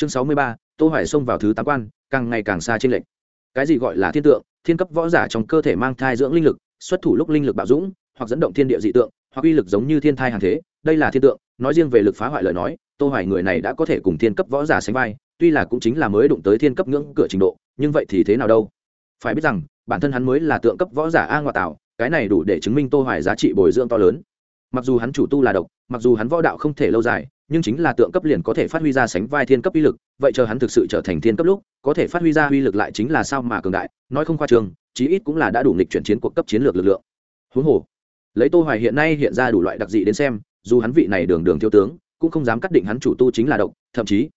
chương sáu mươi ba, tô hoài xông vào thứ tám quan, càng ngày càng xa trên lệnh cái gì gọi là thiên tượng? Thiên cấp võ giả trong cơ thể mang thai dưỡng linh lực, xuất thủ lúc linh lực bạo dũng, hoặc dẫn động thiên địa dị tượng, hoặc uy lực giống như thiên thai hàng thế. Đây là thiên tượng, nói riêng về lực phá hoại lời nói, tô hoài người này đã có thể cùng thiên cấp võ giả sánh vai, tuy là cũng chính là mới đụng tới thiên cấp ngưỡng cửa trình độ, nhưng vậy thì thế nào đâu? Phải biết rằng, bản thân hắn mới là tượng cấp võ giả a ngoại tạo, cái này đủ để chứng minh tô hoài giá trị bồi dưỡng to lớn. Mặc dù hắn chủ tu là độc, mặc dù hắn võ đạo không thể lâu dài nhưng chính là tượng cấp liền có thể phát huy ra sánh vai thiên cấp uy lực, vậy chờ hắn thực sự trở thành thiên cấp lúc, có thể phát huy ra uy lực lại chính là sao mà cường đại, nói không khoa trường, chí ít cũng là đã đủ nghịch chuyển chiến cuộc cấp chiến lược lực lượng. Huống hồ, lấy tô hoài hiện nay hiện ra đủ loại đặc dị đến xem, dù hắn vị này đường đường thiếu tướng, cũng không dám cắt định hắn chủ tu chính là độc, thậm chí,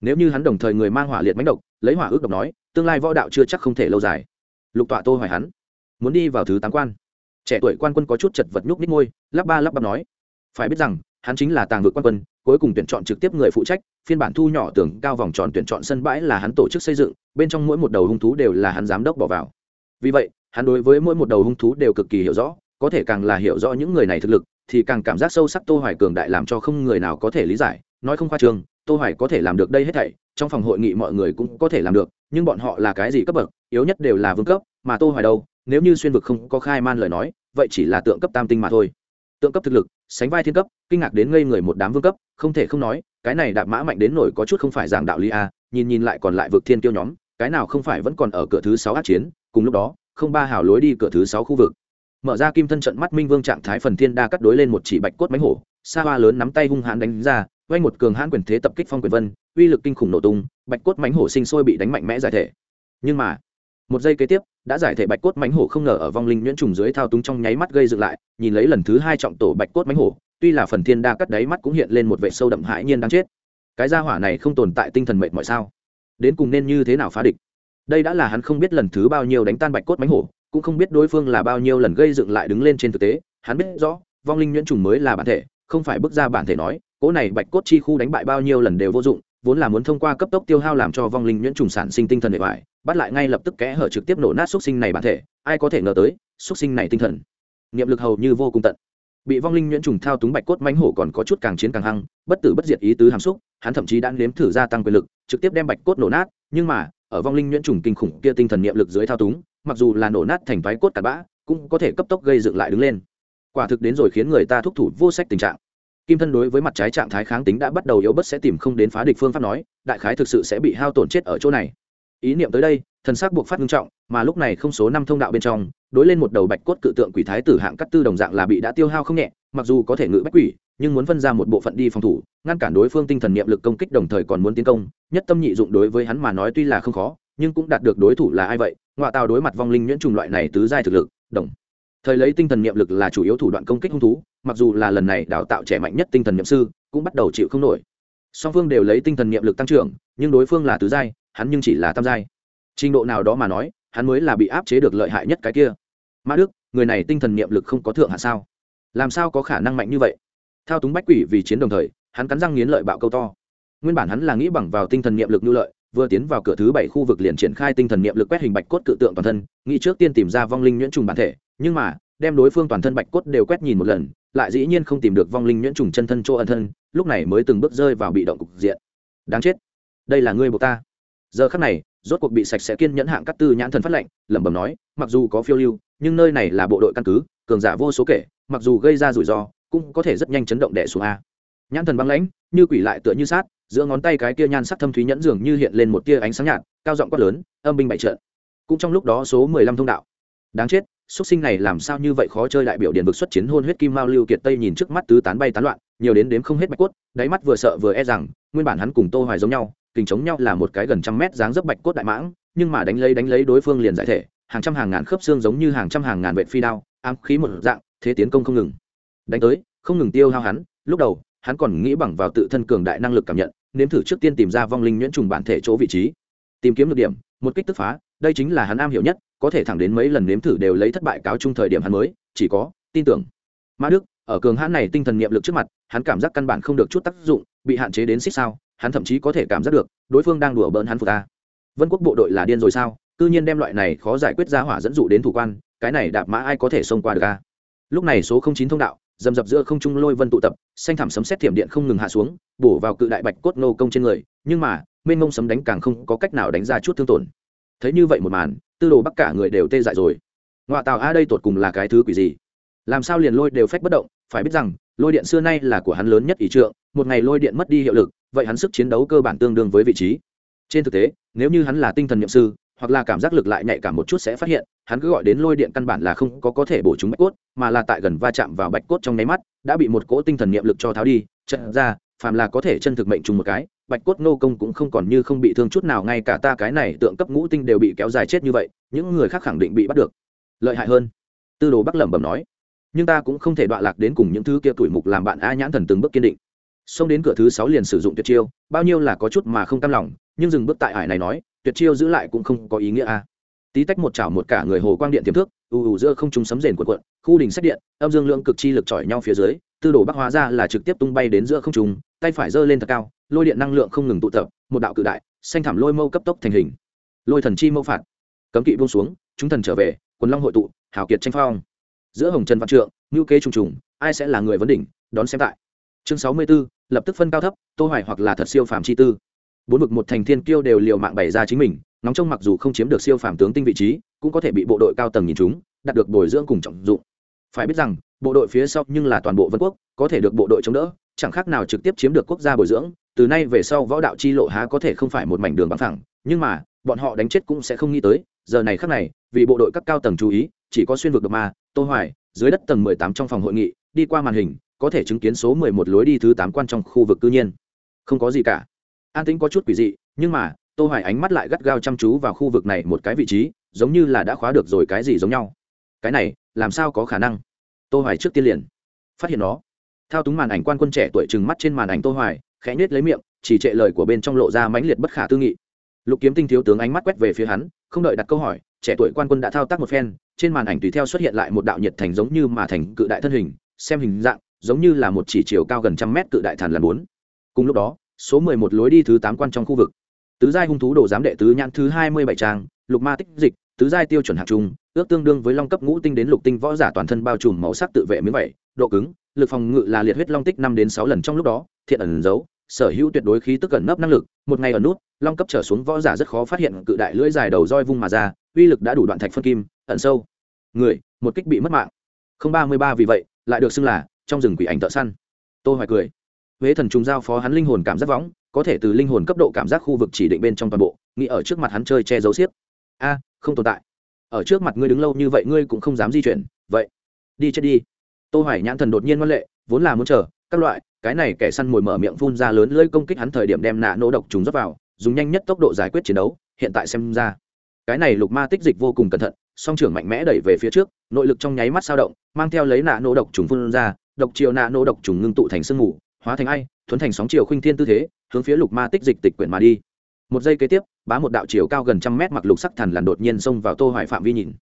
nếu như hắn đồng thời người mang hỏa liệt mãnh độc, lấy hỏa ước độc nói, tương lai võ đạo chưa chắc không thể lâu dài. Lục tọa tô hoài hắn, muốn đi vào thứ tám quan. Trẻ tuổi quan quân có chút chật vật nhúc nhích môi, lắp ba lắp bắp nói, phải biết rằng hắn chính là tàng vực quan quân, cuối cùng tuyển chọn trực tiếp người phụ trách, phiên bản thu nhỏ tường cao vòng tròn tuyển chọn sân bãi là hắn tổ chức xây dựng, bên trong mỗi một đầu hung thú đều là hắn giám đốc bỏ vào. Vì vậy, hắn đối với mỗi một đầu hung thú đều cực kỳ hiểu rõ, có thể càng là hiểu rõ những người này thực lực, thì càng cảm giác sâu sắc tô hoài cường đại làm cho không người nào có thể lý giải, nói không khoa trương, tô hoài có thể làm được đây hết thảy, trong phòng hội nghị mọi người cũng có thể làm được, nhưng bọn họ là cái gì cấp bậc, yếu nhất đều là vương cấp, mà tô hoài đâu, nếu như xuyên vực không có khai man lời nói, vậy chỉ là tượng cấp tam tinh mà thôi tượng cấp thực lực, sánh vai thiên cấp, kinh ngạc đến ngây người một đám vương cấp, không thể không nói, cái này đạp mã mạnh đến nổi có chút không phải giảng đạo lý a, nhìn nhìn lại còn lại vực thiên tiêu nhóm, cái nào không phải vẫn còn ở cửa thứ sáu át chiến, cùng lúc đó, không ba hào lối đi cửa thứ sáu khu vực. Mở ra kim thân trận mắt minh vương trạng thái phần thiên đa cắt đối lên một chỉ bạch cốt mánh hổ sa hoa lớn nắm tay hung hãn đánh ra vay một cường hãn quyền thế tập kích phong quyền vân, uy lực kinh khủng nổ tung, bạch cốt mánh hổ sinh sôi bị đánh mạnh mẽ giải thể. Nhưng mà một giây kế tiếp, đã giải thể bạch cốt mánh hổ không ngờ ở vong linh nhuyễn trùng dưới thao túng trong nháy mắt gây dựng lại, nhìn lấy lần thứ hai trọng tổ bạch cốt mánh hổ, tuy là phần thiên đa cắt đáy mắt cũng hiện lên một vệ sâu đậm hãi nhiên đáng chết. Cái gia hỏa này không tồn tại tinh thần mệnh mọi sao? Đến cùng nên như thế nào phá địch? Đây đã là hắn không biết lần thứ bao nhiêu đánh tan bạch cốt mánh hổ, cũng không biết đối phương là bao nhiêu lần gây dựng lại đứng lên trên thực tế. Hắn biết rõ, vong linh nhuyễn trùng mới là bản thể, không phải bước ra bản thể nói, cỗ này bạch cốt chi khu đánh bại bao nhiêu lần đều vô dụng, vốn là muốn thông qua cấp tốc tiêu hao làm cho vong linh nhuyễn trùng sản sinh tinh thần hệ hoại bắt lại ngay lập tức kẽ hở trực tiếp nổ nát xúc sinh này bản thể, ai có thể ngờ tới, xúc sinh này tinh thần, niệm lực hầu như vô cùng tận. Bị vong linh nhuyễn trùng thao túng bạch cốt mánh hổ còn có chút càng chiến càng hăng, bất tử bất diệt ý tứ hàm xúc, hắn thậm chí đã nếm thử gia tăng quyền lực, trực tiếp đem bạch cốt nổ nát, nhưng mà, ở vong linh nhuyễn trùng kinh khủng kia tinh thần niệm lực dưới thao túng, mặc dù là nổ nát thành vái cốt cặn bã, cũng có thể cấp tốc gây dựng lại đứng lên. Quả thực đến rồi khiến người ta thúc thủ vô sách tình trạng. Kim thân đối với mặt trái trạng thái kháng tính đã bắt đầu yếu bất sẽ tìm không đến phá địch phương pháp nói, đại khái thực sự sẽ bị hao tổn chết ở chỗ này ý niệm tới đây, thần sắc buộc phát nghiêm trọng, mà lúc này không số năm thông đạo bên trong, đối lên một đầu bạch cốt cự tượng quỷ thái tử hạng cắt tư đồng dạng là bị đã tiêu hao không nhẹ, mặc dù có thể ngự bách quỷ, nhưng muốn phân ra một bộ phận đi phòng thủ, ngăn cản đối phương tinh thần niệm lực công kích đồng thời còn muốn tiến công, nhất tâm nhị dụng đối với hắn mà nói tuy là không khó, nhưng cũng đạt được đối thủ là ai vậy? Ngoại tào đối mặt vong linh nhuyễn trùng loại này tứ giai thực lực, đồng. Thời lấy tinh thần niệm lực là chủ yếu thủ đoạn công kích hung thú, mặc dù là lần này đào tạo trẻ mạnh nhất tinh thần niệm sư, cũng bắt đầu chịu không nổi. Song phương đều lấy tinh thần niệm lực tăng trưởng, nhưng đối phương là tứ giai hắn nhưng chỉ là tam giai. Trình độ nào đó mà nói, hắn mới là bị áp chế được lợi hại nhất cái kia. Mã đức, người này tinh thần niệm lực không có thượng hạ sao? Làm sao có khả năng mạnh như vậy? Thao túng bách quỷ vì chiến đồng thời, hắn cắn răng nghiến lợi bạo câu to. Nguyên bản hắn là nghĩ bằng vào tinh thần niệm lực nhu lợi, vừa tiến vào cửa thứ bảy khu vực liền triển khai tinh thần niệm lực quét hình bạch cốt cự tượng toàn thân, nghĩ trước tiên tìm ra vong linh nhuyễn trùng bản thể, nhưng mà, đem đối phương toàn thân bạch cốt đều quét nhìn một lần, lại dĩ nhiên không tìm được vong linh nhuyễn trùng chân thân chỗ ẩn thân, lúc này mới từng bước rơi vào bị động cục diện. Đáng chết. Đây là ngươi buộc ta giờ khắc này, rốt cuộc bị sạch sẽ kiên nhẫn hạng cắt tư nhãn thần phát lệnh, lẩm bẩm nói, mặc dù có phiêu lưu, nhưng nơi này là bộ đội căn cứ, cường giả vô số kể, mặc dù gây ra rủi ro, cũng có thể rất nhanh chấn động đẻ xuống a. Nhãn thần băng lãnh, như quỷ lại tựa như sát, giữa ngón tay cái kia nhan sắc thâm thúy nhẫn dường như hiện lên một tia ánh sáng nhạt, cao giọng quát lớn, âm binh bại trận. Cũng trong lúc đó số mười lăm thông đạo. Đáng chết, xuất sinh này làm sao như vậy khó chơi đại biểu điện vực xuất chiến hôn huyết kim mao lưu kiệt tây nhìn trước mắt tứ tán bay tán loạn, nhiều đến đếm không hết bạch cốt, đáy mắt vừa sợ vừa e rằng, nguyên bản hắn cùng tô hoài giống nhau kình chống nhau là một cái gần trăm mét dáng dấp bạch cốt đại mãng, nhưng mà đánh lấy đánh lấy đối phương liền giải thể, hàng trăm hàng ngàn khớp xương giống như hàng trăm hàng ngàn vệ phi đao, ám khí một dạng, thế tiến công không ngừng. Đánh tới, không ngừng tiêu hao hắn, lúc đầu, hắn còn nghĩ bằng vào tự thân cường đại năng lực cảm nhận, nếm thử trước tiên tìm ra vong linh nhuyễn trùng bản thể chỗ vị trí. Tìm kiếm được điểm, một kích tức phá, đây chính là hắn am hiểu nhất, có thể thẳng đến mấy lần nếm thử đều lấy thất bại cáo chung thời điểm hắn mới, chỉ có, tin tưởng. Ma đức ở cường hãn này tinh thần niệm lực trước mặt, hắn cảm giác căn bản không được chút tác dụng, bị hạn chế đến xích sao, hắn thậm chí có thể cảm giác được, đối phương đang đùa bỡn hắn phụ ta vân quốc bộ đội là điên rồi sao? Cư nhiên đem loại này khó giải quyết ra hỏa dẫn dụ đến thủ quan, cái này đạp mã ai có thể xông qua được a? Lúc này số không chín thông đạo, dầm dập giữa không trung lôi vân tụ tập, xanh thảm sấm xét thiểm điện không ngừng hạ xuống, bổ vào cự đại bạch cốt nô công trên người, nhưng mà, mênh mông sấm đánh càng không có cách nào đánh ra chút thương tổn. Thấy như vậy một màn, tư đồ bắc cả người đều tê dại rồi. Ngoại tào a đây tột cùng là cái thứ quỷ gì? Làm sao liền lôi đều phách bất động, phải biết rằng, lôi điện xưa nay là của hắn lớn nhất ý trượng, một ngày lôi điện mất đi hiệu lực, vậy hắn sức chiến đấu cơ bản tương đương với vị trí. Trên thực tế, nếu như hắn là tinh thần nhậm sư, hoặc là cảm giác lực lại nhạy cảm một chút sẽ phát hiện, hắn cứ gọi đến lôi điện căn bản là không có có thể bổ trúng bạch cốt, mà là tại gần va chạm vào bạch cốt trong nháy mắt, đã bị một cỗ tinh thần niệm lực cho tháo đi trận ra, phàm là có thể chân thực mệnh trùng một cái, bạch cốt nô công cũng không còn như không bị thương chút nào, ngay cả ta cái này tượng cấp ngũ tinh đều bị kéo dài chết như vậy, những người khác khẳng định bị bắt được. Lợi hại hơn. Tư đồ bắc lẩm bẩm nói nhưng ta cũng không thể đọa lạc đến cùng những thứ kia tuổi mục làm bạn a nhãn thần từng bước kiên định. Xông đến cửa thứ sáu liền sử dụng tuyệt chiêu, bao nhiêu là có chút mà không cam lòng, nhưng dừng bước tại ải này nói, tuyệt chiêu giữ lại cũng không có ý nghĩa a. Tí tách một chảo một cả người hồ quang điện tiềm thức ù ù giữa không trung sấm rền cuộn cuộn, khu đình sách điện, âm dương lượng cực chi lực chọi nhau phía dưới, tư đồ bắc hóa ra là trực tiếp tung bay đến giữa không trung, tay phải giơ lên thật cao, lôi điện năng lượng không ngừng tụ tập, một đạo cự đại, xanh thảm lôi mâu cấp tốc thành hình. Lôi thần chi mâu phạt. Cấm kỵ buông xuống, chúng thần trở về, quần long hội tụ hảo kiệt tranh phong giữa hồng trần văn trượng ngữ kế trùng trùng ai sẽ là người vấn đỉnh đón xem tại. Chương sáu mươi 64, lập tức phân cao thấp tô hoài hoặc là thật siêu phàm chi tư. Bốn bực một thành thiên kiêu đều liều mạng bày ra chính mình nóng trong mặc dù không chiếm được siêu phàm tướng tinh vị trí cũng có thể bị bộ đội cao tầng nhìn chúng đạt được bồi dưỡng cùng trọng dụng. Phải biết rằng bộ đội phía sau nhưng là toàn bộ vân quốc có thể được bộ đội chống đỡ chẳng khác nào trực tiếp chiếm được quốc gia bồi dưỡng từ nay về sau võ đạo chi lộ há có thể không phải một mảnh đường bằng thẳng nhưng mà bọn họ đánh chết cũng sẽ không nghĩ tới giờ này khác này vì bộ đội các cao tầng chú ý chỉ có xuyên vực độc ma tô hoài, dưới đất tầng 18 trong phòng hội nghị, đi qua màn hình, có thể chứng kiến số 11 lối đi thứ 8 quan trong khu vực cư nhiên. Không có gì cả. An tĩnh có chút quỷ dị, nhưng mà, tô hoài ánh mắt lại gắt gao chăm chú vào khu vực này một cái vị trí, giống như là đã khóa được rồi cái gì giống nhau. Cái này, làm sao có khả năng? Tô hoài trước tiên liền phát hiện nó. Thao túng màn ảnh quan quân trẻ tuổi trừng mắt trên màn ảnh tô hoài, khẽ nhếch lấy miệng, chỉ trệ lời của bên trong lộ ra mãnh liệt bất khả tư nghị. Lục kiếm tinh thiếu tướng ánh mắt quét về phía hắn, không đợi đặt câu hỏi, trẻ tuổi quan quân đã thao tác một phen trên màn ảnh tùy theo xuất hiện lại một đạo nhiệt thành giống như mà thành cự đại thân hình, xem hình dạng, giống như là một chỉ chiều cao gần trăm mét cự đại thần lần bốn. Cùng lúc đó, số 11 lối đi thứ 8 quan trong khu vực. Tứ giai hung thú đồ giám đệ tứ nhãn thứ 27 trang, lục ma tích dịch, tứ giai tiêu chuẩn hạng trung, ước tương đương với long cấp ngũ tinh đến lục tinh võ giả toàn thân bao trùm màu sắc tự vệ miếng vậy độ cứng, lực phòng ngự là liệt huyết long tích năm đến sáu lần trong lúc đó, thiện ẩn giấu, sở hữu tuyệt đối khí tức gần nấp năng lực, một ngày ở nút, long cấp trở xuống võ giả rất khó phát hiện cự đại lưỡi dài đầu roi vung mà ra, uy lực đã đủ đoạn thạch phân kim ẩn sâu. Người, một kích bị mất mạng. Không ba mươi ba vì vậy, lại được xưng là trong rừng quỷ ảnh tợ săn. Tôi hoài cười. Huế thần trùng giao phó hắn linh hồn cảm giác võng, có thể từ linh hồn cấp độ cảm giác khu vực chỉ định bên trong toàn bộ, nghĩ ở trước mặt hắn chơi che giấu xiếc. A, không tồn tại. Ở trước mặt ngươi đứng lâu như vậy ngươi cũng không dám di chuyển, vậy, đi chết đi. Tô hoài nhãn thần đột nhiên ngoan lệ, vốn là muốn chờ, các loại, cái này kẻ săn mồi mở miệng phun ra lớn lưỡi công kích hắn thời điểm đem nạ nổ độc trùng rót vào, dùng nhanh nhất tốc độ giải quyết chiến đấu, hiện tại xem ra, cái này lục ma tích dịch vô cùng cẩn thận song trưởng mạnh mẽ đẩy về phía trước, nội lực trong nháy mắt sao động, mang theo lấy nạ nổ độc trùng phun ra, độc chiều nạ nổ độc trùng ngưng tụ thành sương mù, hóa thành ai, thuấn thành sóng chiều khuynh thiên tư thế, hướng phía lục ma tích dịch tịch quyển mà đi. Một giây kế tiếp, bá một đạo chiều cao gần trăm mét mặc lục sắc thần làn đột nhiên xông vào tô hoài phạm vi nhìn.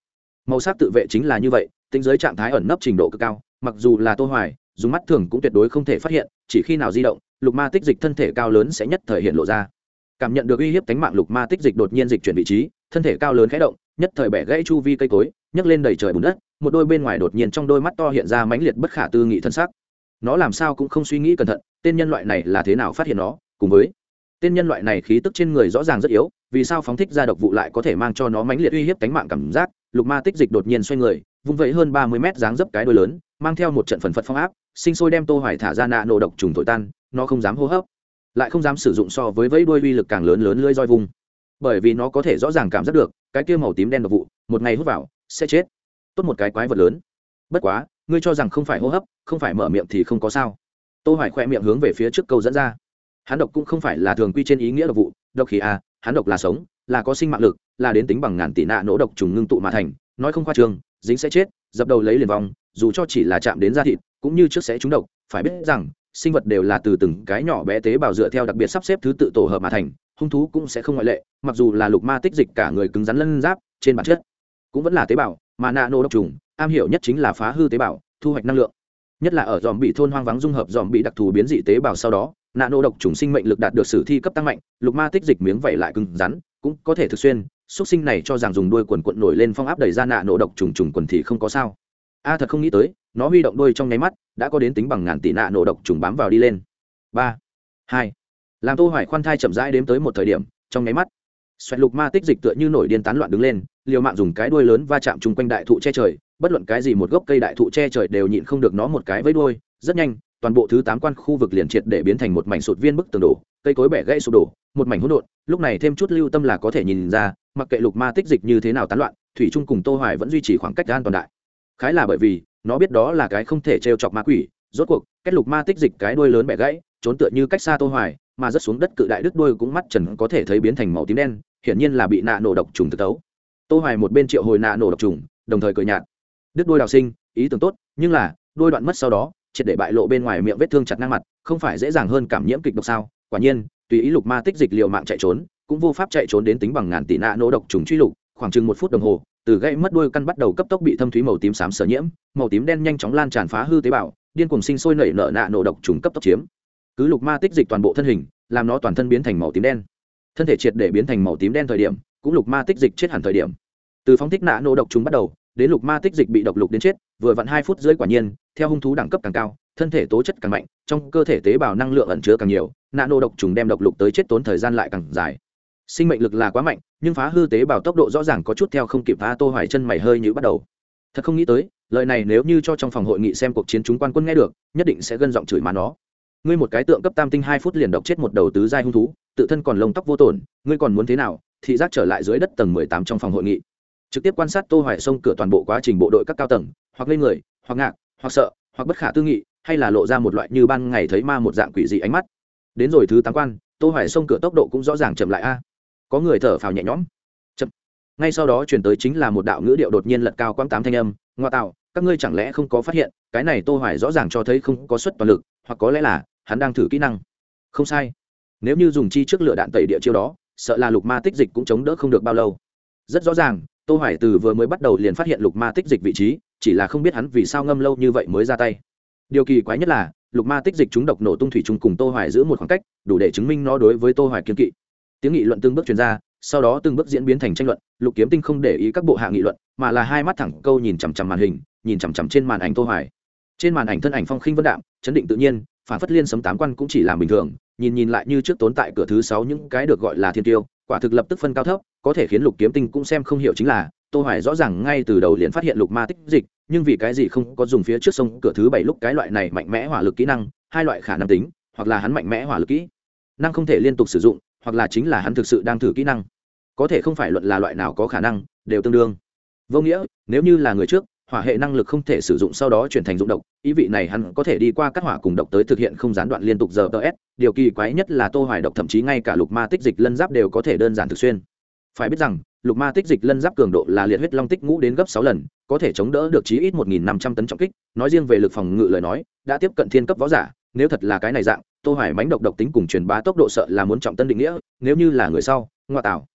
Màu sắc tự vệ chính là như vậy, tính giới trạng thái ẩn nấp trình độ cực cao, mặc dù là tô hoài, dùng mắt thường cũng tuyệt đối không thể phát hiện, chỉ khi nào di động, lục ma tích dịch thân thể cao lớn sẽ nhất thời hiện lộ ra. Cảm nhận được uy hiếp cánh mạng lục ma tích dịch đột nhiên dịch chuyển vị trí thân thể cao lớn khẽ động, nhất thời bẻ gãy chu vi cây cối, nhấc lên đầy trời bùn đất, một đôi bên ngoài đột nhiên trong đôi mắt to hiện ra mãnh liệt bất khả tư nghị thân sắc. Nó làm sao cũng không suy nghĩ cẩn thận, tên nhân loại này là thế nào phát hiện nó, cùng với tên nhân loại này khí tức trên người rõ ràng rất yếu, vì sao phóng thích ra độc vụ lại có thể mang cho nó mãnh liệt uy hiếp cánh mạng cảm giác? Lục ma tích dịch đột nhiên xoay người, vung vẫy hơn ba mươi mét dáng dấp cái đôi lớn, mang theo một trận phần phật phong áp, sinh sôi đem tô hoài thả ra nạ nổ độc trùng thổi tan, nó không dám hô hấp, lại không dám sử dụng so với vẫy đuôi uy lực càng lớn lớn lưỡi roi vùng bởi vì nó có thể rõ ràng cảm giác được cái kia màu tím đen độc vụ một ngày hút vào sẽ chết. Tốt một cái quái vật lớn. Bất quá ngươi cho rằng không phải hô hấp không phải mở miệng thì không có sao. Tô hoài khoe miệng hướng về phía trước câu dẫn ra. Hắn độc cũng không phải là thường quy trên ý nghĩa độc vụ độc khí a à, hắn độc là sống là có sinh mạng lực là đến tính bằng ngàn tỷ nạ nỗ độc trùng ngưng tụ mà thành nói không khoa trương dính sẽ chết dập đầu lấy liền vong dù cho chỉ là chạm đến da thịt cũng như trước sẽ trúng độc. Phải biết rằng sinh vật đều là từ từng cái nhỏ bé tế bào dựa theo đặc biệt sắp xếp thứ tự tổ hợp mà thành hung thú cũng sẽ không ngoại lệ, mặc dù là lục ma tích dịch cả người cứng rắn lân giáp, trên bản chất cũng vẫn là tế bào, mà nạ nô độc trùng, am hiểu nhất chính là phá hư tế bào, thu hoạch năng lượng. Nhất là ở dòm bị thôn hoang vắng dung hợp dòm bị đặc thù biến dị tế bào sau đó, nạ nô độc trùng sinh mệnh lực đạt được sử thi cấp tăng mạnh, lục ma tích dịch miếng vẩy lại cứng rắn, cũng có thể thực xuyên, xúc sinh này cho rằng dùng đuôi quần quận nổi lên phong áp đẩy ra nạ nổ độc trùng trùng quần thì không có sao. A thật không nghĩ tới, nó huy động đuôi trong nháy mắt, đã có đến tính bằng ngàn tỷ nạ nổ độc trùng bám vào đi lên. Ba, hai làm tô hoài khoan thai chậm rãi đếm tới một thời điểm, trong nháy mắt, xoẹt lục ma tích dịch tựa như nổi điên tán loạn đứng lên, liều mạng dùng cái đuôi lớn va chạm chung quanh đại thụ che trời, bất luận cái gì một gốc cây đại thụ che trời đều nhịn không được nó một cái với đuôi, rất nhanh, toàn bộ thứ tám quan khu vực liền triệt để biến thành một mảnh sụt viên bức tường đổ, cây cối bẻ gãy sụp đổ, một mảnh hỗn độn, lúc này thêm chút lưu tâm là có thể nhìn ra, mặc kệ lục ma tích dịch như thế nào tán loạn, thủy trung cùng tô hoài vẫn duy trì khoảng cách an toàn đại. Khái là bởi vì, nó biết đó là cái không thể trêu chọc ma quỷ, rốt cuộc, kết lục ma tích dịch cái đuôi lớn bẻ gãy trốn tựa như cách xa tô hoài, mà rất xuống đất cự đại đứt đuôi cũng mắt trần có thể thấy biến thành màu tím đen, hiển nhiên là bị nạ nổ độc trùng thực tấu. Tô hoài một bên triệu hồi nạ nổ độc trùng, đồng thời cười nhạt. Đứt đuôi đào sinh, ý tưởng tốt, nhưng là, đuôi đoạn mất sau đó, triệt để bại lộ bên ngoài miệng vết thương chặt ngang mặt, không phải dễ dàng hơn cảm nhiễm kịch độc sao? Quả nhiên, tùy ý lục ma tích dịch liều mạng chạy trốn, cũng vô pháp chạy trốn đến tính bằng ngàn tỷ nạ nổ độc trùng truy lục, khoảng chừng một phút đồng hồ, từ gãy mất đuôi căn bắt đầu cấp tốc bị thâm thúy màu tím xám sở nhiễm, màu tím đen nhanh chóng lan tràn phá hư tế bào, điên cuồng sinh sôi nảy nở nạ nổ độc trùng cấp tốc chiếm cứ lục ma tích dịch toàn bộ thân hình, làm nó toàn thân biến thành màu tím đen. Thân thể triệt để biến thành màu tím đen thời điểm, cũng lục ma tích dịch chết hẳn thời điểm. Từ phóng thích nạ nổ độc trùng bắt đầu, đến lục ma tích dịch bị độc lục đến chết, vừa vặn hai phút dưới quả nhiên, theo hung thú đẳng cấp càng cao, thân thể tố chất càng mạnh, trong cơ thể tế bào năng lượng ẩn chứa càng nhiều, nạ nổ độc trùng đem độc lục tới chết tốn thời gian lại càng dài. Sinh mệnh lực là quá mạnh, nhưng phá hư tế bào tốc độ rõ ràng có chút theo không kịp phá tô hoài chân mày hơi như bắt đầu. Thật không nghĩ tới, lời này nếu như cho trong phòng hội nghị xem cuộc chiến chúng quan quân nghe được, nhất định sẽ gân giọng chửi má nó ngươi một cái tượng cấp tam tinh hai phút liền độc chết một đầu tứ giai hung thú, tự thân còn lông tóc vô tổn, ngươi còn muốn thế nào? Thị giác trở lại dưới đất tầng 18 trong phòng hội nghị. Trực tiếp quan sát tô hoài xông cửa toàn bộ quá trình bộ đội các cao tầng, hoặc lên người, hoặc ngạc, hoặc sợ, hoặc bất khả tư nghị, hay là lộ ra một loại như ban ngày thấy ma một dạng quỷ dị ánh mắt. Đến rồi thứ tám quan, tô hoài xông cửa tốc độ cũng rõ ràng chậm lại a. Có người thở phào nhẹ nhõm. Chậm. Ngay sau đó chuyển tới chính là một đạo ngữ điệu đột nhiên lật cao quãng tám thanh âm, ngoa tạo, các ngươi chẳng lẽ không có phát hiện, cái này tô hoài rõ ràng cho thấy không có suất toàn lực, hoặc có lẽ là hắn đang thử kỹ năng. Không sai. Nếu như dùng chi trước lửa đạn tẩy địa chiêu đó, sợ là lục ma tích dịch cũng chống đỡ không được bao lâu. Rất rõ ràng, tô hoài từ vừa mới bắt đầu liền phát hiện lục ma tích dịch vị trí, chỉ là không biết hắn vì sao ngâm lâu như vậy mới ra tay. Điều kỳ quái nhất là, lục ma tích dịch chúng độc nổ tung thủy chung cùng tô hoài giữ một khoảng cách, đủ để chứng minh nó đối với tô hoài kiên kỵ. Tiếng nghị luận từng bước truyền ra, sau đó từng bước diễn biến thành tranh luận, lục kiếm tinh không để ý các bộ hạ nghị luận, mà là hai mắt thẳng câu nhìn chằm chằm màn hình, nhìn chằm chằm trên màn ảnh tô hoài. Trên màn ảnh thân ảnh phong khinh vân đạm, chấn định tự nhiên phản phất liên sấm tám quan cũng chỉ làm bình thường, nhìn nhìn lại như trước tồn tại cửa thứ sáu những cái được gọi là thiên tiêu, quả thực lập tức phân cao thấp, có thể khiến lục kiếm tinh cũng xem không hiểu chính là, tô hoài rõ ràng ngay từ đầu liền phát hiện lục ma tích dịch, nhưng vì cái gì không có dùng phía trước sông cửa thứ bảy lúc cái loại này mạnh mẽ hỏa lực kỹ năng, hai loại khả năng tính, hoặc là hắn mạnh mẽ hỏa lực kỹ năng không thể liên tục sử dụng, hoặc là chính là hắn thực sự đang thử kỹ năng. Có thể không phải luận là loại nào có khả năng, đều tương đương. Vô nghĩa, nếu như là người trước hỏa hệ năng lực không thể sử dụng sau đó chuyển thành dụng độc. Ý vị này hắn có thể đi qua các hỏa cùng độc tới thực hiện không gián đoạn liên tục giờ ts điều kỳ quái nhất là tô hoài độc, thậm chí ngay cả lục ma tích dịch lân giáp đều có thể đơn giản thực xuyên. Phải biết rằng, lục ma tích dịch lân giáp cường độ là liệt huyết long tích ngũ đến gấp sáu lần, có thể chống đỡ được chí ít một nghìn năm trăm tấn trọng kích. Nói riêng về lực phòng ngự lời nói, đã tiếp cận thiên cấp võ giả, nếu thật là cái này dạng, tô hoài mánh độc độc tính cùng truyền bá tốc độ sợ là muốn trọng tân định nghĩa, nếu như là người sau, ngoại tảo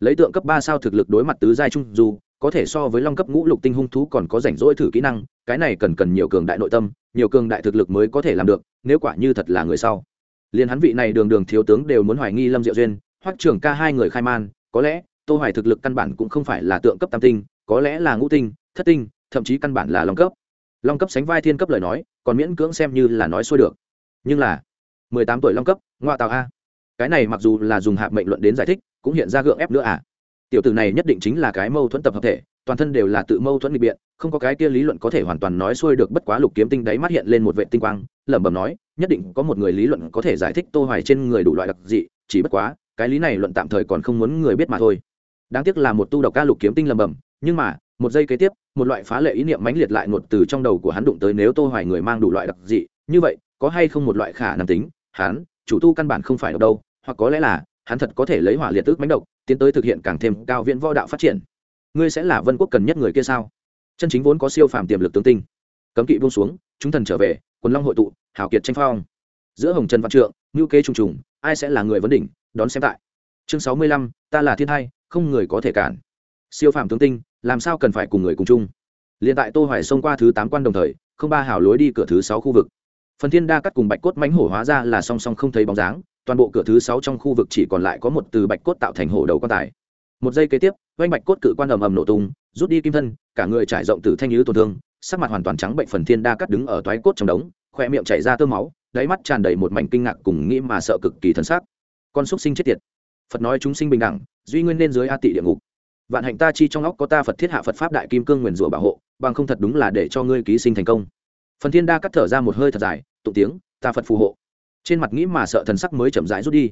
lấy tượng cấp ba sao thực lực đối mặt tứ giai trung dù có thể so với long cấp ngũ lục tinh hung thú còn có rảnh rỗi thử kỹ năng, cái này cần cần nhiều cường đại nội tâm, nhiều cường đại thực lực mới có thể làm được, nếu quả như thật là người sau. Liền hắn vị này đường đường thiếu tướng đều muốn hoài nghi lâm diệu duyên, Hoắc trưởng ca hai người khai man, có lẽ, tô hoài thực lực căn bản cũng không phải là tượng cấp tam tinh, có lẽ là ngũ tinh, thất tinh, thậm chí căn bản là long cấp. Long cấp sánh vai thiên cấp lời nói, còn miễn cưỡng xem như là nói xuôi được. Nhưng là 18 tuổi long cấp ngoại tào a. Cái này mặc dù là dùng hạ mệnh luận đến giải thích, cũng hiện ra gượng ép nữa à? Tiểu tử này nhất định chính là cái mâu thuẫn tập hợp thể, toàn thân đều là tự mâu thuẫn nghịch biện, không có cái kia lý luận có thể hoàn toàn nói xuôi được bất quá lục kiếm tinh đáy mắt hiện lên một vệ tinh quang, lẩm bẩm nói, nhất định có một người lý luận có thể giải thích tô hoài trên người đủ loại đặc dị, chỉ bất quá, cái lý này luận tạm thời còn không muốn người biết mà thôi. Đáng tiếc là một tu độc ca lục kiếm tinh lẩm bẩm, nhưng mà, một giây kế tiếp, một loại phá lệ ý niệm mãnh liệt lại ngột từ trong đầu của hắn đụng tới nếu tô hoài người mang đủ loại đặc dị, như vậy, có hay không một loại khả năng tính, hắn, chủ tu căn bản không phải ở đâu, hoặc có lẽ là hắn thật có thể lấy hỏa liệt tức mãnh độc, tiến tới thực hiện càng thêm cao viễn võ đạo phát triển. Ngươi sẽ là vân quốc cần nhất người kia sao? Chân chính vốn có siêu phàm tiềm lực tướng tinh. Cấm kỵ buông xuống, chúng thần trở về, quần long hội tụ, hảo kiệt tranh phong. Giữa hồng trần văn trượng, ngưu kế trùng trùng, ai sẽ là người vấn đỉnh, đón xem tại. Chương sáu mươi lăm, ta là thiên hai không người có thể cản. Siêu phàm tướng tinh, làm sao cần phải cùng người cùng chung? Liền tại tô hoài xông qua thứ tám quan đồng thời, không ba hảo lối đi cửa thứ sáu khu vực. Phần thiên đa cắt cùng bạch cốt mãnh hổ hóa ra là song song không thấy bóng dáng toàn bộ cửa thứ sáu trong khu vực chỉ còn lại có một từ bạch cốt tạo thành hổ đầu quan tài. Một giây kế tiếp vây bạch cốt cự quan ầm ầm nổ tung, rút đi kim thân, cả người trải rộng từ thanh nhứ tổn thương, sắc mặt hoàn toàn trắng bệnh phần thiên đa cắt đứng ở toái cốt trong đống khoe miệng chảy ra tơ máu, đáy mắt tràn đầy một mảnh kinh ngạc cùng nghĩ mà sợ cực kỳ thân xác con xúc sinh chết tiệt. Phật nói chúng sinh bình đẳng, duy nguyên nên dưới a tị địa ngục. Vạn hạnh ta chi trong óc có ta phật thiết hạ phật pháp đại kim cương nguyền rủa bảo hộ, bằng không thật đúng là để cho ngươi ký sinh thành công. Phần thiên đa cắt thở ra một hơi thật dài tụ tiếng, ta phật phù hộ trên mặt nghĩ mà sợ thần sắc mới chậm rãi rút đi.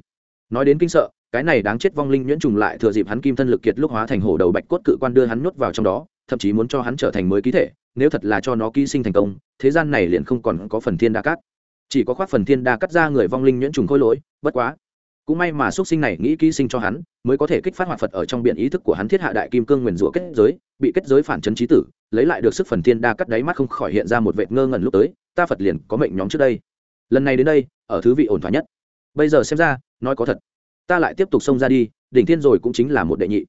Nói đến kinh sợ, cái này đáng chết vong linh nhuyễn trùng lại thừa dịp hắn kim thân lực kiệt lúc hóa thành hổ đầu bạch cốt cự quan đưa hắn nhốt vào trong đó, thậm chí muốn cho hắn trở thành mới ký thể, nếu thật là cho nó ký sinh thành công, thế gian này liền không còn có phần thiên đa cắt chỉ có khoác phần thiên đa cắt ra người vong linh nhuyễn trùng khôi lỗi, bất quá. Cũng may mà xuất sinh này nghĩ ký sinh cho hắn, mới có thể kích phát hoạt phật ở trong biển ý thức của hắn thiết hạ đại kim cương nguyền rủa kết giới, bị kết giới phản chấn trí tử, lấy lại được sức phần thiên đa cắt đáy mắt không khỏi hiện ra một vệt ngơ ngẩn lúc tới, ta phật liền có mệnh nhóm trước đây. Lần này đến đây ở thứ vị ổn thỏa nhất. Bây giờ xem ra, nói có thật. Ta lại tiếp tục xông ra đi, đỉnh thiên rồi cũng chính là một đệ nhị.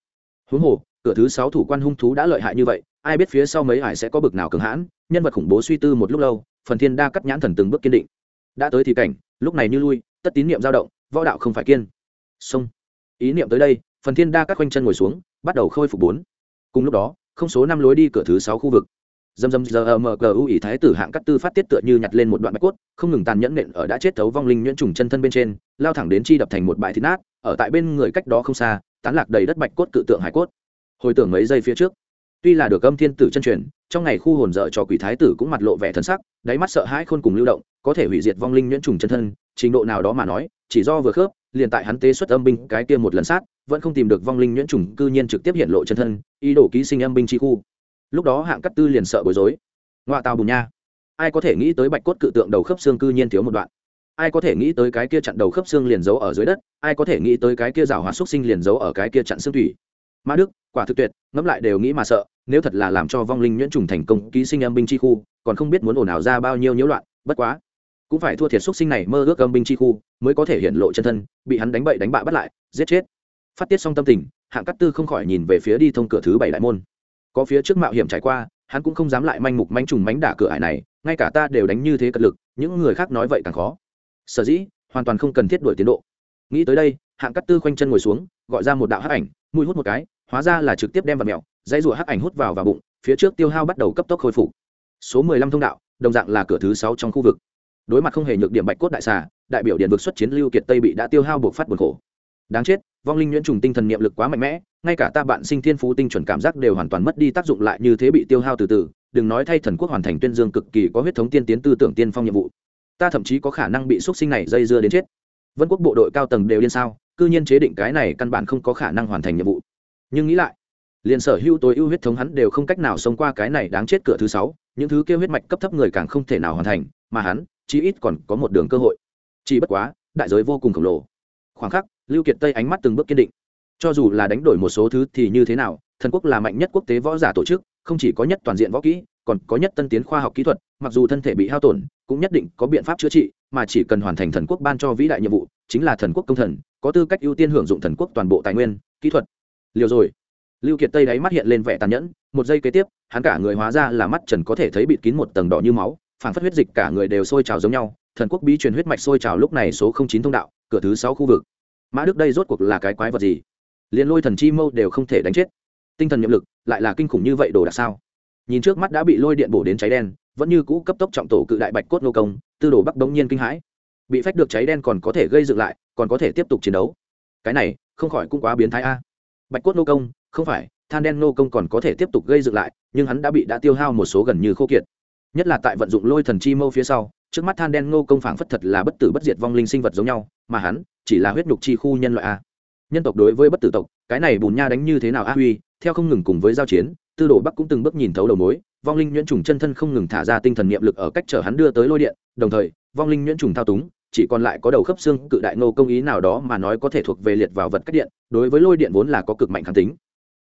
Huống hồ, cửa thứ sáu thủ quan hung thú đã lợi hại như vậy, ai biết phía sau mấy hải sẽ có bực nào cường hãn, nhân vật khủng bố suy tư một lúc lâu, phần thiên đa cắt nhãn thần từng bước kiên định. Đã tới thì cảnh, lúc này như lui, tất tín niệm dao động, võ đạo không phải kiên. Xông. Ý niệm tới đây, phần thiên đa cắt quanh chân ngồi xuống, bắt đầu khôi phục bốn. Cùng lúc đó, không số năm lối đi cửa thứ sáu khu vực dầm dầm giờ mờ cờ U ý thái tử hạng cắt tư phát tiết tựa như nhặt lên một đoạn bạch cốt, không ngừng tàn nhẫn nện ở đã chết thấu vong linh nhuyễn trùng chân thân bên trên, lao thẳng đến chi đập thành một bãi thịt nát, ở tại bên người cách đó không xa, tán lạc đầy đất bạch cốt cự tượng hải cốt. Hồi tưởng mấy giây phía trước, tuy là được âm thiên tử chân truyền, trong ngày khu hồn dợ cho quỷ thái tử cũng mặt lộ vẻ thân sắc, đáy mắt sợ hãi khôn cùng lưu động, có thể hủy diệt vong linh nhuyễn trùng chân thân, trình độ nào đó mà nói, chỉ do vừa khớp, liền tại hắn tế xuất âm binh cái kia một lần sát, vẫn không tìm được vong linh nhuyễn trùng cư nhiên trực tiếp hiện lộ chân thân, ý đồ ký sinh âm binh chi khu lúc đó hạng cắt tư liền sợ bối rối. Ngoại tàu bùn nha. Ai có thể nghĩ tới bạch cốt cự tượng đầu khớp xương cư nhiên thiếu một đoạn? Ai có thể nghĩ tới cái kia chặn đầu khớp xương liền giấu ở dưới đất? Ai có thể nghĩ tới cái kia rào hóa xúc sinh liền giấu ở cái kia chặn xương thủy? Ma đức, quả thực tuyệt, ngẫm lại đều nghĩ mà sợ, nếu thật là làm cho vong linh nhuyễn trùng thành công ký sinh âm binh chi khu, còn không biết muốn ồn ào ra bao nhiêu nhiễu loạn, bất quá, cũng phải thua thiệt xúc sinh này mơ ước âm binh chi khu, mới có thể hiện lộ chân thân, bị hắn đánh bậy đánh bạ bắt lại, giết chết. Phát tiết xong tâm tình, hạng cắt tư không khỏi nhìn về phía đi thông cửa thứ bảy đại môn có phía trước mạo hiểm trải qua, hắn cũng không dám lại manh mục manh trùng mánh đả cửa ải này, ngay cả ta đều đánh như thế cật lực, những người khác nói vậy càng khó. Sở dĩ, hoàn toàn không cần thiết đổi tiến độ. Nghĩ tới đây, hạng cắt tư khoanh chân ngồi xuống, gọi ra một đạo hắc ảnh mùi hút một cái, hóa ra là trực tiếp đem vào mẹo dây rùa hắc ảnh hút vào vào bụng, phía trước tiêu hao bắt đầu cấp tốc khôi phục. Số mười lăm thông đạo, đồng dạng là cửa thứ sáu trong khu vực. Đối mặt không hề nhược điểm bạch cốt đại xà, đại biểu điện vực xuất chiến lưu kiệt tây bị đã tiêu hao buộc phát buồn khổ đáng chết, vong linh nhuyễn trùng tinh thần niệm lực quá mạnh mẽ, ngay cả ta bạn sinh thiên phú tinh chuẩn cảm giác đều hoàn toàn mất đi tác dụng lại như thế bị tiêu hao từ từ, đừng nói thay thần quốc hoàn thành tuyên dương cực kỳ có huyết thống tiên tiến tư tưởng tiên phong nhiệm vụ. Ta thậm chí có khả năng bị xuất sinh này dây dưa đến chết. Vân quốc bộ đội cao tầng đều điên sao, cư nhiên chế định cái này căn bản không có khả năng hoàn thành nhiệm vụ. Nhưng nghĩ lại, liền sở hữu tối ưu huyết thống hắn đều không cách nào sống qua cái này đáng chết cửa thứ sáu, những thứ kêu huyết mạch cấp thấp người càng không thể nào hoàn thành, mà hắn, chí ít còn có một đường cơ hội. Chỉ bất quá, đại giới vô cùng khổng lồ. Khoảng khắc lưu kiệt tây ánh mắt từng bước kiên định. Cho dù là đánh đổi một số thứ thì như thế nào, thần quốc là mạnh nhất quốc tế võ giả tổ chức, không chỉ có nhất toàn diện võ kỹ, còn có nhất tân tiến khoa học kỹ thuật, mặc dù thân thể bị hao tổn, cũng nhất định có biện pháp chữa trị, mà chỉ cần hoàn thành thần quốc ban cho vĩ đại nhiệm vụ, chính là thần quốc công thần, có tư cách ưu tiên hưởng dụng thần quốc toàn bộ tài nguyên, kỹ thuật. Liều rồi. Lưu kiệt tây đáy mắt hiện lên vẻ tàn nhẫn, một giây kế tiếp, hắn cả người hóa ra là mắt trần có thể thấy bịt kín một tầng đỏ như máu phản phất huyết dịch cả người đều sôi trào giống nhau, thần quốc bí truyền huyết mạch sôi trào lúc này số không chín thông đạo, cửa thứ sáu khu vực mã đức đây rốt cuộc là cái quái vật gì? Liền lôi thần chi mâu đều không thể đánh chết. Tinh thần nhiệm lực lại là kinh khủng như vậy đồ đạc sao? Nhìn trước mắt đã bị lôi điện bổ đến cháy đen, vẫn như cũ cấp tốc trọng tổ cự đại bạch cốt nô công, tư đồ bắc đống nhiên kinh hãi. Bị phách được cháy đen còn có thể gây dựng lại, còn có thể tiếp tục chiến đấu. Cái này, không khỏi cũng quá biến thái a. Bạch cốt nô công, không phải, than đen nô công còn có thể tiếp tục gây dựng lại, nhưng hắn đã bị đã tiêu hao một số gần như khô kiệt. Nhất là tại vận dụng lôi thần chi mâu phía sau trước mắt than đen Ngô công phảng phất thật là bất tử bất diệt vong linh sinh vật giống nhau, mà hắn chỉ là huyết nhục chi khu nhân loại a. Nhân tộc đối với bất tử tộc, cái này bùn nha đánh như thế nào a huy, theo không ngừng cùng với giao chiến, tư đồ bắc cũng từng bước nhìn thấu đầu mối, vong linh nhuyễn trùng chân thân không ngừng thả ra tinh thần niệm lực ở cách chở hắn đưa tới lôi điện, đồng thời, vong linh nhuyễn trùng thao túng, chỉ còn lại có đầu khớp xương cự đại Ngô công ý nào đó mà nói có thể thuộc về liệt vào vật cách điện, đối với lôi điện vốn là có cực mạnh kháng tính.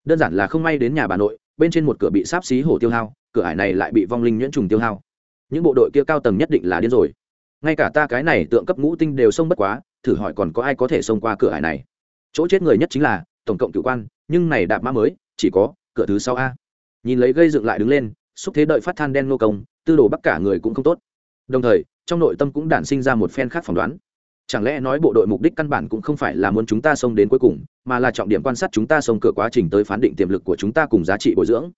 Đơn giản là không may đến nhà bà nội, bên trên một cửa bị sáp xí hổ tiêu hao, cửa ải này lại bị vong linh nhuyễn trùng tiêu hao những bộ đội kia cao tầng nhất định là điên rồi. Ngay cả ta cái này tượng cấp ngũ tinh đều xông bất quá, thử hỏi còn có ai có thể xông qua cửa hải này? Chỗ chết người nhất chính là tổng cộng cựu quan, nhưng này đạp mã mới, chỉ có cửa thứ sau a. Nhìn lấy gây dựng lại đứng lên, xúc thế đợi phát than đen nô công, tư đồ bắc cả người cũng không tốt. Đồng thời, trong nội tâm cũng đản sinh ra một phen khác phỏng đoán. Chẳng lẽ nói bộ đội mục đích căn bản cũng không phải là muốn chúng ta xông đến cuối cùng, mà là trọng điểm quan sát chúng ta xông cửa quá trình tới phán định tiềm lực của chúng ta cùng giá trị bồi dưỡng?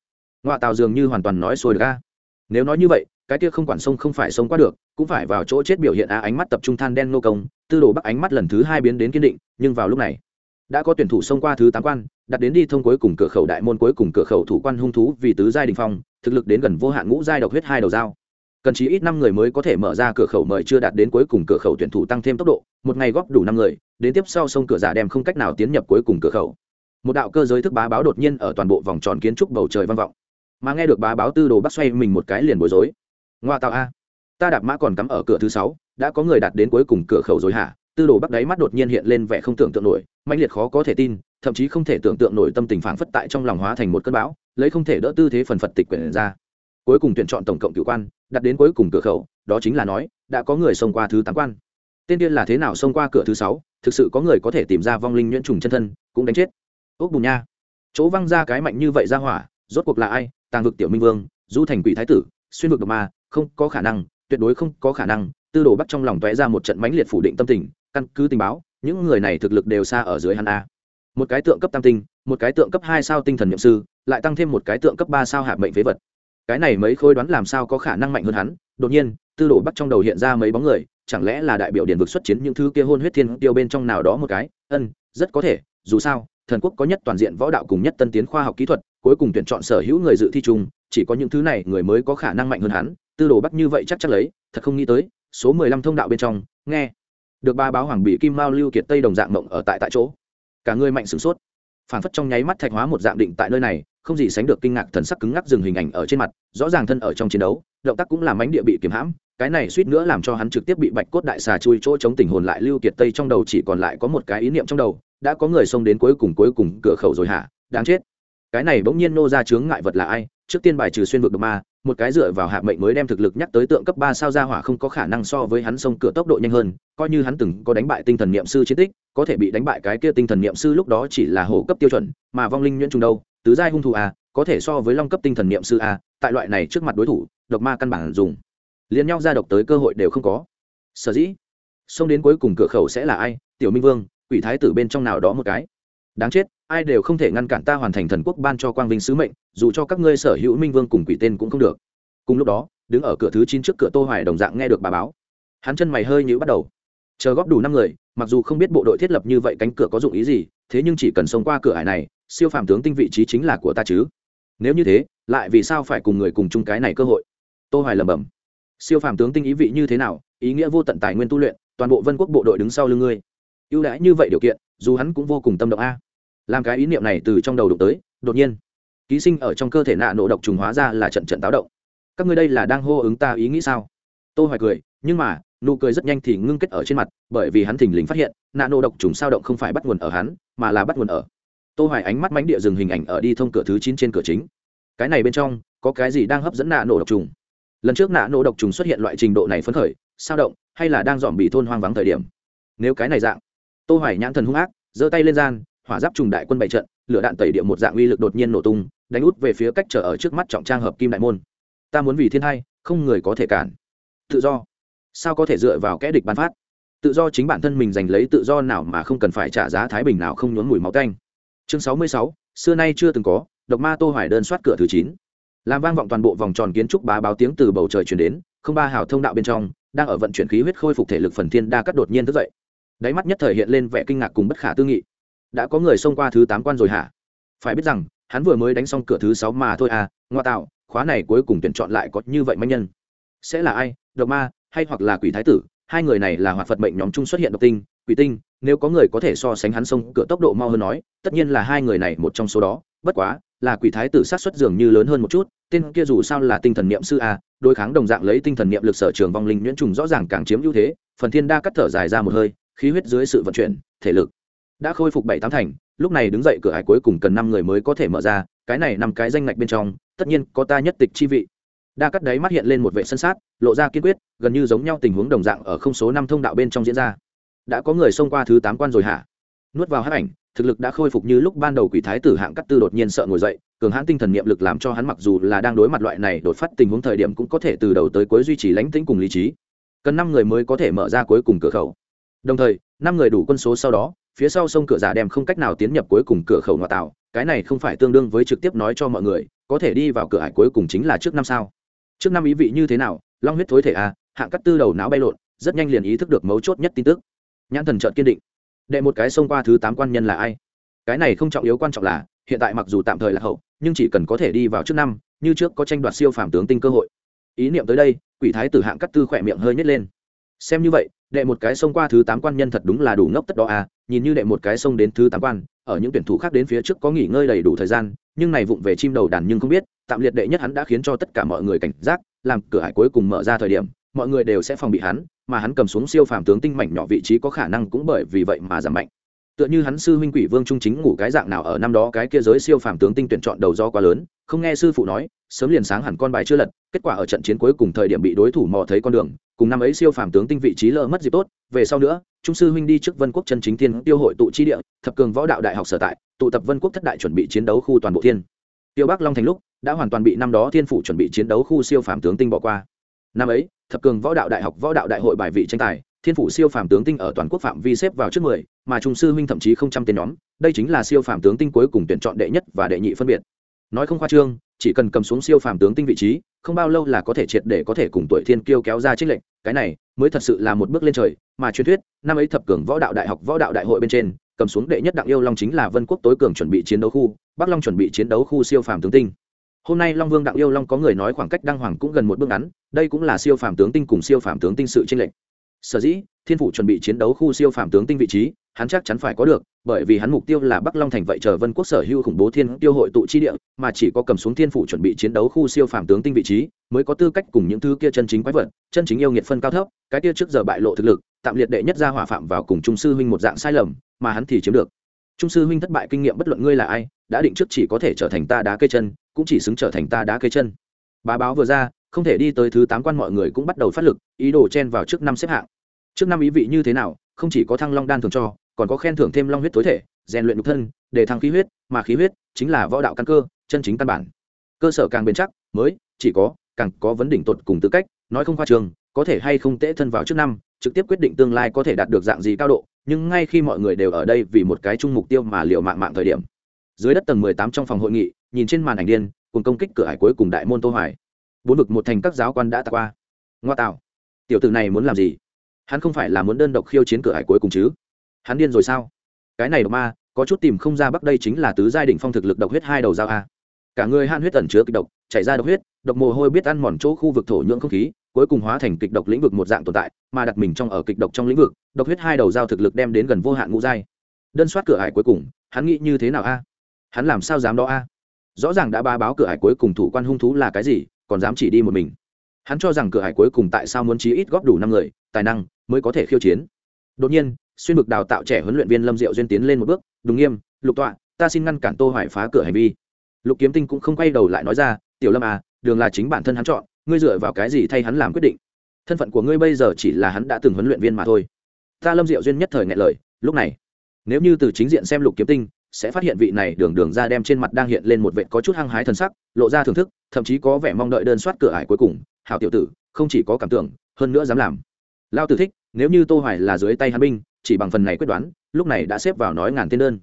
Ngoại tàu dường như hoàn toàn nói xuôi ra nếu nói như vậy cái kia không quản sông không phải sông qua được, cũng phải vào chỗ chết biểu hiện á ánh mắt tập trung than đen nô công, tư đồ bắc ánh mắt lần thứ hai biến đến kiên định, nhưng vào lúc này, đã có tuyển thủ xông qua thứ tám quan, đặt đến đi thông cuối cùng cửa khẩu đại môn cuối cùng cửa khẩu thủ quan hung thú vì tứ giai đình phong, thực lực đến gần vô hạn ngũ giai độc huyết hai đầu dao. Cần chỉ ít năm người mới có thể mở ra cửa khẩu mời chưa đạt đến cuối cùng cửa khẩu tuyển thủ tăng thêm tốc độ, một ngày góp đủ năm người, đến tiếp sau sông cửa giả đem không cách nào tiến nhập cuối cùng cửa khẩu. Một đạo cơ giới thức bá báo đột nhiên ở toàn bộ vòng tròn kiến trúc bầu trời vang vọng. Mà nghe được bá báo tư đồ bắt xoay mình một cái liền bối rối ngoa tạo a. Ta đạp mã còn cắm ở cửa thứ sáu, đã có người đạt đến cuối cùng cửa khẩu rồi hả? Tư đồ bắt đáy mắt đột nhiên hiện lên vẻ không tưởng tượng nổi mạnh liệt khó có thể tin, thậm chí không thể tưởng tượng nổi tâm tình phảng phất tại trong lòng hóa thành một cơn bão, lấy không thể đỡ tư thế phần phật tịch quyển ra. Cuối cùng tuyển chọn tổng cộng cửu quan, đặt đến cuối cùng cửa khẩu, đó chính là nói, đã có người xông qua thứ tám quan. Tên tiên là thế nào xông qua cửa thứ sáu? Thực sự có người có thể tìm ra vong linh nhuyễn trùng chân thân, cũng đánh chết. Ốc bùn nha. Chỗ văng ra cái mạnh như vậy ra hỏa, rốt cuộc là ai? Tàng vực tiểu minh vương, du thành quỷ thái tử, xuyên vực độc ma không có khả năng, tuyệt đối không có khả năng, tư đồ bắt trong lòng tóe ra một trận mãnh liệt phủ định tâm tình, căn cứ tình báo, những người này thực lực đều xa ở dưới hắn a. Một cái tượng cấp tam tinh, một cái tượng cấp hai sao tinh thần nhậm sư, lại tăng thêm một cái tượng cấp ba sao hạ mệnh phế vật. Cái này mấy khôi đoán làm sao có khả năng mạnh hơn hắn? Đột nhiên, tư đồ bắt trong đầu hiện ra mấy bóng người, chẳng lẽ là đại biểu điển vực xuất chiến những thứ kia hôn huyết thiên tiêu bên trong nào đó một cái? Ân, rất có thể, dù sao, thần quốc có nhất toàn diện võ đạo cùng nhất tân tiến khoa học kỹ thuật, cuối cùng tuyển chọn sở hữu người dự thi chung, chỉ có những thứ này người mới có khả năng mạnh hơn hắn tư đồ bắc như vậy chắc chắc lấy, thật không nghĩ tới, số mười lăm thông đạo bên trong, nghe, được ba báo hoàng bị kim mao lưu kiệt tây đồng dạng mộng ở tại tại chỗ. Cả người mạnh sửng sốt. Phản phất trong nháy mắt thạch hóa một dạng định tại nơi này, không gì sánh được kinh ngạc thần sắc cứng ngắc dừng hình ảnh ở trên mặt, rõ ràng thân ở trong chiến đấu, động tác cũng làm mánh địa bị kiếm hãm, cái này suýt nữa làm cho hắn trực tiếp bị bạch cốt đại xà chui chỗ chống tình hồn lại lưu kiệt tây trong đầu chỉ còn lại có một cái ý niệm trong đầu, đã có người xông đến cuối cùng cuối cùng cửa khẩu rồi hả? Đáng chết. Cái này bỗng nhiên nô ra chướng ngại vật là ai? Trước tiên bài trừ xuyên vực độc ma, một cái dựa vào hạ mệnh mới đem thực lực nhắc tới tượng cấp ba sao ra hỏa không có khả năng so với hắn xông cửa tốc độ nhanh hơn, coi như hắn từng có đánh bại tinh thần niệm sư chiến tích, có thể bị đánh bại cái kia tinh thần niệm sư lúc đó chỉ là hổ cấp tiêu chuẩn, mà vong linh nhuyễn trung đâu, tứ giai hung thủ a có thể so với long cấp tinh thần niệm sư a tại loại này trước mặt đối thủ, độc ma căn bản dùng. Liền nhau ra độc tới cơ hội đều không có. Sở dĩ, xông đến cuối cùng cửa khẩu sẽ là ai? Tiểu minh vương, quỷ thái tử bên trong nào đó một cái. Đáng chết ai đều không thể ngăn cản ta hoàn thành thần quốc ban cho quang vinh sứ mệnh, dù cho các ngươi sở hữu minh vương cùng quỷ tên cũng không được. Cùng lúc đó, đứng ở cửa thứ chín trước cửa tô hoài đồng dạng nghe được bà báo. Hắn chân mày hơi nhíu bắt đầu. Chờ góp đủ năm người, mặc dù không biết bộ đội thiết lập như vậy cánh cửa có dụng ý gì, thế nhưng chỉ cần xông qua cửa hải này, siêu phàm tướng tinh vị trí chính là của ta chứ. Nếu như thế, lại vì sao phải cùng người cùng chung cái này cơ hội? Tô hoài lẩm bẩm. Siêu phàm tướng tinh ý vị như thế nào, ý nghĩa vô tận tài nguyên tu luyện, toàn bộ vân quốc bộ đội đứng sau lưng ngươi. Ưu đãi như vậy điều kiện, dù hắn cũng vô cùng tâm động a làm cái ý niệm này từ trong đầu đụng tới, đột nhiên, ký sinh ở trong cơ thể nạ nổ độc trùng hóa ra là trận trận táo động. Các ngươi đây là đang hô ứng ta ý nghĩ sao? Tôi hoài cười, nhưng mà, nụ cười rất nhanh thì ngưng kết ở trên mặt, bởi vì hắn thình lình phát hiện, nạ nổ độc trùng sao động không phải bắt nguồn ở hắn, mà là bắt nguồn ở. Tôi hoài ánh mắt mánh địa dừng hình ảnh ở đi thông cửa thứ chín trên cửa chính. Cái này bên trong, có cái gì đang hấp dẫn nạ nổ độc trùng? Lần trước nạ nổ độc trùng xuất hiện loại trình độ này phấn khởi, sao động, hay là đang dòm bị thôn hoang vắng thời điểm? Nếu cái này dạng, tô hoài nhãn thần hung ác, giơ tay lên gian hỏa giáp trùng đại quân bày trận, lửa đạn tẩy địa một dạng uy lực đột nhiên nổ tung, đánh út về phía cách trở ở trước mắt trọng trang hợp kim đại môn. Ta muốn vì thiên hai, không người có thể cản. Tự do. Sao có thể dựa vào kẽ địch ban phát? Tự do chính bản thân mình giành lấy tự do nào mà không cần phải trả giá thái bình nào không nhốn mùi máu canh chương sáu mươi sáu, xưa nay chưa từng có, độc ma tô hoài đơn soát cửa thứ chín. Làm vang vọng toàn bộ vòng tròn kiến trúc bá báo tiếng từ bầu trời truyền đến, không ba hào thông đạo bên trong, đang ở vận chuyển khí huyết khôi phục thể lực phần thiên đa cắt đột nhiên thức dậy. Đáy mắt nhất thời hiện lên vẻ kinh ngạc cùng bất khả tư nghị đã có người xông qua thứ tám quan rồi hả? Phải biết rằng, hắn vừa mới đánh xong cửa thứ sáu mà thôi à ngoa tạo, khóa này cuối cùng tuyển chọn lại có như vậy manh nhân. Sẽ là ai? Độc ma, hay hoặc là quỷ thái tử? Hai người này là hoạt phật mệnh nhóm chung xuất hiện độc tinh, quỷ tinh, nếu có người có thể so sánh hắn xông cửa tốc độ mau hơn nói, tất nhiên là hai người này một trong số đó. Bất quá, là quỷ thái tử sát xuất dường như lớn hơn một chút, tên kia dù sao là tinh thần niệm sư a đối kháng đồng dạng lấy tinh thần niệm lực sở trường vong linh nhuyễn trùng rõ ràng càng chiếm ưu thế, phần thiên đa cắt thở dài ra một hơi, khí huyết dưới sự vận chuyển, thể lực đã khôi phục bảy tám thành, lúc này đứng dậy cửa hải cuối cùng cần năm người mới có thể mở ra, cái này nằm cái danh ngạch bên trong, tất nhiên có ta nhất tịch chi vị. Đa cắt đấy mắt hiện lên một vệ sân sát, lộ ra kiên quyết, gần như giống nhau tình huống đồng dạng ở không số năm thông đạo bên trong diễn ra. Đã có người xông qua thứ tám quan rồi hả? Nuốt vào hát ảnh, thực lực đã khôi phục như lúc ban đầu quỷ thái tử hạng cắt tư đột nhiên sợ ngồi dậy, cường hãn tinh thần niệm lực làm cho hắn mặc dù là đang đối mặt loại này đột phát tình huống thời điểm cũng có thể từ đầu tới cuối duy trì lãnh tĩnh cùng lý trí. Cần năm người mới có thể mở ra cuối cùng cửa khẩu. Đồng thời, năm người đủ quân số sau đó phía sau sông cửa giả đem không cách nào tiến nhập cuối cùng cửa khẩu ngoại tạo, cái này không phải tương đương với trực tiếp nói cho mọi người, có thể đi vào cửa hải cuối cùng chính là trước năm sao. Trước năm ý vị như thế nào, long huyết thối thể à hạng cắt tư đầu não bay lộn, rất nhanh liền ý thức được mấu chốt nhất tin tức. Nhãn thần trợn kiên định. Đệ một cái xông qua thứ tám quan nhân là ai? Cái này không trọng yếu quan trọng là, hiện tại mặc dù tạm thời là hậu, nhưng chỉ cần có thể đi vào trước năm, như trước có tranh đoạt siêu phàm tướng tinh cơ hội. Ý niệm tới đây, quỷ thái tử hạng cắt tư khỏe miệng hơi nhét lên. Xem như vậy đệ một cái xông qua thứ tám quan nhân thật đúng là đủ ngốc tất đó à nhìn như đệ một cái xông đến thứ tám quan, ở những tuyển thủ khác đến phía trước có nghỉ ngơi đầy đủ thời gian, nhưng này vụng về chim đầu đàn nhưng không biết, tạm liệt đệ nhất hắn đã khiến cho tất cả mọi người cảnh giác, làm cửa hải cuối cùng mở ra thời điểm, mọi người đều sẽ phòng bị hắn, mà hắn cầm xuống siêu phàm tướng tinh mảnh nhỏ vị trí có khả năng cũng bởi vì vậy mà giảm mạnh. Tựa như hắn sư huynh quỷ vương trung chính ngủ cái dạng nào ở năm đó cái kia giới siêu phàm tướng tinh tuyển chọn đầu do quá lớn, không nghe sư phụ nói, sớm liền sáng hẳn con bài chưa lật, kết quả ở trận chiến cuối cùng thời điểm bị đối thủ mò thấy con đường cùng năm ấy siêu phàm tướng tinh vị trí lỡ mất dịp tốt, về sau nữa, trung sư huynh đi trước vân quốc chân chính thiên tiêu hội tụ chi địa, thập cường võ đạo đại học sở tại, tụ tập vân quốc thất đại chuẩn bị chiến đấu khu toàn bộ thiên. Tiêu bắc long thành lúc, đã hoàn toàn bị năm đó thiên phủ chuẩn bị chiến đấu khu siêu phàm tướng tinh bỏ qua. Năm ấy, thập cường võ đạo đại học, võ đạo đại hội bài vị tranh tài, thiên phủ siêu phàm tướng tinh ở toàn quốc phạm vi xếp vào trước mười, mà trung sư huynh thậm chí không trăm tên nhóm, đây chính là siêu phàm tướng tinh cuối cùng tuyển chọn đệ nhất và đệ nhị phân biệt. Nói không khoa trương, chỉ cần cầm xuống siêu phàm tướng tinh vị trí, không bao lâu là có thể triệt để có thể cùng tuổi thiên kiêu kéo ra trích lệnh cái này mới thật sự là một bước lên trời, mà truyền thuyết, năm ấy thập cường võ đạo đại học võ đạo đại hội bên trên, cầm xuống đệ nhất đặng yêu long chính là vân quốc tối cường chuẩn bị chiến đấu khu, bắc long chuẩn bị chiến đấu khu siêu phàm tướng tinh. Hôm nay long vương đặng yêu long có người nói khoảng cách đăng hoàng cũng gần một bước ngắn, đây cũng là siêu phàm tướng tinh cùng siêu phàm tướng tinh sự tranh lệch. Sở dĩ, thiên phủ chuẩn bị chiến đấu khu siêu phàm tướng tinh vị trí hắn chắc chắn phải có được, bởi vì hắn mục tiêu là bắc long thành vậy chờ vân quốc sở hữu khủng bố thiên tiêu hội tụ chi địa, mà chỉ có cầm xuống thiên phủ chuẩn bị chiến đấu khu siêu phàm tướng tinh vị trí, mới có tư cách cùng những thứ kia chân chính quái vật, chân chính yêu nghiệt phân cao thấp, cái kia trước giờ bại lộ thực lực, tạm liệt đệ nhất ra hỏa phạm vào cùng trung sư huynh một dạng sai lầm, mà hắn thì chiếm được. Trung sư huynh thất bại kinh nghiệm bất luận ngươi là ai, đã định trước chỉ có thể trở thành ta đá cây chân, cũng chỉ xứng trở thành ta đá cây chân. Bá báo vừa ra, không thể đi tới thứ tám quan mọi người cũng bắt đầu phát lực, ý đồ chen vào trước năm xếp hạng. Trước năm ý vị như thế nào, không chỉ có thăng long đan thường cho còn có khen thưởng thêm long huyết tối thể, rèn luyện nhục thân, để thăng khí huyết, mà khí huyết chính là võ đạo căn cơ, chân chính căn bản. Cơ sở càng bền chắc, mới chỉ có, càng có vấn đỉnh tột cùng tư cách, nói không khoa trường, có thể hay không tễ thân vào trước năm, trực tiếp quyết định tương lai có thể đạt được dạng gì cao độ, nhưng ngay khi mọi người đều ở đây vì một cái chung mục tiêu mà liệu mạng mạng thời điểm. Dưới đất tầng mười tám trong phòng hội nghị, nhìn trên màn ảnh điên, cùng công kích cửa hải cuối cùng đại môn tô hoài. Bốn vực một thành các giáo quan đã tạc qua. Ngoa tạo. Tiểu tử này muốn làm gì? Hắn không phải là muốn đơn độc khiêu chiến cửa hải cuối cùng chứ? Hắn điên rồi sao? Cái này độc ma, có chút tìm không ra bắc đây chính là tứ giai đỉnh phong thực lực độc huyết hai đầu dao a. Cả người han huyết ẩn chứa kịch độc, chảy ra độc huyết, độc mồ hôi biết ăn mòn chỗ khu vực thổ nhưỡng không khí, cuối cùng hóa thành kịch độc lĩnh vực một dạng tồn tại, mà đặt mình trong ở kịch độc trong lĩnh vực, độc huyết hai đầu dao thực lực đem đến gần vô hạn ngũ giai. Đơn soát cửa hải cuối cùng, hắn nghĩ như thế nào a? Hắn làm sao dám đó a? Rõ ràng đã ba báo cửa hải cuối cùng thủ quan hung thú là cái gì, còn dám chỉ đi một mình. Hắn cho rằng cửa hải cuối cùng tại sao muốn chí ít góp đủ năm người, tài năng mới có thể khiêu chiến. Đột nhiên xuyên bực đào tạo trẻ huấn luyện viên lâm diệu duyên tiến lên một bước đúng nghiêm, lục tọa, ta xin ngăn cản tô hoài phá cửa hành vi. Lục kiếm tinh cũng không quay đầu lại nói ra, tiểu lâm à đường là chính bản thân hắn chọn, ngươi dựa vào cái gì thay hắn làm quyết định? Thân phận của ngươi bây giờ chỉ là hắn đã từng huấn luyện viên mà thôi. Ta lâm diệu duyên nhất thời ngại lời, lúc này, nếu như từ chính diện xem lục kiếm tinh, sẽ phát hiện vị này đường đường ra đem trên mặt đang hiện lên một vệ có chút hăng hái thần sắc, lộ ra thưởng thức, thậm chí có vẻ mong đợi đơn soát cửa ải cuối cùng. Hảo tiểu tử, không chỉ có cảm tưởng, hơn nữa dám làm. Lao tử thích, nếu như tô hoài là dưới tay hắn binh chỉ bằng phần này quyết đoán, lúc này đã xếp vào nói ngàn tên đơn.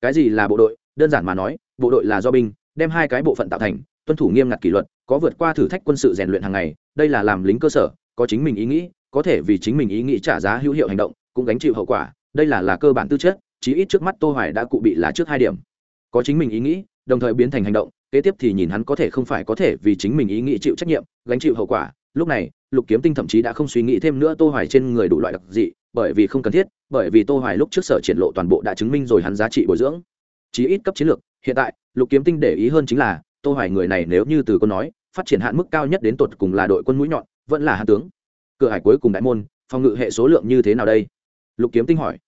Cái gì là bộ đội? Đơn giản mà nói, bộ đội là do binh, đem hai cái bộ phận tạo thành, tuân thủ nghiêm ngặt kỷ luật, có vượt qua thử thách quân sự rèn luyện hàng ngày, đây là làm lính cơ sở, có chính mình ý nghĩ, có thể vì chính mình ý nghĩ trả giá hữu hiệu hành động, cũng gánh chịu hậu quả, đây là là cơ bản tư chất, chí ít trước mắt tô hoài đã cụ bị là trước hai điểm. Có chính mình ý nghĩ, đồng thời biến thành hành động, kế tiếp thì nhìn hắn có thể không phải có thể vì chính mình ý nghĩ chịu trách nhiệm, gánh chịu hậu quả. Lúc này, lục kiếm tinh thậm chí đã không suy nghĩ thêm nữa tô hoài trên người đủ loại đặc dị, bởi vì không cần thiết bởi vì tô hoài lúc trước sở triển lộ toàn bộ đã chứng minh rồi hắn giá trị bồi dưỡng. Chí ít cấp chiến lược, hiện tại, lục kiếm tinh để ý hơn chính là, tô hoài người này nếu như từ cô nói, phát triển hạn mức cao nhất đến tột cùng là đội quân mũi nhọn, vẫn là hạ tướng. Cửa hải cuối cùng đại môn, phòng ngự hệ số lượng như thế nào đây? Lục kiếm tinh hỏi.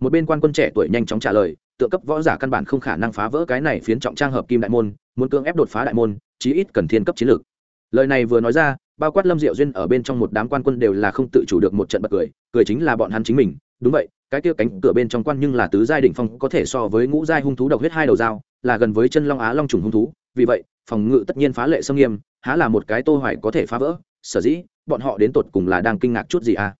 Một bên quan quân trẻ tuổi nhanh chóng trả lời tượng cấp võ giả căn bản không khả năng phá vỡ cái này phiến trọng trang hợp kim đại môn, muốn cưỡng ép đột phá đại môn, chí ít cần thiên cấp chiến lược. Lời này vừa nói ra, bao quát lâm diệu duyên ở bên trong một đám quan quân đều là không tự chủ được một trận bật cười cười chính là bọn hắn chính mình đúng vậy, cái kia cánh cửa bên trong quan nhưng là tứ giai đỉnh phong, có thể so với ngũ giai hung thú độc huyết hai đầu dao, là gần với chân long á long trùng hung thú. Vì vậy, phòng ngự tất nhiên phá lệ xâm nghiêm, há là một cái tô hoài có thể phá vỡ. Sở dĩ, bọn họ đến tột cùng là đang kinh ngạc chút gì à?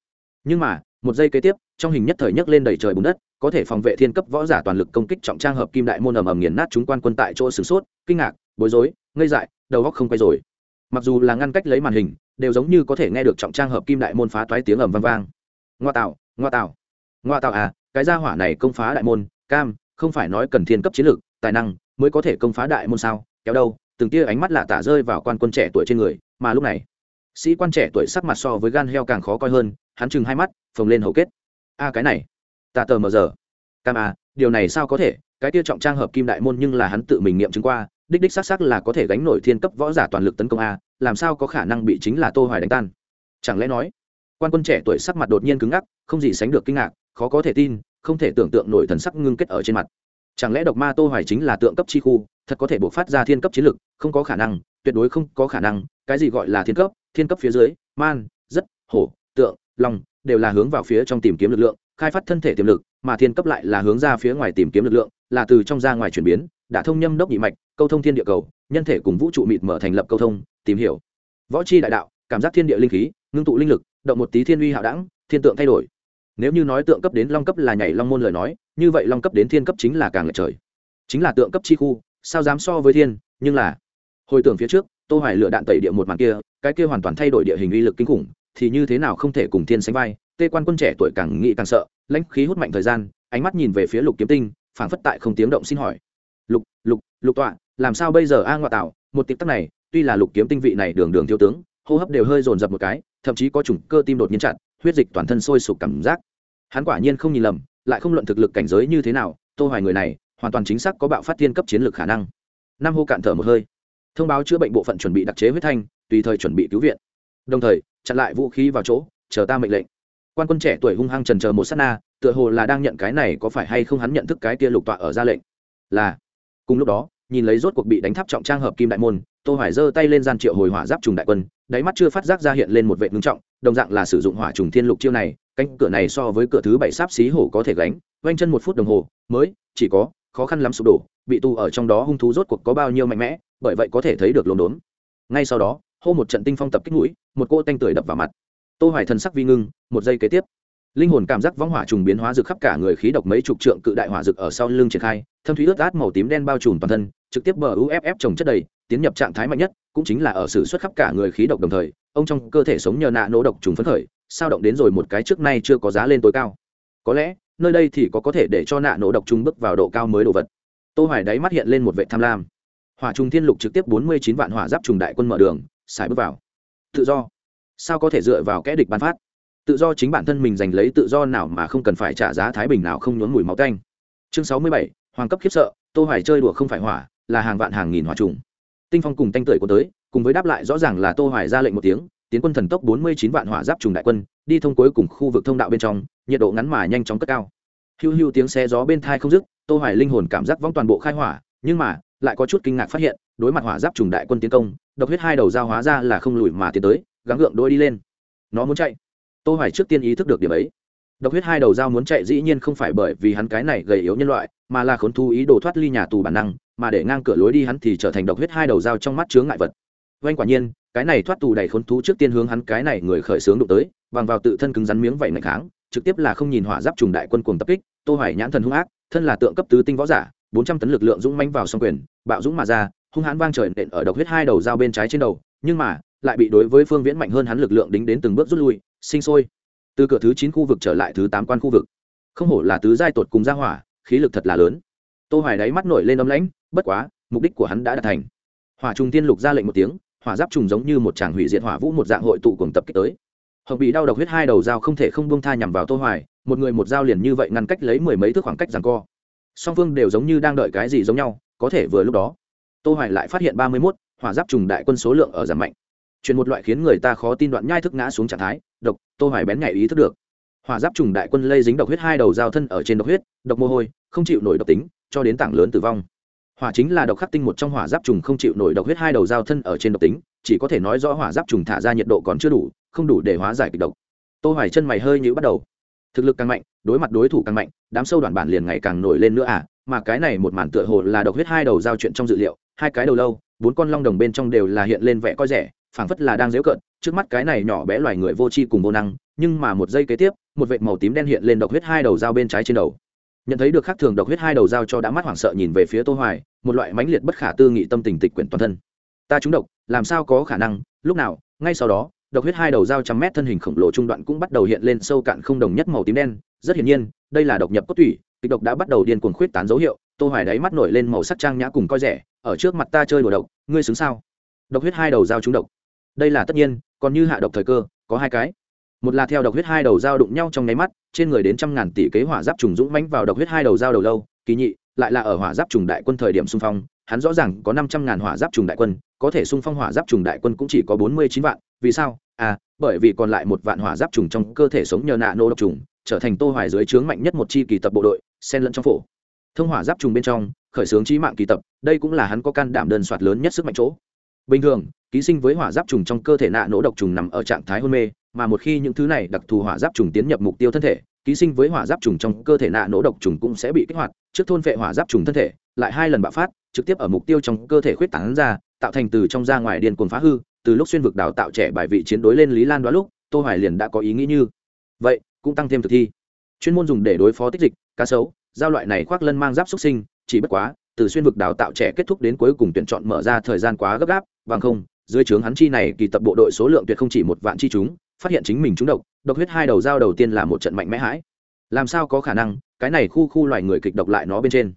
Nhưng mà, một giây kế tiếp, trong hình nhất thời nhấc lên đầy trời bùn đất, có thể phòng vệ thiên cấp võ giả toàn lực công kích trọng trang hợp kim đại môn ầm ầm nghiền nát chúng quan quân tại chỗ sửng sốt, kinh ngạc, bối rối, ngây dại, đầu góc không quay rồi. Mặc dù là ngăn cách lấy màn hình, đều giống như có thể nghe được trọng trang hợp kim đại môn phá toái tiếng ầm vang vang. Ngoa tạo ngoa tạo ngoa tạo à cái gia hỏa này công phá đại môn, cam, không phải nói cần thiên cấp chiến lược, tài năng mới có thể công phá đại môn sao? Kéo đâu, từng tia ánh mắt lạ tả rơi vào quan quân trẻ tuổi trên người, mà lúc này, sĩ quan trẻ tuổi sắc mặt so với gan heo càng khó coi hơn, hắn chừng hai mắt, phồng lên hầu kết. A, cái này, ta tờ mờ giờ. Cam à điều này sao có thể? Cái tia trọng trang hợp kim đại môn nhưng là hắn tự mình nghiệm chứng qua, đích đích xác xác là có thể gánh nổi thiên cấp võ giả toàn lực tấn công a, làm sao có khả năng bị chính là tô hoài đánh tan? Chẳng lẽ nói, quan quân trẻ tuổi sắc mặt đột nhiên cứng ngắc, không gì sánh được kinh ngạc khó có thể tin, không thể tưởng tượng nổi thần sắc ngưng kết ở trên mặt. Chẳng lẽ độc ma tô hoài chính là tượng cấp chi khu, thật có thể bộc phát ra thiên cấp chiến lực, không có khả năng, tuyệt đối không có khả năng, cái gì gọi là thiên cấp thiên cấp phía dưới, man, rất, hổ, tượng, long, đều là hướng vào phía trong tìm kiếm lực lượng, khai phát thân thể tiềm lực, mà thiên cấp lại là hướng ra phía ngoài tìm kiếm lực lượng, là từ trong ra ngoài chuyển biến, đã thông nhâm đốc nhị mạch, câu thông thiên địa cầu, nhân thể cùng vũ trụ mịt mở thành lập câu thông, tìm hiểu. Võ chi đại đạo, cảm giác thiên địa linh khí, ngưng tụ linh lực, động một tí thiên uy hạo đẳng, thiên tượng thay đổi nếu như nói tượng cấp đến long cấp là nhảy long môn lời nói, như vậy long cấp đến thiên cấp chính là càng lệch trời. Chính là tượng cấp chi khu, sao dám so với thiên, nhưng là, hồi tưởng phía trước, tô hoài lựa đạn tẩy địa một màn kia, cái kia hoàn toàn thay đổi địa hình uy lực kinh khủng, thì như thế nào không thể cùng thiên sánh vai, tê quan quân trẻ tuổi càng nghĩ càng sợ, lãnh khí hút mạnh thời gian, ánh mắt nhìn về phía lục kiếm tinh, phảng phất tại không tiếng động xin hỏi. Lục lục lục tọa, làm sao bây giờ a ngoại tạo một tịp tắc này, tuy là lục kiếm tinh vị này đường đường thiếu tướng, hô hấp đều hơi dồn dập một cái, thậm chí có chủng cơ tim đột nhiên chặn huyết dịch toàn thân sôi sục cảm giác. Hắn quả nhiên không nhìn lầm, lại không luận thực lực cảnh giới như thế nào, tô hoài người này, hoàn toàn chính xác có bạo phát thiên cấp chiến lược khả năng. Nam hô cạn thở một hơi. Thông báo chữa bệnh bộ phận chuẩn bị đặc chế huyết thanh, tùy thời chuẩn bị cứu viện. Đồng thời, chặn lại vũ khí vào chỗ, chờ ta mệnh lệnh. Quan quân trẻ tuổi hung hăng trần chờ một sát na, tựa hồ là đang nhận cái này có phải hay không hắn nhận thức cái kia lục tọa ở ra lệnh. Là. Cùng lúc đó, nhìn lấy rốt cuộc bị đánh tháp trọng trang hợp kim đại môn, tô hoài giơ tay lên gian triệu hồi hỏa giáp trùng đại quân, đáy mắt chưa phát giác ra hiện lên một vệ ngưng trọng đồng dạng là sử dụng hỏa trùng thiên lục chiêu này, cánh cửa này so với cửa thứ bảy sáp xí hổ có thể gánh vanh chân một phút đồng hồ, mới, chỉ có, khó khăn lắm sụp đổ, bị tu ở trong đó hung thú rốt cuộc có bao nhiêu mạnh mẽ, bởi vậy có thể thấy được lồn đốn ngay sau đó, hô một trận tinh phong tập kích mũi, một cô tanh tưởi đập vào mặt. Tô hoài thần sắc vi ngưng, một giây kế tiếp, linh hồn cảm giác võng hỏa trùng biến hóa rực khắp cả người khí độc mấy chục trượng cự đại hỏa rực ở sau lưng triển khai, thâm thúy ướt át màu tím đen bao trùm toàn thân, trực tiếp bờ uff trồng chất đầy tiến nhập trạng thái mạnh nhất cũng chính là ở sự xuất khắp cả người khí độc đồng thời ông trong cơ thể sống nhờ nạ nổ độc trùng phấn khởi sao động đến rồi một cái trước nay chưa có giá lên tối cao. Có lẽ nơi đây thì có có thể để cho nạ nổ độc trùng bước vào độ cao mới đồ vật. Tô hoài đáy mắt hiện lên một vệ tham lam. Hỏa trùng thiên lục trực tiếp 49 vạn hỏa giáp trùng đại quân mở đường xài bước vào. Tự do. Sao có thể dựa vào kẻ địch ban phát? Tự do chính bản thân mình giành lấy tự do nào mà không cần phải trả giá thái bình nào không nhuốm mùi máu tanh. Chương 67, hoàng cấp khiếp sợ tô hoài chơi đùa không phải hỏa là hàng vạn hàng nghìn hỏa trùng tinh phong cùng tanh tưởi của tới, cùng với đáp lại rõ ràng là tô hoài ra lệnh một tiếng, tiến quân thần tốc 49 vạn hỏa giáp trùng đại quân, đi thông cuối cùng khu vực thông đạo bên trong, nhiệt độ ngắn mà nhanh chóng cất cao. Hưu hưu tiếng xe gió bên thai không dứt, tô hoài linh hồn cảm giác vong toàn bộ khai hỏa, nhưng mà, lại có chút kinh ngạc phát hiện, đối mặt hỏa giáp trùng đại quân tiến công, độc huyết hai đầu giao hóa ra là không lùi mà tiến tới, gắng gượng đôi đi lên. Nó muốn chạy. Tô hoài trước tiên ý thức được điểm ấy. Độc huyết hai đầu dao muốn chạy dĩ nhiên không phải bởi vì hắn cái này gầy yếu nhân loại, mà là khốn thu ý đồ thoát ly nhà tù bản năng mà để ngang cửa lối đi hắn thì trở thành độc huyết hai đầu dao trong mắt chướng ngại vật. Oanh quả nhiên, cái này thoát tù đầy khốn thú trước tiên hướng hắn cái này người khởi sướng đụng tới, bằng vào tự thân cứng rắn miếng vậy ngày kháng, trực tiếp là không nhìn hỏa giáp trùng đại quân cuồng tập kích, tô hoài nhãn thần hung ác, thân là tượng cấp tứ tinh võ giả 400 tấn lực lượng dũng mãnh vào song quyền, bạo dũng mà ra, hung hãn vang trời nện ở độc huyết hai đầu dao bên trái trên đầu, nhưng mà, lại bị đối với phương viễn mạnh hơn hắn lực lượng đính đến từng bước rút lui, sinh sôi. Từ cửa thứ chín khu vực trở lại thứ tám quan khu vực. Không hổ là tứ giai tột cùng gia hỏa, khí lực thật là lớn tô hoài đáy mắt nổi lên âm lãnh bất quá mục đích của hắn đã đạt thành. Hỏa trùng tiên lục ra lệnh một tiếng hỏa giáp trùng giống như một tràng hủy diệt hỏa vũ một dạng hội tụ cùng tập kích tới. Hồng bị đau độc huyết hai đầu dao không thể không buông tha nhằm vào tô hoài một người một dao liền như vậy ngăn cách lấy mười mấy thước khoảng cách giằng co. Song phương đều giống như đang đợi cái gì giống nhau có thể vừa lúc đó tô hoài lại phát hiện 31, hỏa giáp trùng đại quân số lượng ở giảm mạnh. Chuyển một loại khiến người ta khó tin đoạn nhai thức ngã xuống trạng thái độc tô hoài bén nhạy ý thức được. Hỏa giáp trùng đại quân lây dính độc huyết hai đầu giao thân ở trên độc huyết độc mồ hôi không chịu nổi độc tính cho đến tảng lớn tử vong. Hỏa chính là độc khắc tinh một trong hỏa giáp trùng không chịu nổi độc huyết hai đầu giao thân ở trên độc tính, chỉ có thể nói rõ hỏa giáp trùng thả ra nhiệt độ còn chưa đủ, không đủ để hóa giải kịch độc. Tô hoài chân mày hơi nhíu bắt đầu. Thực lực càng mạnh, đối mặt đối thủ càng mạnh, đám sâu đoạn bản liền ngày càng nổi lên nữa à mà cái này một màn tựa hồ là độc huyết hai đầu giao chuyện trong dự liệu, hai cái đầu lâu, bốn con long đồng bên trong đều là hiện lên vẻ coi rẻ, phảng phất là đang dễ cận trước mắt cái này nhỏ bé loài người vô tri cùng vô năng, nhưng mà một giây kế tiếp, một vệt màu tím đen hiện lên độc huyết hai đầu dao bên trái trên đầu nhận thấy được khác thường độc huyết hai đầu dao cho đã mắt hoảng sợ nhìn về phía tô hoài, một loại mãnh liệt bất khả tư nghị tâm tình tịch quyển toàn thân. Ta trúng độc, làm sao có khả năng? Lúc nào, ngay sau đó, độc huyết hai đầu dao trăm mét thân hình khổng lồ trung đoạn cũng bắt đầu hiện lên sâu cạn không đồng nhất màu tím đen. Rất hiển nhiên, đây là độc nhập cốt tủy, kịch độc đã bắt đầu điên cuồng khuyết tán dấu hiệu. Tô hoài đáy mắt nổi lên màu sắc trang nhã cùng coi rẻ, ở trước mặt ta chơi đùa độc, ngươi xứng sao? Độc huyết hai đầu dao trúng độc. Đây là tất nhiên, còn như hạ độc thời cơ, có hai cái một là theo độc huyết hai đầu dao đụng nhau trong nháy mắt, trên người đến trăm ngàn tỷ kế hỏa giáp trùng dũng mãnh vào độc huyết hai đầu dao đầu lâu, kỳ nhị, lại là ở hỏa giáp trùng đại quân thời điểm xung phong, hắn rõ ràng có năm trăm ngàn hỏa giáp trùng đại quân, có thể xung phong hỏa giáp trùng đại quân cũng chỉ có bốn mươi chín vạn, vì sao? À bởi vì còn lại một vạn hỏa giáp trùng trong cơ thể sống nhờ nạ nô độc trùng, trở thành tô hoài dưới trướng mạnh nhất một chi kỳ tập bộ đội, xen lẫn trong phổ. Thông hỏa giáp trùng bên trong, khởi xướng trí mạng kỳ tập, đây cũng là hắn có can đảm đơn soạt lớn nhất sức mạnh chỗ. Bình thường, ký sinh với hỏa giáp trùng trong cơ thể nạ nỗ độc trùng nằm ở trạng thái hôn mê mà một khi những thứ này đặc thù hỏa giáp trùng tiến nhập mục tiêu thân thể, ký sinh với hỏa giáp trùng trong cơ thể nạ nỗ độc trùng cũng sẽ bị kích hoạt. Trước thôn vệ hỏa giáp trùng thân thể, lại hai lần bạo phát, trực tiếp ở mục tiêu trong cơ thể khuyết tán ra, tạo thành từ trong ra ngoài điên cuồng phá hư. Từ lúc xuyên vực đào tạo trẻ bài vị chiến đối lên lý lan đó lúc, tô hoài liền đã có ý nghĩ như vậy, cũng tăng thêm thực thi. Chuyên môn dùng để đối phó tích dịch, cá sấu, giao loại này khoác lân mang giáp xuất sinh, chỉ bất quá, từ xuyên vực đào tạo trẻ kết thúc đến cuối cùng tuyển chọn mở ra thời gian quá gấp gáp, bằng không, dưới trướng hắn chi này kỳ tập bộ đội số lượng tuyệt không chỉ một vạn chi chúng phát hiện chính mình trúng độc độc huyết hai đầu dao đầu tiên là một trận mạnh mẽ hãi. Làm sao có khả năng, cái này khu khu loài người kịch độc lại nó bên trên.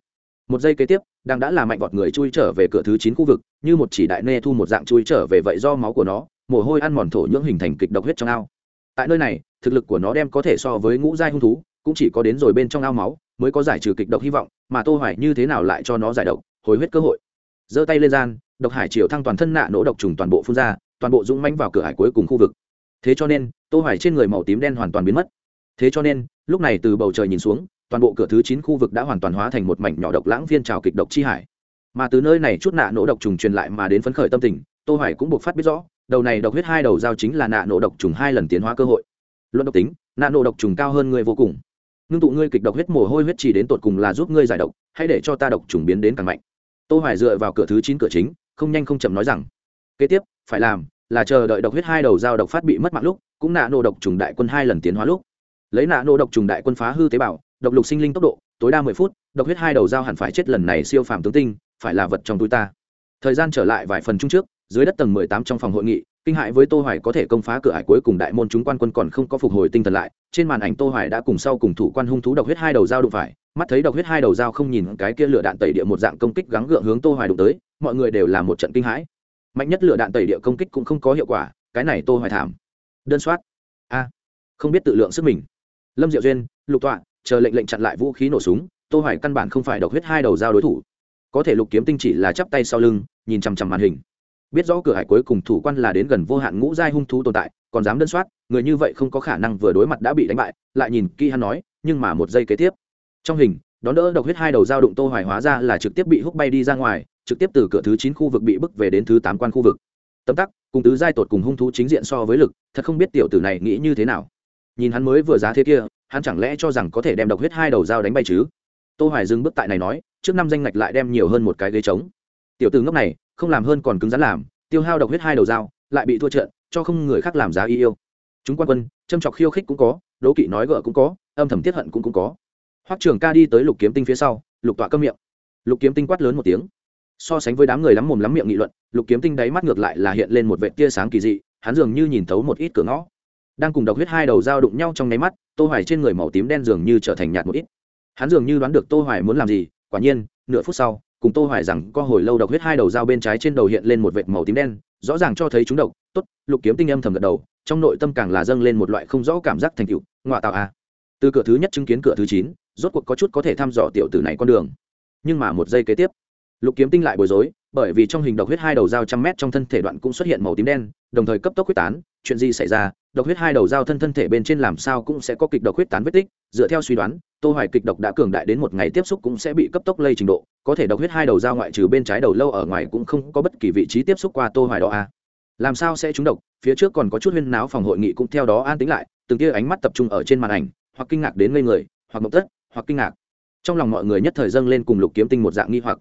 Một giây kế tiếp, đang đã là mạnh vọt người chui trở về cửa thứ chín khu vực, như một chỉ đại nê thu một dạng chui trở về vậy do máu của nó, mồ hôi ăn mòn thổ nhưỡng hình thành kịch độc huyết trong ao. Tại nơi này, thực lực của nó đem có thể so với ngũ giai hung thú, cũng chỉ có đến rồi bên trong ao máu, mới có giải trừ kịch độc hy vọng, mà tô hoài như thế nào lại cho nó giải độc, hồi huyết cơ hội. Giơ tay lên gian, độc hải triều thăng toàn thân nạ nổ độc trùng toàn bộ phun ra, toàn bộ dũng mãnh vào cửa hải cuối cùng khu vực thế cho nên, tô hoài trên người màu tím đen hoàn toàn biến mất. Thế cho nên, lúc này từ bầu trời nhìn xuống, toàn bộ cửa thứ 9 khu vực đã hoàn toàn hóa thành một mảnh nhỏ độc lãng viên trào kịch độc chi hải. Mà từ nơi này chút nạ nổ độc trùng truyền lại mà đến phấn khởi tâm tình, tô hoài cũng buộc phát biết rõ, đầu này độc huyết hai đầu giao chính là nạ nổ độc trùng hai lần tiến hóa cơ hội. Luận độc tính, nạ nổ độc trùng cao hơn người vô cùng. Ngưng tụ ngươi kịch độc huyết mồ hôi huyết chỉ đến tột cùng là giúp ngươi giải độc, hãy để cho ta độc trùng biến đến càng mạnh. Tô hoài dựa vào cửa thứ 9 cửa chính, không nhanh không chậm nói rằng, kế tiếp, phải làm là chờ đợi độc huyết hai đầu dao độc phát bị mất mạng lúc, cũng nạ nô độc trùng đại quân hai lần tiến hóa lúc. Lấy nạ nô độc trùng đại quân phá hư tế bào, độc lục sinh linh tốc độ, tối đa mười phút, độc huyết hai đầu dao hẳn phải chết lần này siêu phàm tướng tinh, phải là vật trong túi ta. Thời gian trở lại vài phần chung trước, dưới đất tầng mười tám trong phòng hội nghị, kinh hại với tô hoài có thể công phá cửa hải cuối cùng đại môn chúng quan quân còn không có phục hồi tinh thần lại, trên màn ảnh tô hoài đã cùng sau cùng thủ quan hung thú độc huyết hai đầu dao đụng phải, mắt thấy độc huyết hai đầu dao không nhìn cái kia lửa đạn tẩy địa một dạng công kích gắng gượng hướng tô hoài đụng tới, mọi người đều là một trận kinh hãi mạnh nhất lửa đạn tẩy địa công kích cũng không có hiệu quả, cái này tô hoài thảm. Đơn soát. A, không biết tự lượng sức mình. Lâm diệu duyên, lục tọa, chờ lệnh lệnh chặn lại vũ khí nổ súng, tô hoài căn bản không phải độc huyết hai đầu dao đối thủ. Có thể lục kiếm tinh chỉ là chắp tay sau lưng, nhìn chằm chằm màn hình. Biết rõ cửa hải cuối cùng thủ quan là đến gần vô hạn ngũ giai hung thú tồn tại, còn dám đơn soát, người như vậy không có khả năng vừa đối mặt đã bị đánh bại, lại nhìn kỳ hắn nói, nhưng mà một giây kế tiếp. Trong hình, đón đỡ độc huyết hai đầu dao đụng tô hoài hóa ra là trực tiếp bị hút bay đi ra ngoài trực tiếp từ cửa thứ 9 khu vực bị bức về đến thứ 8 quan khu vực. Tấm tắc, cùng tứ giai tột cùng hung thú chính diện so với lực, thật không biết tiểu tử này nghĩ như thế nào. Nhìn hắn mới vừa giá thế kia, hắn chẳng lẽ cho rằng có thể đem độc huyết hai đầu dao đánh bay chứ? Tô hoài dừng bước tại này nói, trước năm danh ngạch lại đem nhiều hơn một cái ghế trống. Tiểu tử ngốc này, không làm hơn còn cứng rắn làm, tiêu hao độc huyết hai đầu dao, lại bị thua trận, cho không người khác làm giá y yêu. Chúng quan quân, châm chọc khiêu khích cũng có, đố kỵ nói gỡ cũng có, âm thầm tiết hận cũng cũng có. Hoắc trường ca đi tới lục kiếm tinh phía sau, lục tọa câm miệng. Lục kiếm tinh quát lớn một tiếng so sánh với đám người lắm mồm lắm miệng nghị luận, lục kiếm tinh đáy mắt ngược lại là hiện lên một vệ tia sáng kỳ dị, hắn dường như nhìn thấu một ít cửa ngõ. Đang cùng độc huyết hai đầu dao đụng nhau trong nháy mắt, tô hoài trên người màu tím đen dường như trở thành nhạt một ít. Hắn dường như đoán được tô hoài muốn làm gì, quả nhiên, nửa phút sau, cùng tô hoài rằng có hồi lâu độc huyết hai đầu dao bên trái trên đầu hiện lên một vệt màu tím đen, rõ ràng cho thấy chúng độc. Tốt, lục kiếm tinh âm thầm gật đầu, trong nội tâm càng là dâng lên một loại không rõ cảm giác thành tựu ngoại tạo a từ cửa thứ nhất chứng kiến cửa thứ chín, rốt cuộc có chút có thể thăm dò tiểu tử này con đường. Nhưng mà một giây kế tiếp lục kiếm tinh lại bối rối, bởi vì trong hình độc huyết hai đầu dao trăm mét trong thân thể đoạn cũng xuất hiện màu tím đen, đồng thời cấp tốc huyết tán, chuyện gì xảy ra, độc huyết hai đầu dao thân thân thể bên trên làm sao cũng sẽ có kịch độc huyết tán vết tích, dựa theo suy đoán, tô hoài kịch độc đã cường đại đến một ngày tiếp xúc cũng sẽ bị cấp tốc lây trình độ, có thể độc huyết hai đầu dao ngoại trừ bên trái đầu lâu ở ngoài cũng không có bất kỳ vị trí tiếp xúc qua tô hoài đó à. làm sao sẽ trúng độc, phía trước còn có chút huyên náo phòng hội nghị cũng theo đó an tĩnh lại, từng tia ánh mắt tập trung ở trên màn ảnh, hoặc kinh ngạc đến ngây người, hoặc mộng tất, hoặc kinh ngạc trong lòng mọi người nhất thời dâng lên cùng lục kiếm tinh một dạng nghi hoặc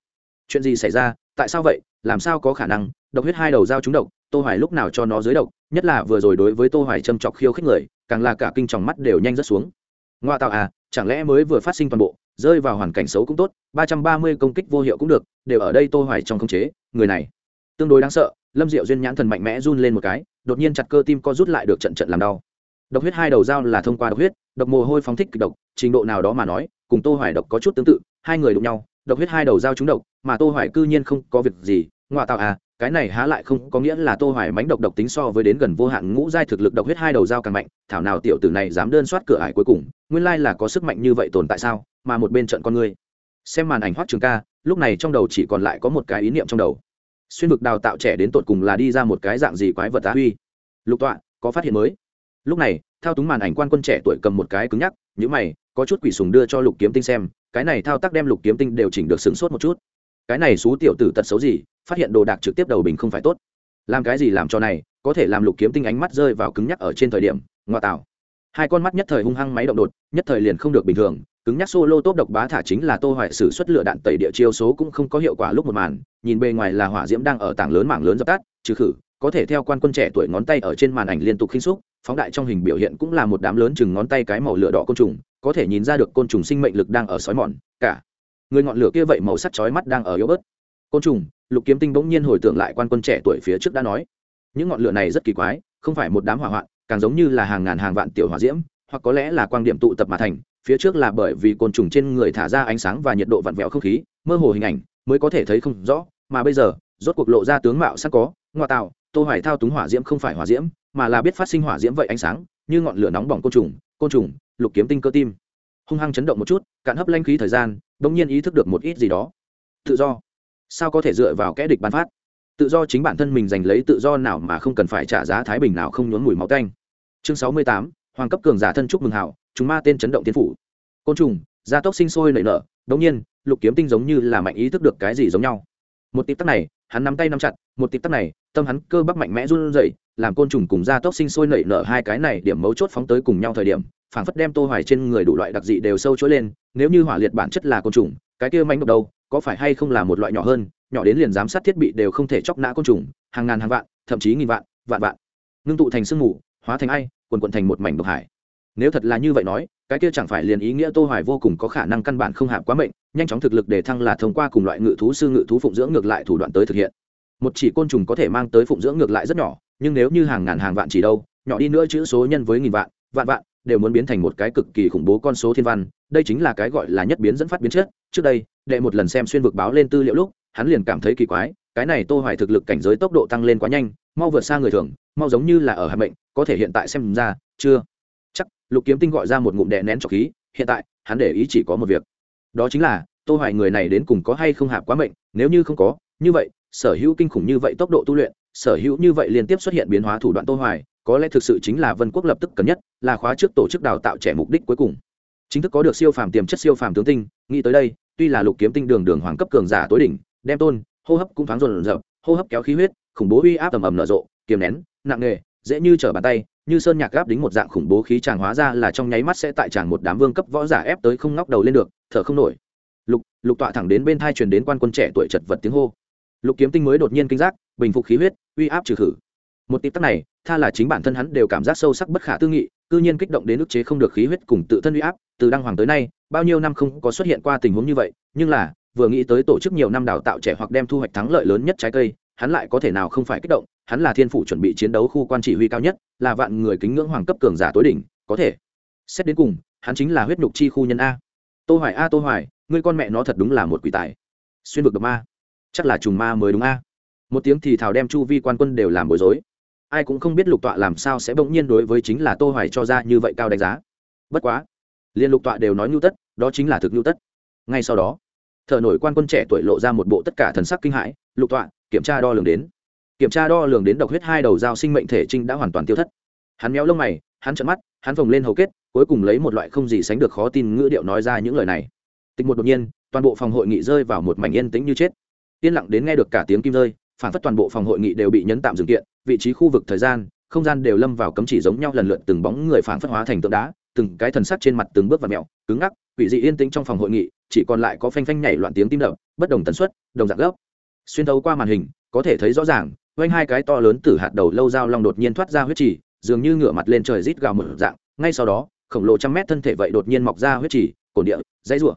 chuyện gì xảy ra, tại sao vậy, làm sao có khả năng, độc huyết hai đầu dao trúng độc, tô hoài lúc nào cho nó dưới độc, nhất là vừa rồi đối với tô hoài châm chọc khiêu khích người, càng là cả kinh tròng mắt đều nhanh rất xuống. Ngoa tạo à chẳng lẽ mới vừa phát sinh toàn bộ, rơi vào hoàn cảnh xấu cũng tốt 330 công kích vô hiệu cũng được, đều ở đây tô hoài trong không chế, người này. Tương đối đáng sợ, lâm diệu duyên nhãn thần mạnh mẽ run lên một cái, đột nhiên chặt cơ tim co rút lại được trận trận làm đau. Độc huyết hai đầu dao là thông qua độc huyết, độc mồ hôi phóng thích kịch độc, trình độ nào đó mà nói, cùng tô hoài độc có chút tương tự, hai người đụng nhau độc huyết hai đầu dao trúng độc, mà tô hoài cư nhiên không có việc gì ngoại tạo à cái này há lại không có nghĩa là tô hoài mánh độc độc tính so với đến gần vô hạn ngũ giai thực lực độc huyết hai đầu dao càng mạnh, thảo nào tiểu tử này dám đơn soát cửa ải cuối cùng, nguyên lai là có sức mạnh như vậy tồn tại sao, mà một bên trận con ngươi. Xem màn ảnh hoắc trường ca, lúc này trong đầu chỉ còn lại có một cái ý niệm trong đầu. Xuyên vực đào tạo trẻ đến tột cùng là đi ra một cái dạng gì quái vật á huy? Lục tọa, có phát hiện mới. Lúc này, thao túng màn ảnh quan quân trẻ tuổi cầm một cái cứng nhắc những mày, có chút quỷ sùng đưa cho lục kiếm tinh xem cái này thao tác đem lục kiếm tinh đều chỉnh được sửng sốt một chút. Cái này xú tiểu tử tật xấu gì, phát hiện đồ đạc trực tiếp đầu bình không phải tốt. Làm cái gì làm cho này, có thể làm lục kiếm tinh ánh mắt rơi vào cứng nhắc ở trên thời điểm ngoại tạo. Hai con mắt nhất thời hung hăng máy động đột, nhất thời liền không được bình thường, cứng nhắc solo tốt độc bá thả chính là tô hoại sử xuất lửa đạn tẩy địa chiêu số cũng không có hiệu quả lúc một màn, nhìn bề ngoài là hỏa diễm đang ở tảng lớn mảng lớn dập tắt, trừ khử, có thể theo quan quân trẻ tuổi ngón tay ở trên màn ảnh liên tục khinh xúc, phóng đại trong hình biểu hiện cũng là một đám lớn chừng ngón tay cái màu lửa đỏ côn trùng có thể nhìn ra được côn trùng sinh mệnh lực đang ở sói mòn, cả. Người ngọn lửa kia vậy màu sắc chói mắt đang ở yếu bớt. Côn trùng, lục kiếm tinh bỗng nhiên hồi tưởng lại quan quân trẻ tuổi phía trước đã nói. Những ngọn lửa này rất kỳ quái, không phải một đám hỏa hoạn, càng giống như là hàng ngàn hàng vạn tiểu hỏa diễm, hoặc có lẽ là quang điểm tụ tập mà thành, phía trước là bởi vì côn trùng trên người thả ra ánh sáng và nhiệt độ vặn vẹo không khí, mơ hồ hình ảnh mới có thể thấy không rõ, mà bây giờ, rốt cuộc lộ ra tướng mạo sắc có, ngoại tạo, tô hoài thao túng hỏa diễm không phải hỏa diễm, mà là biết phát sinh hỏa diễm vậy ánh sáng, như ngọn lửa nóng bỏng côn trùng côn trùng lục kiếm tinh cơ tim. Hung hăng chấn động một chút cạn hấp lanh khí thời gian đống nhiên ý thức được một ít gì đó. Tự do. Sao có thể dựa vào kẽ địch bán phát? Tự do chính bản thân mình giành lấy tự do nào mà không cần phải trả giá thái bình nào không nhốn mùi máu tanh. Chương 68, hoàng cấp cường giả thân trúc mừng hảo chúng ma tên chấn động tiên phủ. Côn trùng gia tốc sinh sôi nảy nở đống nhiên lục kiếm tinh giống như là mạnh ý thức được cái gì giống nhau. Một tịp tắc này hắn nắm tay nắm chặt một tịp tắc này tâm hắn cơ bắp mạnh mẽ run rẩy làm côn trùng cùng gia tốc sinh sôi nảy nở hai cái này điểm mấu chốt phóng tới cùng nhau thời điểm phảng phất đem tô hoài trên người đủ loại đặc dị đều sâu chối lên, nếu như hỏa liệt bản chất là côn trùng, cái kia manh độc đâu, có phải hay không là một loại nhỏ hơn, nhỏ đến liền giám sát thiết bị đều không thể chọc nã côn trùng, hàng ngàn hàng vạn, thậm chí nghìn vạn vạn vạn. Ngưng tụ thành sương mù, hóa thành ai, quần quần thành một mảnh độc hải. Nếu thật là như vậy nói, cái kia chẳng phải liền ý nghĩa tô hoài vô cùng có khả năng căn bản không hạ quá mệnh, nhanh chóng thực lực để thăng là thông qua cùng loại ngự thú, sư ngự thú phụng dưỡng ngược lại thủ đoạn tới thực hiện. Một chỉ côn trùng có thể mang tới phụng dưỡng ngược lại rất nhỏ, nhưng nếu như hàng ngàn hàng vạn chỉ đâu, nhỏ đi nữa chữ số nhân với nghìn vạn vạn vạn đều muốn biến thành một cái cực kỳ khủng bố con số thiên văn, đây chính là cái gọi là nhất biến dẫn phát biến chất. Trước đây, đệ một lần xem xuyên vực báo lên tư liệu lúc, hắn liền cảm thấy kỳ quái, cái này tô hoài thực lực cảnh giới tốc độ tăng lên quá nhanh, mau vượt xa người thường, mau giống như là ở hạt mệnh có thể hiện tại xem ra, chưa? Chắc, lục kiếm tinh gọi ra một ngụm đè nén trọc khí, hiện tại, hắn để ý chỉ có một việc. Đó chính là, tô hoài người này đến cùng có hay không hạ quá mệnh, nếu như không có, như vậy, sở hữu kinh khủng như vậy tốc độ tu luyện sở hữu như vậy liên tiếp xuất hiện biến hóa thủ đoạn tô hoài, có lẽ thực sự chính là vân quốc lập tức cần nhất, là khóa trước tổ chức đào tạo trẻ mục đích cuối cùng. Chính thức có được siêu phàm tiềm chất siêu phàm tướng tinh, nghĩ tới đây, tuy là lục kiếm tinh đường đường hoàng cấp cường giả tối đỉnh, đem tôn, hô hấp cũng thoáng rộn rợp hô hấp kéo khí huyết, khủng bố uy áp tầm ầm nở rộ, kiềm nén, nặng nghề dễ như trở bàn tay, như sơn nhạc gáp đính một dạng khủng bố khí tràng hóa ra là trong nháy mắt sẽ tại tràng một đám vương cấp võ giả ép tới không ngóc đầu lên được, thở không nổi. Lục lục tọa thẳng đến bên thai truyền đến quan quân trẻ tuổi chật vật tiếng hô. Lục kiếm tinh mới đột nhiên kinh giác, bình phục khí huyết uy áp trừ khử. Một tịp tắc này, tha là chính bản thân hắn đều cảm giác sâu sắc bất khả tư nghị, cư nhiên kích động đến ức chế không được khí huyết cùng tự thân uy áp, từ đăng hoàng tới nay, bao nhiêu năm không có xuất hiện qua tình huống như vậy, nhưng là, vừa nghĩ tới tổ chức nhiều năm đào tạo trẻ hoặc đem thu hoạch thắng lợi lớn nhất trái cây, hắn lại có thể nào không phải kích động, hắn là thiên phủ chuẩn bị chiến đấu khu quan chỉ huy cao nhất, là vạn người kính ngưỡng hoàng cấp cường giả tối đỉnh, có thể. Xét đến cùng, hắn chính là huyết nhục chi khu nhân a. Tô hoài a, tô hoài, ngươi con mẹ nó thật đúng là một quỷ tài. Xuyên vực độc ma. Chắc là trùng ma mới đúng a một tiếng thì thảo đem chu vi quan quân đều làm bối rối. Ai cũng không biết lục tọa làm sao sẽ bỗng nhiên đối với chính là tô hoài cho ra như vậy cao đánh giá. Bất quá, liên lục tọa đều nói nhu tất, đó chính là thực nhu tất. Ngay sau đó, thợ nổi quan quân trẻ tuổi lộ ra một bộ tất cả thần sắc kinh hãi, lục tọa, kiểm tra đo lường đến. Kiểm tra đo lường đến độc huyết hai đầu dao sinh mệnh thể trinh đã hoàn toàn tiêu thất. Hắn méo lông mày, hắn trợn mắt, hắn phồng lên hầu kết, cuối cùng lấy một loại không gì sánh được khó tin ngữ điệu nói ra những lời này. Tịch một đột nhiên, toàn bộ phòng hội nghị rơi vào một mảnh yên tĩnh như chết. Yên lặng đến nghe được cả tiếng kim rơi phản phất toàn bộ phòng hội nghị đều bị nhấn tạm dừng kiện, vị trí khu vực thời gian, không gian đều lâm vào cấm chỉ giống nhau lần lượt từng bóng người phản phất hóa thành tượng đá, từng cái thần sắc trên mặt từng bước và mẹo cứng ngắc, quỷ dị yên tĩnh trong phòng hội nghị, chỉ còn lại có phanh phanh nhảy loạn tiếng tim đập, bất đồng tần suất, đồng dạng gấp. Xuyên thấu qua màn hình, có thể thấy rõ ràng, quanh hai cái to lớn từ hạt đầu lâu dao long đột nhiên thoát ra huyết trì, dường như ngửa mặt lên trời rít gào một dạng, ngay sau đó, khổng lồ trăm mét thân thể vậy đột nhiên mọc ra huyết trì, cổ địa, dãy rủa.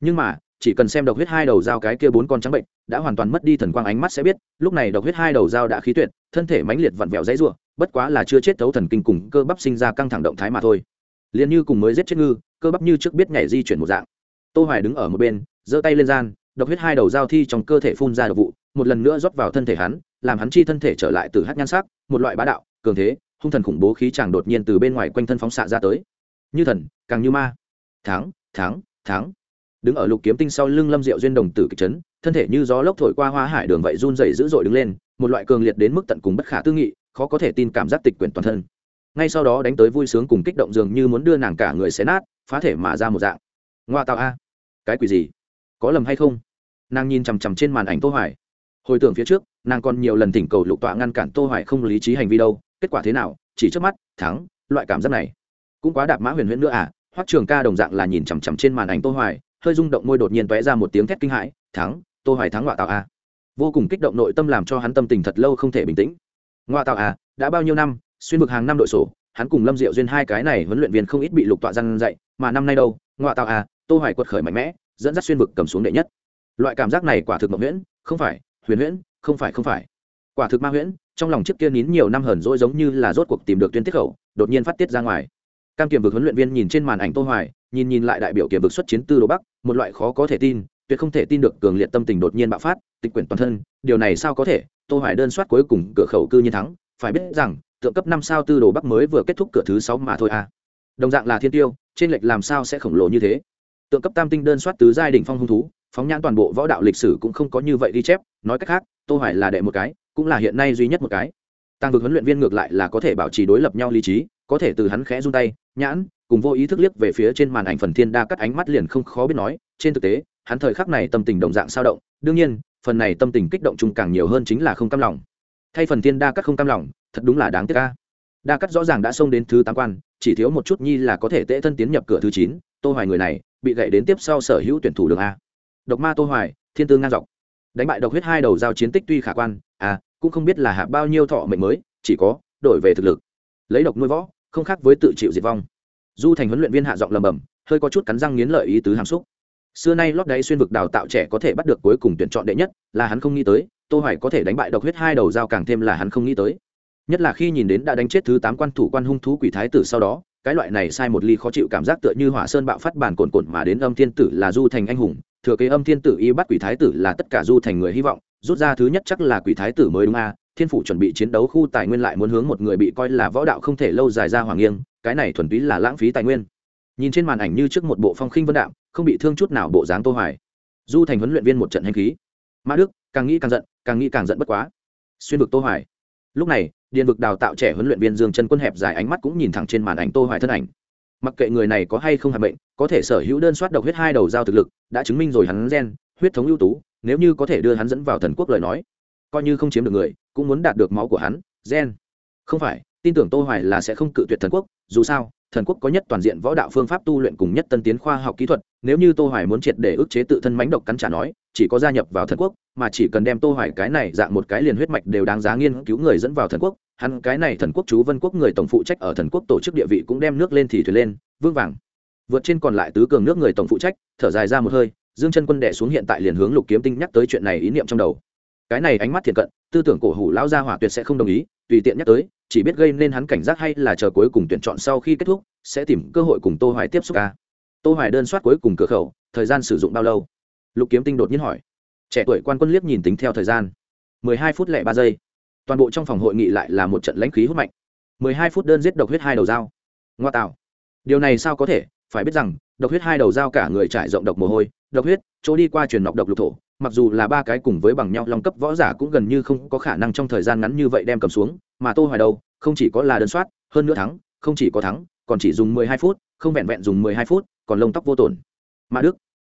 Nhưng mà chỉ cần xem độc huyết hai đầu dao cái kia bốn con trắng bệnh, đã hoàn toàn mất đi thần quang ánh mắt sẽ biết, lúc này độc huyết hai đầu dao đã khí tuyệt, thân thể mãnh liệt vặn vẹo dãy ruộng bất quá là chưa chết thấu thần kinh cùng cơ bắp sinh ra căng thẳng động thái mà thôi. Liền như cùng mới giết chết ngư, cơ bắp như trước biết nhảy di chuyển một dạng. Tô hoài đứng ở một bên, giơ tay lên gian, độc huyết hai đầu dao thi trong cơ thể phun ra độc vụ, một lần nữa rót vào thân thể hắn, làm hắn chi thân thể trở lại từ hát nhan sắc, một loại bá đạo, cường thế, hung thần khủng bố khí chàng đột nhiên từ bên ngoài quanh thân phóng xạ ra tới. Như thần, càng như ma. Thắng thắng thắng đứng ở lục kiếm tinh sau lưng lâm diệu duyên đồng tử kịch chấn, thân thể như gió lốc thổi qua hoa hải đường vậy run rẩy dữ dội đứng lên, một loại cường liệt đến mức tận cùng bất khả tư nghị, khó có thể tin cảm giác tịch quyển toàn thân. Ngay sau đó đánh tới vui sướng cùng kích động dường như muốn đưa nàng cả người xé nát, phá thể mà ra một dạng. Ngoa tạo a. Cái quỷ gì? Có lầm hay không? Nàng nhìn chằm chằm trên màn ảnh tô hoài. Hồi tưởng phía trước, nàng còn nhiều lần thỉnh cầu lục tọa ngăn cản tô hoài không lý trí hành vi đâu, kết quả thế nào, chỉ trước mắt, thắng, loại cảm giác này. Cũng quá đạp mã huyền huyễn nữa à hoắc trường ca đồng dạng là nhìn chằm chằm trên màn ảnh tô hoài hơi rung động môi đột nhiên tóe ra một tiếng thét kinh hãi, thắng, tô hoài thắng ngoại tạo a. Vô cùng kích động nội tâm làm cho hắn tâm tình thật lâu không thể bình tĩnh. Ngoại tạo a, đã bao nhiêu năm, xuyên vực hàng năm đội sổ, hắn cùng lâm diệu duyên hai cái này huấn luyện viên không ít bị lục tọa răn dạy, mà năm nay đâu ngoại tạo a, tô hoài quật khởi mạnh mẽ, dẫn dắt xuyên vực cầm xuống đệ nhất. Loại cảm giác này quả thực mộng huyễn, không phải, huyền huyễn, không phải không phải. Quả thực ma huyễn, trong lòng trước kia nín nhiều năm hờn dỗi giống như là rốt cuộc tìm được tuyên tiết khẩu, đột nhiên phát tiết ra ngoài. Cam kiểm vực huấn luyện viên nhìn trên màn ảnh tô hoài nhìn nhìn lại đại biểu kiểm vực xuất chiến tư đồ bắc, một loại khó có thể tin, tuyệt không thể tin được cường liệt tâm tình đột nhiên bạo phát, tịch quyển toàn thân, điều này sao có thể? Tô hoài đơn soát cuối cùng cửa khẩu cư nhiên thắng, phải biết rằng, tượng cấp năm sao tư đồ bắc mới vừa kết thúc cửa thứ sáu mà thôi à. Đồng dạng là thiên tiêu, trên lệch làm sao sẽ khổng lồ như thế? Tượng cấp tam tinh đơn soát tứ giai đỉnh phong hung thú, phóng nhãn toàn bộ võ đạo lịch sử cũng không có như vậy ghi chép, nói cách khác, tô hoài là đệ một cái, cũng là hiện nay duy nhất một cái. Tăng vực huấn luyện viên ngược lại là có thể bảo trì đối lập nhau lý trí, có thể từ hắn khẽ run tay, nhãn cùng vô ý thức liếc về phía trên màn ảnh phần thiên đa cắt ánh mắt liền không khó biết nói, trên thực tế, hắn thời khắc này tâm tình đồng dạng sao động, đương nhiên, phần này tâm tình kích động chung càng nhiều hơn chính là không cam lòng. Thay phần thiên đa cắt không cam lòng, thật đúng là đáng tiếc ca đa cắt rõ ràng đã xông đến thứ tám quan, chỉ thiếu một chút nhi là có thể tễ thân tiến nhập cửa thứ chín, tô hoài người này, bị gậy đến tiếp sau sở hữu tuyển thủ đường a. Độc ma tô hoài, thiên tư ngang dọc. Đánh bại độc huyết hai đầu giao chiến tích tuy khả quan à cũng không biết là hạ bao nhiêu thọ mệnh mới, chỉ có đổi về thực lực. Lấy độc nuôi võ, không khác với tự chịu diệt vong du thành huấn luyện viên hạ giọng lầm bầm hơi có chút cắn răng nghiến lợi ý tứ hàm xúc. Xưa nay lót đáy xuyên vực đào tạo trẻ có thể bắt được cuối cùng tuyển chọn đệ nhất, là hắn không nghĩ tới, tô hoài có thể đánh bại độc huyết hai đầu dao càng thêm là hắn không nghĩ tới. Nhất là khi nhìn đến đã đánh chết thứ tám quan thủ quan hung thú quỷ thái tử sau đó, cái loại này sai một ly khó chịu cảm giác tựa như hỏa sơn bạo phát bản cồn cồn mà đến âm thiên tử là du thành anh hùng, thừa kế âm thiên tử y bắt quỷ thái tử là tất cả du thành người hy vọng, rút ra thứ nhất chắc là quỷ thái tử mới đúng a, thiên phủ chuẩn bị chiến đấu khu tài nguyên lại muốn hướng một người bị coi là võ đạo không thể lâu dài ra hoàng nghiêng cái này thuần túy là lãng phí tài nguyên. Nhìn trên màn ảnh như trước một bộ phong khinh vân đạm, không bị thương chút nào bộ dáng tô hoài. Du thành huấn luyện viên một trận hành khí. Mã đức, càng nghĩ càng giận, càng nghĩ càng giận bất quá. Xuyên vực tô hoài. Lúc này điện vực đào tạo trẻ huấn luyện viên dương chân quân hẹp dài ánh mắt cũng nhìn thẳng trên màn ảnh tô hoài thân ảnh. Mặc kệ người này có hay không hạt bệnh, có thể sở hữu đơn soát độc huyết hai đầu giao thực lực, đã chứng minh rồi hắn gen, huyết thống ưu tú, nếu như có thể đưa hắn dẫn vào thần quốc lời nói, coi như không chiếm được người, cũng muốn đạt được máu của hắn, gen. Không phải tin tưởng tô hoài là sẽ không cự tuyệt thần quốc, dù sao, thần quốc có nhất toàn diện võ đạo phương pháp tu luyện cùng nhất tân tiến khoa học kỹ thuật, nếu như tô hoài muốn triệt để ức chế tự thân mãnh độc cắn trả nói, chỉ có gia nhập vào thần quốc, mà chỉ cần đem tô hoài cái này dạng một cái liền huyết mạch đều đáng giá nghiên cứu người dẫn vào thần quốc, hắn cái này thần quốc chú vân quốc người tổng phụ trách ở thần quốc tổ chức địa vị cũng đem nước lên thì thuyền lên, vương vàng. Vượt trên còn lại tứ cường nước người tổng phụ trách, thở dài ra một hơi, dương chân quân đệ xuống hiện tại liền hướng lục kiếm tinh nhắc tới chuyện này ý niệm trong đầu. Cái này ánh mắt thiện cận, tư tưởng cổ hủ lão gia hỏa tuyệt sẽ không đồng ý tùy tiện nhắc tới, chỉ biết gây nên hắn cảnh giác hay là chờ cuối cùng tuyển chọn sau khi kết thúc, sẽ tìm cơ hội cùng tô hoài tiếp xúc ca. Tô hoài đơn soát cuối cùng cửa khẩu, thời gian sử dụng bao lâu? Lục kiếm tinh đột nhiên hỏi. Trẻ tuổi quan quân liếc nhìn tính theo thời gian. 12 phút lẻ ba giây. Toàn bộ trong phòng hội nghị lại là một trận lãnh khí hút mạnh. 12 phút đơn giết độc huyết hai đầu dao. Ngoa tạo. Điều này sao có thể? Phải biết rằng, độc huyết hai đầu dao cả người trải rộng độc mồ hôi độc huyết, chỗ đi qua truyền nọc độc lục thổ, mặc dù là ba cái cùng với bằng nhau long cấp võ giả cũng gần như không có khả năng trong thời gian ngắn như vậy đem cầm xuống, mà tô hoài đâu, không chỉ có là đơn soát, hơn nữa thắng, không chỉ có thắng, còn chỉ dùng 12 phút, không vẹn vẹn dùng 12 phút, còn lông tóc vô tổn. Mà đức,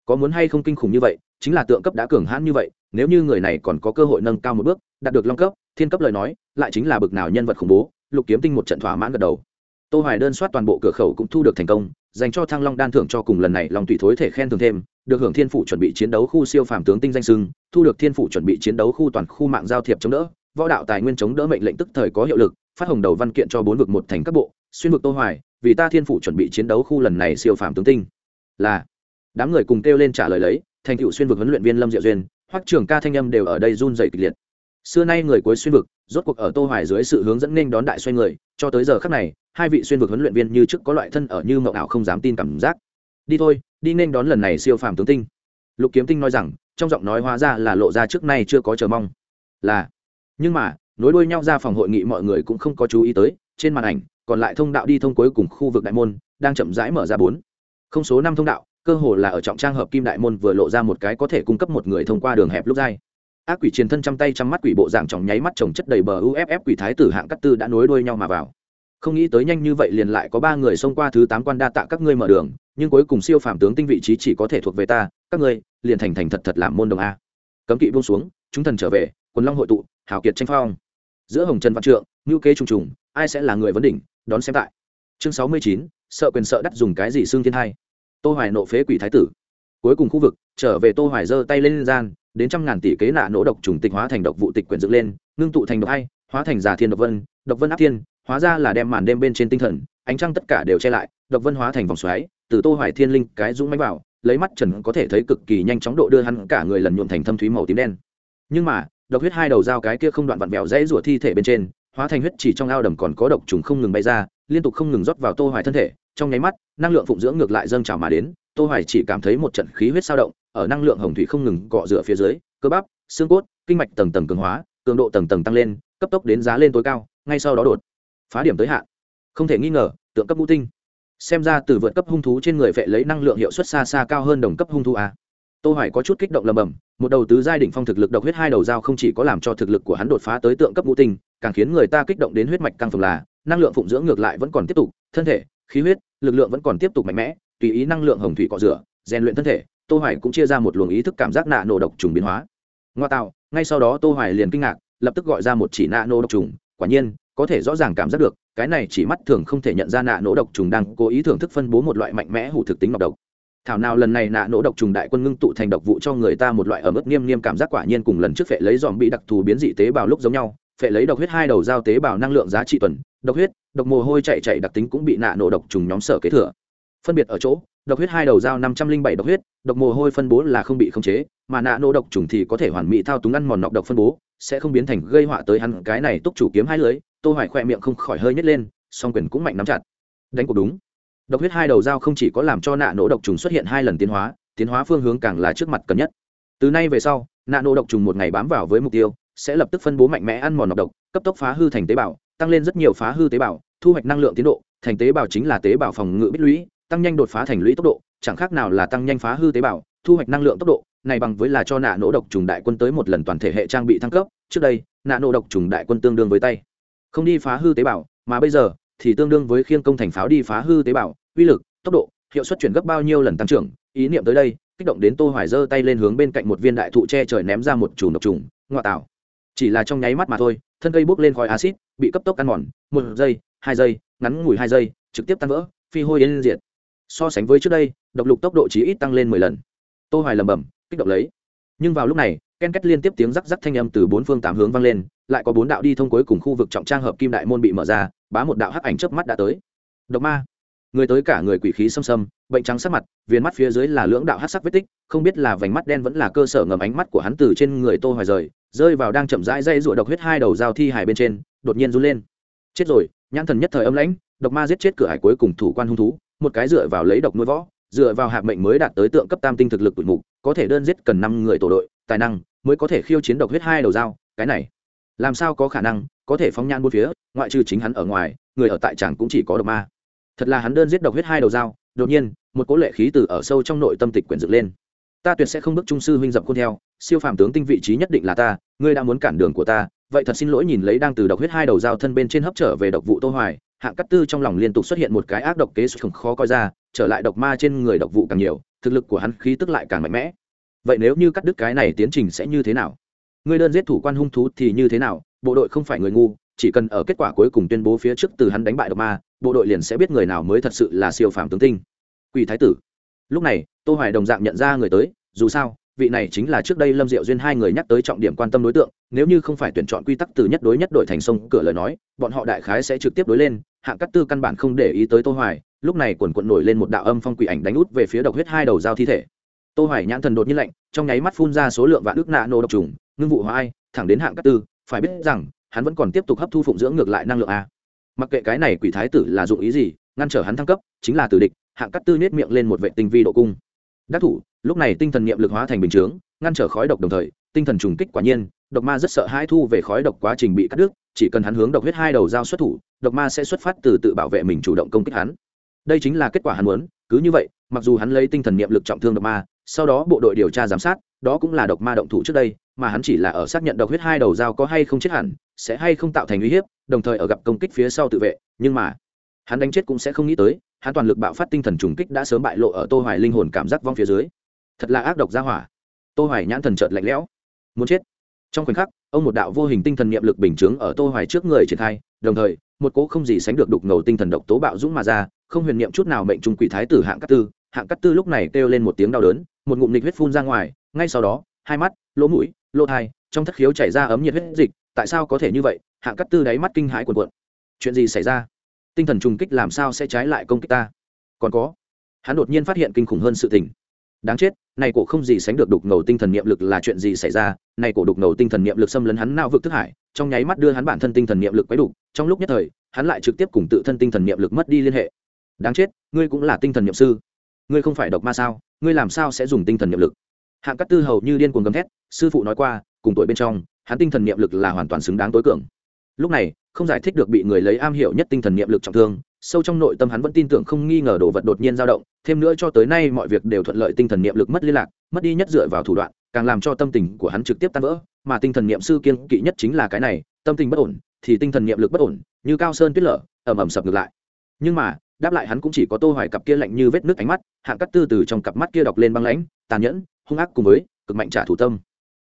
có muốn hay không kinh khủng như vậy, chính là tượng cấp đã cường hãn như vậy, nếu như người này còn có cơ hội nâng cao một bước, đạt được long cấp, thiên cấp lời nói, lại chính là bực nào nhân vật khủng bố, lục kiếm tinh một trận thỏa mãn gật đầu tô hoài đơn soát toàn bộ cửa khẩu cũng thu được thành công, dành cho thăng long đan thưởng cho cùng lần này lòng tùy thối thể khen thưởng thêm, được hưởng thiên phủ chuẩn bị chiến đấu khu siêu phàm tướng tinh danh sưng thu được thiên phủ chuẩn bị chiến đấu khu toàn khu mạng giao thiệp chống đỡ, võ đạo tài nguyên chống đỡ mệnh lệnh tức thời có hiệu lực, phát hồng đầu văn kiện cho bốn vực một thành các bộ, xuyên vực tô hoài, vì ta thiên phủ chuẩn bị chiến đấu khu lần này siêu phàm tướng tinh. Là, đám người cùng kêu lên trả lời lấy, thành tựu xuyên vực huấn luyện viên lâm diệu duyên, hoắc trường ca thanh âm đều ở đây run rẩy kịch liệt xưa nay người cuối xuyên vực, rốt cuộc ở tô hoài dưới sự hướng dẫn nên đón đại xoay người, cho tới giờ khắc này, hai vị xuyên vực huấn luyện viên như trước có loại thân ở như mộng ảo không dám tin cảm giác. Đi thôi, đi nên đón lần này siêu phàm tướng tinh. Lục kiếm tinh nói rằng, trong giọng nói hóa ra là lộ ra trước nay chưa có chờ mong. Là, nhưng mà, nối đuôi nhau ra phòng hội nghị mọi người cũng không có chú ý tới, trên màn ảnh, còn lại thông đạo đi thông cuối cùng khu vực đại môn, đang chậm rãi mở ra bốn. Không số năm thông đạo, cơ hồ là ở trọng trang hợp kim đại môn vừa lộ ra một cái có thể cung cấp một người thông qua đường hẹp lúc dai ác quỷ chiến thân trăm tay trăm mắt quỷ bộ dạng trọng nháy mắt trồng chất đầy bờ uff quỷ thái tử hạng cắt tư đã nối đuôi nhau mà vào. Không nghĩ tới nhanh như vậy liền lại có ba người xông qua thứ tám quan đa tạ các ngươi mở đường, nhưng cuối cùng siêu phàm tướng tinh vị trí chỉ có thể thuộc về ta, các ngươi, liền thành thành thật thật làm môn đồng a. Cấm kỵ buông xuống, chúng thần trở về, quần long hội tụ, hào kiệt tranh phong. Giữa hồng trần văn trượng ngữ kế trùng trùng, ai sẽ là người vấn đỉnh, đón xem tại. Chương sáu mươi chín, sợ quyền sợ đắt dùng cái gì xương thiên hai. Tô hoài nộ phế quỷ thái tử. Cuối cùng khu vực, trở về tô hoài giơ tay lên gian đến trăm ngàn tỷ kế nạ nỗ độc trùng tịch hóa thành độc vụ tịch quyển dựng lên, ngưng tụ thành độc hay hóa thành giả thiên độc vân độc vân áp thiên, hóa ra là đem màn đêm bên trên tinh thần, ánh trăng tất cả đều che lại, độc vân hóa thành vòng xoáy, từ tô hoài thiên linh cái dũng máy vào, lấy mắt trần có thể thấy cực kỳ nhanh chóng độ đưa hắn cả người lần nhuộm thành thâm thúy màu tím đen. Nhưng mà, độc huyết hai đầu dao cái kia không đoạn vặn vẹo dãy rủa thi thể bên trên, hóa thành huyết chỉ trong ao đầm còn có độc trùng không ngừng bay ra, liên tục không ngừng rót vào tô hoài thân thể, trong nháy mắt, năng lượng phụng dưỡng ngược lại dâng trào mà đến, tô hoài chỉ cảm thấy một trận khí huyết sao động ở năng lượng hồng thủy không ngừng cọ rửa phía dưới, cơ bắp, xương cốt, kinh mạch tầng tầng cường hóa, cường độ tầng tầng tăng lên, cấp tốc đến giá lên tối cao, ngay sau đó đột phá điểm tới hạn. Không thể nghi ngờ, tượng cấp ngũ tinh. Xem ra từ vượt cấp hung thú trên người vệ lấy năng lượng hiệu suất xa xa cao hơn đồng cấp hung thú a. Tô hoài có chút kích động lầm bầm, một đầu tứ giai đỉnh phong thực lực độc huyết hai đầu dao không chỉ có làm cho thực lực của hắn đột phá tới tượng cấp ngũ tinh, càng khiến người ta kích động đến huyết mạch căng phồng là, năng lượng phụng dưỡng ngược lại vẫn còn tiếp tục, thân thể, khí huyết, lực lượng vẫn còn tiếp tục mạnh mẽ, tùy ý năng lượng hồng thủy cọ rửa, rèn luyện thân thể tô hoài cũng chia ra một luồng ý thức cảm giác nạ nổ độc trùng biến hóa. Ngoa tạo, ngay sau đó tô hoài liền kinh ngạc, lập tức gọi ra một chỉ nạ nổ độc trùng, quả nhiên, có thể rõ ràng cảm giác được, cái này chỉ mắt thường không thể nhận ra nạ nổ độc trùng đang cố ý thưởng thức phân bố một loại mạnh mẽ hủ thực tính độc độc. Thảo nào lần này nạ nổ độc trùng đại quân ngưng tụ thành độc vụ cho người ta một loại ở mức nghiêm nghiêm cảm giác quả nhiên cùng lần trước phệ lấy dòm bị đặc thù biến dị tế bào lúc giống nhau, phệ lấy độc huyết hai đầu giao tế bào năng lượng giá trị tuần, độc huyết, độc mồ hôi chạy chạy đặc tính cũng bị nạ nổ độc trùng nhóm sở kế thừa. Phân biệt ở chỗ độc huyết hai đầu dao năm trăm linh bảy độc huyết, độc mồ hôi phân bố là không bị khống chế, mà nạ nô độc trùng thì có thể hoàn mỹ thao túng ăn mòn nọc độc phân bố, sẽ không biến thành gây họa tới hắn cái này túc chủ kiếm hai lưới. Tô hoài khỏe miệng không khỏi hơi nhếch lên, song quyền cũng mạnh nắm chặt. Đánh cuộc đúng. Độc huyết hai đầu dao không chỉ có làm cho nạ nô độc trùng xuất hiện hai lần tiến hóa tiến hóa phương hướng càng là trước mặt cần nhất. Từ nay về sau, nạ nô độc trùng một ngày bám vào với mục tiêu, sẽ lập tức phân bố mạnh mẽ ăn mòn nọc độc, cấp tốc phá hư thành tế bào, tăng lên rất nhiều phá hư tế bào, thu hoạch năng lượng tiến độ, thành tế bào chính là tế bào phòng ngự bích lũy tăng nhanh đột phá thành lũy tốc độ, chẳng khác nào là tăng nhanh phá hư tế bào, thu hoạch năng lượng tốc độ, này bằng với là cho nạ nổ độc trùng đại quân tới một lần toàn thể hệ trang bị thăng cấp, trước đây, nạ nổ độc trùng đại quân tương đương với tay. Không đi phá hư tế bào, mà bây giờ, thì tương đương với khiêng công thành pháo đi phá hư tế bào, uy lực, tốc độ, hiệu suất chuyển gấp bao nhiêu lần tăng trưởng, ý niệm tới đây, kích động đến tô hoài giơ tay lên hướng bên cạnh một viên đại thụ che trời ném ra một chùm độc trùng, ngoại tạo chỉ là trong nháy mắt mà thôi, thân cây bốc lên khói axit, bị cấp tốc ăn mòn, một giây, hai giây, ngắn ngủi hai giây, trực tiếp tan vỡ, phi hôi yên diệt so sánh với trước đây, độc lục tốc độ chỉ ít tăng lên mười lần. Tô hoài lầm bầm kích động lấy. Nhưng vào lúc này, ken kết liên tiếp tiếng rắc rắc thanh âm từ bốn phương tám hướng vang lên, lại có bốn đạo đi thông cuối cùng khu vực trọng trang hợp kim đại môn bị mở ra, bá một đạo hắc ảnh chớp mắt đã tới. Độc ma. Người tới cả người quỷ khí xâm xâm, bệnh trắng sắc mặt, viền mắt phía dưới là lưỡng đạo hắc sắc vết tích, không biết là vành mắt đen vẫn là cơ sở ngầm ánh mắt của hắn từ trên người tô hoài rời, rơi vào đang chậm rãi dây rụa độc huyết hai đầu dao thi hải bên trên, đột nhiên run lên. Chết rồi, nhãn thần nhất thời âm lãnh, độc ma giết chết cửa hải cuối cùng thủ quan hung thú một cái dựa vào lấy độc nuôi võ, dựa vào hạt mệnh mới đạt tới tượng cấp tam tinh thực lực tụi mục, có thể đơn giết cần năm người tổ đội, tài năng mới có thể khiêu chiến độc huyết hai đầu dao, cái này làm sao có khả năng, có thể phóng nhan bốn phía, ngoại trừ chính hắn ở ngoài, người ở tại chẳng cũng chỉ có độc ma. Thật là hắn đơn giết độc huyết hai đầu dao, đột nhiên, một cố lệ khí từ ở sâu trong nội tâm tịch quyển dựng lên. Ta tuyệt sẽ không bước trung sư huynh dậm khuôn theo, siêu phàm tướng tinh vị trí nhất định là ta, ngươi đã muốn cản đường của ta, vậy thật xin lỗi nhìn lấy đang từ độc huyết hai đầu dao thân bên trên hấp trở về độc vụ tô hoài hạng cắt tư trong lòng liên tục xuất hiện một cái ác độc kế không khó coi ra, trở lại độc ma trên người độc vụ càng nhiều, thực lực của hắn khí tức lại càng mạnh mẽ. Vậy nếu như cắt đứt cái này tiến trình sẽ như thế nào? Người đơn giết thủ quan hung thú thì như thế nào? Bộ đội không phải người ngu, chỉ cần ở kết quả cuối cùng tuyên bố phía trước từ hắn đánh bại độc ma, bộ đội liền sẽ biết người nào mới thật sự là siêu phàm tướng tinh. Quỷ thái tử. Lúc này, tô hoài đồng dạng nhận ra người tới, dù sao vị này chính là trước đây lâm diệu duyên hai người nhắc tới trọng điểm quan tâm đối tượng, nếu như không phải tuyển chọn quy tắc từ nhất đối nhất đổi thành sông, cửa lời nói, bọn họ đại khái sẽ trực tiếp đối lên hạng cắt tư căn bản không để ý tới tô hoài, lúc này quần quận nổi lên một đạo âm phong quỷ ảnh đánh út về phía độc huyết hai đầu dao thi thể. Tô hoài nhãn thần đột nhiên lạnh, trong nháy mắt phun ra số lượng vạn ước nạ nổ độc trùng, ngưng vụ hóa ai, thẳng đến hạng cắt tư, phải biết rằng, hắn vẫn còn tiếp tục hấp thu phụng dưỡng ngược lại năng lượng a. Mặc kệ cái này quỷ thái tử là dụng ý gì, ngăn trở hắn thăng cấp, chính là tử địch hạng cắt tư nết miệng lên một vệ tinh vi độ cung đắc thủ, lúc này tinh thần niệm lực hóa thành bình chướng, ngăn trở khói độc đồng thời, tinh thần trùng kích quả nhiên, độc ma rất sợ hãi thu về khói độc quá trình bị cắt đứt, chỉ cần hắn hướng độc huyết hai đầu dao xuất thủ, độc ma sẽ xuất phát từ tự bảo vệ mình chủ động công kích hắn. Đây chính là kết quả hắn muốn, cứ như vậy, mặc dù hắn lấy tinh thần niệm lực trọng thương độc ma, sau đó bộ đội điều tra giám sát, đó cũng là độc ma động thủ trước đây, mà hắn chỉ là ở xác nhận độc huyết hai đầu dao có hay không chết hẳn, sẽ hay không tạo thành uy hiếp, đồng thời ở gặp công kích phía sau tự vệ, nhưng mà hắn đánh chết cũng sẽ không nghĩ tới hắn toàn lực bạo phát tinh thần trùng kích đã sớm bại lộ ở tô hoài linh hồn cảm giác vong phía dưới. Thật là ác độc ra hỏa. Tô hoài nhãn thần chợt lạnh lẽo. Muốn chết. Trong khoảnh khắc ông một đạo vô hình tinh thần niệm lực bình chứng ở tô hoài trước người triển khai đồng thời một cỗ không gì sánh được đục ngầu tinh thần độc tố bạo dũng mà ra không huyền niệm chút nào mệnh trung quỷ thái tử hạng cát tư. Hạng cát tư lúc này kêu lên một tiếng đau đớn một ngụm nịch huyết phun ra ngoài ngay sau đó hai mắt lỗ mũi lỗ tai, trong thất khiếu chảy ra ấm nhiệt huyết dịch tại sao có thể như vậy? Hạng cát tư đáy mắt kinh hãi cuộn cuộn. Chuyện gì xảy ra? Tinh thần trùng kích làm sao sẽ trái lại công kích ta? Còn có, hắn đột nhiên phát hiện kinh khủng hơn sự tình. Đáng chết, này cổ không gì sánh được đục ngầu tinh thần niệm lực là chuyện gì xảy ra? Này cổ đục ngầu tinh thần niệm lực xâm lấn hắn nao vực thức hải, trong nháy mắt đưa hắn bản thân tinh thần niệm lực quấy đủ trong lúc nhất thời, hắn lại trực tiếp cùng tự thân tinh thần niệm lực mất đi liên hệ. Đáng chết, ngươi cũng là tinh thần niệm sư. Ngươi không phải độc ma sao? Ngươi làm sao sẽ dùng tinh thần niệm lực? Hạng cát tư hầu như điên cuồng gầm thét, sư phụ nói qua, cùng tuổi bên trong, hắn tinh thần niệm lực là hoàn toàn xứng đáng tối cường lúc này, không giải thích được bị người lấy am hiểu nhất tinh thần niệm lực trọng thương, sâu trong nội tâm hắn vẫn tin tưởng không nghi ngờ đồ vật đột nhiên dao động, thêm nữa cho tới nay mọi việc đều thuận lợi tinh thần niệm lực mất liên lạc, mất đi nhất dựa vào thủ đoạn, càng làm cho tâm tình của hắn trực tiếp tan vỡ, mà tinh thần niệm sư kiên kỵ nhất chính là cái này, tâm tình bất ổn, thì tinh thần niệm lực bất ổn, như cao sơn tuyết lở ẩm ẩm sập ngược lại. Nhưng mà, đáp lại hắn cũng chỉ có tô hoài cặp kia lạnh như vết nước ánh mắt, hạng cắt tư từ trong cặp mắt kia đọc lên băng lãnh, tàn nhẫn, hung ác cùng với cực mạnh trả thủ tâm.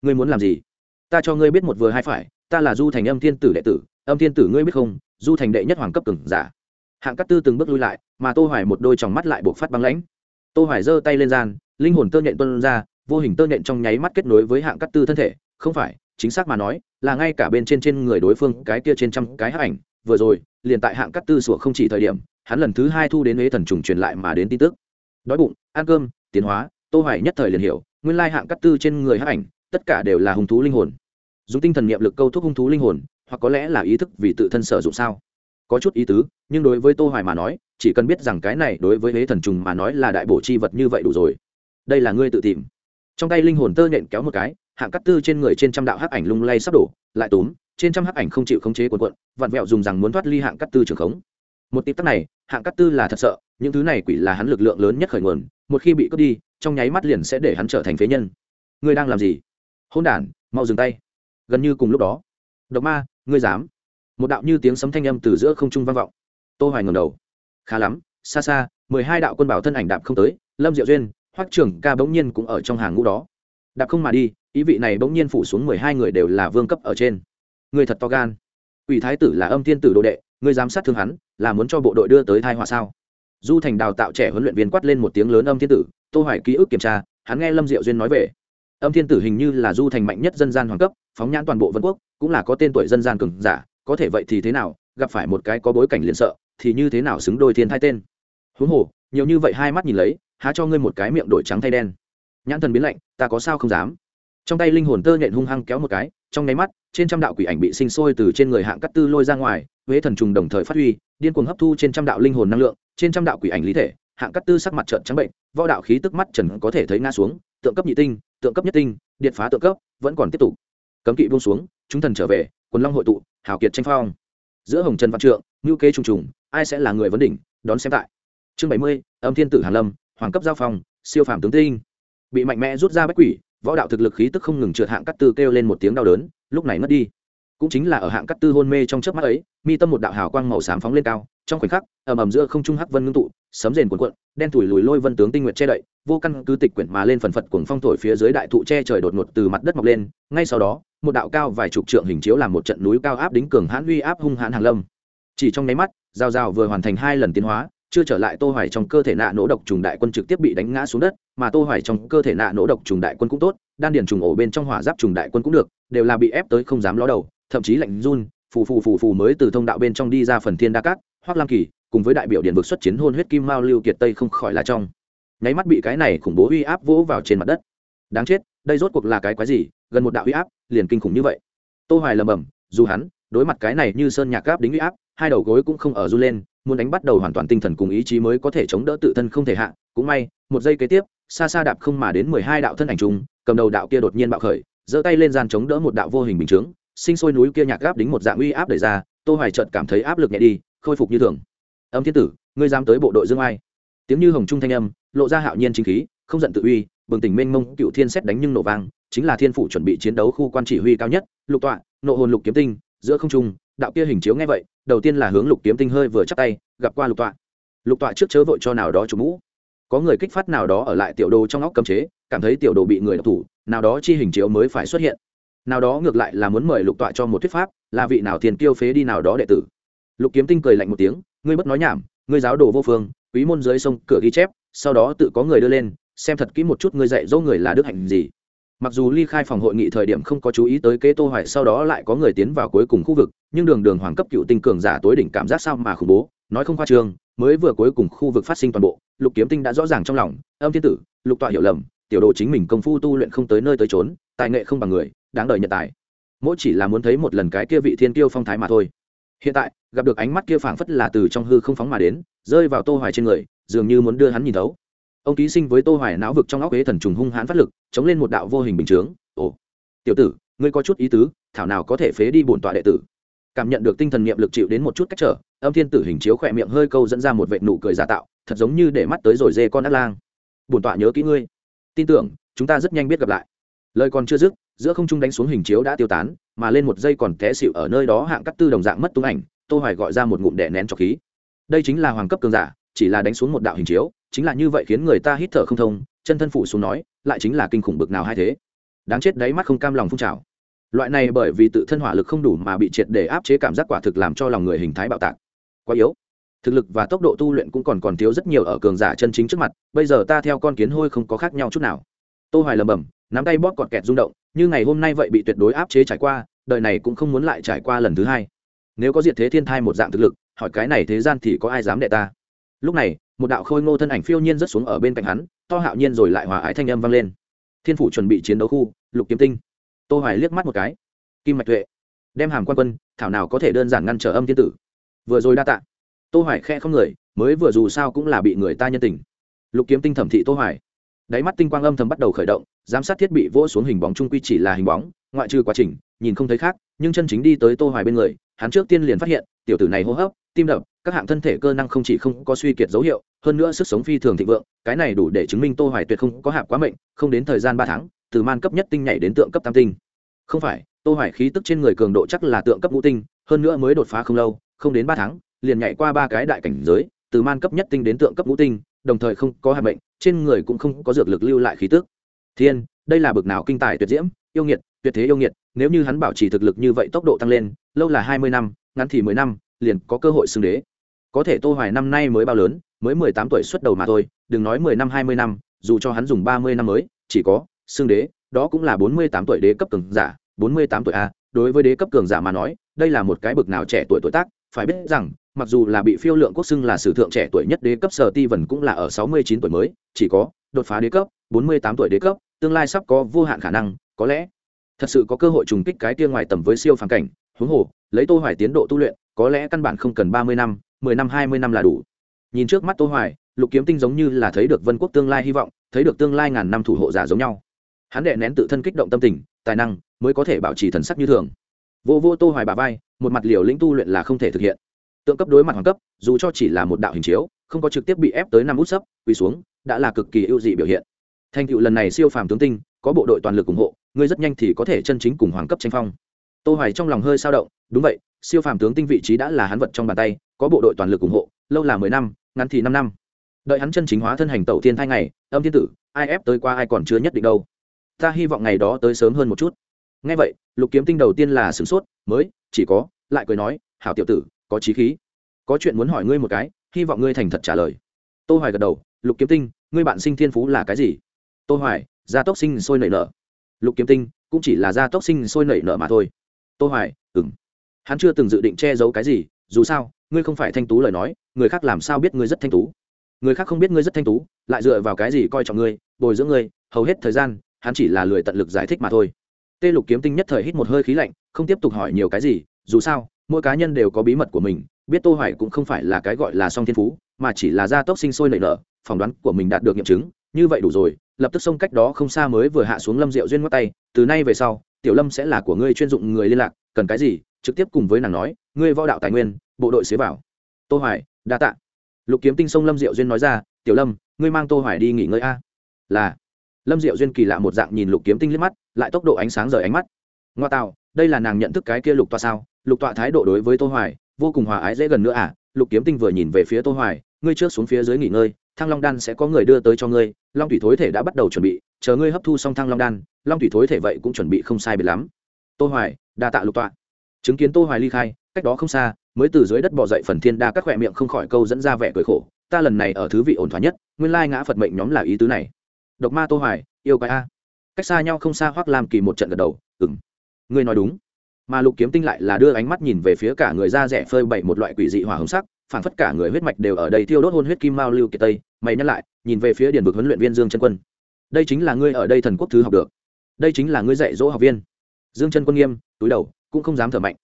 Ngươi muốn làm gì? Ta cho ngươi biết một vừa hai phải ta là du thành âm thiên tử đệ tử, âm thiên tử ngươi biết không, du thành đệ nhất hoàng cấp cường giả. Hạng Cát tư từng bước lui lại, mà tô hoài một đôi tròng mắt lại buộc phát băng lãnh. Tô hoài giơ tay lên gian, linh hồn tơ nhện tuôn ra, vô hình tơ nhện trong nháy mắt kết nối với hạng Cát tư thân thể. Không phải, chính xác mà nói, là ngay cả bên trên trên người đối phương, cái kia trên trăm cái hắc ảnh. Vừa rồi, liền tại hạng Cát tư sủa không chỉ thời điểm, hắn lần thứ hai thu đến huế thần trùng truyền lại mà đến tin tức. Đói bụng, ăn cơm, tiến hóa, tô hoài nhất thời liền hiểu, nguyên lai hạng Cát tư trên người hắc ảnh, tất cả đều là hung thú linh hồn dùng tinh thần niệm lực câu thúc hung thú linh hồn, hoặc có lẽ là ý thức vì tự thân sử dụng sao? Có chút ý tứ, nhưng đối với tô hoài mà nói, chỉ cần biết rằng cái này đối với hế thần trùng mà nói là đại bổ chi vật như vậy đủ rồi. Đây là ngươi tự tìm. Trong tay linh hồn tơ nện kéo một cái, hạng cắt tư trên người trên trăm đạo hắc ảnh lung lay sắp đổ, lại túm, trên trăm hắc ảnh không chịu khống chế cuộn cuộn, vặn vẹo dùng rằng muốn thoát ly hạng cắt tư trường khống. Một tịp tắc này, hạng cắt tư là thật sợ, những thứ này quỷ là hắn lực lượng lớn nhất khởi nguồn, một khi bị cướp đi, trong nháy mắt liền sẽ để hắn trở thành phế nhân. Ngươi đang làm gì? Hôn đản, mau dừng tay gần như cùng lúc đó. Độc ma, ngươi dám? Một đạo như tiếng sấm thanh âm từ giữa không trung vang vọng. Tô hoài ngẩng đầu. Khá lắm, xa xa, mười hai đạo quân bảo thân ảnh đạp không tới, lâm diệu duyên, hoắc trưởng ca bỗng nhiên cũng ở trong hàng ngũ đó. Đạp không mà đi, ý vị này bỗng nhiên phủ xuống mười hai người đều là vương cấp ở trên. Người thật to gan. Ủy thái tử là âm thiên tử đồ đệ người giám sát thương hắn, là muốn cho bộ đội đưa tới thai họa sao? Du thành đào tạo trẻ huấn luyện viên quát lên một tiếng lớn âm thiên tử, tô hoài ký ức kiểm tra, hắn nghe lâm diệu duyên nói về. Âm thiên tử hình như là du thành mạnh nhất dân gian hoàng cấp phóng nhãn toàn bộ vân quốc, cũng là có tên tuổi dân gian cường giả, có thể vậy thì thế nào, gặp phải một cái có bối cảnh liền sợ, thì như thế nào xứng đôi thiên thai tên? Huống hồ, nhiều như vậy hai mắt nhìn lấy, há cho ngươi một cái miệng đổi trắng thay đen. Nhãn thần biến lạnh, ta có sao không dám? Trong tay linh hồn tơ nhện hung hăng kéo một cái, trong nháy mắt, trên trăm đạo quỷ ảnh bị sinh sôi từ trên người hạng cắt tư lôi ra ngoài, huế thần trùng đồng thời phát huy, điên cuồng hấp thu trên trăm đạo linh hồn năng lượng, trên trăm đạo quỷ ảnh lý thể, hạng cắt tư sắc mặt trợn trắng bệnh, võ đạo khí tức mắt trần có thể thấy ngã xuống, tượng cấp nhị tinh, tượng cấp nhất tinh, điện phá tượng cấp, vẫn còn tiếp tục cấm kỵ buông xuống, chúng thần trở về, quần long hội tụ, hào kiệt tranh phong. Giữa hồng trần văn trượng ngữ kế trùng trùng, ai sẽ là người vấn đỉnh, đón xem tại. Chương bảy mươi, âm thiên tử hàn lâm, hoàng cấp giao phong, siêu phàm tướng tinh. Bị mạnh mẽ rút ra bách quỷ, võ đạo thực lực khí tức không ngừng trượt hạng cắt tư kêu lên một tiếng đau đớn, lúc này mất đi. Cũng chính là ở hạng cắt tư hôn mê trong chớp mắt ấy, mi tâm một đạo hào quang màu xám phóng lên cao, trong khoảnh khắc, ầm ầm giữa không trung hắc vân ngưng tụ sấm rền cuộn cuộn, đen thủi lùi lôi vân tướng tinh nguyệt che đậy, vô căn cứ tịch quyển mà lên phần phật cuồng phong thổi phía dưới đại thụ che trời đột ngột từ mặt đất mọc lên, ngay sau đó, một đạo cao vài chục trượng hình chiếu làm một trận núi cao áp đính cường hãn uy áp hung hãn hàng lâm. Chỉ trong nháy mắt, giao giao vừa hoàn thành hai lần tiến hóa, chưa trở lại tô hoài trong cơ thể nạ nổ độc trùng đại quân trực tiếp bị đánh ngã xuống đất, mà tô hoài trong cơ thể nạ nổ độc trùng đại quân cũng tốt, đan điền trùng ổ bên trong hỏa giáp trùng đại quân cũng được, đều là bị ép tới không dám ló đầu, thậm chí lạnh run, phù phù phù phù mới từ thông đạo bên trong đi ra phần thiên đa cát hoắc lam kỳ cùng với đại biểu điện vực xuất chiến hôn huyết kim mao lưu kiệt tây không khỏi là trong. Nháy mắt bị cái này khủng bố uy áp vỗ vào trên mặt đất. Đáng chết, đây rốt cuộc là cái quái gì, gần một đạo uy áp, liền kinh khủng như vậy. Tô hoài lầm bầm, dù hắn, đối mặt cái này như sơn nhạc áp đính uy áp, hai đầu gối cũng không ở du lên, muốn đánh bắt đầu hoàn toàn tinh thần cùng ý chí mới có thể chống đỡ tự thân không thể hạ. Cũng may, một giây kế tiếp, xa xa đạp không mà đến mười hai đạo thân ảnh chung cầm đầu đạo kia đột nhiên bạo khởi, giơ tay lên gian chống đỡ một đạo vô hình bình chướng, sinh sôi núi kia nhạc gáp đính một dạng uy áp đẩy ra, tô hoài chợt cảm thấy áp lực nhẹ đi, khôi phục như thường âm thiên tử, ngươi dám tới bộ đội dương ai? Tiếng như hồng trung thanh âm, lộ ra hạo nhiên chính khí, không giận tự uy, bừng tỉnh mênh mông cựu thiên xét đánh nhưng nổ vang, chính là thiên phủ chuẩn bị chiến đấu khu quan chỉ huy cao nhất, lục tọa, nộ hồn lục kiếm tinh, giữa không trung, đạo kia hình chiếu nghe vậy, đầu tiên là hướng lục kiếm tinh hơi vừa chắc tay, gặp qua lục tọa. Lục tọa trước chớ vội cho nào đó chủ mũ. Có người kích phát nào đó ở lại tiểu đồ trong óc cấm chế, cảm thấy tiểu đồ bị người đọc thủ, nào đó chi hình chiếu mới phải xuất hiện. Nào đó ngược lại là muốn mời lục tọa cho một thuyết pháp, là vị nào tiền kiêu phế đi nào đó đệ tử. Lục kiếm tinh cười lạnh một tiếng ngươi bất nói nhảm, ngươi giáo đồ vô phương, quý môn dưới sông cửa ghi chép, sau đó tự có người đưa lên, xem thật kỹ một chút ngươi dạy dỗ người là đức hạnh gì. Mặc dù ly khai phòng hội nghị thời điểm không có chú ý tới kế tô hoài, sau đó lại có người tiến vào cuối cùng khu vực, nhưng đường đường hoàng cấp cựu tinh cường giả tối đỉnh cảm giác sao mà khủng bố, nói không khoa trương, mới vừa cuối cùng khu vực phát sinh toàn bộ, lục kiếm tinh đã rõ ràng trong lòng, âm thiên tử, lục tọa hiểu lầm, tiểu đồ chính mình công phu tu luyện không tới nơi tới trốn tài nghệ không bằng người, đáng đời nhận tài. Mỗi chỉ là muốn thấy một lần cái kia vị thiên tiêu phong thái mà thôi hiện tại, gặp được ánh mắt kia phảng phất là từ trong hư không phóng mà đến, rơi vào tô hoài trên người, dường như muốn đưa hắn nhìn thấu. Ông ký sinh với tô hoài não vực trong óc ế thần trùng hung hãn phát lực, chống lên một đạo vô hình bình chướng. Ồ, tiểu tử, ngươi có chút ý tứ, thảo nào có thể phế đi bổn tọa đệ tử? Cảm nhận được tinh thần niệm lực chịu đến một chút cách trở, âm thiên tử hình chiếu khỏe miệng hơi câu dẫn ra một vệt nụ cười giả tạo, thật giống như để mắt tới rồi dê con ác lang. Bổn tọa nhớ kỹ ngươi. Tin tưởng, chúng ta rất nhanh biết gặp lại. Lời còn chưa dứt, giữa không trung đánh xuống hình chiếu đã tiêu tán mà lên một giây còn té xịu ở nơi đó hạng cắt tư đồng dạng mất tung ảnh, tô hoài gọi ra một ngụm đè nén cho khí. Đây chính là hoàng cấp cường giả, chỉ là đánh xuống một đạo hình chiếu, chính là như vậy khiến người ta hít thở không thông, chân thân phủ xuống nói, lại chính là kinh khủng bực nào hay thế. Đáng chết đấy mắt không cam lòng phun trào. Loại này bởi vì tự thân hỏa lực không đủ mà bị triệt để áp chế cảm giác quả thực làm cho lòng người hình thái bạo tạc. Quá yếu. Thực lực và tốc độ tu luyện cũng còn còn thiếu rất nhiều ở cường giả chân chính trước mặt, bây giờ ta theo con kiến hôi không có khác nhau chút nào. Tô hoài lầm bầm nắm tay bóp cọt kẹt rung động, như ngày hôm nay vậy bị tuyệt đối áp chế trải qua đời này cũng không muốn lại trải qua lần thứ hai. Nếu có diệt thế thiên thai một dạng thực lực, hỏi cái này thế gian thì có ai dám đệ ta? Lúc này, một đạo khôi ngô thân ảnh phiêu nhiên rất xuống ở bên cạnh hắn, to hạo nhiên rồi lại hòa ái thanh âm vang lên. Thiên phủ chuẩn bị chiến đấu khu, lục kiếm tinh. Tô hoài liếc mắt một cái. Kim mạch tuệ. Đem hàm quan quân, thảo nào có thể đơn giản ngăn trở âm thiên tử. Vừa rồi đa tạ. Tô hoài khe không người, mới vừa dù sao cũng là bị người ta nhân tình. Lục kiếm tinh thẩm thị tô hoài. Đáy mắt tinh quang âm thầm bắt đầu khởi động giám sát thiết bị vỗ xuống hình bóng trung quy chỉ là hình bóng, ngoại trừ quá trình, nhìn không thấy khác, nhưng chân chính đi tới tô hoài bên người, hắn trước tiên liền phát hiện, tiểu tử này hô hấp, tim đập, các hạng thân thể cơ năng không chỉ không có suy kiệt dấu hiệu, hơn nữa sức sống phi thường thịnh vượng, cái này đủ để chứng minh tô hoài tuyệt không có hạp quá mệnh, không đến thời gian 3 tháng, từ man cấp nhất tinh nhảy đến tượng cấp tam tinh. Không phải, tô hoài khí tức trên người cường độ chắc là tượng cấp ngũ tinh, hơn nữa mới đột phá không lâu, không đến 3 tháng, liền nhảy qua ba cái đại cảnh giới, từ man cấp nhất tinh đến tượng cấp ngũ tinh, đồng thời không có hạt bệnh trên người cũng không có dược lực lưu lại khí tức thiên, đây là bực nào kinh tài tuyệt diễm, yêu nghiệt, tuyệt thế yêu nghiệt, nếu như hắn bảo trì thực lực như vậy tốc độ tăng lên, lâu là hai mươi năm, ngắn thì mười năm, liền có cơ hội xưng đế. Có thể tô hoài năm nay mới bao lớn, mới mười tám tuổi xuất đầu mà thôi, đừng nói mười năm, hai mươi năm, dù cho hắn dùng ba mươi năm mới, chỉ có xưng đế, đó cũng là bốn mươi tám tuổi đế cấp cường giả, bốn mươi tám tuổi a, đối với đế cấp cường giả mà nói, đây là một cái bực nào trẻ tuổi tuổi tác, phải biết rằng mặc dù là bị phiêu lượng quốc xưng là sử thượng trẻ tuổi nhất đế cấp, sở ti vần cũng là ở sáu mươi chín tuổi mới, chỉ có đột phá đế cấp, bốn mươi tám tuổi đế cấp, tương lai sắp có vô hạn khả năng, có lẽ thật sự có cơ hội trùng kích cái kia ngoài tầm với siêu phàm cảnh. Huống hồ, lấy tô hoài tiến độ tu luyện, có lẽ căn bản không cần ba mươi năm, mười năm, hai mươi năm là đủ. Nhìn trước mắt tô hoài, lục kiếm tinh giống như là thấy được vân quốc tương lai hy vọng, thấy được tương lai ngàn năm thủ hộ giả giống nhau. Hắn đệ nén tự thân kích động tâm tình, tài năng mới có thể bảo trì thần sắc như thường. Vô vô tô hoài bà vai, một mặt liều lĩnh tu luyện là không thể thực hiện tượng cấp đối mặt hoàng cấp, dù cho chỉ là một đạo hình chiếu, không có trực tiếp bị ép tới năm út sấp, quỳ xuống, đã là cực kỳ ưu dị biểu hiện. Thành tựu lần này siêu phàm tướng tinh, có bộ đội toàn lực ủng hộ, ngươi rất nhanh thì có thể chân chính cùng hoàng cấp tranh phong. Tô hoài trong lòng hơi sao động, đúng vậy, siêu phàm tướng tinh vị trí đã là hắn vật trong bàn tay, có bộ đội toàn lực ủng hộ, lâu là 10 năm, ngắn thì 5 năm. Đợi hắn chân chính hóa thân hành tẩu thiên thai ngày, âm thiên tử, ai ép tới qua ai còn chưa nhất định đâu. Ta hy vọng ngày đó tới sớm hơn một chút. Nghe vậy, lục kiếm tinh đầu tiên là sửng sốt, mới, chỉ có, lại cười nói, hảo tiểu tử có trí khí. Có chuyện muốn hỏi ngươi một cái, hy vọng ngươi thành thật trả lời. Tô hoài gật đầu, lục kiếm tinh, ngươi bạn sinh thiên phú là cái gì? Tô hoài, gia tốc sinh sôi nảy nở. Lục kiếm tinh, cũng chỉ là gia tốc sinh sôi nảy nở mà thôi. Tô hoài, ừm. Hắn chưa từng dự định che giấu cái gì, dù sao, ngươi không phải thanh tú lời nói, người khác làm sao biết ngươi rất thanh tú? Người khác không biết ngươi rất thanh tú, lại dựa vào cái gì coi trọng ngươi, bồi dưỡng ngươi, hầu hết thời gian, hắn chỉ là lười tận lực giải thích mà thôi. Tê lục kiếm tinh nhất thời hít một hơi khí lạnh, không tiếp tục hỏi nhiều cái gì, dù sao mỗi cá nhân đều có bí mật của mình, biết tô hoài cũng không phải là cái gọi là song thiên phú, mà chỉ là gia tốc sinh sôi nảy nở, phỏng đoán của mình đạt được nghiệm chứng, như vậy đủ rồi, lập tức xông cách đó không xa mới vừa hạ xuống lâm diệu duyên mắt tay, từ nay về sau, tiểu lâm sẽ là của ngươi chuyên dụng người liên lạc, cần cái gì, trực tiếp cùng với nàng nói, ngươi võ đạo tài nguyên, bộ đội xế vào. Tô hoài, đa tạ. Lục kiếm tinh sông lâm diệu duyên nói ra, tiểu lâm, ngươi mang tô hoài đi nghỉ ngơi a. Là. Lâm diệu duyên kỳ lạ một dạng nhìn lục kiếm tinh liếc mắt, lại tốc độ ánh sáng rời ánh mắt. Ngoa tạo đây là nàng nhận thức cái kia lục tọa sao? Lục tọa thái độ đối với tô hoài, vô cùng hòa ái dễ gần nữa à? Lục kiếm tinh vừa nhìn về phía tô hoài, ngươi trước xuống phía dưới nghỉ ngơi, thăng long đan sẽ có người đưa tới cho ngươi. Long thủy thối thể đã bắt đầu chuẩn bị, chờ ngươi hấp thu xong thăng long đan, long thủy thối thể vậy cũng chuẩn bị không sai biệt lắm. Tô hoài, đa tạ lục tọa. Chứng kiến tô hoài ly khai, cách đó không xa, mới từ dưới đất bò dậy phần thiên đa các khỏe miệng không khỏi câu dẫn ra vẻ cười khổ. Ta lần này ở thứ vị ổn thỏa nhất, nguyên lai ngã phật mệnh nhóm là ý tứ này. Độc ma tô hoài, yêu quái a. Cách xa nhau không xa hoắc làm kỳ một trận gật đầu, ừm ngươi nói đúng. Mà lục kiếm tinh lại là đưa ánh mắt nhìn về phía cả người da rẻ phơi bày một loại quỷ dị hỏa hồng sắc phản phất cả người huyết mạch đều ở đây tiêu đốt hôn huyết kim mao lưu kiệt tây. Mày nhắc lại, nhìn về phía điển vực huấn luyện viên dương chân quân. Đây chính là ngươi ở đây thần quốc thứ học được. Đây chính là ngươi dạy dỗ học viên. Dương chân quân nghiêm, túi đầu, cũng không dám thở mạnh.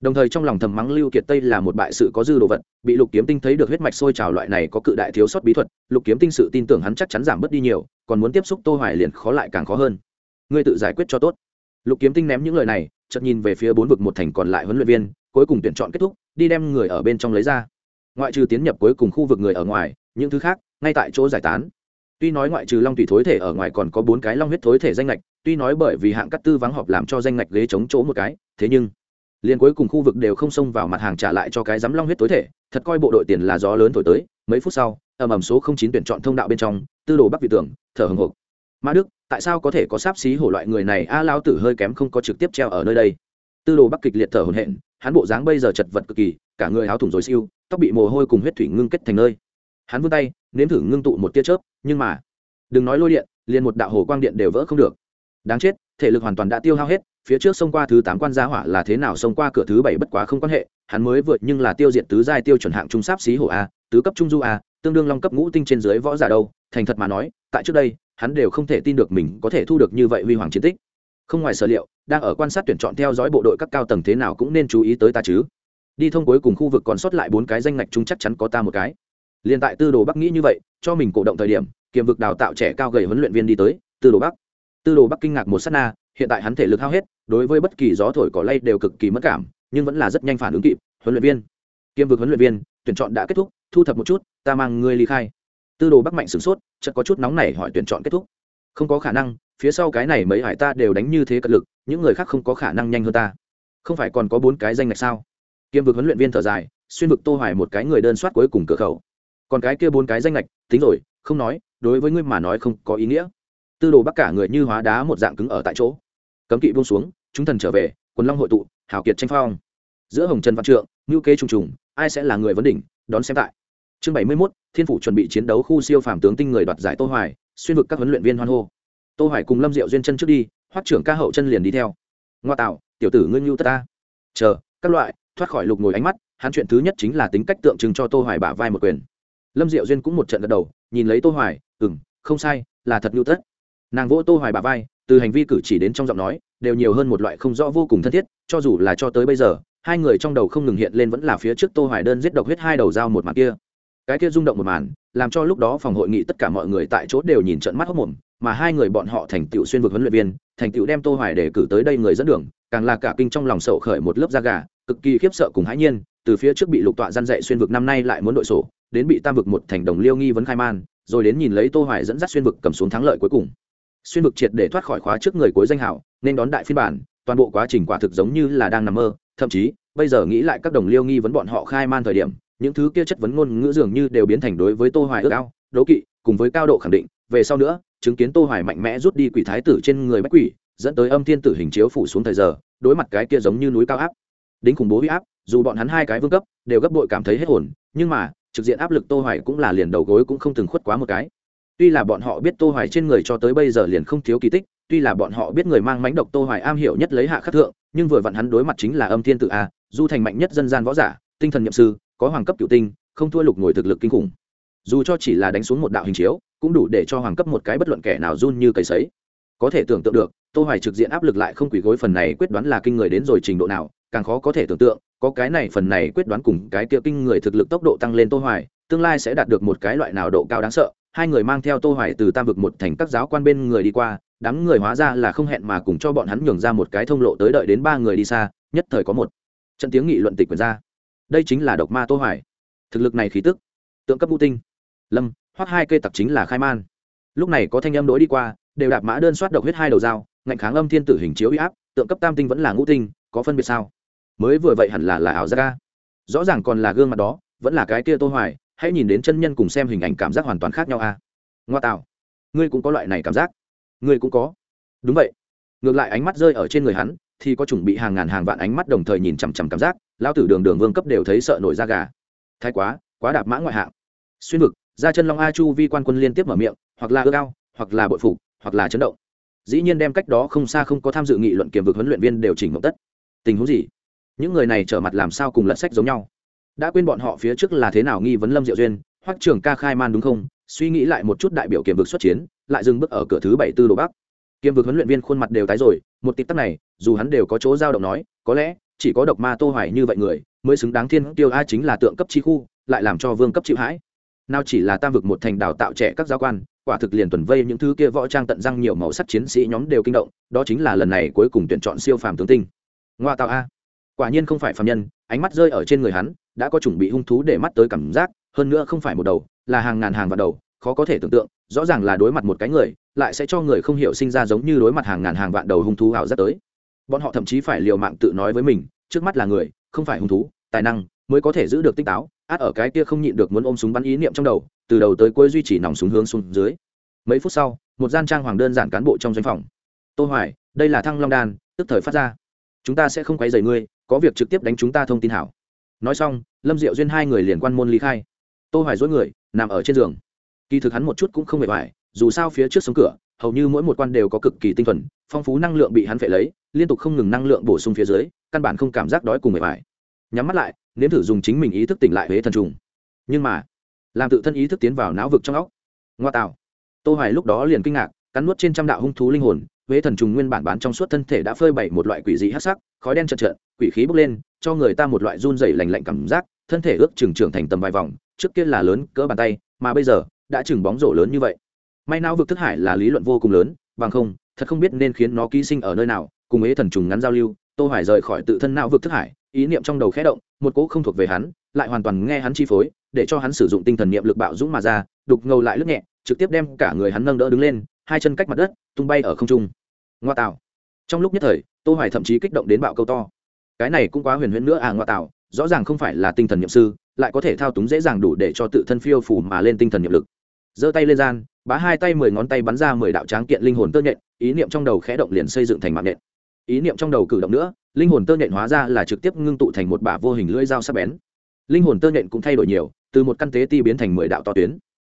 Đồng thời trong lòng thầm mắng lưu kiệt tây là một bại sự có dư đồ vật, bị lục kiếm tinh thấy được huyết mạch sôi trào loại này có cự đại thiếu sót bí thuật, lục kiếm tinh sự tin tưởng hắn chắc chắn giảm bớt đi nhiều, còn muốn tiếp xúc tô hoài liền khó lại càng khó hơn. Ngươi tự giải quyết cho tốt lục kiếm tinh ném những lời này, chợt nhìn về phía bốn vực một thành còn lại huấn luyện viên, cuối cùng tuyển chọn kết thúc, đi đem người ở bên trong lấy ra. Ngoại trừ tiến nhập cuối cùng khu vực người ở ngoài, những thứ khác, ngay tại chỗ giải tán. Tuy nói ngoại trừ long thủy thối thể ở ngoài còn có bốn cái long huyết thối thể danh lệch tuy nói bởi vì hạng cắt tư vắng họp làm cho danh lệch ghế chống chỗ một cái, thế nhưng, liền cuối cùng khu vực đều không xông vào mặt hàng trả lại cho cái dám long huyết tối thể, thật coi bộ đội tiền là gió lớn thổi tới, mấy phút sau, ầm ầm số không chín tuyển chọn thông đạo bên trong, tư đồ bắc vị tưởng, thở hồng hộc Ma đức tại sao có thể có sáp xí hổ loại người này? A lao tử hơi kém không có trực tiếp treo ở nơi đây. Tư đồ bắc kịch liệt thở hồn hện hắn bộ dáng bây giờ chật vật cực kỳ, cả người áo thủng rồi siêu, tóc bị mồ hôi cùng huyết thủy ngưng kết thành nơi. Hắn vươn tay, nếm thử ngưng tụ một tia chớp, nhưng mà, đừng nói lôi điện, liền một đạo hồ quang điện đều vỡ không được. Đáng chết, thể lực hoàn toàn đã tiêu hao hết, phía trước xông qua thứ tám quan gia hỏa là thế nào xông qua cửa thứ bảy bất quá không quan hệ, hắn mới vượt nhưng là tiêu diệt tứ giai tiêu chuẩn hạng trung sáp xí hổ a, tứ cấp trung du a, tương đương long cấp ngũ tinh trên dưới võ giả đâu, thành thật mà nói, tại trước đây hắn đều không thể tin được mình có thể thu được như vậy huy hoàng chiến tích. Không ngoài sở liệu, đang ở quan sát tuyển chọn theo dõi bộ đội các cao tầng thế nào cũng nên chú ý tới ta chứ. Đi thông cuối cùng khu vực còn sót lại bốn cái danh ngạch chung chắc chắn có ta một cái. Liền tại tư đồ bắc nghĩ như vậy, cho mình cổ động thời điểm kiềm vực đào tạo trẻ cao gầy huấn luyện viên đi tới, tư đồ bắc. Tư đồ bắc kinh ngạc một s á t na, hiện tại hắn thể lực hao hết, đối với bất kỳ gió thổi cỏ lay đều cực kỳ mất cảm, nhưng vẫn là rất nhanh phản ứng kịp, huấn luyện viên. Kiêm vực huấn luyện viên, tuyển chọn đã kết thúc, thu thập một chút, ta mang ngươi ly khai tư đồ bắc mạnh sửng sốt, chợt có chút nóng này hỏi tuyển chọn kết thúc. Không có khả năng, phía sau cái này mấy hải ta đều đánh như thế cật lực, những người khác không có khả năng nhanh hơn ta. Không phải còn có bốn cái danh ngạch sao? Kiêm vực huấn luyện viên thở dài, xuyên vực tô hoài một cái người đơn soát cuối cùng cửa khẩu. Còn cái kia bốn cái danh ngạch, tính rồi, không nói, đối với ngươi mà nói không có ý nghĩa. Tư đồ bắc cả người như hóa đá một dạng cứng ở tại chỗ. Cấm kỵ buông xuống, chúng thần trở về, quần long hội tụ hảo kiệt tranh phong. Giữa hồng trần văn trượng ngữ kế trùng trùng, ai sẽ là người vấn đỉnh, đón xem tại chương bảy mươi 71, thiên phủ chuẩn bị chiến đấu khu siêu phàm tướng tinh người đoạt giải tô hoài xuyên vực các huấn luyện viên hoan hô. Tô hoài cùng lâm diệu duyên chân trước đi hoắc trưởng ca hậu chân liền đi theo. Ngoa tạo tiểu tử ngươi nhu tất ta. Chờ các loại thoát khỏi lục ngồi ánh mắt hắn chuyện thứ nhất chính là tính cách tượng trưng cho tô hoài bả vai một quyền. Lâm diệu duyên cũng một trận gật đầu nhìn lấy tô hoài ừm không sai là thật nhu tất. Nàng vỗ tô hoài bả vai từ hành vi cử chỉ đến trong giọng nói đều nhiều hơn một loại không rõ vô cùng thân thiết cho dù là cho tới bây giờ hai người trong đầu không ngừng hiện lên vẫn là phía trước tô hoài đơn giết độc huyết hai đầu dao một mặt kia cái kia rung động một màn, làm cho lúc đó phòng hội nghị tất cả mọi người tại chỗ đều nhìn trận mắt hốc mồm, mà hai người bọn họ thành tựu xuyên vực huấn luyện viên, thành tựu đem tô hoài để cử tới đây người dẫn đường, càng là cả kinh trong lòng sầu khởi một lớp da gà, cực kỳ khiếp sợ cùng hãi nhiên, từ phía trước bị lục tọa gian dạy xuyên vực năm nay lại muốn đội sổ, đến bị tam vực một thành đồng liêu nghi vấn khai man, rồi đến nhìn lấy tô hoài dẫn dắt xuyên vực cầm xuống thắng lợi cuối cùng. Xuyên vực triệt để thoát khỏi khóa trước người cuối danh hảo nên đón đại phiên bản, toàn bộ quá trình quả thực giống như là đang nằm mơ, thậm chí, bây giờ nghĩ lại các đồng liêu nghi vấn bọn họ khai man thời điểm những thứ kia chất vấn ngôn ngữ dường như đều biến thành đối với tô hoài ước ao, đố kỵ, cùng với cao độ khẳng định. Về sau nữa, chứng kiến tô hoài mạnh mẽ rút đi quỷ thái tử trên người bách quỷ, dẫn tới âm thiên tử hình chiếu phủ xuống thời giờ, đối mặt cái kia giống như núi cao áp, đính khủng bố huy áp, dù bọn hắn hai cái vương cấp, đều gấp bội cảm thấy hết hồn, nhưng mà, trực diện áp lực tô hoài cũng là liền đầu gối cũng không từng khuất quá một cái. Tuy là bọn họ biết tô hoài trên người cho tới bây giờ liền không thiếu kỳ tích, tuy là bọn họ biết người mang mãnh độc tô hoài am hiểu nhất lấy hạ khắc thượng, nhưng vừa vặn hắn đối mặt chính là âm thiên tử a, du thành mạnh nhất dân gian võ giả, tinh thần nhậm sư có hoàng cấp cựu tinh, không thua lục ngồi thực lực kinh khủng. Dù cho chỉ là đánh xuống một đạo hình chiếu, cũng đủ để cho hoàng cấp một cái bất luận kẻ nào run như cầy sấy. Có thể tưởng tượng được, tô hoài trực diện áp lực lại không quỷ gối phần này quyết đoán là kinh người đến rồi trình độ nào, càng khó có thể tưởng tượng, có cái này phần này quyết đoán cùng cái kia kinh người thực lực tốc độ tăng lên tô hoài, tương lai sẽ đạt được một cái loại nào độ cao đáng sợ. Hai người mang theo tô hoài từ tam vực một thành các giáo quan bên người đi qua, đám người hóa ra là không hẹn mà cùng cho bọn hắn nhường ra một cái thông lộ tới đợi đến ba người đi xa, nhất thời có một trận tiếng nghị luận tịch quyền ra đây chính là độc ma tô hoài. Thực lực này khí tức, tượng cấp ngũ tinh. Lâm, hoắc hai cây tặc chính là khai man. Lúc này có thanh âm đối đi qua, đều đạp mã đơn soát độc huyết hai đầu dao, ngạnh kháng âm thiên tử hình chiếu uy áp, tượng cấp tam tinh vẫn là ngũ tinh, có phân biệt sao? Mới vừa vậy hẳn là là ảo ra rõ ràng còn là gương mặt đó, vẫn là cái kia tô hoài, hãy nhìn đến chân nhân cùng xem hình ảnh cảm giác hoàn toàn khác nhau a. À? ngoa tạo, ngươi cũng có loại này cảm giác. Ngươi cũng có. Đúng vậy. Ngược lại ánh mắt rơi ở trên người hắn, thì có chuẩn bị hàng ngàn hàng vạn ánh mắt đồng thời nhìn chằm chằm cảm giác lao tử đường đường vương cấp đều thấy sợ nổi da gà. Thái quá quá đạp mã ngoại hạng. Xuyên vực, ra chân long a chu vi quan quân liên tiếp mở miệng, hoặc là ưa cao hoặc là bội phục, hoặc là chấn động. Dĩ nhiên đem cách đó không xa không có tham dự nghị luận kiểm vực huấn luyện viên đều chỉnh ngộ tất. Tình huống gì? Những người này trở mặt làm sao cùng lật sách giống nhau? Đã quên bọn họ phía trước là thế nào nghi vấn lâm diệu duyên hoặc trường ca khai man đúng không? Suy nghĩ lại một chút đại biểu kiểm vực xuất chiến, lại dừng bước ở cửa thứ bảy tư đồ bắc. Kiểm vực huấn luyện viên khuôn mặt đều tái rồi, một tịp tắc này, dù hắn đều có chỗ giao động nói, có lẽ chỉ có độc ma tô hoài như vậy người mới xứng đáng thiên tiêu a chính là tượng cấp chi khu, lại làm cho vương cấp chịu hãi. Nào chỉ là tam vực một thành đào tạo trẻ các giáo quan, quả thực liền tuần vây những thứ kia võ trang tận răng nhiều màu sắc chiến sĩ nhóm đều kinh động, đó chính là lần này cuối cùng tuyển chọn siêu phàm tướng tinh. Ngoa tạo a. Quả nhiên không phải phàm nhân, ánh mắt rơi ở trên người hắn, đã có chuẩn bị hung thú để mắt tới cảm giác, hơn nữa không phải một đầu, là hàng ngàn hàng vào đầu, khó có thể tưởng tượng, rõ ràng là đối mặt một cái người, lại sẽ cho người không hiểu sinh ra giống như đối mặt hàng ngàn hàng vạn đầu hung thú ảo rất tới bọn họ thậm chí phải liều mạng tự nói với mình, trước mắt là người, không phải hung thú, tài năng mới có thể giữ được tinh táo, át ở cái kia không nhịn được muốn ôm súng bắn ý niệm trong đầu, từ đầu tới cuối duy trì nòng súng hướng xuống dưới. Mấy phút sau, một gian trang hoàng đơn giản cán bộ trong doanh phòng. Tô hoài, đây là thăng long đan, tức thời phát ra. Chúng ta sẽ không quấy rầy ngươi, có việc trực tiếp đánh chúng ta thông tin hảo. Nói xong, lâm diệu duyên hai người liền quan môn ly khai. Tô hoài dối người, nằm ở trên giường. Kỳ thực hắn một chút cũng không mệt mỏi dù sao phía trước sống cửa, hầu như mỗi một quan đều có cực kỳ tinh thuần, phong phú năng lượng bị hắn phệ lấy, liên tục không ngừng năng lượng bổ sung phía dưới, căn bản không cảm giác đói cùng mệt mỏi. Nhắm mắt lại, nếm thử dùng chính mình ý thức tỉnh lại huế thần trùng. Nhưng mà, làm tự thân ý thức tiến vào não vực trong óc. Ngoa tạo. Tô hoài lúc đó liền kinh ngạc, cắn nuốt trên trăm đạo hung thú linh hồn, huế thần trùng nguyên bản bán trong suốt thân thể đã phơi bày một loại quỷ dị hắc sắc, khói đen chợt chợt, quỷ khí bốc lên, cho người ta một loại run rẩy lạnh lạnh cảm giác, thân thể ước chừng trưởng thành tầm vài vòng, trước kia là lớn cỡ bàn tay, mà bây giờ, đã chừng bóng rổ lớn như vậy may não vực thức hải là lý luận vô cùng lớn, bằng không, thật không biết nên khiến nó ký sinh ở nơi nào, cùng ế thần trùng ngắn giao lưu, tô hoài rời khỏi tự thân não vực thức hải, ý niệm trong đầu khẽ động, một cỗ không thuộc về hắn, lại hoàn toàn nghe hắn chi phối, để cho hắn sử dụng tinh thần niệm lực bạo dũng mà ra, đục ngầu lại lướt nhẹ, trực tiếp đem cả người hắn nâng đỡ đứng lên, hai chân cách mặt đất, tung bay ở không trung. Ngoa tạo trong lúc nhất thời, tô hoài thậm chí kích động đến bạo câu to. Cái này cũng quá huyền huyễn nữa à ngoa tạo rõ ràng không phải là tinh thần niệm sư, lại có thể thao túng dễ dàng đủ để cho tự thân phiêu phủ mà lên tinh thần niệm lực. Giơ tay lên gian bá hai tay mười ngón tay bắn ra mười đạo tráng kiện linh hồn tơ nhện, ý niệm trong đầu khẽ động liền xây dựng thành mạng nhện. Ý niệm trong đầu cử động nữa, linh hồn tơ nhện hóa ra là trực tiếp ngưng tụ thành một bả vô hình lưỡi dao sắc bén. Linh hồn tơ nhện cũng thay đổi nhiều, từ một căn tế ti biến thành mười đạo to tuyến.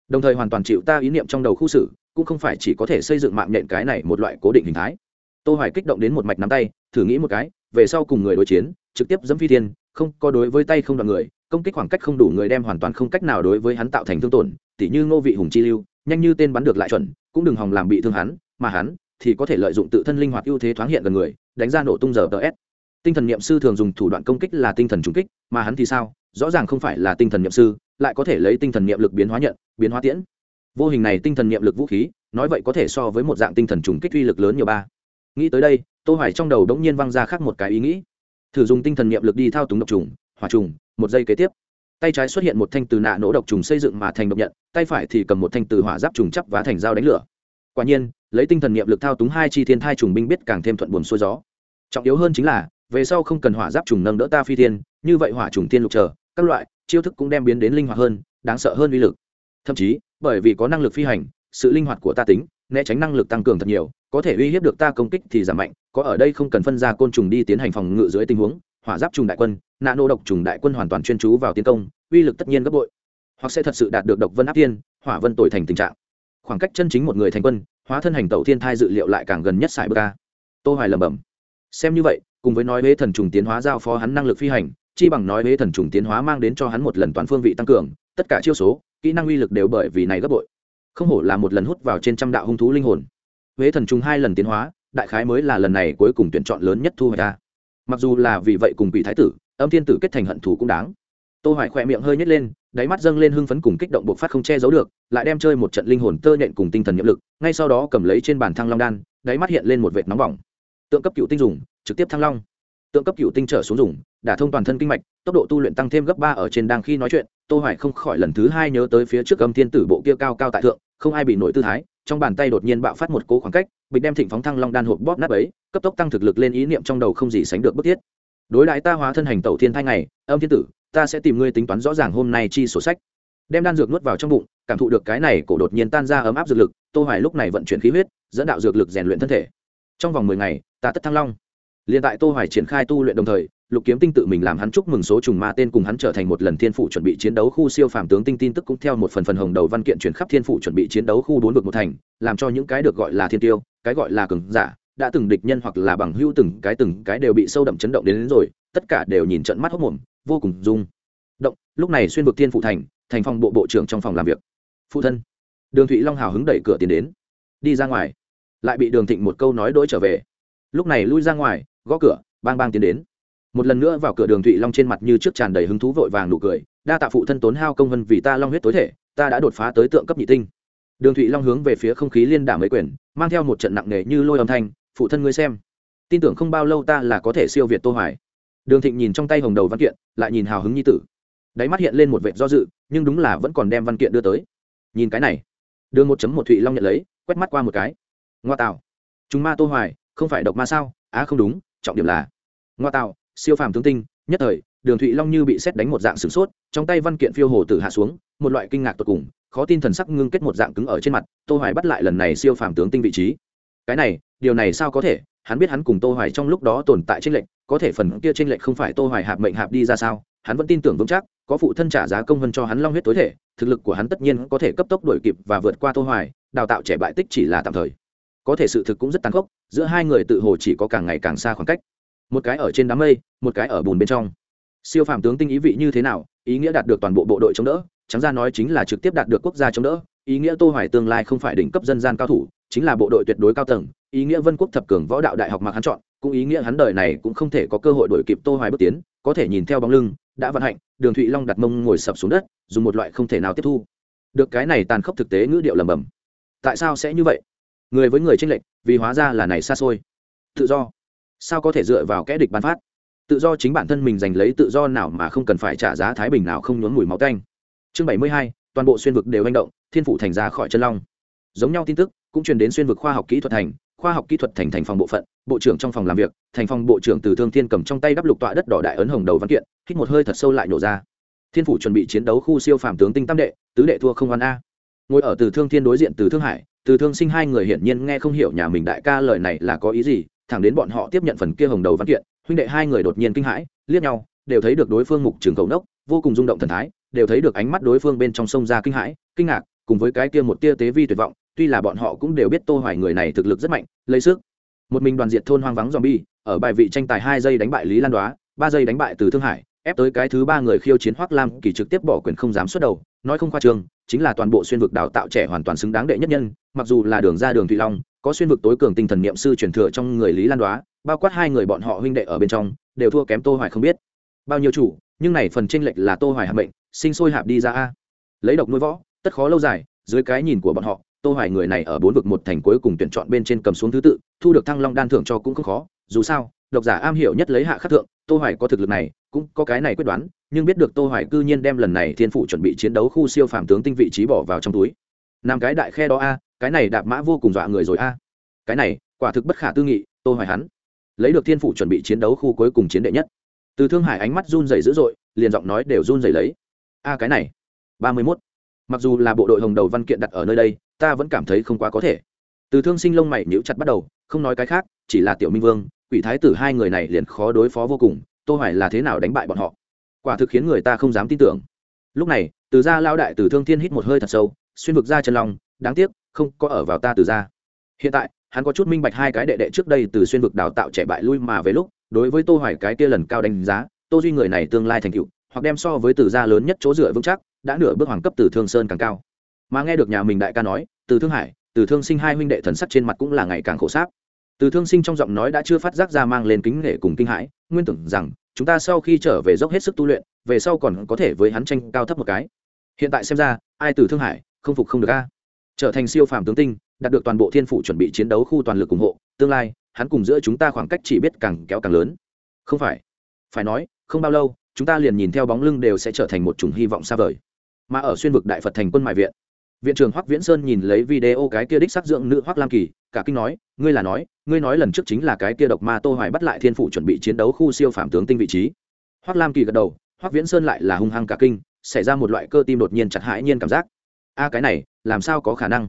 Đồng thời hoàn toàn chịu ta ý niệm trong đầu khu xử, cũng không phải chỉ có thể xây dựng mạng nhện cái này một loại cố định hình thái. Tô hoài kích động đến một mạch nắm tay, thử nghĩ một cái, về sau cùng người đối chiến, trực tiếp dẫm phi thiên, không có đối với tay không đoạn người, công kích khoảng cách không đủ người đem hoàn toàn không cách nào đối với hắn tạo thành thương tổn, tỉ như ngô vị hùng chi lưu nhanh như tên bắn được lại chuẩn, cũng đừng hòng làm bị thương hắn, mà hắn thì có thể lợi dụng tự thân linh hoạt ưu thế thoáng hiện gần người, đánh ra nổ tung giờ ts tinh thần niệm sư thường dùng thủ đoạn công kích là tinh thần trùng kích, mà hắn thì sao? Rõ ràng không phải là tinh thần niệm sư, lại có thể lấy tinh thần niệm lực biến hóa nhận, biến hóa tiễn. Vô hình này tinh thần niệm lực vũ khí, nói vậy có thể so với một dạng tinh thần trùng kích uy lực lớn nhiều ba. Nghĩ tới đây, tô hoài trong đầu đống nhiên văng ra khác một cái ý nghĩ. Thử dùng tinh thần niệm lực đi thao túng độc trùng, hỏa trùng, một giây kế tiếp tay trái xuất hiện một thanh từ nạ nổ độc trùng xây dựng mà thành độc nhận, tay phải thì cầm một thanh từ hỏa giáp trùng chắp và thành dao đánh lửa. Quả nhiên, lấy tinh thần niệm lực thao túng hai chi thiên thai trùng binh biết càng thêm thuận buồm xuôi gió. Trọng yếu hơn chính là, về sau không cần hỏa giáp trùng nâng đỡ ta phi thiên, như vậy hỏa trùng tiên lục chờ các loại, chiêu thức cũng đem biến đến linh hoạt hơn, đáng sợ hơn uy lực. Thậm chí, bởi vì có năng lực phi hành, sự linh hoạt của ta tính, né tránh năng lực tăng cường thật nhiều, có thể uy hiếp được ta công kích thì giảm mạnh có ở đây không cần phân ra côn trùng đi tiến hành phòng ngự dưới tình huống, hỏa giáp trùng đại quân nạ nô độc trùng đại quân hoàn toàn chuyên chú vào tiến công, uy lực tất nhiên gấp bội. Hoặc sẽ thật sự đạt được độc vân áp tiên, hỏa vân tội thành tình trạng. Khoảng cách chân chính một người thành quân, hóa thân hành tẩu thiên thai dự liệu lại càng gần nhất sải bờ ca tô hoài lẩm bẩm. Xem như vậy, cùng với nói huế thần trùng tiến hóa giao phó hắn năng lực phi hành, chi bằng nói huế thần trùng tiến hóa mang đến cho hắn một lần toàn phương vị tăng cường, tất cả chiêu số, kỹ năng uy lực đều bởi vì này gấp bội. Không hổ là một lần hút vào trên trăm đạo hung thú linh hồn. Huế thần trùng hai lần tiến hóa đại khái mới là lần này cuối cùng tuyển chọn lớn nhất thu hoạch ta mặc dù là vì vậy cùng quỷ thái tử, âm thiên tử kết thành hận thù cũng đáng. Tô hoài khỏe miệng hơi nhếch lên, đáy mắt dâng lên hưng phấn cùng kích động bộc phát không che giấu được, lại đem chơi một trận linh hồn tơ nện cùng tinh thần nhiệm lực, ngay sau đó cầm lấy trên bàn thăng long đan, đáy mắt hiện lên một vệt nóng bỏng. Tượng cấp cựu tinh dùng, trực tiếp thăng long. Tượng cấp cựu tinh trở xuống dùng, đả thông toàn thân kinh mạch, tốc độ tu luyện tăng thêm gấp ba ở trên đang khi nói chuyện tô hoài không khỏi lần thứ hai nhớ tới phía trước âm thiên tử bộ kia cao cao tại thượng, không ai bị nổi tư thái, trong bàn tay đột nhiên bạo phát một cố khoảng cách bịch đem thịnh phóng thăng long đan hộp bóp nát ấy cấp tốc tăng thực lực lên ý niệm trong đầu không gì sánh được bức thiết. Đối đại ta hóa thân hành tẩu thiên thai ngày, âm thiên tử, ta sẽ tìm ngươi tính toán rõ ràng hôm nay chi sổ sách. Đem đan dược nuốt vào trong bụng, cảm thụ được cái này cổ đột nhiên tan ra ấm áp dược lực, tô hoài lúc này vận chuyển khí huyết, dẫn đạo dược lực rèn luyện thân thể. Trong vòng 10 ngày, ta tất thăng long. Liền tại tô hoài triển khai tu luyện đồng thời lục kiếm tinh tự mình làm hắn chúc mừng số trùng ma tên cùng hắn trở thành một lần thiên phụ chuẩn bị chiến đấu khu siêu phàm tướng tinh tin tức cũng theo một phần phần hồng đầu văn kiện chuyển khắp thiên phụ chuẩn bị chiến đấu khu bốn vực một thành làm cho những cái được gọi là thiên tiêu cái gọi là cường giả đã từng địch nhân hoặc là bằng hữu từng cái từng cái đều bị sâu đậm chấn động đến, đến rồi tất cả đều nhìn trận mắt hốc mồm vô cùng rung động. Lúc này xuyên vực thiên phụ thành thành phòng bộ bộ trưởng trong phòng làm việc. Phụ thân. Đường thụy long hào hứng đẩy cửa tiến đến. Đi ra ngoài. Lại bị đường thịnh một câu nói đỗi trở về. Lúc này lui ra ngoài gõ cửa bang bang tiến đến một lần nữa vào cửa đường thụy long trên mặt như trước tràn đầy hứng thú vội vàng nụ cười đa tạ phụ thân tốn hao công vân vì ta long huyết tối thể ta đã đột phá tới tượng cấp nhị tinh đường thụy long hướng về phía không khí liên đả mấy quyền mang theo một trận nặng nề như lôi âm thanh phụ thân ngươi xem tin tưởng không bao lâu ta là có thể siêu việt tô hoài đường thịnh nhìn trong tay hồng đầu văn kiện lại nhìn hào hứng nhi tử đáy mắt hiện lên một vệt do dự nhưng đúng là vẫn còn đem văn kiện đưa tới nhìn cái này đường một chấm một thụy long nhận lấy quét mắt qua một cái ngoa tạo chúng ma tô hoài không phải độc ma sao á không đúng trọng điểm là ngoa tạo siêu phàm tướng tinh, nhất thời, đường thụy long như bị xét đánh một dạng sửng sốt, trong tay văn kiện phiêu hồ tử hạ xuống, một loại kinh ngạc tột cùng, khó tin thần sắc ngưng kết một dạng cứng ở trên mặt, tô hoài bắt lại lần này siêu phàm tướng tinh vị trí. Cái này, điều này sao có thể? Hắn biết hắn cùng tô hoài trong lúc đó tồn tại trên lệnh có thể phần kia trên lệnh không phải tô hoài hạp mệnh hạp đi ra sao? Hắn vẫn tin tưởng vững chắc, có phụ thân trả giá công hơn cho hắn long huyết tối thể, thực lực của hắn tất nhiên có thể cấp tốc đuổi kịp và vượt qua tô hoài, đào tạo trẻ bại tích chỉ là tạm thời. Có thể sự thực cũng rất tàn khốc, giữa hai người tự hồ chỉ có càng ngày càng xa khoảng cách một cái ở trên đám mây, một cái ở bùn bên trong. Siêu phàm tướng tinh ý vị như thế nào, ý nghĩa đạt được toàn bộ bộ đội chống đỡ, trắng ra nói chính là trực tiếp đạt được quốc gia chống đỡ, ý nghĩa tô hoài tương lai không phải đỉnh cấp dân gian cao thủ, chính là bộ đội tuyệt đối cao tầng, ý nghĩa vân quốc thập cường võ đạo đại học mặc hắn chọn, cũng ý nghĩa hắn đời này cũng không thể có cơ hội đổi kịp tô hoài bước tiến, có thể nhìn theo bóng lưng, đã vận hạnh, đường thụy long đặt mông ngồi sập xuống đất, dùng một loại không thể nào tiếp thu. Được cái này tàn khốc thực tế ngữ điệu lầm bầm tại sao sẽ như vậy? Người với người tranh lệch, vì hóa ra là này xa xôi. Tự do sao có thể dựa vào kẽ địch ban phát? Tự do chính bản thân mình giành lấy tự do nào mà không cần phải trả giá thái bình nào không nhốn mùi máu canh chương bảy mươi hai, toàn bộ xuyên vực đều manh động, thiên phủ thành ra khỏi chân long. Giống nhau tin tức, cũng truyền đến xuyên vực khoa học kỹ thuật thành, khoa học kỹ thuật thành thành phòng bộ phận, bộ trưởng trong phòng làm việc, thành phòng bộ trưởng từ thương thiên cầm trong tay đắp lục tọa đất đỏ đại ấn hồng đầu văn kiện, hít một hơi thật sâu lại nổ ra. Thiên phủ chuẩn bị chiến đấu khu siêu phàm tướng tinh tam đệ, tứ đệ thua không oan a. Ngồi ở từ thương thiên đối diện từ thương hải, từ thương sinh hai người hiển nhiên nghe không hiểu nhà mình đại ca lời này là có ý gì thẳng đến bọn họ tiếp nhận phần kia hồng đầu văn kiện, huynh đệ hai người đột nhiên kinh hãi, liếc nhau, đều thấy được đối phương mục trường cầu nốc, vô cùng rung động thần thái, đều thấy được ánh mắt đối phương bên trong sông ra kinh hãi, kinh ngạc, cùng với cái kia một tia tế vi tuyệt vọng, tuy là bọn họ cũng đều biết tô hoài người này thực lực rất mạnh, lấy sức. Một mình đoàn diệt thôn hoang vắng zombie, ở bài vị tranh tài hai giây đánh bại lý lan đoá, ba giây đánh bại từ thương hải, ép tới cái thứ ba người khiêu chiến hoắc lam, kỳ trực tiếp bỏ quyền không dám xuất đầu, nói không khoa trương, chính là toàn bộ xuyên vực đào tạo trẻ hoàn toàn xứng đáng đệ nhất nhân, mặc dù là đường ra đường thủy long có xuyên vực tối cường tinh thần niệm sư truyền thừa trong người lý lan đoá, bao quát hai người bọn họ huynh đệ ở bên trong, đều thua kém tô hoài không biết. Bao nhiêu chủ, nhưng này phần tranh lệch là tô hoài hạp bệnh sinh sôi hạp đi ra a. Lấy độc nuôi võ, tất khó lâu dài, dưới cái nhìn của bọn họ, tô hoài người này ở bốn vực một thành cuối cùng tuyển chọn bên trên cầm xuống thứ tự, thu được thăng long đan thưởng cho cũng không khó, dù sao, độc giả am hiểu nhất lấy hạ khắc thượng, tô hoài có thực lực này, cũng có cái này quyết đoán, nhưng biết được tô hoài cư nhiên đem lần này thiên phụ chuẩn bị chiến đấu khu siêu phàm tướng tinh vị trí bỏ vào trong túi. Làm cái đại khe đó a cái này đạp mã vô cùng dọa người rồi a. Cái này, quả thực bất khả tư nghị, tôi hỏi hắn. Lấy được thiên phụ chuẩn bị chiến đấu khu cuối cùng chiến đệ nhất. Từ thương hải ánh mắt run rẩy dữ dội, liền giọng nói đều run rẩy lấy. A, cái này 31. mặc dù là bộ đội hồng đầu văn kiện đặt ở nơi đây, ta vẫn cảm thấy không quá có thể. Từ thương sinh lông mày nhíu chặt bắt đầu, không nói cái khác, chỉ là tiểu minh vương, quỷ thái tử hai người này liền khó đối phó vô cùng tô hoài là thế nào đánh bại bọn họ. Quả thực khiến người ta không dám tin tưởng. Lúc này, từ gia lao đại từ thương thiên hít một hơi thật sâu, xuyên vực ra chân lòng đáng tiếc không có ở vào ta từ gia hiện tại, hắn có chút minh bạch hai cái đệ đệ trước đây từ xuyên vực đào tạo trẻ bại lui mà về lúc, đối với tô hoài cái kia lần cao đánh giá, tô duy người này tương lai thành tựu, hoặc đem so với từ gia lớn nhất chỗ dựa vững chắc, đã nửa bước hoàng cấp từ thương sơn càng cao. Mà nghe được nhà mình đại ca nói, từ thương hải, từ thương sinh hai huynh đệ thần sắc trên mặt cũng là ngày càng khổ sáp. Từ thương sinh trong giọng nói đã chưa phát giác ra mang lên kính nể cùng kinh hãi, nguyên tưởng rằng, chúng ta sau khi trở về dốc hết sức tu luyện, về sau còn có thể với hắn tranh cao thấp một cái. Hiện tại xem ra, ai từ thương hải, không phục không được a? Trở thành siêu phàm tướng tinh, đạt được toàn bộ thiên phủ chuẩn bị chiến đấu khu toàn lực ủng hộ, tương lai, hắn cùng giữa chúng ta khoảng cách chỉ biết càng kéo càng lớn. Không phải. Phải nói, không bao lâu, chúng ta liền nhìn theo bóng lưng đều sẽ trở thành một chủng hy vọng xa vời. Mà ở xuyên vực đại phật thành quân mại viện viện trưởng hoắc viễn sơn nhìn lấy video cái kia đích sắc dưỡng nữ hoắc lam kỳ, cả kinh nói, ngươi là nói, ngươi nói lần trước chính là cái kia độc ma tô hoài bắt lại thiên phủ chuẩn bị chiến đấu khu siêu phàm tướng tinh vị trí. Hoắc lam kỳ gật đầu, hoắc viễn sơn lại là hung hăng cả kinh, xảy ra một loại cơ tim đột nhiên chặt hãi nhiên cảm giác a cái này, làm sao có khả năng?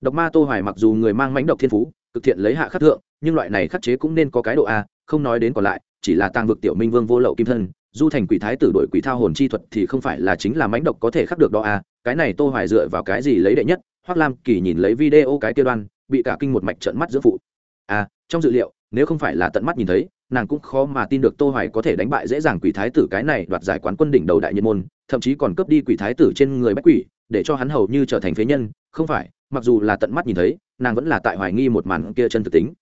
Độc ma tô hoài mặc dù người mang mãnh độc thiên phú, cực thiện lấy hạ khắc thượng, nhưng loại này khắc chế cũng nên có cái độ a, không nói đến còn lại, chỉ là tàng vực tiểu minh vương vô lậu kim thân, du thành quỷ thái tử đội quỷ thao hồn chi thuật thì không phải là chính là mãnh độc có thể khắc được đó a, cái này tô hoài dựa vào cái gì lấy đệ nhất? Hoắc lam kỳ nhìn lấy video cái tiêu đoan, bị cả kinh một mạch trợn mắt giữa phụ. A trong dự liệu, nếu không phải là tận mắt nhìn thấy nàng cũng khó mà tin được tô hoài có thể đánh bại dễ dàng quỷ thái tử cái này đoạt giải quán quân đỉnh đầu đại nhân môn, thậm chí còn cướp đi quỷ thái tử trên người bách quỷ, để cho hắn hầu như trở thành phế nhân. Không phải, mặc dù là tận mắt nhìn thấy, nàng vẫn là tại hoài nghi một màn kia chân thực tính.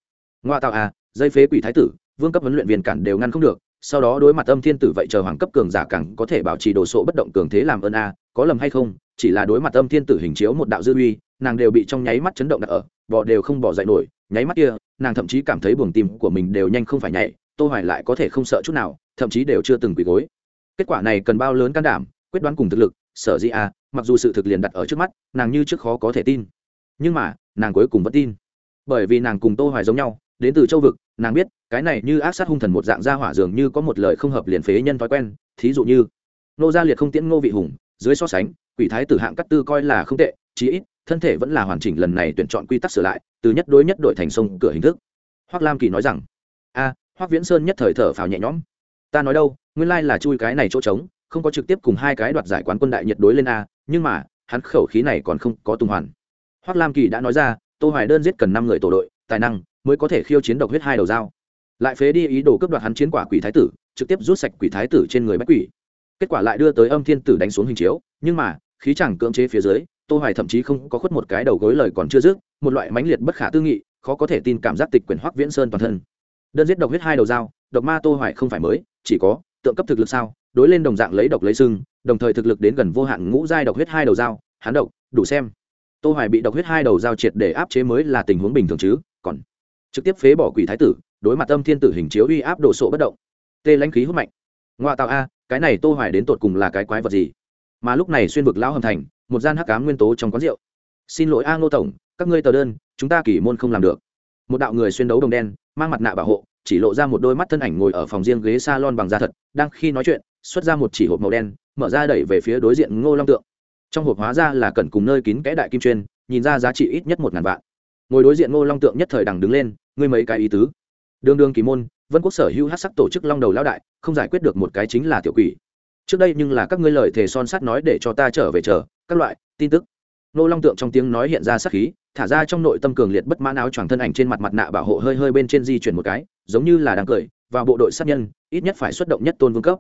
Ngoa tạo à dây phế quỷ thái tử, vương cấp huấn luyện viên cản đều ngăn không được, sau đó đối mặt âm thiên tử vậy chờ hoàng cấp cường giả càng có thể bảo trì đồ sộ bất động cường thế làm ơn a, có lầm hay không? Chỉ là đối mặt âm thiên tử hình chiếu một đạo dư uy, nàng đều bị trong nháy mắt chấn động đặt ở bỏ đều không bỏ dậy nổi, nháy mắt kia nàng thậm chí cảm thấy buồng tim của mình đều nhanh không phải nhảy tô hoài lại có thể không sợ chút nào thậm chí đều chưa từng quỳ gối. Kết quả này cần bao lớn can đảm quyết đoán cùng thực lực sở dĩ à, mặc dù sự thực liền đặt ở trước mắt nàng như trước khó có thể tin. Nhưng mà nàng cuối cùng vẫn tin. Bởi vì nàng cùng tô hoài giống nhau đến từ châu vực nàng biết cái này như ác sát hung thần một dạng gia hỏa dường như có một lời không hợp liền phế nhân thói quen thí dụ như nô gia liệt không tiễn ngô vị hùng dưới so sánh quỷ thái tử hạng cắt tư coi là không tệ chí ít thân thể vẫn là hoàn chỉnh lần này tuyển chọn quy tắc sửa lại, từ nhất đối nhất đội thành sông cửa hình thức. Hoắc lam kỳ nói rằng, a hoắc viễn sơn nhất thời thở phào nhẹ nhõm. Ta nói đâu, nguyên lai là chui cái này chỗ trống, không có trực tiếp cùng hai cái đoạt giải quán quân đại nhiệt đối lên a, nhưng mà, hắn khẩu khí này còn không có tung hoàn. Hoắc lam kỳ đã nói ra, tô hoài đơn giết cần năm người tổ đội, tài năng mới có thể khiêu chiến độc huyết hai đầu dao. Lại phế đi ý đồ cướp đoạt hắn chiến quả quỷ thái tử, trực tiếp rút sạch quỷ thái tử trên người bách quỷ. Kết quả lại đưa tới âm thiên tử đánh xuống hình chiếu, nhưng mà, khí chẳng cưỡng chế phía dưới tô hoài thậm chí không có khuất một cái đầu gối lời còn chưa dứt, một loại mãnh liệt bất khả tư nghị, khó có thể tin cảm giác tịch quyền hoắc viễn sơn toàn thân. Đơn giết độc huyết hai đầu dao, độc ma tô hoài không phải mới, chỉ có tượng cấp thực lực sao, đối lên đồng dạng lấy độc lấy sưng đồng thời thực lực đến gần vô hạn ngũ giai độc huyết hai đầu dao, hắn độc, đủ xem. Tô hoài bị độc huyết hai đầu dao triệt để áp chế mới là tình huống bình thường chứ, còn trực tiếp phế bỏ quỷ thái tử, đối mặt âm thiên tử hình chiếu uy áp đổ sộ bất động. Tê lãnh khí hút mạnh. Ngoại tạo a, cái này tô hoài đến tột cùng là cái quái vật gì? Mà lúc này xuyên vực lão hầm thành một gian hắc ám nguyên tố trong quán rượu. Xin lỗi a ngô tổng, các ngươi tờ đơn, chúng ta kỷ môn không làm được. Một đạo người xuyên đấu đồng đen, mang mặt nạ bảo hộ, chỉ lộ ra một đôi mắt thân ảnh ngồi ở phòng riêng ghế salon bằng da thật, đang khi nói chuyện, xuất ra một chỉ hộp màu đen, mở ra đẩy về phía đối diện ngô long tượng. Trong hộp hóa ra là cẩn cùng nơi kín kẽ đại kim chuyên, nhìn ra giá trị ít nhất một ngàn vạn. Ngồi đối diện ngô long tượng nhất thời đằng đứng lên, ngươi mấy cái ý tứ. Đường đường kỳ môn, vân quốc sở hữu hát sắc tổ chức long đầu lão đại, không giải quyết được một cái chính là tiểu quỷ. Trước đây nhưng là các ngươi lời thề son sắt nói để cho ta trở về chờ các loại, tin tức. Nô long tượng trong tiếng nói hiện ra sắc khí, thả ra trong nội tâm cường liệt bất mãn áo choàng thân ảnh trên mặt mặt nạ bảo hộ hơi hơi bên trên di chuyển một cái, giống như là đang cười, và bộ đội sát nhân, ít nhất phải xuất động nhất tôn vương cấp.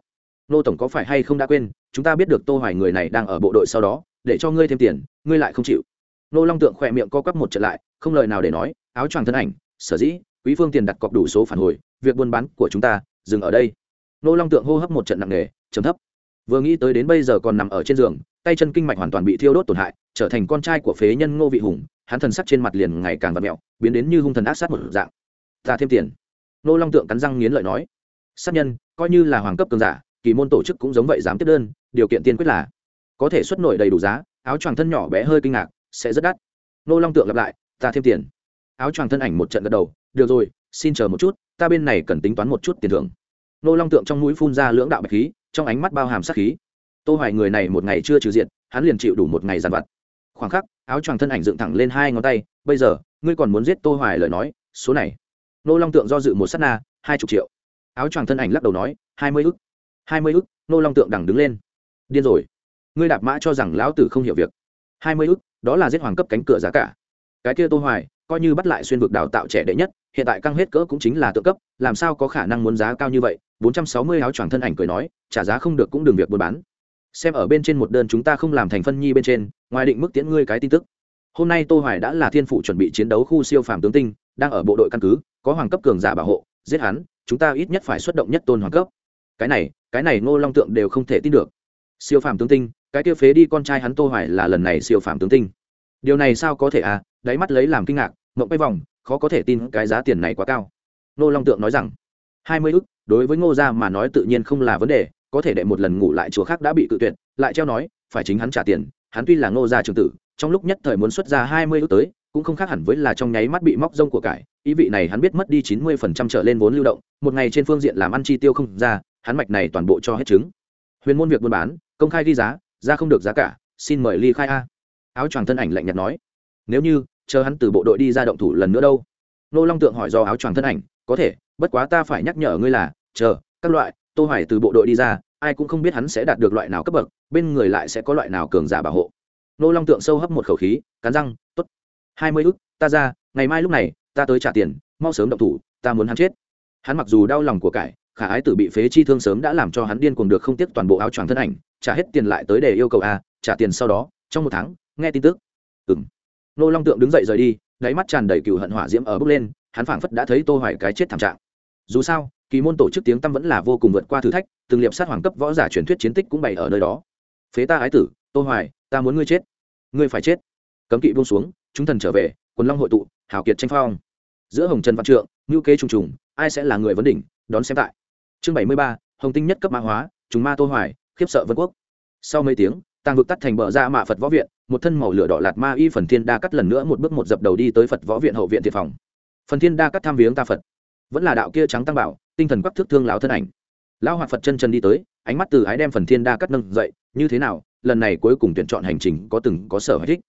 Nô tổng có phải hay không đã quên, chúng ta biết được tô hoài người này đang ở bộ đội sau đó, để cho ngươi thêm tiền, ngươi lại không chịu. Nô long tượng khỏe miệng co quắp một trận lại, không lời nào để nói, áo choàng thân ảnh, sở dĩ, quý phương tiền đặt cọc đủ số phản hồi, việc buôn bán của chúng ta, dừng ở đây. Nô long tượng hô hấp một trận nặng nề, trầm thấp vừa nghĩ tới đến bây giờ còn nằm ở trên giường, tay chân kinh mạch hoàn toàn bị thiêu đốt tổn hại, trở thành con trai của phế nhân ngô vị hùng, hắn thần sắc trên mặt liền ngày càng vặt mẹo, biến đến như hung thần ác sát một dạng. Ta thêm tiền. Nô long tượng cắn răng nghiến lợi nói. Sát nhân, coi như là hoàng cấp cường giả, kỳ môn tổ chức cũng giống vậy dám tiếp đơn, điều kiện tiên quyết là có thể xuất nổi đầy đủ giá, áo choàng thân nhỏ bé hơi kinh ngạc, sẽ rất đắt. Nô long tượng lặp lại, ta thêm tiền. Áo choàng thân ảnh một trận gật đầu, được rồi, xin chờ một chút, ta bên này cần tính toán một chút tiền thưởng. Nô long tượng trong mũi phun ra lưỡng đạo bạch khí trong ánh mắt bao hàm sát khí. Tô hoài người này một ngày chưa trừ diện hắn liền chịu đủ một ngày giàn vặt. Khoảng khắc, áo choàng thân ảnh dựng thẳng lên hai ngón tay, bây giờ, ngươi còn muốn giết tô hoài lời nói, số này. Nô long tượng do dự một sát na, hai chục triệu. Áo choàng thân ảnh lắc đầu nói, hai mươi ức, hai mươi ức. Nô long tượng đằng đứng lên. Điên rồi. Ngươi đạp mã cho rằng lão tử không hiểu việc. Hai mươi ức, đó là giết hoàng cấp cánh cửa giá cả. Cái kia tô hoài, coi như bắt lại xuyên vực đào tạo trẻ đệ nhất, hiện tại căng hết cỡ cũng chính là tự cấp, làm sao có khả năng muốn giá cao như vậy? 460 áo choàng thân ảnh cười nói, trả giá không được cũng đừng việc buôn bán. Xem ở bên trên một đơn chúng ta không làm thành phân nhi bên trên, ngoài định mức tiễn ngươi cái tin tức. Hôm nay tô hoài đã là thiên phụ chuẩn bị chiến đấu khu siêu phàm tướng tinh, đang ở bộ đội căn cứ, có hoàng cấp cường giả bảo hộ, giết hắn, chúng ta ít nhất phải xuất động nhất tôn hoàng cấp. Cái này cái này ngô long tượng đều không thể tin được. Siêu phàm tướng tinh, cái kia phế đi con trai hắn tô hoài là lần này siêu phàm tướng tinh. Điều này sao có thể à? Đáy mắt lấy làm kinh ngạc, mộng bay vòng, khó có thể tin cái giá tiền này quá cao. Ngô long tượng nói rằng 20 ức đối với ngô gia mà nói tự nhiên không là vấn đề, có thể đệ một lần ngủ lại chùa khác đã bị cự tuyệt, lại treo nói, phải chính hắn trả tiền, hắn tuy là ngô gia trưởng tử, trong lúc nhất thời muốn xuất ra 20 ức tới, cũng không khác hẳn với là trong nháy mắt bị móc rông của cải, ý vị này hắn biết mất đi 90% trở lên vốn lưu động, một ngày trên phương diện làm ăn chi tiêu không ra, hắn mạch này toàn bộ cho hết chứng huyền môn việc buôn bán, công khai ghi giá, ra không được giá cả, xin mời ly khai a. Áo choàng thân ảnh lạnh nhạt nói, nếu như, chờ hắn từ bộ đội đi ra động thủ lần nữa đâu? Nô long tượng hỏi do áo choàng thân ảnh, có thể bất quá ta phải nhắc nhở ngươi là, chờ, các loại, tô hoài từ bộ đội đi ra, ai cũng không biết hắn sẽ đạt được loại nào cấp bậc, bên người lại sẽ có loại nào cường giả bảo hộ. Nô long tượng sâu hấp một khẩu khí, cắn răng, tốt, hai mươi ức, ta ra, ngày mai lúc này, ta tới trả tiền, mau sớm động thủ, ta muốn hắn chết. Hắn mặc dù đau lòng của cải, khả ái tử bị phế chi thương sớm đã làm cho hắn điên cuồng được không tiếc toàn bộ áo choàng thân ảnh, trả hết tiền lại tới để yêu cầu a, trả tiền sau đó, trong một tháng, nghe tin tức. Ừm. Nô long tượng đứng dậy rời đi, đáy mắt tràn đầy cựu hận hỏa diễm ở bước lên hắn phảng phất đã thấy tô hoài cái chết thảm trạng. Dù sao kỳ môn tổ chức tiếng tâm vẫn là vô cùng vượt qua thử thách từng liệp sát hoàng cấp võ giả truyền thuyết chiến tích cũng bày ở nơi đó. Phế ta ái tử tô hoài ta muốn ngươi chết. Ngươi phải chết. Cấm kỵ buông xuống chúng thần trở về quần long hội tụ hào kiệt tranh phong. Giữa hồng trần văn trượng Ngưu kế trùng trùng ai sẽ là người vấn đỉnh đón xem tại. Chương 73, hồng tinh nhất cấp ma hóa chúng ma tô hoài khiếp sợ vân quốc. Sau mấy tiếng tàng vực tắt thành bờ ra mạ phật võ viện một thân màu lửa đỏ lạt ma y phần thiên đa cắt lần nữa một bước một dập đầu đi tới phật võ viện hậu viện thiệt phòng phần thiên đa cắt tham viếng ta phật. Vẫn là đạo kia trắng tăng bảo, tinh thần quắc thước thương lão thân ảnh. Lão hoạt phật chân chân đi tới, ánh mắt từ ái đem phần thiên đa cắt nâng dậy, như thế nào, lần này cuối cùng tuyển chọn hành trình có từng có sở thích.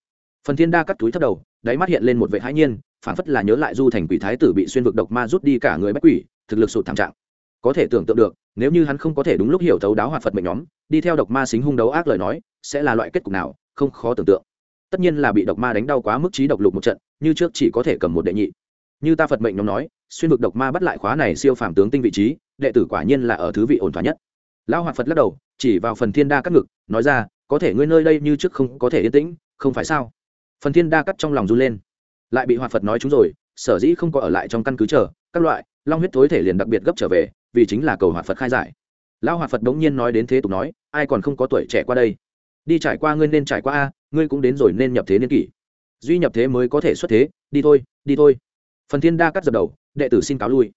Phần thiên đa cắt túi thấp đầu, đáy mắt hiện lên một vệ hãi nhiên phản phất là nhớ lại du thành quỷ thái tử bị xuyên vực độc ma rút đi cả người bách quỷ, thực lực sụt thảm trạng. Có thể tưởng tượng được, nếu như hắn không có thể đúng lúc hiểu thấu đáo hoạt phật mệnh nhóm, đi theo độc ma xính hung đấu ác lời nói, sẽ là loại kết cục nào, không khó tưởng tượng. Tất nhiên là bị độc ma đánh đau quá mức trí độc lục một trận, như trước chỉ có thể cầm một đệ nhị như ta phật mệnh nhóm nói, xuyên vực độc ma bắt lại khóa này siêu phàm tướng tinh vị trí, đệ tử quả nhiên là ở thứ vị ổn thỏa nhất. Lão hoạt phật lắc đầu, chỉ vào phần thiên đa cắt ngực, nói ra, có thể ngươi nơi đây như trước không có thể yên tĩnh, không phải sao? Phần thiên đa cắt trong lòng run lên. Lại bị hoạt phật nói chúng rồi, sở dĩ không có ở lại trong căn cứ chờ, các loại, long huyết thối thể liền đặc biệt gấp trở về, vì chính là cầu hoạt phật khai giải. Lão hoạt phật đống nhiên nói đến thế tục nói, ai còn không có tuổi trẻ qua đây? Đi trải qua ngươi nên trải qua a, ngươi cũng đến rồi nên nhập thế niên kỷ. Duy nhập thế mới có thể xuất thế, đi thôi đi thôi phần thiên đa cắt dập đầu, đệ tử xin cáo lui.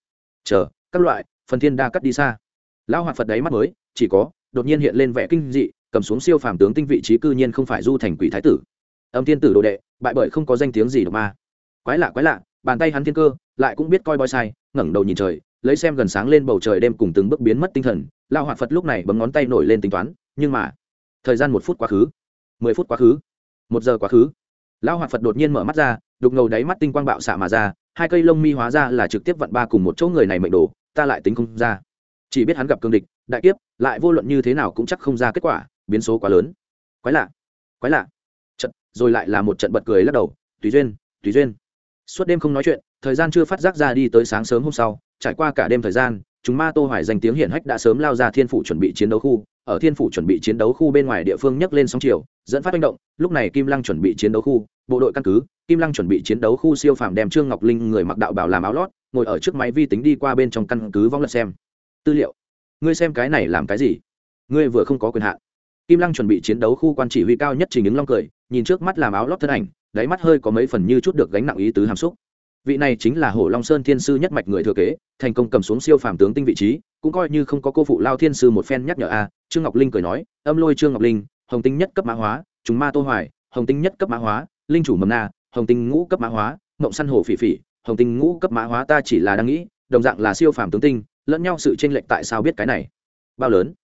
Chờ, các loại, phần thiên đa cắt đi xa. Lão hoạt phật đáy mắt mới, chỉ có, đột nhiên hiện lên vẻ kinh dị, cầm xuống siêu phàm tướng tinh vị trí cư nhiên không phải du thành quỷ thái tử. Âm thiên tử đồ đệ, bại bởi không có danh tiếng gì độc ma. Quái lạ quái lạ, bàn tay hắn thiên cơ, lại cũng biết coi boi sai, ngẩng đầu nhìn trời, lấy xem gần sáng lên bầu trời đêm cùng từng bước biến mất tinh thần lao hoạt phật lúc này bấm ngón tay nổi lên tính toán, nhưng mà, thời gian một phút quá khứ, mười phút quá khứ, một giờ quá khứ. Lão hoạt phật đột nhiên mở mắt ra, đục ngầu đáy mắt tinh quang bạo xạ mà ra hai cây lông mi hóa ra là trực tiếp vặn ba cùng một chỗ người này mệnh đồ, ta lại tính không ra. Chỉ biết hắn gặp cương địch, đại kiếp, lại vô luận như thế nào cũng chắc không ra kết quả, biến số quá lớn. Quái lạ quái lạ. Trận rồi lại là một trận bật cười lắc đầu, tùy duyên tùy duyên. Suốt đêm không nói chuyện, thời gian chưa phát giác ra đi tới sáng sớm hôm sau, trải qua cả đêm thời gian chúng ma tô hoài danh tiếng hiển hách đã sớm lao ra thiên phủ chuẩn bị chiến đấu khu, ở thiên phủ chuẩn bị chiến đấu khu bên ngoài địa phương nhấc lên sóng chiều, dẫn phát manh động, lúc này kim lăng chuẩn bị chiến đấu khu, bộ đội căn cứ, kim lăng chuẩn bị chiến đấu khu siêu phàm đem trương ngọc linh người mặc đạo bảo làm áo lót, ngồi ở trước máy vi tính đi qua bên trong căn cứ vong lật xem. Tư liệu. Ngươi xem cái này làm cái gì? Ngươi vừa không có quyền hạn. Kim lăng chuẩn bị chiến đấu khu quan chỉ huy cao nhất trình ứng long cười, nhìn trước mắt làm áo lót thân ảnh, đáy mắt hơi có mấy phần như chút được gánh nặng ý tứ hàm xúc vị này chính là hổ long sơn thiên sư nhất mạch người thừa kế, thành công cầm xuống siêu phàm tướng tinh vị trí, cũng coi như không có cô phụ lao thiên sư một phen nhắc nhở a, trương ngọc linh cười nói, âm lôi trương ngọc linh, hồng tinh nhất cấp mã hóa chúng ma tô hoài, hồng tinh nhất cấp mã hóa, linh chủ mầm na, hồng tinh ngũ cấp mã hóa mộng săn Hổ phỉ phỉ, hồng tinh ngũ cấp mã hóa ta chỉ là đang nghĩ, đồng dạng là siêu phàm tướng tinh, lẫn nhau sự chênh lệch tại sao biết cái này? Bao lớn?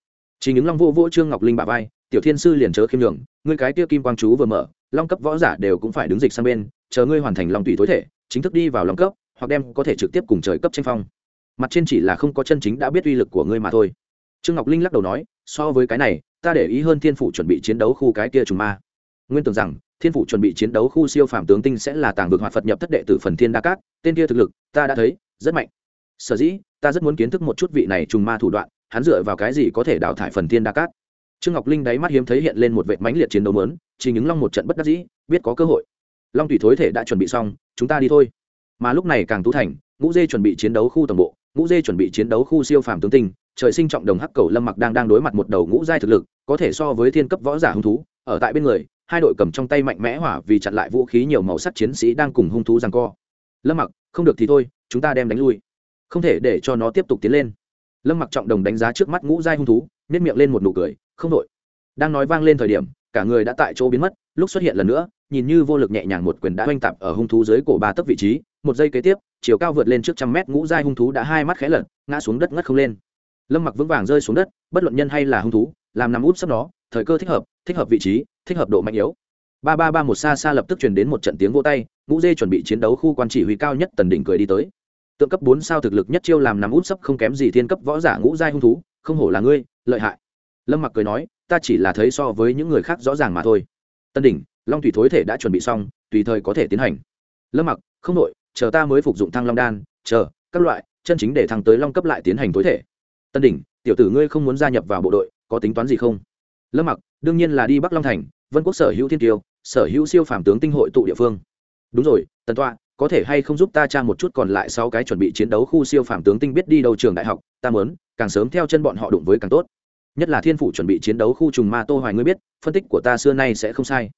Chỉ những long vô vô trương ngọc linh bà vai, tiểu thiên sư liền chớ khiêm nhường, ngươi cái kia kim quang chú vừa mở, long cấp võ giả đều cũng phải đứng dịch sang bên, chờ ngươi hoàn thành long tùy tối thể chính thức đi vào lòng cấp, hoặc đem có thể trực tiếp cùng trời cấp tranh phong. Mặt trên chỉ là không có chân chính đã biết uy lực của ngươi mà thôi. Trương ngọc linh lắc đầu nói, so với cái này, ta để ý hơn thiên phủ chuẩn bị chiến đấu khu cái kia trùng ma. Nguyên tưởng rằng, thiên phủ chuẩn bị chiến đấu khu siêu phàm tướng tinh sẽ là tàng vực hoạt phật nhập thất đệ tử phần thiên đa cát, tên kia thực lực, ta đã thấy, rất mạnh. Sở dĩ, ta rất muốn kiến thức một chút vị này trùng ma thủ đoạn, hắn dựa vào cái gì có thể đào thải phần thiên đa cát? Trương ngọc linh đáy mắt hiếm thấy hiện lên một vệ mãnh liệt chiến đấu mớn chỉ những long một trận bất đắc dĩ, biết có cơ hội long thủy thối thể đã chuẩn bị xong, chúng ta đi thôi. Mà lúc này càng tú thành, ngũ dê chuẩn bị chiến đấu khu tổng bộ, ngũ dê chuẩn bị chiến đấu khu siêu phàm tướng tinh, trời sinh trọng đồng hắc cầu lâm mặc đang đang đối mặt một đầu ngũ giai thực lực, có thể so với thiên cấp võ giả hung thú, ở tại bên người, hai đội cầm trong tay mạnh mẽ hỏa vì chặn lại vũ khí nhiều màu sắc chiến sĩ đang cùng hung thú giằng co. Lâm mặc, không được thì thôi, chúng ta đem đánh lui. Không thể để cho nó tiếp tục tiến lên. Lâm mặc trọng đồng đánh giá trước mắt ngũ giai hung thú nếp miệng lên một nụ cười, không đội đang nói vang lên thời điểm, cả người đã tại chỗ biến mất, lúc xuất hiện lần nữa nhìn như vô lực nhẹ nhàng một quyền đã oanh tạp ở hung thú dưới cổ ba tấc vị trí, một giây kế tiếp, chiều cao vượt lên trước trăm mét, ngũ giai hung thú đã hai mắt khẽ lật, ngã xuống đất ngất không lên. Lâm mặc vững vàng rơi xuống đất, bất luận nhân hay là hung thú, làm nằm út sắp nó, thời cơ thích hợp thích hợp vị trí, thích hợp độ mạnh yếu. Ba ba ba một xa xa lập tức truyền đến một trận tiếng vô tay, ngũ dê chuẩn bị chiến đấu khu quan chỉ huy cao nhất tần đỉnh cười đi tới. Tượng cấp bốn sao thực lực nhất chiêu làm nằm út sấp không kém gì thiên cấp võ giả ngũ giai hung thú, không hổ là ngươi, lợi hại. Lâm mặc cười nói, ta chỉ là thấy so với những người khác rõ ràng mà thôi. Tân đỉnh long thủy thối thể đã chuẩn bị xong, tùy thời có thể tiến hành. Lâm mặc, không đội chờ ta mới phục dụng thăng long đan, chờ, các loại, chân chính để thăng tới long cấp lại tiến hành tối thể. Tân đỉnh, tiểu tử ngươi không muốn gia nhập vào bộ đội, có tính toán gì không? Lâm mặc, đương nhiên là đi bắc long thành, vân quốc sở hữu thiên tiêu, sở hữu siêu phàm tướng tinh hội tụ địa phương. Đúng rồi, tần toa, có thể hay không giúp ta tra một chút còn lại sau cái chuẩn bị chiến đấu khu siêu phàm tướng tinh biết đi đâu trường đại học, ta mớn càng sớm theo chân bọn họ đụng với càng tốt. Nhất là thiên phủ chuẩn bị chiến đấu khu trùng ma tô hoài ngươi biết, phân tích của ta xưa nay sẽ không sai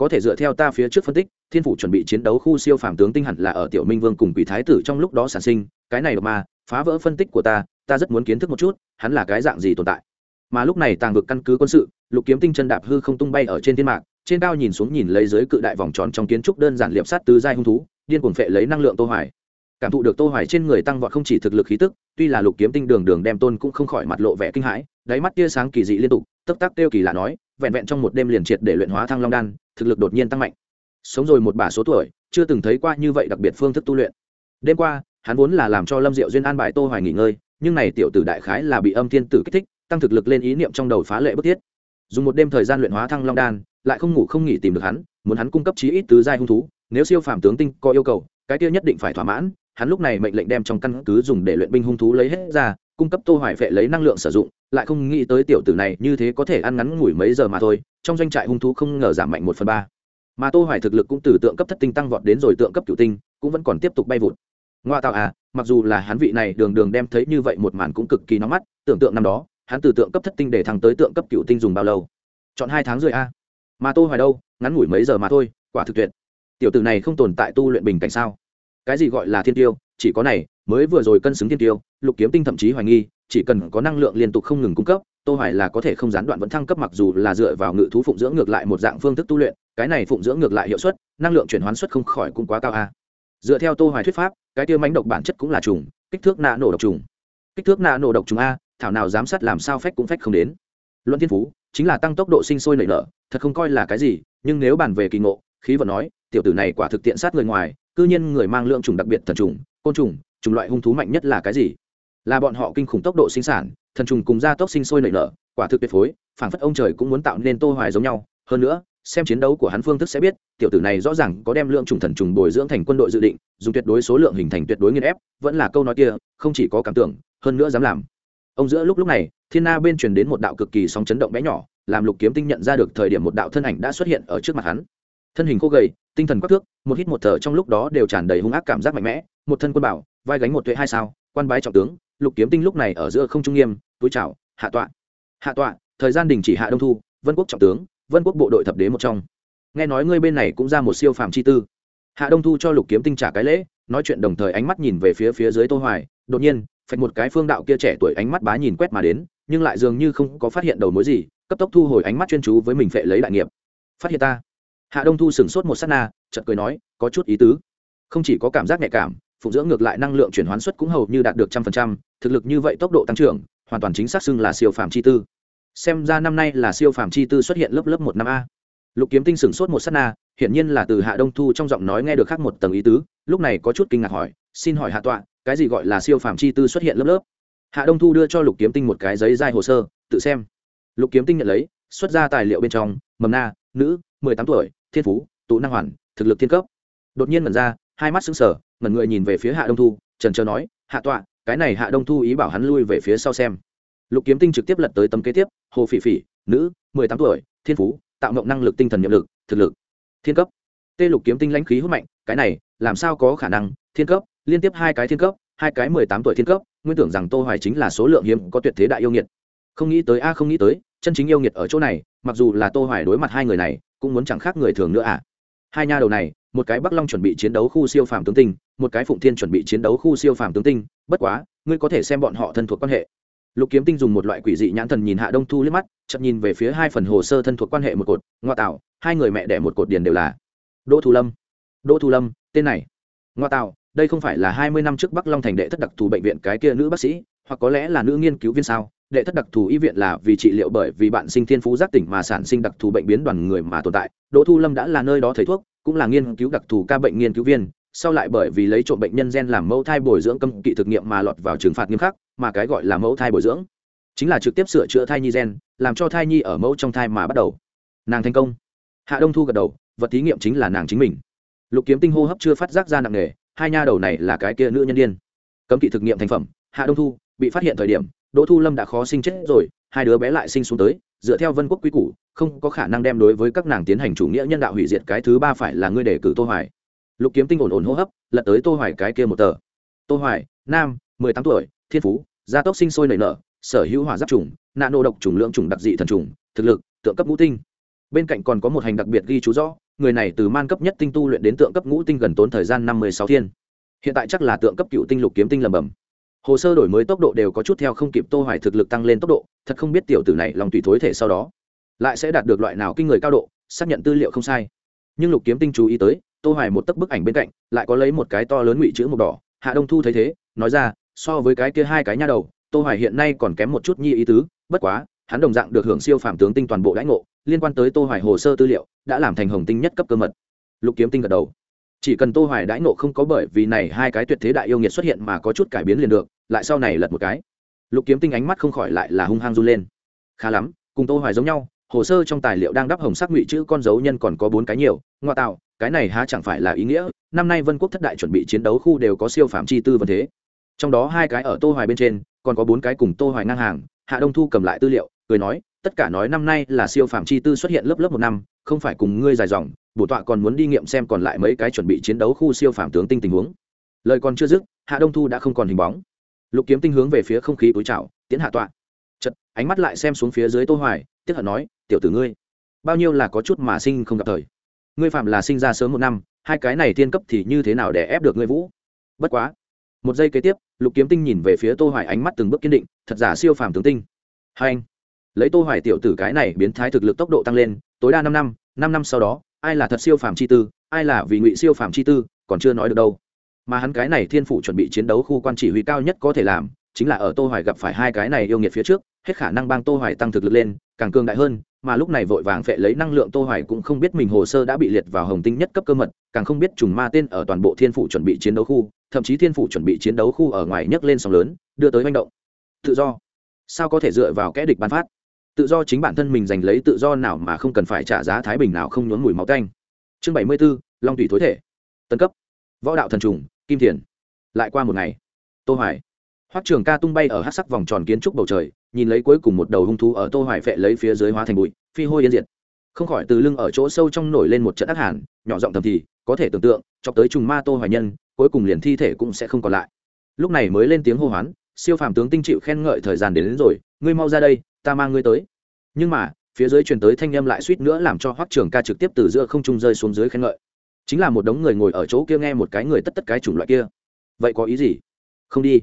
có thể dựa theo ta phía trước phân tích, thiên phủ chuẩn bị chiến đấu khu siêu phàm tướng tinh hẳn là ở tiểu minh vương cùng quỷ thái tử trong lúc đó sản sinh, cái này độc ma, phá vỡ phân tích của ta ta rất muốn kiến thức một chút, hắn là cái dạng gì tồn tại. Mà lúc này tàng vực căn cứ quân sự, lục kiếm tinh chân đạp hư không tung bay ở trên thiên mạc, trên cao nhìn xuống nhìn lấy dưới cự đại vòng tròn trong kiến trúc đơn giản liệp sát tứ giai hung thú, điên cuồng phệ lấy năng lượng tô hoài. Cảm thụ được tô hoài trên người tăng vọt không chỉ thực lực khí tức, tuy là lục kiếm tinh đường đường đem tôn cũng không khỏi mặt lộ vẻ kinh hãi, đáy mắt tia sáng kỳ dị liên tục, tức tắc tiêu kỳ lạ nói, vẹn vẹn trong một đêm liền triệt để luyện hóa thăng long đan thực lực đột nhiên tăng mạnh. Sống rồi một bả số tuổi, chưa từng thấy qua như vậy đặc biệt phương thức tu luyện. Đêm qua, hắn vốn là làm cho lâm diệu duyên an bài tô hoài nghỉ ngơi, nhưng này tiểu tử đại khái là bị âm thiên tử kích thích, tăng thực lực lên ý niệm trong đầu phá lệ bất thiết. Dùng một đêm thời gian luyện hóa thăng long đan, lại không ngủ không nghỉ tìm được hắn, muốn hắn cung cấp chí ít tứ giai hung thú, nếu siêu phàm tướng tinh có yêu cầu, cái kia nhất định phải thỏa mãn, hắn lúc này mệnh lệnh đem trong căn cứ dùng để luyện binh hung thú lấy hết ra cung cấp tô hoài vệ lấy năng lượng sử dụng, lại không nghĩ tới tiểu tử này như thế có thể ăn ngắn ngủi mấy giờ mà thôi, trong doanh trại hung thú không ngờ giảm mạnh một phần ba. Mà tô hoài thực lực cũng từ tượng cấp thất tinh tăng vọt đến rồi tượng cấp cửu tinh, cũng vẫn còn tiếp tục bay vụt. Ngoa tạo à mặc dù là hắn vị này đường đường đem thấy như vậy một màn cũng cực kỳ nóng mắt, tưởng tượng năm đó, hắn từ tượng cấp thất tinh để thăng tới tượng cấp cửu tinh dùng bao lâu? Chọn hai tháng rồi a. À. mà tô hoài đâu, ngắn ngủi mấy giờ mà thôi, quả thực tuyệt. Tiểu tử này không tồn tại tu luyện bình cảnh sao? Cái gì gọi là thiên tiêu chỉ có này, mới vừa rồi cân xứng thiên tiêu, lục kiếm tinh thậm chí hoài nghi, chỉ cần có năng lượng liên tục không ngừng cung cấp, tô hoài là có thể không gián đoạn vẫn thăng cấp mặc dù là dựa vào ngự thú phụng dưỡng ngược lại một dạng phương thức tu luyện, cái này phụng dưỡng ngược lại hiệu suất, năng lượng chuyển hoán suất không khỏi cũng quá cao a. Dựa theo tô hoài thuyết pháp, cái tiêu mánh độc bản chất cũng là trùng, kích thước nạ nổ độc trùng. Kích thước nạ nổ độc trùng a, thảo nào giám sát làm sao phách cũng phách không đến. Luận thiên phú, chính là tăng tốc độ sinh sôi nảy nở, thật không coi là cái gì, nhưng nếu bàn về kỳ ngộ, khí vận nói, tiểu tử này quả thực tiện sát người ngoài, cư nhiên người mang lượng trùng đặc biệt thần trùng côn trùng, chủng loại hung thú mạnh nhất là cái gì? Là bọn họ kinh khủng tốc độ sinh sản, thần trùng cùng gia tốc sinh sôi nảy nở, quả thực tuyệt phối, phảng phất ông trời cũng muốn tạo nên tô hoài giống nhau. Hơn nữa, xem chiến đấu của hắn phương thức sẽ biết, tiểu tử này rõ ràng có đem lượng trùng thần trùng bồi dưỡng thành quân đội dự định, dùng tuyệt đối số lượng hình thành tuyệt đối nghiên ép, vẫn là câu nói kia, không chỉ có cảm tưởng, hơn nữa dám làm. Ông giữa lúc lúc này, thiên na bên truyền đến một đạo cực kỳ sóng chấn động bé nhỏ, làm lục kiếm tinh nhận ra được thời điểm một đạo thân ảnh đã xuất hiện ở trước mặt hắn. Thân hình khô gầy, tinh thần quắc thước, một hít một thở trong lúc đó đều tràn đầy hung ác cảm giác mạnh mẽ một thân quân bảo, vai gánh một tuệ hai sao, quan bái trọng tướng, lục kiếm tinh lúc này ở giữa không trung nghiêm, túi chào, hạ tọa. Hạ tọa, thời gian đình chỉ hạ đông thu, vân quốc trọng tướng, vân quốc bộ đội thập đế một trong. Nghe nói ngươi bên này cũng ra một siêu phàm chi tư. Hạ đông thu cho lục kiếm tinh trả cái lễ, nói chuyện đồng thời ánh mắt nhìn về phía phía dưới tô hoài, đột nhiên, phạch một cái phương đạo kia trẻ tuổi ánh mắt bá nhìn quét mà đến, nhưng lại dường như không có phát hiện đầu mối gì, cấp tốc thu hồi ánh mắt chuyên chú với mình phệ lấy đại nghiệp. Phát hiện ta. Hạ đông thu sửng sốt một sát na, chợt cười nói, có chút ý tứ. Không chỉ có cảm giác nhạy cảm phụng dưỡng ngược lại năng lượng chuyển hoán suất cũng hầu như đạt được trăm phần trăm, thực lực như vậy tốc độ tăng trưởng, hoàn toàn chính xác xưng là siêu phàm chi tư. Xem ra năm nay là siêu phàm chi tư xuất hiện lớp lớp một năm a. Lục kiếm tinh sửng sốt một sát na, hiển nhiên là từ hạ đông thu trong giọng nói nghe được khác một tầng ý tứ, lúc này có chút kinh ngạc hỏi, xin hỏi hạ tọa, cái gì gọi là siêu phàm chi tư xuất hiện lớp lớp? Hạ đông thu đưa cho lục kiếm tinh một cái giấy dai hồ sơ, tự xem. Lục kiếm tinh nhận lấy, xuất ra tài liệu bên trong, mầm na, nữ, mười tám tuổi, thiên phú, tụ năng hoàn, thực lực thiên cấp. Đột nhiên mật ra, hai mắt xứng sờ ngẩn người nhìn về phía hạ đông thu trần trờ nói, hạ tọa, cái này hạ đông thu ý bảo hắn lui về phía sau xem. Lục kiếm tinh trực tiếp lật tới tấm kế tiếp, hồ phỉ phỉ, nữ, mười tám tuổi, thiên phú, tạo mộng năng lực tinh thần nhiệm lực, thực lực, thiên cấp. Tê lục kiếm tinh lãnh khí hút mạnh, cái này, làm sao có khả năng? Thiên cấp, liên tiếp hai cái thiên cấp, hai cái mười tám tuổi thiên cấp, nguyên tưởng rằng tô hoài chính là số lượng hiếm có tuyệt thế đại yêu nghiệt. Không nghĩ tới, a, không nghĩ tới, chân chính yêu nghiệt ở chỗ này, mặc dù là tô hoài đối mặt hai người này, cũng muốn chẳng khác người thường nữa à. Hai nha đầu này, một cái bắc long chuẩn bị chiến đấu khu siêu phàm tướng tinh một cái phụng thiên chuẩn bị chiến đấu khu siêu phàm tướng tinh, bất quá, ngươi có thể xem bọn họ thân thuộc quan hệ. Lục kiếm tinh dùng một loại quỷ dị nhãn thần nhìn hạ đông thu liếc mắt chậm nhìn về phía hai phần hồ sơ thân thuộc quan hệ một cột, ngoa tạo hai người mẹ đẻ một cột điền đều là. Đỗ thu lâm. Đỗ thu lâm, tên này. Ngoa tạo đây không phải là hai mươi năm trước bắc long thành đệ thất đặc thù bệnh viện cái kia nữ bác sĩ, hoặc có lẽ là nữ nghiên cứu viên sao? Đệ thất đặc thù y viện là vì trị liệu bởi vì bạn sinh thiên phú giác tỉnh mà sản sinh đặc thù bệnh biến đoàn người mà tồn tại. Đỗ thu lâm đã là nơi đó thầy thuốc, cũng là nghiên cứu đặc thù ca bệnh nghiên cứu viên sau lại bởi vì lấy trộm bệnh nhân gen làm mẫu thai bồi dưỡng cấm kỵ thực nghiệm mà lọt vào trừng phạt nghiêm khắc, mà cái gọi là mẫu thai bồi dưỡng chính là trực tiếp sửa chữa thai nhi gen, làm cho thai nhi ở mẫu trong thai mà bắt đầu. Nàng thành công. Hạ đông thu gật đầu, vật thí nghiệm chính là nàng chính mình. Lục kiếm tinh hô hấp chưa phát giác ra nặng nề, hai nha đầu này là cái kia nữ nhân đ i ê n cấm kỵ thực nghiệm thành phẩm, hạ đông thu bị phát hiện thời điểm, đỗ thu lâm đã khó sinh chết rồi, hai đứa bé lại sinh xuống tới, dựa theo vân quốc quy củ, không có khả năng đem đối với các nàng tiến hành chủ nghĩa nhân đạo hủy diệt cái thứ ba phải là ngươi đề cử tô hoài lục kiếm tinh ổn ổn hô hấp, lật tới tô hoài cái kia một tờ. Tô hoài, nam, mười tám tuổi, thiên phú, gia tốc sinh sôi nảy nở, sở hữu hỏa giáp trùng nano độc trùng lượng trùng đặc dị thần trùng, thực lực, tượng cấp ngũ tinh. Bên cạnh còn có một hành đặc biệt ghi chú rõ, người này từ man cấp nhất tinh tu luyện đến tượng cấp ngũ tinh gần tốn thời gian năm mươi sáu thiên. Hiện tại chắc là tượng cấp cựu tinh lục kiếm tinh lầm bầm hồ sơ đổi mới tốc độ đều có chút theo không kịp tô hoài thực lực tăng lên tốc độ, thật không biết tiểu tử này lòng tùy thối thể sau đó, lại sẽ đạt được loại nào kinh người cao độ, xác nhận tư liệu không sai. Nhưng lục kiếm tinh chú ý tới tô hoài một tấc bức ảnh bên cạnh, lại có lấy một cái to lớn ngụy chữ màu đỏ. Hạ đông thu thấy thế, nói ra, so với cái kia hai cái nha đầu, tô hoài hiện nay còn kém một chút nhi ý tứ, bất quá, hắn đồng dạng được hưởng siêu phàm tướng tinh toàn bộ đãi ngộ, liên quan tới tô hoài hồ sơ tư liệu, đã làm thành hồng tinh nhất cấp cơ mật. Lục kiếm tinh gật đầu. Chỉ cần tô hoài đãi ngộ không có bởi vì này hai cái tuyệt thế đại yêu nghiệt xuất hiện mà có chút cải biến liền được, lại sau này lật một cái. Lục kiếm tinh ánh mắt không khỏi lại là hung hăng run lên. Khá lắm, cùng tô hoài giống nhau hồ sơ trong tài liệu đang đắp hồng sắc ngụy chữ con dấu nhân còn có bốn cái nhiều. Ngoại tạo, cái này há chẳng phải là ý nghĩa. Năm nay vân quốc thất đại chuẩn bị chiến đấu khu đều có siêu phạm chi tư vân thế. Trong đó hai cái ở tô hoài bên trên, còn có bốn cái cùng tô hoài ngang hàng. Hạ đông thu cầm lại tư liệu, cười nói, tất cả nói năm nay là siêu phạm chi tư xuất hiện lớp lớp một năm, không phải cùng ngươi dài dòng. Bổ tọa còn muốn đi nghiệm xem còn lại mấy cái chuẩn bị chiến đấu khu siêu phạm tướng tinh tình huống. Lời còn chưa dứt, hạ đông thu đã không còn hình bóng. Lục kiếm tinh hướng về phía không khí túi trào tiến hạ tọa. Chật ánh mắt lại xem xuống phía dưới tô hoài tiếc hận nói tiểu tử ngươi, bao nhiêu là có chút mà sinh không gặp thời. Ngươi phạm là sinh ra sớm một năm, hai cái này thiên cấp thì như thế nào để ép được ngươi vũ? Bất quá, một giây kế tiếp, lục kiếm tinh nhìn về phía tô hoài ánh mắt từng bước kiên định, thật giả siêu phàm tướng tinh. Hai anh, lấy tô hoài tiểu tử cái này biến thái thực lực tốc độ tăng lên, tối đa năm năm năm năm sau đó, ai là thật siêu phàm chi tư, ai là vì ngụy siêu phàm chi tư, còn chưa nói được đâu. Mà hắn cái này thiên phụ chuẩn bị chiến đấu khu quan chỉ huy cao nhất có thể làm, chính là ở tô hoài gặp phải hai cái này yêu nghiệt phía trước, hết khả năng bang tô hoài tăng thực lực lên, càng cường đại hơn mà lúc này vội vàng phệ lấy năng lượng tô hoài cũng không biết mình hồ sơ đã bị liệt vào hồng tinh nhất cấp cơ mật càng không biết trùng ma tên ở toàn bộ thiên phủ chuẩn bị chiến đấu khu thậm chí thiên phủ chuẩn bị chiến đấu khu ở ngoài nhấc lên sóng lớn đưa tới manh động. Tự do. Sao có thể dựa vào kẽ địch bán phát? Tự do chính bản thân mình giành lấy tự do nào mà không cần phải trả giá thái bình nào không nhốn mùi máu tanh. chương bảy mươi 74, long thủy thối thể. Tân cấp. Võ đạo thần trùng kim thiền. Lại qua một ngày. Tô hoài hoắc trường ca tung bay ở hát sắc vòng tròn kiến trúc bầu trời nhìn lấy cuối cùng một đầu hung thú ở tô hoài phệ lấy phía dưới hóa thành bụi phi hôi yên diệt. Không khỏi từ lưng ở chỗ sâu trong nổi lên một trận ác hàn nhỏ giọng thầm thì có thể tưởng tượng chọc tới trùng ma tô hoài nhân cuối cùng liền thi thể cũng sẽ không còn lại. Lúc này mới lên tiếng hô hoán siêu phàm tướng tinh chịu khen ngợi thời gian đến, đến rồi ngươi mau ra đây ta mang ngươi tới. Nhưng mà phía dưới truyền tới thanh âm lại suýt nữa làm cho hoắc trường ca trực tiếp từ giữa không trung rơi xuống dưới khen ngợi. Chính là một đống người ngồi ở chỗ kia nghe một cái người tất tất cái chủng loại kia. Vậy có ý gì? Không đi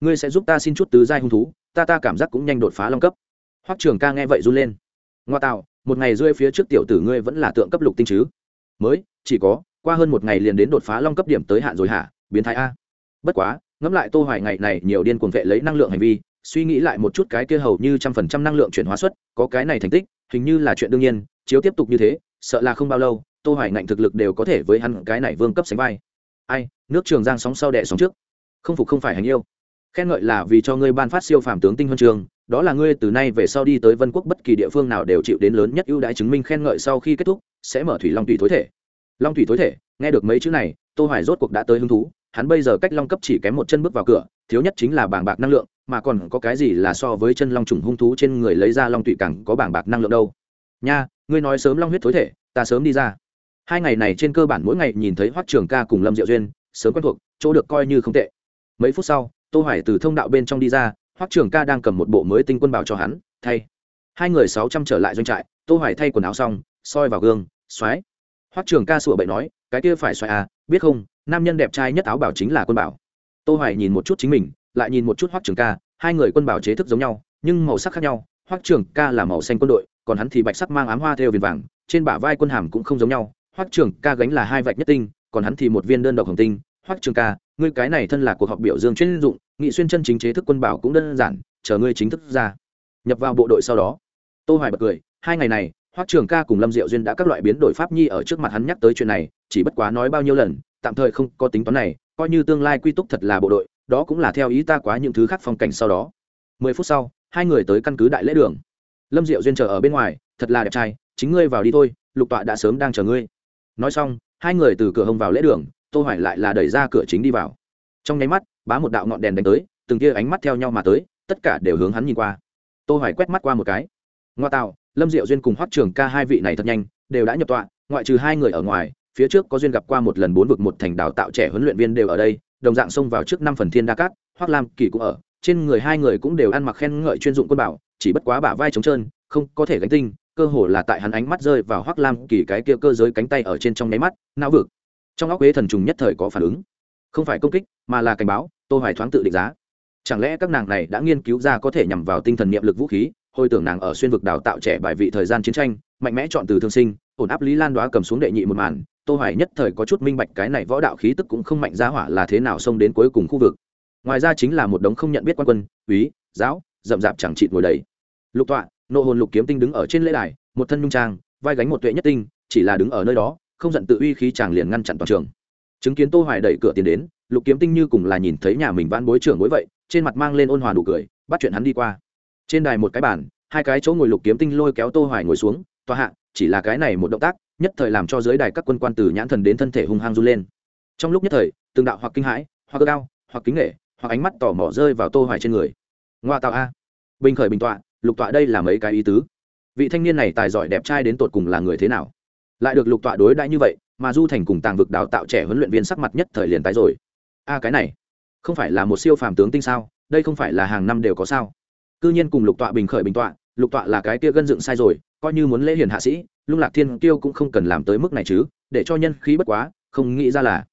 ngươi sẽ giúp ta xin chút tứ giai hung thú, ta ta cảm giác cũng nhanh đột phá long cấp. Hoắc trường ca nghe vậy run lên. Ngoa tạo, một ngày rơi phía trước tiểu tử ngươi vẫn là tượng cấp lục tinh chứ? Mới, chỉ có, qua hơn một ngày liền đến đột phá long cấp điểm tới hạn rồi hả? Biến thái a. Bất quá, ngẫm lại tô hoài ngày này nhiều điên cuồng vệ lấy năng lượng hành vi, suy nghĩ lại một chút cái kia hầu như trăm phần trăm năng lượng chuyển hóa suất có cái này thành tích, hình như là chuyện đương nhiên, chiếu tiếp tục như thế, sợ là không bao lâu, tô hoài ngạnh thực lực đều có thể với hắn cái này vương cấp sánh vai. Ai, nước trường giang sóng sau đẻ sóng trước. Không phục không phải hành yêu khen ngợi là vì cho ngươi ban phát siêu phàm tướng tinh huân trường, đó là ngươi từ nay về sau đi tới vân quốc bất kỳ địa phương nào đều chịu đến lớn nhất ưu đãi chứng minh khen ngợi sau khi kết thúc, sẽ mở thủy long thủy thối thể. Long thủy thối thể, nghe được mấy chữ này, tô hoài rốt cuộc đã tới hứng thú, hắn bây giờ cách long cấp chỉ kém một chân bước vào cửa, thiếu nhất chính là bảng bạc năng lượng, mà còn có cái gì là so với chân long trùng hung thú trên người lấy ra long thủy càng có bảng bạc năng lượng đâu. Nha, ngươi nói sớm long huyết thối thể, ta sớm đi ra. Hai ngày này trên cơ bản mỗi ngày nhìn thấy hoắc trường ca cùng lâm diệu duyên, sớm quen thuộc, chỗ được coi như không tệ. Mấy phút sau tô hoài từ thông đạo bên trong đi ra, hoắc trường ca đang cầm một bộ mới tinh quân bảo cho hắn, thay. Hai người sáu trăm trở lại doanh trại, tô hoài thay quần áo xong, soi vào gương, xoáy. Hoắc trường ca sủa bậy nói, cái kia phải xoáy à biết không, nam nhân đẹp trai nhất áo bảo chính là quân bảo. Tô hoài nhìn một chút chính mình, lại nhìn một chút hoắc trường ca, hai người quân bảo chế thức giống nhau, nhưng màu sắc khác nhau. Hoắc trường ca là màu xanh quân đội, còn hắn thì bạch sắc mang ám hoa theo viền vàng, trên bả vai quân hàm cũng không giống nhau. Hoắc trường ca gánh là hai vạch nhất tinh, còn hắn thì một viên đơn độc hồng tinh hoắc trường ca, ngươi cái này thân là cuộc họp biểu dương chuyên dụng, nghị xuyên chân chính chế thức quân bảo cũng đơn giản, chờ ngươi chính thức ra. Nhập vào bộ đội sau đó. Tô hoài bật cười, hai ngày này, hoắc trường ca cùng lâm diệu duyên đã các loại biến đổi pháp nhi ở trước mặt hắn nhắc tới chuyện này, chỉ bất quá nói bao nhiêu lần, tạm thời không có tính toán này, coi như tương lai quy túc thật là bộ đội, đó cũng là theo ý ta quá những thứ khác phong cảnh sau đó. Mười phút sau, hai người tới căn cứ đại lễ đường. Lâm diệu duyên chờ ở bên ngoài, thật là đẹp trai, chính ngươi vào đi thôi, lục tọa đã sớm đang chờ ngươi. Nói xong, hai người từ cửa hông vào lễ đường tô hoài lại là đẩy ra cửa chính đi vào. Trong nháy mắt, bá một đạo ngọn đèn đánh tới, từng kia ánh mắt theo nhau mà tới, tất cả đều hướng hắn nhìn qua. Tô hoài quét mắt qua một cái. Ngoa tạo, lâm diệu duyên cùng hoắc trường ca hai vị này thật nhanh, đều đã nhập tọa, ngoại trừ hai người ở ngoài, phía trước có duyên gặp qua một lần bốn vực một thành đào tạo trẻ huấn luyện viên đều ở đây, đồng dạng xông vào trước năm phần thiên đa cát hoắc lam kỳ cũng ở, trên người hai người cũng đều ăn mặc khen ngợi chuyên dụng quân bảo, chỉ bất quá bả vai trống trơn, không có thể gánh tinh, cơ hồ là tại hắn ánh mắt rơi vào hoắc lam kỳ cái kia cơ giới cánh tay ở trên trong nháy mắt, não vực trong óc huế thần trùng nhất thời có phản ứng. Không phải công kích, mà là cảnh báo, tô hoài thoáng tự định giá. Chẳng lẽ các nàng này đã nghiên cứu ra có thể nhằm vào tinh thần niệm lực vũ khí, hồi tưởng nàng ở xuyên vực đào tạo trẻ bài vị thời gian chiến tranh, mạnh mẽ chọn từ thương sinh, ổn áp lý lan đoá cầm xuống đệ nhị một màn, tô hoài nhất thời có chút minh bạch cái này võ đạo khí tức cũng không mạnh giá hỏa là thế nào xông đến cuối cùng khu vực. Ngoài ra chính là một đống không nhận biết quan quân, úy, giáo, rậm rạp chẳng trị ngồi đầy. Lục tọa, nộ hồn lục kiếm tinh đứng ở trên lễ đài, một thân nhung trang, vai gánh một tuệ nhất tinh, chỉ là đứng ở nơi đó không giận tự uy khí chàng liền ngăn chặn toàn trường. Chứng kiến tô hoài đẩy cửa tiến đến, lục kiếm tinh như cùng là nhìn thấy nhà mình vãn bối trưởng bối vậy, trên mặt mang lên ôn hòa đủ cười, bắt chuyện hắn đi qua. Trên đài một cái bàn, hai cái chỗ ngồi lục kiếm tinh lôi kéo tô hoài ngồi xuống, tòa hạ, chỉ là cái này một động tác, nhất thời làm cho dưới đài các quân quan từ nhãn thần đến thân thể hung hăng run lên. Trong lúc nhất thời, từng đạo hoặc kinh hãi, hoặc cao hoặc kính nghệ hoặc ánh mắt tò mò rơi vào tô hoài trên người. Ngoa tạo a. Bình khởi bình tọa, lục tọa đây là mấy cái ý tứ? Vị thanh niên này tài giỏi đẹp trai đến tột cùng là người thế nào? Lại được lục tọa đối đãi như vậy, mà du thành cùng tàng vực đào tạo trẻ huấn luyện viên sắc mặt nhất thời liền tái rồi. A cái này, không phải là một siêu phàm tướng tinh sao? Đây không phải là hàng năm đều có sao? Cư nhiên cùng lục tọa bình khởi bình tọa, lục tọa là cái kia gân dựng sai rồi, coi như muốn lễ hiền hạ sĩ, lung lạc thiên kiêu cũng không cần làm tới mức này chứ, để cho nhân khí bất quá, không nghĩ ra là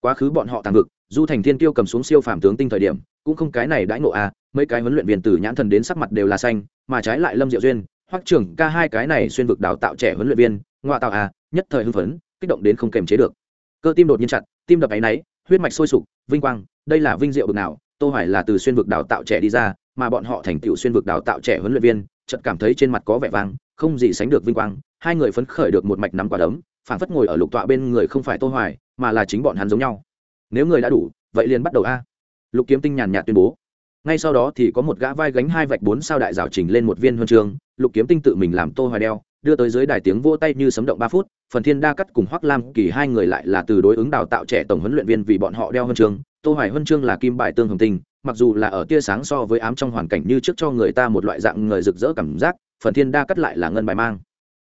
quá khứ bọn họ tàng vực, du thành thiên kiêu cầm xuống siêu phàm tướng tinh thời điểm, cũng không cái này đãi ngộ a mấy cái huấn luyện viên từ nhãn thần đến sắc mặt đều là xanh, mà trái lại lâm diệu duyên hoặc trưởng ca hai cái này xuyên vực đào tạo trẻ huấn luyện viên ngoại tạo à, nhất thời hưng phấn kích động đến không kềm chế được. Cơ tim đột nhiên chặt tim đập áy náy huyết mạch sôi sục vinh quang đây là vinh diệu bực nào tô hoài là từ xuyên vực đào tạo trẻ đi ra mà bọn họ thành tựu xuyên vực đào tạo trẻ huấn luyện viên chợt cảm thấy trên mặt có vẻ vang không gì sánh được vinh quang hai người phấn khởi được một mạch nắm quả đấm phảng phất ngồi ở lục tọa bên người không phải tô hoài mà là chính bọn hắn giống nhau. Nếu người đã đủ vậy liền bắt đầu a. Lục kiếm tinh nhàn nhạt tuyên bố. Ngay sau đó thì có một gã vai gánh hai vạch bốn sao đại rào trình lên một viên huân trường lục kiếm tinh tự mình làm tô hoài đeo đưa tới dưới đài tiếng vỗ tay như sấm động ba phút, phần thiên đa cắt cùng hoắc lam kỳ hai người lại là từ đối ứng đào tạo trẻ tổng huấn luyện viên vì bọn họ đeo huân chương, tô hoài huân chương là kim bài tương hồng tình, mặc dù là ở tia sáng so với ám trong hoàn cảnh như trước cho người ta một loại dạng người rực rỡ cảm giác, phần thiên đa cắt lại là ngân bài mang.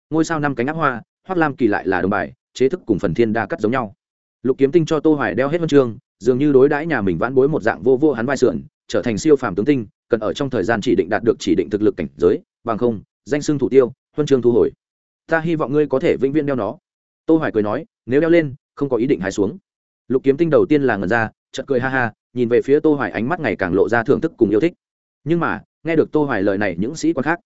Ngôi sao năm cánh áp hoa, hoắc lam kỳ lại là đồng bài, chế thức cùng phần thiên đa cắt giống nhau. Lục kiếm tinh cho tô hoài đeo hết huân chương, dường như đối đãi nhà mình vãn bối một dạng vô vô hắn vai sườn, trở thành siêu phàm tướng tinh, cần ở trong thời gian chỉ định đạt được chỉ định thực lực cảnh giới, bằng không, danh xưng thủ tiêu huân chương thu hồi. Ta hy vọng ngươi có thể vĩnh viễn đeo nó. Tô hoài cười nói, nếu đeo lên, không có ý định hái xuống. Lục kiếm tinh đầu tiên là ngẩn ra, chợt cười ha ha, nhìn về phía tô hoài ánh mắt ngày càng lộ ra thưởng thức cùng yêu thích. Nhưng mà, nghe được tô hoài lời này những sĩ quan khác,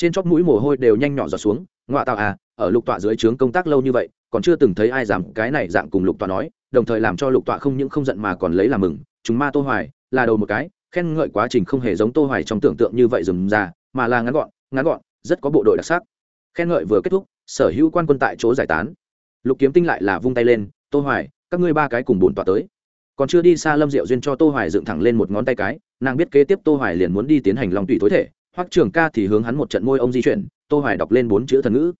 trên chóp mũi mồ hôi đều nhanh nhỏ giọt xuống ngoại tạo à ở lục tọa dưới trướng công tác lâu như vậy, còn chưa từng thấy ai dám cái này dạng cùng lục tọa nói, đồng thời làm cho lục tọa không những không giận mà còn lấy làm mừng chúng ma tô hoài, là đầu một cái, khen ngợi quá trình không hề giống tô hoài trong tưởng tượng như vậy dùm ra mà là ngắn gọn ngắn gọn rất có bộ đội đặc sắc. Khen ngợi vừa kết thúc, sở hữu quan quân tại chỗ giải tán. Lục kiếm tinh lại là vung tay lên, tô hoài, các ngươi ba cái cùng bổn tọa tới. Còn chưa đi xa lâm diệu duyên cho tô hoài dựng thẳng lên một ngón tay cái, nàng biết kế tiếp tô hoài liền muốn đi tiến hành lòng tùy tối thể hoắc trưởng ca thì hướng hắn một trận môi ông di chuyển, tô hoài đọc lên bốn chữ thần ngữ.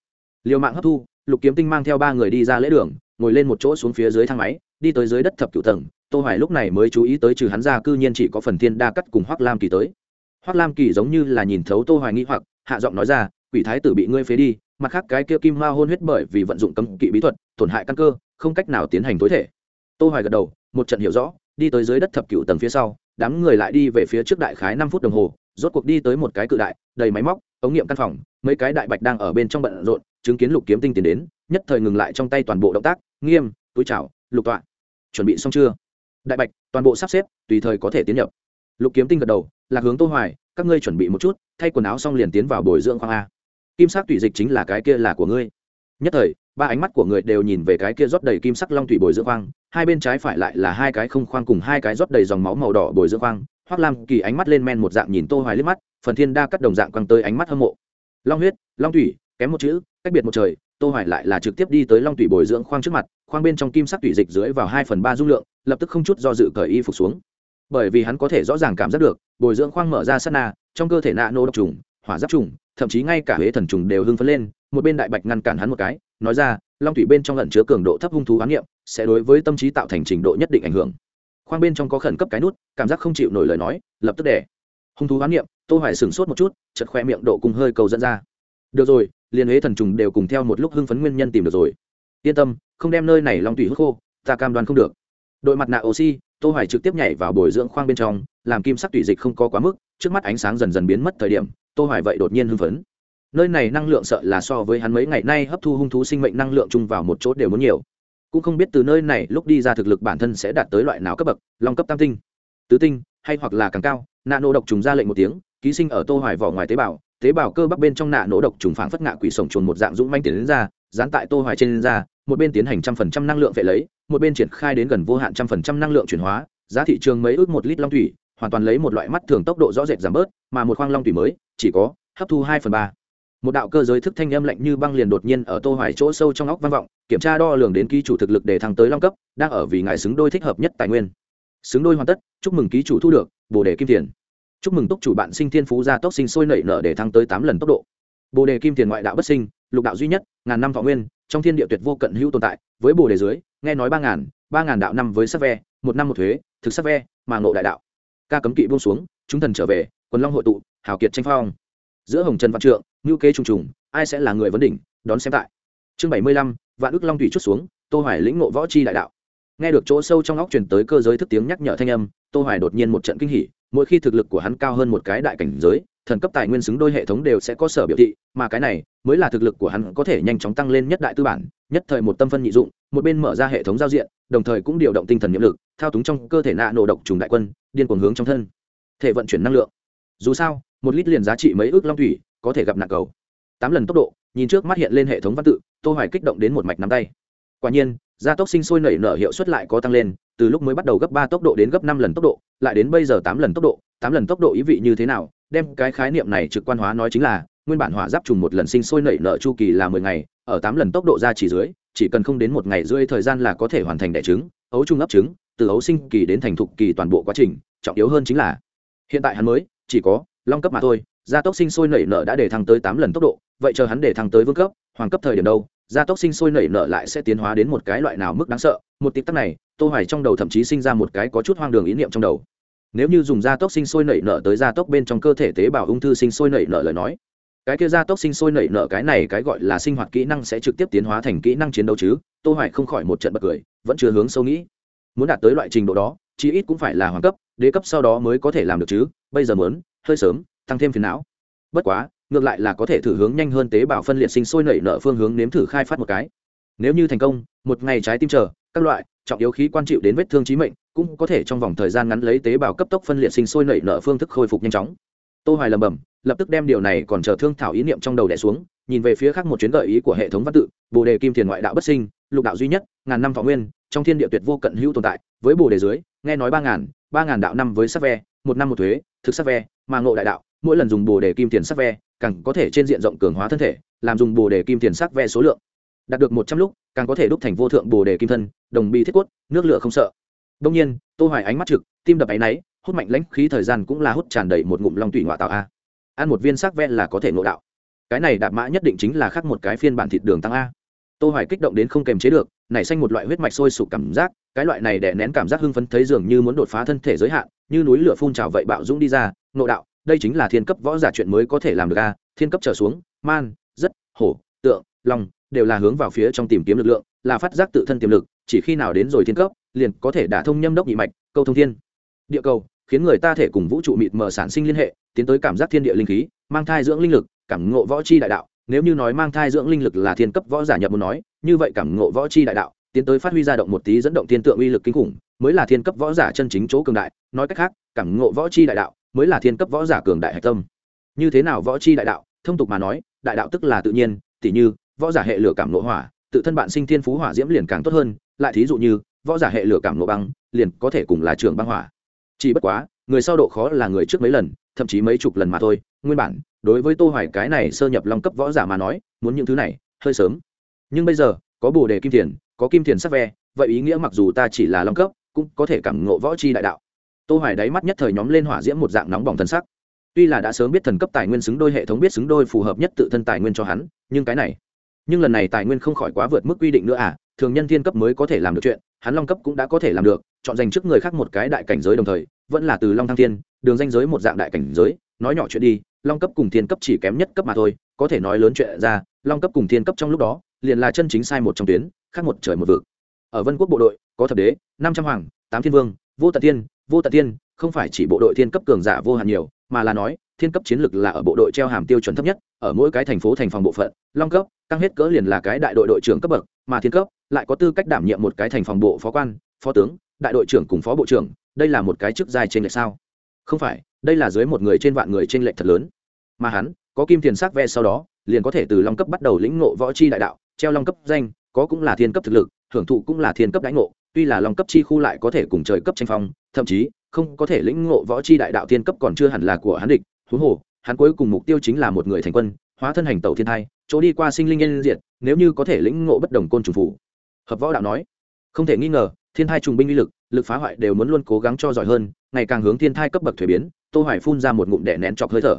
Liều mạng hấp thu, lục kiếm tinh mang theo ba người đi ra lễ đường, ngồi lên một chỗ xuống phía dưới thang máy, đi tới dưới đất thập cửu tầng, tô hoài lúc này mới chú ý tới trừ hắn ra cư nhiên chỉ có phần thiên đa cắt cùng hoắc lam kỳ tới. Hoắc lam kỳ giống như là nhìn thấu tô hoài nghi hoặc hạ giọng nói ra, quỷ thái tử bị ngươi phế đi, mặt khác cái kia kim ma hôn huyết bởi vì vận dụng cấm kỵ bí thuật, tổn hại căn cơ, không cách nào tiến hành tối thể. Tô hoài gật đầu, một trận hiểu rõ, đi tới dưới đất thập cựu tầng phía sau, đám người lại đi về phía trước đại khái 5 phút đồng hồ, rốt cuộc đi tới một cái cự đại, đầy máy móc, ống nghiệm căn phòng, mấy cái đại bạch đang ở bên trong bận rộn, chứng kiến lục kiếm tinh tiến đến, nhất thời ngừng lại trong tay toàn bộ động tác, nghiêm, túi chảo lục tọa. Chuẩn bị xong chưa? Đại bạch, toàn bộ sắp xếp, tùy thời có thể tiến nhập. Lục kiếm tinh gật đầu, lạc hướng tô hoài các ngươi chuẩn bị một chút, thay quần áo xong liền tiến vào bồi dưỡng khoang a. Kim sắc thủy dịch chính là cái kia là của ngươi. Nhất thời, ba ánh mắt của người đều nhìn về cái kia rót đầy kim sắc long thủy bồi dưỡng khoang, hai bên trái phải lại là hai cái không khoang cùng hai cái rót đầy dòng máu màu đỏ bồi dưỡng khoang, hoắc lam kỳ ánh mắt lên men một dạng nhìn tô hoài liếc mắt, phần thiên đa cắt đồng dạng quăng tới ánh mắt hâm mộ. Long huyết, long thủy kém một chữ, cách biệt một trời, tô hoài lại là trực tiếp đi tới long thủy bồi dưỡng khoang trước mặt, khoang bên trong kim sắc thủy dịch dưới vào hai phần ba dung lượng, lập tức không chút do dự cởi y phục xuống bởi vì hắn có thể rõ ràng cảm giác được, bồi dưỡng khoang mở ra sát na, trong cơ thể nạ nô độc trùng, hỏa giáp trùng, thậm chí ngay cả huế thần trùng đều hưng phấn lên, một bên đại bạch ngăn cản hắn một cái, nói ra, long thủy bên trong lẩn chứa cường độ thấp hung thú hoán niệm sẽ đối với tâm trí tạo thành trình độ nhất định ảnh hưởng. Khoang bên trong có khẩn cấp cái nút, cảm giác không chịu nổi lời nói, lập tức đẻ hung thú hoán niệm tô hoài sửng sốt một chút chật khoe miệng độ cùng hơi cầu dẫn ra. Được rồi, liền huế thần trùng đều cùng theo một lúc hưng phấn nguyên nhân tìm được rồi. Yên tâm, không đem nơi này long thủy hút khô, ta cam đoan không được. Đội mặt nạ oxy tô hoài trực tiếp nhảy vào bồi dưỡng khoang bên trong, làm kim sắc tủy dịch không có quá mức, trước mắt ánh sáng dần dần biến mất thời điểm, tô hoài vậy đột nhiên hưng phấn. Nơi này năng lượng sợ là so với hắn mấy ngày nay hấp thu hung thú sinh mệnh năng lượng chung vào một chỗ đều muốn nhiều. Cũng không biết từ nơi này lúc đi ra thực lực bản thân sẽ đạt tới loại nào cấp bậc, long cấp tam tinh, tứ tinh, hay hoặc là càng cao nano độc trùng ra lệnh một tiếng, ký sinh ở tô hoài vỏ ngoài tế bào tế bào cơ bắp bên trong nạ nổ độc trùng phảng phất ngạ quỷ sổng chuồn một dạng dũng manh tiến đến ra, dán tại tô hoài trên ra một bên tiến hành trăm phần trăm năng lượng vệ lấy một bên triển khai đến gần vô hạn trăm phần trăm năng lượng chuyển hóa, giá thị trường mấy ước một lít long thủy, hoàn toàn lấy một loại mắt thường tốc độ rõ rệt giảm bớt, mà một khoang long thủy mới, chỉ có hấp thu hai phần ba. Một đạo cơ giới thức thanh âm lạnh như băng liền đột nhiên ở tô hoài chỗ sâu trong óc vang vọng, kiểm tra đo lường đến ký chủ thực lực để thăng tới long cấp, đang ở vì ngài xứng đôi thích hợp nhất tài nguyên. Xứng đôi hoàn tất, chúc mừng ký chủ thu được, bồ đề kim tiền. Chúc mừng túc chủ bạn sinh thiên phú gia tốc sinh sôi nảy nở để thăng tới tám lần tốc độ. Bồ đề kim tiền ngoại đạo bất sinh, lục đạo duy nhất, ngàn năm thọ nguyên, trong thiên địa tuyệt vô cận hữu tồn tại, với bồ đề dưới nghe nói ba ngàn ba ngàn đạo năm với sắc ve, một năm một thuế, thực sắc ve, mà ngộ đại đạo. Ca cấm kỵ buông xuống, chúng thần trở về, quần long hội tụ, hào kiệt tranh phong. Giữa hồng trần văn trượng ngữ kế trùng trùng, ai sẽ là người vấn đỉnh, đón xem tại. Chương bảy mươi lăm, vạn ức long thủy chút xuống, tô hoài lĩnh ngộ võ chi đại đạo. Nghe được chỗ sâu trong óc truyền tới cơ giới thức tiếng nhắc nhở thanh âm, tô hoài đột nhiên một trận kinh hỉ, mỗi khi thực lực của hắn cao hơn một cái đại cảnh giới, thần cấp tài nguyên xứng đôi hệ thống đều sẽ có sở biểu thị, mà cái này mới là thực lực của hắn có thể nhanh chóng tăng lên nhất đại tư bản nhất thời một tâm phân nhị dụng, một bên mở ra hệ thống giao diện, đồng thời cũng điều động tinh thần nhiệm lực, thao túng trong cơ thể nạ nổ độc trùng đại quân, điên cuồng hướng trong thân. Thể vận chuyển năng lượng. Dù sao, một lít liền giá trị mấy ước long thủy, có thể gặp nạn cầu. Tám lần tốc độ, nhìn trước mắt hiện lên hệ thống văn tự, tô hoài kích động đến một mạch nắm tay. Quả nhiên, gia tốc sinh sôi nảy nở hiệu suất lại có tăng lên, từ lúc mới bắt đầu gấp ba tốc độ đến gấp năm lần tốc độ, lại đến bây giờ tám lần tốc độ. Tám lần tốc độ ý vị như thế nào, đem cái khái niệm này trực quan hóa nói chính là nguyên bản hỏa giáp trùng một lần sinh sôi nảy nở chu kỳ là mười ngày, ở tám lần tốc độ ra chỉ dưới, chỉ cần không đến một ngày rưỡi thời gian là có thể hoàn thành đẻ trứng, ấu trùng ấp trứng, từ ấu sinh kỳ đến thành thục kỳ toàn bộ quá trình, trọng yếu hơn chính là, hiện tại hắn mới, chỉ có, long cấp mà thôi, gia tốc sinh sôi nảy nở đã để thăng tới tám lần tốc độ, vậy chờ hắn để thăng tới vương cấp, hoàng cấp thời điểm đâu, gia tốc sinh sôi nảy nở lại sẽ tiến hóa đến một cái loại nào mức đáng sợ, một tích tắc này, tô hoài trong đầu thậm chí sinh ra một cái có chút hoang đường ý niệm trong đầu. Nếu như dùng gia tốc sinh sôi nảy nở tới gia tốc bên trong cơ thể tế bào ung thư sinh sôi nảy nở lời nói cái kia gia tốc sinh sôi nảy nở cái này cái gọi là sinh hoạt kỹ năng sẽ trực tiếp tiến hóa thành kỹ năng chiến đấu chứ? Tô hoài không khỏi một trận bật cười, vẫn chưa hướng sâu nghĩ. Muốn đạt tới loại trình độ đó, chí ít cũng phải là hoàng cấp, đế cấp sau đó mới có thể làm được chứ? Bây giờ muốn, hơi sớm, tăng thêm phiền não. Bất quá, ngược lại là có thể thử hướng nhanh hơn tế bào phân liệt sinh sôi nảy nở phương hướng nếm thử khai phát một cái. Nếu như thành công, một ngày trái tim chờ, các loại, trọng yếu khí quan chịu đến vết thương chí mệnh, cũng có thể trong vòng thời gian ngắn lấy tế bào cấp tốc phân liệt sinh sôi nảy nở phương thức khôi phục nhanh chóng tô hoài lầm bầm lập tức đem điều này còn chờ thương thảo ý niệm trong đầu đè xuống, nhìn về phía khác một chuyến gợi ý của hệ thống văn tự, bồ đề kim tiền ngoại đạo bất sinh, lục đạo duy nhất, ngàn năm thọ nguyên, trong thiên địa tuyệt vô cận hữu tồn tại, với bồ đề dưới, nghe nói ba ngàn ba ngàn đạo năm với sắc ve, một năm một thuế, thực sắc ve, mà ngộ đại đạo, mỗi lần dùng bồ đề kim tiền sắc ve, càng có thể trên diện rộng cường hóa thân thể, làm dùng bồ đề kim tiền sắc ve số lượng. Đạt được một trăm lúc, càng có thể đúc thành vô thượng bồ đề kim thân, đồng bi thiết quất nước lửa không sợ. Đông nhiên, tô hoài ánh mắt trực, tim đập áy náy hút mạnh lãnh khí thời gian cũng là hút tràn đầy một ngụm long tủy ngoại tạo a. Ăn một viên sắc ve là có thể ngộ đạo. Cái này đạp mã nhất định chính là khác một cái phiên bản thịt đường tăng a. Tô hoài kích động đến không kềm chế được, nảy sinh một loại huyết mạch sôi sục cảm giác, cái loại này đè nén cảm giác hưng phấn thấy dường như muốn đột phá thân thể giới hạn, như núi lửa phun trào vậy bạo dũng đi ra, ngộ đạo, đây chính là thiên cấp võ giả chuyện mới có thể làm được a, thiên cấp trở xuống, man, rất, hổ, tượng, long, đều là hướng vào phía trong tìm kiếm lực lượng, là phát giác tự thân tiềm lực, chỉ khi nào đến rồi thiên cấp, liền có thể đả thông nhâm đốc nhị mạch, câu thông thiên địa cầu, khiến người ta thể cùng vũ trụ mịt mờ sản sinh liên hệ, tiến tới cảm giác thiên địa linh khí, mang thai dưỡng linh lực, cảm ngộ võ chi đại đạo. Nếu như nói mang thai dưỡng linh lực là thiên cấp võ giả nhập muốn nói, như vậy cảm ngộ võ chi đại đạo, tiến tới phát huy ra động một tí dẫn động thiên tượng uy lực kinh khủng, mới là thiên cấp võ giả chân chính chỗ cường đại. Nói cách khác, cảm ngộ võ chi đại đạo, mới là thiên cấp võ giả cường đại hạch tâm. Như thế nào võ chi đại đạo? Thông tục mà nói, đại đạo tức là tự nhiên, tỉ như, võ giả hệ lửa cảm ngộ hỏa, tự thân bạn sinh thiên phú hỏa diễm liền càng tốt hơn. Lại thí dụ như, võ giả hệ lửa cảm ngộ băng, liền có thể cùng là trường băng hỏa chỉ bất quá, người sau độ khó là người trước mấy lần, thậm chí mấy chục lần mà thôi. Nguyên bản, đối với tô hoài cái này sơ nhập long cấp võ giả mà nói, muốn những thứ này, hơi sớm. Nhưng bây giờ, có bồ đề kim thiền, có kim thiền sắc ve, vậy ý nghĩa mặc dù ta chỉ là long cấp, cũng có thể cảm ngộ võ chi đại đạo. Tô hoài đáy mắt nhất thời nhóm lên hỏa diễm một dạng nóng bỏng thần sắc. Tuy là đã sớm biết thần cấp tài nguyên xứng đôi hệ thống, biết xứng đôi phù hợp nhất tự thân tài nguyên cho hắn, nhưng cái này, nhưng lần này tài nguyên không khỏi quá vượt mức quy định nữa à thường nhân thiên cấp mới có thể làm được chuyện hắn long cấp cũng đã có thể làm được, chọn dành trước người khác một cái đại cảnh giới đồng thời, vẫn là từ long thăng thiên, đường danh giới một dạng đại cảnh giới, nói nhỏ chuyện đi, long cấp cùng thiên cấp chỉ kém nhất cấp mà thôi, có thể nói lớn chuyện ra, long cấp cùng thiên cấp trong lúc đó, liền là chân chính sai một trong tuyến, khác một trời một vực. Ở vân quốc bộ đội, có thập đế, năm trăm hoàng, tám thiên vương, vô tật thiên, vô tật thiên, không phải chỉ bộ đội thiên cấp cường giả vô hạn nhiều, mà là nói, thiên cấp chiến lực là ở bộ đội treo hàm tiêu chuẩn thấp nhất, ở mỗi cái thành phố thành phòng bộ phận, long cấp tăng hết cỡ liền là cái đại đội đội trưởng cấp bậc mà thiên cấp, lại có tư cách đảm nhiệm một cái thành phòng bộ phó quan, phó tướng, đại đội trưởng cùng phó bộ trưởng, đây là một cái chức dài trên lệch sao? Không phải, đây là dưới một người trên vạn người trên lệch thật lớn. Mà hắn, có kim tiền sắc ve sau đó, liền có thể từ long cấp bắt đầu lĩnh ngộ võ chi đại đạo, treo long cấp danh, có cũng là thiên cấp thực lực, hưởng thụ cũng là thiên cấp đánh ngộ, tuy là long cấp chi khu lại có thể cùng trời cấp tranh phong, thậm chí, không có thể lĩnh ngộ võ chi đại đạo thiên cấp còn chưa hẳn là của hắn địch, huống hồ, hắn cuối cùng mục tiêu chính là một người thành quân hóa thân hành tẩu thiên thai, chỗ đi qua sinh linh nhân diện nếu như có thể lĩnh ngộ bất đồng côn trùng phủ hợp võ đạo nói, không thể nghi ngờ, thiên thai trùng binh uy lực lực phá hoại đều muốn luôn cố gắng cho giỏi hơn, ngày càng hướng thiên thai cấp bậc thuế biến, tô hoài phun ra một ngụm đẻ nén chọc hơi thở.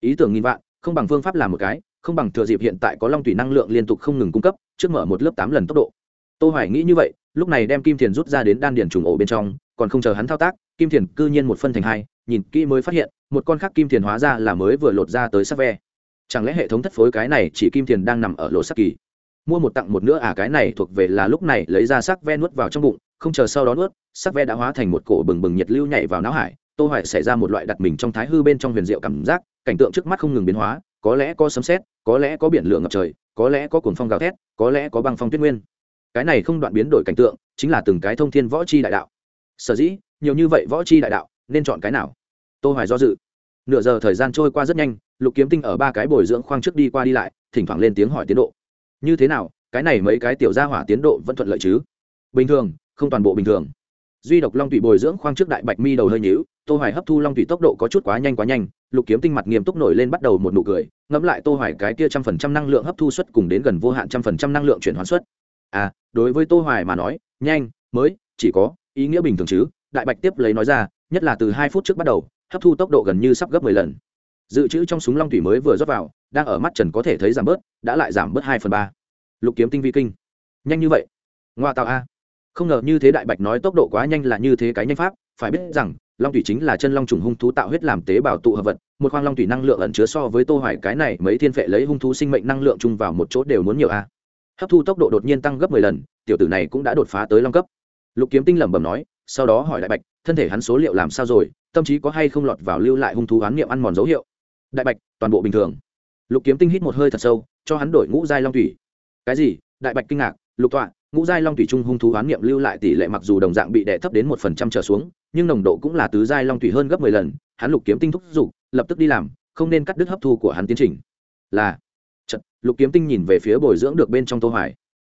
Ý tưởng nghìn vạn, không bằng phương pháp làm một cái, không bằng thừa dịp hiện tại có long tùy năng lượng liên tục không ngừng cung cấp, trước mở một lớp tám lần tốc độ. Tô hoài nghĩ như vậy, lúc này đem kim thiền rút ra đến đan điền trùng ổ bên trong, còn không chờ hắn thao tác, kim thiền cư nhiên một phân thành hai, nhìn kỹ mới phát hiện, một con khác kim thiền hóa ra là mới vừa lột ra tới sắc ve chẳng lẽ hệ thống thất phối cái này chỉ kim tiền đang nằm ở lỗ sắc kỳ? Mua một tặng một nữa à cái này thuộc về là lúc này lấy ra sắc ve nuốt vào trong bụng, không chờ sau đó nuốt, sắc ve đã hóa thành một cổ bừng bừng nhiệt lưu nhảy vào não hải, tô hoài xảy ra một loại đặt mình trong thái hư bên trong huyền diệu cảm giác, cảnh tượng trước mắt không ngừng biến hóa, có lẽ có sấm sét, có lẽ có biển lửa ngập trời, có lẽ có cuồng phong gào thét, có lẽ có băng phong tuyết nguyên. Cái này không đoạn biến đổi cảnh tượng, chính là từng cái thông thiên võ chi đại đạo. Sở dĩ, nhiều như vậy võ chi đại đạo, nên chọn cái nào? Tô hoài do dự nửa giờ thời gian trôi qua rất nhanh, lục kiếm tinh ở ba cái bồi dưỡng khoang trước đi qua đi lại, thỉnh thoảng lên tiếng hỏi tiến độ. Như thế nào, cái này mấy cái tiểu gia hỏa tiến độ vẫn thuận lợi chứ? Bình thường, không toàn bộ bình thường. Duy độc long thủy bồi dưỡng khoang trước đại bạch mi đầu hơi nhíu, tô hoài hấp thu long thủy tốc độ có chút quá nhanh quá nhanh, lục kiếm tinh mặt nghiêm túc nổi lên bắt đầu một nụ cười, ngẫm lại tô hoài cái kia trăm phần trăm năng lượng hấp thu suất cùng đến gần vô hạn trăm phần trăm năng lượng chuyển hóa suất. À đối với tô hoài mà nói, nhanh, mới, chỉ có ý nghĩa bình thường chứ, đại bạch tiếp lấy nói ra, nhất là từ hai phút trước bắt đầu hấp thu tốc độ gần như sắp gấp 10 lần. Dự trữ trong súng long thủy mới vừa rót vào, đang ở mắt trần có thể thấy giảm bớt, đã lại giảm bớt hai phần ba. Lục kiếm tinh vi kinh. Nhanh như vậy? Ngoa tạo a. Không ngờ như thế đại bạch nói tốc độ quá nhanh là như thế cái nhanh pháp, phải biết rằng, long thủy chính là chân long trùng hung thú tạo huyết làm tế bào tụ hợp vật, một khoang long thủy năng lượng ẩn chứa so với tô hoài cái này mấy thiên phệ lấy hung thú sinh mệnh năng lượng chung vào một chỗ đều muốn nhiều a. Hấp thu tốc độ đột nhiên tăng gấp 10 lần, tiểu tử này cũng đã đột phá tới long cấp. Lục kiếm tinh lẩm bẩm nói, sau đó hỏi đại bạch, thân thể hắn số liệu làm sao rồi? Tâm trí có hay không lọt vào lưu lại hung thú oán niệm ăn mòn dấu hiệu? Đại bạch toàn bộ bình thường. Lục kiếm tinh hít một hơi thật sâu cho hắn đổi ngũ giai long thủy cái gì? Đại bạch kinh ngạc. Lục tọa ngũ giai long thủy trung hung thú oán niệm lưu lại tỷ lệ mặc dù đồng dạng bị đè thấp đến một phần trăm trở xuống nhưng nồng độ cũng là tứ giai long thủy hơn gấp mười lần. Hắn lục kiếm tinh thúc giục lập tức đi làm không nên cắt đứt hấp thu của hắn tiến trình. Là Chật, lục kiếm tinh nhìn về phía bồi dưỡng được bên trong tô hoài.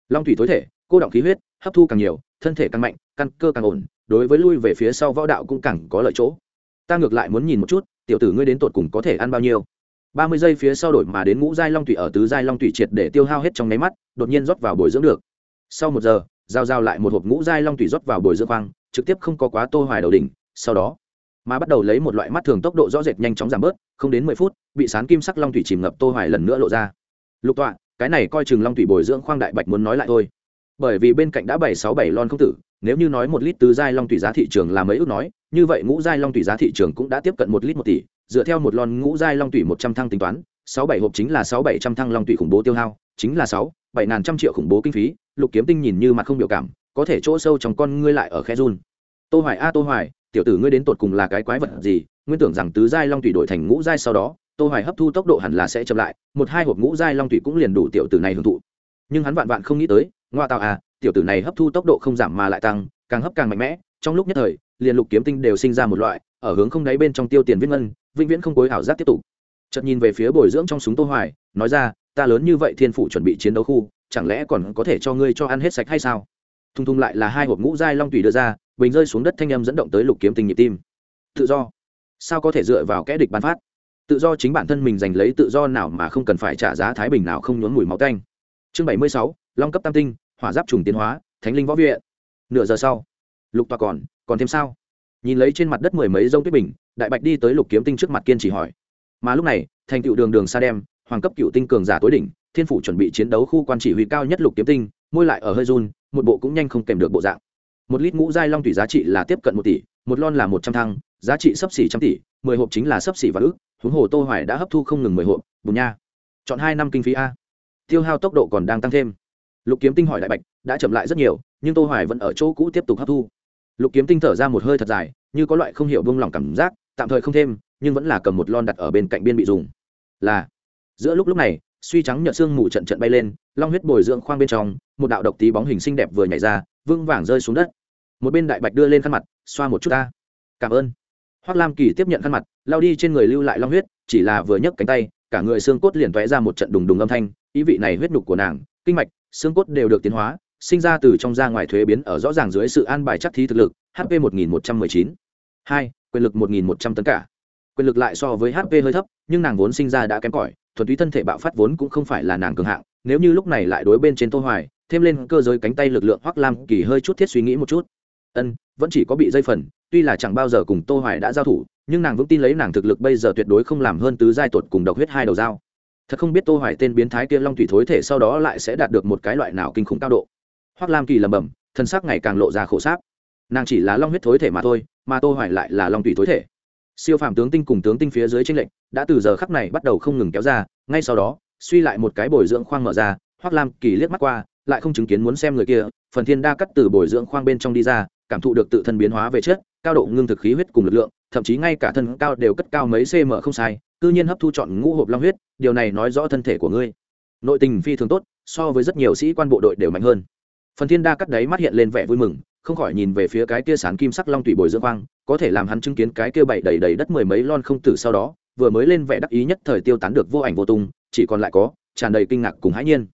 Long thủy tối thể cô động khí huyết hấp thu càng nhiều thân thể càng mạnh căn cơ càng ổn đối với lui về phía sau võ đạo cũng càng có lợi chỗ ta ngược lại muốn nhìn một chút, tiểu tử ngươi đến tột cùng có thể ăn bao nhiêu. Ba mươi giây phía sau đổi mà đến ngũ giai long thủy ở tứ giai long thủy triệt để tiêu hao hết trong nháy mắt, đột nhiên rót vào bồi dưỡng được. Sau một giờ, giao giao lại một hộp ngũ giai long thủy rót vào bồi dưỡng khoang, trực tiếp không có quá tô hoài đầu đỉnh, sau đó, mà bắt đầu lấy một loại mắt thường tốc độ rõ rệt nhanh chóng giảm bớt, không đến mười phút, bị sán kim sắc long thủy chìm ngập tô hoài lần nữa lộ ra. Lục tọa, cái này coi chừng long thủy bồi dưỡng khoang đại bạch muốn nói lại thôi. Bởi vì bên cạnh đã bảy sáu bảy lon không tử, nếu như nói một lít tứ giai long thủy giá thị trường là mấy ước nói như vậy ngũ giai long tủy giá thị trường cũng đã tiếp cận một lít một tỷ, dựa theo một lon ngũ giai long tủy một trăm thăng tính toán, sáu bảy hộp chính là sáu bảy trăm thăng long tủy khủng bố tiêu hao, chính là sáu bảy ngàn trăm triệu khủng bố kinh phí, lục kiếm tinh nhìn như mặt không biểu cảm, có thể chỗ sâu trong con ngươi lại ở khe run. Tô hoài a, tô hoài, tiểu tử ngươi đến tột cùng là cái quái vật gì? Nguyên tưởng rằng tứ giai long tủy đổi thành ngũ giai sau đó, tô hoài hấp thu tốc độ hẳn là sẽ chậm lại, một hai hộp ngũ giai long tủy cũng liền đủ tiểu tử này hưởng thụ. Nhưng hắn vạn vạn không nghĩ tới, ngoa tạo à tiểu tử này hấp thu tốc độ không giảm mà lại tăng, càng hấp càng mạnh mẽ, trong lúc nhất thời liền lục kiếm tinh đều sinh ra một loại ở hướng không đáy bên trong tiêu tiền viết ngân vĩnh viễn không cối ảo giác tiếp tục. Chợt nhìn về phía bồi dưỡng trong súng tô hoài nói ra ta lớn như vậy thiên phủ chuẩn bị chiến đấu khu chẳng lẽ còn có thể cho ngươi cho ăn hết sạch hay sao? Thung thung lại là hai hộp ngũ giai long tùy đưa ra bình rơi xuống đất thanh âm dẫn động tới lục kiếm tinh nhịp tim. Tự do? Sao có thể dựa vào kẽ địch ban phát? Tự do chính bản thân mình giành lấy tự do nào mà không cần phải trả giá thái bình nào không nhốn mùi máu tanh. Chương 76, long cấp tam tinh hỏa giáp trùng tiến hóa thánh linh võ viện. Nửa giờ sau lục tòa còn còn thêm sao? Nhìn lấy trên mặt đất mười mấy dông tuyết bình, đại bạch đi tới lục kiếm tinh trước mặt kiên chỉ hỏi. Mà lúc này, thành cựu đường đường sa đem hoàng cấp cựu tinh cường giả tối đỉnh, thiên phủ chuẩn bị chiến đấu khu quan chỉ huy cao nhất lục kiếm tinh, môi lại ở hơi run, một bộ cũng nhanh không kèm được bộ dạng. Một lít ngũ giai long thủy giá trị là tiếp cận một tỷ, một lon là một trăm thăng, giá trị sấp xỉ trăm tỷ, mười hộp chính là sấp xỉ và ước, huống hồ tô hoài đã hấp thu không ngừng mười hộp bùn nha. Chọn hai năm kinh phí a. Tiêu hao tốc độ còn đang tăng thêm. Lục kiếm tinh hỏi đại bạch, đã chậm lại rất nhiều, nhưng tô hoài vẫn ở chỗ cũ tiếp tục hấp thu lục kiếm tinh thở ra một hơi thật dài, như có loại không hiểu buông lỏng cảm giác, tạm thời không thêm, nhưng vẫn là cầm một lon đặt ở bên cạnh biên bị dùng. Là, giữa lúc lúc này, suy trắng nhợt xương mù trận trận bay lên, long huyết bồi dưỡng khoang bên trong, một đạo độc tí bóng hình xinh đẹp vừa nhảy ra vương vàng rơi xuống đất. Một bên đại bạch đưa lên khăn mặt, xoa một chút ta. Cảm ơn. Hoác lam kỳ tiếp nhận khăn mặt lao đi trên người lưu lại long huyết, chỉ là vừa nhấc cánh tay, cả người xương cốt liền tóe ra một trận đùng đùng âm thanh, ý vị này huyết nhục của nàng, kinh mạch, xương cốt đều được tiến hóa sinh ra từ trong ra ngoài thuế biến ở rõ ràng dưới sự an bài chắc thí thực lực hp một nghìn một trăm mười chín. Hai, quyền lực một nghìn một trăm tấn cả. Quyền lực lại so với hp hơi thấp, nhưng nàng vốn sinh ra đã kém cỏi, thuần túy thân thể bạo phát vốn cũng không phải là nàng cường hạng, nếu như lúc này lại đối bên trên tô hoài, thêm lên cơ giới cánh tay lực lượng hoắc lam kỳ hơi chút thiết suy nghĩ một chút. Ân, vẫn chỉ có bị dây phần, tuy là chẳng bao giờ cùng tô hoài đã giao thủ, nhưng nàng vững tin lấy nàng thực lực bây giờ tuyệt đối không làm hơn tứ giai tuột cùng độc huyết hai đầu dao. Thật không biết tô hoài tên biến thái kia long thủy thối thể sau đó lại sẽ đạt được một cái loại nào kinh khủng cao độ hoắc lam kỳ lẩm bẩm thân xác ngày càng lộ ra khổ sáp. Nàng chỉ là long huyết thối thể mà thôi mà tô hoài lại là long thủy thối thể. Siêu phàm tướng tinh cùng tướng tinh phía dưới tranh lệnh đã từ giờ khắc này bắt đầu không ngừng kéo ra ngay sau đó suy lại một cái bồi dưỡng khoang mở ra hoắc lam kỳ liếc mắt qua lại không chứng kiến muốn xem người kia phần thiên đa cắt từ bồi dưỡng khoang bên trong đi ra cảm thụ được tự thân biến hóa về trước, cao độ ngưng thực khí huyết cùng lực lượng thậm chí ngay cả thân cao đều cất cao mấy cm không sai cư nhiên hấp thu chọn ngũ hộp long huyết điều này nói rõ thân thể của ngươi. Nội tình phi thường tốt so với rất nhiều sĩ quan bộ đội đều mạnh hơn phần thiên đa cắt đấy mắt hiện lên vẻ vui mừng, không khỏi nhìn về phía cái kia sán kim sắc long tùy bồi dưỡng khoang có thể làm hắn chứng kiến cái kia bảy đầy đầy đất mười mấy lon không tử sau đó, vừa mới lên vẻ đắc ý nhất thời tiêu tán được vô ảnh vô tung, chỉ còn lại có, tràn đầy kinh ngạc cùng hãi nhiên.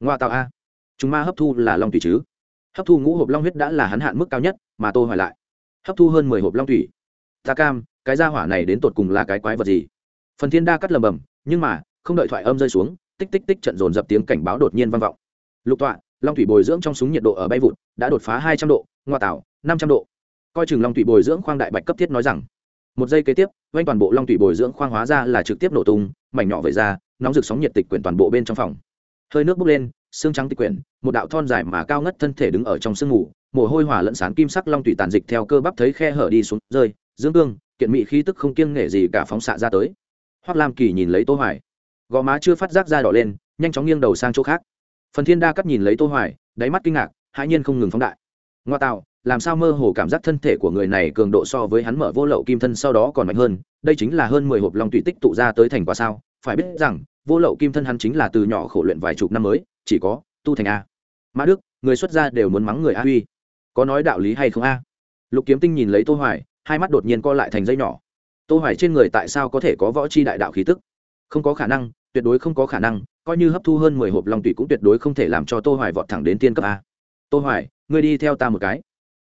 Ngoa tạo a. Chúng ma hấp thu là long thủy chứ? Hấp thu ngũ hộp long huyết đã là hắn hạn mức cao nhất, mà tôi hỏi lại. Hấp thu hơn mười hộp long thủy ta cam, cái gia hỏa này đến tột cùng là cái quái vật gì? Phần thiên đa cắt lầm bầm, nhưng mà, không đợi thoại âm rơi xuống, tích tích tích trận dồn dập tiếng cảnh báo đột nhiên vang vọng. Lục tọa long thủy bồi dưỡng trong súng nhiệt độ ở bay vụt, đã đột phá hai trăm độ, ngoa tạo, năm trăm độ. Coi chừng long thủy bồi dưỡng khoang đại bạch cấp thiết nói rằng, một giây kế tiếp quanh toàn bộ long thủy bồi dưỡng khoang hóa ra là trực tiếp nổ tung, mảnh nhỏ vẩy ra, nóng rực sóng nhiệt tịch quyển toàn bộ bên trong phòng. Hơi nước bốc lên, xương trắng tịch quyển, một đạo thon dài mà cao ngất thân thể đứng ở trong sương mù mồ hôi hỏa lẫn sán kim sắc long thủy tàn dịch theo cơ bắp thấy khe hở đi xuống, rơi dưỡng tương kiện mị khí tức không kiêng nể gì cả phóng xạ ra tới. Hoắc lam kỳ nhìn lấy tô hoài, gò má chưa phát giác ra đỏ lên, nhanh chóng nghiêng đầu sang chỗ khác phần thiên đa cắt nhìn lấy tô hoài, đáy mắt kinh ngạc, hãi nhiên không ngừng phóng đại. Ngoa tạo, làm sao mơ hồ cảm giác thân thể của người này cường độ so với hắn mở vô lậu kim thân sau đó còn mạnh hơn, đây chính là hơn mười hộp long tụy tích tụ ra tới thành quả sao? Phải biết rằng, vô lậu kim thân hắn chính là từ nhỏ khổ luyện vài chục năm mới, chỉ có tu thành a. Mã đức, người xuất gia đều muốn mắng người a huy. Có nói đạo lý hay không a? Lục kiếm tinh nhìn lấy tô hoài, hai mắt đột nhiên co lại thành dây nhỏ. Tô hoài trên người tại sao có thể có võ chi đại đạo khí tức? Không có khả năng, tuyệt đối không có khả năng coi như hấp thu hơn mười hộp long tụy cũng tuyệt đối không thể làm cho tô hoài vọt thẳng đến tiên cấp a. Tô hoài, ngươi đi theo ta một cái.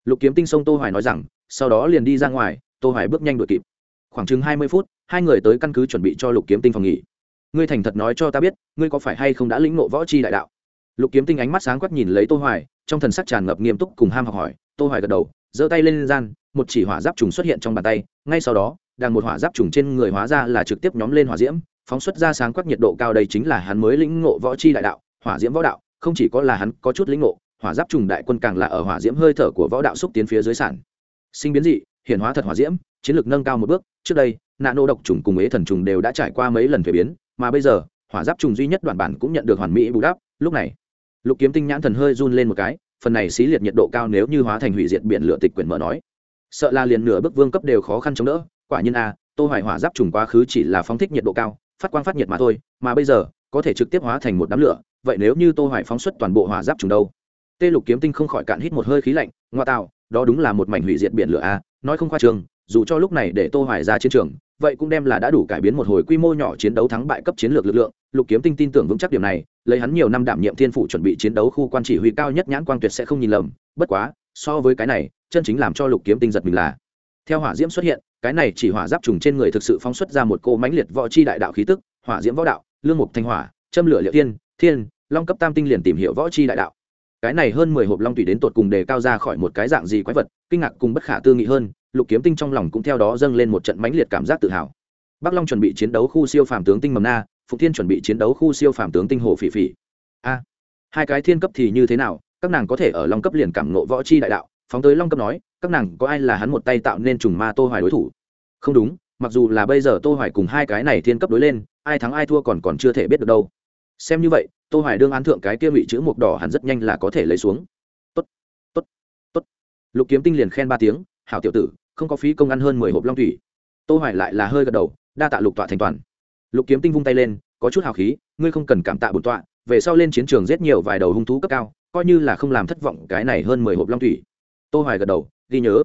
Lục kiếm tinh sông tô hoài nói rằng, sau đó liền đi ra ngoài, tô hoài bước nhanh đuổi kịp. Khoảng chừng 20 phút, hai người tới căn cứ chuẩn bị cho lục kiếm tinh phòng nghỉ. Ngươi thành thật nói cho ta biết, ngươi có phải hay không đã lĩnh ngộ võ chi đại đạo? Lục kiếm tinh ánh mắt sáng quắc nhìn lấy tô hoài, trong thần sắc tràn ngập nghiêm túc cùng ham học hỏi. Tô hoài gật đầu, giơ tay lên gian, một chỉ hỏa giáp trùng xuất hiện trong bàn tay, ngay sau đó, đằng một hỏa giáp trùng trên người hóa ra là trực tiếp nhóm lên hỏa diễm phóng xuất ra sáng quắc nhiệt độ cao đây chính là hắn mới lĩnh ngộ võ chi đại đạo, hỏa diễm võ đạo, không chỉ có là hắn có chút lĩnh ngộ, hỏa giáp trùng đại quân càng là ở hỏa diễm hơi thở của võ đạo xúc tiến phía dưới sản. Sinh biến dị, hiển hóa thật hỏa diễm, chiến lược nâng cao một bước, trước đây nạn nô độc trùng cùng ế thần trùng đều đã trải qua mấy lần thuế biến, mà bây giờ, hỏa giáp trùng duy nhất đoạn bản cũng nhận được hoàn mỹ bù đắp, lúc này, lục kiếm tinh nhãn thần hơi run lên một cái, phần này xí liệt nhiệt độ cao nếu như hóa thành hủy diệt biển lửa tịch quyển mở nói. Sợ là liền nửa bước vương cấp đều khó khăn chống đỡ, quả nhiên a tô hoài hỏa giáp trùng quá khứ chỉ là phóng thích nhiệt độ cao phát quang phát nhiệt mà thôi, mà bây giờ, có thể trực tiếp hóa thành một đám lửa, vậy nếu như tô hoài phóng xuất toàn bộ hỏa giáp trùng đâu? Tê lục kiếm tinh không khỏi cạn hít một hơi khí lạnh, ngoa tạo, đó đúng là một mảnh hủy diệt biển lửa a, nói không khoa trương dù cho lúc này để tô hoài ra chiến trường, vậy cũng đem là đã đủ cải biến một hồi quy mô nhỏ chiến đấu thắng bại cấp chiến lược lực lượng. Lục kiếm tinh tin tưởng vững chắc điểm này, lấy hắn nhiều năm đảm nhiệm thiên phủ chuẩn bị chiến đấu khu quan chỉ huy cao nhất nhãn quang tuyệt sẽ không nhìn lầm, bất quá, so với cái này, chân chính làm cho lục kiếm tinh giật mình là theo hỏa diễm xuất hiện, cái này chỉ hỏa giáp trùng trên người thực sự phóng xuất ra một cô mãnh liệt võ chi đại đạo khí tức, hỏa diễm võ đạo, lương mục thanh hỏa, châm lửa liệu thiên thiên, long cấp tam tinh liền tìm hiểu võ chi đại đạo. Cái này hơn mười hộp long tùy đến tột cùng đề cao ra khỏi một cái dạng gì quái vật, kinh ngạc cùng bất khả tư nghị hơn, lục kiếm tinh trong lòng cũng theo đó dâng lên một trận mãnh liệt cảm giác tự hào. Bắc long chuẩn bị chiến đấu khu siêu phàm tướng tinh mầm na phụ thiên chuẩn bị chiến đấu khu siêu phàm tướng tinh hồ phỉ phỉ. A, hai cái thiên cấp thì như thế nào, các nàng có thể ở long cấp liền cảm nộ võ chi đại đạo, phóng tới long cấp nói các nàng có ai là hắn một tay tạo nên trùng ma tô hoài đối thủ? Không đúng, mặc dù là bây giờ tô hoài cùng hai cái này thiên cấp đối lên, ai thắng ai thua còn còn chưa thể biết được đâu. Xem như vậy, tô hoài đương án thượng cái kia bị chữ mộc đỏ hẳn rất nhanh là có thể lấy xuống. Tốt tốt tốt. Lục kiếm tinh liền khen ba tiếng, hảo tiểu tử, không có phí công ăn hơn 10 hộp long thủy. Tô hoài lại là hơi gật đầu, đa tạ lục tọa thành toàn. Lục kiếm tinh vung tay lên, có chút hào khí, ngươi không cần cảm tạ bổn tọa, về sau lên chiến trường giết nhiều vài đầu hung thú cấp cao, coi như là không làm thất vọng cái này hơn 10 hộp long thủy. Tô hoài gật đầu ghi nhớ.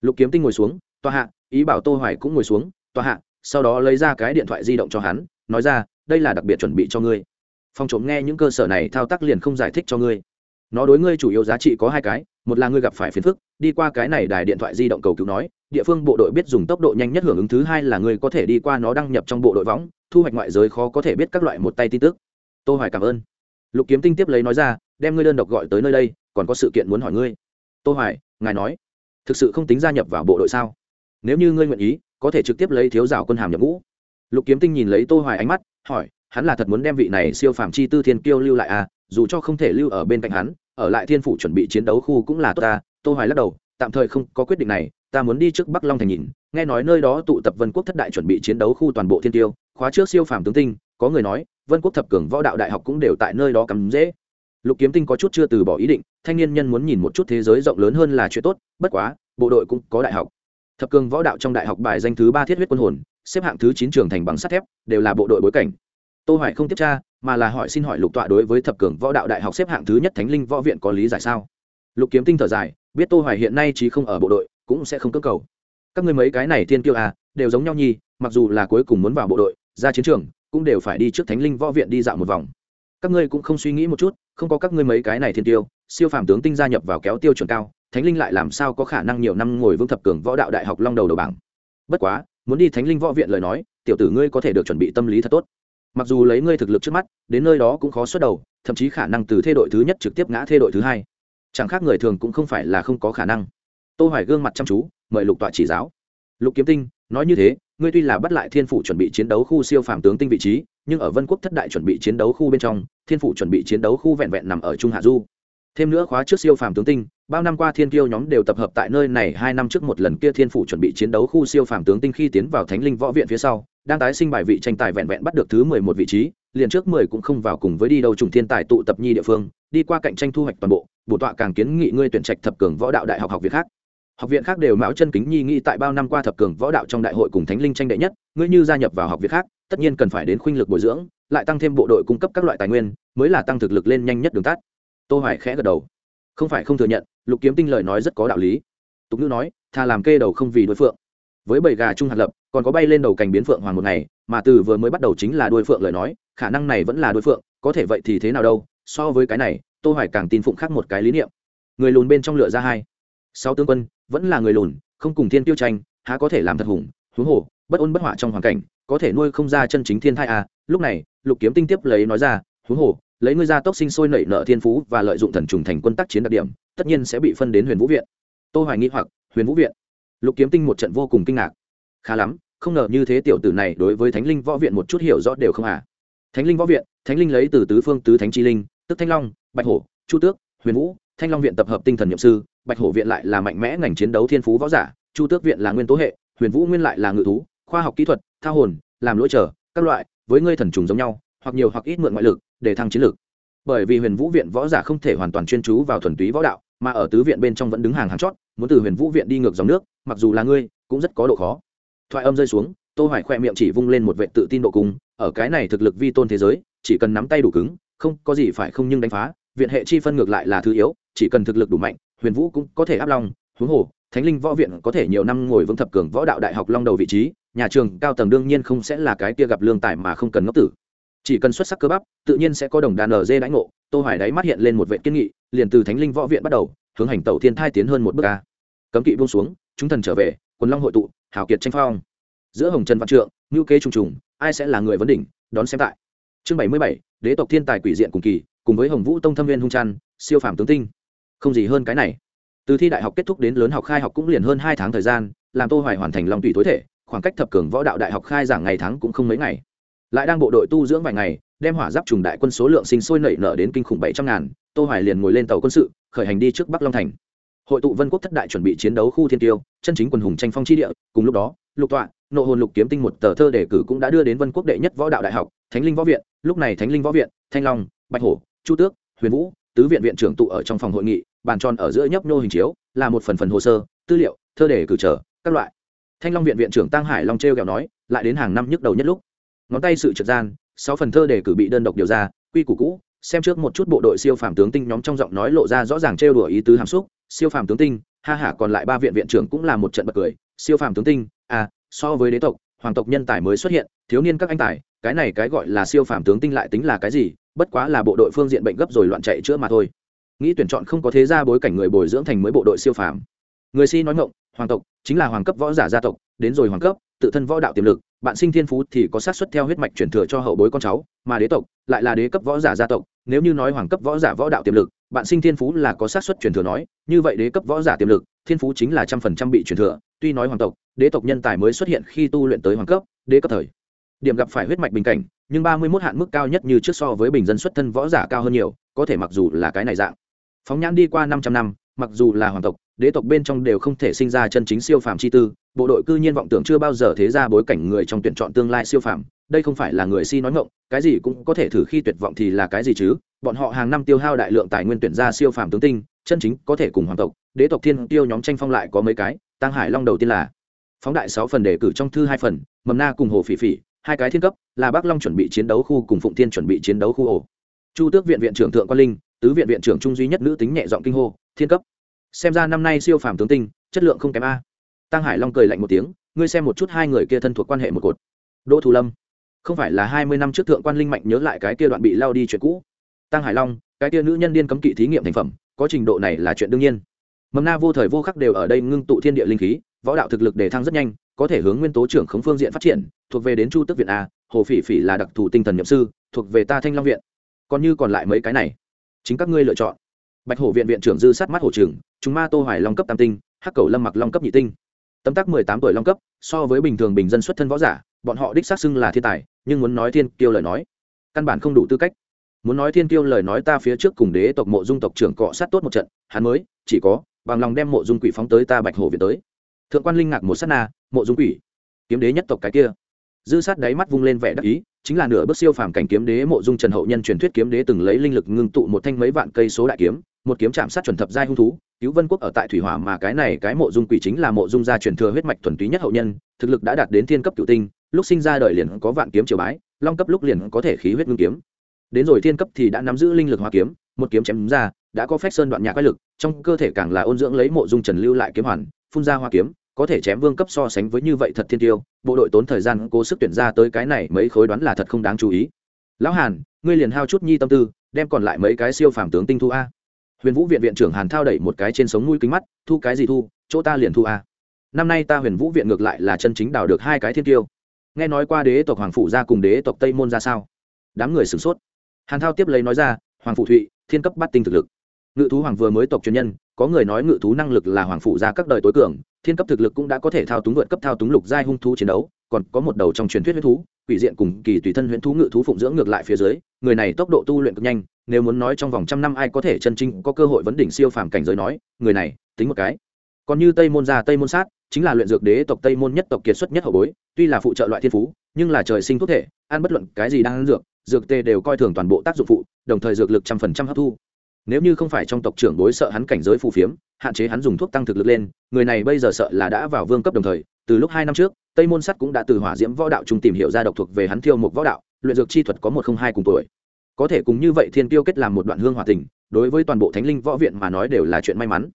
Lục kiếm tinh ngồi xuống, tòa hạ, ý bảo tô hoài cũng ngồi xuống. Tòa hạ. Sau đó lấy ra cái điện thoại di động cho hắn, nói ra, đây là đặc biệt chuẩn bị cho ngươi. Phòng trộm nghe những cơ sở này thao tác liền không giải thích cho ngươi. Nó đối ngươi chủ yếu giá trị có hai cái, một là ngươi gặp phải phiền phức, đi qua cái này đài điện thoại di động cầu cứu nói, địa phương bộ đội biết dùng tốc độ nhanh nhất hưởng ứng thứ hai là ngươi có thể đi qua nó đăng nhập trong bộ đội võng, thu hoạch ngoại giới khó có thể biết các loại một tay tin tức. Tô hoài cảm ơn. Lục kiếm tinh tiếp lấy nói ra, đem ngươi đơn độc gọi tới nơi đây, còn có sự kiện muốn hỏi ngươi. Tô hoài, ngài nói thực sự không tính gia nhập vào bộ đội sao? Nếu như ngươi nguyện ý, có thể trực tiếp lấy thiếu rào quân hàm nhập ngũ. Lục kiếm tinh nhìn lấy tô hoài ánh mắt, hỏi, hắn là thật muốn đem vị này siêu phàm chi tư thiên kiêu lưu lại à? Dù cho không thể lưu ở bên cạnh hắn, ở lại thiên phủ chuẩn bị chiến đấu khu cũng là tốt ta. Tô hoài lắc đầu, tạm thời không có quyết định này, ta muốn đi trước bắc long thành nhìn. Nghe nói nơi đó tụ tập vân quốc thất đại chuẩn bị chiến đấu khu toàn bộ thiên tiêu khóa trước siêu phàm tướng tinh, có người nói, vân quốc thập cường võ đạo đại học cũng đều tại nơi đó cắm dễ lục kiếm tinh có chút chưa từ bỏ ý định, thanh niên nhân muốn nhìn một chút thế giới rộng lớn hơn là chuyện tốt, bất quá, bộ đội cũng có đại học. Thập cường võ đạo trong đại học bài danh thứ ba thiết huyết quân hồn, xếp hạng thứ chín trường thành bằng sắt thép, đều là bộ đội bối cảnh. Tô hoài không tiếp tra, mà là hỏi xin hỏi lục tọa đối với thập cường võ đạo đại học xếp hạng thứ nhất thánh linh võ viện có lý giải sao? Lục kiếm tinh thở dài, biết tô hoài hiện nay chỉ không ở bộ đội, cũng sẽ không cưỡng cầu. Các ngươi mấy cái này thiên kiêu à đều giống nhau nhi mặc dù là cuối cùng muốn vào bộ đội, ra chiến trường, cũng đều phải đi trước thánh linh võ viện đi dạo một vòng các ngươi cũng không suy nghĩ một chút, không có các ngươi mấy cái này thiên tiêu, siêu phàm tướng tinh gia nhập vào kéo tiêu chuẩn cao, thánh linh lại làm sao có khả năng nhiều năm ngồi vương thập cường võ đạo đại học long đầu đầu bảng? Bất quá, muốn đi thánh linh võ viện lời nói, tiểu tử ngươi có thể được chuẩn bị tâm lý thật tốt. Mặc dù lấy ngươi thực lực trước mắt, đến nơi đó cũng khó xuất đầu, thậm chí khả năng từ thê đội thứ nhất trực tiếp ngã thê đội thứ hai. Chẳng khác người thường cũng không phải là không có khả năng. Tô hoài gương mặt chăm chú, mời lục tọa chỉ giáo. Lục kiếm tinh nói như thế, ngươi tuy là bắt lại thiên phủ chuẩn bị chiến đấu khu siêu phàm tướng tinh vị trí, nhưng ở vân quốc thất đại chuẩn bị chiến đấu khu bên trong, thiên phủ chuẩn bị chiến đấu khu vẹn vẹn nằm ở trung hạ du. Thêm nữa khóa trước siêu phàm tướng tinh, bao năm qua thiên kiêu nhóm đều tập hợp tại nơi này, hai năm trước một lần kia thiên phủ chuẩn bị chiến đấu khu siêu phàm tướng tinh khi tiến vào thánh linh võ viện phía sau, đang tái sinh bài vị tranh tài vẹn vẹn bắt được thứ mười một vị trí, liền trước mười cũng không vào cùng với đi đâu trùng thiên tài tụ tập nhi địa phương, đi qua cạnh tranh thu hoạch toàn bộ, bổ tọa càng kiến nghị ngươi tuyển trạch thập cường võ đạo đại học học việc khác học viện khác đều mão chân kính nhi nghĩ tại bao năm qua thập cường võ đạo trong đại hội cùng thánh linh tranh đệ nhất, ngươi như gia nhập vào học viện khác, tất nhiên cần phải đến khuynh lực bồi dưỡng, lại tăng thêm bộ đội cung cấp các loại tài nguyên, mới là tăng thực lực lên nhanh nhất đường tắt. Tô hoài khẽ gật đầu. Không phải không thừa nhận, lục kiếm tinh lời nói rất có đạo lý. Tục ngữ nói thà làm kê đầu không vì đối phượng. Với bầy gà trung hạt lập, còn có bay lên đầu cành biến phượng hoàng một ngày, mà từ vừa mới bắt đầu chính là đuôi phượng lời nói, khả năng này vẫn là đuôi phượng, có thể vậy thì thế nào đâu? So với cái này, tô hoài càng tin phụng khác một cái lý niệm. Người lùn bên trong lửa ra hai. Sáu tướng quân vẫn là người lùn, không cùng thiên tiêu tranh, há có thể làm thật hùng, huống hồ, bất ôn bất họa trong hoàn cảnh, có thể nuôi không ra chân chính thiên thai à lúc này, lục kiếm tinh tiếp lấy nói ra, huống hồ, lấy ngươi ra tốc sinh sôi nảy nợ thiên phú và lợi dụng thần trùng thành quân tác chiến đặc điểm, tất nhiên sẽ bị phân đến huyền vũ viện. Tô hoài nghi hoặc, huyền vũ viện. Lục kiếm tinh một trận vô cùng kinh ngạc. Khá lắm, không ngờ như thế tiểu tử này đối với thánh linh võ viện một chút hiểu rõ đều không à. Thánh linh võ viện, thánh linh lấy từ tứ phương tứ thánh chi linh, tức thanh long, bạch hổ, chu tước, huyền vũ thanh long viện tập hợp tinh thần nhậm sư, bạch hổ viện lại là mạnh mẽ ngành chiến đấu thiên phú võ giả, chu tước viện là nguyên tố hệ, huyền vũ nguyên lại là ngự thú, khoa học kỹ thuật thao hồn, làm lỗi trở các loại, với ngươi thần trùng giống nhau, hoặc nhiều hoặc ít mượn ngoại lực, để thăng chiến lực. bởi vì huyền vũ viện võ giả không thể hoàn toàn chuyên chú vào thuần túy võ đạo, mà ở tứ viện bên trong vẫn đứng hàng hàng chót, muốn từ huyền vũ viện đi ngược dòng nước, mặc dù là ngươi, cũng rất có độ khó thoại âm rơi xuống, tô hoài khoe miệng chỉ vung lên một vệ tự tin độ cung, ở cái này thực lực vi tôn thế giới, chỉ cần nắm tay đủ cứng, không có gì phải không nhưng đánh phá viện hệ chi phân ngược lại là thứ yếu chỉ cần thực lực đủ mạnh huyền vũ cũng có thể áp long huống hồ thánh linh võ viện có thể nhiều năm ngồi vững thập cường võ đạo đại học long đầu vị trí nhà trường cao tầng đương nhiên không sẽ là cái kia gặp lương tài mà không cần ngốc tử. Chỉ cần xuất sắc cơ bắp tự nhiên sẽ có đồng đàn ở dê đánh ngộ tô hoài đáy mắt hiện lên một vệ kiên nghị liền từ thánh linh võ viện bắt đầu hướng hành tẩu thiên thai tiến hơn một bước ca cấm kỵ buông xuống chúng thần trở về quần long hội tụ hào kiệt tranh phong. Giữa hồng trần văn trượng ngưu kế trùng trùng ai sẽ là người vấn đỉnh đón xem tại. Chương 77, đế tộc thiên tài quỷ diện cùng kỳ cùng với hồng vũ tông thâm viên hung trăn siêu phàm tướng tinh. Không gì hơn cái này. Từ thi đại học kết thúc đến lớn học khai học cũng liền hơn hai tháng thời gian, làm tô hoài hoàn thành long tùy tối thể, khoảng cách thập cường võ đạo đại học khai giảng ngày tháng cũng không mấy ngày. Lại đang bộ đội tu dưỡng vài ngày, đem hỏa giáp trùng đại quân số lượng sinh sôi nảy nở đến kinh khủng bảy trăm ngàn, tô hoài liền ngồi lên tàu quân sự, khởi hành đi trước bắc long thành. Hội tụ vân quốc thất đại chuẩn bị chiến đấu khu thiên tiêu, chân chính quần hùng tranh phong chi địa, cùng lúc đó, lục tọa, nộ hồn lục kiếm tinh một tờ thơ đề cử cũng đã đưa đến vân quốc đệ nhất võ đạo đại học, thánh linh võ viện, lúc này thánh linh võ viện, thanh long, bạch hổ chu tước, huyền vũ, tứ viện viện trưởng tụ ở trong phòng hội nghị, bàn tròn ở giữa nhấp nhô hình chiếu, là một phần phần hồ sơ, tư liệu, thơ đề cử trở, các loại. Thanh long viện viện trưởng tăng hải long treo kẹo nói, lại đến hàng năm nhức đầu nhất lúc. Ngón tay sự trật gian, sáu phần thơ đề cử bị đơn độc điều ra, quy củ cũ, xem trước một chút bộ đội siêu phàm tướng tinh nhóm trong giọng nói lộ ra rõ ràng trêu đùa ý tứ hàm xúc, siêu phàm tướng tinh, ha hả còn lại ba viện viện trưởng cũng là một trận bật cười, siêu phàm tướng tinh à so với đế tộc, hoàng tộc nhân tài mới xuất hiện, thiếu niên các anh tài, cái này cái gọi là siêu phàm tướng tinh lại tính là cái gì bất quá là bộ đội phương diện bệnh gấp rồi loạn chạy chữa mà thôi. Nghĩ tuyển chọn không có thế ra bối cảnh người bồi dưỡng thành mới bộ đội siêu phàm. Người si nói ngộng hoàng tộc chính là hoàng cấp võ giả gia tộc, đến rồi hoàng cấp, tự thân võ đạo tiềm lực, bạn sinh thiên phú thì có sát xuất theo huyết mạch chuyển thừa cho hậu bối con cháu, mà đế tộc lại là đế cấp võ giả gia tộc, nếu như nói hoàng cấp võ giả võ đạo tiềm lực, bạn sinh thiên phú là có sát xuất chuyển thừa nói, như vậy đế cấp võ giả tiềm lực, thiên phú chính là trăm phần trăm bị chuyển thừa, tuy nói hoàng tộc, đế tộc nhân tài mới xuất hiện khi tu luyện tới hoàng cấp, đế cấp thời. Điểm gặp phải huyết mạch bình cảnh nhưng ba mươi mốt hạn mức cao nhất như trước so với bình dân xuất thân võ giả cao hơn nhiều, có thể mặc dù là cái này dạng. Phóng nhãn đi qua năm trăm năm, mặc dù là hoàng tộc, đế tộc bên trong đều không thể sinh ra chân chính siêu phàm chi tư, bộ đội cư nhiên vọng tưởng chưa bao giờ thế ra bối cảnh người trong tuyển chọn tương lai siêu phàm, đây không phải là người si nói ngọng, cái gì cũng có thể thử khi tuyệt vọng thì là cái gì chứ? Bọn họ hàng năm tiêu hao đại lượng tài nguyên tuyển ra siêu phàm tướng tinh, chân chính có thể cùng hoàng tộc, đế tộc thiên tiêu nhóm tranh phong lại có mấy cái, tăng hải long đầu tiên là phóng đại sáu phần đề cử trong thư hai phần, mầm na cùng hồ phỉ phỉ hai cái thiên cấp, là bắc long chuẩn bị chiến đấu khu cùng phụng thiên chuẩn bị chiến đấu khu ổ. Chu tước viện viện trưởng thượng quan linh, tứ viện viện trưởng trung duy nhất nữ tính nhẹ giọng kinh hô, thiên cấp. Xem ra năm nay siêu phàm tướng tinh, chất lượng không kém a. Tăng hải long cười lạnh một tiếng, ngươi xem một chút hai người kia thân thuộc quan hệ một cột. Đỗ thù lâm, không phải là hai mươi năm trước thượng quan linh mạnh nhớ lại cái kia đoạn bị lao đi chuyện cũ. Tăng hải long, cái kia nữ nhân điên cấm kỵ thí nghiệm thành phẩm, có trình độ này là chuyện đương nhiên. Mầm na vô thời vô khắc đều ở đây ngưng tụ thiên địa linh khí, võ đạo thực lực đề thăng rất nhanh, có thể hướng nguyên tố trưởng khống phương diện phát triển thuộc về đến chu tức viện a, hồ phỉ phỉ là đặc thù tinh thần nhậm sư, thuộc về ta thanh long viện. Còn như còn lại mấy cái này, chính các ngươi lựa chọn. Bạch hổ viện viện trưởng dư sát mắt hổ trường, chúng ma tô hoài long cấp tam tinh, hắc cầu lâm mặc long cấp nhị tinh. Tấm tắc 18 tuổi long cấp, so với bình thường bình dân xuất thân võ giả, bọn họ đích xác xưng là thiên tài, nhưng muốn nói thiên kiêu lời nói, căn bản không đủ tư cách. Muốn nói thiên kiêu lời nói ta phía trước cùng đế tộc mộ dung tộc trưởng cọ sát tốt một trận, hắn mới, chỉ có, bằng lòng đem mộ dung quỷ phóng tới ta bạch hổ viện tới. Thượng quan linh ngạc một sát na, mộ dung quỷ, kiếm đế nhất tộc cái kia dư sát đáy mắt vung lên vẻ đắc ý, chính là nửa bước siêu phàm cảnh kiếm đế mộ dung trần hậu nhân truyền thuyết kiếm đế từng lấy linh lực ngưng tụ một thanh mấy vạn cây số đại kiếm, một kiếm chạm sát chuẩn thập giai hung thú. Cứu vân quốc ở tại thủy hỏa mà cái này cái mộ dung quỷ chính là mộ dung gia truyền thừa huyết mạch thuần túy nhất hậu nhân, thực lực đã đạt đến thiên cấp cựu tinh, lúc sinh ra đời liền có vạn kiếm triều bái, long cấp lúc liền có thể khí huyết ngưng kiếm. Đến rồi thiên cấp thì đã nắm giữ linh lực hoa kiếm, một kiếm chém ra, đã có phách sơn đoạn nhạc quái lực, trong cơ thể càng là ôn dưỡng lấy mộ dung trần lưu lại kiếm hoàn, phun ra hoa kiếm có thể chém vương cấp so sánh với như vậy thật thiên tiêu, bộ đội tốn thời gian, cố sức tuyển ra tới cái này mấy khối đoán là thật không đáng chú ý. Lão hàn, ngươi liền hao chút nhi tâm tư, đem còn lại mấy cái siêu phàm tướng tinh thu a. Huyền vũ viện viện trưởng hàn thao đẩy một cái trên sống mũi kính mắt, thu cái gì thu, chỗ ta liền thu a. Năm nay ta huyền vũ viện ngược lại là chân chính đào được hai cái thiên tiêu. Nghe nói qua đế tộc hoàng phủ ra cùng đế tộc tây môn ra sao? Đám người sửng sốt. Hàn thao tiếp lấy nói ra, hoàng phủ thụy, thiên cấp bắt tinh thực lực ngự thú hoàng vừa mới tộc truyền nhân, có người nói ngự thú năng lực là hoàng phủ ra các đời tối cường, thiên cấp thực lực cũng đã có thể thao túng vượt cấp thao túng lục giai hung thú chiến đấu, còn có một đầu trong truyền thuyết huyết thú, quỷ diện cùng kỳ tùy thân huyễn thú ngự thú phụng dưỡng ngược lại phía dưới, người này tốc độ tu luyện cực nhanh, nếu muốn nói trong vòng trăm năm ai có thể chân chính có cơ hội vấn đỉnh siêu phàm cảnh giới nói, người này, tính một cái. Còn như tây môn gia, tây môn sát, chính là luyện dược đế tộc tây môn nhất tộc kiệt xuất nhất hậu bối, tuy là phụ trợ loại thiên phú, nhưng là trời sinh thuốc thể, ăn bất luận cái gì đang ăn dược dược tê đều coi thường toàn bộ tác dụng phụ, đồng thời dược lực trăm phần trăm hấp thu nếu như không phải trong tộc trưởng bối sợ hắn cảnh giới phù phiếm, hạn chế hắn dùng thuốc tăng thực lực lên, người này bây giờ sợ là đã vào vương cấp đồng thời, từ lúc hai năm trước, tây môn sắt cũng đã từ hỏa diễm võ đạo trung tìm hiểu ra độc thuộc về hắn thiêu một võ đạo, luyện dược chi thuật có một không hai cùng tuổi. Có thể cùng như vậy thiên tiêu kết làm một đoạn hương hòa tình, đối với toàn bộ thánh linh võ viện mà nói đều là chuyện may mắn.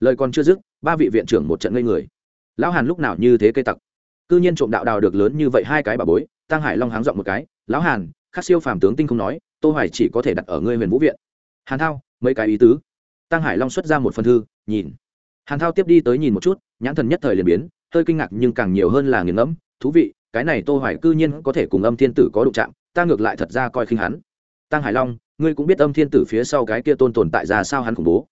Lời còn chưa dứt, ba vị viện trưởng một trận ngây người. Lão hàn lúc nào như thế cây tặc? Cư nhiên trộm đạo đào được lớn như vậy hai cái bà bối tăng hải long háng dọn một cái, lão hàn khắc siêu phàm tướng tinh không nói, tô hoài chỉ có thể đặt ở ngươi huyền vũ viện. Hàn thao mấy cái ý tứ. Tăng hải long xuất ra một phần thư, nhìn. Hàn thao tiếp đi tới nhìn một chút, nhãn thần nhất thời liền biến, hơi kinh ngạc nhưng càng nhiều hơn là nghiền ngẫm. Thú vị, cái này tô hoài cư nhiên có thể cùng âm thiên tử có đụng chạm, ta ngược lại thật ra coi khinh hắn. Tăng hải long, ngươi cũng biết âm thiên tử phía sau cái kia tôn tồn tại ra sao hắn khủng bố.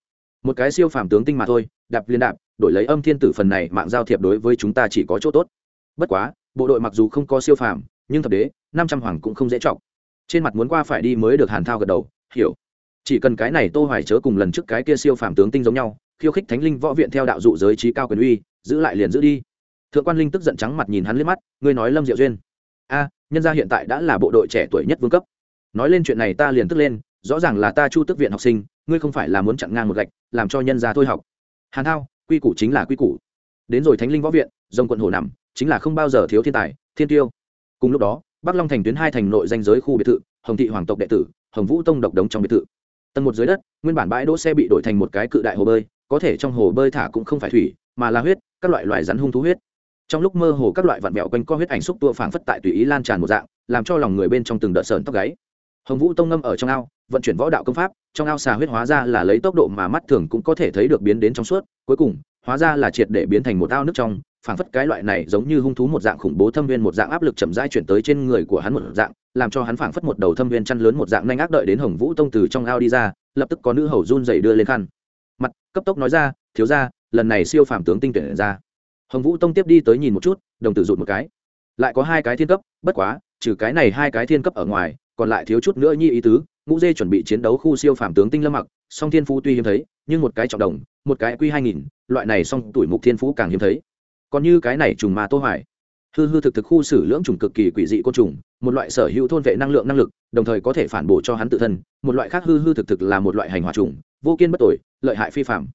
Một cái siêu phàm tướng tinh mà thôi, đạp liên đạp, đổi lấy âm thiên tử phần này mạng giao thiệp đối với chúng ta chỉ có chỗ tốt. Bất quá, bộ đội mặc dù không có siêu phàm, nhưng thập đế, năm trăm hoàng cũng không dễ trọng trên mặt muốn qua phải đi mới được hàn thao gật đầu, hiểu chỉ cần cái này tô hoài chớ cùng lần trước cái kia siêu phàm tướng tinh giống nhau, khiêu khích thánh linh võ viện theo đạo dụ giới trí cao quyền uy, giữ lại liền giữ đi. Thượng quan linh tức giận trắng mặt nhìn hắn liếc mắt, ngươi nói lâm diệu duyên. A, nhân gia hiện tại đã là bộ đội trẻ tuổi nhất vương cấp. Nói lên chuyện này ta liền tức lên, rõ ràng là ta chu tức viện học sinh, ngươi không phải là muốn chặn ngang một gạch, làm cho nhân gia thôi học. Hàn thao, quy củ chính là quy củ. Đến rồi thánh linh võ viện dòng quận hồ nằm, chính là không bao giờ thiếu thiên tài, thiên tiêu. Cùng lúc đó, bắc long thành tuyến hai thành nội danh giới khu biệt thự, hồng thị hoàng tộc đệ tử, hồng vũ tông độc đống trong biệt thự tầng một dưới đất, nguyên bản bãi đỗ xe bị đổi thành một cái cự đại hồ bơi, có thể trong hồ bơi thả cũng không phải thủy, mà là huyết, các loại loài rắn hung thú huyết. Trong lúc mơ hồ các loại vạn mẹo quanh co huyết ảnh xúc tua phảng phất tại tùy ý lan tràn một dạng, làm cho lòng người bên trong từng đợt sờn tóc gáy. Hồng vũ tông ngâm ở trong ao, vận chuyển võ đạo công pháp, trong ao xà huyết hóa ra là lấy tốc độ mà mắt thường cũng có thể thấy được biến đến trong suốt, cuối cùng, hóa ra là triệt để biến thành một ao nước trong, phảng phất cái loại này giống như hung thú một dạng khủng bố thâm viên một dạng áp lực chậm rãi chuyển tới trên người của hắn một dạng làm cho hắn phảng phất một đầu thâm viên chăn lớn một dạng nhanh ác đợi đến hồng vũ tông từ trong ao đi ra, lập tức có nữ hầu run dậy đưa lên khăn. Mặt, cấp tốc nói ra, thiếu ra lần này siêu phàm tướng tinh tuyển ra. Hồng vũ tông tiếp đi tới nhìn một chút, đồng tử rụt một cái. Lại có hai cái thiên cấp, bất quá, trừ cái này hai cái thiên cấp ở ngoài, còn lại thiếu chút nữa nhi ý tứ, ngũ dê chuẩn bị chiến đấu khu siêu phàm tướng tinh lâm mặc, song thiên phú tuy hiếm thấy, nhưng một cái trọng đồng, một cái q hai nghìn, loại này song tuổi mục thiên phú càng hiếm thấy. Còn như cái này trùng mà tô hoài. Hư hư thực thực khu xử lưỡng trùng cực kỳ quỷ dị côn trùng một loại sở hữu thôn vệ năng lượng năng lực, đồng thời có thể phản bổ cho hắn tự thân, một loại khác hư hư thực thực là một loại hành hỏa trùng, vô kiên bất tội lợi hại phi phạm.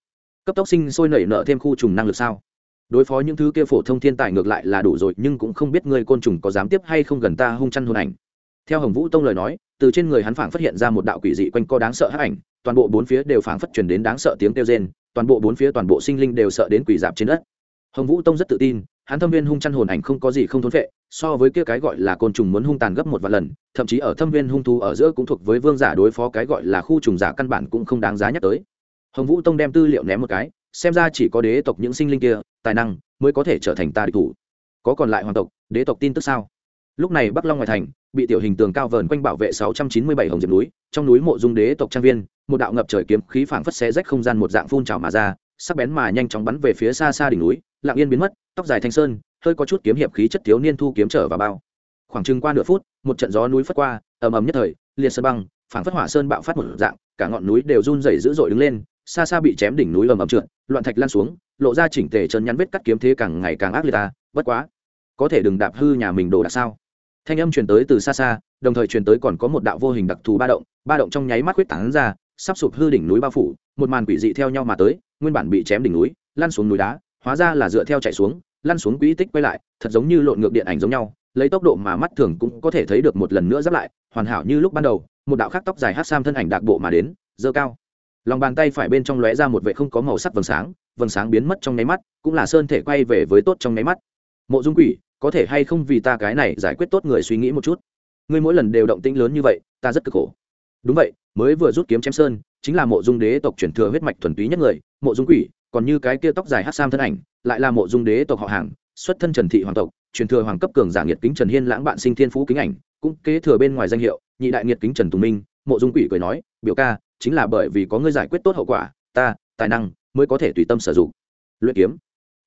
Cấp tốc sinh sôi nảy nở thêm khu trùng năng lực sao? Đối phó những thứ kia phổ thông thiên tài ngược lại là đủ rồi, nhưng cũng không biết người côn trùng có dám tiếp hay không gần ta hung chăn hôn ảnh. Theo hồng vũ tông lời nói, từ trên người hắn phảng phát hiện ra một đạo quỷ dị quanh co đáng sợ hắc ảnh, toàn bộ bốn phía đều phảng phất truyền đến đáng sợ tiếng kêu rên, toàn bộ bốn phía toàn bộ sinh linh đều sợ đến quỷ dạp trên đất. Hồng vũ tông rất tự tin hắn thâm viên hung chăn hồn ảnh không có gì không thốn vệ, so với kia cái gọi là côn trùng muốn hung tàn gấp một vài lần, thậm chí ở thâm viên hung thú ở giữa cũng thuộc với vương giả đối phó cái gọi là khu trùng giả căn bản cũng không đáng giá nhắc tới. Hồng vũ tông đem tư liệu ném một cái, xem ra chỉ có đế tộc những sinh linh kia, tài năng mới có thể trở thành ta địch thủ. Có còn lại hoàng tộc, đế tộc tin tức sao? Lúc này bắc long ngoài thành, bị tiểu hình tường cao vờn quanh bảo vệ 697 hồng diệp núi, trong núi mộ dung đế tộc trang viên, một đạo ngập trời kiếm khí phảng phất xé rách không gian một dạng phun trào mà ra, sắc bén mà nhanh chóng bắn về phía xa xa đỉnh núi lặng yên biến mất, tóc dài thanh sơn, hơi có chút kiếm hiệp khí chất thiếu niên thu kiếm trở vào bao. Khoảng chừng qua nửa phút, một trận gió núi phất qua, ầm ầm nhất thời, liệt sơn băng, phảng phất hỏa sơn bạo phát một dạng, cả ngọn núi đều run rẩy dữ dội đứng lên, xa xa bị chém đỉnh núi ầm ầm trượt, loạn thạch lan xuống, lộ ra chỉnh tề chân nhắn vết cắt kiếm thế càng ngày càng ác liệt ta, bất quá, có thể đừng đạp hư nhà mình đồ đạc sao? Thanh âm truyền tới từ xa xa, đồng thời truyền tới còn có một đạo vô hình đặc thù ba động ba động trong nháy mắt huyết tán ra, sắp sụp hư đỉnh núi bao phủ, một màn quỷ dị theo nhau mà tới, nguyên bản bị chém đỉnh núi, lăn xuống núi đá hóa ra là dựa theo chạy xuống, lăn xuống quỹ tích quay lại, thật giống như lộn ngược điện ảnh giống nhau, lấy tốc độ mà mắt thường cũng có thể thấy được một lần nữa giáp lại, hoàn hảo như lúc ban đầu, một đạo khắc tóc dài hát sam thân ảnh đạc bộ mà đến dơ cao. Lòng bàn tay phải bên trong lóe ra một vệ không có màu sắc vầng sáng vầng sáng biến mất trong nháy mắt, cũng là sơn thể quay về với tốt trong nháy mắt. Mộ dung quỷ, có thể hay không vì ta cái này giải quyết tốt người suy nghĩ một chút? Ngươi mỗi lần đều động tĩnh lớn như vậy, ta rất cực khổ. Đúng vậy, mới vừa rút kiếm chém sơn, chính là mộ dung đế tộc chuyển thừa huyết mạch thuần túy nhất người, mộ dung quỷ còn như cái kia tóc dài hát sam thân ảnh, lại là mộ dung đế tộc họ hàng, xuất thân trần thị hoàng tộc, truyền thừa hoàng cấp cường giả nhiệt kính trần hiên lãng bạn sinh thiên phú kính ảnh, cũng kế thừa bên ngoài danh hiệu, nhị đại nhiệt kính trần tùng minh, mộ dung quỷ cười nói, biểu ca, chính là bởi vì có ngươi giải quyết tốt hậu quả, ta, tài năng mới có thể tùy tâm sử dụng. Luyện kiếm.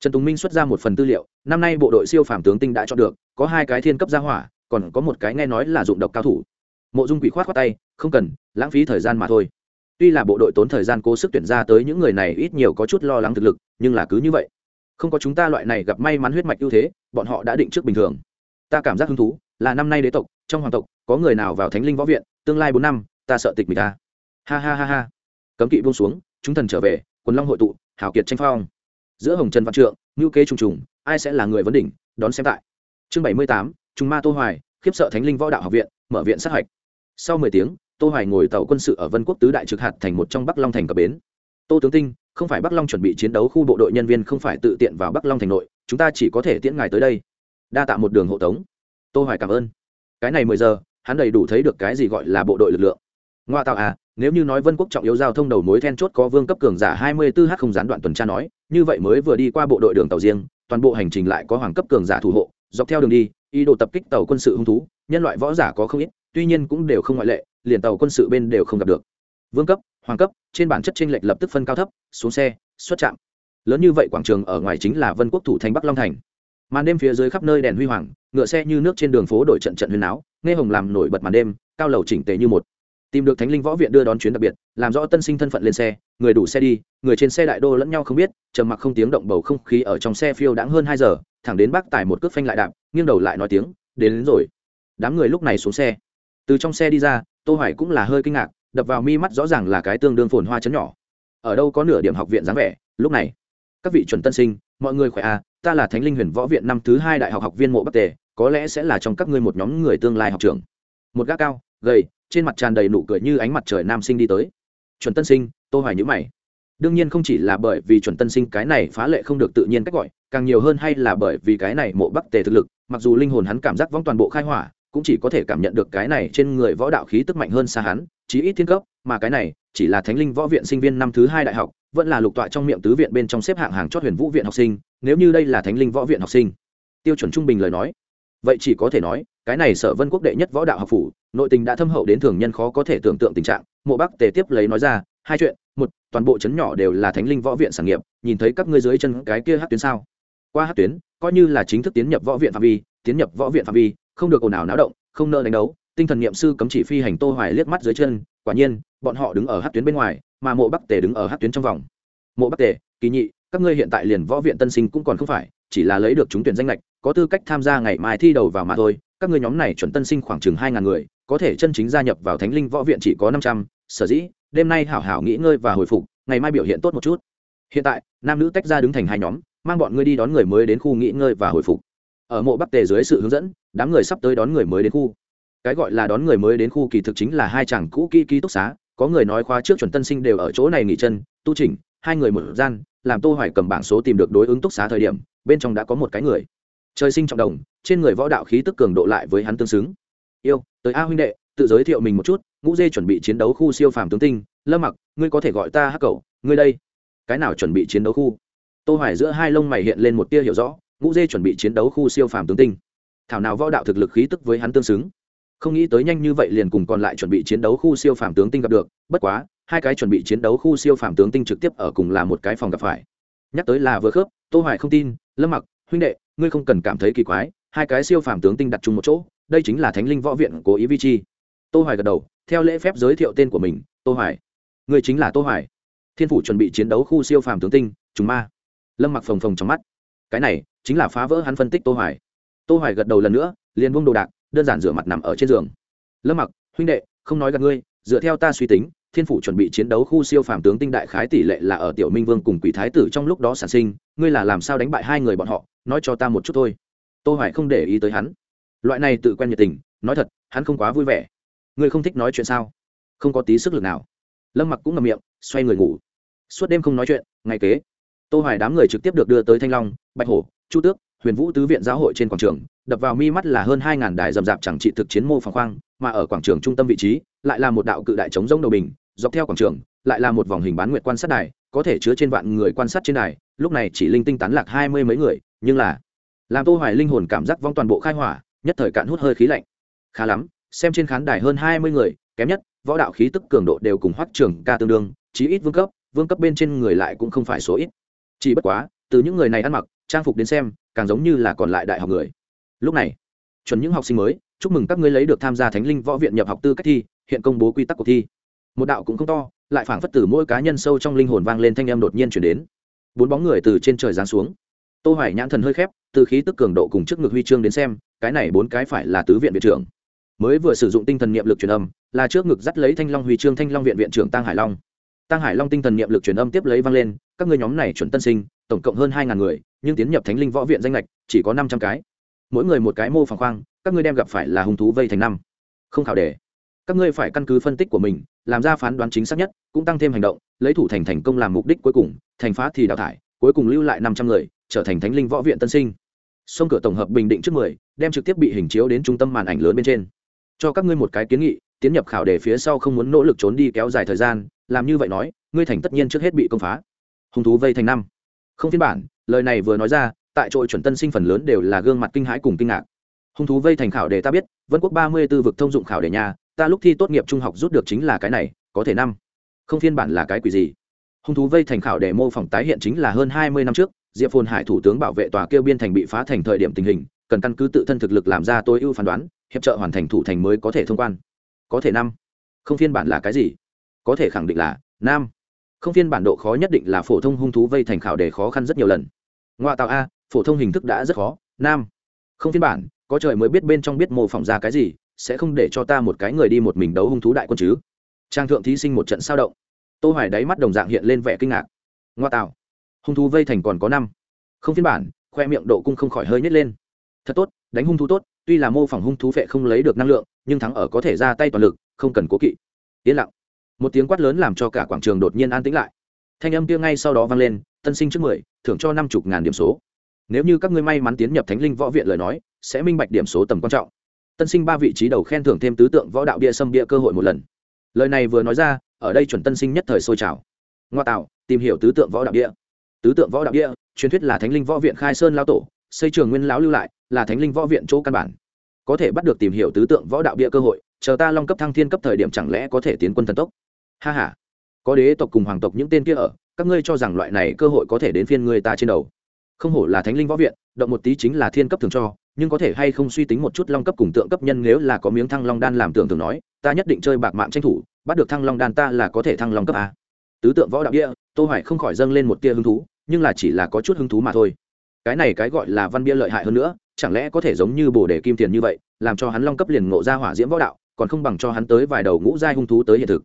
Trần tùng minh xuất ra một phần tư liệu, năm nay bộ đội siêu phàm tướng tinh đã chọn được, có hai cái thiên cấp gia hỏa, còn có một cái nghe nói là dụng độc cao thủ. Mộ dung quỷ khoát khoát tay, không cần, lãng phí thời gian mà thôi tuy là bộ đội tốn thời gian cố sức tuyển ra tới những người này ít nhiều có chút lo lắng thực lực, nhưng là cứ như vậy. Không có chúng ta loại này gặp may mắn huyết mạch ưu thế, bọn họ đã định trước bình thường. Ta cảm giác hứng thú, là năm nay đế tộc, trong hoàng tộc, có người nào vào thánh linh võ viện, tương lai bốn năm, ta sợ tịch mình ta. Ha ha ha ha. Cấm kỵ buông xuống, chúng thần trở về, quần long hội tụ, hảo kiệt tranh phong. Giữa hồng trần văn trượng ngữ kế trùng trùng, ai sẽ là người vấn đỉnh, đón xem tại. Chương bảy mươi tám trung ma tô hoài, khiếp sợ thánh linh võ đạo học viện, mở viện sát hạch. Sau mười tiếng tô hoài ngồi tàu quân sự ở vân quốc tứ đại trực hạt thành một trong bắc long thành cập bến. Tô tướng tinh, không phải bắc long chuẩn bị chiến đấu khu bộ đội nhân viên không phải tự tiện vào bắc long thành nội, chúng ta chỉ có thể tiễn ngài tới đây. Đa tạ một đường hộ tống. Tô hoài cảm ơn. Cái này mười giờ, hắn đầy đủ thấy được cái gì gọi là bộ đội lực lượng. Ngoa tạo à nếu như nói vân quốc trọng yếu giao thông đầu mối then chốt có vương cấp cường giả 24 h không gián đoạn tuần tra nói, như vậy mới vừa đi qua bộ đội đường tàu riêng, toàn bộ hành trình lại có hoàng cấp cường giả thủ hộ, dọc theo đường đi, ý đồ tập kích tàu quân sự hung thú, nhân loại võ giả có không ít, tuy nhiên cũng đều không ngoại lệ liền tàu quân sự bên đều không gặp được. Vương cấp hoàng cấp trên bản chất tranh lệch lập tức phân cao thấp xuống xe xuất trạm. Lớn như vậy quảng trường ở ngoài chính là vân quốc thủ thành bắc long thành. Màn đêm phía dưới khắp nơi đèn huy hoàng ngựa xe như nước trên đường phố đổi trận trận huyền áo nghe hồng làm nổi bật màn đêm cao lầu chỉnh tề như một. Tìm được thánh linh võ viện đưa đón chuyến đặc biệt làm rõ tân sinh thân phận lên xe người đủ xe đi người trên xe đại đô lẫn nhau không biết trầm mặc không tiếng động bầu không khí ở trong xe phiêu đãng hơn hai giờ thẳng đến bác tải một cước phanh lại đạp nghiêng đầu lại nói tiếng đến, đến rồi. Đám người lúc này xuống xe. Từ trong xe đi ra tô hoài cũng là hơi kinh ngạc, đập vào mi mắt rõ ràng là cái tương đương phồn hoa chấn nhỏ. Ở đâu có nửa điểm học viện dáng vẻ, lúc này. Các vị chuẩn tân sinh, mọi người khỏe à ta là thánh linh huyền võ viện năm thứ hai đại học học viên mộ bắc tề, có lẽ sẽ là trong các ngươi một nhóm người tương lai học trường một gã cao, gầy, trên mặt tràn đầy nụ cười như ánh mặt trời nam sinh đi tới. Chuẩn tân sinh, tô hoài nhữ mày. Đương nhiên không chỉ là bởi vì chuẩn tân sinh cái này phá lệ không được tự nhiên cách gọi, càng nhiều hơn hay là bởi vì cái này mộ bắc tề thực lực, mặc dù linh hồn hắn cảm giác vong toàn bộ khai hỏa cũng chỉ có thể cảm nhận được cái này trên người võ đạo khí tức mạnh hơn xa hắn, chí ít thiên cấp, mà cái này chỉ là thánh linh võ viện sinh viên năm thứ hai đại học, vẫn là lục tọa trong miệng tứ viện bên trong xếp hạng hàng chót huyền vũ viện học sinh, nếu như đây là thánh linh võ viện học sinh. Tiêu chuẩn trung bình lời nói. Vậy chỉ có thể nói, cái này sở vân quốc đệ nhất võ đạo học phủ, nội tình đã thâm hậu đến thường nhân khó có thể tưởng tượng tình trạng. Mộ bắc tề tiếp lấy nói ra, hai chuyện. Một, toàn bộ chấn nhỏ đều là thánh linh võ viện sản nghiệp, nhìn thấy các ngươi dưới chân cái kia hát tuyến sao? Qua hát tuyến, coi như là chính thức tiến nhập võ viện phạm vi, tiến nhập võ viện phạm vi không được ồn ào náo động, không nợ đánh đấu, tinh thần niệm sư cấm chỉ phi hành tô hoài liếc mắt dưới chân, quả nhiên, bọn họ đứng ở hát tuyến bên ngoài, mà mộ bắc tề đứng ở hát tuyến trong vòng. Mộ bắc tề, kỳ nhị, các ngươi hiện tại liền võ viện tân sinh cũng còn không phải, chỉ là lấy được trúng tuyển danh lệch có tư cách tham gia ngày mai thi đầu vào mà thôi, các ngươi nhóm này chuẩn tân sinh khoảng chừng hai ngàn người, có thể chân chính gia nhập vào thánh linh võ viện chỉ có năm trăm, sở dĩ, đêm nay hảo hảo nghỉ ngơi và hồi phục, ngày mai biểu hiện tốt một chút. Hiện tại, nam nữ tách ra đứng thành hai nhóm, mang bọn ngươi đi đón người mới đến khu nghỉ ngơi và hồi phục. Ở mộ bắc tề dưới sự hướng dẫn đám người sắp tới đón người mới đến khu. Cái gọi là đón người mới đến khu kỳ thực chính là hai chàng cũ kỹ ký túc xá, có người nói khóa trước chuẩn tân sinh đều ở chỗ này nghỉ chân, tu chỉnh, hai người một gian, làm tô hoài cầm bảng số tìm được đối ứng túc xá thời điểm, bên trong đã có một cái người. Trời sinh trọng đồng, trên người võ đạo khí tức cường độ lại với hắn tương xứng. Yêu, tới a huynh đệ, tự giới thiệu mình một chút, ngũ dê chuẩn bị chiến đấu khu siêu phàm tướng tinh, lâm mặc, ngươi có thể gọi ta hắc cầu ngươi đây. Cái nào chuẩn bị chiến đấu khu? Tô hoài giữa hai lông mày hiện lên một tia hiểu rõ, ngũ dê chuẩn bị chiến đấu khu siêu phàm tướng tinh thảo nào võ đạo thực lực khí tức với hắn tương xứng. Không nghĩ tới nhanh như vậy liền cùng còn lại chuẩn bị chiến đấu khu siêu phàm tướng tinh gặp được, bất quá, hai cái chuẩn bị chiến đấu khu siêu phàm tướng tinh trực tiếp ở cùng là một cái phòng gặp phải. Nhắc tới là vừa khớp, tô hoài không tin, lâm mặc, huynh đệ, ngươi không cần cảm thấy kỳ quái, hai cái siêu phàm tướng tinh đặt chung một chỗ, đây chính là thánh linh võ viện cố ý vi chi. Tô hoài gật đầu, theo lễ phép giới thiệu tên của mình, tô hoài. Ngươi chính là tô hoài. Thiên phủ chuẩn bị chiến đấu khu siêu phàm tướng tinh, trùng ma. Lâm mặc phồng phồng trong mắt. Cái này, chính là phá vỡ hắn phân tích tô hoài tô hoài gật đầu lần nữa, liền buông đồ đạc, đơn giản rửa mặt nằm ở trên giường. Lâm mặc, huynh đệ, không nói gạt ngươi, dựa theo ta suy tính, thiên phủ chuẩn bị chiến đấu khu siêu phàm tướng tinh đại khái tỷ lệ là ở tiểu minh vương cùng quỷ thái tử trong lúc đó sản sinh, ngươi là làm sao đánh bại hai người bọn họ, nói cho ta một chút thôi. Tô hoài không để ý tới hắn. Loại này tự quen nhiệt tình, nói thật, hắn không quá vui vẻ. Ngươi không thích nói chuyện sao? Không có tí sức lực nào. Lâm mặc cũng ngậm miệng, xoay người ngủ. Suốt đêm không nói chuyện, ngày kế, tô hoài đám người trực tiếp được đưa tới thanh long, bạch hổ, chu tước huyền vũ tứ viện giáo hội trên quảng trường, đập vào mi mắt là hơn hai ngàn đài rầm rạp chẳng trị thực chiến mô phẳng khoang, mà ở quảng trường trung tâm vị trí, lại là một đạo cự đại chống rông đầu bình, dọc theo quảng trường, lại là một vòng hình bán nguyệt quan sát đài, có thể chứa trên vạn người quan sát trên đài, lúc này chỉ linh tinh tán lạc hai mươi mấy người, nhưng là làm tô hoài linh hồn cảm giác vong toàn bộ khai hỏa, nhất thời cạn hút hơi khí lạnh. Khá lắm, xem trên khán đài hơn hai mươi người, kém nhất, võ đạo khí tức cường độ đều cùng hoắc trường ca tương đương, chí ít vương cấp vương cấp bên trên người lại cũng không phải số ít. Chỉ bất quá, từ những người này ăn mặc, trang phục đến xem càng giống như là còn lại đại học người. Lúc này, chuẩn những học sinh mới, chúc mừng các ngươi lấy được tham gia thánh linh võ viện nhập học tư cách thi, hiện công bố quy tắc cuộc thi. Một đạo cũng không to, lại phảng phất từ mỗi cá nhân sâu trong linh hồn vang lên thanh âm đột nhiên chuyển đến. Bốn bóng người từ trên trời giáng xuống. Tô hoài nhãn thần hơi khép, từ khí tức cường độ cùng trước ngực huy chương đến xem, cái này bốn cái phải là tứ viện viện trưởng. Mới vừa sử dụng tinh thần niệm lực truyền âm, là trước ngực dắt lấy thanh long huy chương thanh long viện viện trưởng tăng hải long. Tăng hải long tinh thần niệm lực truyền âm tiếp lấy vang lên, các ngươi nhóm này chuẩn tân sinh, tổng cộng hơn hai ngàn người nhưng tiến nhập thánh linh võ viện danh lệch chỉ có năm trăm cái. Mỗi người một cái mô phẳng khoang, các ngươi đem gặp phải là hung thú vây thành năm. Không khảo đề. Các ngươi phải căn cứ phân tích của mình, làm ra phán đoán chính xác nhất, cũng tăng thêm hành động, lấy thủ thành thành công làm mục đích cuối cùng, thành phá thì đào thải, cuối cùng lưu lại năm trăm người, trở thành thánh linh võ viện tân sinh. Sông cửa tổng hợp bình định trước mười, đem trực tiếp bị hình chiếu đến trung tâm màn ảnh lớn bên trên. Cho các ngươi một cái kiến nghị, tiến nhập khảo đề phía sau không muốn nỗ lực trốn đi kéo dài thời gian, làm như vậy nói, ngươi thành tất nhiên trước hết bị công phá. Hung thú vây thành năm. Không phiên bản lời này vừa nói ra, tại chỗ chuẩn tân sinh phần lớn đều là gương mặt kinh hãi cùng kinh ngạc. Hung thú vây thành khảo để ta biết, vân quốc ba mươi b ố vực thông dụng khảo để nhà ta lúc thi tốt nghiệp trung học rút được chính là cái này, có thể năm. Không phiên bản là cái quỷ gì? Hung thú vây thành khảo để mô phỏng tái hiện chính là hơn hai mươi năm trước, diệp phồn hải thủ tướng bảo vệ tòa kêu biên thành bị phá thành thời điểm tình hình, cần căn cứ tự thân thực lực làm ra tối ưu phán đoán, hiệp trợ hoàn thành thủ thành mới có thể thông quan. Có thể năm. Không phiên bản là cái gì? Có thể khẳng định là nam không phiên bản độ khó nhất định là phổ thông hung thú vây thành khảo đề khó khăn rất nhiều lần. Ngoại tạo a, phổ thông hình thức đã rất khó. Nam, không phiên bản, có trời mới biết bên trong biết mô phỏng ra cái gì, sẽ không để cho ta một cái người đi một mình đấu hung thú đại quân chứ. Trang thượng thí sinh một trận sao động. Tô hoài đáy mắt đồng dạng hiện lên vẻ kinh ngạc. Ngoa tạo, hung thú vây thành còn có năm. Không phiên bản, khoe miệng độ cung không khỏi hơi nhếch lên. Thật tốt, đánh hung thú tốt, tuy là mô phỏng hung thú vệ không lấy được năng lượng, nhưng thắng ở có thể ra tay toàn lực, không cần cố kỵ. Yên lặng một tiếng quát lớn làm cho cả quảng trường đột nhiên an tĩnh lại. Thanh âm kia ngay sau đó vang lên, tân sinh trước mười, thưởng cho năm chục ngàn điểm số. Nếu như các ngươi may mắn tiến nhập thánh linh võ viện lời nói, sẽ minh bạch điểm số tầm quan trọng. Tân sinh ba vị trí đầu khen thưởng thêm tứ tượng võ đạo bia xâm bia cơ hội một lần. Lời này vừa nói ra, ở đây chuẩn tân sinh nhất thời sôi trào. Ngoa tạo, tìm hiểu tứ tượng võ đạo bia. Tứ tượng võ đạo bia, truyền thuyết là thánh linh võ viện khai sơn lao tổ, xây trường nguyên lão lưu lại, là thánh linh võ viện chỗ căn bản. Có thể bắt được tìm hiểu tứ tượng võ đạo bia cơ hội, chờ ta long cấp thăng thiên cấp thời điểm chẳng lẽ có thể tiến quân thần tốc? Ha ha, có đế tộc cùng hoàng tộc những tên kia ở các ngươi cho rằng loại này cơ hội có thể đến phiên người ta trên đầu. Không hổ là thánh linh võ viện động một tí chính là thiên cấp thường cho nhưng có thể hay không suy tính một chút long cấp cùng tượng cấp nhân nếu là có miếng thăng long đan làm tưởng thường nói ta nhất định chơi bạc mạng tranh thủ bắt được thăng long đan ta là có thể thăng long cấp a. Tứ tượng võ đạo địa tô hoài không khỏi dâng lên một tia hứng thú nhưng là chỉ là có chút hứng thú mà thôi. Cái này cái gọi là văn bia lợi hại hơn nữa chẳng lẽ có thể giống như bổ đề kim tiền như vậy làm cho hắn long cấp liền ngộ ra hỏa diễm võ đạo còn không bằng cho hắn tới vài đầu ngũ giai hung thú tới hiện thực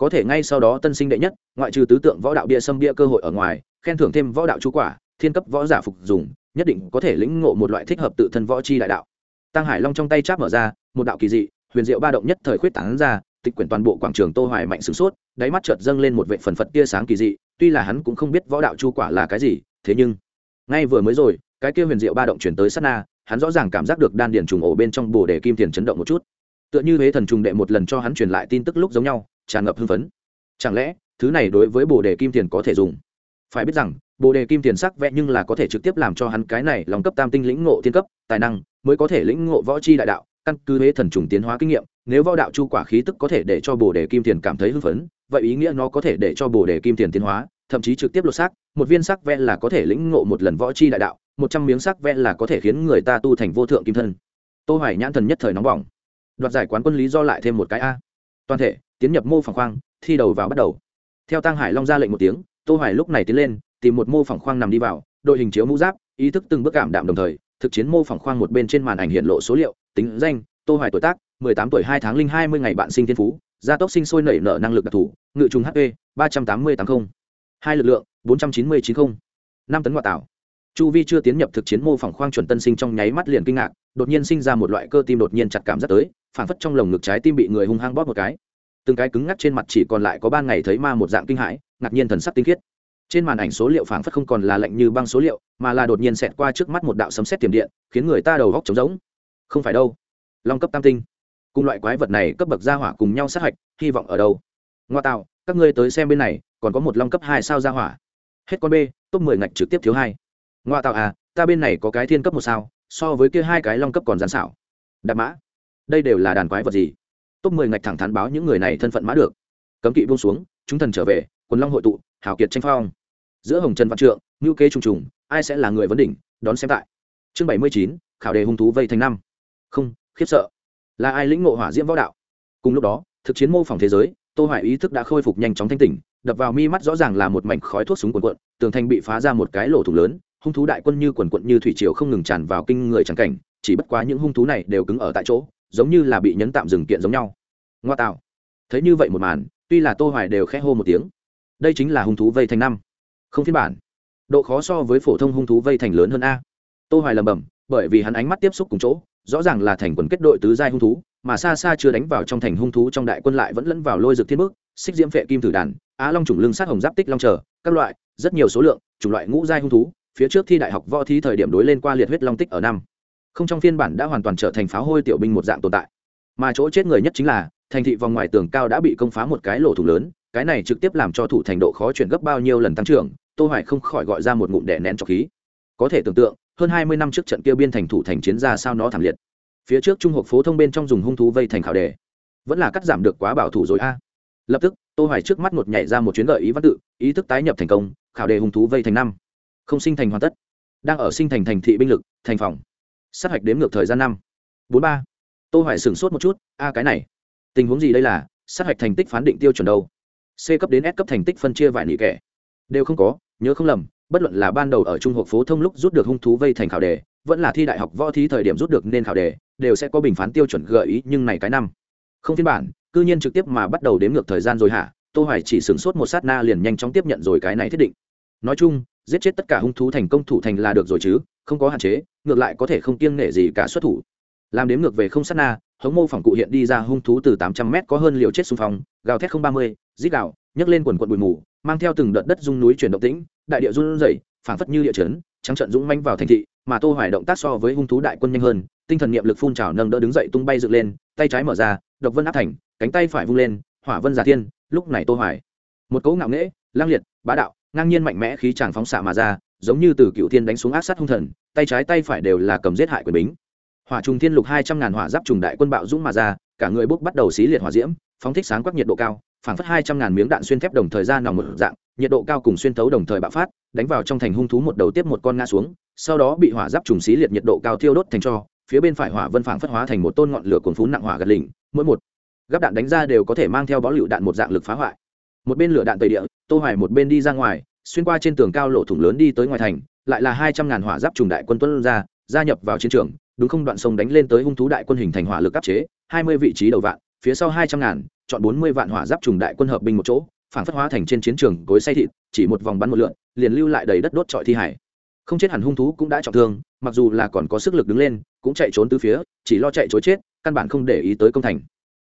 có thể ngay sau đó tân sinh đệ nhất, ngoại trừ tứ tượng võ đạo bia xâm bia cơ hội ở ngoài, khen thưởng thêm võ đạo chú quả, thiên cấp võ giả phục dùng, nhất định có thể lĩnh ngộ một loại thích hợp tự thân võ chi đại đạo. Tăng hải long trong tay cháp mở ra, một đạo kỳ dị, huyền diệu ba động nhất thời khuyết tán ra, tịch quyển toàn bộ quảng trường tô hoài mạnh sửng sốt, đáy mắt chợt dâng lên một vệ phần phật tia sáng kỳ dị, tuy là hắn cũng không biết võ đạo chu quả là cái gì, thế nhưng, ngay vừa mới rồi, cái kia huyền diệu ba động chuyển tới sát na, hắn rõ ràng cảm giác được đan điền trùng ổ bên trong bồ đề kim tiền chấn động một chút. Tựa như huế thần trùng đệ một lần cho hắn truyền lại tin tức lúc giống nhau tràn ngập hưng phấn. Chẳng lẽ, thứ này đối với bồ đề kim tiền có thể dùng? Phải biết rằng, bồ đề kim tiền sắc vẽ nhưng là có thể trực tiếp làm cho hắn cái này lòng cấp tam tinh lĩnh ngộ thiên cấp, tài năng, mới có thể lĩnh ngộ võ chi đại đạo, căn cứ huế thần trùng tiến hóa kinh nghiệm, nếu võ đạo chu quả khí tức có thể để cho bồ đề kim tiền cảm thấy hưng phấn, vậy ý nghĩa nó có thể để cho bồ đề kim tiền tiến hóa, thậm chí trực tiếp lột xác, một viên sắc vẽ là có thể lĩnh ngộ một lần võ chi đại đạo, một trăm miếng sắc vẽ là có thể khiến người ta tu thành vô thượng kim thân. Tô hoài nhãn thần nhất thời nóng bỏng. Đoạt giải quán quân lý do lại thêm một cái a. Toàn thể tiến nhập mô phỏng khoang, thi đầu vào bắt đầu. Theo tăng hải long ra lệnh một tiếng, tô hoài lúc này tiến lên, tìm một mô phỏng khoang nằm đi vào, đội hình chiếu mũ giáp, ý thức từng bước cảm đạm đồng thời, thực chiến mô phỏng khoang một bên trên màn ảnh hiện lộ số liệu, tính danh, tô hoài tuổi tác 18 tuổi 2 tháng linh 20 ngày bạn sinh thiên phú, gia tốc sinh sôi nảy nở năng lực đặc thù, ngự trùng hp 38080 hai lực lượng 4990 năm tấn ngoại tạo chu vi chưa tiến nhập thực chiến mô phỏng khoang chuẩn tân sinh trong nháy mắt liền kinh ngạc, đột nhiên sinh ra một loại cơ tim đột nhiên chặt cảm giác tới phản phất trong lồng ngực trái tim bị người hung hăng bóp một cái từng cái cứng ngắc trên mặt chỉ còn lại có ban ngày thấy ma một dạng kinh hãi, ngạc nhiên thần sắc tinh khiết. Trên màn ảnh số liệu phảng phất không còn là lạnh như băng số liệu, mà là đột nhiên xẹt qua trước mắt một đạo sấm xét tiềm điện, khiến người ta đầu góc trống rỗng. Không phải đâu. Long cấp tam tinh. Cùng loại quái vật này cấp bậc gia hỏa cùng nhau sát hạch, hy vọng ở đâu? Ngoa tạo, các ngươi tới xem bên này, còn có một long cấp hai sao gia hỏa. Hết con b, top mười ngạch trực tiếp thiếu hai. Ngoa tạo à ta bên này có cái thiên cấp một sao, so với kia hai cái long cấp còn gián xảo. Đạp mã. Đây đều là đàn quái vật gì? Top mười ngạch thẳng thắn báo những người này thân phận mã được. Cấm kỵ buông xuống, chúng thần trở về, quần long hội tụ, hào kiệt tranh phong. Giữa hồng trần văn trượng ngữ kế trùng trùng, ai sẽ là người vấn đỉnh, đón xem tại. Chương bảy mươi chín, khảo đề hung thú vây thành năm. Không, khiếp sợ. Là ai lĩnh ngộ hỏa diễm võ đạo? Cùng lúc đó, thực chiến mô phỏng thế giới, tô hoài ý thức đã khôi phục nhanh chóng thanh tỉnh, đập vào mi mắt rõ ràng là một mảnh khói thuốc súng cuồn cuộn, tường thành bị phá ra một cái lỗ thủng lớn, hung thú đại quân như quần quận như thủy triều không ngừng tràn vào kinh người chẳng cảnh, chỉ bất quá những hung thú này đều cứng ở tại chỗ giống như là bị nhấn tạm dừng kiện giống nhau. Ngoa tạo. Thấy như vậy một màn, tuy là tô hoài đều khẽ hô một tiếng. Đây chính là hung thú vây thành năm. Không phiên bản. Độ khó so với phổ thông hung thú vây thành lớn hơn a. Tô hoài lầm bầm, bởi vì hắn ánh mắt tiếp xúc cùng chỗ, rõ ràng là thành quần kết đội tứ giai hung thú, mà xa xa chưa đánh vào trong thành hung thú trong đại quân lại vẫn lẫn vào lôi dược thiên bước xích diễm phệ kim thử đàn, á long trùng lưng sát hồng giáp tích long chờ các loại, rất nhiều số lượng, chủng loại ngũ giai hung thú, phía trước thi đại học võ thí thời điểm đối lên qua liệt huyết long tích ở năm không trong phiên bản đã hoàn toàn trở thành pháo hôi tiểu binh một dạng tồn tại. Mà chỗ chết người nhất chính là, thành thị vòng ngoài tường cao đã bị công phá một cái lỗ thủ lớn, cái này trực tiếp làm cho thủ thành độ khó chuyển gấp bao nhiêu lần tăng trưởng, tô hoài không khỏi gọi ra một ngụm đè nén cho khí. Có thể tưởng tượng, hơn 20 năm trước trận kia biên thành thủ thành chiến ra sao nó thảm liệt. Phía trước trung học phố thông bên trong dùng hung thú vây thành khảo đề. Vẫn là cắt giảm được quá bảo thủ rồi a. Lập tức, tô hoài trước mắt một nhảy ra một chuyến gợi ý văn tự, ý thức tái nhập thành công, khảo đề hung thú vây thành năm. Không sinh thành hoàn tất. Đang ở sinh thành thành thị binh lực, thành phòng sát hạch đếm ngược thời gian năm. Bốn ba. Tô hoài sửng sốt một chút, a, cái này. Tình huống gì đây là, sát hạch thành tích phán định tiêu chuẩn đâu? C cấp đến s cấp thành tích phân chia vài nỉ kẻ? Đều không có, nhớ không lầm, bất luận là ban đầu ở trung học phổ thông lúc rút được hung thú vây thành khảo đề, vẫn là thi đại học võ thí thời điểm rút được nên khảo đề, đều sẽ có bình phán tiêu chuẩn gợi ý, nhưng này cái năm. Không phiên bản, cư nhiên trực tiếp mà bắt đầu đếm ngược thời gian rồi hả? Tô hoài chỉ sửng sốt một sát na liền nhanh chóng tiếp nhận rồi cái này thiết định. Nói chung giết chết tất cả hung thú thành công thủ thành là được rồi chứ không có hạn chế ngược lại có thể không kiêng nể gì cả xuất thủ. Làm đếm ngược về không sát na hống mô phỏng cụ hiện đi ra hung thú từ 800 mét có hơn liều chết xung phong gào thét không 30, rít gào nhấc lên quần quận bụi mù mang theo từng đợt đất rung núi chuyển động tĩnh đại địa run rẩy phảng phất như địa chấn trắng trận dũng manh vào thành thị mà tô hoài động tác so với hung thú đại quân nhanh hơn tinh thần niệm lực phun trào nâng đỡ đứng dậy tung bay dựng lên tay trái mở ra độc vân áp thành cánh tay phải vung lên hỏa vân giả thiên lúc này tô hoài một cỗ ngạo nghễ lang liệt bá đạo ngang nhiên mạnh mẽ khí chàng phóng xạ mà ra, giống như từ cựu thiên đánh xuống ác sát hung thần, tay trái tay phải đều là cầm giết hại quyền bính. Hỏa trùng thiên lục hai trăm ngàn hỏa giáp trùng đại quân bạo dũng mà ra, cả người bốc bắt đầu xí liệt hỏa diễm, phóng thích sáng quắc nhiệt độ cao, phảng phất hai trăm ngàn miếng đạn xuyên thép đồng thời ra nòng một dạng, nhiệt độ cao cùng xuyên thấu đồng thời bạo phát, đánh vào trong thành hung thú một đầu tiếp một con ngã xuống, sau đó bị hỏa giáp trùng xí liệt nhiệt độ cao thiêu đốt thành cho, phía bên phải hỏa vân phảng phất hóa thành một tôn ngọn lửa cuồng phú nặng hỏa gật lỉnh mỗi một gắp đạn đánh ra đều có thể mang theo bó lựu đạn một dạng lực phá hoại một bên lửa đạn tây địa, tô hoài một bên đi ra ngoài, xuyên qua trên tường cao lộ thủng lớn đi tới ngoài thành, lại là hai trăm ngàn hỏa giáp trùng đại quân tuân ra, gia nhập vào chiến trường, đúng không đoạn sông đánh lên tới hung thú đại quân hình thành hỏa lực áp chế, hai mươi vị trí đầu vạn, phía sau hai trăm ngàn, chọn bốn mươi vạn hỏa giáp trùng đại quân hợp binh một chỗ, phản phất hóa thành trên chiến trường cối say thịt, chỉ một vòng bắn một lượn, liền lưu lại đầy đất đốt trọi thi hải. Không chết hẳn hung thú cũng đã trọng thương, mặc dù là còn có sức lực đứng lên, cũng chạy trốn từ phía, chỉ lo chạy chối chết, căn bản không để ý tới công thành.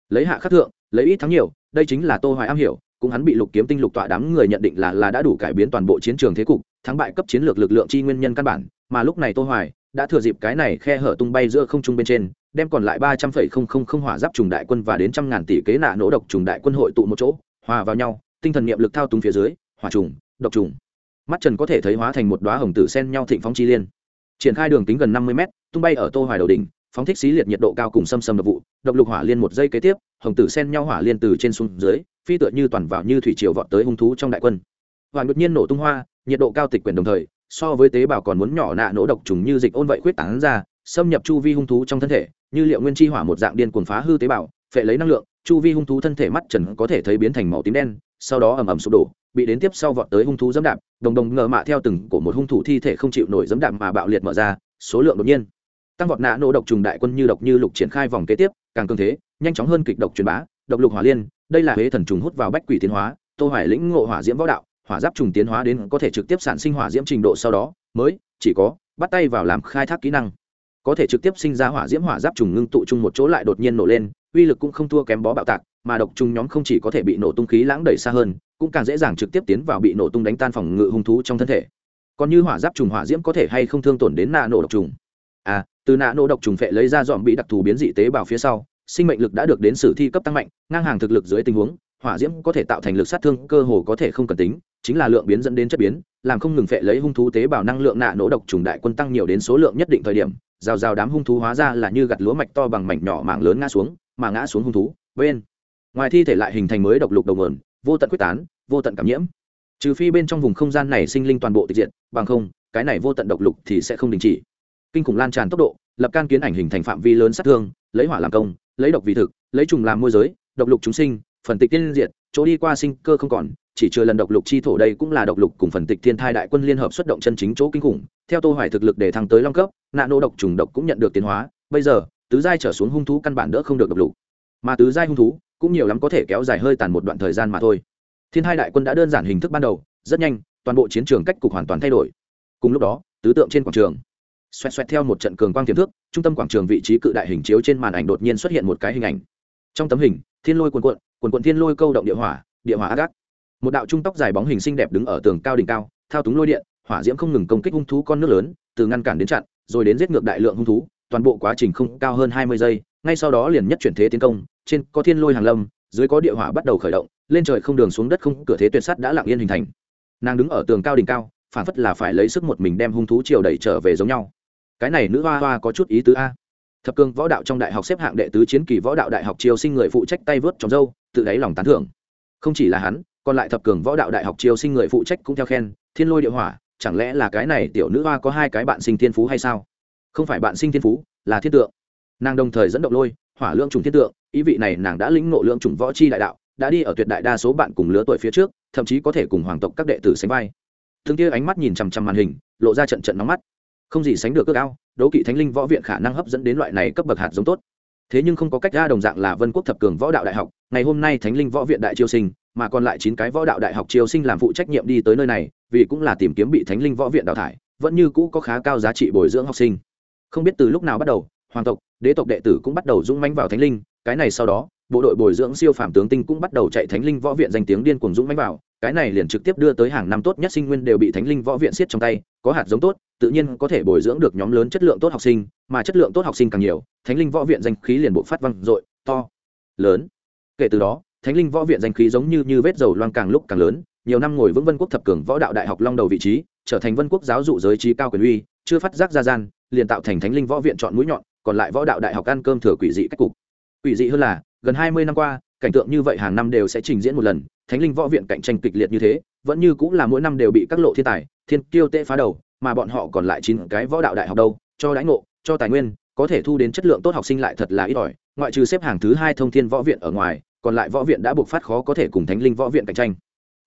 Lấy hạ khắc thượng, lấy ít thắng nhiều, đây chính là tô hoài am hiểu cũng hắn bị lục kiếm tinh lục tọa đám người nhận định là là đã đủ cải biến toàn bộ chiến trường thế cục, thắng bại cấp chiến lược lực lượng chi nguyên nhân căn bản, mà lúc này tô hoài đã thừa dịp cái này khe hở tung bay giữa không trung bên trên, đem còn lại ba trăm phẩy không không không hỏa giáp trùng đại quân và đến trăm ngàn tỷ kế nạ nỗ độc trùng đại quân hội tụ một chỗ, hòa vào nhau, tinh thần niệm lực thao túng phía dưới, hỏa trùng, độc trùng. Mắt trần có thể thấy hóa thành một đóa hồng tử sen nhau thịnh phóng chi liên. Triển khai đường kính gần năm mươi mét, tung bay ở tô hoài đầu đỉnh phóng thích xí liệt nhiệt độ cao cùng xâm xâm độc vụ, độc lục hỏa liên một giây kế tiếp, hồng tử sen nhau hỏa liên từ trên xuống dưới, phi tựa như toàn vào như thủy triều vọt tới hung thú trong đại quân. Và đột nhiên nổ tung hoa, nhiệt độ cao tịch quyền đồng thời, so với tế bào còn muốn nhỏ nạ nổ độc trùng như dịch ôn vậy khuyết tán ra, xâm nhập chu vi hung thú trong thân thể, như liệu nguyên chi hỏa một dạng điên cuồng phá hư tế bào, phệ lấy năng lượng, chu vi hung thú thân thể mắt trần có thể thấy biến thành màu tím đen, sau đó ầm ầm sụp đổ, bị đến tiếp sau vọt tới hung thú dẫm đạp, đồng đồng ngờ mạ theo từng của một hung thủ thi thể không chịu nổi dẫm đạp mà bạo liệt mở ra, số lượng đột nhiên tăng vọt nạ nổ độc trùng đại quân như độc như lục triển khai vòng kế tiếp, càng cường thế, nhanh chóng hơn kịch độc truyền bá, độc lục hỏa liên, đây là huế thần trùng hút vào bách quỷ tiến hóa, tô hoài lĩnh ngộ hỏa diễm võ đạo, hỏa giáp trùng tiến hóa đến có thể trực tiếp sản sinh hỏa diễm trình độ sau đó, mới, chỉ có, bắt tay vào làm khai thác kỹ năng. Có thể trực tiếp sinh ra hỏa diễm hỏa giáp trùng ngưng tụ chung một chỗ lại đột nhiên nổ lên, uy lực cũng không thua kém bó bạo tạc, mà độc trùng nhóm không chỉ có thể bị nổ tung khí lãng đẩy xa hơn, cũng càng dễ dàng trực tiếp tiến vào bị nổ tung đánh tan phòng ngự hung thú trong thân thể. Còn như hỏa giáp trùng hỏa diễm có thể hay không thương tổn đến nạ nổ độc trùng? À từ nạ nổ độc trùng phệ lấy ra dọn bị đặc thù biến dị tế bào phía sau sinh mệnh lực đã được đến sử thi cấp tăng mạnh ngang hàng thực lực dưới tình huống hỏa diễm có thể tạo thành lực sát thương cơ hồ có thể không cần tính chính là lượng biến dẫn đến chất biến làm không ngừng phệ lấy hung thú tế bào năng lượng nạ nổ độc trùng đại quân tăng nhiều đến số lượng nhất định thời điểm rào rào đám hung thú hóa ra là như gặt lúa mạch to bằng mảnh nhỏ mảng lớn ngã xuống mà ngã xuống hung thú bên ngoài thi thể lại hình thành mới độc lục đầu nguồn, vô tận quyết tán vô tận cảm nhiễm. Trừ phi bên trong vùng không gian này sinh linh toàn bộ tịch diện bằng không cái này vô tận độc lục thì sẽ không đình chỉ kinh khủng lan tràn tốc độ, lập can kiến ảnh hình thành phạm vi lớn sát thương, lấy hỏa làm công, lấy độc vì thực, lấy trùng làm môi giới, độc lục chúng sinh, phần tịch tiên diệt, chỗ đi qua sinh cơ không còn, chỉ chưa lần độc lục chi thổ đây cũng là độc lục cùng phần tịch thiên thai đại quân liên hợp xuất động chân chính chỗ kinh khủng. Theo tô hoài thực lực để thăng tới long cấp nạn nô độc trùng độc cũng nhận được tiến hóa. Bây giờ, tứ giai trở xuống hung thú căn bản đỡ không được độc lục. Mà tứ giai hung thú cũng nhiều lắm có thể kéo dài hơi tàn một đoạn thời gian mà thôi. Thiên hai đại quân đã đơn giản hình thức ban đầu, rất nhanh, toàn bộ chiến trường cách cục hoàn toàn thay đổi. Cùng lúc đó, tứ tượng trên quảng trường xoẹt xoẹt theo một trận cường quang tiềm thức, trung tâm quảng trường vị trí cự đại hình chiếu trên màn ảnh đột nhiên xuất hiện một cái hình ảnh. Trong tấm hình, thiên lôi quần quận quần quận thiên lôi câu động địa hỏa địa hỏa ác gác một đạo trung tóc dài bóng hình xinh đẹp đứng ở tường cao đỉnh cao, thao túng lôi điện, hỏa diễm không ngừng công kích hung thú con nước lớn, từ ngăn cản đến chặn, rồi đến giết ngược đại lượng hung thú, toàn bộ quá trình không cao hơn hai mươi giây, ngay sau đó liền nhất chuyển thế tiến công, trên có thiên lôi hàng lâm, dưới có địa hỏa bắt đầu khởi động, lên trời không đường xuống đất không, cửa thế tuyệt sắt đã lặng yên hình thành. Nàng đứng ở tường cao đỉnh cao phản phất là phải lấy sức một mình đem hung thú triều đẩy trở về giống nhau cái này nữ hoa hoa có chút ý tứ a. Thập cương võ đạo trong đại học xếp hạng đệ tứ chiến kỳ võ đạo đại học triều sinh người phụ trách tay vớt trong dâu, tự đáy lòng tán thưởng. Không chỉ là hắn, còn lại thập cường võ đạo đại học triều sinh người phụ trách cũng theo khen, thiên lôi địa hỏa, chẳng lẽ là cái này tiểu nữ hoa có hai cái bạn sinh thiên phú hay sao? Không phải bạn sinh thiên phú, là thiên tượng. Nàng đồng thời dẫn động lôi, hỏa lượng trùng thiên tượng, ý vị này nàng đã lĩnh ngộ lượng trùng võ chi đại đạo, đã đi ở tuyệt đại đa số bạn cùng lứa tuổi phía trước, thậm chí có thể cùng hoàng tộc các đệ tử sánh vai. Thương kia ánh mắt nhìn chằm chằm màn hình, lộ ra trận trận nóng mắt không gì sánh được cước ao, đấu kỵ thánh linh võ viện khả năng hấp dẫn đến loại này cấp bậc hạt giống tốt. Thế nhưng không có cách ra đồng dạng là vân quốc thập cường võ đạo đại học, ngày hôm nay thánh linh võ viện đại triều sinh, mà còn lại chín cái võ đạo đại học chiêu sinh làm phụ trách nhiệm đi tới nơi này, vì cũng là tìm kiếm bị thánh linh võ viện đào thải, vẫn như cũ có khá cao giá trị bồi dưỡng học sinh. Không biết từ lúc nào bắt đầu, hoàng tộc, đế tộc đệ tử cũng bắt đầu dũng manh vào thánh linh, cái này sau đó, bộ đội bồi dưỡng siêu phàm tướng tinh cũng bắt đầu chạy thánh linh võ viện danh tiếng điên cuồng dũng manh vào, cái này liền trực tiếp đưa tới hàng năm tốt nhất sinh nguyên đều bị thánh linh võ viện siết trong tay có hạt giống tốt, tự nhiên có thể bồi dưỡng được nhóm lớn chất lượng tốt học sinh, mà chất lượng tốt học sinh càng nhiều, thánh linh võ viện danh khí liền bộ phát văng dội, to, lớn. Kể từ đó, thánh linh võ viện danh khí giống như như vết dầu loang càng lúc càng lớn, nhiều năm ngồi vững vân quốc thập cường võ đạo đại học long đầu vị trí, trở thành vân quốc giáo dục giới trí cao quyền uy, chưa phát giác ra gian, liền tạo thành thánh linh võ viện chọn mũi nhọn, còn lại võ đạo đại học ăn cơm thừa quỷ dị cách cục. Quỷ dị hơn là, gần hai mươi năm qua, cảnh tượng như vậy hàng năm đều sẽ trình diễn một lần, thánh linh võ viện cạnh tranh kịch liệt như thế vẫn như cũng là mỗi năm đều bị các lộ thiên tài, thiên kiêu tệ phá đầu, mà bọn họ còn lại chín cái võ đạo đại học đâu, cho đãi ngộ, cho tài nguyên, có thể thu đến chất lượng tốt học sinh lại thật là ít ỏi. Ngoại trừ xếp hàng thứ hai thông thiên võ viện ở ngoài, còn lại võ viện đã buộc phát khó có thể cùng thánh linh võ viện cạnh tranh.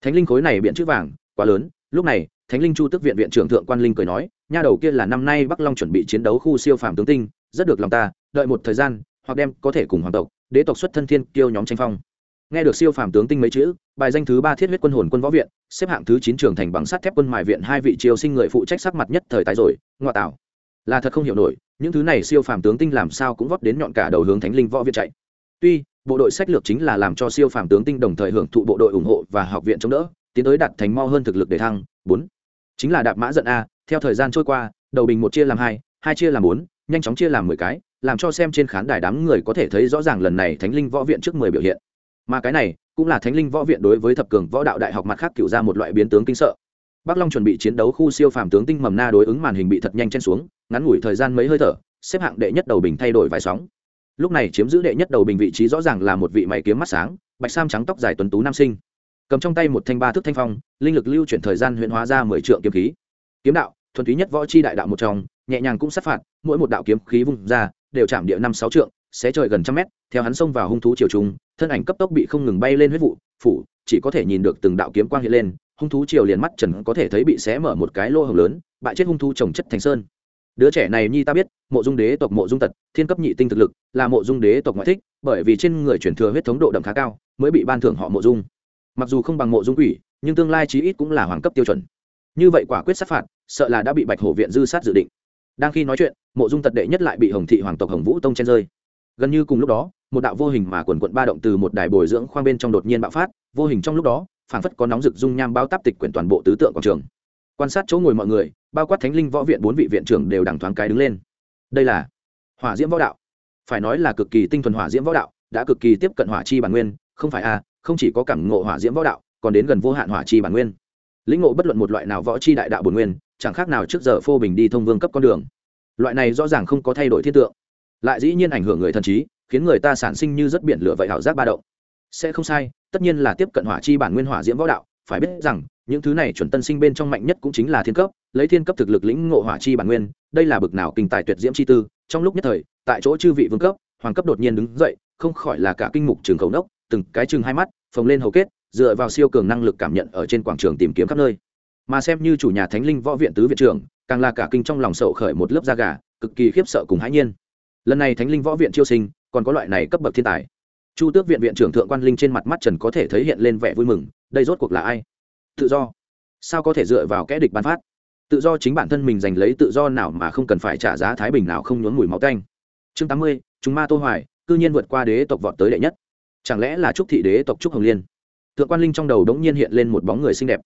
Thánh linh khối này biện chữ vàng, quá lớn. Lúc này, thánh linh chu tức viện viện trưởng thượng quan linh cười nói, nha đầu kia là năm nay bắc long chuẩn bị chiến đấu khu siêu phàm tướng tinh, rất được lòng ta, đợi một thời gian, hoặc đem có thể cùng hoàng tộc, đế tộc xuất thân thiên kiêu nhóm tranh phong nghe được siêu phàm tướng tinh mấy chữ, bài danh thứ ba thiết huyết quân hồn quân võ viện, xếp hạng thứ chín trường thành bằng sắt thép quân mài viện hai vị triều sinh người phụ trách sắc mặt nhất thời tái rồi ngoại tảo là thật không hiểu nổi, những thứ này siêu phàm tướng tinh làm sao cũng vót đến nhọn cả đầu hướng thánh linh võ viện chạy. Tuy, bộ đội sách lược chính là làm cho siêu phàm tướng tinh đồng thời hưởng thụ bộ đội ủng hộ và học viện chống đỡ, tiến tới đặt thành mau hơn thực lực để thăng. Bốn, chính là đạp mã giận a, theo thời gian trôi qua, đầu bình một chia làm hai hai chia làm bốn, nhanh chóng chia làm mười cái, làm cho xem trên khán đài đám người có thể thấy rõ ràng lần này thánh linh võ viện trước mười biểu hiện mà cái này cũng là thánh linh võ viện đối với thập cường võ đạo đại học mặt khác cựu ra một loại biến tướng kinh sợ. Bắc long chuẩn bị chiến đấu khu siêu phàm tướng tinh mầm na đối ứng màn hình bị thật nhanh chen xuống, ngắn ngủi thời gian mấy hơi thở, xếp hạng đệ nhất đầu bình thay đổi vài sóng. Lúc này chiếm giữ đệ nhất đầu bình vị trí rõ ràng là một vị mày kiếm mắt sáng, bạch sam trắng tóc dài tuấn tú nam sinh. Cầm trong tay một thanh ba thước thanh phong, linh lực lưu chuyển thời gian huyện hóa ra mười trượng kiếm khí. Kiếm đạo, thuần túy nhất võ c h i đại đạo một trong, nhẹ nhàng cũng sát phạt, mỗi một đạo kiếm khí vung ra, đều chạm địa năm sáu trượng xé trời gần trăm mét, theo hắn xông vào hung thú triều trung, thân ảnh cấp tốc bị không ngừng bay lên huyết vụ, phủ, chỉ có thể nhìn được từng đạo kiếm quang hiện lên, hung thú triều liền mắt trần có thể thấy bị xé mở một cái lô hồng lớn, bại chết hung thú trồng chất thành sơn. Đứa trẻ này nhi ta biết, mộ dung đế tộc mộ dung tật, thiên cấp nhị tinh thực lực, là mộ dung đế tộc ngoại thích, bởi vì trên người chuyển thừa huyết thống độ đậm khá cao, mới bị ban thưởng họ mộ dung. Mặc dù không bằng mộ dung quỷ, nhưng tương lai chí ít cũng là hoàng cấp tiêu chuẩn. Như vậy quả quyết sát phạt, sợ là đã bị bạch hổ viện dư sát dự định. Đang khi nói chuyện, mộ dung tật đệ nhất lại bị hồng thị hoàng tộc hồng vũ tông chen rơi gần như cùng lúc đó một đạo vô hình mà quần quận ba động từ một đài bồi dưỡng khoang bên trong đột nhiên bạo phát vô hình trong lúc đó phảng phất có nóng rực dung nham bao táp tịch quyển toàn bộ tứ tượng quảng trường. Quan sát chỗ ngồi mọi người bao quát thánh linh võ viện bốn vị viện trưởng đều đằng thoáng cái đứng lên. Đây là hỏa diễm võ đạo. Phải nói là cực kỳ tinh thuần hỏa diễm võ đạo đã cực kỳ tiếp cận hỏa chi bản nguyên không phải a à, không chỉ có cảm ngộ hỏa diễm võ đạo còn đến gần vô hạn hỏa chi bản nguyên. Lĩnh ngộ bất luận một loại nào võ chi đại đạo bổn nguyên chẳng khác nào trước giờ phô bình đi thông vương cấp con đường. Loại này rõ ràng không có thay đổi thiết tượng lại dĩ nhiên ảnh hưởng người thần trí, khiến người ta sản sinh như rất biển lửa vậy ảo giác ba động. Sẽ không sai, tất nhiên là tiếp cận hỏa chi bản nguyên hỏa diễm võ đạo, phải biết rằng, những thứ này chuẩn tân sinh bên trong mạnh nhất cũng chính là thiên cấp, lấy thiên cấp thực lực lĩnh ngộ hỏa chi bản nguyên, đây là bực nào kinh tài tuyệt diễm chi tư, trong lúc nhất thời, tại chỗ chư vị vương cấp, hoàng cấp đột nhiên đứng dậy, không khỏi là cả kinh mục trường khẩu nốc, từng cái chừng hai mắt, phồng lên hầu kết, dựa vào siêu cường năng lực cảm nhận ở trên quảng trường tìm kiếm khắp nơi. Mà xem như chủ nhà thánh linh võ viện tứ viện trưởng, càng là cả kinh trong lòng sậu khởi một lớp da gà, cực kỳ khiếp sợ cùng hãi nhiên lần này thánh linh võ viện chiêu sinh, còn có loại này cấp bậc thiên tài. Chu tước viện viện trưởng thượng quan linh trên mặt mắt trần có thể thấy hiện lên vẻ vui mừng, đây rốt cuộc là ai? Tự do. Sao có thể dựa vào kẽ địch ban phát? Tự do chính bản thân mình giành lấy tự do nào mà không cần phải trả giá thái bình nào không nhốn mùi máu canh chương tám mươi, chúng ma tô hoài, cư nhiên vượt qua đế tộc vọt tới đệ nhất. Chẳng lẽ là trúc thị đế tộc trúc hồng liên? Thượng quan linh trong đầu đống nhiên hiện lên một bóng người xinh đẹp.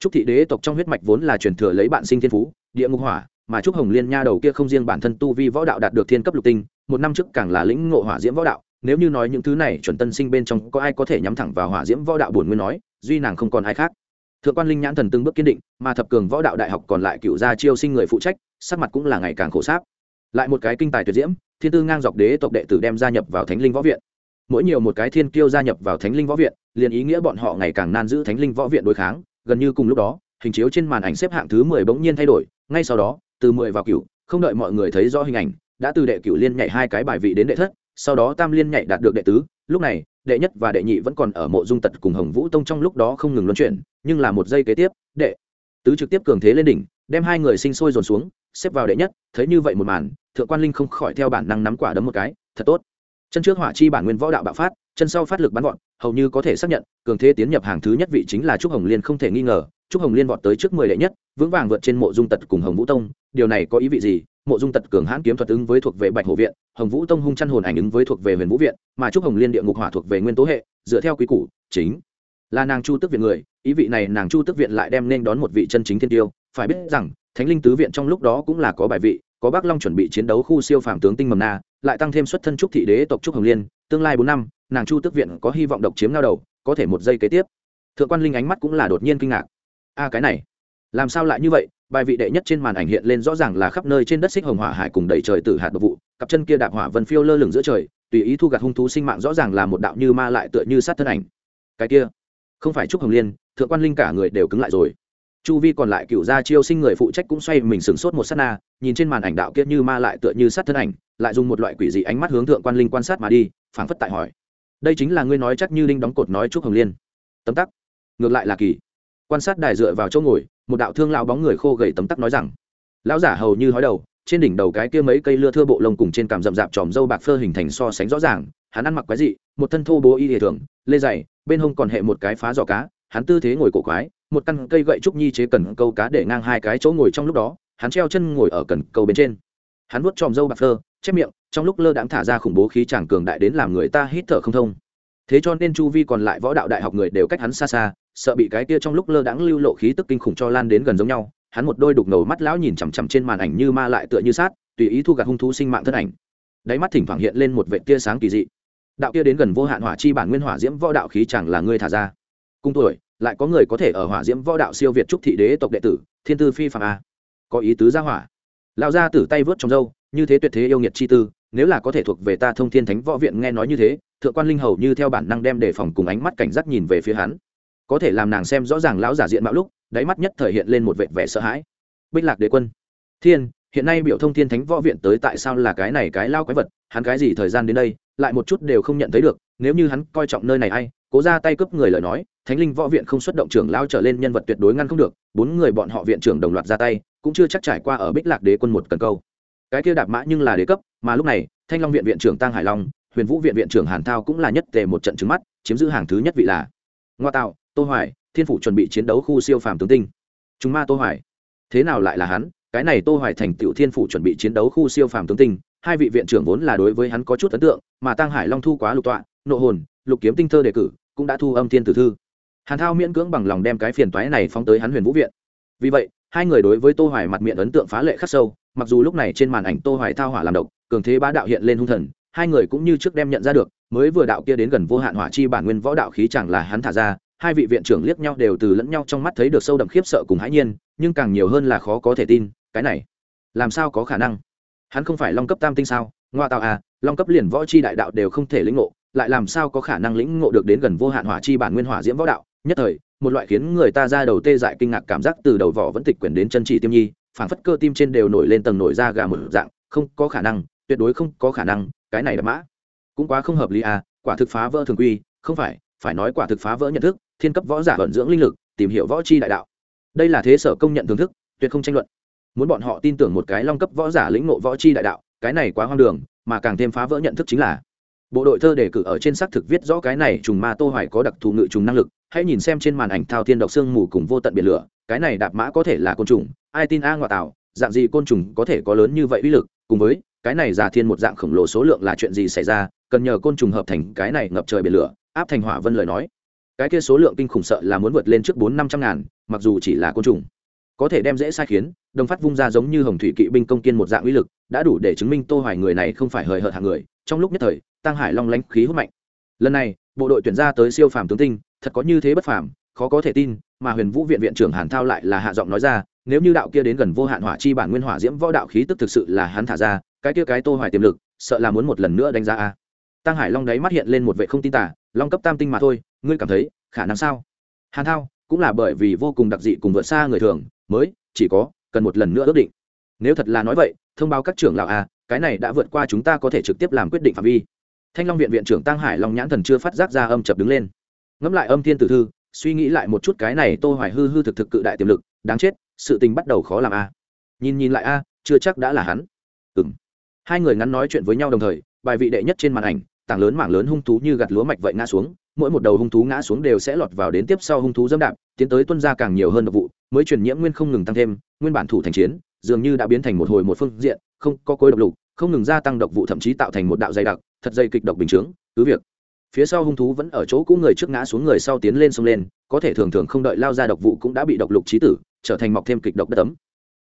Trúc thị đế tộc trong huyết mạch vốn là truyền thừa lấy bạn sinh thiên phú, địa ngục hỏa mà trúc hồng liên nha đầu kia không riêng bản thân tu vi võ đạo đạt được thiên cấp lục tinh, một năm trước càng là lĩnh ngộ hỏa diễm võ đạo. Nếu như nói những thứ này chuẩn tân sinh bên trong có ai có thể nhắm thẳng vào hỏa diễm võ đạo buồn nguyên nói, duy nàng không còn ai khác. Thượng quan linh nhãn thần từng bước kiên định, mà thập cường võ đạo đại học còn lại cựu gia chiêu sinh người phụ trách, sắc mặt cũng là ngày càng khổ sáp. Lại một cái kinh tài tuyệt diễm, thiên tư ngang dọc đế tộc đệ tử đem gia nhập vào thánh linh võ viện. Mỗi nhiều một cái thiên kiêu gia nhập vào thánh linh võ viện, liền ý nghĩa bọn họ ngày càng nan giữ thánh linh võ viện đối kháng. Gần như cùng lúc đó, hình chiếu trên màn ảnh xếp hạng thứ mười bỗng nhiên thay đổi, ngay sau đó từ mười vào cựu không đợi mọi người thấy rõ hình ảnh, đã từ đệ cựu liên nhảy hai cái bài vị đến đệ thất, sau đó tam liên nhảy đạt được đệ tứ. Lúc này, đệ nhất và đệ nhị vẫn còn ở mộ dung tật cùng hồng vũ tông trong lúc đó không ngừng luân chuyển, nhưng là một giây kế tiếp, đệ tứ trực tiếp cường thế lên đỉnh, đem hai người sinh sôi dồn xuống, xếp vào đệ nhất, thấy như vậy một màn, thượng quan linh không khỏi theo bản năng nắm quả đấm một cái, thật tốt. Chân trước hỏa chi bản nguyên võ đạo bạo phát, chân sau phát lực bắn gọn hầu như có thể xác nhận, cường thế tiến nhập hàng thứ nhất vị chính là trúc hồng liên không thể nghi ngờ trúc hồng liên vọt tới trước mười đệ nhất, vững vàng vượt trên mộ dung tật cùng hồng vũ tông. Điều này có ý vị gì? Mộ dung tật cường hãn kiếm thuật ứng với thuộc về bạch hồ viện, hồng vũ tông hung chăn hồn ảnh ứng với thuộc về huyền vũ viện, mà trúc hồng liên địa ngục hỏa thuộc về nguyên tố hệ, dựa theo quý củ, chính là nàng chu tức viện người. Ý vị này nàng chu tức viện lại đem nên đón một vị chân chính thiên tiêu. Phải biết rằng, thánh linh tứ viện trong lúc đó cũng là có bài vị, có bác long chuẩn bị chiến đấu khu siêu phàm tướng tinh mầm na, lại tăng thêm xuất thân trúc thị đế tộc trúc hồng liên, tương lai bốn năm, nàng chu tức viện có hy vọng độc chiếm lao đầu, có thể một giây kế tiếp. Thượng quan linh ánh mắt cũng là đột nhiên kinh ngạc a, cái này. Làm sao lại như vậy? Bài vị đệ nhất trên màn ảnh hiện lên rõ ràng là khắp nơi trên đất xích hồng hỏa hải cùng đầy trời tử hạt độc vụ, cặp chân kia đạp hỏa vân phiêu lơ lửng giữa trời, tùy ý thu gặt hung thú sinh mạng rõ ràng là một đạo như ma lại tựa như sát thân ảnh. Cái kia, không phải trúc hồng liên, thượng quan linh cả người đều cứng lại rồi. Chu vi còn lại cựu gia chiêu sinh người phụ trách cũng xoay mình sửng sốt một sát na, nhìn trên màn ảnh đạo kia như ma lại tựa như sát thân ảnh, lại dùng một loại quỷ dị ánh mắt hướng thượng quan linh quan sát mà đi, phảng phất tại hỏi. Đây chính là ngươi nói chắc như linh đóng cột nói trúc hồng liên. Tấm tắc. Ngược lại là kỳ quan sát đài dựa vào chỗ ngồi, một đạo thương lão bóng người khô gầy tấm tắc nói rằng, lão giả hầu như hói đầu, trên đỉnh đầu cái kia mấy cây lưa thưa bộ lông cùng trên cằm rậm rạp tròm dâu bạc phơ hình thành so sánh rõ ràng, hắn ăn mặc quái dị, một thân thô bố y hệ thường, lê dày, bên hông còn hệ một cái phá giỏ cá, hắn tư thế ngồi cổ quái, một căn cây gậy trúc nhi chế cần câu cá để ngang hai cái chỗ ngồi trong lúc đó, hắn treo chân ngồi ở cần câu bên trên. Hắn vuốt tròm dâu bạc phơ, chép miệng, trong lúc lơ đãng thả ra khủng bố khí chàng cường đại đến làm người ta hít thở không thông. Thế cho nên chu vi còn lại võ đạo đại học người đều cách hắn xa xa sợ bị cái kia trong lúc lơ đãng lưu lộ khí tức kinh khủng cho lan đến gần giống nhau, hắn một đôi đục ngầu mắt lão nhìn chằm chằm trên màn ảnh như ma lại tựa như sát, tùy ý thu gặt hung thú sinh mạng thân ảnh. Đáy mắt thỉnh thoảng hiện lên một vệ tia sáng kỳ dị. Đạo kia đến gần vô hạn hỏa chi bản nguyên hỏa diễm võ đạo khí chẳng là ngươi thả ra. Cung tuổi, lại có người có thể ở hỏa diễm võ đạo siêu việt trúc thị đế tộc đệ tử, thiên tư phi phạm a. Có ý tứ gia hỏa. Lão gia tử tay vớt trong dâu như thế tuyệt thế yêu nghiệt chi tư, nếu là có thể thuộc về ta thông thiên thánh võ viện nghe nói như thế, thượng quan linh hầu như theo bản năng đem đề phòng cùng ánh mắt cảnh giác nhìn về phía hắn có thể làm nàng xem rõ ràng lão giả diện mạo lúc, đáy mắt nhất thời hiện lên một vệt vẻ sợ hãi. Bích lạc đế quân. Thiên, hiện nay biểu thông thiên thánh võ viện tới tại sao là cái này cái lao quái vật, hắn cái gì thời gian đến đây, lại một chút đều không nhận thấy được, nếu như hắn coi trọng nơi này hay cố ra tay cướp người lời nói, thánh linh võ viện không xuất động trưởng lao trở lên nhân vật tuyệt đối ngăn không được, bốn người bọn họ viện trưởng đồng loạt ra tay, cũng chưa chắc trải qua ở bích lạc đế quân một cần câu. Cái kia đạp mã nhưng là đế cấp, mà lúc này, thanh long viện viện trưởng tăng hải long, huyền vũ viện viện trưởng hàn thao cũng là nhất tề một trận trứng mắt, chiếm giữ hàng thứ nhất vị là. Ngoa tạo tô hoài, thiên phủ chuẩn bị chiến đấu khu siêu phàm tướng tinh. Chúng ma tô hoài. Thế nào lại là hắn? Cái này tô hoài thành tiểu thiên phủ chuẩn bị chiến đấu khu siêu phàm tướng tinh, hai vị viện trưởng vốn là đối với hắn có chút ấn tượng, mà tăng hải long thu quá lục tọa, nộ hồn, lục kiếm tinh thơ đề cử, cũng đã thu âm thiên tử thư. Hàn thao miễn cưỡng bằng lòng đem cái phiền toái này phóng tới hắn huyền vũ viện. Vì vậy, hai người đối với tô hoài mặt miệng ấn tượng phá lệ khắc sâu, mặc dù lúc này trên màn ảnh tô hoài thao hỏa làm độc, cường thế bá đạo hiện lên hung thần, hai người cũng như trước đem nhận ra được, mới vừa đạo kia đến gần vô hạn hỏa chi bản nguyên võ đạo khí chẳng là hắn thả ra hai vị viện trưởng liếc nhau đều từ lẫn nhau trong mắt thấy được sâu đậm khiếp sợ cùng hãi nhiên, nhưng càng nhiều hơn là khó có thể tin, cái này, làm sao có khả năng? Hắn không phải long cấp tam tinh sao? Ngoa tạo à long cấp liền võ chi đại đạo đều không thể lĩnh ngộ, lại làm sao có khả năng lĩnh ngộ được đến gần vô hạn hỏa chi bản nguyên hỏa diễm võ đạo? Nhất thời, một loại khiến người ta ra đầu tê dại kinh ngạc cảm giác từ đầu vỏ vẫn tịch quyển đến chân chỉ tiêm nhi, phảng phất cơ tim trên đều nổi lên tầng nổi ra gà một dạng, không có khả năng, tuyệt đối không có khả năng, cái này là mã. Cũng quá không hợp lý à quả thực phá vỡ thường quy, không phải phải nói quả thực phá vỡ nhận thức thiên cấp võ giả vận dưỡng linh lực, tìm hiểu võ chi đại đạo. Đây là thế sở công nhận thưởng thức, tuyệt không tranh luận. Muốn bọn họ tin tưởng một cái long cấp võ giả lĩnh ngộ võ chi đại đạo, cái này quá hoang đường, mà càng thêm phá vỡ nhận thức chính là, bộ đội thơ đề cử ở trên xác thực viết rõ cái này trùng ma tô hoài có đặc thù ngự trùng năng lực, hãy nhìn xem trên màn ảnh thao thiên độc xương mù cùng vô tận biển lửa, cái này đạp mã có thể là côn trùng, ai tin a ngoại tảo dạng gì côn trùng có thể có lớn như vậy uy lực, cùng với, cái này giả thiên một dạng khổng lồ số lượng là chuyện gì xảy ra, cần nhờ côn trùng hợp thành cái này ngập trời biển lửa, áp thành hỏa vân lời nói cái kia số lượng kinh khủng sợ là muốn vượt lên trước bốn năm trăm ngàn, mặc dù chỉ là côn trùng. Có thể đem dễ sai khiến, đồng phát vung ra giống như hồng thủy kỵ binh công kiên một dạng uy lực, đã đủ để chứng minh tô hoài người này không phải hời hợt hàng người, trong lúc nhất thời, tăng hải long lánh khí hút mạnh. Lần này, bộ đội tuyển ra tới siêu phàm tướng tinh, thật có như thế bất phàm, khó có thể tin, mà huyền vũ viện viện trưởng hàn thao lại là hạ giọng nói ra, nếu như đạo kia đến gần vô hạn hỏa chi bản nguyên hỏa diễm võ đạo khí tức thực sự là hắn thả ra, cái kia cái tô hoài tiềm lực, sợ là muốn một lần nữa đánh giá a. Tăng hải long đấy mắt hiện lên một vệ không tin tả, long cấp tam tinh mà thôi ngươi cảm thấy khả năng sao? Hàn thao, cũng là bởi vì vô cùng đặc dị cùng vượt xa người thường, mới, chỉ có, cần một lần nữa ước định. Nếu thật là nói vậy, thông báo các trưởng lão a cái này đã vượt qua chúng ta có thể trực tiếp làm quyết định phạm vi. Thanh long viện viện trưởng tăng hải long nhãn thần chưa phát giác ra âm chập đứng lên. Ngẫm lại âm thiên tử thư, suy nghĩ lại một chút cái này tô hoài hư hư thực thực cự đại tiềm lực, đáng chết, sự tình bắt đầu khó làm a nhìn nhìn lại a chưa chắc đã là hắn. Ừm. Hai người ngắn nói chuyện với nhau đồng thời, bài vị đệ nhất trên màn ảnh, tảng lớn mảng lớn hung thú như gặt lúa mạch vậy ngã xuống mỗi một đầu hung thú ngã xuống đều sẽ lọt vào đến tiếp sau hung thú dâm đạp, tiến tới tuân ra càng nhiều hơn độc vụ, mới truyền nhiễm nguyên không ngừng tăng thêm, nguyên bản thủ thành chiến, dường như đã biến thành một hồi một phương diện, không có cối độc lục, không ngừng gia tăng độc vụ thậm chí tạo thành một đạo dày đặc, thật dây kịch độc bình chướng, cứ việc. Phía sau hung thú vẫn ở chỗ cũ người trước ngã xuống người sau tiến lên xông lên, có thể thường thường không đợi lao ra độc vụ cũng đã bị độc lục trí tử, trở thành mọc thêm kịch độc đất ấm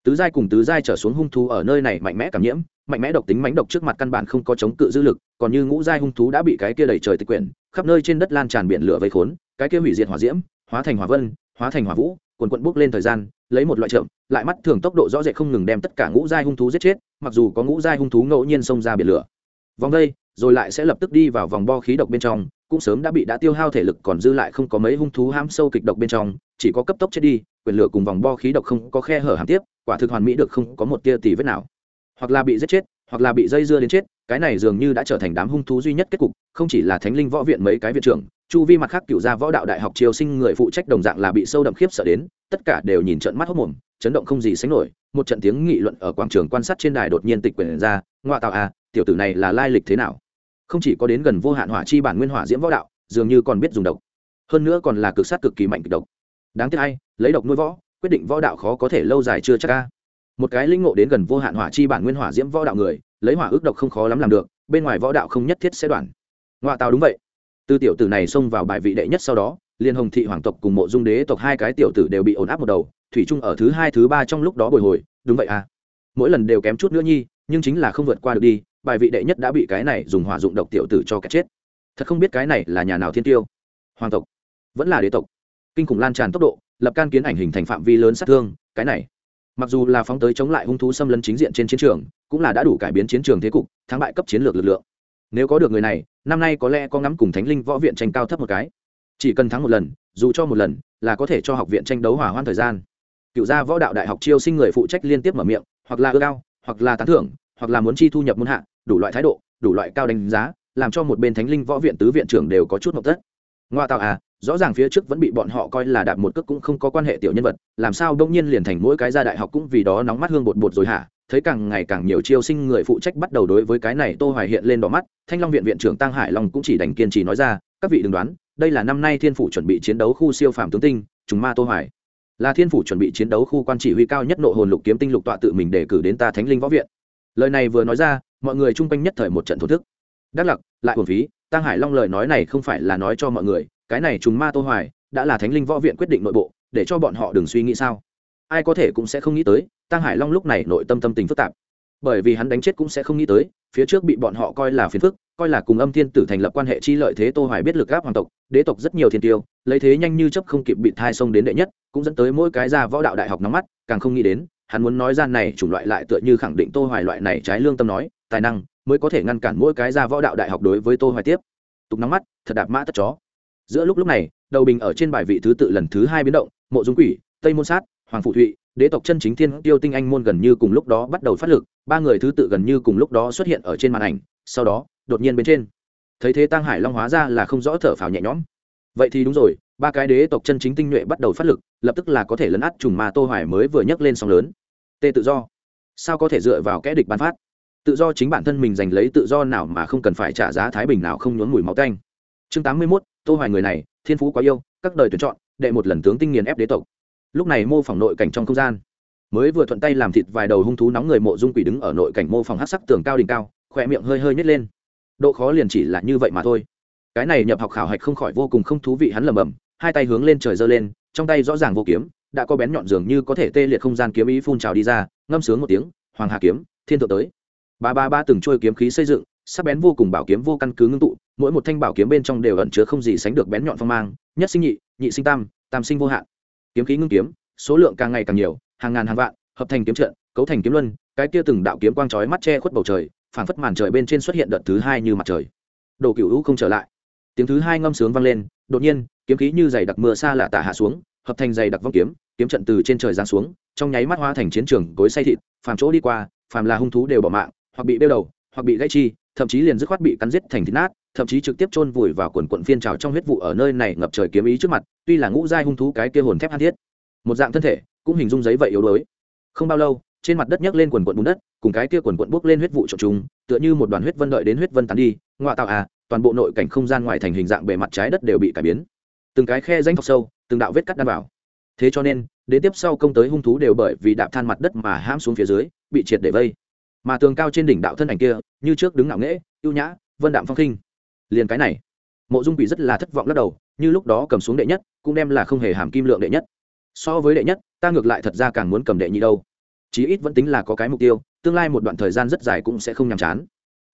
tứ giai cùng tứ giai trở xuống hung thú ở nơi này mạnh mẽ cảm nhiễm, mạnh mẽ độc tính mánh độc trước mặt căn bản không có chống cự dư lực, còn như ngũ giai hung thú đã bị cái kia đẩy trời tịch quyển, khắp nơi trên đất lan tràn biển lửa vây khốn, cái kia hủy diệt hỏa diễm, hóa thành hỏa vân, hóa thành hỏa vũ, quần quận bốc lên thời gian, lấy một loại trộm lại mắt thường tốc độ rõ rệt không ngừng đem tất cả ngũ giai hung thú giết chết, mặc dù có ngũ giai hung thú ngẫu nhiên xông ra biển lửa. Vòng đây, rồi lại sẽ lập tức đi vào vòng bo khí độc bên trong, cũng sớm đã bị đã tiêu hao thể lực còn dư lại không có mấy hung thú ham sâu kịch độc bên trong, chỉ có cấp tốc chết đi quyền lửa cùng vòng bo khí độc không có khe hở hàm tiếp, quả thực hoàn mỹ được không có một tia tì vết nào. Hoặc là bị giết chết, hoặc là bị dây dưa đến chết, cái này dường như đã trở thành đám hung thú duy nhất kết cục, không chỉ là thánh linh võ viện mấy cái viện trưởng, chu vi mặt khác cựu gia võ đạo đại học triều sinh người phụ trách đồng dạng là bị sâu đậm khiếp sợ đến, tất cả đều nhìn trận mắt hốc mồm, chấn động không gì sánh nổi, một trận tiếng nghị luận ở quảng trường quan sát trên đài đột nhiên tịch quyền ra ngoại tạo à tiểu tử này là lai lịch thế nào? Không chỉ có đến gần vô hạn hỏa chi bản nguyên hỏa diễm võ đạo, dường như còn biết dùng độc. Hơn nữa còn là cực sát cực kỳ mạnh cực độc đáng tiếc hay lấy độc nuôi võ, quyết định võ đạo khó có thể lâu dài chưa chắc ca một cái linh ngộ đến gần vô hạn hỏa chi bản nguyên hỏa diễm võ đạo người, lấy hỏa ước độc không khó lắm làm được, bên ngoài võ đạo không nhất thiết sẽ đoạn. Ngoại tào đúng vậy. Từ tiểu tử này xông vào bài vị đệ nhất sau đó, liên hồng thị hoàng tộc cùng mộ dung đế tộc hai cái tiểu tử đều bị ổn áp một đầu, thủy chung ở thứ hai, thứ ba trong lúc đó bồi hồi, đúng vậy à mỗi lần đều kém chút nữa nhi, nhưng chính là không vượt qua được đi, bài vị đệ nhất đã bị cái này dùng hỏa dụng độc tiểu tử cho cái chết. Thật không biết cái này là nhà nào thiên tiêu. Hoàng tộc. Vẫn là đế tộc kinh khủng lan tràn tốc độ, lập can kiến ảnh hình thành phạm vi lớn sát thương, cái này, mặc dù là phóng tới chống lại hung thú xâm lấn chính diện trên chiến trường, cũng là đã đủ cải biến chiến trường thế cục, thắng bại cấp chiến lược lực lượng. Nếu có được người này, năm nay có lẽ có ngắm cùng thánh linh võ viện tranh cao thấp một cái. Chỉ cần thắng một lần, dù cho một lần, là có thể cho học viện tranh đấu hỏa hoãn thời gian. Cựu gia võ đạo đại học chiêu sinh người phụ trách liên tiếp mở miệng, hoặc là ưa cao hoặc là tán thưởng, hoặc là muốn chi thu nhập muôn hạ, đủ loại thái độ, đủ loại cao đánh giá, làm cho một bên thánh linh võ viện tứ viện trưởng đều có chút mộc tất. Ngoa tạo à rõ ràng phía trước vẫn bị bọn họ coi là đạp một cước cũng không có quan hệ tiểu nhân vật, làm sao đông nhiên liền thành mỗi cái ra đại học cũng vì đó nóng mắt hương bột bột rồi hả? Thấy càng ngày càng nhiều chiêu sinh người phụ trách bắt đầu đối với cái này tô hoài hiện lên đỏ mắt, thanh long viện viện trưởng tăng hải long cũng chỉ đành kiên trì nói ra, các vị đừng đoán, đây là năm nay thiên phủ chuẩn bị chiến đấu khu siêu phàm tướng tinh, trùng ma tô hoài. Là thiên phủ chuẩn bị chiến đấu khu quan chỉ huy cao nhất nộ hồn lục kiếm tinh lục tọa tự mình đề cử đến ta thánh linh võ viện. Lời này vừa nói ra, mọi người chung quanh nhất thời một trận thổ thức. Đắc lặc, lại hồn phí tăng hải long lời nói này không phải là nói cho mọi người cái này trùng ma tô hoài đã là thánh linh võ viện quyết định nội bộ, để cho bọn họ đừng suy nghĩ sao. Ai có thể cũng sẽ không nghĩ tới, tăng hải long lúc này nội tâm tâm tình phức tạp. Bởi vì hắn đánh chết cũng sẽ không nghĩ tới, phía trước bị bọn họ coi là phiền phức, coi là cùng âm thiên tử thành lập quan hệ chi lợi thế tô hoài biết lực áp hoàng tộc, đế tộc rất nhiều thiên tiêu, lấy thế nhanh như chấp không kịp bị thai sông đến đệ nhất, cũng dẫn tới mỗi cái ra võ đạo đại học nóng mắt, càng không nghĩ đến, hắn muốn nói gian này chủng loại lại tựa như khẳng định tô hoài loại này trái lương tâm nói, tài năng mới có thể ngăn cản mỗi cái ra võ đạo đại học đối với tô hoài tiếp. Tục nóng mắt, thật đạp mã tất chó giữa lúc lúc này, đầu bình ở trên bài vị thứ tự lần thứ hai biến động, mộ dung quỷ, tây môn sát, hoàng phụ thụy, đế tộc chân chính thiên tiêu tinh anh môn gần như cùng lúc đó bắt đầu phát lực, ba người thứ tự gần như cùng lúc đó xuất hiện ở trên màn ảnh, sau đó, đột nhiên bên trên. Thấy thế tăng hải long hóa ra là không rõ thở phào nhẹ nhõm. Vậy thì đúng rồi, ba cái đế tộc chân chính tinh nhuệ bắt đầu phát lực, lập tức là có thể lấn át trùng ma tô hoài mới vừa nhấc lên sóng lớn. Tê tự do. Sao có thể dựa vào kẽ địch ban phát? Tự do chính bản thân mình giành lấy tự do nào mà không cần phải trả giá thái bình nào không nhốn mùi máu tanh chương 81, tô hoài người này thiên phú quá yêu các đời tuyển chọn đệ một lần tướng tinh nghiền ép đế tộc. Lúc này mô phỏng nội cảnh trong không gian. Mới vừa thuận tay làm thịt vài đầu hung thú nóng người mộ dung quỷ đứng ở nội cảnh mô phỏng hắc sắc tường cao đỉnh cao khỏe miệng hơi hơi nhếch lên. Độ khó liền chỉ là như vậy mà thôi. Cái này nhập học khảo hạch không khỏi vô cùng không thú vị hắn lầm bầm hai tay hướng lên trời giơ lên trong tay rõ ràng vô kiếm đã có bén nhọn dường như có thể tê liệt không gian kiếm ý phun trào đi ra ngâm sướng một tiếng hoàng hà kiếm thiên thượng tới. Ba ba ba từng trôi kiếm khí xây dựng sắc bén vô cùng bảo kiếm vô căn cứ ngưng tụ, mỗi một thanh bảo kiếm bên trong đều ẩn chứa không gì sánh được bén nhọn phong mang, nhất sinh nhị nhị sinh tam tam sinh vô hạn. Kiếm khí ngưng kiếm, số lượng càng ngày càng nhiều, hàng ngàn hàng vạn, hợp thành kiếm trận, cấu thành kiếm luân, cái kia từng đạo kiếm quang chói mắt che khuất bầu trời, phảng phất màn trời bên trên xuất hiện đợt thứ hai như mặt trời. Đồ cựu hữu không trở lại. Tiếng thứ hai ngâm sướng vang lên, đột nhiên, kiếm khí như dày đặc mưa xa lạ tả hạ xuống, hợp thành dày đặc vong kiếm kiếm trận từ trên trời giáng xuống, trong nháy mắt hóa thành chiến trường gối say thịt, phàm chỗ đi qua, phàm là hung thú đều bỏ mạng, hoặc bị đeo đầu hoặc bị gãy chi, thậm chí liền dứt khoát bị cắn giết thành thịt nát, thậm chí trực tiếp chôn vùi vào quần quận phiên trào trong huyết vụ ở nơi này ngập trời kiếm ý trước mặt, tuy là ngũ giai hung thú cái kia hồn thép han thiết. Một dạng thân thể, cũng hình dung giấy vậy yếu đuối. Không bao lâu, trên mặt đất nhấc lên quần quận bùn đất, cùng cái kia quần quận bốc lên huyết vụ trộn trùng, tựa như một đoàn huyết vân đợi đến huyết vân tán đi ngoại tạo à toàn bộ nội cảnh không gian ngoài thành hình dạng bề mặt trái đất đều bị cải biến. Từng cái khe danh thọc sâu, từng đạo vết cắt đan vào. Thế cho nên, đến tiếp sau công tới hung thú đều bởi vì đạp than mặt đất mà ham xuống phía dưới, bị triệt để vây mà tường cao trên đỉnh đạo thân ảnh kia, như trước đứng ngạo nghễ, ưu nhã, vân đạm phong khinh. Liền cái này, mộ dung bị rất là thất vọng lắc đầu, như lúc đó cầm xuống đệ nhất, cũng đem là không hề hàm kim lượng đệ nhất. So với đệ nhất, ta ngược lại thật ra càng muốn cầm đệ nhị đâu. Chí ít vẫn tính là có cái mục tiêu, tương lai một đoạn thời gian rất dài cũng sẽ không nhàm chán.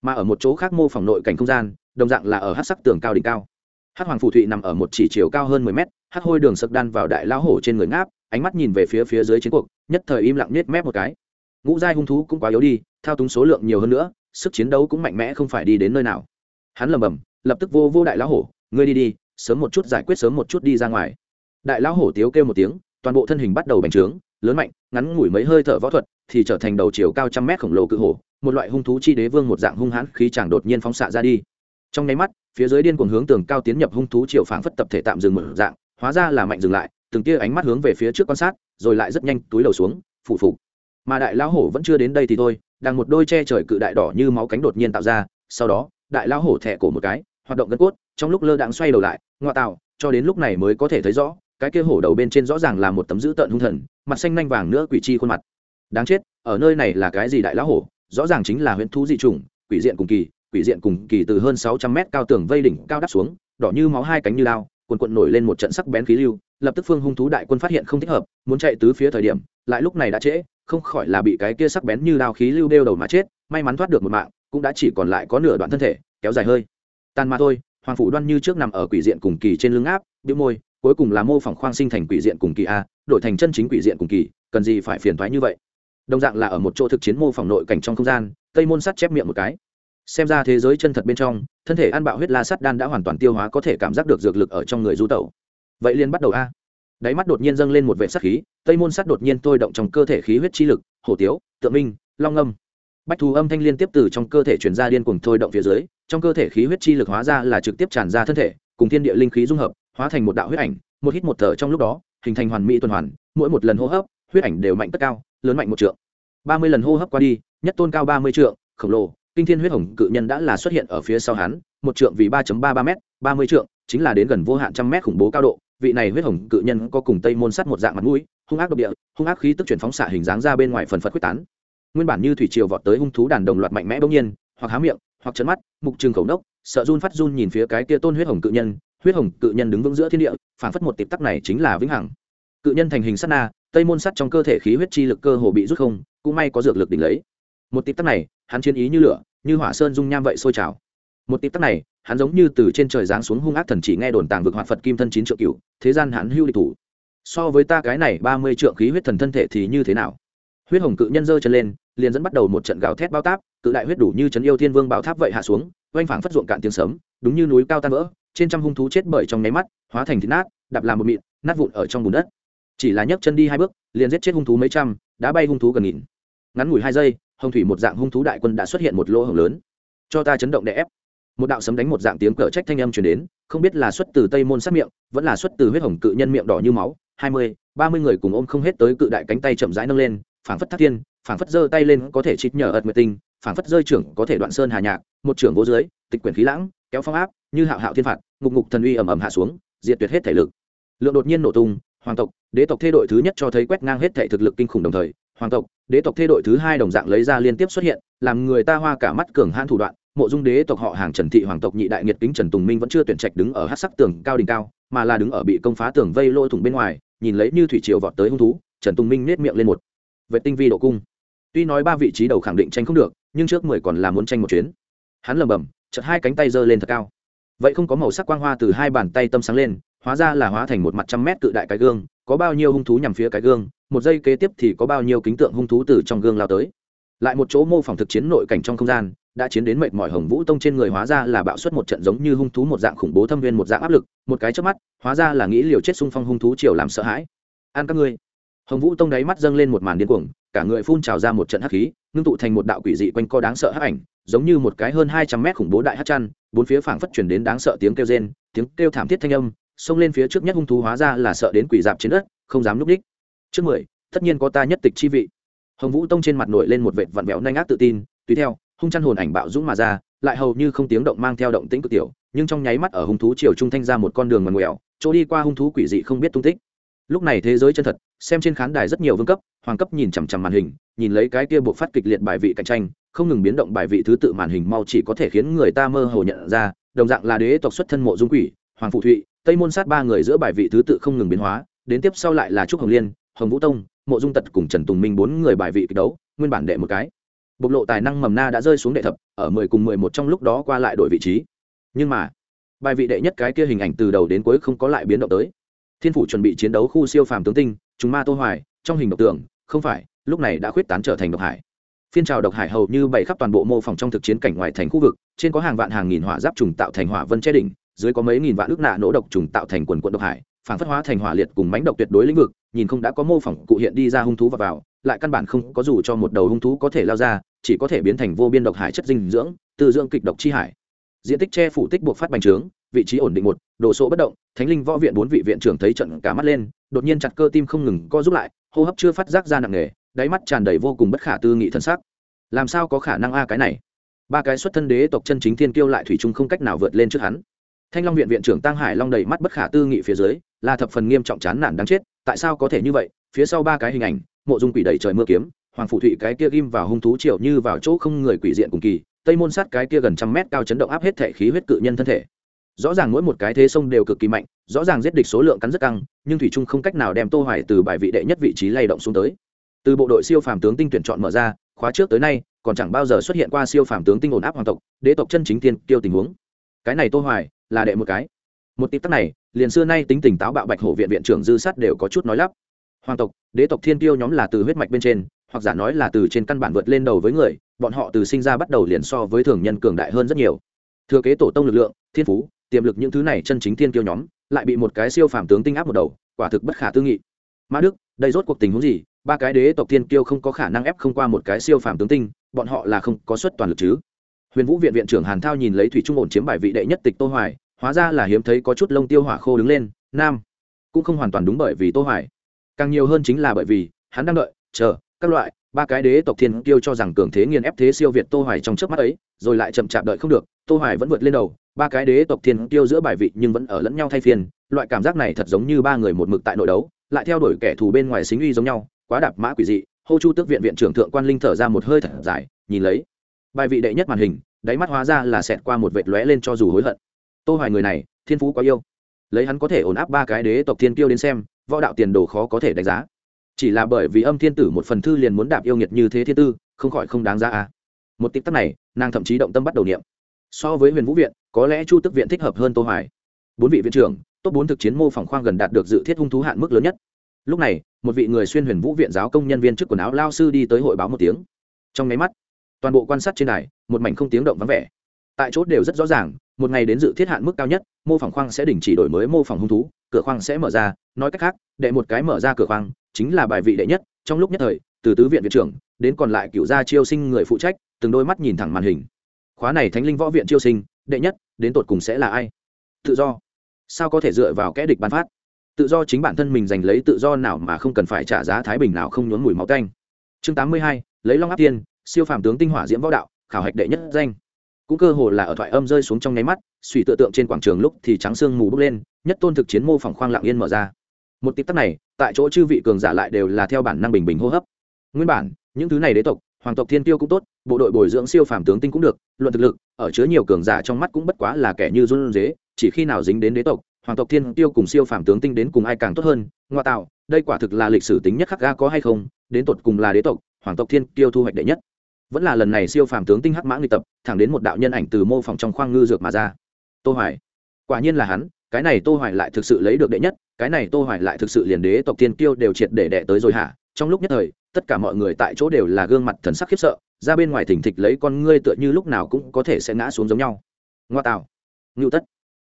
Mà ở một chỗ khác mô phỏng nội cảnh không gian, đồng dạng là ở hát sắc tường cao đỉnh cao. Hát hoàng phù thụy nằm ở một chỉ chiều cao hơn mười mét, hát hôi đường sực đan vào đại lão hổ trên người ngáp, ánh mắt nhìn về phía phía dưới chiến cuộc, nhất thời im lặng nết mép một cái. Ngũ giai hung thú cũng quá yếu đi thao túng số lượng nhiều hơn nữa, sức chiến đấu cũng mạnh mẽ không phải đi đến nơi nào. Hắn lầm bầm, lập tức vô vô đại lão hổ, ngươi đi đi, sớm một chút giải quyết, sớm một chút đi ra ngoài. Đại lão hổ tiếu kêu một tiếng, toàn bộ thân hình bắt đầu bành trướng, lớn mạnh, ngắn ngủi mấy hơi thở võ thuật thì trở thành đầu chiều cao trăm mét khổng lồ cự hổ, một loại hung thú chi đế vương một dạng hung hãn khí chàng đột nhiên phóng xạ ra đi. Trong nháy mắt, phía dưới điên cuồng hướng tường cao tiến nhập hung thú chiều phảng phất tập thể tạm dừng một dạng, hóa ra là mạnh dừng lại, từng tia ánh mắt hướng về phía trước quan sát, rồi lại rất nhanh túi đầu xuống phụ phục mà đại lão hổ vẫn chưa đến đây thì thôi, đang một đôi che trời cự đại đỏ như máu cánh đột nhiên tạo ra, sau đó, đại lão hổ thẹ cổ một cái, hoạt động gân cốt, trong lúc lơ đãng xoay đầu lại ngoại tạo, cho đến lúc này mới có thể thấy rõ, cái kia hổ đầu bên trên rõ ràng là một tấm dữ tợn hung thần, mặt xanh nanh vàng nữa quỷ chi khuôn mặt. Đáng chết, ở nơi này là cái gì đại lão hổ? Rõ ràng chính là huyễn thú dị chủng, quỷ diện cùng kỳ, quỷ diện cùng kỳ từ hơn sáu trăm mét cao tường vây đỉnh cao đắp xuống, đỏ như máu hai cánh như lao quần quận nổi lên một trận sắc bén khí lưu, lập tức phương hung thú đại quân phát hiện không thích hợp, muốn chạy tứ phía thời điểm lại lúc này đã trễ, không khỏi là bị cái kia sắc bén như đao khí lưu đeo đầu mà chết, may mắn thoát được một mạng, cũng đã chỉ còn lại có nửa đoạn thân thể, kéo dài hơi. Tàn mà thôi, hoàng phủ đoan như trước nằm ở quỷ diện cùng kỳ trên lưng áp biếu môi, cuối cùng là mô phỏng khoang sinh thành quỷ diện cùng kỳ a, đổi thành chân chính quỷ diện cùng kỳ, cần gì phải phiền thoái như vậy? Đồng dạng là ở một chỗ thực chiến mô phỏng nội cảnh trong không gian, tây môn sắt chép miệng một cái. Xem ra thế giới chân thật bên trong, thân thể ăn bạo huyết la sắt đan đã hoàn toàn tiêu hóa có thể cảm giác được dược lực ở trong người du tẩu. Vậy liền bắt đầu a đáy mắt đột nhiên dâng lên một vệ sắc khí, tây môn sắt đột nhiên tôi động trong cơ thể khí huyết chi lực, hổ tiếu, tượng minh, long âm. Bách thú âm thanh liên tiếp từ trong cơ thể chuyển ra điên cuồng thôi động phía dưới, trong cơ thể khí huyết chi lực hóa ra là trực tiếp tràn ra thân thể, cùng thiên địa linh khí dung hợp, hóa thành một đạo huyết ảnh, một hít một thở trong lúc đó, hình thành hoàn mỹ tuần hoàn, mỗi một lần hô hấp, huyết ảnh đều mạnh tất cao, lớn mạnh một trượng. Ba mươi lần hô hấp qua đi, nhất tôn cao ba mươi trượng, khổng lồ, kinh thiên huyết hồng cự nhân đã là xuất hiện ở phía sau hắn, một trượng vì ba ba ba m ba mươi trượng, chính là đến gần vô hạn trăm mét khủng bố cao độ vị này huyết hồng cự nhân có cùng tây môn sắt một dạng mặt mũi, hung ác độc địa, hung ác khí tức chuyển phóng xạ hình dáng ra bên ngoài phần phật quyết tán. Nguyên bản như thủy triều vọt tới hung thú đàn đồng loạt mạnh mẽ bỗng nhiên, hoặc há miệng, hoặc chấn mắt, mục trường khẩu nốc, sợ run phát run nhìn phía cái kia tôn huyết hồng cự nhân, huyết hồng cự nhân đứng vững giữa thiên địa phản phất một tịp tắc này chính là vĩnh hằng. Cự nhân thành hình sắt na, tây môn sắt trong cơ thể khí huyết chi lực cơ hồ bị rút không, cũng may có dược lực đỉnh lấy. Một tịp tắc này, hắn chiến ý như lửa, như hỏa sơn dung nham vậy sôi trào. Một tịp tắc này hắn giống như từ trên trời giáng xuống hung ác thần chỉ nghe đồn tàng vực hoạt phật kim thân chín triệu cựu thế gian hắn hưu địch thủ. So với ta cái này ba mươi triệu khí huyết thần thân thể thì như thế nào? Huyết hồng cự nhân giơ chân lên, liền dẫn bắt đầu một trận gào thét bao táp, cự đại huyết đủ như trấn yêu thiên vương bão tháp vậy hạ xuống, oanh phảng phất ruộng cạn tiếng sấm, đúng như núi cao tan vỡ, trên trăm hung thú chết bởi trong nháy mắt, hóa thành thịt nát, đạp làm một mịn, nát vụn ở trong bùn đất. Chỉ là nhấc chân đi hai bước, liền giết chết hung thú mấy trăm, đã bay hung thú gần nghìn. Ngắn ngủi hai giây, hồng thủy một dạng hung thú đại quân đã xuất hiện một lỗ hồng lớn. Cho ta chấn động đè ép một đạo sấm đánh một dạng tiếng cờ trách thanh âm truyền đến, không biết là xuất từ tây môn sát miệng, vẫn là xuất từ huyết hồng cự nhân miệng đỏ như máu. Hai mươi, ba mươi người cùng ôm không hết tới cự đại cánh tay chậm rãi nâng lên, phảng phất thác thiên, phảng phất giơ tay lên có thể chít nhờ ật nguyệt tinh, phảng phất rơi trưởng có thể đoạn sơn hà nhạc, một trưởng vô dưới, tịch quyển khí lãng, kéo phong áp, như hạo hạo thiên phạt, ngục ngục thần uy ầm ầm hạ xuống, diệt tuyệt hết thể lực. Lượng đột nhiên nổ tung, hoàng tộc, đế tộc thê đội thứ nhất cho thấy quét ngang hết thể thực lực kinh khủng đồng thời, hoàng tộc, đế tộc thê đội thứ hai đồng dạng lấy ra liên tiếp xuất hiện, làm người ta hoa cả mắt cường hãn thủ đoạn mộ dung đế tộc họ hàng trần thị hoàng tộc nhị đại nghiệt kính trần tùng minh vẫn chưa tuyển trạch đứng ở hát sắc tường cao đỉnh cao, mà là đứng ở bị công phá tường vây lôi thủng bên ngoài, nhìn lấy như thủy triều vọt tới hung thú, trần tùng minh nết miệng lên một. Vệ tinh vi độ cung. Tuy nói ba vị trí đầu khẳng định tranh không được, nhưng trước mười còn là muốn tranh một chuyến. Hắn lầm bầm chợt hai cánh tay giơ lên thật cao. Vậy không có màu sắc quang hoa từ hai bàn tay tâm sáng lên, hóa ra là hóa thành một mặt trăm mét cự đại cái gương, có bao nhiêu hung thú nhằm phía cái gương, một giây kế tiếp thì có bao nhiêu kính tượng hung thú từ trong gương lao tới. Lại một chỗ mô phỏng thực chiến nội cảnh trong không gian đã chiến đến mệt mỏi hồng vũ tông trên người hóa ra là bạo xuất một trận giống như hung thú một dạng khủng bố thâm viên một dạng áp lực, một cái trước mắt, hóa ra là nghĩ liều chết xung phong hung thú chiều làm sợ hãi. An các ngươi. Hồng vũ tông đáy mắt dâng lên một màn điên cuồng, cả người phun trào ra một trận hắc khí, ngưng tụ thành một đạo quỷ dị quanh co đáng sợ hắc ảnh, giống như một cái hơn hai trăm mét khủng bố đại hắc chăn, bốn phía phảng phất chuyển đến đáng sợ tiếng kêu rên, tiếng kêu thảm thiết thanh âm, xông lên phía trước nhất hung thú hóa ra là sợ đến quỷ dạp trên đất, không dám núp đích. Trước mười, tất nhiên có ta nhất tịch chi vị. Hồng vũ tông trên mặt nổi lên một vệt vặn vẹo nhanh ác tự tin, tùy theo hung chăn hồn ảnh bạo dũng mà ra, lại hầu như không tiếng động mang theo động tĩnh cực tiểu, nhưng trong nháy mắt ở hung thú chiều trung thanh ra một con đường ngoằn ngoèo chỗ đi qua hung thú quỷ dị không biết tung tích. Lúc này thế giới chân thật, xem trên khán đài rất nhiều vương cấp, hoàng cấp nhìn chằm chằm màn hình, nhìn lấy cái kia buộc phát kịch liệt bài vị cạnh tranh, không ngừng biến động bài vị thứ tự màn hình mau chỉ có thể khiến người ta mơ hồ nhận ra, đồng dạng là đế tộc xuất thân mộ dung quỷ, hoàng phụ thụy, tây môn sát ba người giữa bài vị thứ tự không ngừng biến hóa, đến tiếp sau lại là trúc hồng liên, hồng vũ tông, mộ dung tật cùng trần tùng minh bốn người bài vị kịch đấu, nguyên bản đệ một cái bộc lộ tài năng mầm na đã rơi xuống đệ thập, ở mười cùng mười một trong lúc đó qua lại đổi vị trí. Nhưng mà, bài vị đệ nhất cái kia hình ảnh từ đầu đến cuối không có lại biến động tới. Thiên phủ chuẩn bị chiến đấu khu siêu phàm tướng tinh chúng ma tô hoài, trong hình độc tường không phải, lúc này đã khuyết tán trở thành độc hải. Phiên trào độc hải hầu như bày khắp toàn bộ mô phỏng trong thực chiến cảnh ngoài thành khu vực, trên có hàng vạn hàng nghìn hỏa giáp trùng tạo thành hỏa vân che đỉnh, dưới có mấy nghìn vạn ước nạ nỗ độc trùng tạo thành quần quận độc hải, phản phất hóa thành hỏa liệt cùng mánh độc tuyệt đối lĩnh vực, nhìn không đã có mô phỏng cụ hiện đi ra hung thú và vào, lại căn bản không có dù cho một đầu hung thú có thể lao ra chỉ có thể biến thành vô biên độc hải chất dinh dưỡng, từ dưỡng kịch độc chi hải. Diện tích che phủ tích buộc phát bành trướng, vị trí ổn định một, đồ số bất động, thánh linh võ viện bốn vị viện trưởng thấy trận cả mắt lên, đột nhiên chặt cơ tim không ngừng co giúp lại, hô hấp chưa phát giác ra nặng nề, đáy mắt tràn đầy vô cùng bất khả tư nghị thân sắc làm sao có khả năng a cái này? Ba cái xuất thân đế tộc chân chính thiên kiêu lại thủy chung không cách nào vượt lên trước hắn. Thanh long viện viện trưởng tăng hải long đầy mắt bất khả tư nghị phía dưới, là thập phần nghiêm trọng chán nản đáng chết, tại sao có thể như vậy? Phía sau ba cái hình ảnh, mộ dung quỷ đầy trời mưa kiếm hoàng phụ thụy cái kia ghim vào hung thú triệu như vào chỗ không người quỷ diện cùng kỳ, tây môn sát cái kia gần trăm mét cao chấn động áp hết thể khí huyết cự nhân thân thể. Rõ ràng mỗi một cái thế sông đều cực kỳ mạnh, rõ ràng giết địch số lượng cắn rất căng, nhưng thủy trung không cách nào đem tô hoài từ bài vị đệ nhất vị trí lay động xuống tới. Từ bộ đội siêu phàm tướng tinh tuyển chọn mở ra, khóa trước tới nay, còn chẳng bao giờ xuất hiện qua siêu phàm tướng tinh ổn áp hoàng tộc, đế tộc chân chính tiên tiêu tình huống. Cái này tô hoài, là đệ một cái. Một tí tắc này, liền xưa nay tính tình táo bạo bạch hổ viện viện trưởng dư sát đều có chút nói lắp. Hoàng tộc, đế tộc thiên tiêu nhóm là từ huyết mạch bên trên hoặc giả nói là từ trên căn bản vượt lên đầu với người, bọn họ từ sinh ra bắt đầu liền so với thường nhân cường đại hơn rất nhiều. Thừa kế tổ tông lực lượng, thiên phú, tiềm lực những thứ này chân chính thiên kiêu nhóm, lại bị một cái siêu phàm tướng tinh áp một đầu, quả thực bất khả tư nghị. Mã đức, đây rốt cuộc tình huống gì? Ba cái đế tộc thiên kiêu không có khả năng ép không qua một cái siêu phàm tướng tinh, bọn họ là không có suất toàn lực chứ? Huyền vũ viện viện trưởng hàn thao nhìn lấy thủy trung ổn chiếm bài vị đệ nhất tịch tô hoài, hóa ra là hiếm thấy có chút lông tiêu hỏa khô đứng lên, nam. Cũng không hoàn toàn đúng bởi vì tô hoài. Càng nhiều hơn chính là bởi vì hắn đang đợi, chờ các loại, ba cái đế tộc thiên kiêu cho rằng cường thế nghiền ép thế siêu việt tô hoài trong trước mắt ấy, rồi lại chậm chạp đợi không được, tô hoài vẫn vượt lên đầu, ba cái đế tộc thiên kiêu giữa bài vị nhưng vẫn ở lẫn nhau thay phiên, loại cảm giác này thật giống như ba người một mực tại nội đấu, lại theo đuổi kẻ thù bên ngoài xính uy giống nhau, quá đạp mã quỷ dị, hô chu tước viện viện trưởng thượng quan linh thở ra một hơi thật dài, nhìn lấy, bài vị đệ nhất màn hình, đáy mắt hóa ra là xẹt qua một vệt lóe lên cho dù hối hận. Tô hoài người này, thiên phú quá yêu, lấy hắn có thể ổn áp ba cái đế tộc thiên kiêu đến xem, võ đạo tiền đồ khó có thể đánh giá chỉ là bởi vì âm thiên tử một phần thư liền muốn đạp yêu nghiệt như thế thiên tư, không khỏi không đáng ra à một tích tắc này, nàng thậm chí động tâm bắt đầu niệm. So với huyền vũ viện, có lẽ chu tức viện thích hợp hơn tô hoài. Bốn vị viện trưởng, top bốn thực chiến mô phỏng khoang gần đạt được dự thiết hung thú hạn mức lớn nhất. Lúc này, một vị người xuyên huyền vũ viện giáo công nhân viên trước quần áo lao sư đi tới hội báo một tiếng. Trong máy mắt, toàn bộ quan sát trên đài, một mảnh không tiếng động vắng vẻ tại chốt đều rất rõ ràng, một ngày đến dự thiết hạn mức cao nhất, mô phỏng khoang sẽ đình chỉ đổi mới mô phỏng hung thú, cửa khoang sẽ mở ra. Nói cách khác, đệ một cái mở ra cửa khoang chính là bài vị đệ nhất, trong lúc nhất thời, từ tứ viện viện trưởng đến còn lại cựu gia chiêu sinh người phụ trách, từng đôi mắt nhìn thẳng màn hình. Khóa này thánh linh võ viện chiêu sinh, đệ nhất, đến tột cùng sẽ là ai? Tự do. Sao có thể dựa vào kẽ địch bán phát? Tự do chính bản thân mình giành lấy tự do nào mà không cần phải trả giá thái bình nào không nhốn mùi máu canh chương tám mươi hai, lấy long áp tiên, siêu phàm tướng tinh hỏa diễm võ đạo, khảo hạch đệ nhất danh cũng cơ hồ là ở thoại âm rơi xuống trong nháy mắt, suy tự tượng trên quảng trường lúc thì trắng sương mù bốc lên, nhất tôn thực chiến mô phỏng khoang lặng yên mở ra. Một tịp tắc này, tại chỗ chư vị cường giả lại đều là theo bản năng bình bình hô hấp. Nguyên bản, những thứ này đế tộc, hoàng tộc thiên tiêu cũng tốt, bộ đội bồi dưỡng siêu phàm tướng tinh cũng được, luận thực lực, ở chứa nhiều cường giả trong mắt cũng bất quá là kẻ như run dế chỉ khi nào dính đến đế tộc, hoàng tộc thiên tiêu cùng siêu phàm tướng tinh đến cùng ai càng tốt hơn, ngoa tạo, đây quả thực là lịch sử tính nhất khắc ga có hay không, đến tột cùng là đế tộc, hoàng tộc thiên tiêu thu hoạch đệ nhất vẫn là lần này siêu phàm tướng tinh hắc mã nghi tập thẳng đến một đạo nhân ảnh từ mô phỏng trong khoang ngư dược mà ra. Tô hoài. Quả nhiên là hắn cái này tô hoài lại thực sự lấy được đệ nhất cái này tô hoài lại thực sự liền đế tộc tiên kiêu đều triệt để đệ tới rồi hả? Trong lúc nhất thời tất cả mọi người tại chỗ đều là gương mặt thần sắc khiếp sợ ra bên ngoài thỉnh thịch lấy con ngươi tựa như lúc nào cũng có thể sẽ ngã xuống giống nhau. Ngoa tào, ngưu tất.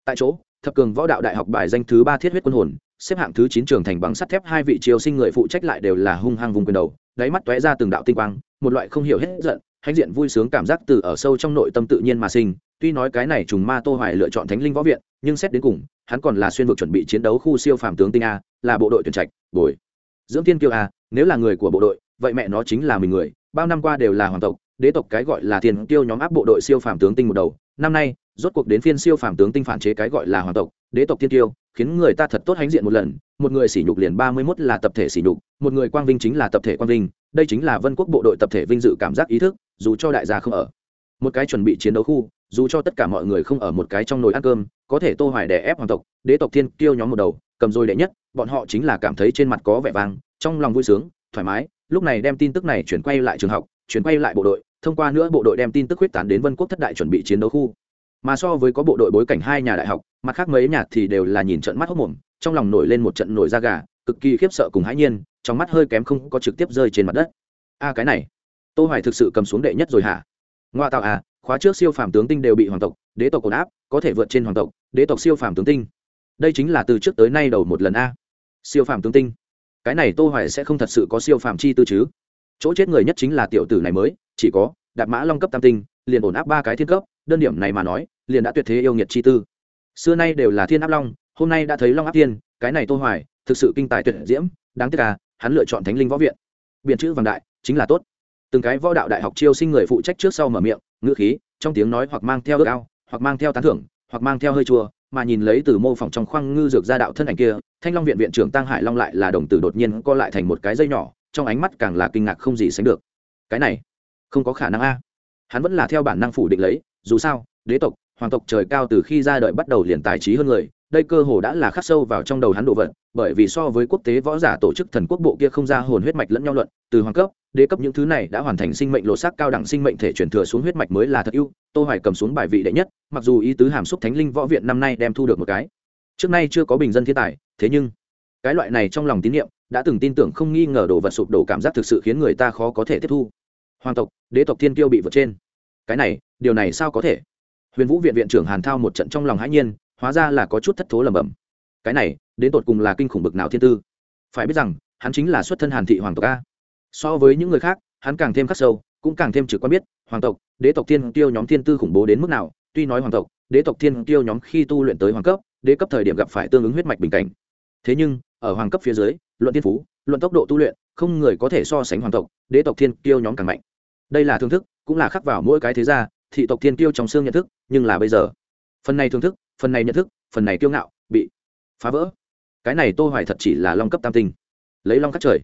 Tại chỗ thập cường võ đạo đại học bài danh thứ ba thiết huyết quân hồn xếp hạng thứ chín trường thành bằng sắt thép hai vị triều sinh người phụ trách lại đều là hung hăng vùng quyền đầu đáy mắt tóe ra từng đạo tinh quang một loại không hiểu hết giận, hãnh diện vui sướng cảm giác từ ở sâu trong nội tâm tự nhiên mà sinh. Tuy nói cái này trùng ma tô hoài lựa chọn thánh linh võ viện, nhưng xét đến cùng, hắn còn là xuyên vực chuẩn bị chiến đấu khu siêu phàm tướng tinh a, là bộ đội tuyển trạch, bồi. Dưỡng tiên kiêu a, nếu là người của bộ đội, vậy mẹ nó chính là mình người. Bao năm qua đều là hoàng tộc, đế tộc cái gọi là tiền tiêu nhóm áp bộ đội siêu phàm tướng tinh một đầu. Năm nay, rốt cuộc đến phiên siêu phàm tướng tinh phản chế cái gọi là hoàng tộc, đế tộc tiên tiêu khiến người ta thật tốt hãnh diện một lần. Một người sỉ nhục liền ba mươi mốt là tập thể sỉ nhục, một người quang vinh chính là tập thể quang vinh. Đây chính là vân quốc bộ đội tập thể vinh dự cảm giác ý thức, dù cho đại gia không ở. Một cái chuẩn bị chiến đấu khu, dù cho tất cả mọi người không ở một cái trong nồi ăn cơm, có thể tô hoài đè ép hoàng tộc, đế tộc thiên kiêu nhóm một đầu, cầm rồi đệ nhất, bọn họ chính là cảm thấy trên mặt có vẻ vang trong lòng vui sướng, thoải mái. Lúc này đem tin tức này chuyển quay lại trường học, chuyển quay lại bộ đội, thông qua nữa bộ đội đem tin tức huyết tán đến vân quốc thất đại chuẩn bị chiến đấu khu mà so với có bộ đội bối cảnh hai nhà đại học, mặt khác mấy nhà thì đều là nhìn trận mắt hốc mồm, trong lòng nổi lên một trận nổi da gà, cực kỳ khiếp sợ cùng hãi nhiên, trong mắt hơi kém không có trực tiếp rơi trên mặt đất. A cái này, tô hoài thực sự cầm xuống đệ nhất rồi hả? Ngoa tạo à khóa trước siêu phàm tướng tinh đều bị hoàng tộc, đế tộc ổn áp, có thể vượt trên hoàng tộc, đế tộc siêu phàm tướng tinh. Đây chính là từ trước tới nay đầu một lần a. Siêu phàm tướng tinh. Cái này tô hoài sẽ không thật sự có siêu phàm chi tư chứ? Chỗ chết người nhất chính là tiểu tử này mới, chỉ có đạp mã long cấp tam tinh, liền ổn áp ba cái thiên cấp đơn điểm này mà nói, liền đã tuyệt thế yêu nghiệt chi tư. Xưa nay đều là thiên áp long, hôm nay đã thấy long áp thiên, cái này tô hoài, thực sự kinh tài tuyệt diễm, đáng tiếc à hắn lựa chọn thánh linh võ viện. Biện chữ vàng đại, chính là tốt. Từng cái võ đạo đại học chiêu sinh người phụ trách trước sau mở miệng, ngữ khí, trong tiếng nói hoặc mang theo ước ao, hoặc mang theo tán thưởng, hoặc mang theo hơi chua, mà nhìn lấy từ mô phỏng trong khoang ngư dược gia đạo thân ảnh kia, thanh long viện viện trưởng tăng hải long lại là đồng tử đột nhiên co lại thành một cái dây nhỏ, trong ánh mắt càng là kinh ngạc không gì sánh được. Cái này, không có khả năng a. Hắn vẫn là theo bản năng phủ định lấy dù sao, đế tộc, hoàng tộc trời cao từ khi ra đời bắt đầu liền tài trí hơn người, đây cơ hồ đã là khắc sâu vào trong đầu hắn đồ vật, bởi vì so với quốc tế võ giả tổ chức thần quốc bộ kia không ra hồn huyết mạch lẫn nhau luận, từ hoàng cấp, đế cấp những thứ này đã hoàn thành sinh mệnh lộ sắc cao đẳng sinh mệnh thể chuyển thừa xuống huyết mạch mới là thật ưu, tô hoài cầm xuống bài vị đệ nhất, mặc dù ý tứ hàm xúc thánh linh võ viện năm nay đem thu được một cái. Trước nay chưa có bình dân thiên tài, thế nhưng, cái loại này trong lòng tín niệm, đã từng tin tưởng không nghi ngờ đồ vật sụp đổ cảm giác thực sự khiến người ta khó có thể tiếp thu. Hoàng tộc, đế tộc thiên kiêu bị vượt trên cái này, điều này sao có thể? Huyền vũ viện viện trưởng hàn thao một trận trong lòng hãi nhiên, hóa ra là có chút thất thố lầm bầm cái này, đến tột cùng là kinh khủng bực nào thiên tư? Phải biết rằng, hắn chính là xuất thân hàn thị hoàng tộc a. So với những người khác, hắn càng thêm khắc sâu, cũng càng thêm trực quan biết, hoàng tộc, đế tộc thiên tiêu nhóm thiên tư khủng bố đến mức nào, tuy nói hoàng tộc, đế tộc thiên tiêu nhóm khi tu luyện tới hoàng cấp, đế cấp thời điểm gặp phải tương ứng huyết mạch bình cảnh. Thế nhưng, ở hoàng cấp phía dưới, luận thiên phú, luận tốc độ tu luyện, không người có thể so sánh hoàng tộc, đế tộc thiên tiêu nhóm càng mạnh. Đây là thương thức cũng là khắc vào mỗi cái thế gia, thị tộc thiên tiêu trong xương nhận thức, nhưng là bây giờ. Phần này thưởng thức, phần này nhận thức, phần này kiêu ngạo, bị phá vỡ. Cái này tô hoài thật chỉ là long cấp tam tinh. Lấy long cắt trời.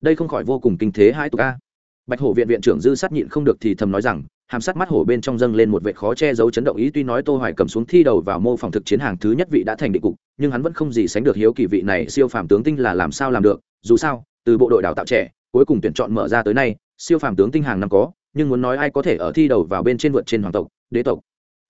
Đây không khỏi vô cùng kinh thế hai tục a. Bạch hổ viện viện trưởng dư sát nhịn không được thì thầm nói rằng, hàm sát mắt hổ bên trong dâng lên một vệ khó che giấu chấn động ý, tuy nói tô hoài cầm xuống thi đầu vào mô phòng thực chiến hàng thứ nhất vị đã thành định cục, nhưng hắn vẫn không gì sánh được hiếu kỳ vị này siêu phàm tướng tinh là làm sao làm được. Dù sao, từ bộ đội đào tạo trẻ, cuối cùng tuyển chọn mở ra tới nay, siêu phàm tướng tinh hàng năm có nhưng muốn nói ai có thể ở thi đầu vào bên trên vượt trên hoàng tộc, đế tộc?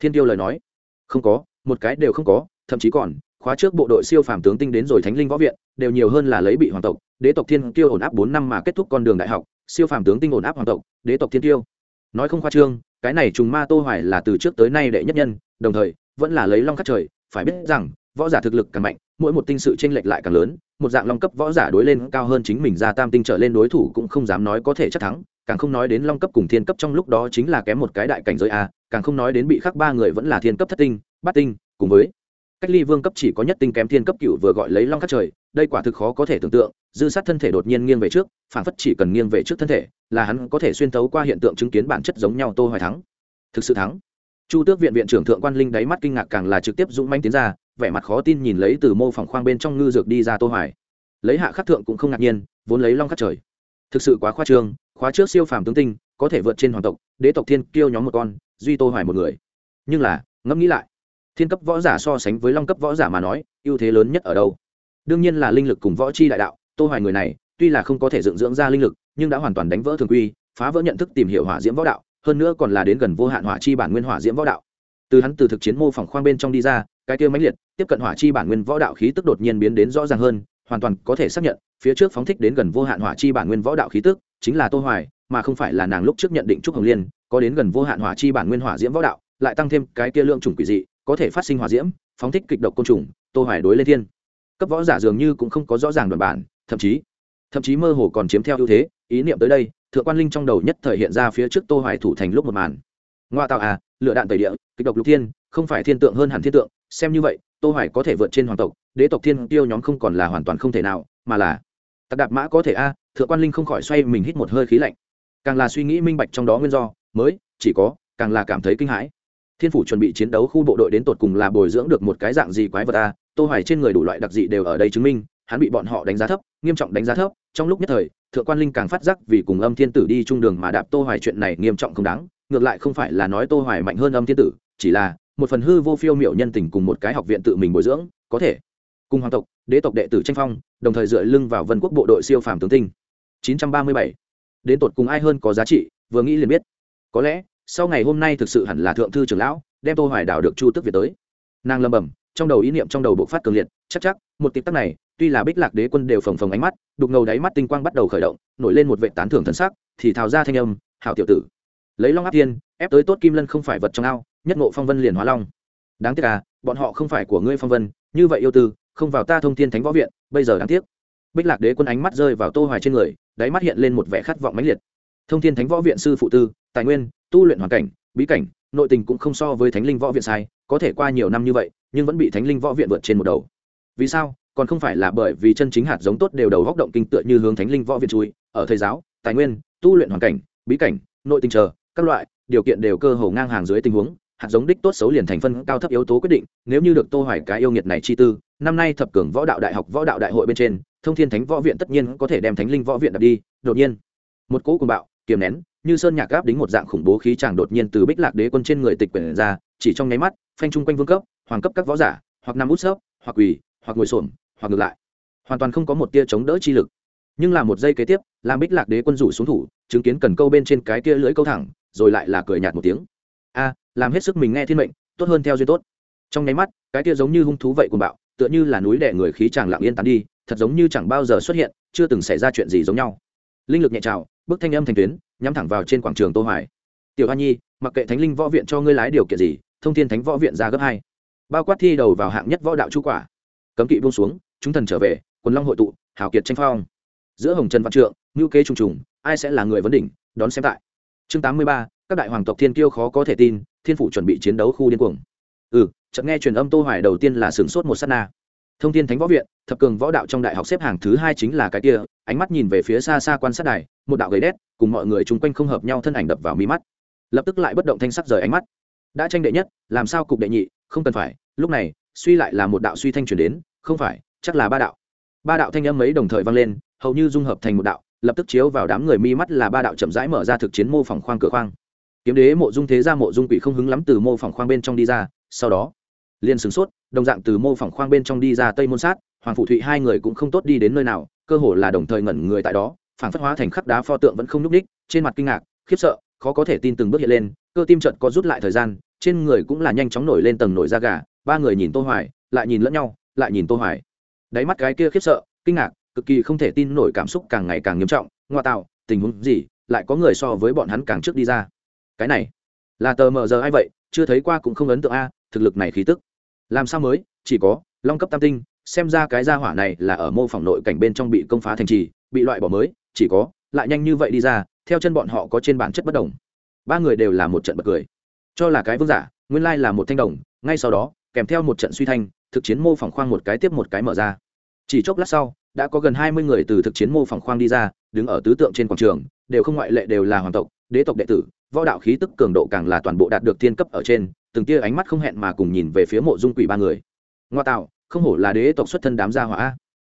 Thiên tiêu lời nói, không có, một cái đều không có, thậm chí còn, khóa trước bộ đội siêu phàm tướng tinh đến rồi thánh linh võ viện, đều nhiều hơn là lấy bị hoàng tộc, đế tộc thiên tiêu ổn áp bốn năm mà kết thúc con đường đại học, siêu phàm tướng tinh ổn áp hoàng tộc, đế tộc thiên tiêu. Nói không khoa trương, cái này trùng ma tô hoài là từ trước tới nay đệ nhất nhân, đồng thời, vẫn là lấy long cắt trời, phải biết rằng, võ giả thực lực càng mạnh, mỗi một tinh sự chênh lệch lại càng lớn, một dạng long cấp võ giả đối lên cao hơn chính mình ra tam tinh trở lên đối thủ cũng không dám nói có thể chắc thắng càng không nói đến long cấp cùng thiên cấp trong lúc đó chính là kém một cái đại cảnh giới a, càng không nói đến bị khắc ba người vẫn là thiên cấp thất tinh, bát tinh, cùng với cách ly vương cấp chỉ có nhất tinh kém thiên cấp cựu vừa gọi lấy long khắc trời, đây quả thực khó có thể tưởng tượng, dư sát thân thể đột nhiên nghiêng về trước, phản phất chỉ cần nghiêng về trước thân thể, là hắn có thể xuyên tấu qua hiện tượng chứng kiến bản chất giống nhau tô hoài thắng. Thực sự thắng. Chu tước viện viện trưởng thượng quan linh đáy mắt kinh ngạc càng là trực tiếp dũng manh tiến ra, vẻ mặt khó tin nhìn lấy từ mô phỏng khoang bên trong ngư dược đi ra tô hoài. Lấy hạ khắc thượng cũng không ngạc nhiên, vốn lấy long khắc trời. Thực sự quá khoa trương khóa trước siêu phàm tướng tinh, có thể vượt trên hoàng tộc, đế tộc thiên kiêu nhóm một con, duy tô hoài một người. Nhưng là, ngẫm nghĩ lại, thiên cấp võ giả so sánh với long cấp võ giả mà nói, ưu thế lớn nhất ở đâu? Đương nhiên là linh lực cùng võ chi đại đạo, tô hoài người này, tuy là không có thể dựng dưỡng ra linh lực, nhưng đã hoàn toàn đánh vỡ thường quy, phá vỡ nhận thức tìm hiểu hỏa diễm võ đạo, hơn nữa còn là đến gần vô hạn hỏa chi bản nguyên hỏa diễm võ đạo. Từ hắn từ thực chiến mô phỏng khoang bên trong đi ra, cái kia mãnh liệt, tiếp cận hỏa chi bản nguyên võ đạo khí tức đột nhiên biến đến rõ ràng hơn, hoàn toàn có thể xác nhận, phía trước phóng thích đến gần vô hạn hỏa chi bản nguyên võ đạo khí tức chính là tô hoài, mà không phải là nàng lúc trước nhận định trúc hồng liên, có đến gần vô hạn hỏa chi bản nguyên hỏa diễm võ đạo, lại tăng thêm cái kia lượng chủng quỷ dị, có thể phát sinh hỏa diễm, phóng thích kịch độc côn trùng, tô hoài đối lên thiên. Cấp võ giả dường như cũng không có rõ ràng đoạn bản, thậm chí thậm chí mơ hồ còn chiếm theo ưu thế, ý niệm tới đây, thượng quan linh trong đầu nhất thời hiện ra phía trước tô hoài thủ thành lúc một màn. Ngoa tạo à lựa đạn tẩy địa, kịch độc lục thiên, không phải thiên tượng hơn hẳn thiên tượng, xem như vậy, tô hoài có thể vượt trên hoàng tộc, đế tộc thiên tiêu nhóm không còn là hoàn toàn không thể nào, mà là, tặc đạp mã có thể a thượng quan linh không khỏi xoay mình hít một hơi khí lạnh. Càng là suy nghĩ minh bạch trong đó nguyên do, mới, chỉ có, càng là cảm thấy kinh hãi. Thiên phủ chuẩn bị chiến đấu khu bộ đội đến tột cùng là bồi dưỡng được một cái dạng gì quái vật a tô hoài trên người đủ loại đặc dị đều ở đây chứng minh, hắn bị bọn họ đánh giá thấp, nghiêm trọng đánh giá thấp. Trong lúc nhất thời, thượng quan linh càng phát giác vì cùng âm thiên tử đi chung đường mà đạp tô hoài chuyện này nghiêm trọng không đáng. Ngược lại không phải là nói tô hoài mạnh hơn âm thiên tử, chỉ là một phần hư vô phiêu miểu nhân tình cùng một cái học viện tự mình bồi dưỡng, có thể. Cùng hoàng tộc, đế tộc đệ tử tranh phong, đồng thời dựa lưng vào vân quốc bộ đội siêu phàm tướng tinh. 937 đến tột cùng ai hơn có giá trị, vừa nghĩ liền biết. Có lẽ, sau ngày hôm nay thực sự hẳn là thượng thư trưởng lão, đem tô hoài đào được chu tức việt tới. Nàng lầm bẩm, trong đầu ý niệm trong đầu bộ phát cường liệt, chắc chắc, một tiếng tắc này, tuy là bích lạc đế quân đều phồng phồng ánh mắt, đục ngầu đáy mắt tinh quang bắt đầu khởi động, nổi lên một vệ tán thưởng thần sắc, thì thào ra thanh âm, hảo tiểu tử, lấy long áp thiên, ép tới tốt kim lân không phải vật trong ao, nhất ngộ phong vân liền hóa long. Đáng tiếc à bọn họ không phải của ngươi phong vân, như vậy yêu tư, không vào ta thông thiên thánh võ viện, bây giờ đáng tiếc. Bích lạc đế quân ánh mắt rơi vào tô hoài trên người đáy mắt hiện lên một vẻ khát vọng mãnh liệt. Thông thiên thánh võ viện sư phụ tư, tài nguyên, tu luyện hoàn cảnh, bí cảnh, nội tình cũng không so với thánh linh võ viện sai, có thể qua nhiều năm như vậy, nhưng vẫn bị thánh linh võ viện vượt trên một đầu. Vì sao? Còn không phải là bởi vì chân chính hạt giống tốt đều đầu góc động kinh tựa như hướng thánh linh võ viện chui, ở thầy giáo, tài nguyên, tu luyện hoàn cảnh, bí cảnh, nội tình chờ, các loại, điều kiện đều cơ hồ ngang hàng dưới tình huống, hạt giống đích tốt xấu liền thành phân cao thấp yếu tố quyết định, nếu như được tô hoài cái yêu nghiệt này chi tư, năm nay thập cường võ đạo đại học võ đạo đại hội bên trên thông thiên thánh võ viện tất nhiên có thể đem thánh linh võ viện đặt đi, đột nhiên, một cỗ cùng bạo, kiềm nén, như sơn nhạc gáp đính một dạng khủng bố khí chàng đột nhiên từ bích lạc đế quân trên người tịch quyển ra, chỉ trong nháy mắt, phanh chung quanh vương cấp, hoàng cấp các võ giả, hoặc nằm út sấp, hoặc quỳ, hoặc ngồi xổm, hoặc ngược lại. Hoàn toàn không có một tia chống đỡ chi lực. Nhưng là một giây kế tiếp, làm bích lạc đế quân rủ xuống thủ, chứng kiến cần câu bên trên cái tia lưỡi câu thẳng, rồi lại là cười nhạt một tiếng. A, làm hết sức mình nghe thiên mệnh, tốt hơn theo duyên tốt. Trong nháy mắt, cái tia giống như hung thú vậy cùng bạo, tựa như là núi đẻ người khí chàng lặng yên tán đi thật giống như chẳng bao giờ xuất hiện chưa từng xảy ra chuyện gì giống nhau. Linh lực nhẹ trào bước thanh âm thành tuyến nhắm thẳng vào trên quảng trường tô hoài. Tiểu hoa nhi mặc kệ thánh linh võ viện cho ngươi lái điều kiện gì thông thiên thánh võ viện ra gấp hai. Bao quát thi đầu vào hạng nhất võ đạo chu quả. Cấm kỵ buông xuống chúng thần trở về quần long hội tụ hảo kiệt tranh phong. Giữa hồng trần văn trượng ngữ kế trùng trùng ai sẽ là người vấn đỉnh đón xem tại. Chương 83, các đại hoàng tộc thiên kiêu khó có thể tin thiên phủ chuẩn bị chiến đấu khu điên cuồng. Ừ chợt nghe truyền âm tô hoài đầu tiên là sửng sốt một sát na thông thiên thánh võ viện, thập cường võ đạo trong đại học xếp hàng thứ hai chính là cái kia, ánh mắt nhìn về phía xa xa quan sát đài, một đạo gầy đét, cùng mọi người chung quanh không hợp nhau thân ảnh đập vào mi mắt. Lập tức lại bất động thanh sắc rời ánh mắt. Đã tranh đệ nhất, làm sao cục đệ nhị, không cần phải, lúc này, suy lại là một đạo suy thanh chuyển đến, không phải, chắc là ba đạo. Ba đạo thanh âm ấy đồng thời vang lên, hầu như dung hợp thành một đạo, lập tức chiếu vào đám người mi mắt là ba đạo chậm rãi mở ra thực chiến mô phỏng khoang cửa khoang. Kiếm đế mộ dung thế ra mộ dung quỷ không hứng lắm từ mô phỏng khoang bên trong đi ra, sau đó liền sửng sốt, đồng dạng từ mô phỏng khoang bên trong đi ra tây môn sát, hoàng phụ thụy hai người cũng không tốt đi đến nơi nào, cơ hồ là đồng thời ngẩn người tại đó phản phất hóa thành khắc đá pho tượng vẫn không nhúc ních trên mặt kinh ngạc, khiếp sợ, khó có thể tin từng bước hiện lên, cơ tim trận có rút lại thời gian, trên người cũng là nhanh chóng nổi lên tầng nổi da gà, ba người nhìn tô hoài, lại nhìn lẫn nhau, lại nhìn tô hoài. Đáy mắt cái kia khiếp sợ, kinh ngạc, cực kỳ không thể tin nổi cảm xúc càng ngày càng nghiêm trọng ngoa tạo, tình huống gì, lại có người so với bọn hắn càng trước đi ra. Cái này, là tờ mờ giờ ai vậy, chưa thấy qua cũng không ấn tượng a, thực lực này khí tức làm sao mới? Chỉ có long cấp tam tinh, xem ra cái gia hỏa này là ở mô phỏng nội cảnh bên trong bị công phá thành trì, bị loại bỏ mới, chỉ có lại nhanh như vậy đi ra, theo chân bọn họ có trên bản chất bất đồng. Ba người đều là một trận bật cười. Cho là cái vương giả, nguyên lai là một thanh đồng, ngay sau đó, kèm theo một trận suy thanh, thực chiến mô phỏng khoang một cái tiếp một cái mở ra. Chỉ chốc lát sau, đã có gần hai mươi người từ thực chiến mô phỏng khoang đi ra, đứng ở tứ tượng trên quảng trường, đều không ngoại lệ đều là hoàng tộc, đế tộc đệ tử, võ đạo khí tức cường độ càng là toàn bộ đạt được thiên cấp ở trên từng tia ánh mắt không hẹn mà cùng nhìn về phía mộ dung quỷ ba người. Ngoa tạo, không hổ là đế tộc xuất thân đám gia hỏa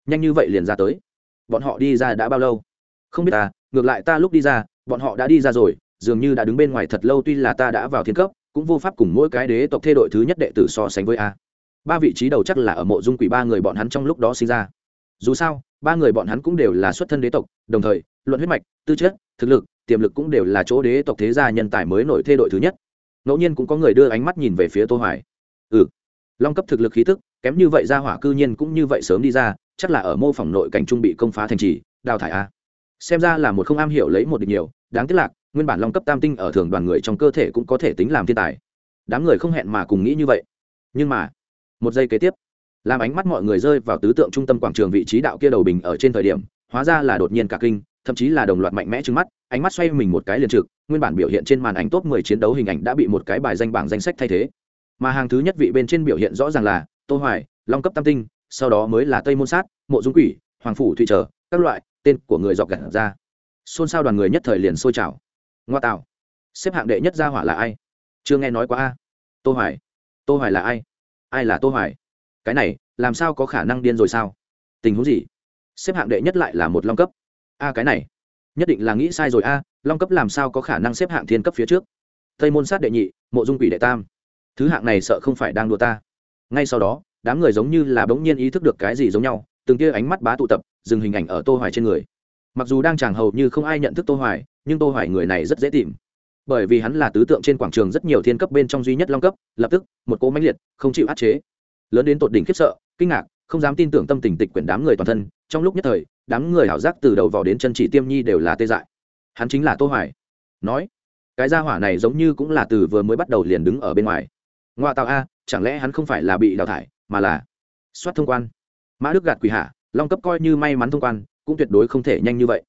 nhanh như vậy liền ra tới. Bọn họ đi ra đã bao lâu? Không biết ta, ngược lại ta lúc đi ra, bọn họ đã đi ra rồi, dường như đã đứng bên ngoài thật lâu tuy là ta đã vào thiên cấp, cũng vô pháp cùng mỗi cái đế tộc thê đội thứ nhất đệ tử so sánh với a. Ba vị trí đầu chắc là ở mộ dung quỷ ba người bọn hắn trong lúc đó sinh ra. Dù sao, ba người bọn hắn cũng đều là xuất thân đế tộc, đồng thời, luận huyết mạch, tư chất, thực lực, tiềm lực cũng đều là chỗ đế tộc thế gia nhân tài mới nổi thê đội thứ nhất ngẫu nhiên cũng có người đưa ánh mắt nhìn về phía tô hoài. Ừ long cấp thực lực khí tức, kém như vậy ra hỏa cư nhiên cũng như vậy sớm đi ra, chắc là ở mô phỏng nội cảnh trung bị công phá thành trì, đào thải a. Xem ra là một không am hiểu lấy một địch nhiều, đáng tiếc lạc, nguyên bản long cấp tam tinh ở thường đoàn người trong cơ thể cũng có thể tính làm thiên tài. Đám người không hẹn mà cùng nghĩ như vậy. Nhưng mà, một giây kế tiếp, làm ánh mắt mọi người rơi vào tứ tượng trung tâm quảng trường vị trí đạo kia đầu bình ở trên thời điểm, hóa ra là đột nhiên cả kinh thậm chí là đồng loạt mạnh mẽ trừng mắt, ánh mắt xoay mình một cái liền trực, nguyên bản biểu hiện trên màn ảnh top 10 chiến đấu hình ảnh đã bị một cái bài danh bảng danh sách thay thế. Mà hàng thứ nhất vị bên trên biểu hiện rõ ràng là tô hoài, long cấp tam tinh, sau đó mới là tây môn sát, mộ dung quỷ, hoàng phủ thụy trở, các loại, tên của người dọc gặt ra. Xôn xao đoàn người nhất thời liền sôi trào. Ngoa tạo. Xếp hạng đệ nhất gia hỏa là ai? Chưa nghe nói qua a. Tô hoài. Tô hoài là ai? Ai là tô hoài? Cái này, làm sao có khả năng điên rồi sao? Tình huống gì? Xếp hạng đệ nhất lại là một long cấp a cái này, nhất định là nghĩ sai rồi a, long cấp làm sao có khả năng xếp hạng thiên cấp phía trước? Tây môn sát đệ nhị, mộ dung quỷ đệ tam. Thứ hạng này sợ không phải đang đùa ta. Ngay sau đó, đám người giống như là bỗng nhiên ý thức được cái gì giống nhau, từng kia ánh mắt bá tụ tập, dừng hình ảnh ở tô hoài trên người. Mặc dù đang chẳng hầu như không ai nhận thức tô hoài, nhưng tô hoài người này rất dễ tìm. Bởi vì hắn là tứ tượng trên quảng trường rất nhiều thiên cấp bên trong duy nhất long cấp, lập tức, một cỗ mãnh liệt, không chịu áp chế. Lớn đến tột đỉnh khiếp sợ, kinh ngạc không dám tin tưởng tâm tình tịch quyển đám người toàn thân, trong lúc nhất thời, đám người hảo giác từ đầu vào đến chân chỉ tiêm nhi đều là tê dại. Hắn chính là tô hoài. Nói, cái gia hỏa này giống như cũng là từ vừa mới bắt đầu liền đứng ở bên ngoài. Ngoa tạo a, chẳng lẽ hắn không phải là bị đào thải, mà là soát thông quan? Mã đức gạt quỷ hạ, long cấp coi như may mắn thông quan, cũng tuyệt đối không thể nhanh như vậy.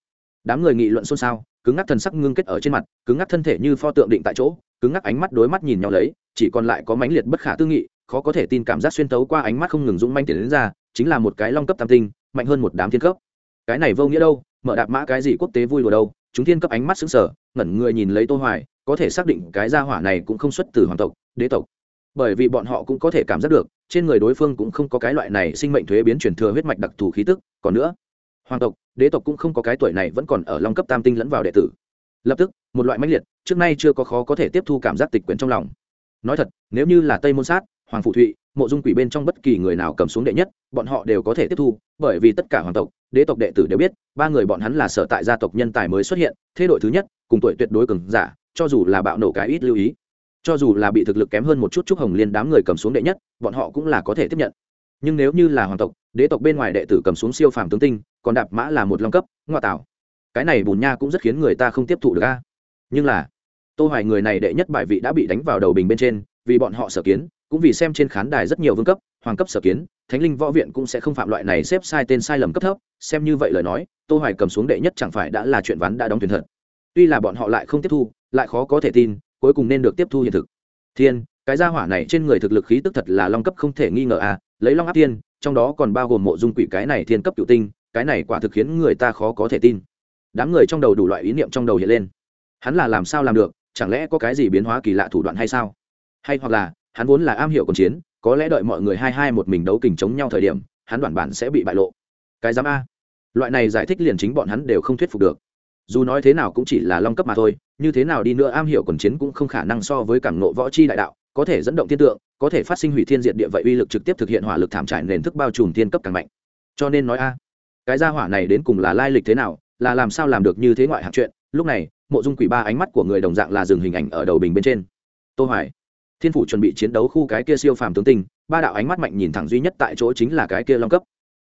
Đám người nghị luận xôn xao, cứng ngắc thần sắc ngưng kết ở trên mặt, cứng ngắc thân thể như pho tượng định tại chỗ, cứng ngắc ánh mắt đối mắt nhìn nhau lấy, chỉ còn lại có mãnh liệt bất khả tư nghị khó có thể tin cảm giác xuyên tấu qua ánh mắt không ngừng dũng manh tiền đến ra, chính là một cái long cấp tam tinh, mạnh hơn một đám thiên cấp. Cái này vô nghĩa đâu, mở đạp mã cái gì quốc tế vui đùa đâu, chúng thiên cấp ánh mắt xứng sở ngẩn người nhìn lấy tô hoài, có thể xác định cái gia hỏa này cũng không xuất từ hoàng tộc, đế tộc. Bởi vì bọn họ cũng có thể cảm giác được, trên người đối phương cũng không có cái loại này sinh mệnh thuế biến chuyển thừa huyết mạch đặc thù khí tức, còn nữa, hoàng tộc, đế tộc cũng không có cái tuổi này vẫn còn ở long cấp tam tinh lẫn vào đệ tử. Lập tức, một loại mãnh liệt, trước nay chưa có khó có thể tiếp thu cảm giác tịch quyển trong lòng nói thật, nếu như là tây môn sát, hoàng phụ thụy, mộ dung quỷ bên trong bất kỳ người nào cầm xuống đệ nhất, bọn họ đều có thể tiếp thu, bởi vì tất cả hoàng tộc, đế tộc đệ tử đều biết, ba người bọn hắn là sở tại gia tộc nhân tài mới xuất hiện, thế đội thứ nhất, cùng tuổi tuyệt đối cường giả, cho dù là bạo nổ cái ít lưu ý. Cho dù là bị thực lực kém hơn một chút chúc hồng liên đám người cầm xuống đệ nhất, bọn họ cũng là có thể tiếp nhận. Nhưng nếu như là hoàng tộc, đế tộc bên ngoài đệ tử cầm xuống siêu phàm tướng tinh, còn đạp mã là một long cấp ngoại tạo. Cái này bùn nha cũng rất khiến người ta không tiếp thụ được a. Nhưng là tô hoài người này đệ nhất bài vị đã bị đánh vào đầu bình bên trên, vì bọn họ sở kiến, cũng vì xem trên khán đài rất nhiều vương cấp, hoàng cấp sở kiến, thánh linh võ viện cũng sẽ không phạm loại này xếp sai tên sai lầm cấp thấp, xem như vậy lời nói, tô hoài cầm xuống đệ nhất chẳng phải đã là chuyện ván đã đóng thuyền thật. Tuy là bọn họ lại không tiếp thu, lại khó có thể tin, cuối cùng nên được tiếp thu hiện thực. Thiên, cái gia hỏa này trên người thực lực khí tức thật là long cấp không thể nghi ngờ à lấy long áp thiên, trong đó còn bao gồm mộ dung quỷ cái này thiên cấp cựu tinh, cái này quả thực khiến người ta khó có thể tin. Đám người trong đầu đủ loại ý niệm trong đầu hiện lên. Hắn là làm sao làm được chẳng lẽ có cái gì biến hóa kỳ lạ thủ đoạn hay sao? Hay hoặc là, hắn vốn là am hiểu còn chiến, có lẽ đợi mọi người hai hai một mình đấu kình chống nhau thời điểm, hắn đoàn bản sẽ bị bại lộ. Cái giám a. Loại này giải thích liền chính bọn hắn đều không thuyết phục được. Dù nói thế nào cũng chỉ là long cấp mà thôi, như thế nào đi nữa am hiểu còn chiến cũng không khả năng so với cảm nộ võ chi đại đạo, có thể dẫn động thiên tượng, có thể phát sinh hủy thiên diện địa vậy uy lực trực tiếp thực hiện hỏa lực thảm trải nền thức bao trùm thiên cấp càng mạnh. Cho nên nói a. Cái gia hỏa này đến cùng là lai lịch thế nào, là làm sao làm được như thế ngoại hạng chuyện, lúc này mộ dung quỷ ba ánh mắt của người đồng dạng là dừng hình ảnh ở đầu bình bên trên. Tô hoài, thiên phủ chuẩn bị chiến đấu khu cái kia siêu phàm tướng tinh, ba đạo ánh mắt mạnh nhìn thẳng duy nhất tại chỗ chính là cái kia long cấp.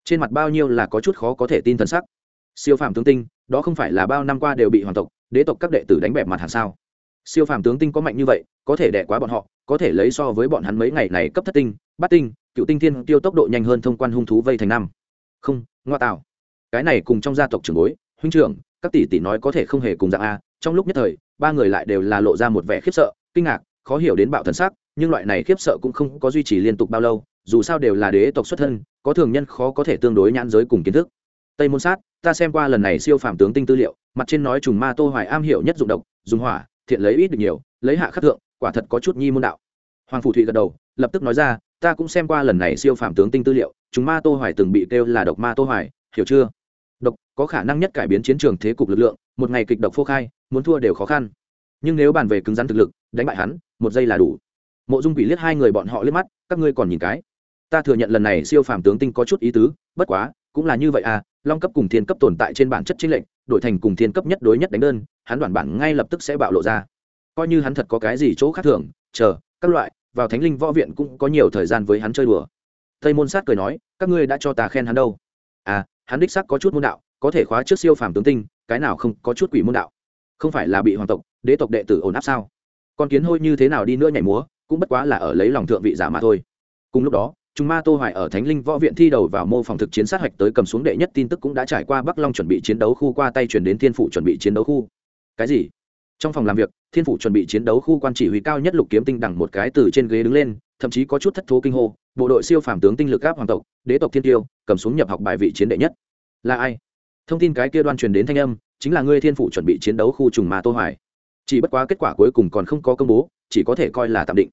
Trên mặt bao nhiêu là có chút khó có thể tin thần sắc. Siêu phàm tướng tinh, đó không phải là bao năm qua đều bị hoàng tộc, đế tộc các đệ tử đánh bẹp mặt hàng sao? Siêu phàm tướng tinh có mạnh như vậy, có thể đẻ quá bọn họ, có thể lấy so với bọn hắn mấy ngày này cấp thất tinh, bát tinh, cựu tinh thiên tiêu tốc độ nhanh hơn thông quan hung thú vây thành năm. Không, ngoa tạo. Cái này cùng trong gia tộc trưởng bối, huynh trưởng, các tỷ tỷ nói có thể không hề cùng dạng a trong lúc nhất thời, ba người lại đều là lộ ra một vẻ khiếp sợ, kinh ngạc, khó hiểu đến bạo thần sắc, nhưng loại này khiếp sợ cũng không có duy trì liên tục bao lâu, dù sao đều là đế tộc xuất thân, có thường nhân khó có thể tương đối nhãn giới cùng kiến thức. Tây môn sát, ta xem qua lần này siêu phàm tướng tinh tư liệu, mặt trên nói trùng ma tô hoài am hiểu nhất dụng độc, dùng hỏa, thiện lấy ít được nhiều, lấy hạ khắc thượng, quả thật có chút nhi môn đạo. Hoàng phủ thụy gật đầu, lập tức nói ra, ta cũng xem qua lần này siêu phàm tướng tinh tư liệu chúng ma tô hoài từng bị kêu là độc ma tô hoài, hiểu chưa? Độc, có khả năng nhất cải biến chiến trường thế cục lực lượng, một ngày kịch độc phô khai, muốn thua đều khó khăn. Nhưng nếu bàn về cứng rắn thực lực, đánh bại hắn, một giây là đủ. Mộ dung quỷ liếc hai người bọn họ liếc mắt, các ngươi còn nhìn cái. Ta thừa nhận lần này siêu phàm tướng tinh có chút ý tứ, bất quá, cũng là như vậy à long cấp cùng thiên cấp tồn tại trên bản chất chính lệnh đổi thành cùng thiên cấp nhất đối nhất đánh đơn, hắn đoạn bản ngay lập tức sẽ bạo lộ ra. Coi như hắn thật có cái gì chỗ khác thường, chờ, các loại, vào thánh linh võ viện cũng có nhiều thời gian với hắn chơi đùa. Tây môn sát cười nói, các ngươi đã cho ta khen hắn đâu? À hắn đích sắc có chút môn đạo, có thể khóa trước siêu phàm tướng tinh, cái nào không có chút quỷ môn đạo? Không phải là bị hoàng tộc, đế tộc đệ tử ổn áp sao? Con kiến hôi như thế nào đi nữa nhảy múa, cũng bất quá là ở lấy lòng thượng vị giả mà thôi. Cùng lúc đó chúng ma tô hoài ở thánh linh võ viện thi đầu vào mô phòng thực chiến sát hạch tới cầm xuống đệ nhất tin tức cũng đã trải qua bắc long chuẩn bị chiến đấu khu qua tay chuyển đến thiên phụ chuẩn bị chiến đấu khu. Cái gì? Trong phòng làm việc, thiên phủ chuẩn bị chiến đấu khu quan chỉ huy cao nhất lục kiếm tinh đằng một cái từ trên ghế đứng lên thậm chí có chút thất thố kinh hô, bộ đội siêu phàm tướng tinh lực áp hoàng tộc, đế tộc thiên tiêu, cầm xuống nhập học bài vị chiến đệ nhất. Là ai? Thông tin cái kia đoan truyền đến thanh âm, chính là ngươi thiên phủ chuẩn bị chiến đấu khu trùng ma tô hoài. Chỉ bất quá kết quả cuối cùng còn không có công bố, chỉ có thể coi là tạm định.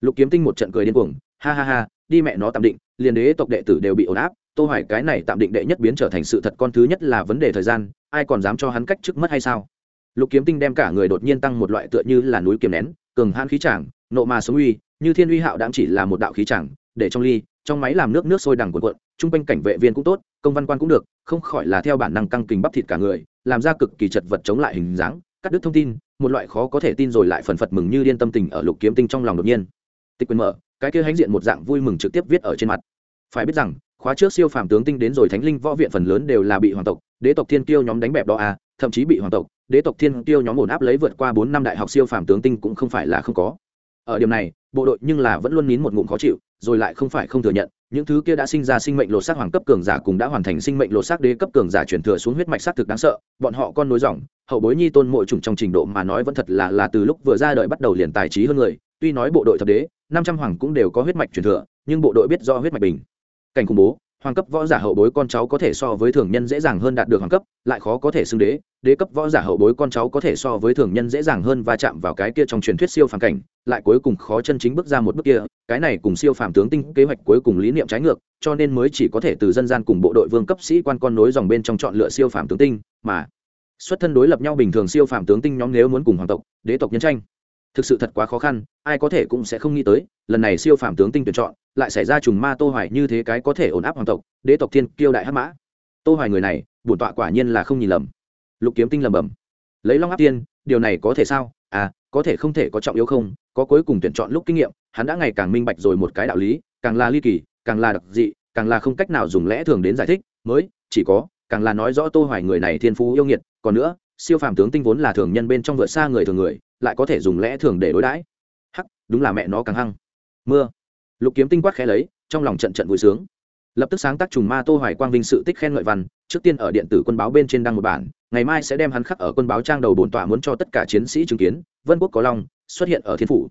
Lục kiếm tinh một trận cười điên cuồng, ha ha ha, đi mẹ nó tạm định, liền đế tộc đệ tử đều bị ổn áp, tô hoài cái này tạm định đệ nhất biến trở thành sự thật con thứ nhất là vấn đề thời gian, ai còn dám cho hắn cách trước mất hay sao? Lục kiếm tinh đem cả người đột nhiên tăng một loại tựa như là núi kiềm nén, cường hãn khí tràng nộ mà sống uy như thiên uy hạo đáng chỉ là một đạo khí tràng để trong ly, trong máy làm nước nước sôi đằng cuộn cuộn trung quanh cảnh vệ viên cũng tốt, công văn quan cũng được, không khỏi là theo bản năng căng kình bắp thịt cả người, làm ra cực kỳ chật vật chống lại hình dáng, cắt đứt thông tin, một loại khó có thể tin rồi lại phần phật mừng như điên tâm tình ở lục kiếm tinh trong lòng đột nhiên. Tịch quyền mở, cái kia hãnh diện một dạng vui mừng trực tiếp viết ở trên mặt. Phải biết rằng, khóa trước siêu phàm tướng tinh đến rồi thánh linh võ viện phần lớn đều là bị hoàng tộc, đế tộc thiên Tiêu nhóm đánh bẹp đó à thậm chí bị hoàng tộc, đế tộc thiên tiêu nhóm ổn áp lấy vượt qua bốn năm đại học siêu phàm tướng tinh cũng không phải là không có ở điểm này, bộ đội nhưng là vẫn luôn nín một ngụm khó chịu, rồi lại không phải không thừa nhận, những thứ kia đã sinh ra sinh mệnh lột xác hoàng cấp cường giả cùng đã hoàn thành sinh mệnh lột xác đế cấp cường giả chuyển thừa xuống huyết mạch xác thực đáng sợ, bọn họ con nối dòng, hậu bối nhi tôn mỗi chủng trong trình độ mà nói vẫn thật là là từ lúc vừa ra đời bắt đầu liền tài trí hơn người, tuy nói bộ đội thập đế, năm trăm hoàng cũng đều có huyết mạch truyền thừa, nhưng bộ đội biết do huyết mạch bình. Cảnh khủng bố, hoàng cấp võ giả hậu bối con cháu có thể so với thường nhân dễ dàng hơn đạt được hoàng cấp, lại khó có thể xưng đế đế cấp võ giả hậu bối con cháu có thể so với thường nhân dễ dàng hơn và chạm vào cái kia trong truyền thuyết siêu phàm cảnh, lại cuối cùng khó chân chính bước ra một bước kia, cái này cùng siêu phàm tướng tinh kế hoạch cuối cùng lý niệm trái ngược, cho nên mới chỉ có thể từ dân gian cùng bộ đội vương cấp sĩ quan con nối dòng bên trong chọn lựa siêu phàm tướng tinh, mà xuất thân đối lập nhau bình thường siêu phàm tướng tinh nhóm nếu muốn cùng hoàng tộc, đế tộc nhân tranh, thực sự thật quá khó khăn, ai có thể cũng sẽ không nghĩ tới, lần này siêu phàm tướng tinh tuyển chọn, lại xảy ra trùng ma tô hoài như thế cái có thể ổn áp hoàng tộc, đế tộc thiên kiêu đại hắc mã. Tô hoài người này, bổn tọa quả nhiên là không nhìn lầm lục kiếm tinh lầm bầm lấy long áp tiên, điều này có thể sao? À có thể không thể có trọng yếu không? Có cuối cùng tuyển chọn lúc kinh nghiệm, hắn đã ngày càng minh bạch rồi một cái đạo lý, càng là ly kỳ, càng là đặc dị, càng là không cách nào dùng lẽ thường đến giải thích, mới, chỉ có, càng là nói rõ tô hoài người này thiên phú yêu nghiệt, còn nữa, siêu phàm tướng tinh vốn là thường nhân bên trong vượt xa người thường người, lại có thể dùng lẽ thường để đối đãi. Hắc, đúng là mẹ nó càng hăng. Mưa. Lục kiếm tinh quát khẽ lấy, trong lòng trận trận vui sướng lập tức sáng tác trùng ma tô hoài quang vinh sự tích khen ngợi văn, trước tiên ở điện tử quân báo bên trên đăng một bản, ngày mai sẽ đem hắn khắc ở quân báo trang đầu bổn tọa muốn cho tất cả chiến sĩ chứng kiến, vân quốc có long, xuất hiện ở thiên phủ.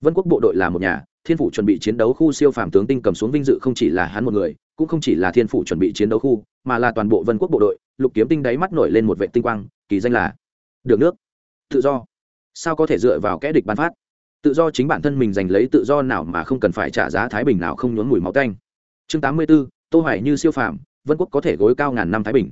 Vân quốc bộ đội là một nhà, thiên phủ chuẩn bị chiến đấu khu siêu phàm tướng tinh cầm xuống vinh dự không chỉ là hắn một người, cũng không chỉ là thiên phủ chuẩn bị chiến đấu khu, mà là toàn bộ vân quốc bộ đội, lục kiếm tinh đáy mắt nổi lên một vệ tinh quang, kỳ danh là được nước, tự do. Sao có thể dựa vào kẽ địch ban phát? Tự do chính bản thân mình giành lấy tự do nào mà không cần phải trả giá thái bình nào không nhốn mùi máu canh chương tám mươi 84, tô hoài như siêu phàm vân quốc có thể gối cao ngàn năm thái bình.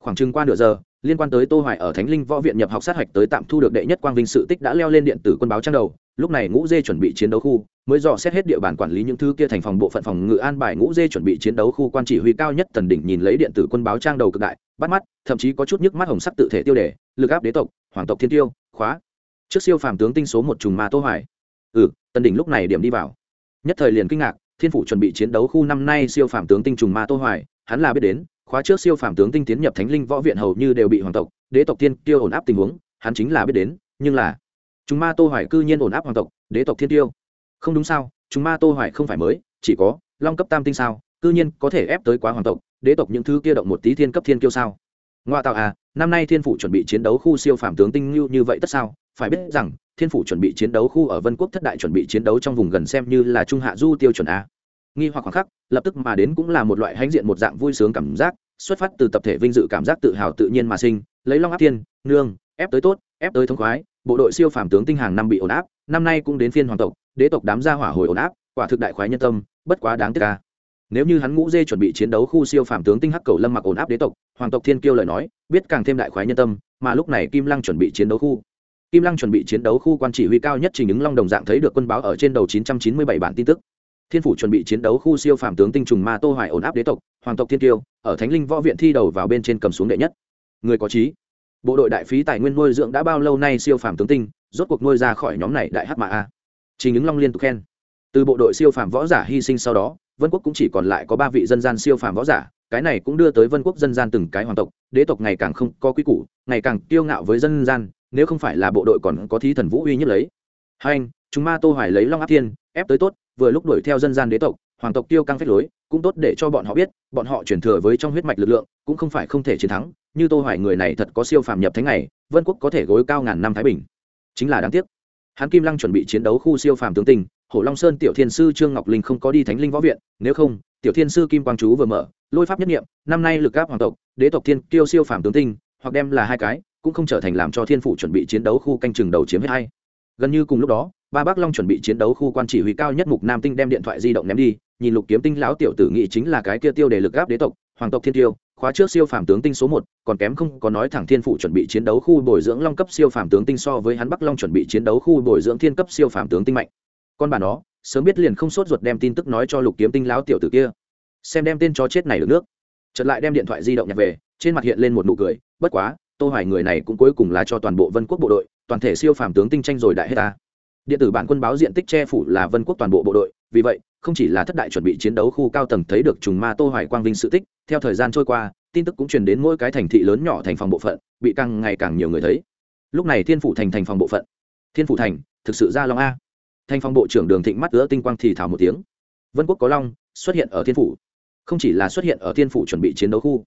khoảng chừng qua nửa giờ liên quan tới tô hoài ở thánh linh võ viện nhập học sát hạch tới tạm thu được đệ nhất quang vinh sự tích đã leo lên điện tử quân báo trang đầu lúc này ngũ dê chuẩn bị chiến đấu khu mới dò xét hết địa bàn quản lý những thứ kia thành phòng bộ phận phòng ngự an bài ngũ dê chuẩn bị chiến đấu khu quan chỉ huy cao nhất tần đỉnh nhìn lấy điện tử quân báo trang đầu cực đại bắt mắt thậm chí có chút nhức mắt hồng sắc tự thể tiêu đề lực áp đế tộc hoàng tộc thiên tiêu khóa. trước siêu phàm tướng tinh số một trùng ma tô hoài. ừ tần đỉnh lúc này điểm đi vào. nhất thời liền kinh ngạc thiên phủ chuẩn bị chiến đấu khu năm nay siêu phàm tướng tinh trùng ma tô hoài, hắn là biết đến, khóa trước siêu phàm tướng tinh tiến nhập thánh linh võ viện hầu như đều bị hoàng tộc, đế tộc thiên tiêu ổn áp tình huống, hắn chính là biết đến, nhưng là chúng ma tô hoài cư nhiên ổn áp hoàng tộc, đế tộc thiên tiêu. Không đúng sao chúng ma tô hoài không phải mới, chỉ có long cấp tam tinh sao, cư nhiên có thể ép tới quá hoàng tộc, đế tộc những thứ kia động một tí thiên cấp thiên kiêu sao. Ngoa tạo à năm nay thiên phủ chuẩn bị chiến đấu khu siêu phàm tướng tinh như như vậy tất sao, phải biết rằng thiên phủ chuẩn bị chiến đấu khu ở vân quốc thất đại chuẩn bị chiến đấu trong vùng gần xem như là trung hạ du tiêu chuẩn a. Nghi hoặc khoảng khắc, lập tức mà đến cũng là một loại hãnh diện một dạng vui sướng cảm giác, xuất phát từ tập thể vinh dự cảm giác tự hào tự nhiên mà sinh, lấy long áp thiên, nương, ép tới tốt, ép tới thông khoái, bộ đội siêu phàm tướng tinh hàng năm bị ổn áp, năm nay cũng đến phiên hoàng tộc, đế tộc đám gia hỏa hồi ổn áp, quả thực đại khoái nhân tâm, bất quá đáng tiếc ca nếu như hắn ngũ dê chuẩn bị chiến đấu khu siêu phàm tướng tinh hắc cầu lâm mặc ổn áp đế tộc, hoàng tộc thiên kiêu lời nói, biết càng thêm đại khoái nhân tâm, mà lúc này kim lăng chuẩn bị chiến đấu khu kim lăng chuẩn bị chiến đấu khu quan chỉ huy cao nhất trình ứng long đồng dạng thấy được quân báo ở trên đầu 997 bản tin tức. Thiên phủ chuẩn bị chiến đấu khu siêu phàm tướng tinh trùng ma tô hoài ổn áp đế tộc, hoàng tộc thiên kiêu ở thánh linh võ viện thi đầu vào bên trên cầm xuống đệ nhất. Người có trí. Bộ đội đại phí tài nguyên nuôi dưỡng đã bao lâu nay siêu phàm tướng tinh, rốt cuộc nuôi ra khỏi nhóm này đại hắc ma a? Trình ứng long liên tục khen. Từ bộ đội siêu phàm võ giả hy sinh sau đó, vân quốc cũng chỉ còn lại có ba vị dân gian siêu phàm võ giả, cái này cũng đưa tới vân quốc dân gian từng cái hoàng tộc, đế tộc ngày càng không có quy củ, ngày càng kiêu ngạo với dân gian nếu không phải là bộ đội còn có thí thần vũ uy nhất lấy. Hai anh, chúng ma tô hoài lấy long áp thiên, ép tới tốt, vừa lúc đuổi theo dân gian đế tộc, hoàng tộc tiêu căng phách lối, cũng tốt để cho bọn họ biết, bọn họ chuyển thừa với trong huyết mạch lực lượng, cũng không phải không thể chiến thắng, như tô hoài người này thật có siêu phàm nhập thánh này vân quốc có thể gối cao ngàn năm thái bình. Chính là đáng tiếc. Hắn kim lăng chuẩn bị chiến đấu khu siêu phàm tướng tình, hổ long sơn tiểu thiên sư trương ngọc linh không có đi thánh linh võ viện, nếu không, tiểu thiên sư kim quang chú vừa mở, lôi pháp nhất nghiệm năm nay lực áp hoàng tộc, đế tộc thiên kiêu siêu phàm tướng tinh hoặc đem là hai cái cũng không trở thành làm cho thiên phủ chuẩn bị chiến đấu khu canh chừng đầu chiếm hết hay. Gần như cùng lúc đó, ba bác long chuẩn bị chiến đấu khu quan chỉ huy cao nhất mục nam tinh đem điện thoại di động ném đi, nhìn lục kiếm tinh lão tiểu tử nghị chính là cái kia tiêu để lực áp đế tộc, hoàng tộc thiên tiêu, khóa trước siêu phàm tướng tinh số một, còn kém không có nói thẳng thiên phụ chuẩn bị chiến đấu khu bồi dưỡng long cấp siêu phàm tướng tinh so với hắn bắc long chuẩn bị chiến đấu khu bồi dưỡng thiên cấp siêu phàm tướng tinh mạnh. Con bà nó, sớm biết liền không sốt ruột đem tin tức nói cho lục kiếm tinh lão tiểu tử kia. Xem đem tên chó chết này được nước. Chợt lại đem điện thoại di động nhặt về, trên mặt hiện lên một nụ cười, bất quá tô hoài người này cũng cuối cùng là cho toàn bộ vân quốc bộ đội, toàn thể siêu phàm tướng tinh tranh rồi đại hết ta. Điện tử bản quân báo diện tích che phủ là vân quốc toàn bộ bộ đội, vì vậy, không chỉ là thất đại chuẩn bị chiến đấu khu cao tầng thấy được trùng ma tô hoài quang vinh sự tích, theo thời gian trôi qua, tin tức cũng truyền đến mỗi cái thành thị lớn nhỏ thành phòng bộ phận, bị càng ngày càng nhiều người thấy. Lúc này thiên phủ thành thành phòng bộ phận. Thiên phủ thành, thực sự ra long a. Thành phòng bộ trưởng đường thịnh mắt giữa tinh quang thì thảo một tiếng. Vân quốc có long, xuất hiện ở thiên phủ. Không chỉ là xuất hiện ở thiên phủ chuẩn bị chiến đấu khu,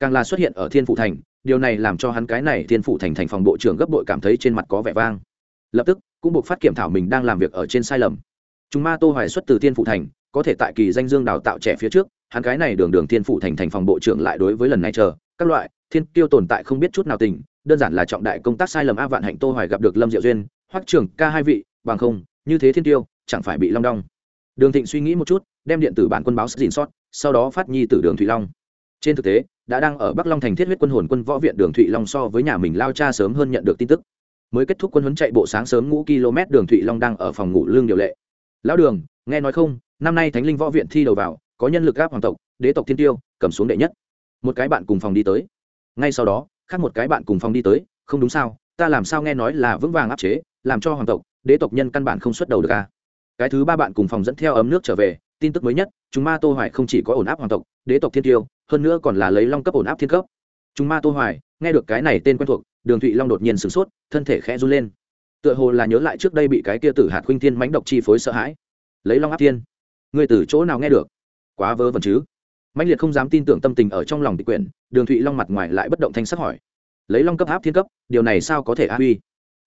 càng là xuất hiện ở thiên phủ thành điều này làm cho hắn cái này thiên phụ thành thành phòng bộ trưởng gấp bội cảm thấy trên mặt có vẻ vang. Lập tức, cũng buộc phát kiểm thảo mình đang làm việc ở trên sai lầm. Chúng ma tô hoài xuất từ thiên phụ thành, có thể tại kỳ danh dương đào tạo trẻ phía trước, hắn cái này đường đường thiên phụ thành thành phòng bộ trưởng lại đối với lần này chờ, các loại, thiên tiêu tồn tại không biết chút nào tình, đơn giản là trọng đại công tác sai lầm a vạn hạnh tô hoài gặp được lâm diệu duyên, hoắc trưởng ca hai vị, bằng không, như thế thiên tiêu chẳng phải bị long đong. Đường thịnh suy nghĩ một chút, đem điện tử bản quân báo dình sót, sau đó phát nhi từ đường thủy long. Trên thực tế đã đang ở bắc long thành thiết huyết quân hồn quân võ viện đường thụy long so với nhà mình lao cha sớm hơn nhận được tin tức. Mới kết thúc quân huấn chạy bộ sáng sớm ngũ km, đường thụy long đang ở phòng ngủ lương điều lệ. Lão đường, nghe nói không? Năm nay thánh linh võ viện thi đầu vào, có nhân lực gáp hoàng tộc, đế tộc thiên tiêu, cầm xuống đệ nhất. Một cái bạn cùng phòng đi tới. Ngay sau đó, khác một cái bạn cùng phòng đi tới, không đúng sao, ta làm sao nghe nói là vững vàng áp chế, làm cho hoàng tộc, đế tộc nhân căn bản không xuất đầu được à. cái thứ ba bạn cùng phòng dẫn theo ấm nước trở về, tin tức mới nhất, chúng ma tô hoài không chỉ có ổn áp hoàng tộc, đế tộc thiên tiêu hơn nữa còn là lấy long cấp ổn áp thiên cấp. Chúng ma tô hoài, nghe được cái này tên quen thuộc, đường thụy long đột nhiên sửng sốt, thân thể khẽ run lên. Tựa hồ là nhớ lại trước đây bị cái kia tử hạt huynh thiên mãnh độc chi phối sợ hãi. Lấy long áp thiên. Người từ chỗ nào nghe được? Quá vớ vẩn chứ. Mãnh liệt không dám tin tưởng tâm tình ở trong lòng tịch quyển, đường thụy long mặt ngoài lại bất động thanh sắc hỏi. Lấy long cấp áp thiên cấp, điều này sao có thể áp uy?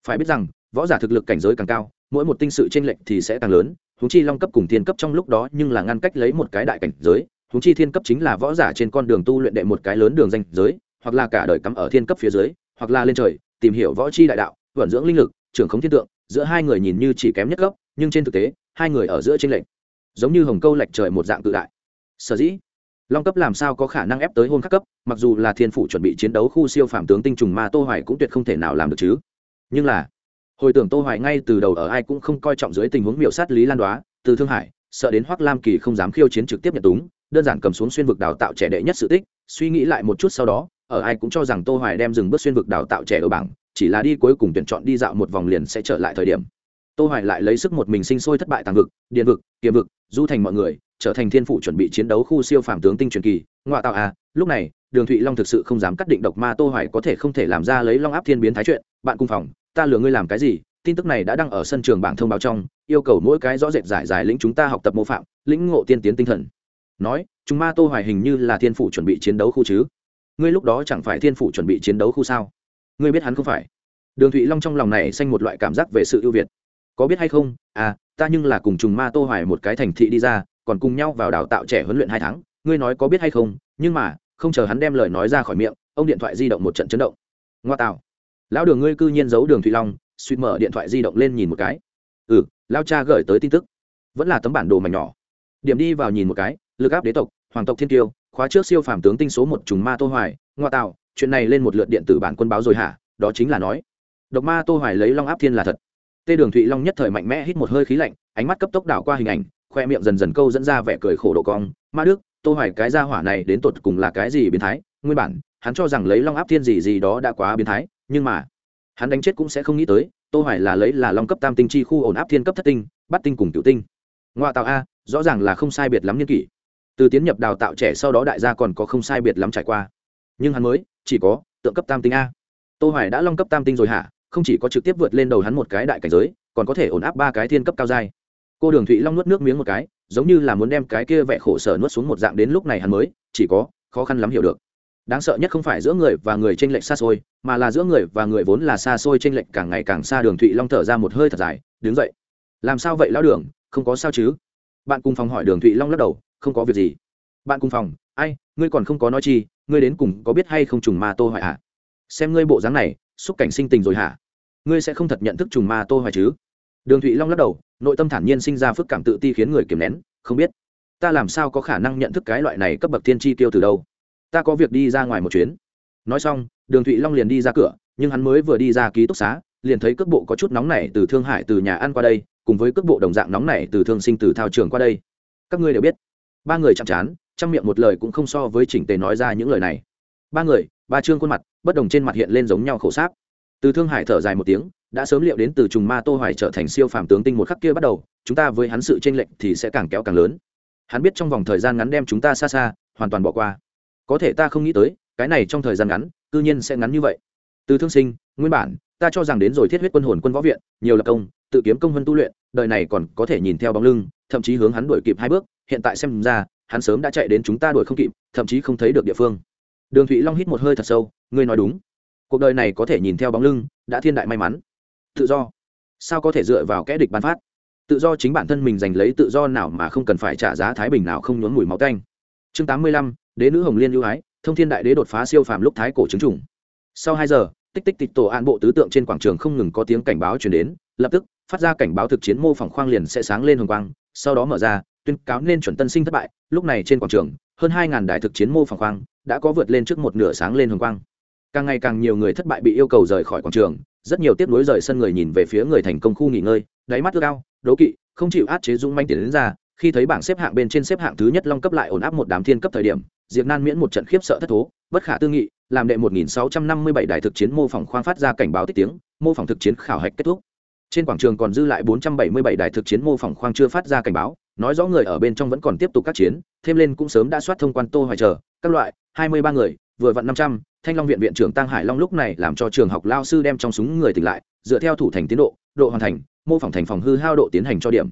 Phải biết rằng, võ giả thực lực cảnh giới càng cao, mỗi một tinh sự trên lệch thì sẽ càng lớn húng chi long cấp cùng thiên cấp trong lúc đó nhưng là ngăn cách lấy một cái đại cảnh giới húng chi thiên cấp chính là võ giả trên con đường tu luyện đệ một cái lớn đường danh giới, hoặc là cả đời cắm ở thiên cấp phía dưới, hoặc là lên trời, tìm hiểu võ chi đại đạo, vận dưỡng linh lực, trưởng khống thiên tượng, giữa hai người nhìn như chỉ kém nhất cấp, nhưng trên thực tế, hai người ở giữa tranh lệch. Giống như hồng câu lệch trời một dạng tự đại. Sở dĩ, long cấp làm sao có khả năng ép tới hôn khắc cấp, mặc dù là thiên phủ chuẩn bị chiến đấu khu siêu phạm tướng tinh trùng mà tô hoài cũng tuyệt không thể nào làm được chứ. Nhưng là, hồi tưởng tô hoài ngay từ đầu ở ai cũng không coi trọng dưới tình huống miểu sát lý lan đoá, từ thương hải, sợ đến hoắc lam kỳ không dám khiêu chiến trực tiếp nhận túng đơn giản cầm xuống xuyên vực đào tạo trẻ đệ nhất sự tích, suy nghĩ lại một chút sau đó, ở ai cũng cho rằng tô hoài đem dừng bước xuyên vực đào tạo trẻ ở bảng, chỉ là đi cuối cùng tuyển chọn đi dạo một vòng liền sẽ trở lại thời điểm. Tô hoài lại lấy sức một mình sinh sôi thất bại tàng vực, điện vực, kiềm vực, du thành mọi người, trở thành thiên phụ chuẩn bị chiến đấu khu siêu phàm tướng tinh truyền kỳ, ngoại tạo à lúc này, đường thụy long thực sự không dám cắt định độc ma tô hoài có thể không thể làm ra lấy long áp thiên biến thái chuyện. Bạn cung phòng, ta lừa ngươi làm cái gì? Tin tức này đã đăng ở sân trường bảng thông báo trong, yêu cầu mỗi cái rõ rệt giải giải lĩnh chúng ta học tập mô phạm, lĩnh ngộ tiên tiến tinh thần nói, chúng ma tô hoài hình như là thiên phủ chuẩn bị chiến đấu khu chứ? Ngươi lúc đó chẳng phải thiên phủ chuẩn bị chiến đấu khu sao? Ngươi biết hắn không phải? Đường thụy long trong lòng này xanh một loại cảm giác về sự ưu việt. Có biết hay không? À ta nhưng là cùng trùng ma tô hoài một cái thành thị đi ra, còn cùng nhau vào đào tạo trẻ huấn luyện hai tháng. Ngươi nói có biết hay không? Nhưng mà, không chờ hắn đem lời nói ra khỏi miệng, ông điện thoại di động một trận chấn động. Ngoa tạo lão đường ngươi cư nhiên giấu đường thụy long, suýt mở điện thoại di động lên nhìn một cái. Ừ lao cha gửi tới tin tức. Vẫn là tấm bản đồ mảnh nhỏ. Điểm đi vào nhìn một cái lực áp đế tộc, hoàng tộc thiên tiêu khóa trước siêu phàm tướng tinh số một trùng ma tô hoài, ngoa tạo, chuyện này lên một lượt điện tử bản quân báo rồi hả? Đó chính là nói. Độc ma tô hoài lấy long áp thiên là thật. Tê đường thụy long nhất thời mạnh mẽ hít một hơi khí lạnh, ánh mắt cấp tốc đảo qua hình ảnh, khoe miệng dần dần câu dẫn ra vẻ cười khổ độ cong. Ma đức, tô hoài, cái gia hỏa này đến tột cùng là cái gì biến thái? Nguyên bản, hắn cho rằng lấy long áp thiên gì gì đó đã quá biến thái, nhưng mà, hắn đánh chết cũng sẽ không nghĩ tới, tô hoài là lấy là long cấp tam tinh chi khu ổn áp thiên cấp thất tinh bắt tinh cùng cửu tinh. Ngoại tạo a, rõ ràng là không sai biệt lắm nhân kỷ từ tiến nhập đào tạo trẻ sau đó đại gia còn có không sai biệt lắm trải qua. Nhưng hắn mới, chỉ có, tượng cấp tam tinh a. Tô hoài đã long cấp tam tinh rồi hả? Không chỉ có trực tiếp vượt lên đầu hắn một cái đại cảnh giới, còn có thể ổn áp ba cái thiên cấp cao giai. Cô đường thụy long nuốt nước miếng một cái, giống như là muốn đem cái kia vẻ khổ sở nuốt xuống một dạng đến lúc này hắn mới, chỉ có, khó khăn lắm hiểu được. Đáng sợ nhất không phải giữa người và người tranh lệch xa xôi, mà là giữa người và người vốn là xa xôi tranh lệch càng ngày càng xa. Đường thụy long thở ra một hơi thật dài, đứng dậy. Làm sao vậy lão đường? Không có sao chứ? Bạn cùng phòng hỏi đường thụy long lắc đầu không có việc gì. Bạn cùng phòng, ai, ngươi còn không có nói chi, ngươi đến cùng có biết hay không trùng ma tô hoài hả? Xem ngươi bộ dáng này, xúc cảnh sinh tình rồi hả? Ngươi sẽ không thật nhận thức trùng ma tô hoài chứ? Đường thụy long lắc đầu, nội tâm thản nhiên sinh ra phức cảm tự ti khiến người kiềm nén, không biết. Ta làm sao có khả năng nhận thức cái loại này cấp bậc thiên tri tiêu từ đâu? Ta có việc đi ra ngoài một chuyến. Nói xong, đường thụy long liền đi ra cửa, nhưng hắn mới vừa đi ra ký túc xá, liền thấy cước bộ có chút nóng này từ thương hải từ nhà ăn qua đây, cùng với cước bộ đồng dạng nóng này từ thương sinh từ thao trường qua đây. Các ngươi đều biết ba người chạm chán chăm miệng một lời cũng không so với chỉnh tề nói ra những lời này. Ba người, ba chương khuôn mặt, bất đồng trên mặt hiện lên giống nhau khổ sáp. Từ thương hải thở dài một tiếng, đã sớm liệu đến từ trùng ma tô hoài trở thành siêu phàm tướng tinh một khắc kia bắt đầu, chúng ta với hắn sự tranh lệch thì sẽ càng kéo càng lớn. Hắn biết trong vòng thời gian ngắn đem chúng ta xa xa, hoàn toàn bỏ qua. Có thể ta không nghĩ tới, cái này trong thời gian ngắn tự nhiên sẽ ngắn như vậy. Từ thương sinh, nguyên bản, ta cho rằng đến rồi thiết huyết quân hồn quân võ viện, nhiều lập công, tự kiếm công hơn tu luyện, đời này còn có thể nhìn theo bóng lưng, thậm chí hướng hắn đuổi kịp hai bước hiện tại xem ra, hắn sớm đã chạy đến chúng ta đuổi không kịp, thậm chí không thấy được địa phương. Đường thụy long hít một hơi thật sâu, ngươi nói đúng. Cuộc đời này có thể nhìn theo bóng lưng, đã thiên đại may mắn. Tự do. Sao có thể dựa vào kẽ địch bán phát? Tự do chính bản thân mình giành lấy tự do nào mà không cần phải trả giá thái bình nào không nhốn mùi máu canh chương tám mươi lăm, đế nữ hồng liên ưu ái, thông thiên đại đế đột phá siêu phàm lúc thái cổ chứng trùng sau hai giờ, tích tích tịch tổ an bộ tứ tượng trên quảng trường không ngừng có tiếng cảnh báo chuyển đến, lập tức phát ra cảnh báo thực chiến mô phỏng khoang liền sẽ sáng lên hồng quang, sau đó mở ra tuyên cáo nên chuẩn tân sinh thất bại, lúc này trên quảng trường, hơn hai ngàn đài thực chiến mô phỏng khoang đã có vượt lên trước một nửa sáng lên hồng quang. Càng ngày càng nhiều người thất bại bị yêu cầu rời khỏi quảng trường, rất nhiều tiếp nối rời sân người nhìn về phía người thành công khu nghỉ ngơi, đáy mắt ước ao, đố kỵ, không chịu át chế dung manh tiền đến ra, khi thấy bảng xếp hạng bên trên xếp hạng thứ nhất long cấp lại ổn áp một đám thiên cấp thời điểm, diệp nan miễn một trận khiếp sợ thất thố, bất khả tư nghị, làm đệ 1657 đại thực chiến mô phỏng khoang phát ra cảnh báo tích tiếng, mô phỏng thực chiến khảo hạch kết thúc. Trên quảng trường còn dư lại 477 đại thực chiến mô phỏng khoang chưa phát ra cảnh báo nói rõ người ở bên trong vẫn còn tiếp tục các chiến thêm lên cũng sớm đã soát thông quan tô hoài chờ các loại 23 người vừa vặn 500, thanh long viện viện trưởng tăng hải long lúc này làm cho trường học lao sư đem trong súng người tỉnh lại dựa theo thủ thành tiến độ độ hoàn thành mô phỏng thành phòng hư hao độ tiến hành cho điểm.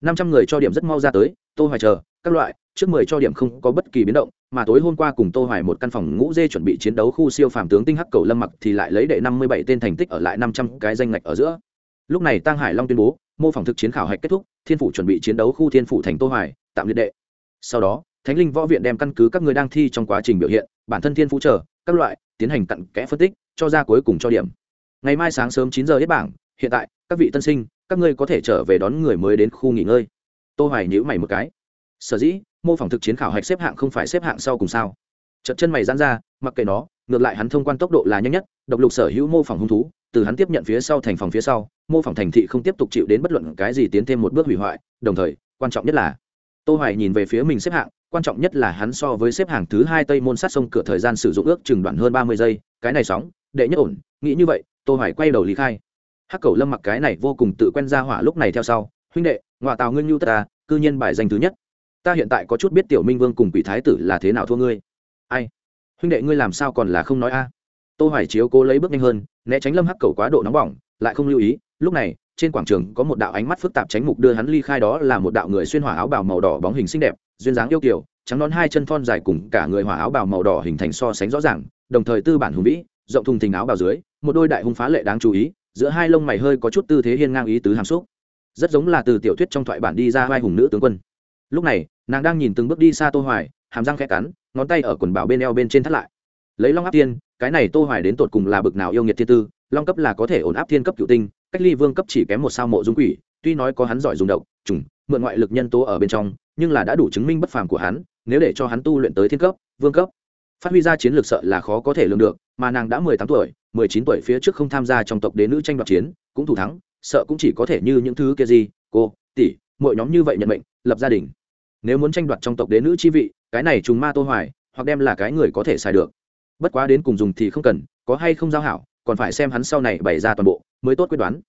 500 người cho điểm rất mau ra tới tô hoài chờ các loại trước 10 cho điểm không có bất kỳ biến động mà tối hôm qua cùng tô hoài một căn phòng ngũ dê chuẩn bị chiến đấu khu siêu phàm tướng tinh hắc cầu lâm mặc thì lại lấy đệ 57 tên thành tích ở lại 500 cái danh ngạch ở giữa lúc này tăng hải long tuyên bố, mô phỏng thực chiến khảo hạch kết thúc, thiên phủ chuẩn bị chiến đấu khu thiên phủ thành tô hoài, tạm liệt đệ. Sau đó, thánh linh võ viện đem căn cứ các người đang thi trong quá trình biểu hiện, bản thân thiên phủ chờ, các loại, tiến hành cặn kẽ phân tích, cho ra cuối cùng cho điểm. Ngày mai sáng sớm 9 giờ hết bảng, hiện tại, các vị tân sinh, các ngươi có thể trở về đón người mới đến khu nghỉ ngơi. Tô hoài nhíu mày một cái. Sở dĩ, mô phỏng thực chiến khảo hạch xếp hạng không phải xếp hạng sau cùng sao? Chật chân mày giãn ra, mặc kệ nó ngược lại hắn thông quan tốc độ là nhanh nhất, độc lục sở hữu mô phỏng hung thú, từ hắn tiếp nhận phía sau thành phòng phía sau, mô phỏng thành thị không tiếp tục chịu đến bất luận cái gì tiến thêm một bước hủy hoại, đồng thời, quan trọng nhất là, tô hoài nhìn về phía mình xếp hạng, quan trọng nhất là hắn so với xếp hạng thứ hai tây môn sát sông cửa thời gian sử dụng ước chừng đoạn hơn 30 giây, cái này sóng, đệ nhất ổn, nghĩ như vậy, tô hoài quay đầu lý khai. Hắc cầu lâm mặc cái này vô cùng tự quen ra hỏa lúc này theo sau, huynh đệ, ngoại tào nguyên nhu ta, cư nhiên bài danh thứ nhất. Ta hiện tại có chút biết tiểu minh vương cùng quỷ thái tử là thế nào thua ngươi. Ai? Huynh đệ ngươi làm sao còn là không nói a? Tô hoài chiếu cố lấy bước nhanh hơn, né tránh lâm hắc cầu quá độ nóng bỏng, lại không lưu ý. Lúc này, trên quảng trường có một đạo ánh mắt phức tạp tránh mục đưa hắn ly khai đó là một đạo người xuyên hỏa áo bào màu đỏ bóng hình xinh đẹp, duyên dáng yêu kiều, trắng nón hai chân thon dài cùng cả người hỏa áo bào màu đỏ hình thành so sánh rõ ràng, đồng thời tư bản hùng vĩ, rộng thùng thình áo bào dưới, một đôi đại hung phá lệ đáng chú ý, giữa hai lông mày hơi có chút tư thế hiên ngang ý tứ hàm xúc. Rất giống là từ tiểu thuyết trong thoại bản đi ra vai hùng nữ tướng quân. Lúc này, nàng đang nhìn từng bước đi xa tô hoài, hàm răng khẽ cắn ngón tay ở quần bảo bên eo bên trên thắt lại. Lấy long áp tiên cái này tô hoài đến tột cùng là bực nào yêu nghiệt thiên tư, long cấp là có thể ổn áp thiên cấp cựu tinh, cách ly vương cấp chỉ kém một sao mộ dung quỷ, tuy nói có hắn giỏi dùng độc, trùng, mượn ngoại lực nhân tố ở bên trong, nhưng là đã đủ chứng minh bất phàm của hắn, nếu để cho hắn tu luyện tới thiên cấp, vương cấp, phát huy ra chiến lược sợ là khó có thể lường được, mà nàng đã 18 tuổi 19 tuổi phía trước không tham gia trong tộc đế nữ tranh đoạt chiến, cũng thủ thắng, sợ cũng chỉ có thể như những thứ kia gì, cô, tỷ mỗi nhóm như vậy nhận mệnh, lập gia đình. Nếu muốn tranh đoạt trong tộc đế nữ chi vị cái này trùng ma tô hoài, hoặc đem là cái người có thể xài được. Bất quá đến cùng dùng thì không cần, có hay không giao hảo, còn phải xem hắn sau này bày ra toàn bộ, mới tốt quyết đoán.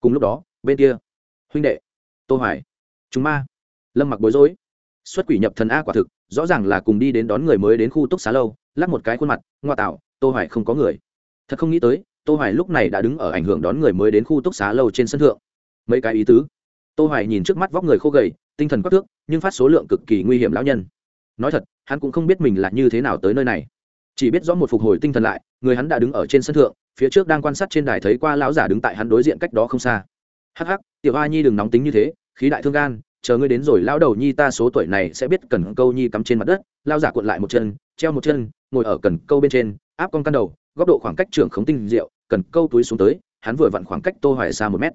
Cùng lúc đó, bên kia, huynh đệ, tô hoài chúng ma, lâm mặc bối rối. Xuất quỷ nhập thần a quả thực, rõ ràng là cùng đi đến đón người mới đến khu túc xá lâu, lắc một cái khuôn mặt, ngoa tạo, tô hoài không có người. Thật không nghĩ tới, tô hoài lúc này đã đứng ở ảnh hưởng đón người mới đến khu túc xá lâu trên sân thượng. Mấy cái ý tứ. Tô hoài nhìn trước mắt vóc người khô gầy, tinh thần quắc thước, nhưng phát số lượng cực kỳ nguy hiểm lão nhân nói thật, hắn cũng không biết mình là như thế nào tới nơi này. Chỉ biết rõ một phục hồi tinh thần lại, người hắn đã đứng ở trên sân thượng, phía trước đang quan sát trên đài thấy qua lão giả đứng tại hắn đối diện cách đó không xa. Hắc hắc, tiểu a nhi đừng nóng tính như thế, khí đại thương gan, chờ ngươi đến rồi, lão đầu nhi ta số tuổi này sẽ biết cần câu nhi cắm trên mặt đất. Lao giả cuộn lại một chân, treo một chân, ngồi ở cần câu bên trên, áp con căn đầu, góc độ khoảng cách trưởng khống tinh diệu, cần câu túi xuống tới, hắn vừa vặn khoảng cách tô hoài xa một mét.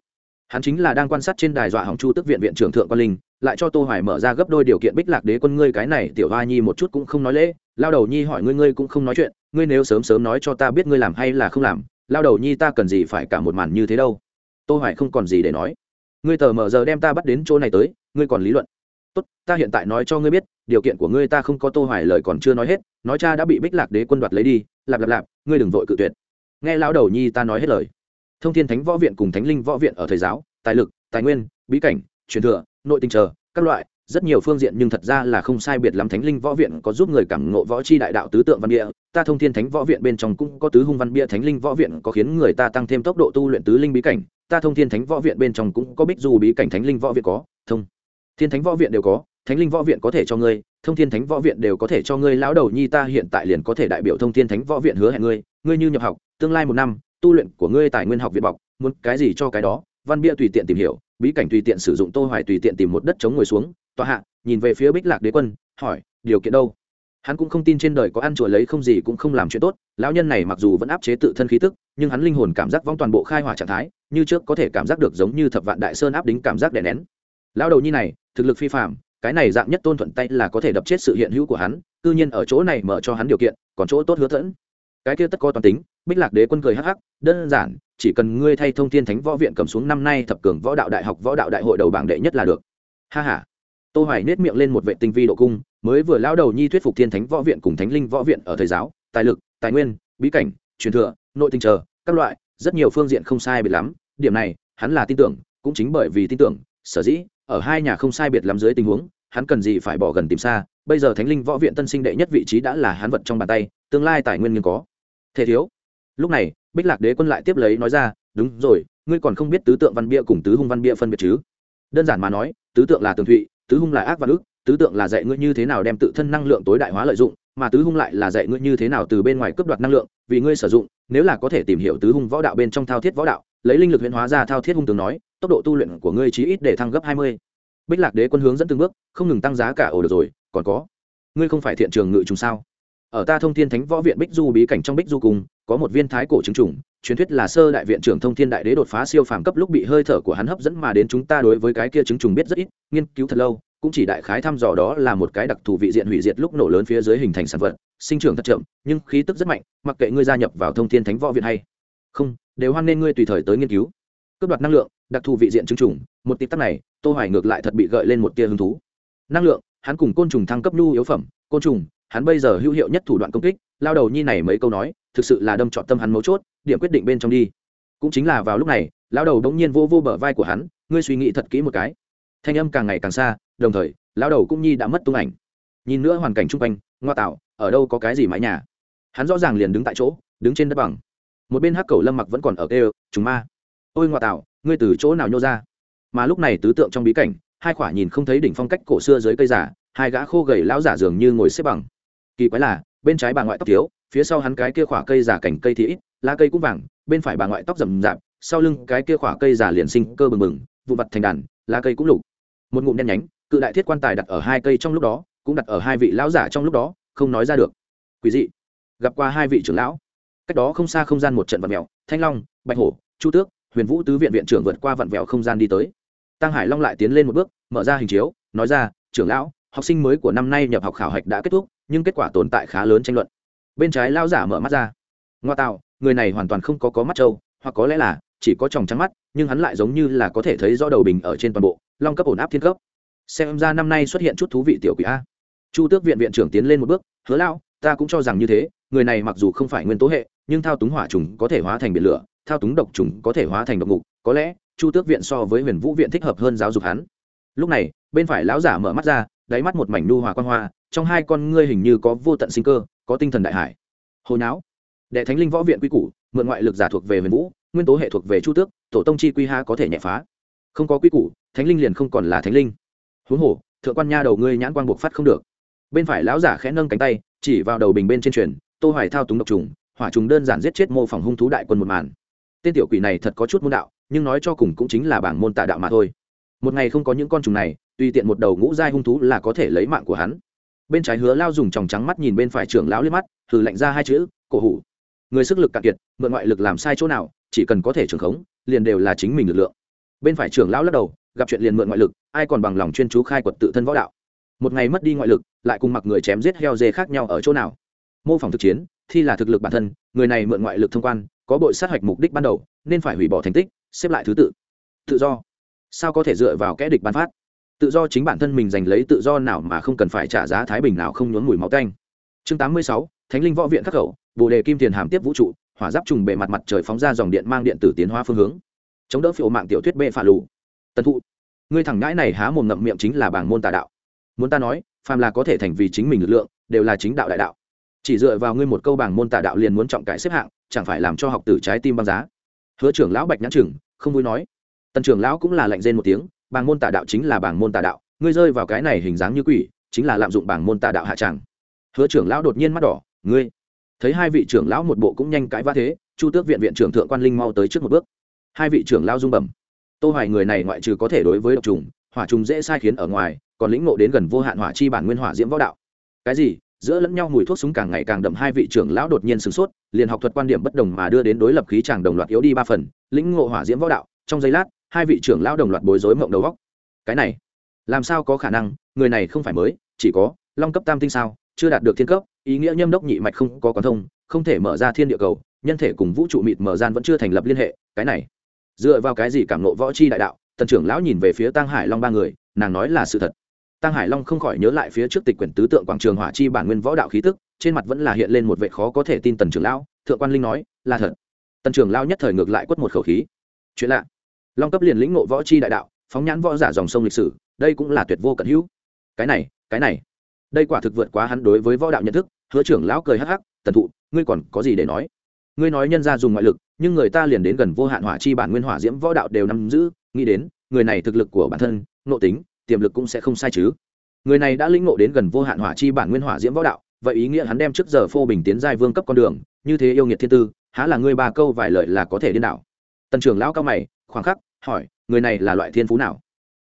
Hắn chính là đang quan sát trên đài dọa hỏng chu tức viện viện trưởng thượng quan linh lại cho tô hoài mở ra gấp đôi điều kiện bích lạc đế quân ngươi cái này tiểu hoa nhi một chút cũng không nói lễ, lao đầu nhi hỏi ngươi ngươi cũng không nói chuyện, ngươi nếu sớm sớm nói cho ta biết ngươi làm hay là không làm, lao đầu nhi ta cần gì phải cả một màn như thế đâu. Tô hoài không còn gì để nói. Ngươi tờ mở giờ đem ta bắt đến chỗ này tới, ngươi còn lý luận. Tốt, ta hiện tại nói cho ngươi biết, điều kiện của ngươi ta không có tô hoài lời còn chưa nói hết, nói cha đã bị bích lạc đế quân đoạt lấy đi, lạp lạp lạp, ngươi đừng vội cự tuyệt. Nghe lão đầu nhi ta nói hết lời. Thông thiên thánh võ viện cùng thánh linh võ viện ở thời giáo, tài lực, tài nguyên, bí cảnh, truyền thừa nội tình chờ, các loại, rất nhiều phương diện nhưng thật ra là không sai biệt lắm. Thánh linh võ viện có giúp người cảm ngộ võ chi đại đạo tứ tượng văn bia, ta thông thiên thánh võ viện bên trong cũng có tứ hung văn bia. Thánh linh võ viện có khiến người ta tăng thêm tốc độ tu luyện tứ linh bí cảnh, ta thông thiên thánh võ viện bên trong cũng có bích du bí cảnh. Thánh linh võ viện có, thông thiên thánh võ viện đều có, thánh linh võ viện có thể cho ngươi, thông thiên thánh võ viện đều có thể cho ngươi. Lão đầu nhi ta hiện tại liền có thể đại biểu thông thiên thánh võ viện hứa hẹn ngươi ngươi như nhập học, tương lai một năm, tu luyện của ngươi tài nguyên học viện bọc, muốn cái gì cho cái đó, văn bia tùy tiện tìm hiểu bí cảnh tùy tiện sử dụng tô hoài tùy tiện tìm một đất chống ngồi xuống tọa hạ, nhìn về phía bích lạc đế quân, hỏi, điều kiện đâu? Hắn cũng không tin trên đời có ăn chùa lấy không gì cũng không làm chuyện tốt, lão nhân này mặc dù vẫn áp chế tự thân khí tức, nhưng hắn linh hồn cảm giác vong toàn bộ khai hỏa trạng thái, như trước có thể cảm giác được giống như thập vạn đại sơn áp đính cảm giác đè nén. Lão đầu nhi này, thực lực phi phàm, cái này dạng nhất tôn thuận tay là có thể đập chết sự hiện hữu của hắn, cư nhiên ở chỗ này mở cho hắn điều kiện, còn chỗ tốt hứa thẫn cái kia tất có toàn tính, bích lạc đế quân cười hắc hắc, đơn giản, chỉ cần ngươi thay thông thiên thánh võ viện cầm xuống năm nay thập cường võ đạo đại học võ đạo đại hội đầu bảng đệ nhất là được. Ha ha. Tô hoài nết miệng lên một vệ tinh vi độ cung, mới vừa lao đầu nhi thuyết phục thiên thánh võ viện cùng thánh linh võ viện ở thời giáo, tài lực, tài nguyên, bí cảnh, truyền thừa, nội tình chờ, các loại, rất nhiều phương diện không sai biệt lắm, điểm này, hắn là tin tưởng, cũng chính bởi vì tin tưởng, sở dĩ, ở hai nhà không sai biệt lắm dưới tình huống, hắn cần gì phải bỏ gần tìm xa, bây giờ thánh linh võ viện tân sinh đệ nhất vị trí đã là hắn vật trong bàn tay, tương lai tài nguyên nghiêng có thể thiếu. Lúc này, bích lạc đế quân lại tiếp lấy nói ra, đúng rồi, ngươi còn không biết tứ tượng văn bia cùng tứ hung văn bia phân biệt chứ? Đơn giản mà nói, tứ tượng là tường thụy, tứ hung là ác văn ức, tứ tượng là dạy ngươi như thế nào đem tự thân năng lượng tối đại hóa lợi dụng, mà tứ hung lại là dạy ngươi như thế nào từ bên ngoài cướp đoạt năng lượng, vì ngươi sử dụng, nếu là có thể tìm hiểu tứ hung võ đạo bên trong thao thiết võ đạo, lấy linh lực huyễn hóa ra thao thiết hung tướng nói, tốc độ tu luyện của ngươi chí ít để thăng gấp hai mươi. Bích lạc đế quân hướng dẫn từng bước, không ngừng tăng giá cả ổ được rồi, còn có. Ngươi không phải thiện trường ngự trùng sao? Ở ta thông thiên thánh võ viện bích du bí cảnh trong bích du cùng, có một viên thái cổ trứng trùng, truyền thuyết là sơ đại viện trưởng thông thiên đại đế đột phá siêu phàm cấp lúc bị hơi thở của hắn hấp dẫn mà đến chúng ta đối với cái kia trứng trùng biết rất ít, nghiên cứu thật lâu, cũng chỉ đại khái thăm dò đó là một cái đặc thù vị diện hủy diệt lúc nổ lớn phía dưới hình thành sản vật, sinh trưởng thật chậm, nhưng khí tức rất mạnh, mặc kệ ngươi gia nhập vào thông thiên thánh võ viện hay không, đều hoan nên ngươi tùy thời tới nghiên cứu. Cướp đoạt năng lượng, đặc thù vị diện trứng trùng, một tịp tắc này, tô hoài ngược lại thật bị gợi lên một tia hứng thú. Năng lượng, hắn cùng côn trùng thăng cấp nhu yếu phẩm, côn trùng hắn bây giờ hữu hiệu nhất thủ đoạn công kích, lao đầu nhi này mấy câu nói, thực sự là đâm trọn tâm hắn mấu chốt, điểm quyết định bên trong đi. Cũng chính là vào lúc này, lao đầu đống nhiên vô vô bờ vai của hắn, ngươi suy nghĩ thật kỹ một cái. Thanh âm càng ngày càng xa, đồng thời, lao đầu cũng nhi đã mất tung ảnh. Nhìn nữa hoàn cảnh chung quanh, ngoa tạo, ở đâu có cái gì mái nhà. Hắn rõ ràng liền đứng tại chỗ, đứng trên đất bằng. Một bên hắc cầu lâm mặc vẫn còn ở kêu chúng ma. Ôi, ngoa tạo, ngươi từ chỗ nào nhô ra? Mà lúc này tứ tượng trong bí cảnh, hai khỏa nhìn không thấy đỉnh phong cách cổ xưa dưới cây giả, hai gã khô gầy lão giả dường như ngồi xếp bằng kỳ quái là, bên trái bà ngoại tóc thiếu, phía sau hắn cái kia khỏa cây giả cảnh cây thì ít, lá cây cũng vàng, bên phải bà ngoại tóc rầm rạp, sau lưng cái kia khỏa cây giả liền sinh cơ bừng bừng vụ mặt thành đàn, lá cây cũng lục. Một ngụm đen nhánh, cự đại thiết quan tài đặt ở hai cây trong lúc đó, cũng đặt ở hai vị lão giả trong lúc đó, không nói ra được. Quý dị. Gặp qua hai vị trưởng lão. Cách đó không xa không gian một trận vặn vẹo, thanh long, bạch hổ, chu tước, huyền vũ tứ viện viện trưởng vượt qua vặn vẹo không gian đi tới. Tăng hải long lại tiến lên một bước, mở ra hình chiếu, nói ra, trưởng lão, học sinh mới của năm nay nhập học khảo hạch đã kết thúc nhưng kết quả tồn tại khá lớn tranh luận. Bên trái lao giả mở mắt ra. Ngoa tạo, người này hoàn toàn không có có mắt trâu, hoặc có lẽ là chỉ có tròng trắng mắt, nhưng hắn lại giống như là có thể thấy rõ đầu bình ở trên toàn bộ, long cấp ổn áp thiên cấp. Xem ra năm nay xuất hiện chút thú vị tiểu quỷ a. Chu tước viện viện trưởng tiến lên một bước, hứa lao ta cũng cho rằng như thế, người này mặc dù không phải nguyên tố hệ, nhưng thao túng hỏa trùng có thể hóa thành biển lửa, thao túng độc trùng có thể hóa thành độc ngục, có lẽ chu tước viện so với huyền vũ viện thích hợp hơn giáo dục hắn. Lúc này, bên phải lão giả mở mắt ra đáy mắt một mảnh nu hòa quan hoa, trong hai con ngươi hình như có vô tận sinh cơ, có tinh thần đại hải. Hồi não đệ thánh linh võ viện quy củ, mượn ngoại lực giả thuộc về huyền vũ, nguyên tố hệ thuộc về chu tước, tổ tông chi quy ha có thể nhẹ phá. Không có quy củ, thánh linh liền không còn là thánh linh. Huống hồ, thượng quan nha đầu ngươi nhãn quan buộc phát không được. Bên phải lão giả khẽ nâng cánh tay, chỉ vào đầu bình bên trên truyền, tô hoài thao túng độc trùng, hỏa trùng đơn giản giết chết mô phỏng hung thú đại quân một màn. Tên tiểu quỷ này thật có chút môn đạo, nhưng nói cho cùng cũng chính là bảng môn tà đạo mà thôi. Một ngày không có những con trùng này tùy tiện một đầu ngũ giai hung thú là có thể lấy mạng của hắn. Bên trái hứa lao dùng tròng trắng mắt nhìn bên phải trưởng lão liếc mắt thử lạnh ra hai chữ, cổ hủ. Người sức lực cạn kiệt, mượn ngoại lực làm sai chỗ nào, chỉ cần có thể trưởng khống, liền đều là chính mình lực lượng. Bên phải trưởng lão lắc đầu, gặp chuyện liền mượn ngoại lực, ai còn bằng lòng chuyên chú khai quật tự thân võ đạo. Một ngày mất đi ngoại lực, lại cùng mặc người chém giết heo dê khác nhau ở chỗ nào? Mô phỏng thực chiến, thi là thực lực bản thân, người này mượn ngoại lực thông quan, có bội sát hoạch mục đích ban đầu, nên phải hủy bỏ thành tích, xếp lại thứ tự. Tự do. Sao có thể dựa vào kẽ địch ban phát? Tự do chính bản thân mình giành lấy tự do nào mà không cần phải trả giá thái bình nào không nhốn mùi máu canh chương tám mươi sáu, thánh linh võ viện khắc khẩu, bồ đề kim tiền hàm tiếp vũ trụ, hỏa giáp trùng bề mặt mặt trời phóng ra dòng điện mang điện tử tiến hóa phương hướng. Chống đỡ phiệu mạng tiểu thuyết bệ phả lù. Tân thụ, ngươi thẳng ngãi này há mồm ngậm miệng chính là bảng môn tà đạo. Muốn ta nói, phàm là có thể thành vì chính mình lực lượng, đều là chính đạo đại đạo. Chỉ dựa vào ngươi một câu bảng môn tà đạo liền muốn trọng cải xếp hạng, chẳng phải làm cho học tử trái tim băng giá. Hứa trưởng lão bạch nhãn trưởng không vui nói. Tần trưởng lão cũng là lạnh rên một tiếng bảng môn tà đạo chính là bảng môn tà đạo, ngươi rơi vào cái này hình dáng như quỷ, chính là lạm dụng bảng môn tà đạo hạ tràng hứa trưởng lão đột nhiên mắt đỏ, ngươi, thấy hai vị trưởng lão một bộ cũng nhanh cãi vã thế, chu tước viện viện trưởng thượng quan linh mau tới trước một bước. Hai vị trưởng lão rung bẩm, tô hoài người này ngoại trừ có thể đối với độc trùng, hỏa trùng dễ sai khiến ở ngoài, còn lĩnh ngộ đến gần vô hạn hỏa chi bản nguyên hỏa diễm võ đạo. Cái gì? Giữa lẫn nhau mùi thuốc súng càng ngày càng đậm, hai vị trưởng lão đột nhiên sửng sốt, liền học thuật quan điểm bất đồng mà đưa đến đối lập khí chàng đồng loạt yếu đi ba phần, lĩnh ngộ hỏa diễm võ đạo, trong giây lát hai vị trưởng lão đồng loạt bối rối mộng đầu góc. Cái này, làm sao có khả năng? Người này không phải mới, chỉ có long cấp tam tinh sao, chưa đạt được thiên cấp, ý nghĩa nhâm đốc nhị mạch không có quán thông, không thể mở ra thiên địa cầu, nhân thể cùng vũ trụ mịt mở gian vẫn chưa thành lập liên hệ, cái này. Dựa vào cái gì cảm nộ võ chi đại đạo, tần trưởng lão nhìn về phía tăng hải long ba người, nàng nói là sự thật. Tăng hải long không khỏi nhớ lại phía trước tịch quyển tứ tượng quảng trường hỏa chi bản nguyên võ đạo khí tức, trên mặt vẫn là hiện lên một vệ khó có thể tin tần trưởng lão. Thượng quan linh nói, là thật. Tần trưởng lão nhất thời ngược lại quất một khẩu khí. Chuyện lạ long cấp liền lĩnh ngộ võ chi đại đạo, phóng nhãn võ giả dòng sông lịch sử, đây cũng là tuyệt vô cận hữu. Cái này cái này. Đây quả thực vượt quá hắn đối với võ đạo nhận thức, hứa trưởng lão cười hắc hắc, tần thụ, ngươi còn có gì để nói? Ngươi nói nhân ra dùng ngoại lực, nhưng người ta liền đến gần vô hạn hỏa chi bản nguyên hỏa diễm võ đạo đều nắm giữ, nghĩ đến, người này thực lực của bản thân, nội tính, tiềm lực cũng sẽ không sai chứ. Người này đã lĩnh ngộ đến gần vô hạn hỏa chi bản nguyên hỏa diễm võ đạo, vậy ý nghĩa hắn đem trước giờ phô bình tiến giai vương cấp con đường, như thế yêu nghiệt thiên tư, há là ngươi ba câu vài lời là có thể điên đảo. Tần trưởng lão cao mày khoảng khắc, hỏi, người này là loại thiên phú nào?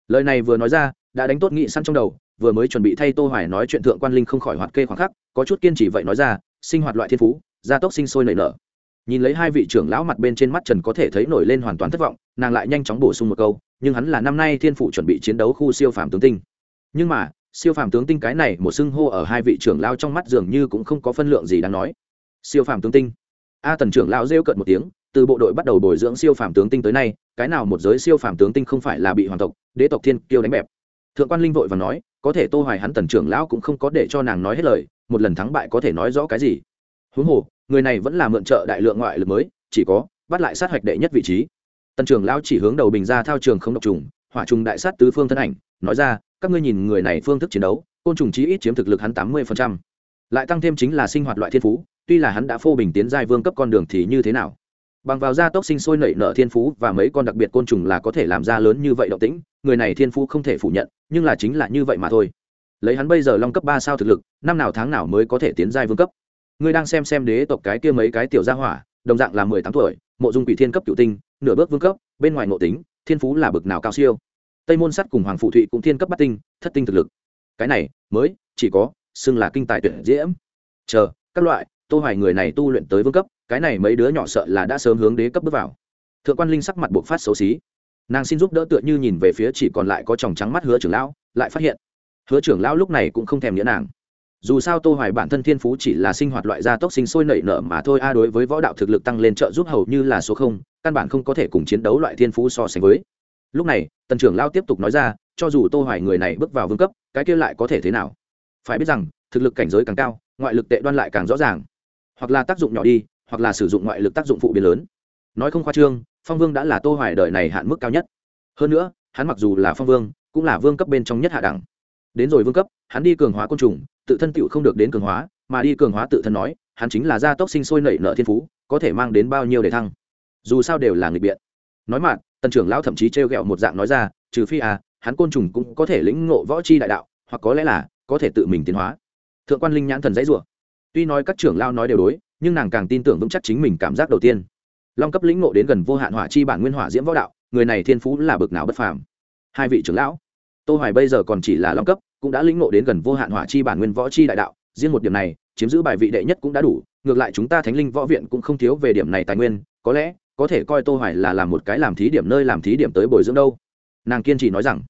Lời này vừa nói ra, đã đánh tốt nghị săn trong đầu, vừa mới chuẩn bị thay tô hoài nói chuyện thượng quan linh không khỏi hoạt kê khoảng khắc, có chút kiên trì vậy nói ra, sinh hoạt loại thiên phú, gia tốc sinh sôi nảy nở. Nhìn lấy hai vị trưởng lão mặt bên trên mắt trần có thể thấy nổi lên hoàn toàn thất vọng, nàng lại nhanh chóng bổ sung một câu, nhưng hắn là năm nay thiên phụ chuẩn bị chiến đấu khu siêu phàm tướng tinh. Nhưng mà, siêu phàm tướng tinh cái này một xưng hô ở hai vị trưởng lao trong mắt dường như cũng không có phân lượng gì đáng nói. Siêu phàm tướng tinh. A tần trưởng lão rêu cợt một tiếng, từ bộ đội bắt đầu bồi dưỡng siêu phàm tướng tinh tới nay cái nào một giới siêu phàm tướng tinh không phải là bị hoàng tộc, đế tộc thiên kiêu đánh bẹp. Thượng quan linh vội và nói, có thể tô hoài hắn tần trưởng lão cũng không có để cho nàng nói hết lời, một lần thắng bại có thể nói rõ cái gì. Huống hồ, người này vẫn là mượn trợ đại lượng ngoại lực mới, chỉ có bắt lại sát hoạch đệ nhất vị trí. Tần trưởng lão chỉ hướng đầu bình ra thao trường không độc trùng, hỏa trùng đại sát tứ phương thân ảnh, nói ra, các ngươi nhìn người này phương thức chiến đấu, côn trùng chí ít chiếm thực lực hắn tám mươi lại tăng thêm chính là sinh hoạt loại thiên phú, tuy là hắn đã phô bình tiến giai vương cấp con đường thì như thế nào? Bằng vào gia tốc sinh sôi nảy nở thiên phú và mấy con đặc biệt côn trùng là có thể làm ra lớn như vậy động tĩnh, người này thiên phú không thể phủ nhận, nhưng là chính là như vậy mà thôi. Lấy hắn bây giờ long cấp ba sao thực lực, năm nào tháng nào mới có thể tiến giai vương cấp? Ngươi đang xem xem đế tộc cái kia mấy cái tiểu gia hỏa, đồng dạng là mười tám tuổi, mộ dung quỷ thiên cấp cựu tinh, nửa bước vương cấp, bên ngoài nội tính, thiên phú là bực nào cao siêu. Tây môn sắt cùng hoàng phụ thụy cũng thiên cấp bắt tinh, thất tinh thực lực. Cái này, mới, chỉ có, xưng là kinh tài tuyển diễm. Chờ, các loại, tô hoài người này tu luyện tới vương cấp cái này mấy đứa nhỏ sợ là đã sớm hướng đế cấp bước vào. Thượng quan linh sắc mặt buộc phát xấu xí. Nàng xin giúp đỡ tựa như nhìn về phía chỉ còn lại có chồng trắng mắt hứa trưởng lão, lại phát hiện, hứa trưởng lão lúc này cũng không thèm nghĩa nàng. Dù sao tô hoài bản thân thiên phú chỉ là sinh hoạt loại gia tốc sinh sôi nảy nở mà thôi, a đối với võ đạo thực lực tăng lên trợ giúp hầu như là số không, căn bản không có thể cùng chiến đấu loại thiên phú so sánh với. Lúc này, tần trưởng lao tiếp tục nói ra, cho dù tô hoài người này bước vào vương cấp, cái kia lại có thể thế nào? Phải biết rằng, thực lực cảnh giới càng cao, ngoại lực tệ đoan lại càng rõ ràng. Hoặc là tác dụng nhỏ đi hoặc là sử dụng ngoại lực tác dụng phụ biến lớn. Nói không khoa trương, phong vương đã là tô hoài đời này hạn mức cao nhất. Hơn nữa, hắn mặc dù là phong vương, cũng là vương cấp bên trong nhất hạ đẳng. Đến rồi vương cấp, hắn đi cường hóa côn trùng, tự thân tựu không được đến cường hóa, mà đi cường hóa tự thân nói, hắn chính là gia tốc sinh sôi nảy nở thiên phú, có thể mang đến bao nhiêu để thăng. Dù sao đều là người biện. Nói mạn tần trưởng lão thậm chí trêu ghẹo một dạng nói ra, trừ phi à hắn côn trùng cũng có thể lĩnh ngộ võ chi đại đạo, hoặc có lẽ là có thể tự mình tiến hóa. Thượng quan linh nhãn thần dãy rủa. Tuy nói các trưởng lão nói đều đối nhưng nàng càng tin tưởng vững chắc chính mình cảm giác đầu tiên. Long cấp lĩnh ngộ đến gần vô hạn hỏa chi bản nguyên hỏa diễm võ đạo, người này thiên phú là bực nào bất phàm. Hai vị trưởng lão, tô hoài bây giờ còn chỉ là long cấp, cũng đã lĩnh ngộ đến gần vô hạn hỏa chi bản nguyên võ chi đại đạo, riêng một điểm này, chiếm giữ bài vị đệ nhất cũng đã đủ, ngược lại chúng ta thánh linh võ viện cũng không thiếu về điểm này tài nguyên, có lẽ, có thể coi tô hoài là làm một cái làm thí điểm nơi làm thí điểm tới bồi dưỡng đâu. Nàng kiên trì nói rằng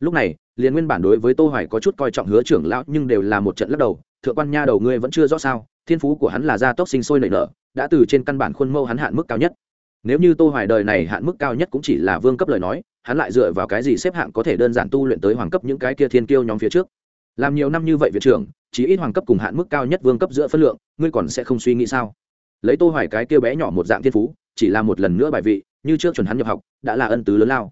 lúc này, liền nguyên bản đối với tô hoài có chút coi trọng hứa trưởng lão nhưng đều là một trận lắc đầu, thượng quan nha đầu ngươi vẫn chưa rõ sao, thiên phú của hắn là gia tốc sinh sôi nảy nở, đã từ trên căn bản khuôn mẫu hắn hạn mức cao nhất. Nếu như tô hoài đời này hạn mức cao nhất cũng chỉ là vương cấp lời nói, hắn lại dựa vào cái gì xếp hạng có thể đơn giản tu luyện tới hoàng cấp những cái kia thiên kiêu nhóm phía trước? Làm nhiều năm như vậy viện trưởng chỉ ít hoàng cấp cùng hạn mức cao nhất vương cấp giữa phân lượng, ngươi còn sẽ không suy nghĩ sao? Lấy tô hoài cái kia bé nhỏ một dạng thiên phú, chỉ là một lần nữa bài vị, như trước chuẩn hắn nhập học, đã là ân tứ lớn lao.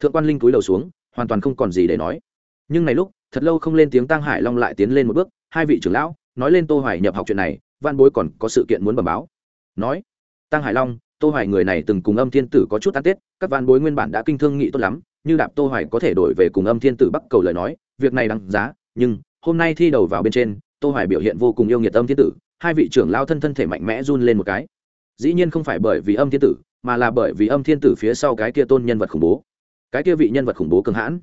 Thượng quan linh cúi đầu xuống hoàn toàn không còn gì để nói. Nhưng này lúc, thật lâu không lên tiếng tăng hải long lại tiến lên một bước, hai vị trưởng lão, nói lên tô hoài nhập học chuyện này văn bối còn có sự kiện muốn bẩm báo. Nói tăng hải long, tô hoài người này từng cùng âm thiên tử có chút ăn tết, các văn bối nguyên bản đã kinh thương nghị tốt lắm, như đạp tô hoài có thể đổi về cùng âm thiên tử bắc cầu lời nói, việc này đáng giá, nhưng hôm nay thi đầu vào bên trên, tô hoài biểu hiện vô cùng yêu nghiệt âm thiên tử, hai vị trưởng lao thân thân thể mạnh mẽ run lên một cái. Dĩ nhiên không phải bởi vì âm thiên tử, mà là bởi vì âm thiên tử phía sau cái kia tôn nhân vật khủng bố cái kia vị nhân vật khủng bố cường hãn.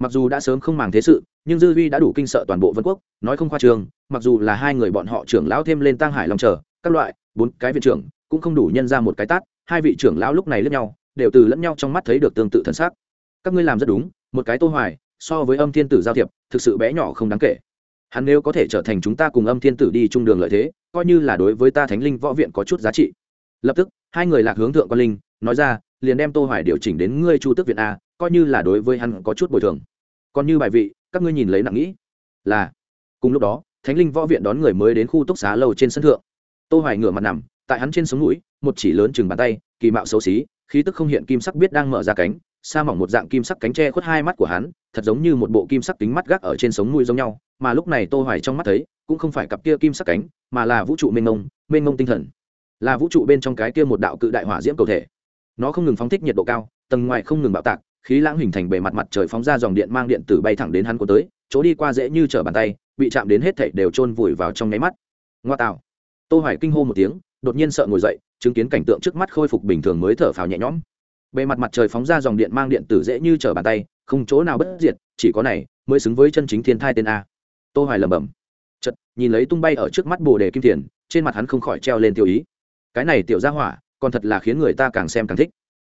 Mặc dù đã sớm không màng thế sự, nhưng dư vi đã đủ kinh sợ toàn bộ vân quốc, nói không khoa trường, mặc dù là hai người bọn họ trưởng lão thêm lên tăng hải lòng chờ, các loại, bốn cái viện trưởng, cũng không đủ nhân ra một cái tát, hai vị trưởng lão lúc này lẫn nhau, đều từ lẫn nhau trong mắt thấy được tương tự thân xác. Các ngươi làm rất đúng, một cái tô hoài, so với âm thiên tử giao thiệp, thực sự bé nhỏ không đáng kể. Hắn nếu có thể trở thành chúng ta cùng âm thiên tử đi chung đường lợi thế, coi như là đối với ta thánh linh võ viện có chút giá trị. Lập tức, hai người lạc hướng thượng quan linh, nói ra, liền đem tô hoài điều chỉnh đến ngươi chu tước viện a coi như là đối với hắn có chút bồi thường. Còn như bài vị, các ngươi nhìn lấy nặng nghĩ. Là. Cùng lúc đó, thánh linh võ viện đón người mới đến khu túc xá lâu trên sân thượng. Tô hoài ngửa mặt nằm, tại hắn trên sống mũi một chỉ lớn chừng bàn tay, kỳ mạo xấu xí, khí tức không hiện kim sắc biết đang mở ra cánh, sa mỏng một dạng kim sắc cánh tre khuất hai mắt của hắn, thật giống như một bộ kim sắc kính mắt gác ở trên sống mũi giống nhau, mà lúc này tô hoài trong mắt thấy, cũng không phải cặp kia kim sắc cánh, mà là vũ trụ mênh mông mênh mông tinh thần. Là vũ trụ bên trong cái kia một đạo cự đại hỏa diễm cầu thể. Nó không ngừng phóng thích nhiệt độ cao, tầng ngoài không ngừng bạo tạc khí lãng hình thành bề mặt mặt trời phóng ra dòng điện mang điện tử bay thẳng đến hắn của tới, chỗ đi qua dễ như trở bàn tay, bị chạm đến hết thảy đều chôn vùi vào trong nháy mắt. Ngoa tạo. Tô hoài kinh hô một tiếng, đột nhiên sợ ngồi dậy, chứng kiến cảnh tượng trước mắt khôi phục bình thường mới thở phào nhẹ nhõm. Bề mặt mặt trời phóng ra dòng điện mang điện tử dễ như trở bàn tay, không chỗ nào bất diệt, chỉ có này, mới xứng với chân chính thiên thai tên a. Tô hoài lẩm bẩm. Chật nhìn lấy tung bay ở trước mắt bồ đề kim thiền, trên mặt hắn không khỏi treo lên tiêu ý. Cái này tiểu gia hỏa, còn thật là khiến người ta càng xem càng thích.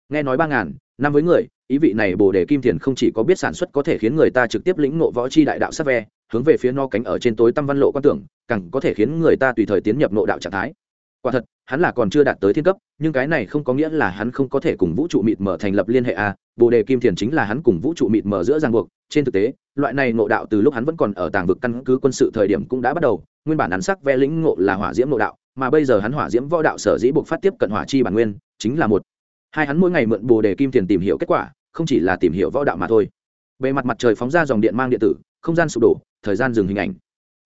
Nghe nói ba ngàn năm với người, ý vị này bồ đề kim thiền không chỉ có biết sản xuất có thể khiến người ta trực tiếp lĩnh ngộ võ chi đại đạo sắc ve, hướng về phía no cánh ở trên tối tâm văn lộ quan tưởng, càng có thể khiến người ta tùy thời tiến nhập nộ đạo trạng thái quả thật, hắn là còn chưa đạt tới thiên cấp, nhưng cái này không có nghĩa là hắn không có thể cùng vũ trụ mịt mở thành lập liên hệ a à. bồ đề kim thiền chính là hắn cùng vũ trụ mịt mở giữa ràng buộc trên thực tế, loại này ngộ đạo từ lúc hắn vẫn còn ở tàng vực căn cứ quân sự thời điểm cũng đã bắt đầu, nguyên bản hắn sắc ve lĩnh ngộ là hỏa diễm ngộ đạo, mà bây giờ hắn hỏa diễm võ đạo sở dĩ buộc phát tiếp cận hỏa chi bản nguyên, chính là một hai hắn mỗi ngày mượn bồ đề kim tiền tìm hiểu kết quả, không chỉ là tìm hiểu võ đạo mà thôi. Bề mặt mặt trời phóng ra dòng điện mang điện tử, không gian sụp đổ, thời gian dừng hình ảnh.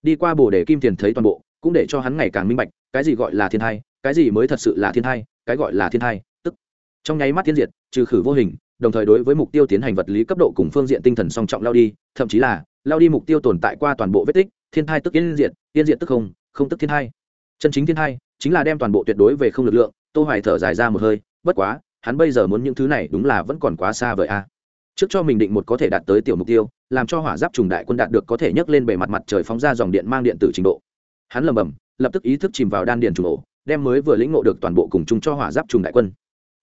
Đi qua bồ đề kim tiền thấy toàn bộ, cũng để cho hắn ngày càng minh bạch, cái gì gọi là thiên thai, cái gì mới thật sự là thiên thai, cái gọi là thiên thai, tức. Trong nháy mắt thiên diệt, trừ khử vô hình, đồng thời đối với mục tiêu tiến hành vật lý cấp độ cùng phương diện tinh thần song trọng lao đi, thậm chí là lao đi mục tiêu tồn tại qua toàn bộ vết tích, thiên thai tức yên diệt yên diệt tức không không tức thiên thai. Chân chính thiên thai, chính là đem toàn bộ tuyệt đối về không lực lượng, tô hoài thở dài ra một hơi, bất quá hắn bây giờ muốn những thứ này đúng là vẫn còn quá xa vời a. Trước cho mình định một có thể đạt tới tiểu mục tiêu, làm cho hỏa giáp trùng đại quân đạt được có thể nhấc lên bề mặt mặt trời phóng ra dòng điện mang điện tử trình độ. Hắn lầm bầm lập tức ý thức chìm vào đan điền trùng ổ, đem mới vừa lĩnh ngộ được toàn bộ cùng chung cho hỏa giáp trùng đại quân.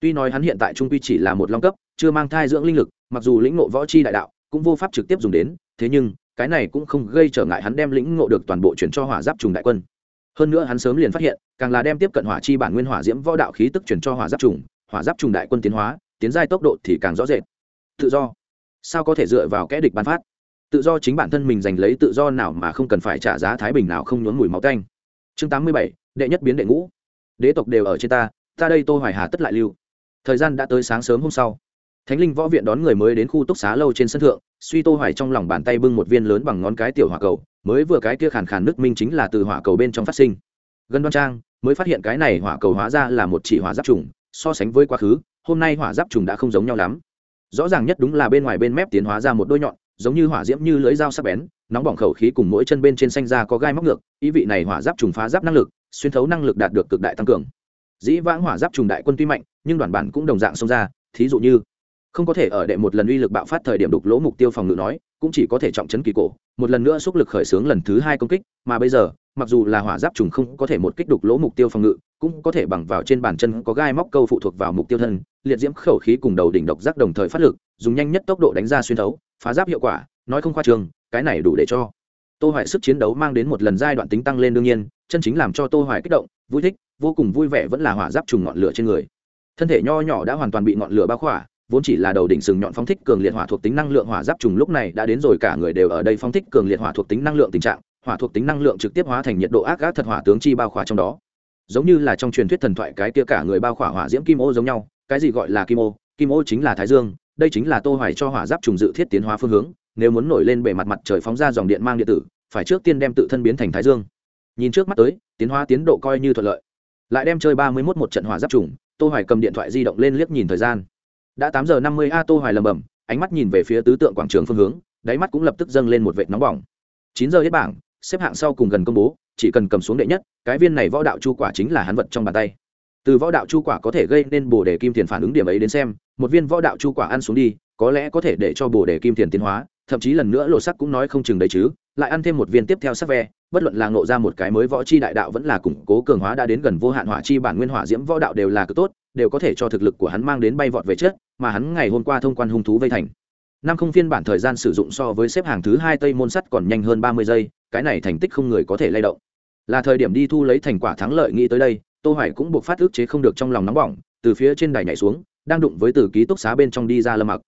Tuy nói hắn hiện tại trung quy chỉ là một long cấp, chưa mang thai dưỡng linh lực, mặc dù lĩnh ngộ võ chi đại đạo, cũng vô pháp trực tiếp dùng đến, thế nhưng, cái này cũng không gây trở ngại hắn đem lĩnh ngộ được toàn bộ chuyển cho hỏa giáp trùng đại quân. Hơn nữa hắn sớm liền phát hiện, càng là đem tiếp cận hỏa chi bản nguyên hỏa diễm võ đạo khí tức chuyển cho hỏa giáp trùng hỏa giáp trùng đại quân tiến hóa, tiến giai tốc độ thì càng rõ rệt. Tự do. Sao có thể dựa vào kẽ địch ban phát? Tự do chính bản thân mình giành lấy tự do nào mà không cần phải trả giá thái bình nào không nhốn mùi máu canh chương tám mươi bảy, đệ nhất biến đệ ngũ. Đế tộc đều ở trên ta ta đây tô hoài hà tất lại lưu. Thời gian đã tới sáng sớm hôm sau. Thánh linh võ viện đón người mới đến khu túc xá lâu trên sân thượng, suy tô hoài trong lòng bàn tay bưng một viên lớn bằng ngón cái tiểu hỏa cầu, mới vừa cái kia khàn khàn nước minh chính là từ hỏa cầu bên trong phát sinh. Gần đoan trang, mới phát hiện cái này hỏa cầu hóa ra là một chỉ hỏa giáp trùng so sánh với quá khứ, hôm nay hỏa giáp trùng đã không giống nhau lắm. Rõ ràng nhất đúng là bên ngoài bên mép tiến hóa ra một đôi nhọn, giống như hỏa diễm như lưỡi dao sắc bén, nóng bỏng khẩu khí cùng mỗi chân bên trên xanh da có gai móc ngược, ý vị này hỏa giáp trùng phá giáp năng lực, xuyên thấu năng lực đạt được cực đại tăng cường. Dĩ vãng hỏa giáp trùng đại quân tuy mạnh, nhưng đoàn bản cũng đồng dạng xông ra, thí dụ như, không có thể ở đệ một lần uy lực bạo phát thời điểm đục lỗ mục tiêu phòng ngự nói cũng chỉ có thể trọng chấn kỳ cổ, một lần nữa xúc lực khởi xướng lần thứ hai công kích, mà bây giờ, mặc dù là hỏa giáp trùng không có thể một kích đục lỗ mục tiêu phòng ngự, cũng có thể bằng vào trên bàn chân có gai móc câu phụ thuộc vào mục tiêu thân, liệt diễm khẩu khí cùng đầu đỉnh độc giác đồng thời phát lực, dùng nhanh nhất tốc độ đánh ra xuyên thấu, phá giáp hiệu quả, nói không khoa trường, cái này đủ để cho. Tô hoài sức chiến đấu mang đến một lần giai đoạn tính tăng lên đương nhiên, chân chính làm cho tô hoài kích động, vui thích, vô cùng vui vẻ vẫn là hỏa giáp trùng ngọn lửa trên người. Thân thể nho nhỏ đã hoàn toàn bị ngọn lửa bao khỏa vốn chỉ là đầu đỉnh sừng nhọn phóng thích cường liệt hỏa thuộc tính năng lượng hỏa giáp trùng lúc này đã đến rồi, cả người đều ở đây phóng thích cường liệt hỏa thuộc tính năng lượng tình trạng, hỏa thuộc tính năng lượng trực tiếp hóa thành nhiệt độ ác gác thật hỏa tướng chi bao khỏa trong đó. Giống như là trong truyền thuyết thần thoại cái kia cả người bao khỏa hỏa diễm kim ô giống nhau, cái gì gọi là kim ô? Kim ô chính là thái dương, đây chính là tô hoài cho hỏa giáp trùng dự thiết tiến hóa phương hướng, nếu muốn nổi lên bề mặt mặt trời phóng ra dòng điện mang điện tử, phải trước tiên đem tự thân biến thành thái dương. Nhìn trước mắt tới, tiến hóa tiến độ coi như thuận lợi. Lại đem chơi ba mươi 31 một trận hỏa giáp trùng, tô hoài cầm điện thoại di động lên liếc nhìn thời gian đã tám giờ năm mươi a tô hoài lầm bầm, ánh mắt nhìn về phía tứ tượng quảng trường phương hướng, đáy mắt cũng lập tức dâng lên một vệt nóng bỏng. Chín giờ hết bảng, xếp hạng sau cùng gần công bố, chỉ cần cầm xuống đệ nhất, cái viên này võ đạo chu quả chính là hắn vật trong bàn tay. Từ võ đạo chu quả có thể gây nên bồ đề kim tiền phản ứng điểm ấy đến xem, một viên võ đạo chu quả ăn xuống đi, có lẽ có thể để cho bồ đề kim tiền tiến hóa, thậm chí lần nữa lộ sắc cũng nói không chừng đấy chứ, lại ăn thêm một viên tiếp theo sắc ve, bất luận là ngộ ra một cái mới võ chi đại đạo vẫn là củng cố cường hóa đã đến gần vô hạn hỏa chi bản nguyên hỏa diễm võ đạo đều là cực tốt, đều có thể cho thực lực của hắn mang đến bay vọt về chết mà hắn ngày hôm qua thông quan hung thú vây thành. Năm không phiên bản thời gian sử dụng so với xếp hàng thứ hai tây môn sắt còn nhanh hơn ba mươi giây, cái này thành tích không người có thể lay động. Là thời điểm đi thu lấy thành quả thắng lợi nghĩ tới đây, tô hoài cũng buộc phát ức chế không được trong lòng nóng bỏng, từ phía trên đài nhảy xuống, đang đụng với từ ký túc xá bên trong đi ra lâm mặc.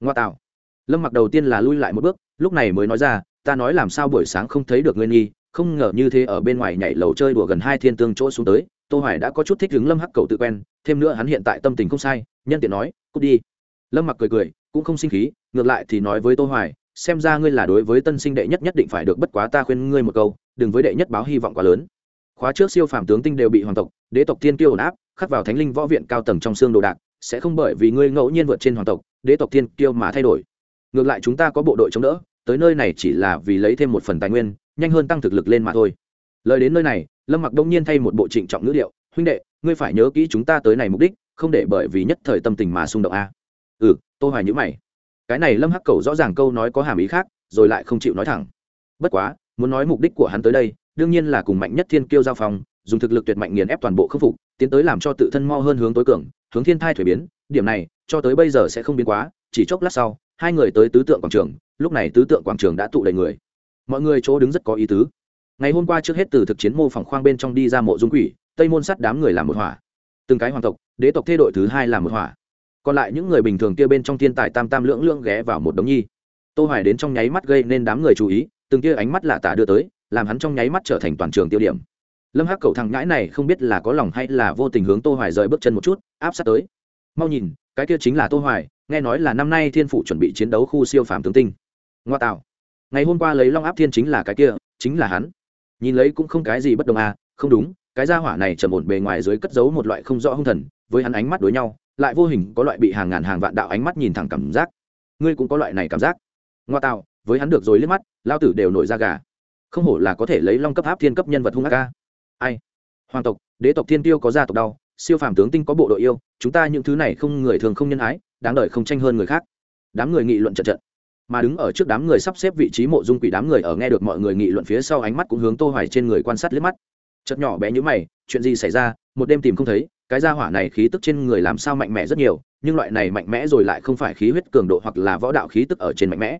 Ngoa tạo. Lâm mặc đầu tiên là lui lại một bước, lúc này mới nói ra, ta nói làm sao buổi sáng không thấy được ngươi nghi, không ngờ như thế ở bên ngoài nhảy lầu chơi đùa gần hai thiên tương chỗ xuống tới. Tô hoài đã có chút thích hứng lâm hắc cầu tự quen, thêm nữa hắn hiện tại tâm tình không sai nhân tiện nói, cút đi. Lâm mặc cười cười, cũng không sinh khí, ngược lại thì nói với tô hoài, xem ra ngươi là đối với tân sinh đệ nhất nhất định phải được bất quá ta khuyên ngươi một câu, đừng với đệ nhất báo hy vọng quá lớn. Khóa trước siêu phàm tướng tinh đều bị hoàng tộc, đế tộc thiên kiêu ổn áp, khắc vào thánh linh võ viện cao tầng trong xương đồ đạc, sẽ không bởi vì ngươi ngẫu nhiên vượt trên hoàng tộc, đế tộc thiên kiêu mà thay đổi. Ngược lại chúng ta có bộ đội chống đỡ, tới nơi này chỉ là vì lấy thêm một phần tài nguyên, nhanh hơn tăng thực lực lên mà thôi. Lời đến nơi này, lâm mặc đông nhiên thay một bộ trịnh trọng ngữ điệu, huynh đệ, ngươi phải nhớ kỹ chúng ta tới này mục đích không để bởi vì nhất thời tâm tình mà xung động a. Ừ tôi hoài nhữ mày. Cái này lâm hắc cầu rõ ràng câu nói có hàm ý khác rồi lại không chịu nói thẳng. Bất quá muốn nói mục đích của hắn tới đây đương nhiên là cùng mạnh nhất thiên kiêu giao phong, dùng thực lực tuyệt mạnh nghiền ép toàn bộ khắc phục tiến tới làm cho tự thân mo hơn hướng tối cường hướng thiên thai thuế biến điểm này cho tới bây giờ sẽ không biến quá chỉ chốc lát sau hai người tới tứ tượng quảng trường lúc này tứ tượng quảng trường đã tụ đầy người. Mọi người chỗ đứng rất có ý tứ. Ngày hôm qua trước hết từ thực chiến mô phỏng khoang bên trong đi ra mộ dung quỷ tây môn sắt đám người làm một hỏa từng cái hoàng tộc, đế tộc thê đội thứ hai là một hỏa. Còn lại những người bình thường kia bên trong thiên tài tam tam lưỡng lưỡng ghé vào một đống nhi. Tô hoài đến trong nháy mắt gây nên đám người chú ý, từng kia ánh mắt lạ tả đưa tới, làm hắn trong nháy mắt trở thành toàn trường tiêu điểm. Lâm hắc cầu thằng ngãi này không biết là có lòng hay là vô tình hướng tô hoài rời bước chân một chút, áp sát tới. Mau nhìn, cái kia chính là tô hoài, nghe nói là năm nay thiên phụ chuẩn bị chiến đấu khu siêu phàm tướng tinh. Ngoa tạo. Ngày hôm qua lấy long áp thiên chính là cái kia, chính là hắn. Nhìn lấy cũng không cái gì bất đồng à không đúng cái gia hỏa này trầm ổn bề ngoài dưới cất giấu một loại không rõ hung thần, với hắn ánh mắt đối nhau, lại vô hình có loại bị hàng ngàn hàng vạn đạo ánh mắt nhìn thẳng cảm giác. Ngươi cũng có loại này cảm giác. Ngoa tạo, với hắn được rồi liếc mắt lao tử đều nổi ra gà. Không hổ là có thể lấy long cấp áp thiên cấp nhân vật hung ác ca. Ai? Hoàng tộc, đế tộc thiên tiêu có gia tộc đau, siêu phàm tướng tinh có bộ đội yêu, chúng ta những thứ này không người thường không nhân ái, đáng đợi không tranh hơn người khác. Đám người nghị luận trận trận. Mà đứng ở trước đám người sắp xếp vị trí mộ dung quỷ đám người ở nghe được mọi người nghị luận phía sau ánh mắt cũng hướng tô hoài trên người quan sát liếc mắt chợt nhỏ bé như mày, chuyện gì xảy ra, một đêm tìm không thấy, cái gia hỏa này khí tức trên người làm sao mạnh mẽ rất nhiều, nhưng loại này mạnh mẽ rồi lại không phải khí huyết cường độ hoặc là võ đạo khí tức ở trên mạnh mẽ.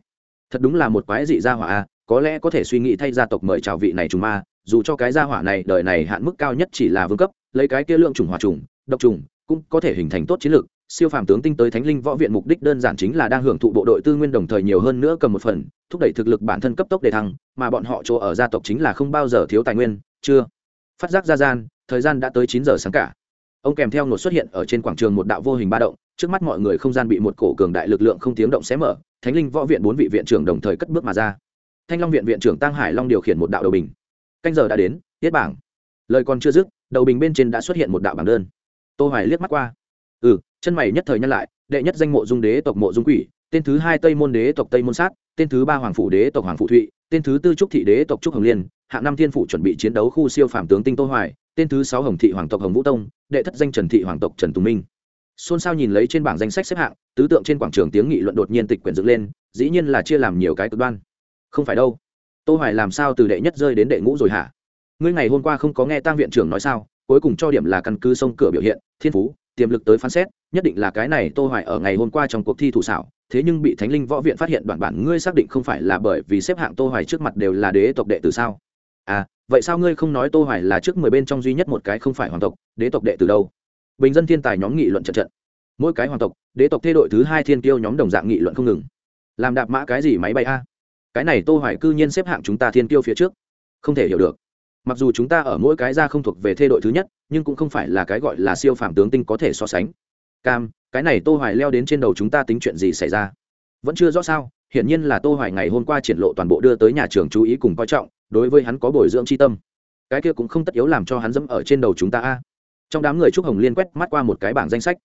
Thật đúng là một quái dị gia hỏa a, có lẽ có thể suy nghĩ thay gia tộc mời chào vị này trùng ma, dù cho cái gia hỏa này đời này hạn mức cao nhất chỉ là vương cấp, lấy cái kia lượng trùng hỏa trùng, độc trùng, cũng có thể hình thành tốt chiến lược. Siêu phàm tướng tinh tới thánh linh võ viện mục đích đơn giản chính là đang hưởng thụ bộ đội tư nguyên đồng thời nhiều hơn nữa cầm một phần, thúc đẩy thực lực bản thân cấp tốc để thăng, mà bọn họ chỗ ở gia tộc chính là không bao giờ thiếu tài nguyên, chưa? Phát giác ra gian, thời gian đã tới chín giờ sáng cả. Ông kèm theo ngột xuất hiện ở trên quảng trường một đạo vô hình ba động, trước mắt mọi người không gian bị một cổ cường đại lực lượng không tiếng động xé mở, thánh linh võ viện bốn vị viện trưởng đồng thời cất bước mà ra. Thanh long viện viện trưởng tăng hải long điều khiển một đạo đầu bình. Canh giờ đã đến, tiết bảng. Lời còn chưa dứt, đầu bình bên trên đã xuất hiện một đạo bảng đơn. Tô hoài liếc mắt qua. Ừ chân mày nhất thời nhân lại, đệ nhất danh mộ dung đế tộc mộ dung quỷ tên thứ hai tây môn đế tộc tây môn sát, tên thứ ba hoàng phủ đế tộc hoàng phủ thụy, tên thứ tư trúc thị đế tộc trúc hồng liên, hạng năm thiên phủ chuẩn bị chiến đấu khu siêu phạm tướng tinh tô hoài, tên thứ sáu hồng thị hoàng tộc hồng vũ tông, đệ thất danh trần thị hoàng tộc trần tùng minh. Xôn xao nhìn lấy trên bảng danh sách xếp hạng, tứ tượng trên quảng trường tiếng nghị luận đột nhiên tịch quyển dựng lên, dĩ nhiên là chia làm nhiều cái cực đoan. Không phải đâu. Tô hoài làm sao từ đệ nhất rơi đến đệ ngũ rồi hả? Ngươi ngày hôm qua không có nghe tăng viện trưởng nói sao, cuối cùng cho điểm là căn cứ sông cửa biểu hiện, thiên phú, tiềm lực tới phán xét, nhất định là cái này tô hoài ở ngày hôm qua trong cuộc thi thủ xảo thế nhưng bị thánh linh võ viện phát hiện đoạn bản ngươi xác định không phải là bởi vì xếp hạng tô hoài trước mặt đều là đế tộc đệ tử sao? À vậy sao ngươi không nói tô hoài là trước 10 bên trong duy nhất một cái không phải hoàng tộc, đế tộc đệ tử đâu? Bình dân thiên tài nhóm nghị luận trận trận. Mỗi cái hoàng tộc, đế tộc thê đội thứ hai thiên tiêu nhóm đồng dạng nghị luận không ngừng. Làm đạp mã cái gì máy bay a? Cái này tô hoài cư nhiên xếp hạng chúng ta thiên tiêu phía trước. Không thể hiểu được. Mặc dù chúng ta ở mỗi cái ra không thuộc về thê đội thứ nhất, nhưng cũng không phải là cái gọi là siêu phàm tướng tinh có thể so sánh cam, cái này tô hoài leo đến trên đầu chúng ta tính chuyện gì xảy ra? Vẫn chưa rõ sao, hiển nhiên là tô hoài ngày hôm qua triển lộ toàn bộ đưa tới nhà trường chú ý cùng coi trọng, đối với hắn có bồi dưỡng chi tâm. Cái kia cũng không tất yếu làm cho hắn dẫm ở trên đầu chúng ta a. Trong đám người trúc hồng liên quét mắt qua một cái bảng danh sách.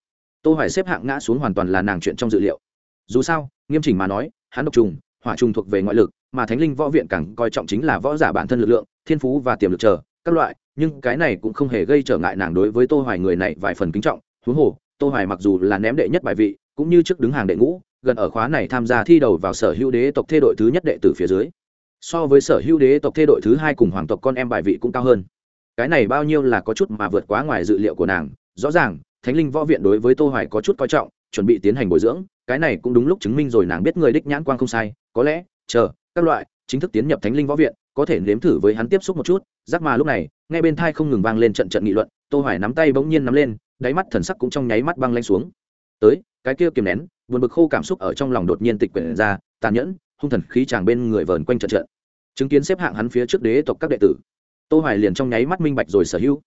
Tô hoài xếp hạng ngã xuống hoàn toàn là nàng chuyện trong dự liệu. Dù sao, nghiêm chỉnh mà nói, hắn độc trùng, hỏa trùng thuộc về ngoại lực, mà thánh linh võ viện càng coi trọng chính là võ giả bản thân lực lượng, thiên phú và tiềm lực chờ, các loại, nhưng cái này cũng không hề gây trở ngại nàng đối với tô hoài người này vài phần kính trọng, huống hồ tô hoài mặc dù là ném đệ nhất bài vị, cũng như trước đứng hàng đệ ngũ, gần ở khóa này tham gia thi đầu vào sở hữu đế tộc thê đội thứ nhất đệ tử phía dưới. So với sở hữu đế tộc thê đội thứ hai cùng hoàng tộc con em bài vị cũng cao hơn. Cái này bao nhiêu là có chút mà vượt quá ngoài dự liệu của nàng. Rõ ràng, thánh linh võ viện đối với tô hoài có chút coi trọng, chuẩn bị tiến hành bồi dưỡng. Cái này cũng đúng lúc chứng minh rồi nàng biết người đích nhãn quang không sai. Có lẽ, chờ, các loại, chính thức tiến nhập thánh linh võ viện, có thể nếm thử với hắn tiếp xúc một chút. Giác mà lúc này, nghe bên thai không ngừng vang lên trận trận nghị luận. Tô hoài nắm tay bỗng nhiên nắm lên đáy mắt thần sắc cũng trong nháy mắt băng lanh xuống. Tới, cái kia kiềm nén, buồn bực khô cảm xúc ở trong lòng đột nhiên tịch quyển ra, tàn nhẫn, hung thần khí chàng bên người vờn quanh trận trận. Chứng kiến xếp hạng hắn phía trước đế tộc các đệ tử, tô hoài liền trong nháy mắt minh bạch rồi sở hữu.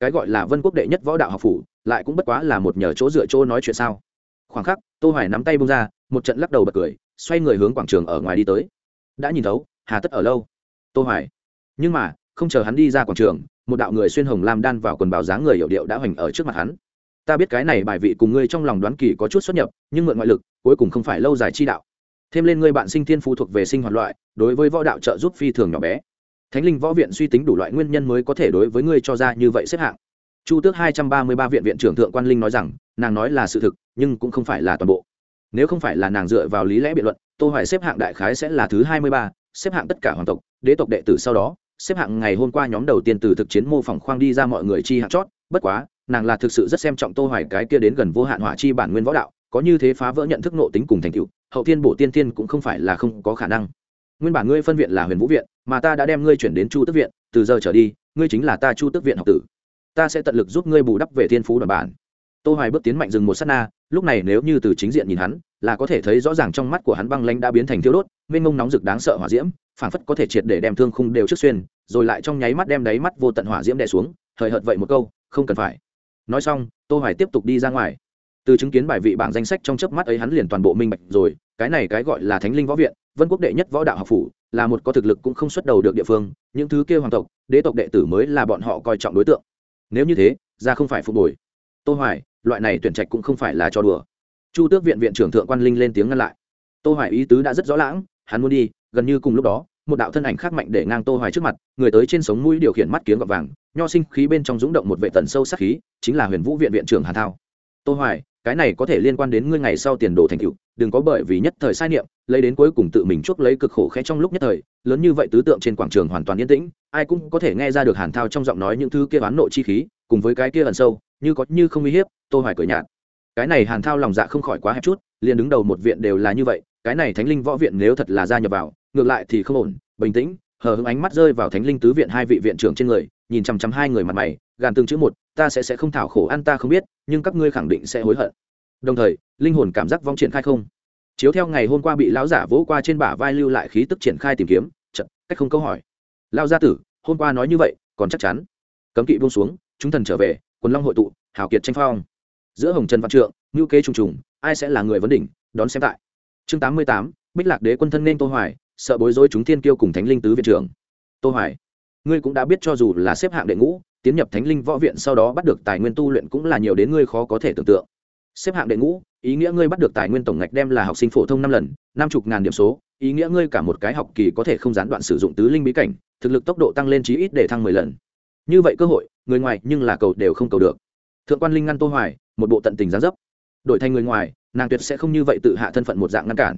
Cái gọi là vân quốc đệ nhất võ đạo học phủ, lại cũng bất quá là một nhờ chỗ dựa chỗ nói chuyện sao. Khoảng khắc, tô hoài nắm tay buông ra, một trận lắc đầu bật cười, xoay người hướng quảng trường ở ngoài đi tới. Đã nhìn thấu, hà tất ở lâu. Tô hoài, nhưng mà, không chờ hắn đi ra quảng trường một đạo người xuyên hồng lam đan vào quần bào dáng người hiểu điệu đã hoành ở trước mặt hắn. Ta biết cái này bài vị cùng ngươi trong lòng đoán kỳ có chút xuất nhập, nhưng mượn ngoại lực, cuối cùng không phải lâu dài chi đạo. Thêm lên ngươi bạn sinh thiên phú thuộc về sinh hoạt loại, đối với võ đạo trợ giúp phi thường nhỏ bé. Thánh linh võ viện suy tính đủ loại nguyên nhân mới có thể đối với ngươi cho ra như vậy xếp hạng. Chu tước hai trăm ba mươi ba viện viện trưởng thượng quan linh nói rằng, nàng nói là sự thực, nhưng cũng không phải là toàn bộ. Nếu không phải là nàng dựa vào lý lẽ biện luận, tô hoài xếp hạng đại khái sẽ là thứ hai mươi ba, xếp hạng tất cả hoàng tộc, đế tộc đệ tử sau đó xếp hạng ngày hôm qua nhóm đầu tiên từ thực chiến mô phỏng khoang đi ra mọi người chi hạng chót, bất quá, nàng là thực sự rất xem trọng tô hoài cái kia đến gần vô hạn hỏa chi bản nguyên võ đạo, có như thế phá vỡ nhận thức nộ tính cùng thành tựu, hậu thiên bổ tiên tiên cũng không phải là không có khả năng. Nguyên bản ngươi phân viện là huyền vũ viện, mà ta đã đem ngươi chuyển đến chu tức viện, từ giờ trở đi, ngươi chính là ta chu tức viện học tử. Ta sẽ tận lực giúp ngươi bù đắp về thiên phú đoàn bản. Tô hoài bước tiến mạnh dừng một sát na lúc này nếu như từ chính diện nhìn hắn, là có thể thấy rõ ràng trong mắt của hắn băng lanh đã biến thành thiêu đốt, mênh mông nóng rực đáng sợ hỏa diễm, phảng phất có thể triệt để đem thương khung đều trước xuyên, rồi lại trong nháy mắt đem đáy mắt vô tận hỏa diễm đè xuống, hời hợt vậy một câu, không cần phải. Nói xong, tô hoài tiếp tục đi ra ngoài. Từ chứng kiến bài vị bảng danh sách trong chớp mắt ấy hắn liền toàn bộ minh bạch rồi, cái này cái gọi là thánh linh võ viện, vân quốc đệ nhất võ đạo học phủ, là một có thực lực cũng không xuất đầu được địa phương, những thứ kia hoàng tộc, đế tộc đệ tử mới là bọn họ coi trọng đối tượng. Nếu như thế, ra không phải phục bồi tô hoài loại này tuyển trạch cũng không phải là cho đùa. Chu tước viện viện trưởng thượng quan linh lên tiếng ngăn lại. Tô hoài ý tứ đã rất rõ lãng, hắn muốn đi, gần như cùng lúc đó, một đạo thân ảnh khác mạnh để ngang tô hoài trước mặt, người tới trên sống mũi điều khiển mắt kiếm gọt vàng, nho sinh khí bên trong dũng động một vệ tần sâu sắc khí, chính là huyền vũ viện viện trưởng hàn thao. Tô hoài, cái này có thể liên quan đến ngươi ngày sau tiền đồ thành tựu, đừng có bởi vì nhất thời sai niệm, lấy đến cuối cùng tự mình chuốc lấy cực khổ khẽ trong lúc nhất thời, lớn như vậy tứ tượng trên quảng trường hoàn toàn yên tĩnh, ai cũng có thể nghe ra được hàn thao trong giọng nói những thứ kia oán nộ chi khí, cùng với cái kia ẩn sâu như có như không uy hiếp, tô hoài cười nhạt. Cái này hàn thao lòng dạ không khỏi quá hẹp chút, liền đứng đầu một viện đều là như vậy, cái này thánh linh võ viện nếu thật là gia nhập vào, ngược lại thì không ổn, bình tĩnh, hờ hững ánh mắt rơi vào thánh linh tứ viện hai vị viện trưởng trên người, nhìn chăm chăm hai người mặt mày, gàn từng chữ một, ta sẽ sẽ không thảo khổ ăn ta không biết, nhưng các ngươi khẳng định sẽ hối hận. Đồng thời, linh hồn cảm giác vong triển khai không? Chiếu theo ngày hôm qua bị lão giả vỗ qua trên bả vai lưu lại khí tức triển khai tìm kiếm chật cách không câu hỏi. Lao gia tử, hôm qua nói như vậy, còn chắc chắn? Cấm kỵ buông xuống, chúng thần trở về quần long hội tụ, hào kiệt tranh phong. Giữa hồng trần văn trượng ngữ kế trùng trùng, ai sẽ là người vấn đỉnh, đón xem tại. Chương tám mươi tám, bích lạc đế quân thân nên tô hoài, sợ bối rối chúng thiên kiêu cùng thánh linh tứ viện trưởng. Tô hoài, ngươi cũng đã biết cho dù là xếp hạng đệ ngũ, tiến nhập thánh linh võ viện sau đó bắt được tài nguyên tu luyện cũng là nhiều đến ngươi khó có thể tưởng tượng. Xếp hạng đệ ngũ, ý nghĩa ngươi bắt được tài nguyên tổng ngạch đem là học sinh phổ thông năm lần, năm chục ngàn điểm số, ý nghĩa ngươi cả một cái học kỳ có thể không gián đoạn sử dụng tứ linh bí cảnh, thực lực tốc độ tăng lên chí ít để thăng mười lần. Như vậy cơ hội người ngoài nhưng là cầu đều không cầu được. Thượng quan linh ngăn tô hoài, một bộ tận tình gián dấp. Đổi thành người ngoài, nàng tuyệt sẽ không như vậy tự hạ thân phận một dạng ngăn cản.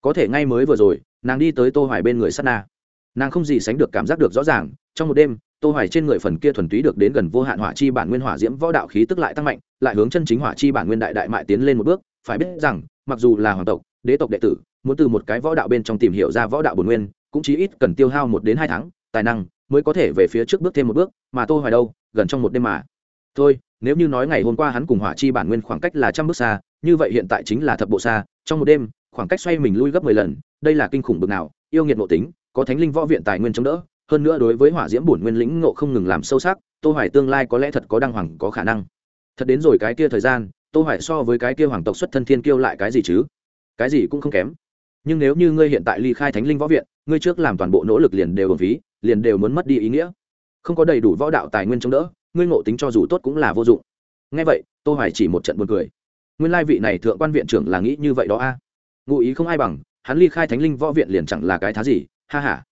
Có thể ngay mới vừa rồi, nàng đi tới tô hoài bên người sát na. Nàng không gì sánh được cảm giác được rõ ràng, trong một đêm, tô hoài trên người phần kia thuần túy được đến gần vô hạn hỏa chi bản nguyên hỏa diễm võ đạo khí tức lại tăng mạnh, lại hướng chân chính hỏa chi bản nguyên đại đại mại tiến lên một bước, phải biết rằng, mặc dù là hoàng tộc, đế tộc đệ tử, muốn từ một cái võ đạo bên trong tìm hiểu ra võ đạo bổn nguyên, cũng chí ít cần tiêu hao một đến hai tháng, tài năng mới có thể về phía trước bước thêm một bước, mà tô hoài đâu, gần trong một đêm mà. Thôi, nếu như nói ngày hôm qua hắn cùng hỏa chi bản nguyên khoảng cách là trăm bước xa, như vậy hiện tại chính là thập bộ xa, trong một đêm, khoảng cách xoay mình lui gấp 10 lần, đây là kinh khủng bực nào, yêu nghiệt nội tính, có thánh linh võ viện tài nguyên chống đỡ, hơn nữa đối với hỏa diễm bổn nguyên lĩnh ngộ không ngừng làm sâu sắc, tô hoài tương lai có lẽ thật có đăng hoàng, có khả năng. Thật đến rồi cái kia thời gian, tô hoài so với cái kia hoàng tộc xuất thân thiên kiêu lại cái gì chứ? Cái gì cũng không kém. Nhưng nếu như ngươi hiện tại ly khai thánh linh võ viện, ngươi trước làm toàn bộ nỗ lực liền đều bổng phí liền đều muốn mất đi ý nghĩa. Không có đầy đủ võ đạo tài nguyên chống đỡ, ngươi ngộ tính cho dù tốt cũng là vô dụng. Nghe vậy, tô hoài chỉ một trận buồn cười. Nguyên lai vị này thượng quan viện trưởng là nghĩ như vậy đó a. Ngụ ý không ai bằng, hắn ly khai thánh linh võ viện liền chẳng là cái thá gì, ha ha.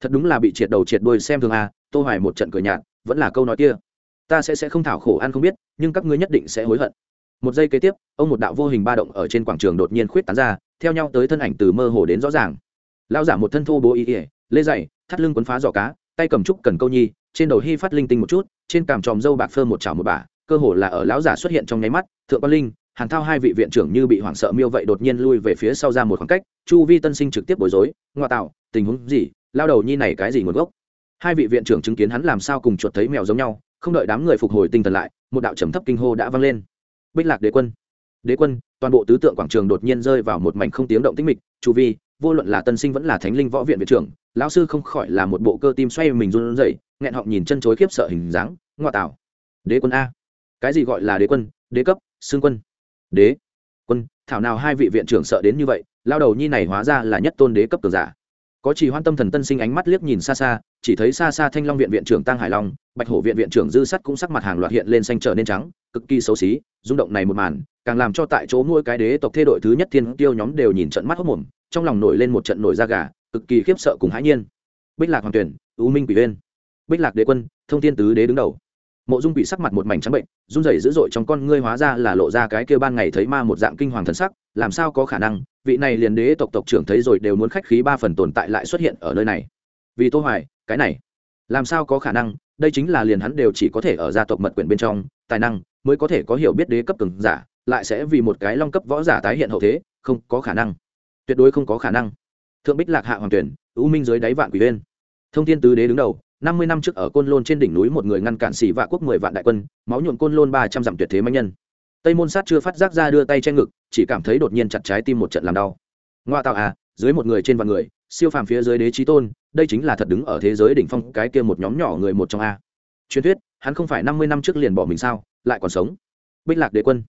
Thật đúng là bị triệt đầu triệt đuôi xem thường a, tô hoài một trận cười nhạt, vẫn là câu nói kia. Ta sẽ sẽ không thảo khổ ăn không biết, nhưng các ngươi nhất định sẽ hối hận. Một giây kế tiếp, ông một đạo vô hình ba động ở trên quảng trường đột nhiên khuyết tán ra, theo nhau tới thân ảnh từ mơ hồ đến rõ ràng. Lao giả một thân thô bố y ỉa lê dày thắt lưng quấn phá giỏ cá, tay cầm trúc cần câu nhi, trên đầu hy phát linh tinh một chút, trên cằm tròm dâu bạc phơ một chảo một bả, cơ hồ là ở lão giả xuất hiện trong nháy mắt, thượng quan linh hàn thao hai vị viện trưởng như bị hoảng sợ miêu vậy đột nhiên lui về phía sau ra một khoảng cách, chu vi tân sinh trực tiếp bối rối, ngoa tạo, tình huống gì, lao đầu nhi này cái gì nguồn gốc? Hai vị viện trưởng chứng kiến hắn làm sao cùng chuột thấy mèo giống nhau, không đợi đám người phục hồi tinh thần lại, một đạo trầm thấp kinh hô đã vang lên. Bích lạc đế quân. Đế quân, toàn bộ tứ tượng quảng trường đột nhiên rơi vào một mảnh không tiếng động tĩnh mịch, chu vi, vô luận là tân sinh vẫn là thánh linh võ viện viện trưởng lão sư không khỏi là một bộ cơ tim xoay mình run rẩy, nghẹn họng nhìn chân chối khiếp sợ hình dáng ngoại tảo. Đế quân a. Cái gì gọi là đế quân? Đế cấp, xương quân. Đế quân, thảo nào hai vị viện trưởng sợ đến như vậy lao đầu nhi này hóa ra là nhất tôn đế cấp cường giả. Có chỉ hoan tâm thần tân sinh ánh mắt liếc nhìn xa xa, chỉ thấy xa xa thanh long viện viện trưởng tăng hải long, bạch hổ viện viện trưởng dư sắt cũng sắc mặt hàng loạt hiện lên xanh trở nên trắng, cực kỳ xấu xí, rung động này một màn, càng làm cho tại chỗ nuôi cái đế tộc thê đội thứ nhất thiên tiêu nhóm đều nhìn trận mắt hốc mồm, trong lòng nổi lên một trận nổi da gà cực kỳ khiếp sợ cùng hãi nhiên. Bích lạc hoàng tuyển, u minh quỷ uyên. Bích lạc đế quân, thông thiên tứ đế đứng đầu. Mộ dung bị sắc mặt một mảnh trắng bệnh, run rẩy dữ dội trong con ngươi hóa ra là lộ ra cái kia ban ngày thấy ma một dạng kinh hoàng thần sắc, làm sao có khả năng, vị này liền đế tộc tộc trưởng thấy rồi đều muốn khách khí ba phần tồn tại lại xuất hiện ở nơi này. Vì tô hoài, cái này, làm sao có khả năng, đây chính là liền hắn đều chỉ có thể ở gia tộc mật quyển bên trong, tài năng mới có thể có hiểu biết đế cấp cường giả, lại sẽ vì một cái long cấp võ giả tái hiện hậu thế, không có khả năng. Tuyệt đối không có khả năng thượng bích lạc hạ hoàng tuyển u minh dưới đáy vạn quỷ bên. Thông thiên tứ đế đứng đầu, năm mươi năm trước ở côn lôn trên đỉnh núi một người ngăn cản xỉ vạ quốc mười vạn đại quân, máu nhuộm côn lôn ba trăm dặm tuyệt thế mãnh nhân. Tây môn sát chưa phát giác ra đưa tay che ngực, chỉ cảm thấy đột nhiên chặt trái tim một trận làm đau. Ngoa tạo à dưới một người trên vạn người, siêu phàm phía dưới đế trí tôn, đây chính là thật đứng ở thế giới đỉnh phong cái kia một nhóm nhỏ người một trong a. Truyền thuyết, hắn không phải năm mươi năm trước liền bỏ mình sao, lại còn sống. Bích lạc đế quân.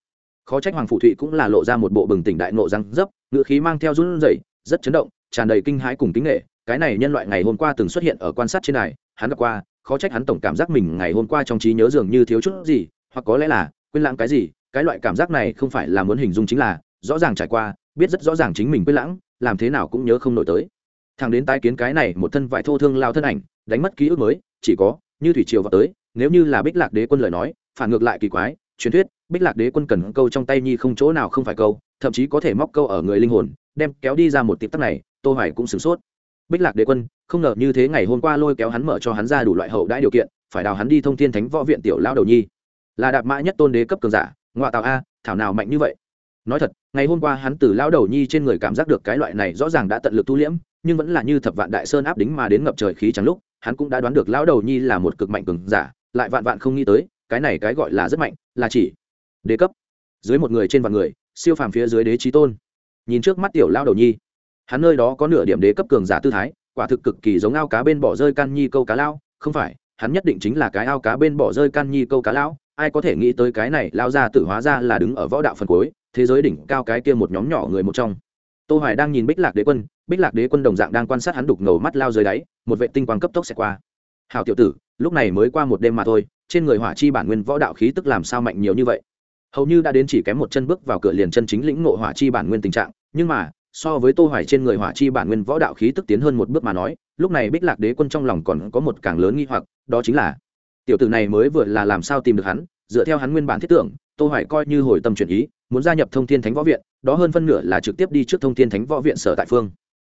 Khó trách hoàng phụ thụy cũng là lộ ra một bộ bừng tỉnh đại nộ răng dấp, ngựa khí mang theo run rẩy, rất chấn động tràn đầy kinh hãi cùng kính nghệ cái này nhân loại ngày hôm qua từng xuất hiện ở quan sát trên này hắn gặp qua, khó trách hắn tổng cảm giác mình ngày hôm qua trong trí nhớ dường như thiếu chút gì, hoặc có lẽ là, quên lãng cái gì, cái loại cảm giác này không phải là muốn hình dung chính là, rõ ràng trải qua, biết rất rõ ràng chính mình quên lãng, làm thế nào cũng nhớ không nổi tới. Thằng đến tái kiến cái này một thân vải thô thương lao thân ảnh, đánh mất ký ức mới, chỉ có, như thủy triều vào tới, nếu như là bích lạc đế quân lời nói, phản ngược lại kỳ quái, truyền thuyết, bích lạc đế quân cần câu trong tay nhi không chỗ nào không phải câu, thậm chí có thể móc câu ở người linh hồn, đem kéo đi ra một tịp tắc này tô hoài cũng sửng sốt. Bích lạc đế quân, không ngờ như thế ngày hôm qua lôi kéo hắn mở cho hắn ra đủ loại hậu đãi điều kiện, phải đào hắn đi thông thiên thánh võ viện tiểu lão đầu nhi. Là đạp mã nhất tôn đế cấp cường giả, ngoại tào a, thảo nào mạnh như vậy? Nói thật, ngày hôm qua hắn từ lão đầu nhi trên người cảm giác được cái loại này rõ ràng đã tận lực tu liễm, nhưng vẫn là như thập vạn đại sơn áp đính mà đến ngập trời khí chẳng lúc, hắn cũng đã đoán được lão đầu nhi là một cực mạnh cường giả, lại vạn vạn không nghĩ tới, cái này cái gọi là rất mạnh, là chỉ đế cấp. Dưới một người trên vạn người, siêu phàm phía dưới đế trí tôn. Nhìn trước mắt tiểu lão đầu nhi hắn nơi đó có nửa điểm đế cấp cường giả tư thái, quả thực cực kỳ giống ao cá bên bỏ rơi can nhi câu cá lao, không phải, hắn nhất định chính là cái ao cá bên bỏ rơi can nhi câu cá lao, ai có thể nghĩ tới cái này lao ra tử hóa ra là đứng ở võ đạo phần cuối, thế giới đỉnh cao cái kia một nhóm nhỏ người một trong. Tô hoài đang nhìn bích lạc đế quân, bích lạc đế quân đồng dạng đang quan sát hắn đục ngầu mắt lao dưới đáy, một vệ tinh quang cấp tốc sẽ qua. Hào tiểu tử, lúc này mới qua một đêm mà thôi, trên người hỏa chi bản nguyên võ đạo khí tức làm sao mạnh nhiều như vậy? Hầu như đã đến chỉ kém một chân bước vào cửa liền chân chính lĩnh ngộ hỏa chi bản nguyên tình trạng, nhưng mà so với tô hoài trên người hỏa chi bản nguyên võ đạo khí tức tiến hơn một bước mà nói, lúc này bích lạc đế quân trong lòng còn có một càng lớn nghi hoặc, đó chính là, tiểu tử này mới vừa là làm sao tìm được hắn, dựa theo hắn nguyên bản thiết tưởng, tô hoài coi như hồi tâm chuyển ý, muốn gia nhập thông thiên thánh võ viện, đó hơn phân nửa là trực tiếp đi trước thông thiên thánh võ viện sở tại phương.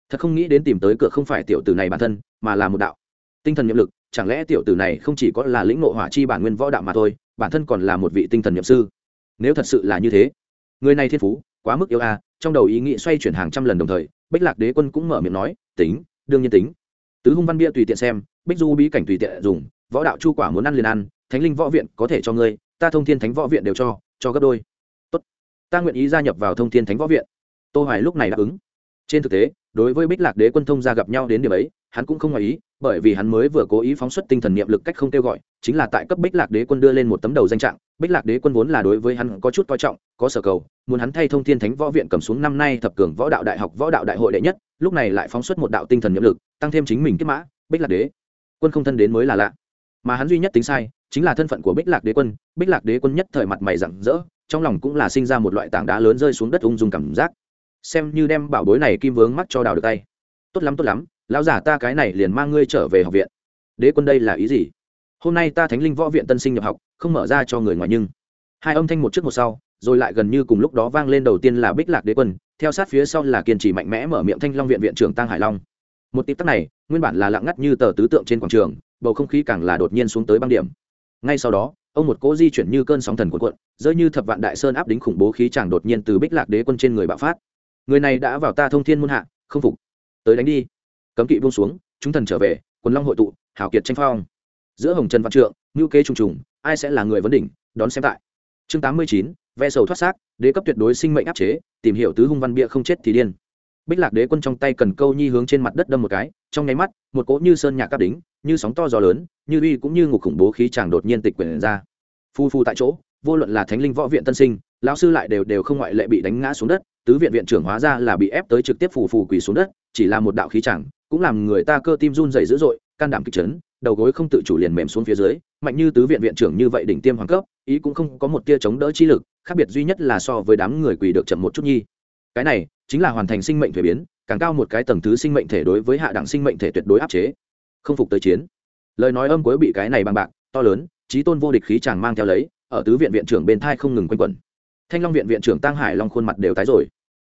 Thật không nghĩ đến tìm tới cửa không phải tiểu tử này bản thân, mà là một đạo tinh thần nhiệm lực, chẳng lẽ tiểu tử này không chỉ có là lĩnh ngộ hỏa chi bản nguyên võ đạo mà thôi, bản thân còn là một vị tinh thần nhiệm sư? Nếu thật sự là như thế, người này thiên phú quá mức yêu a, trong đầu ý nghĩ xoay chuyển hàng trăm lần đồng thời, bích lạc đế quân cũng mở miệng nói, tính, đương nhiên tính. Tứ hung văn bia tùy tiện xem, bích du bí cảnh tùy tiện dùng, võ đạo chu quả muốn ăn liền ăn, thánh linh võ viện có thể cho ngươi, ta thông thiên thánh võ viện đều cho cho gấp đôi. Tốt. Ta nguyện ý gia nhập vào thông thiên thánh võ viện. Tô hoài lúc này đáp ứng. Trên thực tế, đối với bích lạc đế quân thông gia gặp nhau đến điểm ấy, hắn cũng không ngoài ý, bởi vì hắn mới vừa cố ý phóng xuất tinh thần niệm lực cách không kêu gọi, chính là tại cấp bích lạc đế quân đưa lên một tấm đầu danh trạng, bích lạc đế quân vốn là đối với hắn có chút coi trọng có sở cầu, muốn hắn thay thông thiên thánh võ viện cầm xuống năm nay thập cường võ đạo đại học võ đạo đại hội đệ nhất, lúc này lại phóng xuất một đạo tinh thần nhiệm lực, tăng thêm chính mình kết mã, bích lạc đế. Quân không thân đến mới là lạ. Mà hắn duy nhất tính sai, chính là thân phận của bích lạc đế quân. Bích lạc đế quân nhất thời mặt mày rặng rỡ, trong lòng cũng là sinh ra một loại tảng đá lớn rơi xuống đất ung dung cảm giác. Xem như đem bảo bối này kim vướng mắt cho đào được tay. Tốt lắm tốt lắm, lão giả ta cái này liền mang ngươi trở về học viện. Đế quân đây là ý gì? Hôm nay ta thánh linh võ viện tân sinh nhập học, không mở ra cho người ngoài nhưng. Hai âm thanh một trước một sau rồi lại gần như cùng lúc đó vang lên đầu tiên là bích lạc đế quân, theo sát phía sau là kiên trì mạnh mẽ mở miệng thanh long viện viện trưởng tăng hải long. Một tịp tắc này, nguyên bản là lặng ngắt như tờ tứ tượng trên quảng trường, bầu không khí càng là đột nhiên xuống tới băng điểm. Ngay sau đó, ông một cỗ di chuyển như cơn sóng thần cuộn cuộn, rơi như thập vạn đại sơn áp đính khủng bố khí chàng đột nhiên từ bích lạc đế quân trên người bạo phát. Người này đã vào ta thông thiên muôn hạ, không phục. Tới đánh đi. Cấm kỵ buông xuống, chúng thần trở về, quần long hội tụ, hảo kiệt tranh phong. Giữa hồng trần văn trượng ngữ kế trùng trùng, ai sẽ là người vấn đỉnh, đón xem tại. Chương tám mươi chín ve sầu thoát xác, đế cấp tuyệt đối sinh mệnh áp chế, tìm hiểu tứ hung văn bia không chết thì điên. Bích lạc đế quân trong tay cần câu nhi hướng trên mặt đất đâm một cái, trong nháy mắt, một cỗ như sơn nhạc cáp đính, như sóng to gió lớn, như uy cũng như ngục khủng bố khí chàng đột nhiên tịch quyển ra. Phu phu tại chỗ, vô luận là thánh linh võ viện tân sinh, lão sư lại đều đều không ngoại lệ bị đánh ngã xuống đất, tứ viện viện trưởng hóa ra là bị ép tới trực tiếp phù phù quỳ xuống đất, chỉ là một đạo khí chẳng cũng làm người ta cơ tim run dày dữ dội, can đảm kịch chấn, đầu gối không tự chủ liền mềm xuống phía dưới, mạnh như tứ viện viện trưởng như vậy đỉnh tiêm hoàng cấp, ý cũng không có một tia chống đỡ chi lực khác biệt duy nhất là so với đám người quỳ được chậm một chút nhi. Cái này chính là hoàn thành sinh mệnh thuế biến, càng cao một cái tầng thứ sinh mệnh thể đối với hạ đẳng sinh mệnh thể tuyệt đối áp chế. Không phục tới chiến. Lời nói âm cuối bị cái này bằng bạc, to lớn trí tôn vô địch khí chàng mang theo lấy, ở tứ viện viện trưởng bên thai không ngừng quanh quẩn. Thanh long viện viện trưởng tăng hải long khuôn mặt đều tái rồi.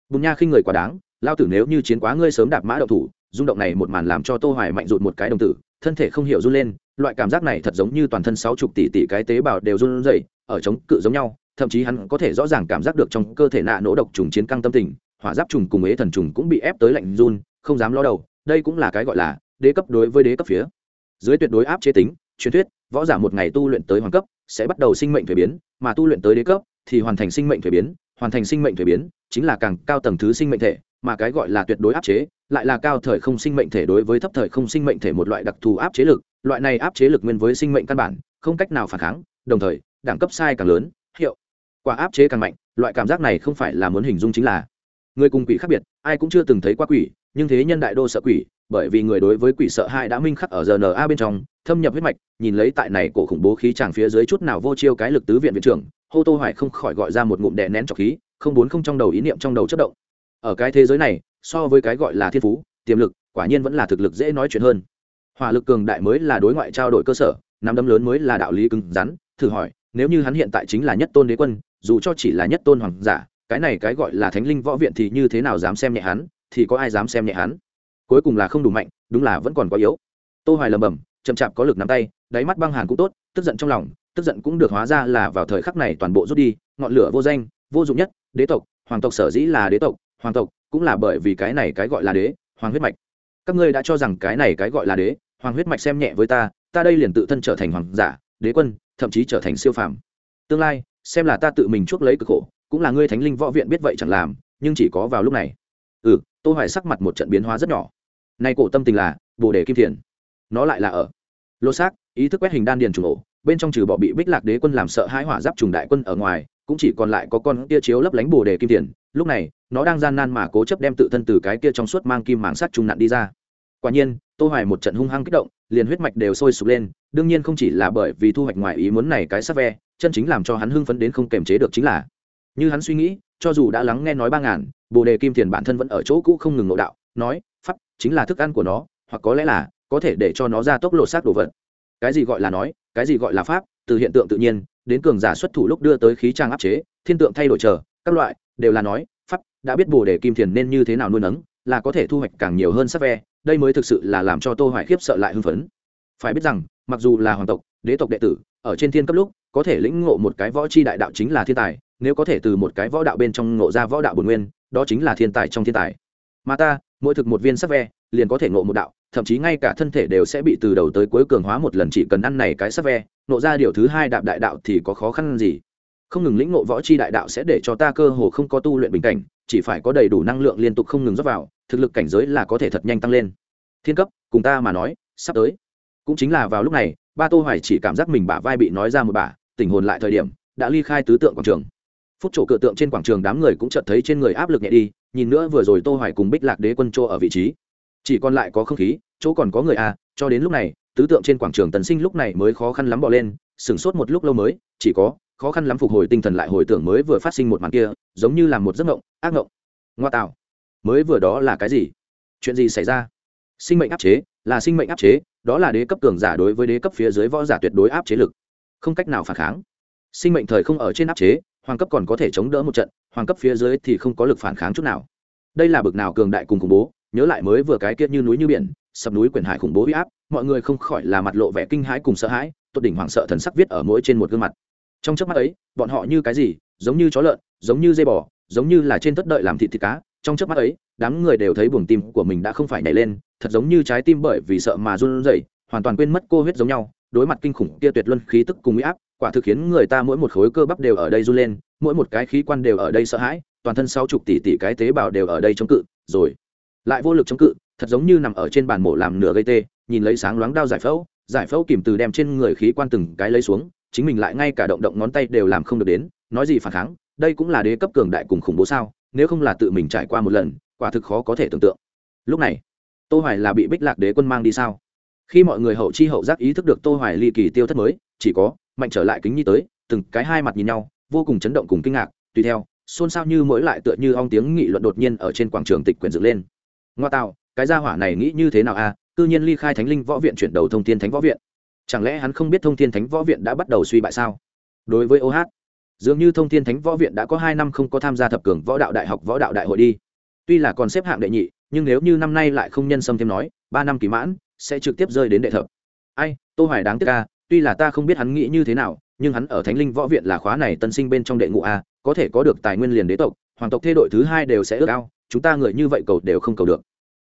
Bùn nha khinh người quá đáng, lao tử nếu như chiến quá ngươi sớm đạp mã đậu thủ, rung động này một màn làm cho tô hoài mạnh rụt một cái đồng tử, thân thể không hiểu run lên, loại cảm giác này thật giống như toàn thân sáu chục tỷ tỷ cái tế bào đều run rẩy, ở chống cự giống nhau thậm chí hắn có thể rõ ràng cảm giác được trong cơ thể nạ nỗ độc trùng chiến căng tâm tình, hỏa giáp trùng cùng ế thần trùng cũng bị ép tới lạnh run, không dám lo đầu, đây cũng là cái gọi là đế cấp đối với đế cấp phía. Dưới tuyệt đối áp chế tính, truyền thuyết, võ giả một ngày tu luyện tới hoàng cấp, sẽ bắt đầu sinh mệnh thuế biến, mà tu luyện tới đế cấp, thì hoàn thành sinh mệnh thuế biến, hoàn thành sinh mệnh thuế biến, chính là càng cao tầng thứ sinh mệnh thể, mà cái gọi là tuyệt đối áp chế, lại là cao thời không sinh mệnh thể đối với thấp thời không sinh mệnh thể một loại đặc thù áp chế lực, loại này áp chế lực nguyên với sinh mệnh căn bản, không cách nào phản kháng, đồng thời, đẳng cấp sai càng lớn quả áp chế càng mạnh, loại cảm giác này không phải là muốn hình dung chính là người cùng quỷ khác biệt, ai cũng chưa từng thấy qua quỷ, nhưng thế nhân đại đô sợ quỷ, bởi vì người đối với quỷ sợ hãi đã minh khắc ở rna bên trong, thâm nhập huyết mạch, nhìn lấy tại này cổ khủng bố khí tràng phía dưới chút nào vô chiêu cái lực tứ viện viện trưởng, hô tô hoài không khỏi gọi ra một ngụm đè nén trọc khí, không bốn không trong đầu ý niệm trong đầu chất động. Ở cái thế giới này, so với cái gọi là thiên phú, tiềm lực, quả nhiên vẫn là thực lực dễ nói chuyện hơn. Hỏa lực cường đại mới là đối ngoại trao đổi cơ sở, nắm đấm lớn mới là đạo lý cứng rắn, thử hỏi, nếu như hắn hiện tại chính là nhất tôn đế quân dù cho chỉ là nhất tôn hoàng giả, cái này cái gọi là thánh linh võ viện thì như thế nào dám xem nhẹ hắn, thì có ai dám xem nhẹ hắn? Cuối cùng là không đủ mạnh, đúng là vẫn còn quá yếu. Tô hoài lầm bầm, chậm chạp có lực nắm tay, đáy mắt băng hàn cũng tốt, tức giận trong lòng, tức giận cũng được hóa ra là vào thời khắc này toàn bộ rút đi, ngọn lửa vô danh, vô dụng nhất, đế tộc, hoàng tộc sở dĩ là đế tộc, hoàng tộc cũng là bởi vì cái này cái gọi là đế, hoàng huyết mạch. Các ngươi đã cho rằng cái này cái gọi là đế, hoàng huyết mạch xem nhẹ với ta ta đây liền tự thân trở thành hoàng giả, đế quân, thậm chí trở thành siêu phàm. Tương lai xem là ta tự mình chuốc lấy cực khổ, cũng là ngươi thánh linh võ viện biết vậy chẳng làm, nhưng chỉ có vào lúc này. Ừ tô hoài sắc mặt một trận biến hóa rất nhỏ. Nay cổ tâm tình là, bồ đề kim thiền. Nó lại là ở. Lô xác, ý thức quét hình đan điền trùng ổ, bên trong trừ bỏ bị bích lạc đế quân làm sợ hãi hỏa giáp trùng đại quân ở ngoài, cũng chỉ còn lại có con kia chiếu lấp lánh bồ đề kim tiền lúc này, nó đang gian nan mà cố chấp đem tự thân từ cái kia trong suốt mang kim mảng sắt trùng nặn đi ra. Quả nhiên, tô hoài một trận hung hăng kích động, liền huyết mạch đều sôi sục lên, đương nhiên không chỉ là bởi vì thu hoạch ngoài ý muốn này cái sắc ve chân chính làm cho hắn hưng phấn đến không kềm chế được chính là, như hắn suy nghĩ, cho dù đã lắng nghe nói ba ngàn, bồ đề kim tiền bản thân vẫn ở chỗ cũ không ngừng ngộ đạo, nói, pháp, chính là thức ăn của nó, hoặc có lẽ là, có thể để cho nó ra tốc lộ sát đồ vật. Cái gì gọi là nói, cái gì gọi là pháp, từ hiện tượng tự nhiên, đến cường giả xuất thủ lúc đưa tới khí trang áp chế, thiên tượng thay đổi chờ các loại, đều là nói, pháp, đã biết bồ đề kim thiền nên như thế nào nuôi nấng, là có thể thu hoạch càng nhiều hơn sắc ve, đây mới thực sự là làm cho tô hoài khiếp sợ lại hưng phấn. Phải biết rằng, mặc dù là hoàng tộc, đế tộc đệ tử, ở trên thiên cấp lúc có thể lĩnh ngộ một cái võ chi đại đạo chính là thiên tài, nếu có thể từ một cái võ đạo bên trong ngộ ra võ đạo bổn nguyên, đó chính là thiên tài trong thiên tài. Mà ta, mỗi thực một viên sắc ve, liền có thể ngộ một đạo, thậm chí ngay cả thân thể đều sẽ bị từ đầu tới cuối cường hóa một lần chỉ cần ăn này cái sắc ve, ngộ ra điều thứ hai đạp đại đạo thì có khó khăn gì. Không ngừng lĩnh ngộ võ chi đại đạo sẽ để cho ta cơ hồ không có tu luyện bình cảnh, chỉ phải có đầy đủ năng lượng liên tục không ngừng rót vào, thực lực cảnh giới là có thể thật nhanh tăng lên. Thiên cấp, cùng ta mà nói, sắp tới. Cũng chính là vào lúc này, ba tô hoài chỉ cảm giác mình bả vai bị nói ra một bả tình hồn lại thời điểm, đã ly khai tứ tượng quảng trường. Phút chỗ cự tượng trên quảng trường đám người cũng chợt thấy trên người áp lực nhẹ đi, nhìn nữa vừa rồi tô hoài cùng bích lạc đế quân chỗ ở vị trí. Chỉ còn lại có không khí, chỗ còn có người à cho đến lúc này, tứ tượng trên quảng trường tần sinh lúc này mới khó khăn lắm bỏ lên, sửng sốt một lúc lâu mới, chỉ có, khó khăn lắm phục hồi tinh thần lại hồi tưởng mới vừa phát sinh một màn kia, giống như là một giấc ngộng ác ngộng ngoa tạo. Mới vừa đó là cái gì? Chuyện gì xảy ra? Sinh mệnh áp chế, là sinh mệnh áp chế, đó là đế cấp cường giả đối với đế cấp phía dưới võ giả tuyệt đối áp chế lực không cách nào phản kháng. Sinh mệnh thời không ở trên áp chế, hoàng cấp còn có thể chống đỡ một trận, hoàng cấp phía dưới thì không có lực phản kháng chút nào. Đây là bực nào cường đại cùng khủng bố, nhớ lại mới vừa cái kia như núi như biển, sập núi quyển hải khủng bố huy áp, mọi người không khỏi là mặt lộ vẻ kinh hãi cùng sợ hãi tốt đỉnh hoảng sợ thần sắc viết ở mỗi trên một gương mặt. Trong chớp mắt ấy, bọn họ như cái gì, giống như chó lợn, giống như dây bò, giống như là trên tất đợi làm thịt thịt cá. Trong chớp mắt ấy, đám người đều thấy buồng tim của mình đã không phải nhảy lên, thật giống như trái tim bởi vì sợ mà run rẩy, hoàn toàn quên mất cô huyết giống nhau đối mặt kinh khủng kia tuyệt luân khí tức cùng uy áp, quả thực khiến người ta mỗi một khối cơ bắp đều ở đây run lên, mỗi một cái khí quan đều ở đây sợ hãi, toàn thân sáu chục tỷ tỷ cái tế bào đều ở đây chống cự, rồi lại vô lực chống cự, thật giống như nằm ở trên bàn mổ làm nửa gây tê, nhìn lấy sáng loáng đao giải phẫu giải phẫu kìm từ đem trên người khí quan từng cái lấy xuống, chính mình lại ngay cả động động ngón tay đều làm không được đến, nói gì phản kháng, đây cũng là đế cấp cường đại cùng khủng bố sao, nếu không là tự mình trải qua một lần, quả thực khó có thể tưởng tượng. Lúc này, tô hoài là bị bích lạc đế quân mang đi sao? Khi mọi người hậu chi hậu giác ý thức được tô hoài ly kỳ tiêu thất mới, chỉ có, mạnh trở lại kính nhi tới, từng cái hai mặt nhìn nhau, vô cùng chấn động cùng kinh ngạc, tùy theo, xôn xao như mỗi lại tựa như ong tiếng nghị luận đột nhiên ở trên quảng trường tịch quyển dựng lên. Ngoa tạo, cái gia hỏa này nghĩ như thế nào a? À? cư nhiên ly khai thánh linh võ viện chuyển đầu thông thiên thánh võ viện. Chẳng lẽ hắn không biết thông thiên thánh võ viện đã bắt đầu suy bại sao? Đối với OH dường như thông thiên thánh võ viện đã có hai năm không có tham gia thập cường võ đạo đại học, võ đạo đại hội đi. Tuy là còn xếp hạng đệ nhị, nhưng nếu như năm nay lại không nhân xâm thêm nói, ba năm kỳ mãn sẽ trực tiếp rơi đến đệ thập. Ai tô hoài đáng tiếc a tuy là ta không biết hắn nghĩ như thế nào nhưng hắn ở thánh linh võ viện là khóa này tân sinh bên trong đệ ngũ a có thể có được tài nguyên liền đế tộc hoàng tộc thê đội thứ hai đều sẽ ước ao chúng ta người như vậy cầu đều không cầu được.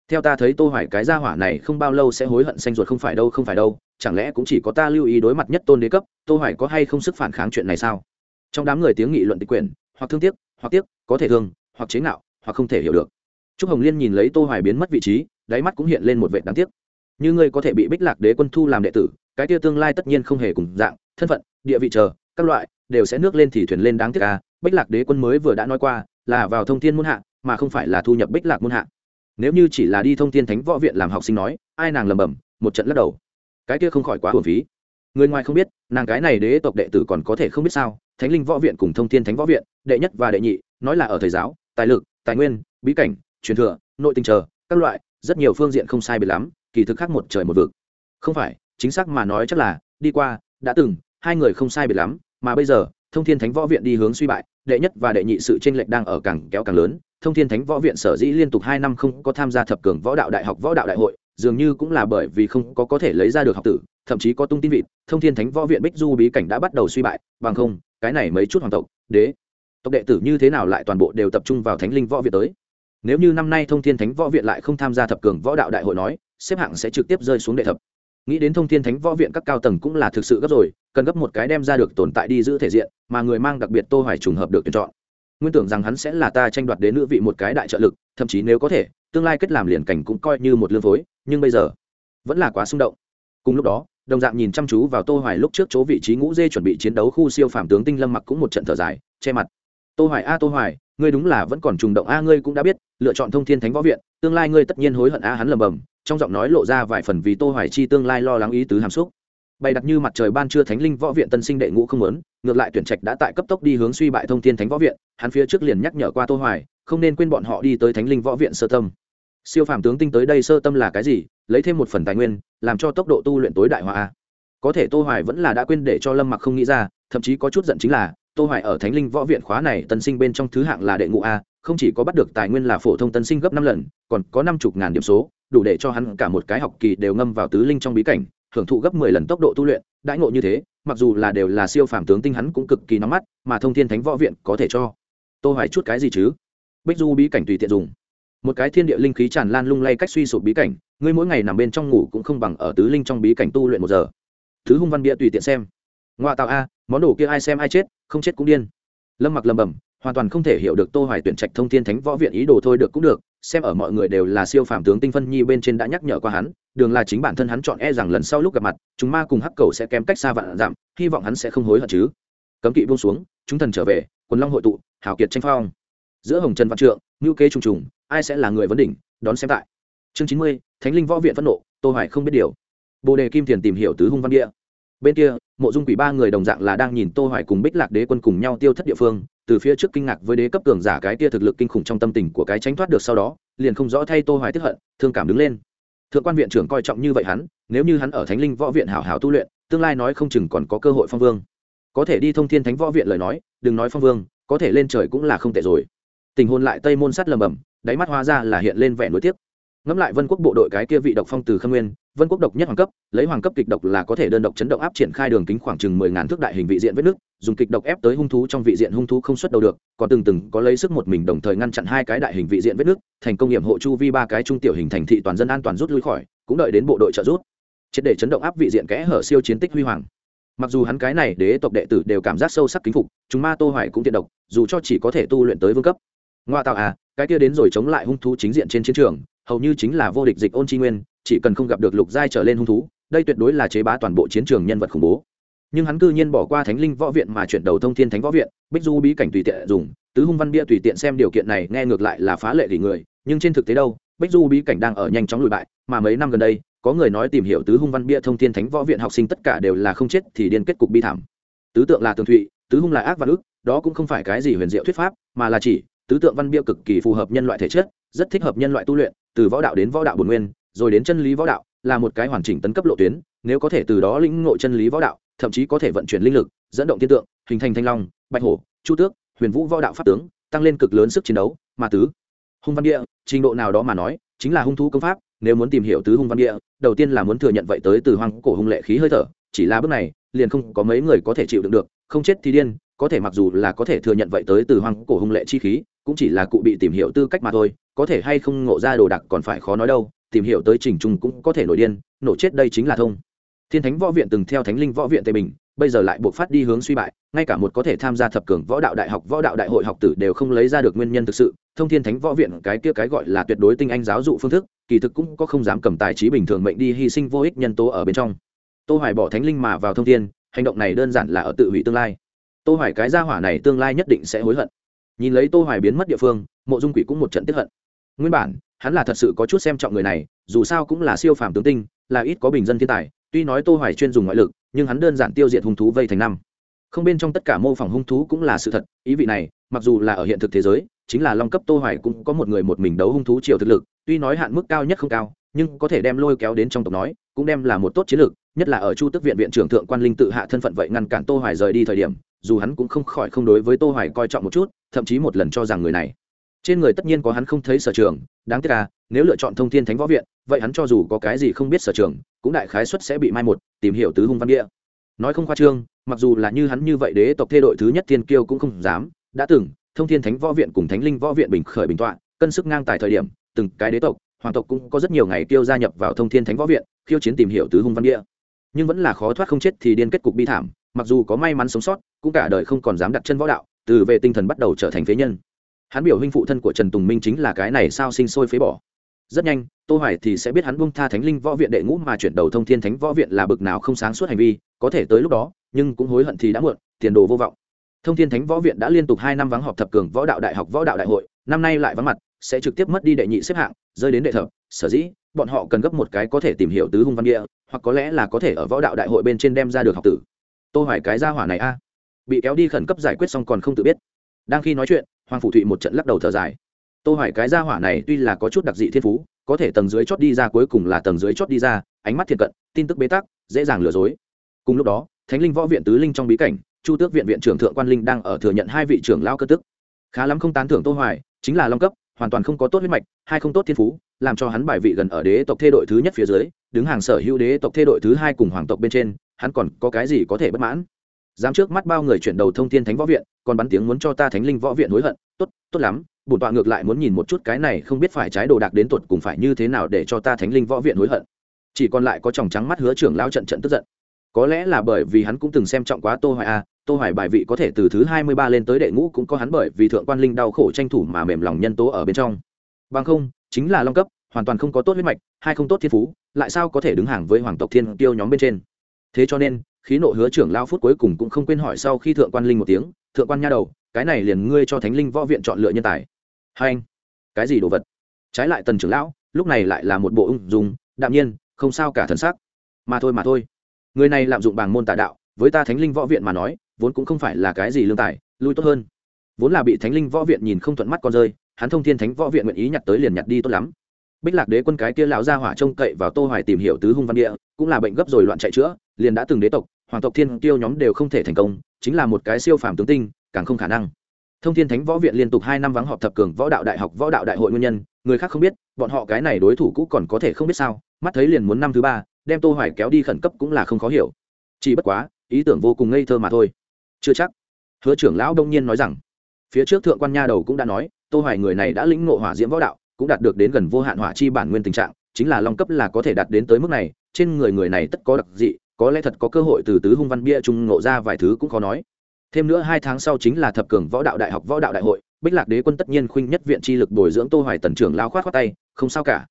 Theo ta thấy tô hoài cái gia hỏa này không bao lâu sẽ hối hận xanh ruột không phải đâu không phải đâu chẳng lẽ cũng chỉ có ta lưu ý đối mặt nhất tôn đế cấp tô hoài có hay không sức phản kháng chuyện này sao? Trong đám người tiếng nghị luận tịch quyền, hoặc thương tiếc hoặc tiếc có thể thương hoặc chế ngạo hoặc không thể hiểu được. Trúc hồng liên nhìn lấy tô hoài biến mất vị trí đáy mắt cũng hiện lên một vẻ đáng tiếc như ngươi có thể bị bích lạc đế quân thu làm đệ tử, cái kia tương lai tất nhiên không hề cùng dạng, thân phận, địa vị chờ, các loại, đều sẽ nước lên thì thuyền lên đáng tiếc à bích lạc đế quân mới vừa đã nói qua, là vào thông thiên Muôn hạ, mà không phải là thu nhập bích lạc Muôn hạ. Nếu như chỉ là đi thông thiên thánh võ viện làm học sinh nói, ai nàng lầm bầm một trận lắc đầu. Cái kia không khỏi quá hồn phí. Người ngoài không biết, nàng cái này đế tộc đệ tử còn có thể không biết sao, thánh linh võ viện cùng thông thiên thánh võ viện, đệ nhất và đệ nhị, nói là ở thời giáo, tài lực, tài nguyên, bí cảnh, truyền thừa, nội tình chờ, các loại, rất nhiều phương diện không sai biệt lắm kỳ thực khác một trời một vực. Không phải, chính xác mà nói chắc là, đi qua, đã từng, hai người không sai biệt lắm, mà bây giờ, thông thiên thánh võ viện đi hướng suy bại, đệ nhất và đệ nhị sự tranh lệch đang ở càng kéo càng lớn. Thông thiên thánh võ viện sở dĩ liên tục hai năm không có tham gia thập cường võ đạo đại học, võ đạo đại hội, dường như cũng là bởi vì không có có thể lấy ra được học tử, thậm chí có tung tin vịt, thông thiên thánh võ viện bích du bí cảnh đã bắt đầu suy bại, bằng không, cái này mấy chút hoàng tộc, đế, tộc đệ tử như thế nào lại toàn bộ đều tập trung vào thánh linh võ viện tới? Nếu như năm nay thông thiên thánh võ viện lại không tham gia thập cường võ đạo đại hội nói xếp hạng sẽ trực tiếp rơi xuống đệ thập. Nghĩ đến thông thiên thánh võ viện các cao tầng cũng là thực sự gấp rồi, cần gấp một cái đem ra được tồn tại đi giữ thể diện, mà người mang đặc biệt tô hoài trùng hợp được tuyển chọn. Nguyên tưởng rằng hắn sẽ là ta tranh đoạt đến nữ vị một cái đại trợ lực, thậm chí nếu có thể, tương lai kết làm liền cảnh cũng coi như một lương phối, nhưng bây giờ, vẫn là quá xung động. Cùng lúc đó, đồng dạng nhìn chăm chú vào tô hoài lúc trước chỗ vị trí ngũ dê chuẩn bị chiến đấu khu siêu phàm tướng tinh lâm mặc cũng một trận thở dài, che mặt. Tô hoài, a tô hoài, ngươi đúng là vẫn còn trùng động a, ngươi cũng đã biết, lựa chọn thông thiên thánh võ viện, tương lai ngươi tất nhiên hối hận a, hắn lầm bầm trong giọng nói lộ ra vài phần vì tô hoài chi tương lai lo lắng ý tứ hàm xúc. Bày đặt như mặt trời ban trưa thánh linh võ viện tân sinh đệ ngũ không muốn, ngược lại tuyển trạch đã tại cấp tốc đi hướng suy bại thông thiên thánh võ viện, hắn phía trước liền nhắc nhở qua tô hoài, không nên quên bọn họ đi tới thánh linh võ viện sơ tâm. Siêu phàm tướng tinh tới đây sơ tâm là cái gì? Lấy thêm một phần tài nguyên, làm cho tốc độ tu luyện tối đại hóa có thể tô hoài vẫn là đã quên để cho lâm mặc không nghĩ ra, thậm chí có chút giận chính là, tô hoài ở thánh linh võ viện khóa này tân sinh bên trong thứ hạng là đệ ngũ a, không chỉ có bắt được tài nguyên là phổ thông tân sinh gấp năm lần, còn có năm chục ngàn điểm số đủ để cho hắn cả một cái học kỳ đều ngâm vào tứ linh trong bí cảnh, hưởng thụ gấp 10 lần tốc độ tu luyện, đãi ngộ như thế, mặc dù là đều là siêu phàm tướng tinh hắn cũng cực kỳ nóng mắt, mà thông thiên thánh võ viện có thể cho. Tô hoài chút cái gì chứ? Bích du bí cảnh tùy tiện dùng. Một cái thiên địa linh khí tràn lan lung lay cách suy sụp bí cảnh, ngươi mỗi ngày nằm bên trong ngủ cũng không bằng ở tứ linh trong bí cảnh tu luyện một giờ. Thứ hung văn bia tùy tiện xem. Ngoại tạo a, món đồ kia ai xem ai chết, không chết cũng điên. Lâm mặc lầm bầm hoàn toàn không thể hiểu được tô hoài tuyển trạch thông thiên thánh võ viện ý đồ thôi được cũng được, xem ở mọi người đều là siêu phàm tướng tinh phân nhi bên trên đã nhắc nhở qua hắn, đường là chính bản thân hắn chọn e rằng lần sau lúc gặp mặt, chúng ma cùng hắc cầu sẽ kém cách xa vạn giảm hy vọng hắn sẽ không hối hận chứ. Cấm kỵ buông xuống, chúng thần trở về, quần long hội tụ hảo kiệt tranh phong. Giữa hồng trần văn trượng, ngưu kế trùng trùng, ai sẽ là người vấn đỉnh, đón xem tại. Chương chín mươi, thánh linh võ viện phẫn nộ, tô hoài không biết điều. Bồ đề kim thiền tìm hiểu tứ hung văn địa. Bên kia, mộ dung quỷ ba người đồng dạng là đang nhìn tô hoài cùng bích lạc đế quân cùng nhau tiêu thất địa phương từ phía trước kinh ngạc với đế cấp cường giả cái kia thực lực kinh khủng trong tâm tình của cái tránh thoát được sau đó, liền không rõ thay tô hoài tức hận, thương cảm đứng lên. Thượng quan viện trưởng coi trọng như vậy hắn, nếu như hắn ở thánh linh võ viện hảo hảo tu luyện, tương lai nói không chừng còn có cơ hội phong vương. Có thể đi thông thiên thánh võ viện lời nói, đừng nói phong vương, có thể lên trời cũng là không tệ rồi. Tình hôn lại tây môn sắt lầm bầm, đáy mắt hóa ra là hiện lên vẻ nối tiếc. Ngẫm lại vân quốc bộ đội cái kia vị độc phong từ khâm nguyên vân quốc độc nhất hoàng cấp, lấy hoàng cấp kịch độc là có thể đơn độc chấn động áp triển khai đường kính khoảng chừng mười ngàn thước đại hình vị diện vết nước dùng kịch độc ép tới hung thú trong vị diện hung thú không xuất đầu được, còn từng từng có lấy sức một mình đồng thời ngăn chặn hai cái đại hình vị diện vết nước thành công nghiệm hộ chu vi ba cái trung tiểu hình thành thị toàn dân an toàn rút lui khỏi, cũng đợi đến bộ đội trợ rút triệt để chấn động áp vị diện kẽ hở siêu chiến tích huy hoàng. Mặc dù hắn cái này đế tộc đệ tử đều cảm giác sâu sắc kính phục, chúng ma tô hoài cũng tiện độc, dù cho chỉ có thể tu luyện tới vương cấp. Ngoa tạo à cái kia đến rồi chống lại hung thú chính diện trên chiến trường, hầu như chính là vô địch dịch ôn chi nguyên chỉ cần không gặp được lục giai trở lên hung thú, đây tuyệt đối là chế bá toàn bộ chiến trường nhân vật khủng bố. Nhưng hắn cư nhiên bỏ qua thánh linh võ viện mà chuyển đầu thông thiên thánh võ viện, bích du bí cảnh tùy tiện dùng, tứ hung văn bia tùy tiện xem điều kiện này nghe ngược lại là phá lệ thì người, nhưng trên thực tế đâu, bích du bí cảnh đang ở nhanh chóng lùi bại, mà mấy năm gần đây, có người nói tìm hiểu tứ hung văn bia thông thiên thánh võ viện học sinh tất cả đều là không chết thì điên kết cục bi thảm. Tứ tượng là tường thụy, tứ hung là ác và ức, đó cũng không phải cái gì huyền diệu thuyết pháp, mà là chỉ, tứ tượng văn bia cực kỳ phù hợp nhân loại thể chất, rất thích hợp nhân loại tu luyện, từ võ đạo đến võ đạo bổn nguyên rồi đến chân lý võ đạo, là một cái hoàn chỉnh tấn cấp lộ tuyến, nếu có thể từ đó lĩnh ngộ chân lý võ đạo, thậm chí có thể vận chuyển linh lực, dẫn động thiên tượng, hình thành thanh long, bạch hổ, chu tước, huyền vũ võ đạo pháp tướng, tăng lên cực lớn sức chiến đấu, mà tứ hung văn địa, trình độ nào đó mà nói, chính là hung thú công pháp, nếu muốn tìm hiểu tứ hung văn địa, đầu tiên là muốn thừa nhận vậy tới từ hoang cổ hung lệ khí hơi thở, chỉ là bước này, liền không có mấy người có thể chịu đựng được, không chết thì điên, có thể mặc dù là có thể thừa nhận vậy tới từ hoang cổ hung lệ chi khí, cũng chỉ là cụ bị tìm hiểu tư cách mà thôi, có thể hay không ngộ ra đồ đạc còn phải khó nói đâu tìm hiểu tới trình trung cũng có thể nổi điên, nổ chết đây chính là thông. Thiên thánh võ viện từng theo thánh linh võ viện tây bình, bây giờ lại buộc phát đi hướng suy bại, ngay cả một có thể tham gia thập cường võ đạo đại học, võ đạo đại hội học tử đều không lấy ra được nguyên nhân thực sự. Thông thiên thánh võ viện, cái kia cái gọi là tuyệt đối tinh anh giáo dụ phương thức, kỳ thực cũng có không dám cầm tài trí bình thường mệnh đi hy sinh vô ích nhân tố ở bên trong. Tô hoài bỏ thánh linh mà vào thông thiên, hành động này đơn giản là ở tự hủy tương lai. Tô hoài cái gia hỏa này tương lai nhất định sẽ hối hận. Nhìn lấy tô hoài biến mất địa phương, mộ dung quỷ cũng một trận tức hận. Nguyên bản hắn là thật sự có chút xem trọng người này, dù sao cũng là siêu phàm tướng tinh, là ít có bình dân thiên tài, tuy nói tô hoài chuyên dùng ngoại lực, nhưng hắn đơn giản tiêu diệt hung thú vây thành năm. Không bên trong tất cả mô phỏng hung thú cũng là sự thật, ý vị này, mặc dù là ở hiện thực thế giới, chính là long cấp tô hoài cũng có một người một mình đấu hung thú chiều thực lực, tuy nói hạn mức cao nhất không cao, nhưng có thể đem lôi kéo đến trong tộc nói, cũng đem là một tốt chiến lược, nhất là ở chu tức viện viện trưởng thượng quan linh tự hạ thân phận vậy ngăn cản tô hoài rời đi thời điểm, dù hắn cũng không khỏi không đối với tô hoài coi trọng một chút, thậm chí một lần cho rằng người này trên người tất nhiên có hắn không thấy sở trường, đáng tiếc là nếu lựa chọn thông thiên thánh võ viện, vậy hắn cho dù có cái gì không biết sở trường, cũng đại khái suất sẽ bị mai một, tìm hiểu tứ hung văn địa. Nói không khoa trương, mặc dù là như hắn như vậy đế tộc thê đội thứ nhất thiên kiêu cũng không dám, đã từng, thông thiên thánh võ viện cùng thánh linh võ viện bình khởi bình tọa, cân sức ngang tài thời điểm, từng cái đế tộc, hoàng tộc cũng có rất nhiều ngày kiêu gia nhập vào thông thiên thánh võ viện, khiêu chiến tìm hiểu tứ hung văn địa. Nhưng vẫn là khó thoát không chết thì điên kết cục bi thảm, mặc dù có may mắn sống sót, cũng cả đời không còn dám đặt chân võ đạo, từ về tinh thần bắt đầu trở thành phế nhân hắn biểu huynh phụ thân của trần tùng minh chính là cái này sao sinh sôi phế bỏ. Rất nhanh, tô hoài thì sẽ biết hắn buông tha thánh linh võ viện đệ ngũ mà chuyển đầu thông thiên thánh võ viện là bực nào không sáng suốt hành vi, có thể tới lúc đó, nhưng cũng hối hận thì đã muộn, tiền đồ vô vọng. Thông thiên thánh võ viện đã liên tục hai năm vắng họp thập cường võ đạo đại học, võ đạo đại hội, năm nay lại vắng mặt, sẽ trực tiếp mất đi đệ nhị xếp hạng, rơi đến đệ thập, sở dĩ, bọn họ cần gấp một cái có thể tìm hiểu tứ hung văn địa, hoặc có lẽ là có thể ở võ đạo đại hội bên trên đem ra được học tử. Tô hoài cái gia hỏa này a. Bị kéo đi khẩn cấp giải quyết xong còn không tự biết đang khi nói chuyện, hoàng phủ thụy một trận lắc đầu thở dài. Tô hoài cái gia hỏa này tuy là có chút đặc dị thiên phú, có thể tầng dưới chót đi ra cuối cùng là tầng dưới chót đi ra, ánh mắt thiệt cận, tin tức bế tắc, dễ dàng lừa dối. Cùng lúc đó, thánh linh võ viện tứ linh trong bí cảnh, chu tước viện viện trưởng thượng quan linh đang ở thừa nhận hai vị trưởng lao cơ tức. Khá lắm không tán thưởng tô hoài, chính là long cấp, hoàn toàn không có tốt huyết mạch, hai không tốt thiên phú, làm cho hắn bài vị gần ở đế tộc thê đội thứ nhất phía dưới, đứng hàng sở hữu đế tộc thê đội thứ hai cùng hoàng tộc bên trên, hắn còn có cái gì có thể bất mãn? Dám trước mắt bao người chuyển đầu thông thiên thánh võ viện còn bắn tiếng muốn cho ta thánh linh võ viện hối hận, tốt tốt lắm, bổn tọa ngược lại muốn nhìn một chút cái này không biết phải trái đồ đạc đến tuột cùng phải như thế nào để cho ta thánh linh võ viện hối hận. Chỉ còn lại có chồng trắng mắt hứa trưởng lao trận trận tức giận. Có lẽ là bởi vì hắn cũng từng xem trọng quá tô hoài a, tô hoài bài vị có thể từ thứ 23 lên tới đệ ngũ cũng có hắn bởi vì thượng quan linh đau khổ tranh thủ mà mềm lòng nhân tố ở bên trong. Bằng không, chính là long cấp, hoàn toàn không có tốt huyết mạch hay không tốt thiên phú, lại sao có thể đứng hàng với hoàng tộc thiên tiêu nhóm bên trên? Thế cho nên khí nộ hứa trưởng lao phút cuối cùng cũng không quên hỏi sau khi thượng quan linh một tiếng, thượng quan nha đầu, cái này liền ngươi cho thánh linh võ viện chọn lựa nhân tài. Hai anh, cái gì đồ vật? Trái lại tần trưởng lão, lúc này lại là một bộ ung dung, đạm nhiên, không sao cả thần sắc. Mà thôi mà thôi. Người này lạm dụng bảng môn tà đạo, với ta thánh linh võ viện mà nói, vốn cũng không phải là cái gì lương tài, lui tốt hơn. Vốn là bị thánh linh võ viện nhìn không thuận mắt con rơi, hắn thông thiên thánh võ viện nguyện ý nhặt tới liền nhặt đi tốt lắm bích lạc đế quân cái kia lão gia hỏa trông cậy vào tô hoài tìm hiểu tứ hung văn địa, cũng là bệnh gấp rồi loạn chạy chữa, liền đã từng đế tộc, hoàng tộc thiên tiêu nhóm đều không thể thành công, chính là một cái siêu phàm tướng tinh, càng không khả năng. Thông thiên thánh võ viện liên tục hai năm vắng họp thập cường võ đạo đại học, võ đạo đại hội nguyên nhân, người khác không biết, bọn họ cái này đối thủ cũ còn có thể không biết sao, mắt thấy liền muốn năm thứ ba, đem tô hoài kéo đi khẩn cấp cũng là không khó hiểu. Chỉ bất quá, ý tưởng vô cùng ngây thơ mà thôi. Chưa chắc. Hứa trưởng lão đông nhiên nói rằng, phía trước thượng quan nha đầu cũng đã nói, tô hoài người này đã lĩnh ngộ hỏa diễm võ đạo cũng đạt được đến gần vô hạn hỏa chi bản nguyên tình trạng, chính là long cấp là có thể đạt đến tới mức này, trên người người này tất có đặc dị, có lẽ thật có cơ hội từ tứ hung văn bia trung ngộ ra vài thứ cũng khó nói. Thêm nữa hai tháng sau chính là thập cường võ đạo đại học võ đạo đại hội, bích lạc đế quân tất nhiên khuynh nhất viện chi lực bồi dưỡng tô hoài tần trưởng lao khoát khoát tay, không sao cả.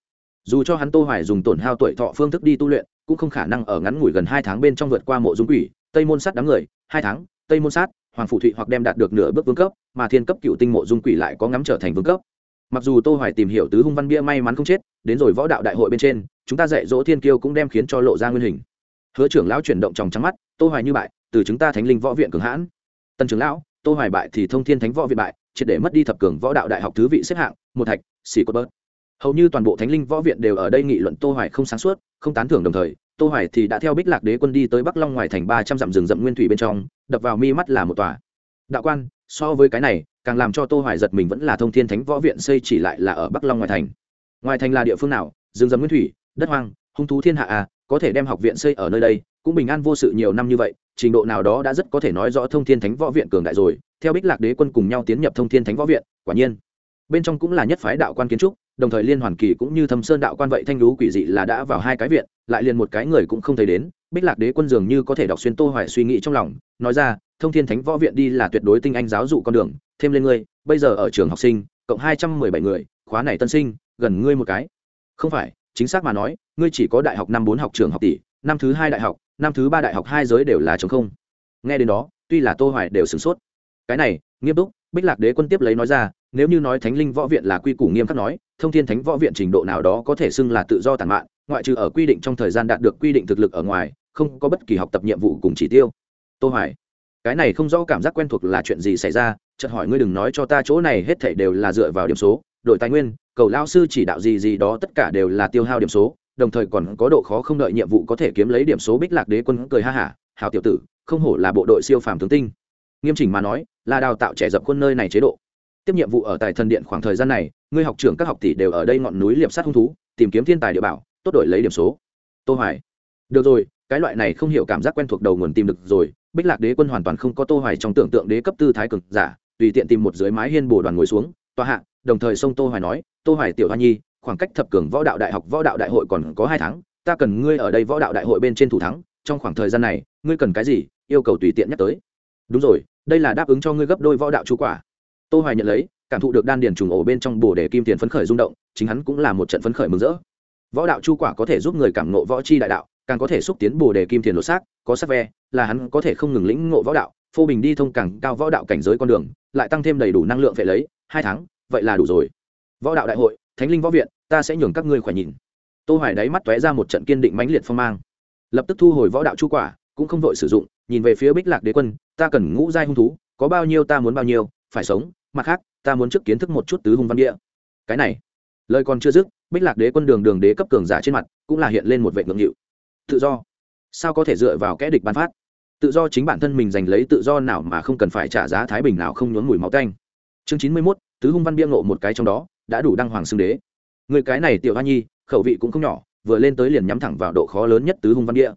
Dù cho hắn tô hoài dùng tổn hao tuổi thọ phương thức đi tu luyện, cũng không khả năng ở ngắn ngủi gần hai tháng bên trong vượt qua mộ dung quỷ, tây môn sát đám người, hai tháng, tây môn sát, hoàng phụ thụy hoặc đem đạt được nửa bước vương cấp, mà thiên cấp cựu tinh mộ dung quỷ lại có ngắm trở thành vương cấp mặc dù tô hoài tìm hiểu tứ hung văn bia may mắn không chết, đến rồi võ đạo đại hội bên trên, chúng ta dạy dỗ thiên kiêu cũng đem khiến cho lộ ra nguyên hình. Hứa trưởng lão chuyển động trong trắng mắt, tô hoài như bại, từ chúng ta thánh linh võ viện cường hãn. Tân trưởng lão, tô hoài bại thì thông thiên thánh võ viện bại, triệt để mất đi thập cường võ đạo đại học thứ vị xếp hạng, một thạch, xỉ cốt bớt. Hầu như toàn bộ thánh linh võ viện đều ở đây nghị luận tô hoài không sáng suốt, không tán thưởng đồng thời, tô hoài thì đã theo bích lạc đế quân đi tới bắc long ngoài thành 300 dặm rừng rậm nguyên thủy bên trong, đập vào mi mắt là một tòa. Đạo quan, so với cái này càng làm cho tô hoài giật mình vẫn là thông thiên thánh võ viện xây chỉ lại là ở bắc long ngoài thành. Ngoài thành là địa phương nào? Rừng rậm nguyên thủy, đất hoang, hung thú thiên hạ à? Có thể đem học viện xây ở nơi đây, cũng bình an vô sự nhiều năm như vậy, trình độ nào đó đã rất có thể nói rõ thông thiên thánh võ viện cường đại rồi. Theo bích lạc đế quân cùng nhau tiến nhập thông thiên thánh võ viện, quả nhiên, bên trong cũng là nhất phái đạo quan kiến trúc, đồng thời liên hoàn kỳ cũng như thâm sơn đạo quan vậy thanh lú quỷ dị là đã vào hai cái viện, lại liền một cái người cũng không thấy đến. Bích lạc đế quân dường như có thể đọc xuyên tô hoài suy nghĩ trong lòng, nói ra, thông thiên thánh võ viện đi là tuyệt đối tinh anh giáo dụ con đường thêm lên ngươi, bây giờ ở trường học sinh, cộng 217 người, khóa này tân sinh, gần ngươi một cái. Không phải, chính xác mà nói, ngươi chỉ có đại học năm bốn học trường học tỷ, năm thứ hai đại học, năm thứ ba đại học hai giới đều là chống không. Nghe đến đó, tuy là tô hoài đều sửng sốt. Cái này, nghiêm túc, bích lạc đế quân tiếp lấy nói ra, nếu như nói thánh linh võ viện là quy củ nghiêm khắc nói, thông thiên thánh võ viện trình độ nào đó có thể xưng là tự do tàn mạn, ngoại trừ ở quy định trong thời gian đạt được quy định thực lực ở ngoài, không có bất kỳ học tập nhiệm vụ cùng chỉ tiêu. Tô hoài cái này không rõ cảm giác quen thuộc là chuyện gì xảy ra, chợt hỏi ngươi đừng nói cho ta chỗ này hết thảy đều là dựa vào điểm số đội tài nguyên, cầu lao sư chỉ đạo gì gì đó tất cả đều là tiêu hao điểm số, đồng thời còn có độ khó không đợi nhiệm vụ có thể kiếm lấy điểm số bích lạc đế quân cười ha hả hào tiểu tử, không hổ là bộ đội siêu phàm tướng tinh. Nghiêm chỉnh mà nói, là đào tạo trẻ dập khuôn nơi này chế độ. Tiếp nhiệm vụ ở tại thần điện khoảng thời gian này, ngươi học trưởng các học tỷ đều ở đây ngọn núi liệp sát hung thú, tìm kiếm thiên tài địa bảo, tốt đổi lấy điểm số. Tô hoài, được rồi cái loại này không hiểu cảm giác quen thuộc đầu nguồn tìm được rồi, bích lạc đế quân hoàn toàn không có tô hoài trong tưởng tượng đế cấp tư thái cực giả, tùy tiện tìm một dưới mái hiên bồ đoàn ngồi xuống, tòa hạ, đồng thời sông tô hoài nói, tô hoài tiểu hoa nhi, khoảng cách thập cường võ đạo đại học võ đạo đại hội còn có hai tháng, ta cần ngươi ở đây võ đạo đại hội bên trên thủ thắng, trong khoảng thời gian này, ngươi cần cái gì, yêu cầu tùy tiện nhắc tới. Đúng rồi, đây là đáp ứng cho ngươi gấp đôi võ đạo chú quả. Tô hoài nhận lấy, cảm thụ được đan điền trùng ổ bên trong bổ để kim tiền phấn khởi rung động, chính hắn cũng là một trận phấn khởi mừng rỡ. Võ đạo chu quả có thể giúp người cảm ngộ võ chi đại đạo càng có thể xúc tiến bồ đề kim tiền lột xác, có sắc ve, là hắn có thể không ngừng lĩnh ngộ võ đạo, phô bình đi thông càng cao võ đạo cảnh giới con đường, lại tăng thêm đầy đủ năng lượng phải lấy, hai tháng, vậy là đủ rồi. Võ đạo đại hội, thánh linh võ viện, ta sẽ nhường các ngươi khỏe nhìn. Tô hoài đáy mắt tóe ra một trận kiên định mãnh liệt phong mang. Lập tức thu hồi võ đạo chu quả, cũng không vội sử dụng, nhìn về phía bích lạc đế quân, ta cần ngũ giai hung thú, có bao nhiêu ta muốn bao nhiêu, phải sống, mặt khác, ta muốn trước kiến thức một chút tứ hung văn địa. Cái này, lời còn chưa dứt, bích lạc đế quân đường đường đế cấp cường giả trên mặt, cũng là hiện lên một vệ ngượng nghịu tự do. Sao có thể dựa vào kẽ địch ban phát? Tự do chính bản thân mình giành lấy tự do nào mà không cần phải trả giá thái bình nào không nhốn mùi máu tanh. Chương chín mươi mốt, tứ hung văn bia ngộ một cái trong đó, đã đủ đăng hoàng xưng đế. Người cái này tiểu hoa nhi, khẩu vị cũng không nhỏ, vừa lên tới liền nhắm thẳng vào độ khó lớn nhất tứ hung văn bia.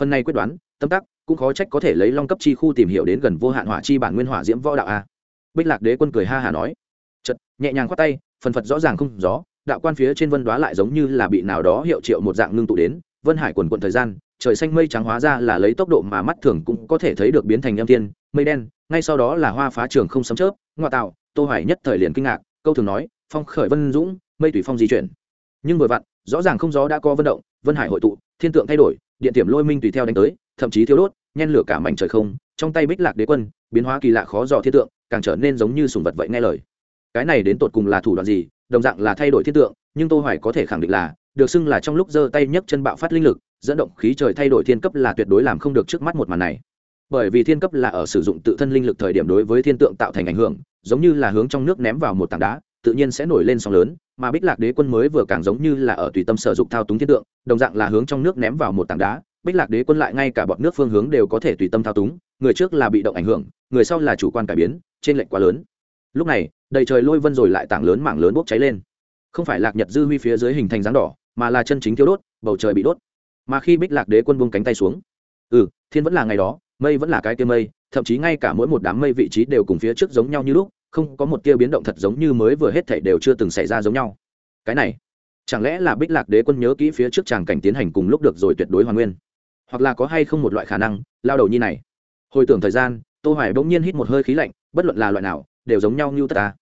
Phần này quyết đoán, tâm tắc, cũng khó trách có thể lấy long cấp chi khu tìm hiểu đến gần vô hạn hỏa chi bản nguyên hỏa diễm võ đạo a. Bích lạc đế quân cười ha hà nói. Chật nhẹ nhàng khoát tay, phần phật rõ ràng không gió đạo quan phía trên vân đoá lại giống như là bị nào đó hiệu triệu một dạng ngưng tụ đến vân hải quần quận thời gian, trời xanh mây trắng hóa ra là lấy tốc độ mà mắt thường cũng có thể thấy được biến thành âm thiên, mây đen, ngay sau đó là hoa phá trường không sấm chớp ngoa tạo, tô hoài nhất thời liền kinh ngạc, câu thường nói, phong khởi vân dũng, mây tùy phong di chuyển. Nhưng vừa vặn, rõ ràng không gió đã có vân động, vân hải hội tụ, thiên tượng thay đổi, điện tiềm lôi minh tùy theo đánh tới, thậm chí thiếu đốt, nhen lửa cả mảnh trời không, trong tay bích lạc đế quân, biến hóa kỳ lạ khó dò thiên tượng, càng trở nên giống như sùng vật vậy nghe lời. Cái này đến tột cùng là thủ đoạn gì, đồng dạng là thay đổi thiên tượng, nhưng tô hoài có thể khẳng định là được xưng là trong lúc giơ tay nhấc chân bạo phát linh lực, dẫn động khí trời thay đổi thiên cấp là tuyệt đối làm không được trước mắt một màn này. Bởi vì thiên cấp là ở sử dụng tự thân linh lực thời điểm đối với thiên tượng tạo thành ảnh hưởng, giống như là hướng trong nước ném vào một tảng đá, tự nhiên sẽ nổi lên sóng lớn, mà bích lạc đế quân mới vừa càng giống như là ở tùy tâm sử dụng thao túng thiên tượng, đồng dạng là hướng trong nước ném vào một tảng đá, bích lạc đế quân lại ngay cả bọn nước phương hướng đều có thể tùy tâm thao túng, người trước là bị động ảnh hưởng, người sau là chủ quan cải biến trên lệnh quá lớn. Lúc này, đầy trời lôi vân rồi lại tảng lớn mảng lớn bốc cháy lên. Không phải lạc nhật dư huy phía dưới hình thành dáng đỏ mà là chân chính thiếu đốt, bầu trời bị đốt. Mà khi bích lạc đế quân buông cánh tay xuống ừ thiên vẫn là ngày đó, mây vẫn là cái tia mây, thậm chí ngay cả mỗi một đám mây vị trí đều cùng phía trước giống nhau như lúc, không có một tia biến động thật giống như mới vừa hết thảy đều chưa từng xảy ra giống nhau. Cái này, chẳng lẽ là bích lạc đế quân nhớ kỹ phía trước tràng cảnh tiến hành cùng lúc được rồi tuyệt đối hoàn nguyên? Hoặc là có hay không một loại khả năng, lao đầu như này? Hồi tưởng thời gian, tô hoài bỗng nhiên hít một hơi khí lạnh, bất luận là loại nào, đều giống nhau như tất ta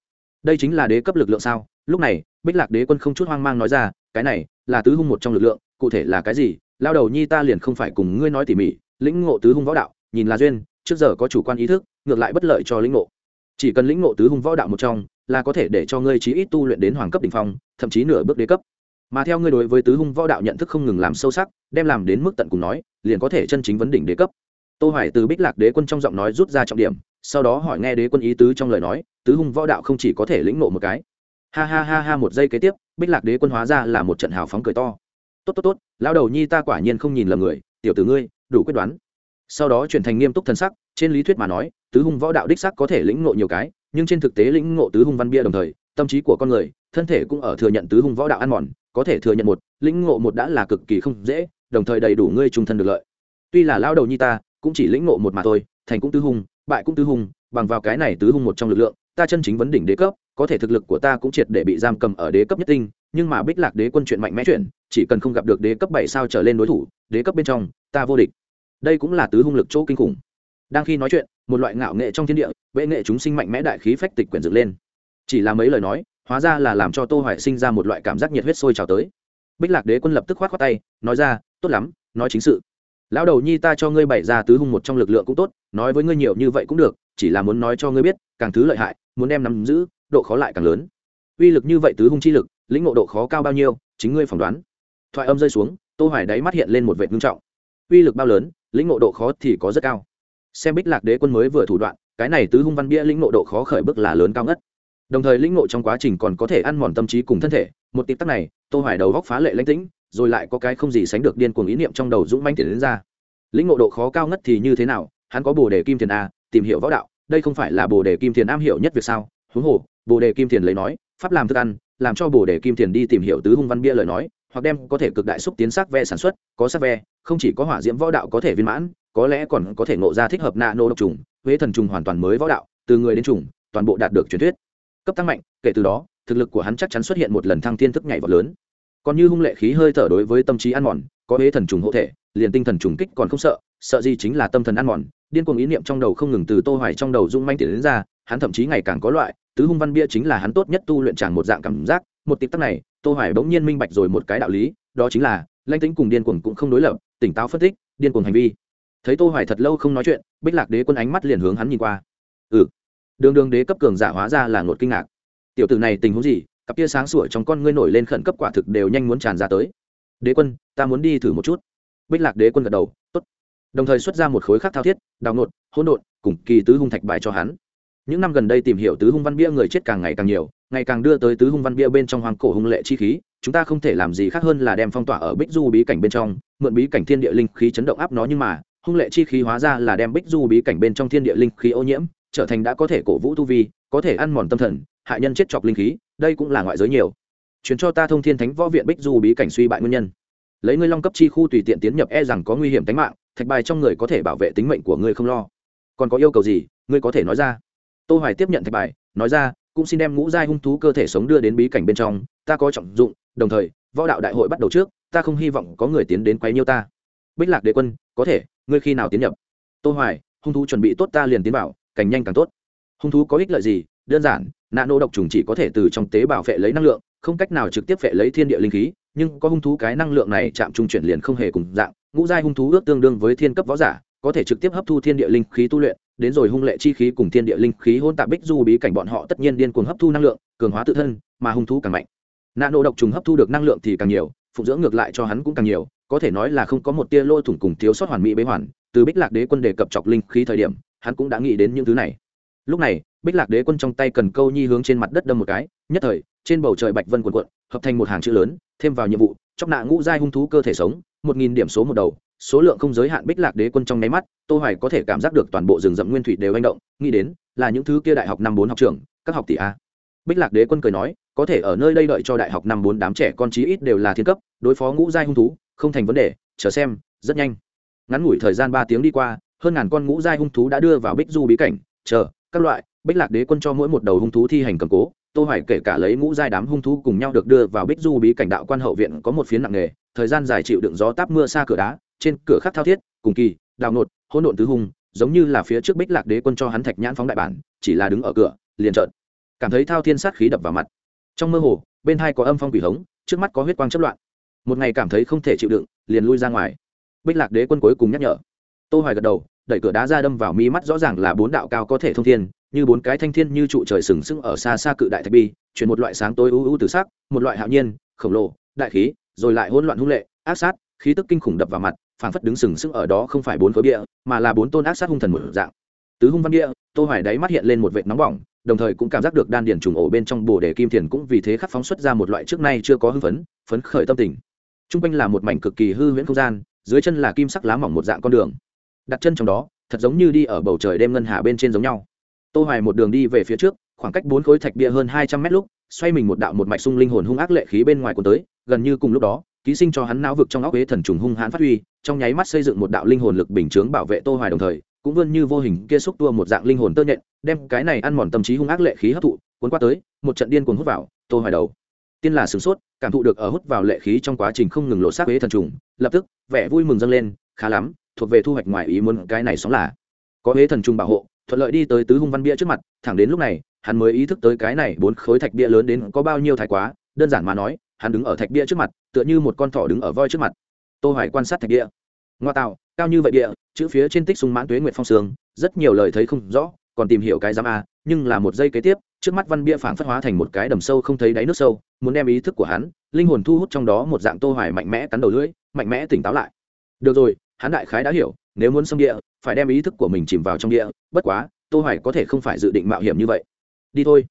đây chính là đế cấp lực lượng sao? Lúc này, bích lạc đế quân không chút hoang mang nói ra, cái này là tứ hung một trong lực lượng, cụ thể là cái gì? Lao đầu nhi ta liền không phải cùng ngươi nói tỉ mỉ, lĩnh ngộ tứ hung võ đạo, nhìn là duyên, trước giờ có chủ quan ý thức, ngược lại bất lợi cho lĩnh ngộ. Chỉ cần lĩnh ngộ tứ hung võ đạo một trong, là có thể để cho ngươi chí ít tu luyện đến hoàng cấp đỉnh phong, thậm chí nửa bước đế cấp. Mà theo ngươi đối với tứ hung võ đạo nhận thức không ngừng làm sâu sắc, đem làm đến mức tận cùng nói, liền có thể chân chính vấn đỉnh đế cấp. Tô hoài từ bích lạc đế quân trong giọng nói rút ra trọng điểm, sau đó hỏi nghe đế quân ý tứ trong lời nói, tứ hung võ đạo không chỉ có thể lĩnh ngộ một cái. Ha ha ha ha, một giây kế tiếp bích lạc đế quân hóa ra là một trận hào phóng cười to. Tốt tốt tốt, lão đầu nhi ta quả nhiên không nhìn lầm người, tiểu tử ngươi, đủ quyết đoán. Sau đó chuyển thành nghiêm túc thân sắc, trên lý thuyết mà nói, tứ hung võ đạo đích sắc có thể lĩnh ngộ nhiều cái, nhưng trên thực tế lĩnh ngộ tứ hung văn bia đồng thời, tâm trí của con người, thân thể cũng ở thừa nhận tứ hung võ đạo ăn mòn, có thể thừa nhận một, lĩnh ngộ một đã là cực kỳ không dễ, đồng thời đầy đủ ngươi trung thân được lợi. Tuy là lao đầu nhi ta, cũng chỉ lĩnh ngộ một mà thôi, thành cũng tứ hung, bại cũng tứ hung, bằng vào cái này tứ hung một trong lực lượng, ta chân chính vấn đỉnh đế cấp có thể thực lực của ta cũng triệt để bị giam cầm ở đế cấp nhất tinh, nhưng mà bích lạc đế quân chuyện mạnh mẽ chuyện, chỉ cần không gặp được đế cấp bảy sao trở lên đối thủ, đế cấp bên trong, ta vô địch. Đây cũng là tứ hung lực chỗ kinh khủng. Đang khi nói chuyện, một loại ngạo nghệ trong thiên địa, vệ nghệ chúng sinh mạnh mẽ đại khí phách tịch quyển dựng lên. Chỉ là mấy lời nói, hóa ra là làm cho tô hoài sinh ra một loại cảm giác nhiệt huyết sôi trào tới. Bích lạc đế quân lập tức khoát khoát tay, nói ra, tốt lắm, nói chính sự. Lão đầu nhi ta cho ngươi bày ra tứ hung một trong lực lượng cũng tốt, nói với ngươi nhiều như vậy cũng được, chỉ là muốn nói cho ngươi biết, càng thứ lợi hại, muốn đem nắm giữ độ khó lại càng lớn. Uy lực như vậy tứ hung chi lực, lĩnh ngộ độ khó cao bao nhiêu, chính ngươi phỏng đoán. Thoại âm rơi xuống, tô hoài đáy mắt hiện lên một vệt ngưng trọng. Uy lực bao lớn, lĩnh ngộ độ khó thì có rất cao. Xem bích lạc đế quân mới vừa thủ đoạn, cái này tứ hung văn bia lĩnh ngộ độ khó khởi bước là lớn cao ngất. Đồng thời lĩnh ngộ trong quá trình còn có thể ăn mòn tâm trí cùng thân thể, một tịp tắc này, tô hoài đầu góc phá lệ lãnh tĩnh, rồi lại có cái không gì sánh được điên cuồng ý niệm trong đầu dũng manh tiền đến ra. Lĩnh ngộ độ khó cao ngất thì như thế nào? Hắn có bồ đề kim tiền a, tìm hiểu võ đạo, đây không phải là bồ đề kim thiền am hiểu nhất việc sao? Huống hồ bồ đề kim thiền lấy nói, pháp làm thức ăn, làm cho bồ đề kim thiền đi tìm hiểu tứ hung văn bia lời nói, hoặc đem có thể cực đại xúc tiến sắc ve sản xuất, có sắc ve, không chỉ có hỏa diễm võ đạo có thể viên mãn, có lẽ còn có thể ngộ ra thích hợp nạ nô độc trùng, huế thần trùng hoàn toàn mới võ đạo, từ người đến trùng, toàn bộ đạt được truyền thuyết. Cấp tăng mạnh, kể từ đó, thực lực của hắn chắc chắn xuất hiện một lần thăng thiên thức nhảy vọt lớn. Còn như hung lệ khí hơi thở đối với tâm trí ăn mòn, có huế thần trùng hộ thể, liền tinh thần trùng kích còn không sợ sợ gì chính là tâm thần ăn mòn, điên cuồng ý niệm trong đầu không ngừng từ tô hoài trong đầu dung manh tiến đến ra hắn thậm chí ngày càng có loại, tứ hung văn bia chính là hắn tốt nhất tu luyện tràn một dạng cảm giác, một tịp tắc này, tô hoài bỗng nhiên minh bạch rồi một cái đạo lý, đó chính là, lãnh tính cùng điên cuồng cũng không đối lập, tỉnh táo phân tích, điên cuồng hành vi. Thấy tô hoài thật lâu không nói chuyện, bích lạc đế quân ánh mắt liền hướng hắn nhìn qua. Ừ. Đường đường đế cấp cường giả hóa ra là ngột kinh ngạc. Tiểu tử này tình huống gì, cặp kia sáng sủa trong con ngươi nổi lên khẩn cấp quả thực đều nhanh muốn tràn ra tới. Đế quân, ta muốn đi thử một chút. Bích lạc đế quân gật đầu, tốt. Đồng thời xuất ra một khối khác thao thiết, đào nột, hỗn độn, cùng kỳ tứ hung thạch bài cho hắn những năm gần đây tìm hiểu tứ hung văn bia người chết càng ngày càng nhiều, ngày càng đưa tới tứ hung văn bia bên trong hoàng cổ hung lệ chi khí, chúng ta không thể làm gì khác hơn là đem phong tỏa ở bích du bí cảnh bên trong, mượn bí cảnh thiên địa linh khí chấn động áp nó nhưng mà, hung lệ chi khí hóa ra là đem bích du bí cảnh bên trong thiên địa linh khí ô nhiễm, trở thành đã có thể cổ vũ tu vi, có thể ăn mòn tâm thần, hại nhân chết chọc linh khí, đây cũng là ngoại giới nhiều. Truyền cho ta thông thiên thánh võ viện bích du bí cảnh suy bại nguyên nhân. Lấy ngươi long cấp chi khu tùy tiện tiến nhập e rằng có nguy hiểm tính mạng, thạch bài trong người có thể bảo vệ tính mệnh của ngươi không lo. Còn có yêu cầu gì, ngươi có thể nói ra tô hoài tiếp nhận thạch bài, nói ra, cũng xin đem ngũ giai hung thú cơ thể sống đưa đến bí cảnh bên trong, ta có trọng dụng, đồng thời, võ đạo đại hội bắt đầu trước, ta không hy vọng có người tiến đến quấy nhiêu ta. Bích lạc đế quân, có thể, ngươi khi nào tiến nhập? Tô hoài, hung thú chuẩn bị tốt ta liền tiến bảo càng nhanh càng tốt. Hung thú có ích lợi gì? Đơn giản nano độc trùng chỉ có thể từ trong tế bào phệ lấy năng lượng, không cách nào trực tiếp phệ lấy thiên địa linh khí, nhưng có hung thú cái năng lượng này chạm trung chuyển liền không hề cùng dạng, ngũ giai hung thú ước tương đương với thiên cấp võ giả, có thể trực tiếp hấp thu thiên địa linh khí tu luyện đến rồi hung lệ chi khí cùng thiên địa linh khí hôn tạp bích du bí cảnh bọn họ tất nhiên điên cuồng hấp thu năng lượng, cường hóa tự thân, mà hung thú càng mạnh. Nano độc trùng hấp thu được năng lượng thì càng nhiều, phụng dưỡng ngược lại cho hắn cũng càng nhiều, có thể nói là không có một tia lôi thủng cùng thiếu sót hoàn mỹ bế hoàn, từ bích lạc đế quân đề cập chọc linh khí thời điểm, hắn cũng đã nghĩ đến những thứ này. Lúc này, bích lạc đế quân trong tay cần câu nhi hướng trên mặt đất đâm một cái, nhất thời, trên bầu trời bạch vân quần quận hợp thành một hàng chữ lớn, thêm vào nhiệm vụ chóc nạ ngũ giai hung thú cơ thể sống, một nghìn điểm số một đầu số lượng không giới hạn bích lạc đế quân trong nháy mắt, tô hoài có thể cảm giác được toàn bộ rừng rậm nguyên thủy đều anh động, nghĩ đến, là những thứ kia đại học năm bốn học trường các học tỷ a. Bích lạc đế quân cười nói, có thể ở nơi đây đợi cho đại học năm bốn đám trẻ con chí ít đều là thiên cấp, đối phó ngũ giai hung thú, không thành vấn đề, chờ xem, rất nhanh. Ngắn ngủi thời gian ba tiếng đi qua, hơn ngàn con ngũ giai hung thú đã đưa vào bích du bí cảnh, chờ, các loại, bích lạc đế quân cho mỗi một đầu hung thú thi hành cầm cố, tô hoài kể cả lấy ngũ giai đám hung thú cùng nhau được đưa vào bích du bí cảnh đạo quan hậu viện có một phiến nặng nghề thời gian dài chịu đựng gió táp mưa xa cửa đá trên cửa khắc thao thiết, cùng kỳ, đào nột, hỗn độn tứ hung, giống như là phía trước bích lạc đế quân cho hắn thạch nhãn phóng đại bản, chỉ là đứng ở cửa, liền trợn. Cảm thấy thao thiên sát khí đập vào mặt. Trong mơ hồ, bên hai có âm phong quỷ hống, trước mắt có huyết quang chất loạn. Một ngày cảm thấy không thể chịu đựng, liền lui ra ngoài. Bích lạc đế quân cuối cùng nhắc nhở. Tô hoài gật đầu, đẩy cửa đá ra đâm vào mi mắt rõ ràng là bốn đạo cao có thể thông thiên, như bốn cái thanh thiên như trụ trời sừng sững ở xa xa cự đại thạch bi, chuyển một loại sáng tối u u từ sắc, một loại hạo nhiên, khổng lồ, đại khí, rồi lại hỗn loạn hung lệ, ác sát, khí tức kinh khủng đập vào mặt phảng phất đứng sừng sững ở đó không phải bốn khối bia, mà là bốn tôn ác sát hung thần một dạng. Tứ hung văn bia, tô hoài đáy mắt hiện lên một vệt nóng bỏng, đồng thời cũng cảm giác được đan điền trùng ổ bên trong bồ đề kim thiền cũng vì thế khắc phóng xuất ra một loại trước nay chưa có hưng phấn phấn khởi tâm tình. Trung quanh là một mảnh cực kỳ hư huyễn không gian, dưới chân là kim sắc lá mỏng một dạng con đường. Đặt chân trong đó, thật giống như đi ở bầu trời đêm ngân hà bên trên giống nhau. Tô hoài một đường đi về phía trước, khoảng cách bốn khối thạch bia hơn 200 mét lúc, xoay mình một đạo một mạch sung linh hồn hung ác lệ khí bên ngoài cuốn tới, gần như cùng lúc đó ký sinh cho hắn não vực trong óc ế thần trùng hung hãn phát huy, trong nháy mắt xây dựng một đạo linh hồn lực bình chướng bảo vệ tô hoài đồng thời, cũng vươn như vô hình kia xúc tua một dạng linh hồn tơ nhện, đem cái này ăn mòn tâm trí hung ác lệ khí hấp thụ, cuốn qua tới, một trận điên cuồng hút vào tô hoài đầu. Tiên là sửng sốt, cảm thụ được ở hút vào lệ khí trong quá trình không ngừng lộ xác ế thần trùng, lập tức, vẻ vui mừng dâng lên, khá lắm, thuộc về thu hoạch ngoài ý muốn cái này sóng là. Có ế thần trùng bảo hộ, thuận lợi đi tới tứ hung văn bia trước mặt, thẳng đến lúc này, hắn mới ý thức tới cái này bốn khối thạch bia lớn đến có bao nhiêu thái quá, đơn giản mà nói hắn đứng ở thạch bia trước mặt, tựa như một con thỏ đứng ở voi trước mặt. Tô hoài quan sát thạch bia. Ngoa tạo, cao như vậy bia, chữ phía trên tích sung mãn tuế nguyệt phong sương, rất nhiều lời thấy không rõ, còn tìm hiểu cái giám a, nhưng là một giây kế tiếp, trước mắt văn bia phản phất hóa thành một cái đầm sâu không thấy đáy nước sâu, muốn đem ý thức của hắn, linh hồn thu hút trong đó một dạng tô hoài mạnh mẽ cắn đầu lưỡi, mạnh mẽ tỉnh táo lại. Được rồi, hắn đại khái đã hiểu, nếu muốn xâm địa, phải đem ý thức của mình chìm vào trong địa, bất quá, tô hoài có thể không phải dự định mạo hiểm như vậy. Đi thôi.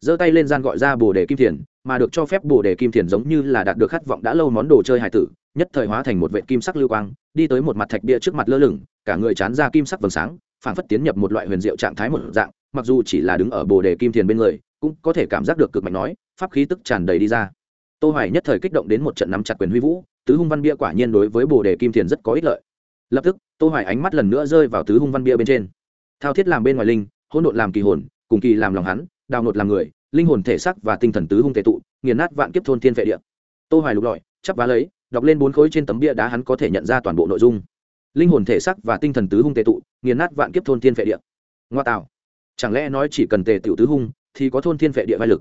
Giơ tay lên gian gọi ra bồ đề kim thiền mà được cho phép bồ đề kim thiền giống như là đạt được khát vọng đã lâu món đồ chơi hải tử, nhất thời hóa thành một vệ kim sắc lưu quang, đi tới một mặt thạch bia trước mặt lơ lửng, cả người chán ra kim sắc vầng sáng, phảng phất tiến nhập một loại huyền diệu trạng thái một dạng, mặc dù chỉ là đứng ở bồ đề kim thiền bên người, cũng có thể cảm giác được cực mạnh nói, pháp khí tức tràn đầy đi ra. Tô hoài nhất thời kích động đến một trận nắm chặt quyền huy vũ, tứ hung văn bia quả nhiên đối với bồ đề kim thiền rất có ích lợi. Lập tức, tô hoài ánh mắt lần nữa rơi vào tứ hung văn bia bên trên. Thao thiết làm bên ngoài linh, hỗn độn làm kỳ hồn, cùng kỳ làm lòng hắn, đào nột làm người linh hồn thể xác và tinh thần tứ hung thể tụ, nghiền nát vạn kiếp thôn thiên vệ địa. Tô hoài lục lọi, chắp vá lấy, đọc lên bốn khối trên tấm bia đá hắn có thể nhận ra toàn bộ nội dung. Linh hồn thể xác và tinh thần tứ hung thể tụ, nghiền nát vạn kiếp thôn thiên vệ địa. Ngoa tạo. Chẳng lẽ nói chỉ cần tề tiểu tứ hung, thì có thôn thiên vệ địa vai lực?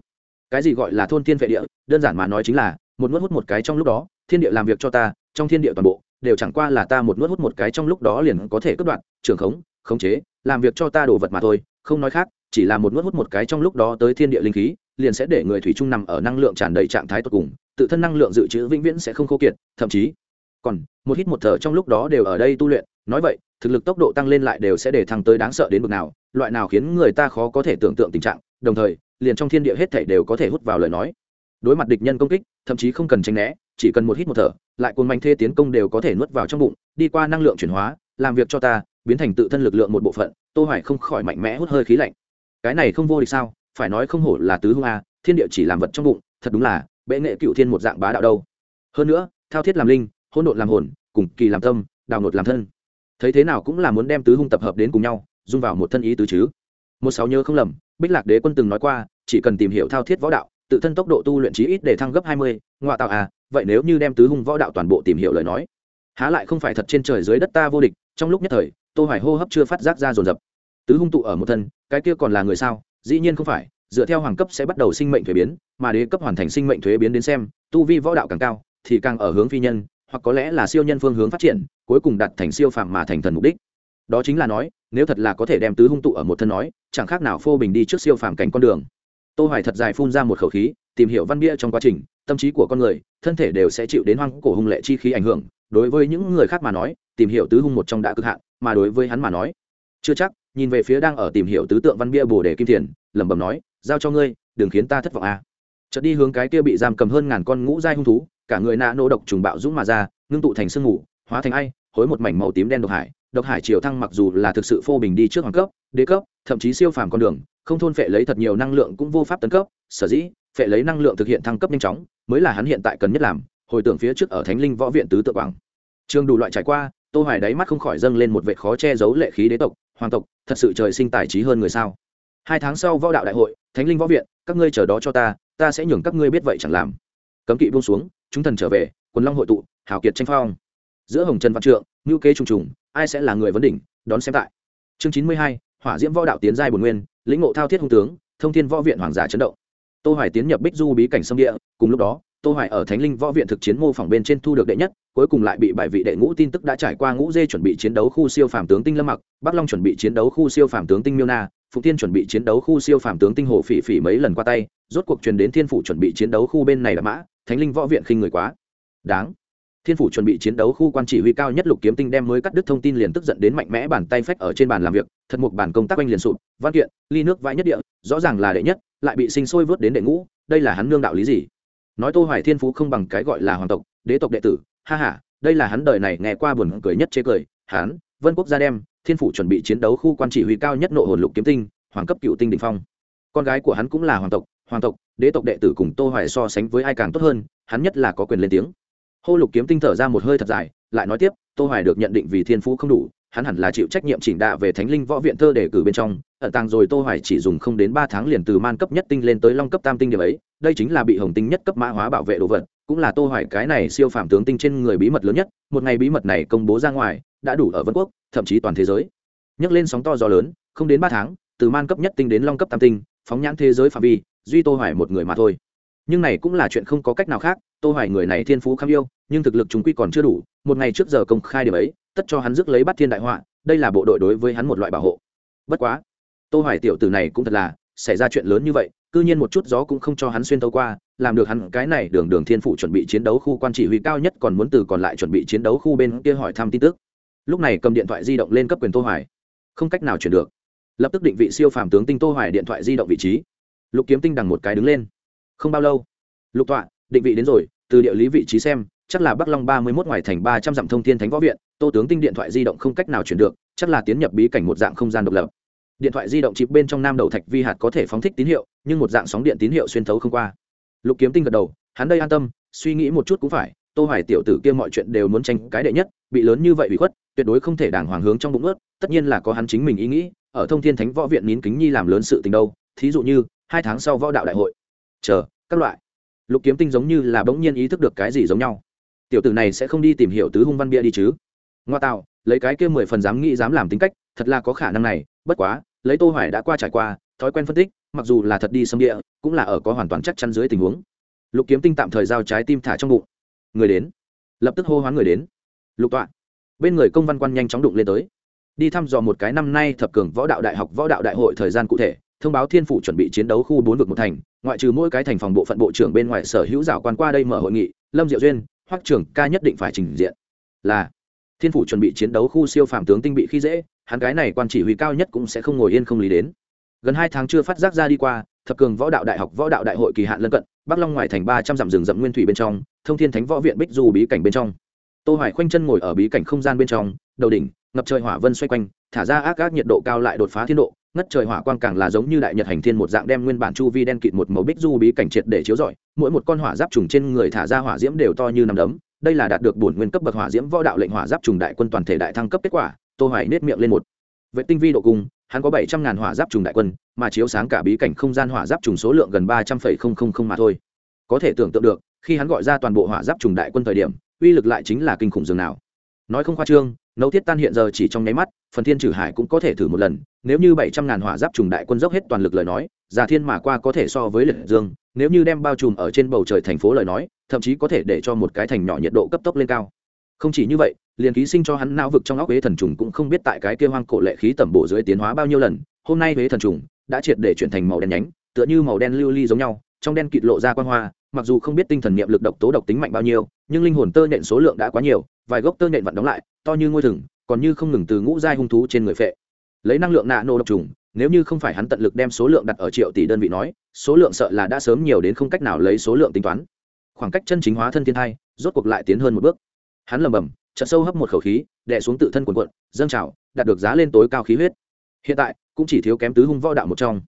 Cái gì gọi là thôn thiên vệ địa? Đơn giản mà nói chính là, một nuốt hút một cái trong lúc đó, thiên địa làm việc cho ta, trong thiên địa toàn bộ, đều chẳng qua là ta một nuốt hút một cái trong lúc đó liền có thể cướp đoạn trường khống khống chế, làm việc cho ta đồ vật mà thôi, không nói khác chỉ là một nuốt hút một cái trong lúc đó tới thiên địa linh khí, liền sẽ để người thủy trung nằm ở năng lượng tràn đầy trạng thái tột cùng, tự thân năng lượng dự trữ vĩnh viễn sẽ không khô kiệt, thậm chí còn một hít một thở trong lúc đó đều ở đây tu luyện. Nói vậy, thực lực tốc độ tăng lên lại đều sẽ để thăng tới đáng sợ đến mức nào, loại nào khiến người ta khó có thể tưởng tượng tình trạng, đồng thời, liền trong thiên địa hết thảy đều có thể hút vào lời nói. Đối mặt địch nhân công kích, thậm chí không cần tránh né, chỉ cần một hít một thở, lại cuồn manh thê tiến công đều có thể nuốt vào trong bụng, đi qua năng lượng chuyển hóa, làm việc cho ta, biến thành tự thân lực lượng một bộ phận, tô hoài không khỏi mạnh mẽ hút hơi khí lạnh cái này không vô địch sao? Phải nói không hổ là tứ hung a, thiên địa chỉ làm vật trong bụng, thật đúng là bệ nghệ cựu thiên một dạng bá đạo đâu. Hơn nữa, thao thiết làm linh, hỗn độn làm hồn, cùng kỳ làm tâm, đào nột làm thân. Thấy thế nào cũng là muốn đem tứ hung tập hợp đến cùng nhau, dung vào một thân ý tứ chứ. Một sáu nhớ không lầm, bích lạc đế quân từng nói qua, chỉ cần tìm hiểu thao thiết võ đạo, tự thân tốc độ tu luyện trí ít để thăng gấp hai mươi, ngoại tạo à vậy nếu như đem tứ hung võ đạo toàn bộ tìm hiểu lời nói, há lại không phải thật trên trời dưới đất ta vô địch, trong lúc nhất thời, tô hoài hô hấp chưa phát giác ra dồn dập tứ hung tụ ở một thân, cái kia còn là người sao? Dĩ nhiên không phải, dựa theo hoàng cấp sẽ bắt đầu sinh mệnh thuế biến, mà đế cấp hoàn thành sinh mệnh thuế biến đến xem, tu vi võ đạo càng cao, thì càng ở hướng phi nhân, hoặc có lẽ là siêu nhân phương hướng phát triển, cuối cùng đặt thành siêu phàm mà thành thần mục đích. Đó chính là nói, nếu thật là có thể đem tứ hung tụ ở một thân nói, chẳng khác nào phô bình đi trước siêu phàm cảnh con đường. Tô hoài thật dài phun ra một khẩu khí, tìm hiểu văn bia trong quá trình, tâm trí của con người, thân thể đều sẽ chịu đến hoang cổ hung lệ chi khí ảnh hưởng. Đối với những người khác mà nói, tìm hiểu tứ hung một trong đã cực hạn, mà đối với hắn mà nói, chưa chắc nhìn về phía đang ở tìm hiểu tứ tượng văn bia bồ đề kim thiền lẩm bẩm nói giao cho ngươi đừng khiến ta thất vọng a à. chợt đi hướng cái kia bị giam cầm hơn ngàn con ngũ giai hung thú cả người nạ nô độc trùng bạo dũng mà ra ngưng tụ thành sương ngủ, hóa thành ai hối một mảnh màu tím đen độc hải độc hải triều thăng mặc dù là thực sự phô bình đi trước hoàng cấp đế cấp thậm chí siêu phàm con đường không thôn phệ lấy thật nhiều năng lượng cũng vô pháp tấn cấp sở dĩ phệ lấy năng lượng thực hiện thăng cấp nhanh chóng mới là hắn hiện tại cần nhất làm hồi tưởng phía trước ở thánh linh võ viện tứ tự quảng trường đủ loại trải qua tô hoài đáy mắt không khỏi dâng lên một vệ khó che giấu lệ khí đế tộc, hoàng tộc, thật sự trời sinh tài trí hơn người sao? Hai tháng sau võ đạo đại hội, thánh linh võ viện, các ngươi chờ đó cho ta ta sẽ nhường các ngươi biết vậy chẳng làm. Cấm kỵ buông xuống, chúng thần trở về, quần long hội tụ, hào kiệt tranh phong. Giữa hồng trần văn trượng ngữ kế trùng trùng, ai sẽ là người vấn đỉnh, đón xem tại. Chương chín mươi hai, hỏa diễm võ đạo tiến giai bồn nguyên, lĩnh ngộ thao thiết hung tướng, thông thiên võ viện hoàng giả chấn động. Tô hoài tiến nhập bích du bí cảnh sông địa, cùng lúc đó tô hoài ở thánh linh võ viện thực chiến mô phỏng bên trên thu được đệ nhất, cuối cùng lại bị bài vị đệ ngũ tin tức đã trải qua ngũ dê chuẩn bị chiến đấu khu siêu phàm tướng tinh lâm mặc, bắc long chuẩn bị chiến đấu khu siêu phàm tướng tinh miêu na phụ tiên chuẩn bị chiến đấu khu siêu phàm tướng tinh hồ phỉ phỉ mấy lần qua tay, rốt cuộc truyền đến thiên phủ chuẩn bị chiến đấu khu bên này là mã, thánh linh võ viện khinh người quá. Đáng. Thiên phủ chuẩn bị chiến đấu khu quan chỉ huy cao nhất lục kiếm tinh đem mới cắt đứt thông tin liền tức giận đến mạnh mẽ bàn tay phách ở trên bàn làm việc, thật một bản công tác quanh liền sụp, văn kiện, ly nước vãi nhất địa, rõ ràng là đệ nhất, lại bị sinh sôi vớt đến đệ ngũ, đây là hắn nương đạo lý gì? Nói tô hoài thiên phú không bằng cái gọi là hoàng tộc, đế tộc đệ tử, ha ha, đây là hắn đời này nghe qua buồn cười nhất chế cười, hắn, vân quốc gia đem, thiên phủ chuẩn bị chiến đấu khu quan chỉ huy cao nhất nộ hồn lục kiếm tinh, hoàng cấp cựu tinh đỉnh phong. Con gái của hắn cũng là hoàng tộc hoàng tộc, đế tộc đệ tử cùng tô hoài so sánh với ai càng tốt hơn, hắn nhất là có quyền lên tiếng. Hô lục kiếm tinh thở ra một hơi thật dài, lại nói tiếp, tô hoài được nhận định vì thiên phú không đủ hắn hẳn là chịu trách nhiệm chỉnh đạ về thánh linh võ viện thơ để cử bên trong, ẩn tàng rồi tô hoài chỉ dùng không đến 3 tháng liền từ man cấp nhất tinh lên tới long cấp tam tinh điểm ấy, đây chính là bị hồng tinh nhất cấp mã hóa bảo vệ đồ vật, cũng là tô hoài cái này siêu phàm tướng tinh trên người bí mật lớn nhất, một ngày bí mật này công bố ra ngoài, đã đủ ở vân quốc, thậm chí toàn thế giới. Nhấc lên sóng to gió lớn, không đến 3 tháng, từ man cấp nhất tinh đến long cấp tam tinh, phóng nhãn thế giới phạm vi, duy tô hoài một người mà thôi. Nhưng này cũng là chuyện không có cách nào khác, tô hoài người này thiên phú kham yêu nhưng thực lực chúng quy còn chưa đủ, một ngày trước giờ công khai điểm ấy, tất cho hắn rước lấy bắt thiên đại họa, đây là bộ đội đối với hắn một loại bảo hộ. Bất quá, tô hoài tiểu tử này cũng thật là, xảy ra chuyện lớn như vậy, cư nhiên một chút gió cũng không cho hắn xuyên thấu qua, làm được hắn cái này đường đường thiên phụ chuẩn bị chiến đấu khu quan chỉ huy cao nhất còn muốn từ còn lại chuẩn bị chiến đấu khu bên kia hỏi thăm tin tức. Lúc này cầm điện thoại di động lên cấp quyền tô hoài. Không cách nào chuyển được. Lập tức định vị siêu phàm tướng tinh tô hoài điện thoại di động vị trí. Lục kiếm tinh đằng một cái đứng lên. Không bao lâu. Lục tọa, định vị đến rồi, từ địa lý vị trí xem chắc là bắc long ba mươi mốt ngoài thành ba trăm dặm thông thiên thánh võ viện, tô tướng tinh điện thoại di động không cách nào chuyển được, chắc là tiến nhập bí cảnh một dạng không gian độc lập. Điện thoại di động chip bên trong nam đầu thạch vi hạt có thể phóng thích tín hiệu, nhưng một dạng sóng điện tín hiệu xuyên thấu không qua. Lục kiếm tinh gật đầu, hắn đây an tâm, suy nghĩ một chút cũng phải, tô hoài tiểu tử kia mọi chuyện đều muốn tranh cái đệ nhất, bị lớn như vậy bị khuất, tuyệt đối không thể đàng hoàng hướng trong bụng ướt, tất nhiên là có hắn chính mình ý nghĩ, ở thông thiên thánh võ viện nín kính nhi làm lớn sự tình đâu, thí dụ như, hai tháng sau võ đạo đại hội. Chờ, các loại. Lục kiếm tinh giống như là bỗng nhiên ý thức được cái gì giống nhau tiểu tử này sẽ không đi tìm hiểu tứ hung văn bia đi chứ. Ngoa tạo, lấy cái kia mười phần dám nghĩ dám làm tính cách, thật là có khả năng này, bất quá, lấy tô hoài đã qua trải qua, thói quen phân tích, mặc dù là thật đi xâm địa, cũng là ở có hoàn toàn chắc chắn dưới tình huống. Lục kiếm tinh tạm thời giao trái tim thả trong bụng. Người đến. Lập tức hô hoán người đến. Lục tọa. Bên người công văn quan nhanh chóng đụng lên tới. Đi thăm dò một cái năm nay thập cường võ đạo đại học, võ đạo đại hội thời gian cụ thể, thông báo thiên phủ chuẩn bị chiến đấu khu bốn vực một thành, ngoại trừ mỗi cái thành phòng bộ phận bộ trưởng bên ngoài sở hữu rào quan qua đây mở hội nghị, lâm diệu duyên hoắc trưởng ca nhất định phải trình diện. Là, thiên phủ chuẩn bị chiến đấu khu siêu phàm tướng tinh bị khi dễ, hắn cái này quan chỉ huy cao nhất cũng sẽ không ngồi yên không lý đến. Gần hai tháng chưa phát giác ra đi qua, thập cường võ đạo đại học, võ đạo đại hội kỳ hạn lân cận, bắc long ngoài thành ba trăm dặm rừng rậm nguyên thủy bên trong, thông thiên thánh võ viện bích du bí cảnh bên trong. Tô hoài khoanh chân ngồi ở bí cảnh không gian bên trong, đầu đỉnh, ngập trời hỏa vân xoay quanh, thả ra ác ác nhiệt độ cao lại đột phá thiên độ ngất trời hỏa quang càng là giống như đại nhật hành thiên một dạng đem nguyên bản chu vi đen kịt một màu bích du bí cảnh triệt để chiếu rọi mỗi một con hỏa giáp trùng trên người thả ra hỏa diễm đều to như nằm đấm đây là đạt được bổn nguyên cấp bậc hỏa diễm võ đạo lệnh hỏa giáp trùng đại quân toàn thể đại thăng cấp kết quả tô hoài nết miệng lên một. Vệ tinh vi độ cung hắn có 700 ngàn hỏa giáp trùng đại quân mà chiếu sáng cả bí cảnh không gian hỏa giáp trùng số lượng gần 300,000 mà thôi. Có thể tưởng tượng được khi hắn gọi ra toàn bộ hỏa giáp trùng đại quân thời điểm uy lực lại chính là kinh khủng dường nào. Nói không khoa trương nấu thiết tan hiện giờ chỉ trong nháy mắt, phần thiên trừ hải cũng có thể thử một lần. Nếu như bảy trăm ngàn hỏa giáp trùng đại quân dốc hết toàn lực lời nói, giả thiên mà qua có thể so với liệt dương. Nếu như đem bao trùm ở trên bầu trời thành phố lời nói, thậm chí có thể để cho một cái thành nhỏ nhiệt độ cấp tốc lên cao. Không chỉ như vậy, liền ký sinh cho hắn não vực trong óc huế thần trùng cũng không biết tại cái kia hoang cổ lệ khí tẩm bổ dưới tiến hóa bao nhiêu lần. Hôm nay huế thần trùng đã triệt để chuyển thành màu đen nhánh, tựa như màu đen lưu ly giống nhau, trong đen kịt lộ ra quan hoa, mặc dù không biết tinh thần niệm lực độc tố độc tính mạnh bao nhiêu, nhưng linh hồn tơ nện số lượng đã quá nhiều, vài gốc tơ nện vặn đóng lại to như ngôi thừng, còn như không ngừng từ ngũ giai hung thú trên người phệ. Lấy năng lượng nạ nô độc trùng, nếu như không phải hắn tận lực đem số lượng đặt ở triệu tỷ đơn vị nói, số lượng sợ là đã sớm nhiều đến không cách nào lấy số lượng tính toán. Khoảng cách chân chính hóa thân thiên thai, rốt cuộc lại tiến hơn một bước. Hắn lầm bầm chợt sâu hấp một khẩu khí, đè xuống tự thân quần quận dâng trào, đạt được giá lên tối cao khí huyết. Hiện tại, cũng chỉ thiếu kém tứ hung võ đạo một trong.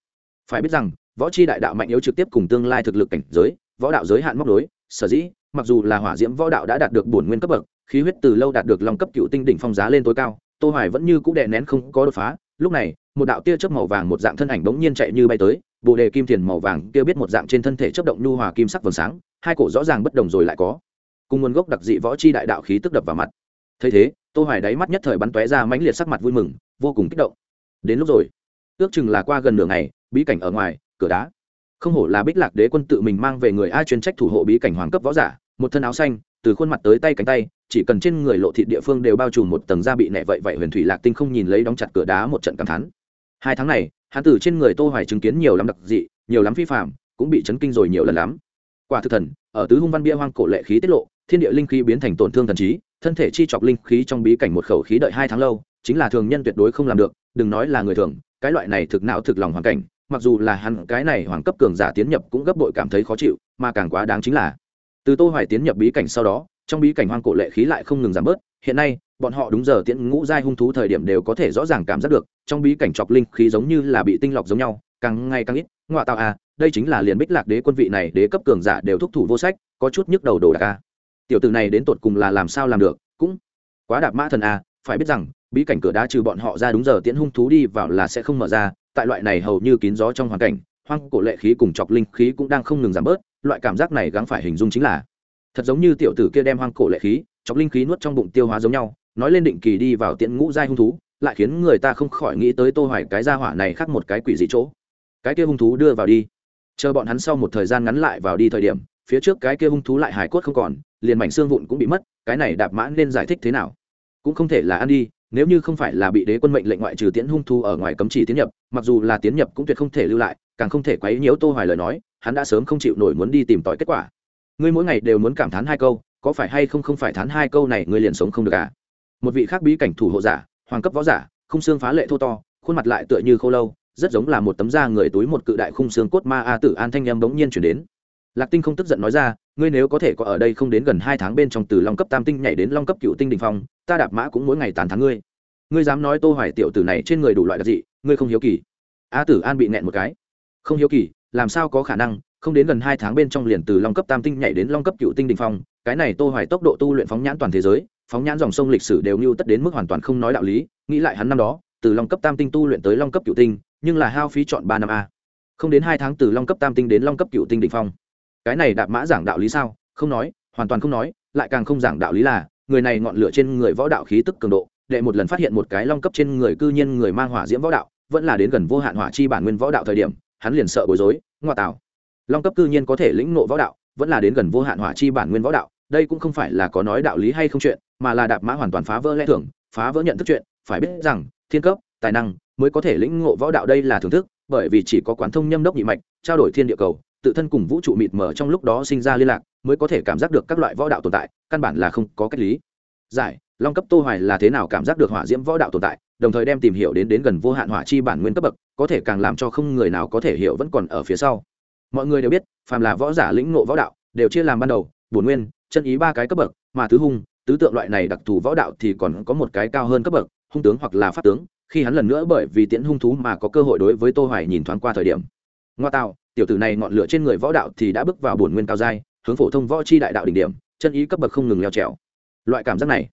Phải biết rằng, võ chi đại đạo mạnh yếu trực tiếp cùng tương lai thực lực cảnh giới, võ đạo giới hạn móc đối sở dĩ, mặc dù là hỏa diễm võ đạo đã đạt được bổn nguyên cấp bậc khí huyết từ lâu đạt được long cấp cựu tinh đỉnh phong giá lên tối cao, tô hoài vẫn như cũ đè nén không có đột phá. Lúc này, một đạo tia chớp màu vàng một dạng thân ảnh bỗng nhiên chạy như bay tới, bồ đề kim thiền màu vàng kia biết một dạng trên thân thể chớp động nhu hòa kim sắc vầng sáng, hai cổ rõ ràng bất đồng rồi lại có. Cùng nguồn gốc đặc dị võ chi đại đạo khí tức đập vào mặt. Thấy thế, tô hoài đáy mắt nhất thời bắn tóe ra mãnh liệt sắc mặt vui mừng, vô cùng kích động. Đến lúc rồi. Ước chừng là qua gần nửa ngày, bí cảnh ở ngoài, cửa đá. Không hổ là bích lạc đế quân tự mình mang về người ai chuyên trách thủ hộ bí cảnh hoàng cấp võ giả, một thân áo xanh từ khuôn mặt tới tay cánh tay, chỉ cần trên người lộ thịt địa phương đều bao trùm một tầng da bị nẹ vậy vậy huyền thủy lạc tinh không nhìn lấy đóng chặt cửa đá một trận cảm thán. Hai tháng này, hắn từ trên người tô hoài chứng kiến nhiều lắm đặc dị, nhiều lắm phi phạm cũng bị chấn kinh rồi nhiều lần lắm. Quả thực thần, ở tứ hung văn bia hoang cổ lệ khí tiết lộ, thiên địa linh khí biến thành tổn thương thần trí, thân thể chi chọc linh khí trong bí cảnh một khẩu khí đợi hai tháng lâu, chính là thường nhân tuyệt đối không làm được, đừng nói là người thường, cái loại này thực não thực lòng hoàn cảnh, mặc dù là hắn cái này hoàng cấp cường giả tiến nhập cũng gấp bội cảm thấy khó chịu, mà càng quá đáng chính là từ tô hoài tiến nhập bí cảnh sau đó, trong bí cảnh hoang cổ lệ khí lại không ngừng giảm bớt. Hiện nay, bọn họ đúng giờ tiễn ngũ giai hung thú thời điểm đều có thể rõ ràng cảm giác được, trong bí cảnh chọc linh khí giống như là bị tinh lọc giống nhau, càng ngày càng ít. Ngoại tạo à đây chính là liền bích lạc đế quân vị này đế cấp cường giả đều thúc thủ vô sách, có chút nhức đầu đồ đạc a tiểu tử này đến tột cùng là làm sao làm được, cũng quá đạp mã thần a phải biết rằng, bí cảnh cửa đá trừ bọn họ ra đúng giờ tiễn hung thú đi vào là sẽ không mở ra, tại loại này hầu như kín gió trong hoàn cảnh hoang cổ lệ khí cùng chọc linh khí cũng đang không ngừng giảm bớt, loại cảm giác này gắng phải hình dung chính là, thật giống như tiểu tử kia đem hoang cổ lệ khí, chọc linh khí nuốt trong bụng tiêu hóa giống nhau, nói lên định kỳ đi vào tiện ngũ giai hung thú, lại khiến người ta không khỏi nghĩ tới tô hoài cái gia hỏa này khác một cái quỷ dị chỗ. Cái kia hung thú đưa vào đi. Chờ bọn hắn sau một thời gian ngắn lại vào đi thời điểm, phía trước cái kia hung thú lại hài cốt không còn, liền mảnh xương vụn cũng bị mất, cái này đạp mã nên giải thích thế nào? Cũng không thể là ăn đi, nếu như không phải là bị đế quân mệnh lệnh ngoại trừ tiễn hung thú ở ngoài cấm chỉ tiến nhập, mặc dù là tiến nhập cũng tuyệt không thể lưu lại càng không thể quấy nhiễu tô hoài lời nói, hắn đã sớm không chịu nổi muốn đi tìm tòi kết quả. Ngươi mỗi ngày đều muốn cảm thán hai câu, có phải hay không không phải thán hai câu này ngươi liền sống không được à? Một vị khác bí cảnh thủ hộ giả, hoàng cấp võ giả, khung xương phá lệ thô to, khuôn mặt lại tựa như khô lâu, rất giống là một tấm da người túi một cự đại khung xương cốt ma a tử an thanh em bỗng nhiên chuyển đến. Lạc tinh không tức giận nói ra, ngươi nếu có thể có ở đây không đến gần hai tháng bên trong từ long cấp tam tinh nhảy đến long cấp cựu tinh đình phong, ta đạp mã cũng mỗi ngày tán thắng ngươi. Ngươi dám nói tô hoài tiểu tử này trên người đủ loại đặc dị, ngươi không hiếu kỳ. A tử an bị nẹn một cái không hiếu kỳ, làm sao có khả năng, không đến gần hai tháng bên trong liền từ long cấp tam tinh nhảy đến long cấp cựu tinh đình phong, cái này tô hoài tốc độ tu luyện phóng nhãn toàn thế giới, phóng nhãn dòng sông lịch sử đều như tất đến mức hoàn toàn không nói đạo lý, nghĩ lại hắn năm đó, từ long cấp tam tinh tu luyện tới long cấp cựu tinh, nhưng là hao phí chọn ba năm a. Không đến hai tháng từ long cấp tam tinh đến long cấp cựu tinh đỉnh phong. Cái này đạp mã giảng đạo lý sao? Không nói, hoàn toàn không nói, lại càng không giảng đạo lý là, người này ngọn lửa trên người võ đạo khí tức cường độ, đệ một lần phát hiện một cái long cấp trên người cư nhiên người mang hỏa diễm võ đạo, vẫn là đến gần vô hạn hỏa chi bản nguyên võ đạo thời điểm hắn liền sợ bối rối, ngoa tạo long cấp cư nhiên có thể lĩnh nộ võ đạo, vẫn là đến gần vô hạn hỏa chi bản nguyên võ đạo, đây cũng không phải là có nói đạo lý hay không chuyện, mà là đạp mã hoàn toàn phá vỡ lẽ thường, phá vỡ nhận thức chuyện, phải biết rằng, thiên cấp, tài năng mới có thể lĩnh ngộ võ đạo đây là thưởng thức, bởi vì chỉ có quán thông nhâm đốc nhị mạch, trao đổi thiên địa cầu, tự thân cùng vũ trụ mịt mờ trong lúc đó sinh ra liên lạc, mới có thể cảm giác được các loại võ đạo tồn tại, căn bản là không có cách lý. Giải long cấp tô hoài là thế nào cảm giác được hỏa diễm võ đạo tồn tại, đồng thời đem tìm hiểu đến đến gần vô hạn hỏa chi bản nguyên cấp bậc, có thể càng làm cho không người nào có thể hiểu vẫn còn ở phía sau. Mọi người đều biết, phàm là võ giả lĩnh ngộ võ đạo, đều chia làm ban đầu, bổn nguyên, chân ý ba cái cấp bậc, mà tứ hung, tứ tượng loại này đặc thù võ đạo thì còn có một cái cao hơn cấp bậc, hung tướng hoặc là pháp tướng, khi hắn lần nữa bởi vì tiễn hung thú mà có cơ hội đối với tô hoài nhìn thoáng qua thời điểm. Ngoa tạo, tiểu tử này ngọn lửa trên người võ đạo thì đã bước vào bổn nguyên cao giai, hướng phổ thông võ chi đại đạo đỉnh điểm, chân ý cấp bậc không ngừng leo trèo. Loại cảm giác này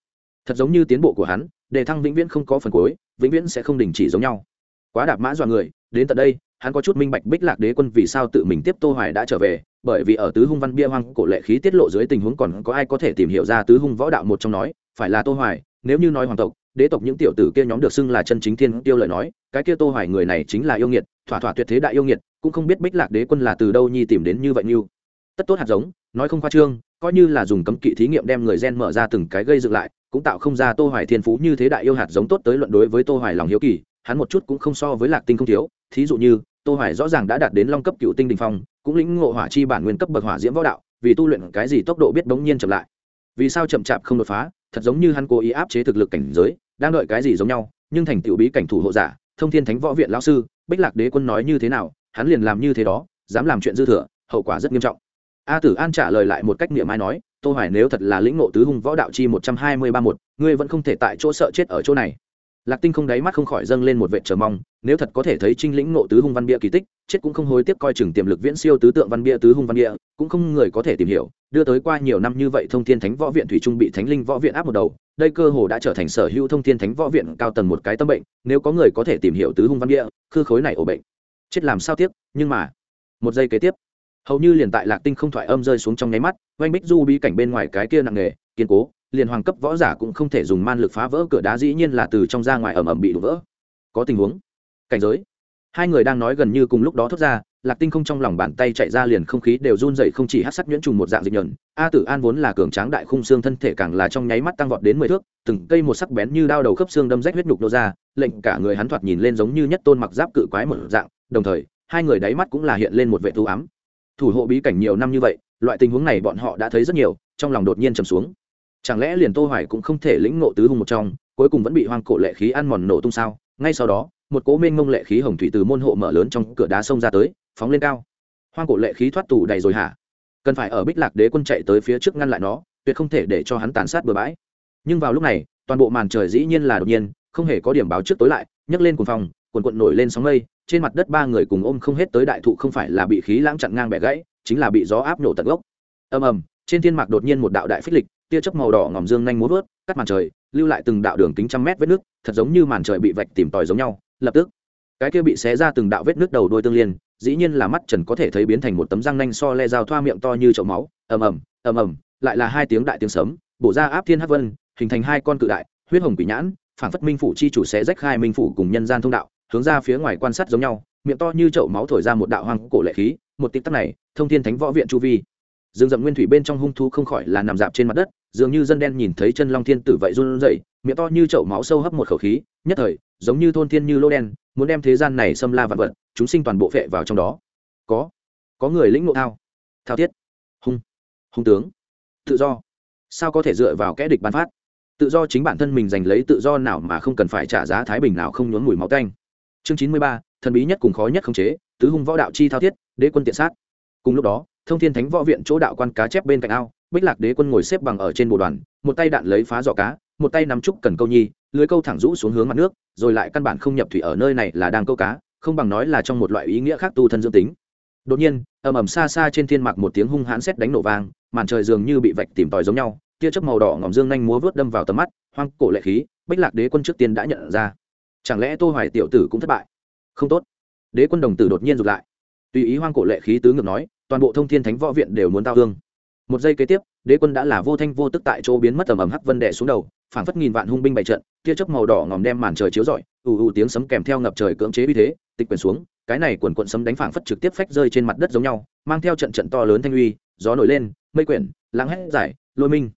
thật giống như tiến bộ của hắn, đề thăng vĩnh viễn không có phần cuối, vĩnh viễn sẽ không đình chỉ giống nhau. Quá đạp mã dọa người, đến tận đây, hắn có chút minh bạch bích lạc đế quân vì sao tự mình tiếp tô hoài đã trở về, bởi vì ở tứ hung văn bia hoang cổ lệ khí tiết lộ dưới tình huống còn có ai có thể tìm hiểu ra tứ hung võ đạo một trong nói, phải là tô hoài, nếu như nói hoàng tộc, đế tộc những tiểu tử kia nhóm được xưng là chân chính thiên tiêu lời nói, cái kia tô hoài người này chính là yêu nghiệt, thỏa thỏa tuyệt thế đại yêu nghiệt, cũng không biết bích lạc đế quân là từ đâu nhi tìm đến như vậy như. Tất tốt hạt giống, nói không khoa trương, coi như là dùng cấm kỵ thí nghiệm đem người gen mở ra từng cái gây dựng lại cũng tạo không ra tô hoài thiên phú như thế đại yêu hạt giống tốt tới luận đối với tô hoài lòng hiếu kỳ, hắn một chút cũng không so với lạc tinh không thiếu. Thí dụ như, tô hoài rõ ràng đã đạt đến long cấp cựu tinh đình phong, cũng lĩnh ngộ hỏa chi bản nguyên cấp bậc hỏa diễm võ đạo, vì tu luyện cái gì tốc độ biết đống nhiên chậm lại. Vì sao chậm chạp không đột phá, thật giống như hắn cố ý áp chế thực lực cảnh giới, đang đợi cái gì giống nhau, nhưng thành tiểu bí cảnh thủ hộ giả, thông thiên thánh võ viện lão sư, bích lạc đế quân nói như thế nào, hắn liền làm như thế đó, dám làm chuyện dư thừa, hậu quả rất nghiêm trọng. A tử an trả lời lại một cách niệm ai nói tô hoài nếu thật là lĩnh ngộ tứ hung võ đạo chi một trăm hai mươi ba một, ngươi vẫn không thể tại chỗ sợ chết ở chỗ này. Lạc tinh không đáy mắt không khỏi dâng lên một vệ chờ mong, nếu thật có thể thấy trinh lĩnh ngộ tứ hung văn bia kỳ tích, chết cũng không hối tiếc coi chừng tiềm lực viễn siêu tứ tượng văn bia, tứ hung văn bia, cũng không người có thể tìm hiểu. Đưa tới qua nhiều năm như vậy thông thiên thánh võ viện thủy trung bị thánh linh võ viện áp một đầu, đây cơ hồ đã trở thành sở hữu thông thiên thánh võ viện cao tầng một cái tâm bệnh, nếu có người có thể tìm hiểu tứ hung văn bia, khư khối này ổ bệnh. Chết làm sao tiếc, nhưng mà, một giây kế tiếp hầu như liền tại lạc tinh không thoại âm rơi xuống trong nháy mắt, oanh bích du bí cảnh bên ngoài cái kia nặng nề, kiên cố, liền hoàng cấp võ giả cũng không thể dùng man lực phá vỡ cửa đá dĩ nhiên là từ trong ra ngoài ẩm ẩm bị đổ vỡ. Có tình huống, cảnh giới. Hai người đang nói gần như cùng lúc đó thốt ra, lạc tinh không trong lòng bàn tay chạy ra liền không khí đều run dậy không chỉ hát sắc nhuyễn trùng một dạng dịch nhẫn a tử an vốn là cường tráng đại khung xương thân thể càng là trong nháy mắt tăng vọt đến mười thước, từng cây một sắc bén như đao đầu khớp xương đâm rách huyết nhục nô ra, lệnh cả người hắn thoạt nhìn lên giống như nhất tôn mặc giáp cự quái một dạng. Đồng thời, hai người đáy mắt cũng là hiện lên một vệ thú ám thủ hộ bí cảnh nhiều năm như vậy, loại tình huống này bọn họ đã thấy rất nhiều, trong lòng đột nhiên trầm xuống. Chẳng lẽ liền tô hoài cũng không thể lĩnh ngộ tứ hung một trong, cuối cùng vẫn bị hoang cổ lệ khí ăn mòn nổ tung sao? Ngay sau đó, một cỗ mênh mông lệ khí hồng thủy từ môn hộ mở lớn trong cửa đá sông ra tới, phóng lên cao. Hoang cổ lệ khí thoát tù đầy rồi hả? Cần phải ở bích lạc đế quân chạy tới phía trước ngăn lại nó, tuyệt không thể để cho hắn tàn sát bừa bãi. Nhưng vào lúc này, toàn bộ màn trời dĩ nhiên là đột nhiên, không hề có điểm báo trước tối lại, nhấc lên cuồng phòng cuồn cuộn nổi lên sóng mây trên mặt đất ba người cùng ôm không hết tới đại thụ không phải là bị khí lãng chặn ngang bẻ gãy, chính là bị gió áp nổ tận gốc. Ầm ầm, trên thiên mạc đột nhiên một đạo đại phích lịch, tia chớp màu đỏ ngòm dương nhanh muốn vớt, cắt màn trời, lưu lại từng đạo đường kính trăm mét vết nước, thật giống như màn trời bị vạch tìm tòi giống nhau, lập tức, cái kia bị xé ra từng đạo vết nước đầu đôi tương liên, dĩ nhiên là mắt trần có thể thấy biến thành một tấm răng nanh so le dao thoa miệng to như chậu máu, ầm ầm ầm ầm, lại là hai tiếng đại tiếng sấm, bổ ra áp thiên hắc vân, hình thành hai con cự đại, huyết hồng quỷ nhãn phản phất minh phủ chi chủ xé rách hai minh phủ cùng nhân gian thông đạo hướng ra phía ngoài quan sát giống nhau, miệng to như chậu máu thổi ra một đạo hoang cổ lệ khí, một tích tắc này, thông thiên thánh võ viện chu vi. Rừng rậm nguyên thủy bên trong hung thú không khỏi là nằm dạp trên mặt đất, dường như dân đen nhìn thấy chân long thiên tử vậy run rẩy, miệng to như chậu máu sâu hấp một khẩu khí, nhất thời, giống như thôn thiên như lô đen, muốn đem thế gian này xâm la vạn vật, chúng sinh toàn bộ phệ vào trong đó. Có có người lĩnh ngộ thao. Thao thiết. Hung. Hung tướng. Tự do. Sao có thể dựa vào kẽ địch bán phát? Tự do chính bản thân mình giành lấy tự do nào mà không cần phải trả giá thái bình nào không nhốn mùi máu tanh chương chín mươi ba, thần bí nhất cùng khó nhất khống chế, tứ hung võ đạo chi thao thiết, đế quân tiện sát. Cùng lúc đó, thông thiên thánh võ viện chỗ đạo quan cá chép bên cạnh ao, bích lạc đế quân ngồi xếp bằng ở trên bồ đoàn, một tay đạn lấy phá giỏ cá, một tay nắm trúc cần câu nhi, lưới câu thẳng rũ xuống hướng mặt nước, rồi lại căn bản không nhập thủy ở nơi này là đang câu cá, không bằng nói là trong một loại ý nghĩa khác tu thân dương tính. Đột nhiên, ầm ầm xa xa trên thiên mạc một tiếng hung hãn xét đánh nổ vang, màn trời dường như bị vạch tìm tòi giống nhau, tia chớp màu đỏ ngòm dương nhanh múa vớt đâm vào tầm mắt, hoang cổ lệ khí bách lạc đế quân trước tiên đã nhận ra chẳng lẽ tô hoài tiểu tử cũng thất bại? Không tốt. Đế quân đồng tử đột nhiên rụt lại. Tùy ý hoang cổ lệ khí tứ ngược nói, toàn bộ thông thiên thánh võ viện đều muốn tao thương. Một giây kế tiếp, đế quân đã là vô thanh vô tức tại chỗ biến mất tầm ầm hắc vân đè xuống đầu, phảng phất nghìn vạn hung binh bày trận, tia chớp màu đỏ ngòm đem màn trời chiếu rọi, ù ù tiếng sấm kèm theo ngập trời cưỡng chế uy thế, tịch quyền xuống, cái này quần quận sấm đánh phảng phất trực tiếp phách rơi trên mặt đất giống nhau, mang theo trận trận to lớn thanh uy, gió nổi lên, mây quyển lãng hét giải lôi minh.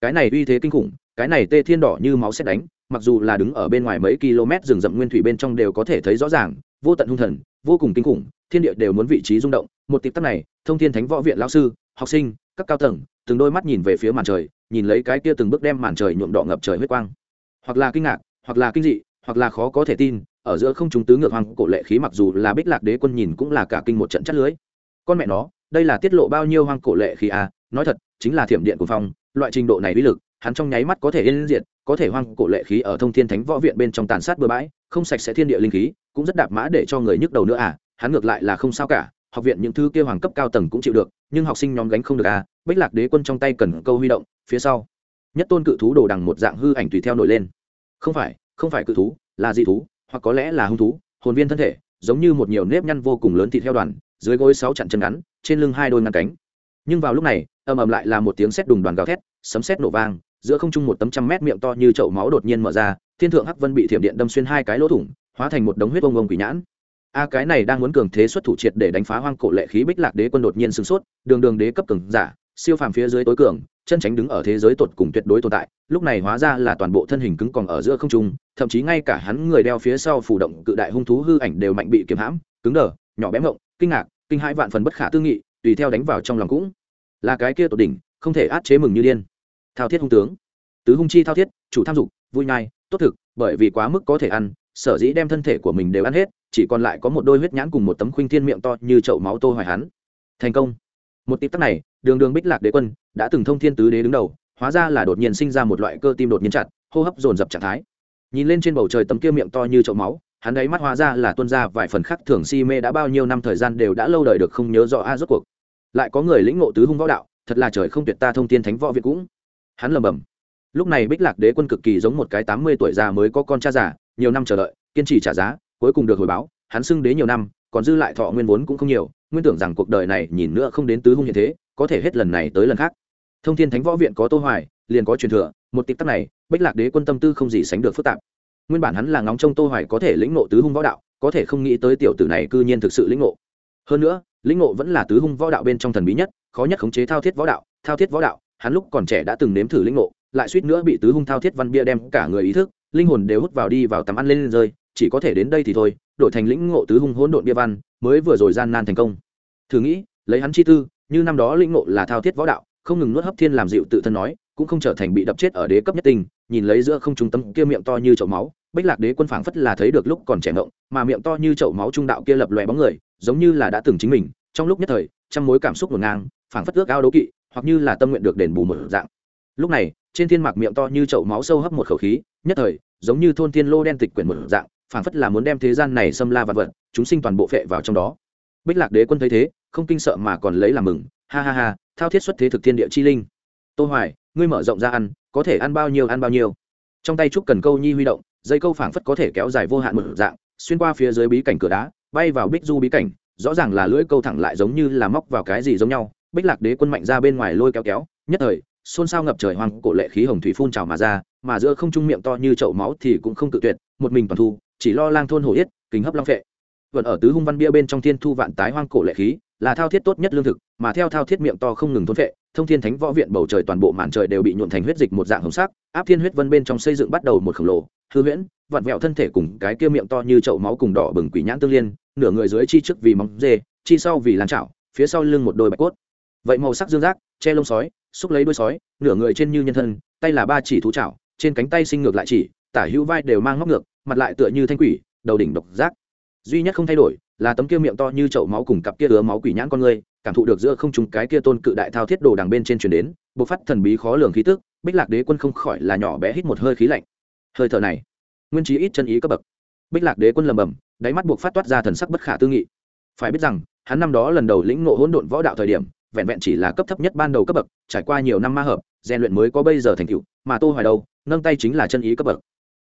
Cái này uy thế kinh khủng, cái này tê thiên đỏ như máu xét đánh mặc dù là đứng ở bên ngoài mấy km rừng rậm nguyên thủy bên trong đều có thể thấy rõ ràng, vô tận hung thần, vô cùng kinh khủng, thiên địa đều muốn vị trí rung động. Một tịp tắc này, thông thiên thánh võ viện lão sư, học sinh, các cao tầng, từng đôi mắt nhìn về phía màn trời, nhìn lấy cái kia từng bước đem màn trời nhuộm đỏ ngập trời huyết quang. Hoặc là kinh ngạc, hoặc là kinh dị, hoặc là khó có thể tin, ở giữa không chúng tứ ngược hoàng cổ lệ khí mặc dù là bích lạc đế quân nhìn cũng là cả kinh một trận chất lưới. Con mẹ nó, đây là tiết lộ bao nhiêu hoang cổ lệ khí à? Nói thật, chính là thiểm điện của phong, loại trình độ này uy lực hắn trong nháy mắt có thể yên diệt, có thể hoang cổ lệ khí ở thông thiên thánh võ viện bên trong tàn sát bừa bãi, không sạch sẽ thiên địa linh khí, cũng rất đạp mã để cho người nhức đầu nữa à hắn ngược lại là không sao cả, học viện những thứ kia hoàng cấp cao tầng cũng chịu được, nhưng học sinh nhóm gánh không được à bách lạc đế quân trong tay cần câu huy động, phía sau, nhất tôn cự thú đồ đằng một dạng hư ảnh tùy theo nổi lên. Không phải không phải cự thú, là dị thú, hoặc có lẽ là hung thú, hồn viên thân thể, giống như một nhiều nếp nhăn vô cùng lớn thịt theo đoàn, dưới gối sáu chặn chân ngắn, trên lưng hai đôi ngăn cánh. Nhưng vào lúc này, ầm ầm lại là một tiếng sét đùng đoàn gào thét, sấm sét nổ vang giữa không trung một tấm trăm mét miệng to như chậu máu đột nhiên mở ra, thiên thượng hắc vân bị thiểm điện đâm xuyên hai cái lỗ thủng, hóa thành một đống huyết bông bông quỷ nhãn. A, cái này đang muốn cường thế xuất thủ triệt để đánh phá hoang cổ lệ khí bích lạc đế quân đột nhiên sửng sốt, đường đường đế cấp cường giả, siêu phàm phía dưới tối cường, chân tránh đứng ở thế giới tột cùng tuyệt đối tồn tại, lúc này hóa ra là toàn bộ thân hình cứng còn ở giữa không trung, thậm chí ngay cả hắn người đeo phía sau phủ động cự đại hung thú hư ảnh đều mạnh bị kiếm hãm, cứng đờ, nhỏ bé mộng, kinh ngạc, kinh hãi vạn phần bất khả tư nghị, tùy theo đánh vào trong lòng cũng. Là cái kia tột đỉnh, không thể át chế mừng như điên thao thiết hung tướng. Tứ hung chi thao thiết, chủ tham dục, vui nhai, tốt thực, bởi vì quá mức có thể ăn, sở dĩ đem thân thể của mình đều ăn hết, chỉ còn lại có một đôi huyết nhãn cùng một tấm khuynh thiên miệng to như chậu máu tô hoài hắn. Thành công. Một tịp tắc này, đường đường bích lạc đế quân đã từng thông thiên tứ đế đứng đầu, hóa ra là đột nhiên sinh ra một loại cơ tim đột nhiên chặt, hô hấp dồn dập trạng thái. Nhìn lên trên bầu trời tấm kia miệng to như chậu máu, hắn ấy mắt hóa ra là tuân ra vài phần khác thường si mê đã bao nhiêu năm thời gian đều đã lâu đời được không nhớ rõ a rốt cuộc. Lại có người lĩnh ngộ tứ hung võ đạo, thật là trời không tuyệt ta thông thiên thánh võ việt cũng hắn lầm bầm lúc này bích lạc đế quân cực kỳ giống một cái tám mươi tuổi già mới có con cha già, nhiều năm chờ đợi, kiên trì trả giá, cuối cùng được hồi báo, hắn xưng đế nhiều năm, còn dư lại thọ nguyên vốn cũng không nhiều, nguyên tưởng rằng cuộc đời này nhìn nữa không đến tứ hung như thế, có thể hết lần này tới lần khác. Thông thiên thánh võ viện có tô hoài, liền có truyền thừa, một tịp tắc này, bích lạc đế quân tâm tư không gì sánh được phức tạp. Nguyên bản hắn là ngóng trông tô hoài có thể lĩnh ngộ tứ hung võ đạo, có thể không nghĩ tới tiểu tử này cư nhiên thực sự lĩnh ngộ. Hơn nữa, lĩnh ngộ vẫn là tứ hung võ đạo bên trong thần bí nhất, khó nhất khống chế thao thiết võ đạo, thao thiết võ đạo hắn lúc còn trẻ đã từng nếm thử linh ngộ lại suýt nữa bị tứ hung thao thiết văn bia đem cả người ý thức linh hồn đều hút vào đi vào tắm ăn lên, lên rơi chỉ có thể đến đây thì thôi đổi thành lĩnh ngộ tứ hung hỗn độn bia văn mới vừa rồi gian nan thành công. Thử nghĩ lấy hắn chi tư như năm đó lĩnh ngộ là thao thiết võ đạo không ngừng nuốt hấp thiên làm dịu tự thân nói cũng không trở thành bị đập chết ở đế cấp nhất tình nhìn lấy giữa không trung tâm kia miệng to như chậu máu bách lạc đế quân phảng phất là thấy được lúc còn trẻ ngộng mà miệng to như chậu máu trung đạo kia lập lòe bóng người giống như là đã từng chính mình trong lúc nhất thời trăm mối cảm xúc ngổn ngang phảng phất ước ao đấu kỵ hoặc như là tâm nguyện được đền bù một dạng. Lúc này, trên thiên mạc miệng to như chậu máu sâu hấp một khẩu khí, nhất thời, giống như thôn thiên lô đen tịch quyển một dạng, phảng phất là muốn đem thế gian này xâm la vật vật, chúng sinh toàn bộ phệ vào trong đó. Bích lạc đế quân thấy thế, không kinh sợ mà còn lấy làm mừng, ha ha ha, thao thiết xuất thế thực thiên địa chi linh. Tô hoài, ngươi mở rộng ra ăn, có thể ăn bao nhiêu ăn bao nhiêu. Trong tay trúc cần câu nhi huy động, dây câu phảng phất có thể kéo dài vô hạn một dạng, xuyên qua phía dưới bí cảnh cửa đá, bay vào bích du bí cảnh, rõ ràng là lưỡi câu thẳng lại giống như là móc vào cái gì giống nhau bích lạc đế quân mạnh ra bên ngoài lôi kéo kéo, nhất thời, xôn xao ngập trời hoang cổ lệ khí hồng thủy phun trào mà ra, mà giữa không trung miệng to như chậu máu thì cũng không tự tuyệt, một mình toàn thu, chỉ lo lang thôn hổ yết, kính hấp long phệ. Vẫn ở tứ hung văn bia bên trong thiên thu vạn tái hoang cổ lệ khí, là thao thiết tốt nhất lương thực, mà theo thao thiết miệng to không ngừng thôn phệ, thông thiên thánh võ viện bầu trời toàn bộ màn trời đều bị nhuộn thành huyết dịch một dạng hồng sắc, áp thiên huyết vân bên trong xây dựng bắt đầu một khổng lồ, hư huyễn, vặn vẹo thân thể cùng cái kia miệng to như chậu máu cùng đỏ bừng quỷ nhãn tương liên, nửa người dưới chi trước vì móng dê, chi sau vì lan chảo, phía sau lưng một đôi bạch cốt vậy màu sắc dương rác che lông sói, xúc lấy đuôi sói, nửa người trên như nhân thân, tay là ba chỉ thú chảo, trên cánh tay sinh ngược lại chỉ, tả hữu vai đều mang ngóc ngược, mặt lại tựa như thanh quỷ, đầu đỉnh độc giác. Duy nhất không thay đổi là tấm kia miệng to như chậu máu cùng cặp kia ứa máu quỷ nhãn con người, cảm thụ được giữa không trùng cái kia tôn cự đại thao thiết đồ đằng bên trên truyền đến, bộc phát thần bí khó lường khí tức, bích lạc đế quân không khỏi là nhỏ bé hít một hơi khí lạnh. Hơi thở này, nguyên trí ít chân ý cấp bậc. Bích lạc đế quân lầm bầm đáy mắt buộc phát toát ra thần sắc bất khả tư nghị. Phải biết rằng, hắn năm đó lần đầu lĩnh ngộ hỗn độn võ đạo thời điểm vẹn vẹn chỉ là cấp thấp nhất ban đầu cấp bậc, trải qua nhiều năm ma hợp, rèn luyện mới có bây giờ thành tựu, mà tô hoài đâu nâng tay chính là chân ý cấp bậc.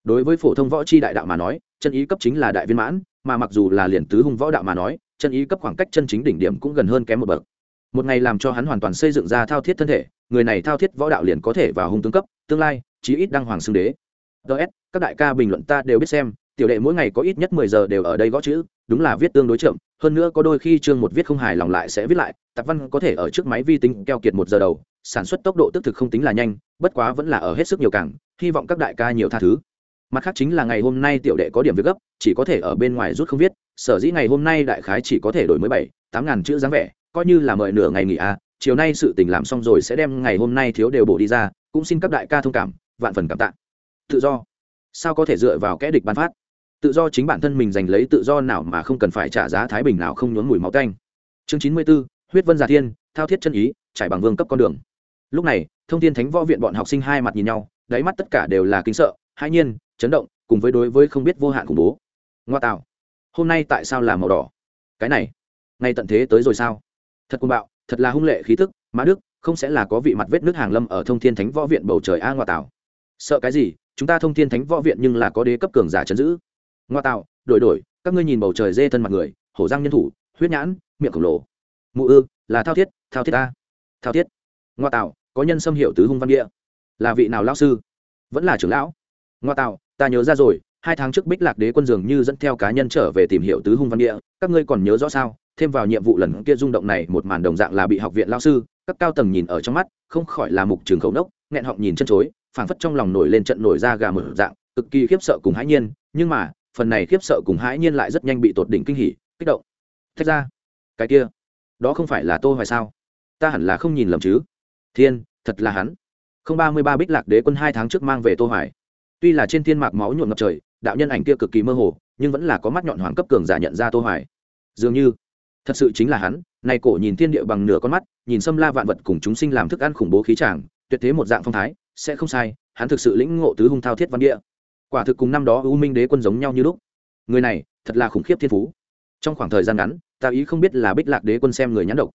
Đối với phổ thông võ chi đại đạo mà nói, chân ý cấp chính là đại viên mãn, mà mặc dù là liền tứ hung võ đạo mà nói, chân ý cấp khoảng cách chân chính đỉnh điểm cũng gần hơn kém một bậc. Một ngày làm cho hắn hoàn toàn xây dựng ra thao thiết thân thể, người này thao thiết võ đạo liền có thể vào hung tướng cấp, tương lai, chí ít đăng hoàng xương đế. Ts các đại ca bình luận ta đều biết xem tiểu đệ mỗi ngày có ít nhất mười giờ đều ở đây gõ chữ, đúng là viết tương đối chậm, hơn nữa có đôi khi chương một viết không hài lòng lại sẽ viết lại, tạp văn có thể ở trước máy vi tính keo kiệt một giờ đầu, sản xuất tốc độ tức thực không tính là nhanh, bất quá vẫn là ở hết sức nhiều càng, hy vọng các đại ca nhiều tha thứ. Mặt khác chính là ngày hôm nay tiểu đệ có điểm việc gấp, chỉ có thể ở bên ngoài rút không viết, sở dĩ ngày hôm nay đại khái chỉ có thể đổi mới bảy, tám ngàn chữ dáng vẻ, coi như là mời nửa ngày nghỉ à chiều nay sự tình làm xong rồi sẽ đem ngày hôm nay thiếu đều bổ đi ra, cũng xin các đại ca thông cảm, vạn phần cảm tạ. Tự do. Sao có thể dựa vào kẽ địch ban phát? Tự do chính bản thân mình giành lấy tự do nào mà không cần phải trả giá thái bình nào không nhốn mùi máu tanh. Chương chín mươi b ố huyết vân giả thiên, thao thiết chân ý, trải bằng vương cấp con đường. Lúc này, thông tin thánh võ viện bọn học sinh hai mặt nhìn nhau, đáy mắt tất cả đều là kính sợ hai nhiên, chấn động, cùng với đối với không biết vô hạn khủng bố. Ngoa tạo. Hôm nay tại sao là màu đỏ? Cái này, ngay tận thế tới rồi sao? Thật côn bạo, thật là hung lệ khí thức mã đức, không sẽ là có vị mặt vết nước hàng lâm ở thông thiên thánh võ viện bầu trời a ngoa tạo. Sợ cái gì? Chúng ta thông thiên thánh võ viện nhưng là có đế cấp cường giả chấn giữ ngoa tạo, đổi đổi, các ngươi nhìn bầu trời dê thân mặt người, hổ răng nhân thủ, huyết nhãn, miệng khổng lồ. Mụ ư, là thao thiết thao thiết ta. Thao thiết. Ngoa tạo, có nhân xâm hiệu tứ hung văn địa là vị nào lao sư? Vẫn là trưởng lão. Ngoa tạo, ta nhớ ra rồi, hai tháng trước bích lạc đế quân dường như dẫn theo cá nhân trở về tìm hiểu tứ hung văn địa các ngươi còn nhớ rõ sao? Thêm vào nhiệm vụ lần kia rung động này, một màn đồng dạng là bị học viện lao sư, các cao tầng nhìn ở trong mắt, không khỏi là mục trường khẩu nốc, nghẹn họng nhìn chân chối, phảng phất trong lòng nổi lên trận nổi ra gà một dạng, cực kỳ khiếp sợ cùng hãi nhiên, nhưng mà phần này khiếp sợ cùng hãi nhiên lại rất nhanh bị tột đỉnh kinh hỉ, kích động. Thách ra, cái kia, đó không phải là tô hoài sao? Ta hẳn là không nhìn lầm chứ. Thiên, thật là hắn. Không ba mươi ba bích lạc đế quân hai tháng trước mang về tô hoài. Tuy là trên thiên mạc máu nhuộm ngập trời, đạo nhân ảnh kia cực kỳ mơ hồ, nhưng vẫn là có mắt nhọn hoàng cấp cường giả nhận ra tô hoài. Dường như, thật sự chính là hắn nay cổ nhìn thiên địa bằng nửa con mắt, nhìn xâm la vạn vật cùng chúng sinh làm thức ăn khủng bố khí tràng tuyệt thế một dạng phong thái, sẽ không sai, hắn thực sự lĩnh ngộ tứ hung thao thiết văn địa quả thực cùng năm đó u minh đế quân giống nhau như lúc. Người này thật là khủng khiếp thiên phú. Trong khoảng thời gian ngắn ta ý không biết là bích lạc đế quân xem người nhãn độc.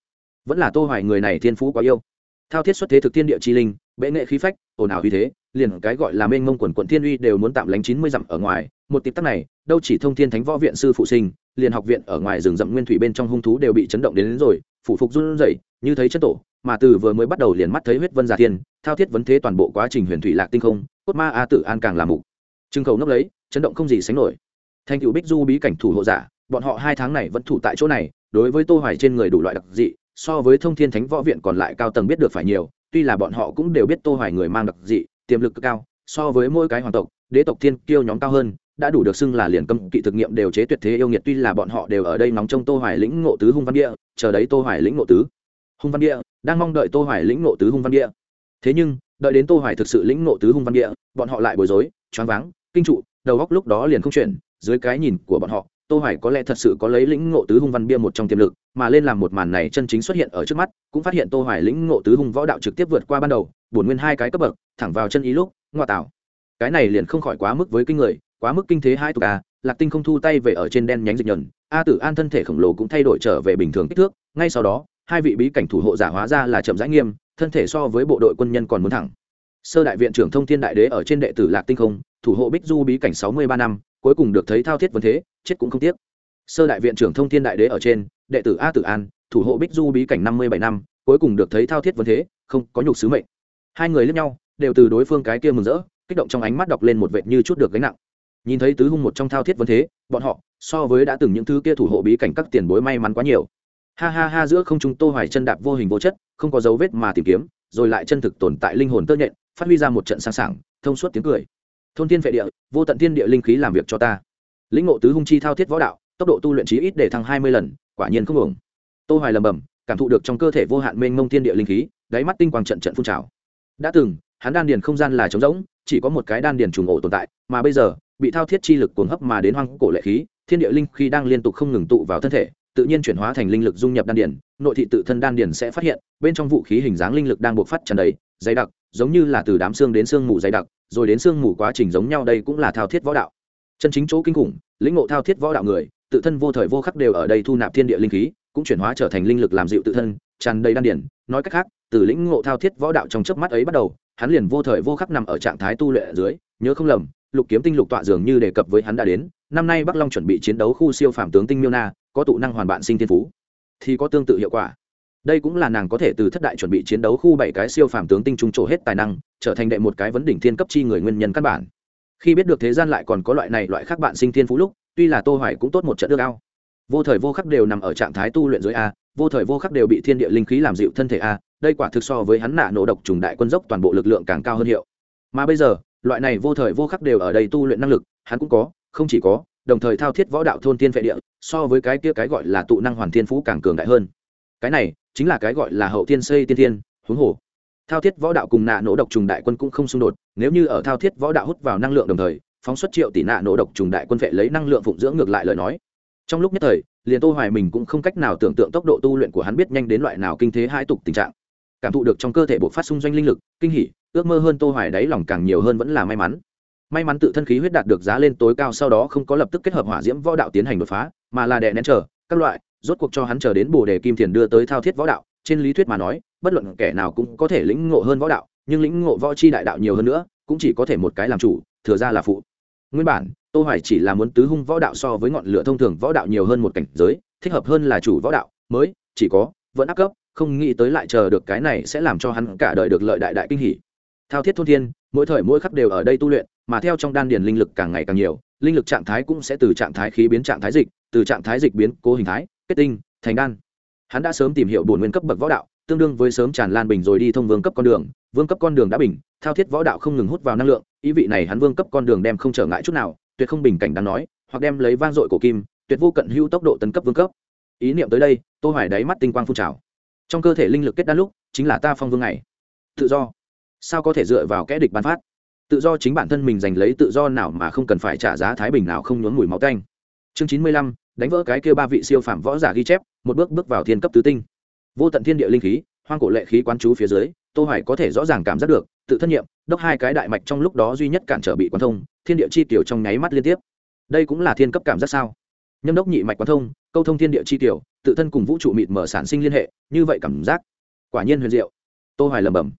Vẫn là tô hoài người này thiên phú quá yêu. Thao thiết xuất thế thực thiên địa chi linh bệ nghệ khí phách ồn ào uy thế liền cái gọi là mênh mông quần quận thiên uy đều muốn tạm lánh chín mươi dặm ở ngoài. Một tịp tắc này đâu chỉ thông thiên thánh võ viện sư phụ sinh liền học viện ở ngoài rừng rậm nguyên thủy bên trong hung thú đều bị chấn động đến, đến rồi phụ phục run rẩy như thấy chân tổ mà từ vừa mới bắt đầu liền mắt thấy huyết vân giả thiên thao thiết vấn thế toàn bộ quá trình huyền thủy lạc tinh không cốt ma a tử an càng làm mục trưng khẩu nốc lấy, chấn động không gì sánh nổi. Thanh cựu bích du bí cảnh thủ hộ giả, bọn họ hai tháng này vẫn thủ tại chỗ này, đối với tô hoài trên người đủ loại đặc dị, so với thông thiên thánh võ viện còn lại cao tầng biết được phải nhiều, tuy là bọn họ cũng đều biết tô hoài người mang đặc dị, tiềm lực cực cao, so với mỗi cái hoàng tộc, đế tộc thiên kiêu nhóm cao hơn, đã đủ được xưng là liền cấm kỵ thực nghiệm đều chế tuyệt thế yêu nghiệt, tuy là bọn họ đều ở đây nóng trong tô hoài lĩnh ngộ tứ hung văn địa, chờ đấy tô hoài lĩnh ngộ tứ hung văn địa, đang mong đợi tô hoài lĩnh ngộ tứ hung văn địa. Thế nhưng, đợi đến tô hoài thực sự lĩnh ngộ tứ hung văn địa, bọn họ lại bối rối, choáng váng kinh trụ, đầu góc lúc đó liền không chuyển, dưới cái nhìn của bọn họ, tô hoài có lẽ thật sự có lấy lĩnh ngộ tứ hung văn bia một trong tiềm lực, mà lên làm một màn này chân chính xuất hiện ở trước mắt, cũng phát hiện tô hoài lĩnh ngộ tứ hung võ đạo trực tiếp vượt qua ban đầu, bổn nguyên hai cái cấp bậc, thẳng vào chân ý lúc, ngoa tạo. Cái này liền không khỏi quá mức với kinh người, quá mức kinh thế hai tục a, lạc tinh không thu tay về ở trên đen nhánh dịch nhẫn, a tử an thân thể khổng lồ cũng thay đổi trở về bình thường kích thước, ngay sau đó, hai vị bí cảnh thủ hộ giả hóa ra là chậm rãi nghiêm, thân thể so với bộ đội quân nhân còn muốn thẳng. Sơ đại viện trưởng thông thiên đại đế ở trên đệ tử lạc tinh không thủ hộ bích du bí cảnh sáu mươi ba năm, cuối cùng được thấy thao thiết vấn thế, chết cũng không tiếc. Sơ đại viện trưởng thông thiên đại đế ở trên, đệ tử a tử an, thủ hộ bích du bí cảnh năm mươi bảy năm, cuối cùng được thấy thao thiết vấn thế, không có nhục sứ mệnh. Hai người lẫn nhau, đều từ đối phương cái kia mừng rỡ, kích động trong ánh mắt đọc lên một vệt như chút được gánh nặng. Nhìn thấy tứ hung một trong thao thiết vấn thế, bọn họ, so với đã từng những thứ kia thủ hộ bí cảnh các tiền bối may mắn quá nhiều. Ha ha ha, giữa không trung tô hoài chân đạp vô hình vô chất, không có dấu vết mà tìm kiếm, rồi lại chân thực tồn tại linh hồn tơ nhện, phát huy ra một trận sang sảng, thông suốt tiếng cười thôn thiên vệ địa, vô tận thiên địa linh khí làm việc cho ta. Lĩnh ngộ tứ hung chi thao thiết võ đạo, tốc độ tu luyện trí ít để thăng hai mươi lần, quả nhiên không ổng tô hoài lầm bầm cảm thụ được trong cơ thể vô hạn mênh mông thiên địa linh khí, đáy mắt tinh quang trận trận phun trào. Đã từng, hắn đan điền không gian là trống rỗng, chỉ có một cái đan điền trùng ổ tồn tại, mà bây giờ, bị thao thiết chi lực cuồng hấp mà đến hoang cổ lệ khí, thiên địa linh khí đang liên tục không ngừng tụ vào thân thể, tự nhiên chuyển hóa thành linh lực dung nhập đan điền, nội thị tự thân đan điền sẽ phát hiện, bên trong vũ khí hình dáng linh lực đang bộc phát tràn đầy, dày đặc, giống như là từ đám xương đến xương mù dày đặc rồi đến sương mù quá trình giống nhau đây cũng là thao thiết võ đạo. Chân chính chỗ kinh khủng, lĩnh ngộ thao thiết võ đạo người, tự thân vô thời vô khắc đều ở đây thu nạp thiên địa linh khí, cũng chuyển hóa trở thành linh lực làm dịu tự thân, tràn đầy đan điển. Nói cách khác, từ lĩnh ngộ thao thiết võ đạo trong chớp mắt ấy bắt đầu, hắn liền vô thời vô khắc nằm ở trạng thái tu luyện ở dưới, nhớ không lầm, lục kiếm tinh lục tọa dường như đề cập với hắn đã đến, năm nay bắc long chuẩn bị chiến đấu khu siêu phàm tướng tinh miêu na, có tụ năng hoàn bạn sinh thiên phú. Thì có tương tự hiệu quả đây cũng là nàng có thể từ thất đại chuẩn bị chiến đấu khu bảy cái siêu phàm tướng tinh trung trổ hết tài năng, trở thành đệ một cái vấn đỉnh thiên cấp chi người nguyên nhân căn bản. Khi biết được thế gian lại còn có loại này loại khác bạn sinh thiên phú lúc, tuy là tô hoài cũng tốt một trận ước ao. Vô thời vô khắc đều nằm ở trạng thái tu luyện dưới a, vô thời vô khắc đều bị thiên địa linh khí làm dịu thân thể a, đây quả thực so với hắn nạ nổ độc trùng đại quân dốc toàn bộ lực lượng càng cao hơn hiệu. Mà bây giờ, loại này vô thời vô khắc đều ở đây tu luyện năng lực, hắn cũng có, không chỉ có, đồng thời thao thiết võ đạo thôn thiên vệ địa, so với cái kia cái gọi là tụ năng hoàn thiên phú càng cường đại hơn. Cái này chính là cái gọi là hậu thiên xây tiên thiên, huống hồ. Thao thiết võ đạo cùng nạ nổ độc trùng đại quân cũng không xung đột, nếu như ở thao thiết võ đạo hút vào năng lượng đồng thời, phóng xuất triệu tỷ nạ nổ độc trùng đại quân vệ lấy năng lượng phụng dưỡng ngược lại lời nói. Trong lúc nhất thời, liền tô hoài mình cũng không cách nào tưởng tượng tốc độ tu luyện của hắn biết nhanh đến loại nào kinh thế hai tục tình trạng. Cảm thụ được trong cơ thể bộ phát xung doanh linh lực, kinh hỉ, ước mơ hơn tô hoài đáy lòng càng nhiều hơn vẫn là may mắn. May mắn tự thân khí huyết đạt được giá lên tối cao sau đó không có lập tức kết hợp hỏa diễm võ đạo tiến hành đột phá, mà là đè nén chờ, các loại rốt cuộc cho hắn chờ đến bồ đề kim thiền đưa tới thao thiết võ đạo, trên lý thuyết mà nói, bất luận kẻ nào cũng có thể lĩnh ngộ hơn võ đạo, nhưng lĩnh ngộ võ chi đại đạo nhiều hơn nữa, cũng chỉ có thể một cái làm chủ, thừa ra là phụ nguyên bản, tô hoài chỉ là muốn tứ hung võ đạo so với ngọn lửa thông thường võ đạo nhiều hơn một cảnh giới, thích hợp hơn là chủ võ đạo, mới, chỉ có, vẫn áp cấp, không nghĩ tới lại chờ được cái này sẽ làm cho hắn cả đời được lợi đại đại kinh hỷ. thao thiết thôn thiên, mỗi thời mỗi khắc đều ở đây tu luyện, mà theo trong đan điền linh lực càng ngày càng nhiều, linh lực trạng thái cũng sẽ từ trạng thái khí biến trạng thái dịch, từ trạng thái dịch biến cố hình thái kết tinh, thành đan. Hắn đã sớm tìm hiểu bổn nguyên cấp bậc võ đạo, tương đương với sớm tràn lan bình rồi đi thông vương cấp con đường. Vương cấp con đường đã bình, thao thiết võ đạo không ngừng hút vào năng lượng, ý vị này hắn vương cấp con đường đem không trở ngại chút nào, tuyệt không bình cảnh đáng nói, hoặc đem lấy vang dội cổ kim, tuyệt vô cận hữu tốc độ tấn cấp vương cấp. Ý niệm tới đây, tô hoài đáy mắt tinh quang phun trào. Trong cơ thể linh lực kết đan lúc, chính là ta phong vương này tự do. Sao có thể dựa vào kẽ địch ban phát? Tự do chính bản thân mình giành lấy tự do nào mà không cần phải trả giá thái bình nào không nhuốm mùi máu tanh. Chương chín mươi lăm đánh vỡ cái kia ba vị siêu phàm võ giả ghi chép, một bước bước vào thiên cấp tứ tinh. Vô tận thiên địa linh khí, hoang cổ lệ khí quán chú phía dưới, tô hoài có thể rõ ràng cảm giác được, tự thân nhiệm, đốc hai cái đại mạch trong lúc đó duy nhất cản trở bị quán thông, thiên địa chi tiểu trong nháy mắt liên tiếp. Đây cũng là thiên cấp cảm giác sao? Nhâm đốc nhị mạch quán thông, câu thông thiên địa chi tiểu, tự thân cùng vũ trụ mịt mở sản sinh liên hệ, như vậy cảm giác. Quả nhiên huyền diệu. Tô hoài lẩm bẩm.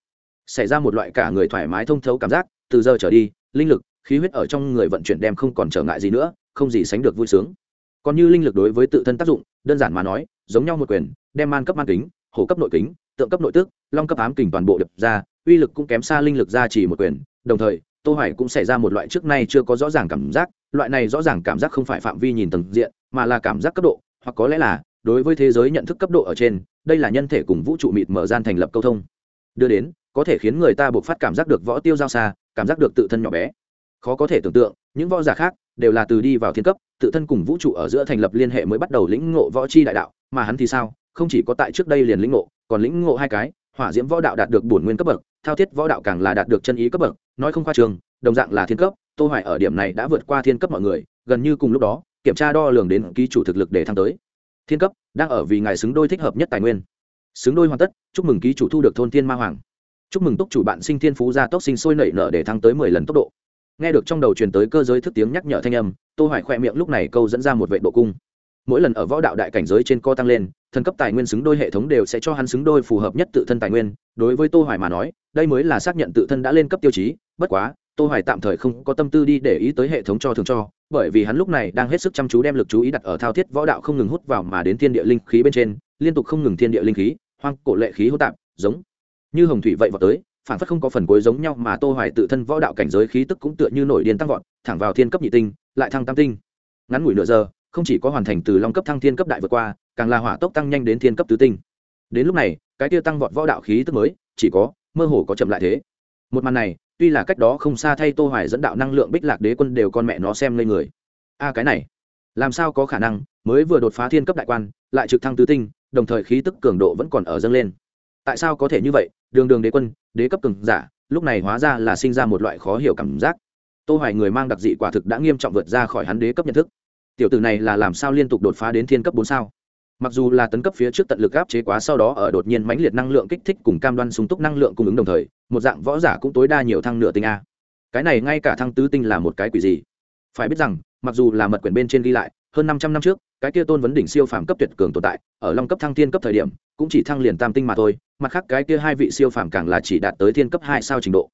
Xảy ra một loại cả người thoải mái thông thấu cảm giác, từ giờ trở đi, linh lực, khí huyết ở trong người vận chuyển đem không còn trở ngại gì nữa, không gì sánh được vui sướng còn như linh lực đối với tự thân tác dụng, đơn giản mà nói, giống nhau một quyền, đem man cấp man kính, hổ cấp nội kính, tượng cấp nội tức, long cấp ám kình toàn bộ đập ra, uy lực cũng kém xa linh lực ra chỉ một quyền. Đồng thời, tô hoài cũng xảy ra một loại trước nay chưa có rõ ràng cảm giác, loại này rõ ràng cảm giác không phải phạm vi nhìn tầng diện, mà là cảm giác cấp độ, hoặc có lẽ là, đối với thế giới nhận thức cấp độ ở trên, đây là nhân thể cùng vũ trụ mịt mở gian thành lập câu thông. Đưa đến, có thể khiến người ta buộc phát cảm giác được võ tiêu giao xa, cảm giác được tự thân nhỏ bé. Khó có thể tưởng tượng, những võ giả khác đều là từ đi vào thiên cấp tự thân cùng vũ trụ ở giữa thành lập liên hệ mới bắt đầu lĩnh ngộ võ chi đại đạo, mà hắn thì sao? Không chỉ có tại trước đây liền lĩnh ngộ, còn lĩnh ngộ hai cái, hỏa diễm võ đạo đạt được bổn nguyên cấp bậc, thao thiết võ đạo càng là đạt được chân ý cấp bậc, nói không khoa trường, đồng dạng là thiên cấp, tô hoài ở điểm này đã vượt qua thiên cấp mọi người, gần như cùng lúc đó, kiểm tra đo lường đến ký chủ thực lực để thăng tới. Thiên cấp, đang ở vì ngài xứng đôi thích hợp nhất tài nguyên. Xứng đôi hoàn tất, chúc mừng ký chủ thu được thôn thiên ma hoàng. Chúc mừng túc chủ bạn sinh thiên phú gia tốc sinh sôi nảy nở để thăng tới mười lần tốc độ nghe được trong đầu truyền tới cơ giới thức tiếng nhắc nhở thanh âm, tô hoài khoe miệng lúc này câu dẫn ra một vệ độ cung. Mỗi lần ở võ đạo đại cảnh giới trên co tăng lên, thần cấp tài nguyên xứng đôi hệ thống đều sẽ cho hắn xứng đôi phù hợp nhất tự thân tài nguyên. Đối với tô hoài mà nói, đây mới là xác nhận tự thân đã lên cấp tiêu chí, bất quá, tô hoài tạm thời không có tâm tư đi để ý tới hệ thống cho thường cho, bởi vì hắn lúc này đang hết sức chăm chú đem lực chú ý đặt ở thao thiết võ đạo không ngừng hút vào mà đến thiên địa linh khí bên trên, liên tục không ngừng thiên địa linh khí, hoang cổ lệ khí hô tạp, giống như hồng thủy vậy vào tới phản phất không có phần cuối giống nhau mà tô hoài tự thân võ đạo cảnh giới khí tức cũng tựa như nổi điên tăng vọt, thẳng vào thiên cấp nhị tinh, lại thăng tam tinh. Ngắn ngủi nửa giờ, không chỉ có hoàn thành từ long cấp thăng thiên cấp đại vượt qua, càng là hỏa tốc tăng nhanh đến thiên cấp tứ tinh. Đến lúc này, cái tiêu tăng vọt võ đạo khí tức mới, chỉ có, mơ hồ có chậm lại thế. Một màn này, tuy là cách đó không xa thay tô hoài dẫn đạo năng lượng bích lạc đế quân đều con mẹ nó xem lên người. A, cái này, làm sao có khả năng, mới vừa đột phá thiên cấp đại quan, lại trực thăng tứ tinh, đồng thời khí tức cường độ vẫn còn ở dâng lên tại sao có thể như vậy? Đường đường đế quân, đế cấp cường giả, lúc này hóa ra là sinh ra một loại khó hiểu cảm giác. Tô hoài người mang đặc dị quả thực đã nghiêm trọng vượt ra khỏi hắn đế cấp nhận thức. Tiểu tử này là làm sao liên tục đột phá đến thiên cấp bốn sao? Mặc dù là tấn cấp phía trước tận lực áp chế quá sau đó ở đột nhiên mãnh liệt năng lượng kích thích cùng cam đoan sung túc năng lượng cung ứng đồng thời, một dạng võ giả cũng tối đa nhiều thăng nửa tinh a. Cái này ngay cả thăng tứ tinh là một cái quỷ gì? Phải biết rằng, mặc dù là mật quyển bên trên ghi lại hơn năm trăm năm trước, cái kia tôn vấn đỉnh siêu phàm cấp tuyệt cường tồn tại, ở long cấp thăng thiên cấp thời điểm, cũng chỉ thăng liền tam tinh mà thôi, mặt khác cái kia hai vị siêu phàm càng là chỉ đạt tới thiên cấp hai sao trình độ.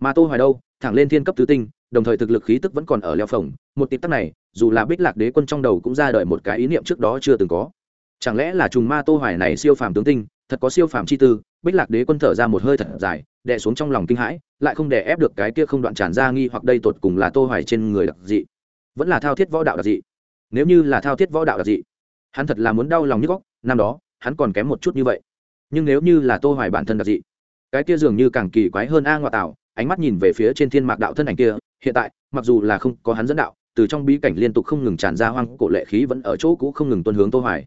Mà tô hoài đâu, thẳng lên thiên cấp tứ tinh, đồng thời thực lực khí tức vẫn còn ở leo phồng, một tịp tắc này, dù là bích lạc đế quân trong đầu cũng ra đời một cái ý niệm trước đó chưa từng có. Chẳng lẽ là trùng ma tô hoài này siêu phàm tướng tinh, thật có siêu phàm chi tư, bích lạc đế quân thở ra một hơi thật dài, đè xuống trong lòng kinh hãi, lại không đè ép được cái kia không đoạn tràn ra nghi hoặc đây tột cùng là tô hoài trên người đặc dị, vẫn là thao thiết võ đạo đặc dị nếu như là thao thiết võ đạo đặc dị hắn thật là muốn đau lòng như góc năm đó hắn còn kém một chút như vậy. Nhưng nếu như là tô hoài bản thân đặc dị cái kia dường như càng kỳ quái hơn a ngoại tảo, ánh mắt nhìn về phía trên thiên mạc đạo thân ảnh kia hiện tại mặc dù là không có hắn dẫn đạo từ trong bí cảnh liên tục không ngừng tràn ra hoang cổ lệ khí vẫn ở chỗ cũ không ngừng tuân hướng tô hoài.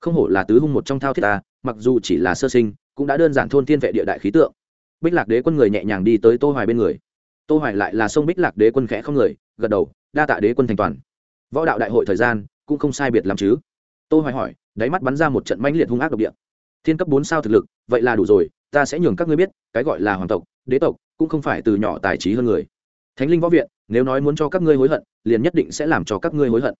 Không hổ là tứ hung một trong thao thiết ta mặc dù chỉ là sơ sinh cũng đã đơn giản thôn thiên vệ địa đại khí tượng. Bích lạc đế quân người nhẹ nhàng đi tới tô hoài bên người. Tô hoài lại là sông bích lạc đế quân khẽ không người gật đầu đa tạ đế quân thành toàn võ đạo đại hội thời gian cũng không sai biệt lắm chứ. Tôi hỏi hỏi, đáy mắt bắn ra một trận mãnh liệt hung ác độc địa. Thiên cấp bốn sao thực lực, vậy là đủ rồi, ta sẽ nhường các ngươi biết, cái gọi là hoàng tộc, đế tộc cũng không phải từ nhỏ tài trí hơn người. Thánh linh võ viện, nếu nói muốn cho các ngươi hối hận, liền nhất định sẽ làm cho các ngươi hối hận.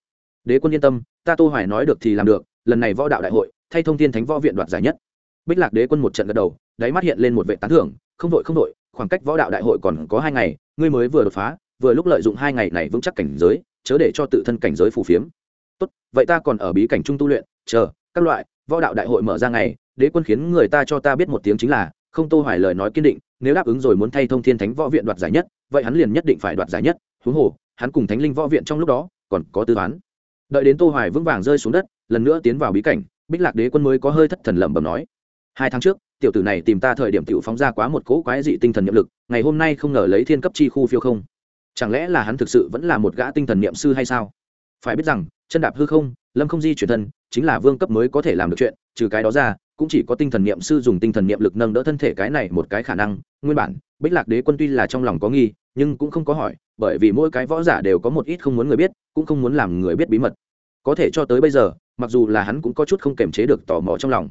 Đế quân yên tâm, ta tô hoài nói được thì làm được, lần này võ đạo đại hội, thay thông thiên thánh võ viện đoạt giải nhất. Bích lạc đế quân một trận gật đầu, đáy mắt hiện lên một vệ tán thưởng, không đội không đội, khoảng cách võ đạo đại hội còn có hai ngày, ngươi mới vừa đột phá, vừa lúc lợi dụng hai ngày này vững chắc cảnh giới chớ để cho tự thân cảnh giới phù phiếm. Tốt, vậy ta còn ở bí cảnh trung tu luyện, chờ, các loại, võ đạo đại hội mở ra ngày, đế quân khiến người ta cho ta biết một tiếng chính là, không tô hoài lời nói kiên định, nếu đáp ứng rồi muốn thay thông thiên thánh võ viện đoạt giải nhất, vậy hắn liền nhất định phải đoạt giải nhất, huống hồ, hắn cùng thánh linh võ viện trong lúc đó, còn có tư toán. Đợi đến tô hoài vững vàng rơi xuống đất, lần nữa tiến vào bí cảnh, bích lạc đế quân mới có hơi thất thần lẩm bẩm nói, hai tháng trước, tiểu tử này tìm ta thời điểm tiểu phóng ra quá một cỗ quái dị tinh thần nhiệm lực, ngày hôm nay không ngờ lấy thiên cấp chi khu phiêu không chẳng lẽ là hắn thực sự vẫn là một gã tinh thần niệm sư hay sao? Phải biết rằng, chân đạp hư không, lâm không di chuyển thân, chính là vương cấp mới có thể làm được chuyện, trừ cái đó ra, cũng chỉ có tinh thần niệm sư dùng tinh thần niệm lực nâng đỡ thân thể cái này một cái khả năng. Nguyên bản, bích lạc đế quân tuy là trong lòng có nghi, nhưng cũng không có hỏi, bởi vì mỗi cái võ giả đều có một ít không muốn người biết, cũng không muốn làm người biết bí mật. Có thể cho tới bây giờ, mặc dù là hắn cũng có chút không kềm chế được tò mò trong lòng.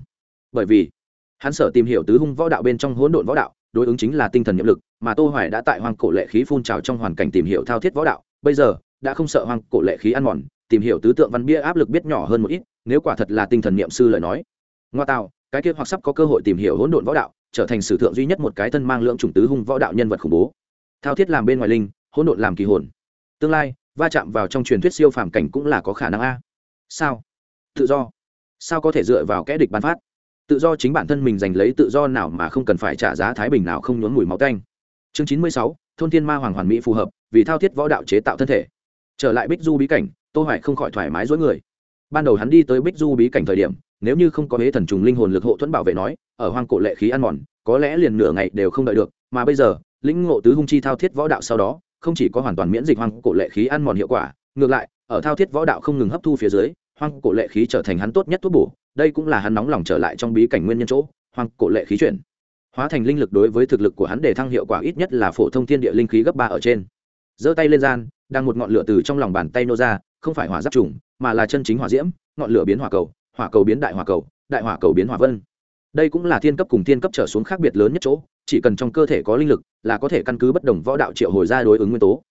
Bởi vì, hắn sợ tìm hiểu tứ hung võ đạo bên trong hỗn độn võ đạo đối ứng chính là tinh thần nhiệm lực, mà tô hoài đã tại hoang cổ lệ khí phun trào trong hoàn cảnh tìm hiểu thao thiết võ đạo, bây giờ, đã không sợ hoang cổ lệ khí ăn mòn, tìm hiểu tứ tượng văn bia áp lực biết nhỏ hơn một ít, nếu quả thật là tinh thần niệm sư lời nói. Ngoa tạo, cái kia hoặc sắp có cơ hội tìm hiểu hỗn độn võ đạo, trở thành sử thượng duy nhất một cái thân mang lượng chủng tứ hung võ đạo nhân vật khủng bố. Thao thiết làm bên ngoài linh, hỗn độn làm kỳ hồn. Tương lai, va chạm vào trong truyền thuyết siêu phàm cảnh cũng là có khả năng a. Sao? Tự do. Sao có thể dựa vào kẽ địch bán phát? Tự do chính bản thân mình giành lấy tự do nào mà không cần phải trả giá thái bình nào không nhốn mùi máu tanh. Chương chín mươi sáu, thôn thiên ma hoàng hoàn mỹ phù hợp, vì thao thiết võ đạo chế tạo thân thể. Trở lại bích du bí cảnh, tô hoài không khỏi thoải mái dối người. Ban đầu hắn đi tới bích du bí cảnh thời điểm, nếu như không có hế thần trùng linh hồn lực hộ thuẫn bảo vệ nói, ở hoang cổ lệ khí ăn mòn, có lẽ liền nửa ngày đều không đợi được, mà bây giờ, lĩnh ngộ tứ hung chi thao thiết võ đạo sau đó, không chỉ có hoàn toàn miễn dịch hoang cổ lệ khí ăn mòn hiệu quả, ngược lại, ở thao thiết võ đạo không ngừng hấp thu phía dưới, hoang cổ lệ khí trở thành hắn tốt nhất thuốc bổ đây cũng là hắn nóng lòng trở lại trong bí cảnh nguyên nhân chỗ, hoang cổ lệ khí chuyển. Hóa thành linh lực đối với thực lực của hắn để thăng hiệu quả ít nhất là phổ thông thiên địa linh khí gấp ba ở trên. Giơ tay lên gian, đang một ngọn lửa từ trong lòng bàn tay nô ra, không phải hỏa giáp trùng, mà là chân chính hỏa diễm, ngọn lửa biến hỏa cầu hỏa cầu biến đại hỏa cầu, đại hỏa cầu biến hỏa vân. Đây cũng là thiên cấp cùng thiên cấp trở xuống khác biệt lớn nhất chỗ, chỉ cần trong cơ thể có linh lực là có thể căn cứ bất đồng võ đạo triệu hồi ra đối ứng nguyên tố.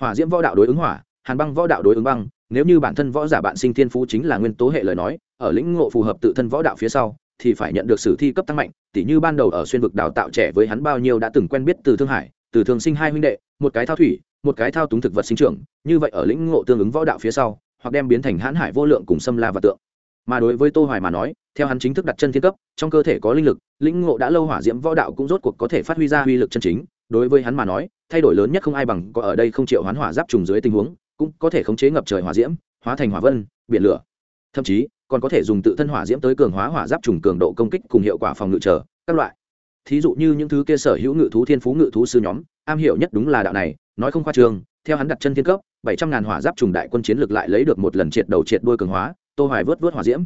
Hỏa diễm võ đạo đối ứng hỏa, hàn băng võ đạo đối ứng băng nếu như bản thân võ giả bạn sinh thiên phú chính là nguyên tố hệ lời nói, ở lĩnh ngộ phù hợp tự thân võ đạo phía sau, thì phải nhận được sử thi cấp tăng mạnh, tỉ như ban đầu ở xuyên vực đào tạo trẻ với hắn bao nhiêu đã từng quen biết từ thương hải, từ thường sinh hai huynh đệ, một cái thao thủy, một cái thao túng thực vật sinh trưởng, như vậy ở lĩnh ngộ tương ứng võ đạo phía sau, hoặc đem biến thành hãn hải vô lượng cùng xâm la và tượng. Mà đối với tô hoài mà nói, theo hắn chính thức đặt chân thiên cấp, trong cơ thể có linh lực, lĩnh ngộ đã lâu hỏa diễm võ đạo cũng rốt cuộc có thể phát huy ra uy lực chân chính. Đối với hắn mà nói, thay đổi lớn nhất không ai bằng có ở đây không chịu hoán hỏa giáp trùng dưới tình huống cũng có thể khống chế ngập trời hỏa diễm, hóa thành hỏa vân, biển lửa. Thậm chí, còn có thể dùng tự thân hỏa diễm tới cường hóa hỏa giáp trùng cường độ công kích cùng hiệu quả phòng ngự trở các loại. Thí dụ như những thứ kia sở hữu ngự thú thiên phú ngự thú sư nhóm, am hiểu nhất đúng là đạo này, nói không khoa trường, theo hắn đặt chân thiên cấp, bảy trăm ngàn hỏa giáp trùng đại quân chiến lược lại lấy được một lần triệt đầu triệt đuôi cường hóa, tô hoài vớt vớt hỏa diễm.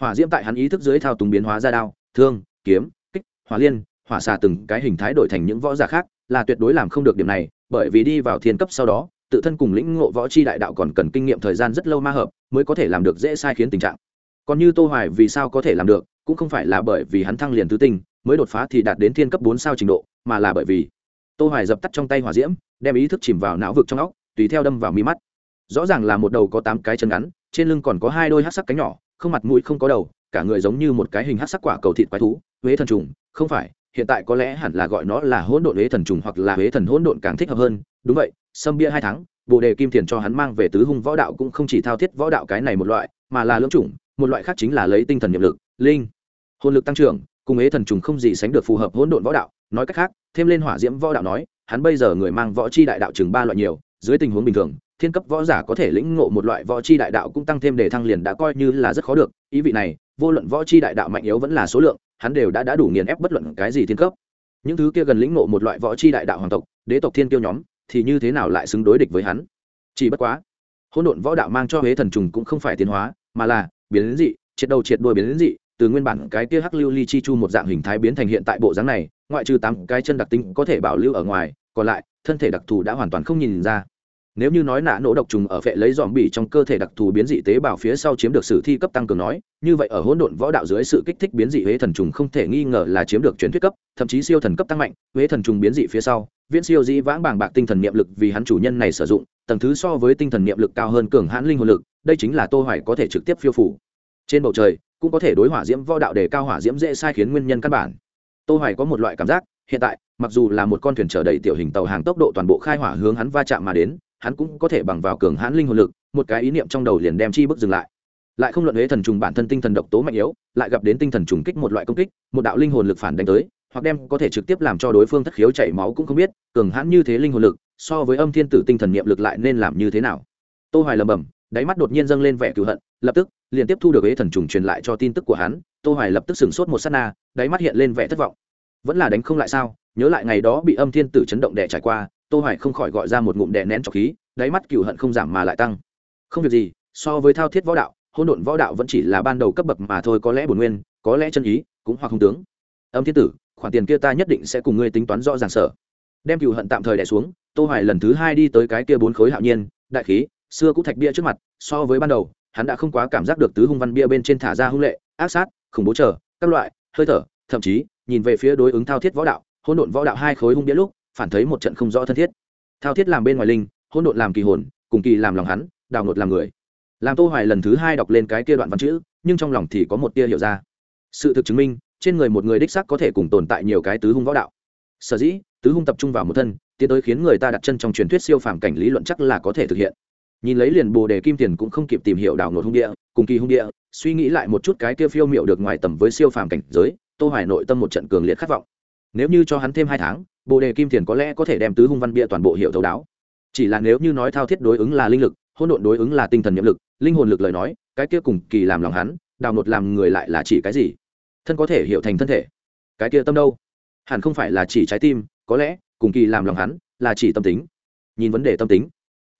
Hỏa diễm tại hắn ý thức dưới thao túng biến hóa ra đao, thương, kiếm, kích, hỏa liên, hỏa xà từng cái hình thái đổi thành những võ giả khác, là tuyệt đối làm không được điểm này, bởi vì đi vào thiên cấp sau đó tự thân cùng lĩnh ngộ võ chi đại đạo còn cần kinh nghiệm thời gian rất lâu ma hợp, mới có thể làm được dễ sai khiến tình trạng. Còn như tô hoài vì sao có thể làm được, cũng không phải là bởi vì hắn thăng liền tứ tinh, mới đột phá thì đạt đến thiên cấp 4 sao trình độ, mà là bởi vì tô hoài dập tắt trong tay hỏa diễm, đem ý thức chìm vào não vực trong óc, tùy theo đâm vào mi mắt. Rõ ràng là một đầu có tám cái chân ngắn, trên lưng còn có hai đôi hắc sắc cánh nhỏ, không mặt mũi không có đầu, cả người giống như một cái hình hắc sắc quả cầu thịt quái thú, huế thần trùng, không phải hiện tại có lẽ hẳn là gọi nó là hỗn độn huế thần trùng hoặc là huế thần hỗn độn càng thích hợp hơn. Đúng vậy, sâm bia hai tháng, bồ đề kim tiền cho hắn mang về tứ hung võ đạo cũng không chỉ thao thiết võ đạo cái này một loại, mà là lưỡng chủng, một loại khác chính là lấy tinh thần nhiệm lực, linh, hồn lực tăng trưởng, cùng ế thần trùng không gì sánh được phù hợp hỗn độn võ đạo. Nói cách khác, thêm lên hỏa diễm võ đạo nói, hắn bây giờ người mang võ chi đại đạo chừng ba loại nhiều, dưới tình huống bình thường thiên cấp võ giả có thể lĩnh ngộ một loại võ chi đại đạo cũng tăng thêm để thăng liền đã coi như là rất khó được. Ý vị này, vô luận võ chi đại đạo mạnh yếu vẫn là số lượng, hắn đều đã đã đủ nghiền ép bất luận cái gì thiên cấp. Những thứ kia gần lĩnh ngộ một loại võ chi đại đạo hoàng tộc, đế tộc thiên kiêu nhóm, thì như thế nào lại xứng đối địch với hắn? Chỉ bất quá, hỗn độn võ đạo mang cho huế thần trùng cũng không phải tiến hóa, mà là biến dị, triệt đầu triệt đuôi biến dị, từ nguyên bản cái kia hắc lưu ly chi chu một dạng hình thái biến thành hiện tại bộ dáng này, ngoại trừ tám cái chân đặc tính có thể bảo lưu ở ngoài, còn lại, thân thể đặc thù đã hoàn toàn không nhìn ra nếu như nói nã nổ độc trùng ở vệ lấy dòm bỉ trong cơ thể đặc thù biến dị tế bào phía sau chiếm được sử thi cấp tăng cường nói, như vậy ở hỗn độn võ đạo dưới sự kích thích biến dị huế thần trùng không thể nghi ngờ là chiếm được truyền thuyết cấp, thậm chí siêu thần cấp tăng mạnh, huế thần trùng biến dị phía sau, viễn siêu dĩ vãng bàng bạc tinh thần niệm lực vì hắn chủ nhân này sử dụng, tầng thứ so với tinh thần niệm lực cao hơn cường hãn linh hồn lực, đây chính là tô hoài có thể trực tiếp phiêu phủ. Trên bầu trời, cũng có thể đối hỏa diễm võ đạo để cao hỏa diễm dễ sai khiến nguyên nhân căn bản. Tô hoài có một loại cảm giác, hiện tại, mặc dù là một con thuyền chở đầy tiểu hình tàu hàng tốc độ toàn bộ khai hỏa hướng hắn va chạm mà đến hắn cũng có thể bằng vào cường hãn linh hồn lực, một cái ý niệm trong đầu liền đem chi bước dừng lại. Lại không luận huế thần trùng bản thân tinh thần độc tố mạnh yếu, lại gặp đến tinh thần trùng kích một loại công kích, một đạo linh hồn lực phản đánh tới, hoặc đem có thể trực tiếp làm cho đối phương thất khiếu chảy máu cũng không biết, cường hãn như thế linh hồn lực, so với âm thiên tử tinh thần niệm lực lại nên làm như thế nào? Tô hoài lầm bầm đáy mắt đột nhiên dâng lên vẻ cựu hận, lập tức, liền tiếp thu được huế thần trùng truyền lại cho tin tức của hắn, tô hoài lập tức sửng sốt một sát na, đáy mắt hiện lên vẻ thất vọng. Vẫn là đánh không lại sao? Nhớ lại ngày đó bị âm thiên tử chấn động đè trải qua tô hoài không khỏi gọi ra một ngụm đè nén trọc khí, đáy mắt cựu hận không giảm mà lại tăng. Không việc gì, so với thao thiết võ đạo, hỗn độn võ đạo vẫn chỉ là ban đầu cấp bậc mà thôi, có lẽ bổn nguyên, có lẽ chân ý, cũng hoặc không tướng. Âm thiên tử, khoản tiền kia ta nhất định sẽ cùng ngươi tính toán rõ ràng sở. Đem cựu hận tạm thời đè xuống, tô hoài lần thứ hai đi tới cái kia bốn khối hạo nhiên, đại khí, xưa cũ thạch bia trước mặt, so với ban đầu, hắn đã không quá cảm giác được tứ hung văn bia bên trên thả ra hung lệ, ác sát, khủng bố chờ, các loại, hơi thở, thậm chí, nhìn về phía đối ứng thao thiết võ đạo, hỗn độn võ đạo hai khối hung bia lúc phản thấy một trận không rõ thân thiết. Thao thiết làm bên ngoài linh, hỗn độn làm kỳ hồn, cùng kỳ làm lòng hắn, đào nột làm người. Làm tô hoài lần thứ hai đọc lên cái kia đoạn văn chữ, nhưng trong lòng thì có một tia hiểu ra. Sự thực chứng minh, trên người một người đích xác có thể cùng tồn tại nhiều cái tứ hung võ đạo. Sở dĩ, tứ hung tập trung vào một thân, tiến tới khiến người ta đặt chân trong truyền thuyết siêu phàm cảnh lý luận chắc là có thể thực hiện. Nhìn lấy liền bồ đề kim tiền cũng không kịp tìm hiểu đào nột hung địa, cùng kỳ hung địa, suy nghĩ lại một chút cái kia phiêu miệu được ngoài tầm với siêu phàm cảnh giới, tô hoài nội tâm một trận cường liệt khát vọng. Nếu như cho hắn thêm hai tháng bồ đề kim thiền có lẽ có thể đem tứ hung văn bia toàn bộ hiệu thấu đáo. Chỉ là nếu như nói thao thiết đối ứng là linh lực, hỗn độn đối ứng là tinh thần nhiệm lực, linh hồn lực lời nói, cái kia cùng kỳ làm lòng hắn, đào nột làm người lại là chỉ cái gì? Thân có thể hiểu thành thân thể. Cái kia tâm đâu? Hẳn không phải là chỉ trái tim, có lẽ, cùng kỳ làm lòng hắn, là chỉ tâm tính. Nhìn vấn đề tâm tính.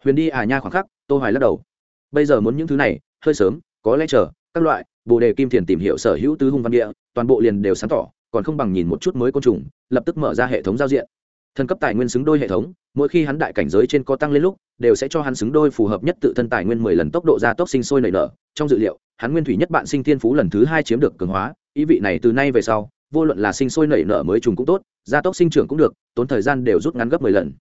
Huyền đi à nha khoảng khắc, tô hoài lắc đầu. Bây giờ muốn những thứ này, hơi sớm, có lẽ chờ, các loại, bồ đề kim thiền tìm hiểu sở hữu tứ hung văn địa toàn bộ liền đều sáng tỏ còn không bằng nhìn một chút mới côn trùng, lập tức mở ra hệ thống giao diện. Thân cấp tài nguyên xứng đôi hệ thống, mỗi khi hắn đại cảnh giới trên có tăng lên lúc, đều sẽ cho hắn xứng đôi phù hợp nhất tự thân tài nguyên mười lần tốc độ gia tốc sinh sôi nảy nở. Trong dự liệu, hắn nguyên thủy nhất bạn sinh thiên phú lần thứ hai chiếm được cường hóa, ý vị này từ nay về sau, vô luận là sinh sôi nảy nở mới trùng cũng tốt, gia tốc sinh trưởng cũng được, tốn thời gian đều rút ngắn gấp mười lần.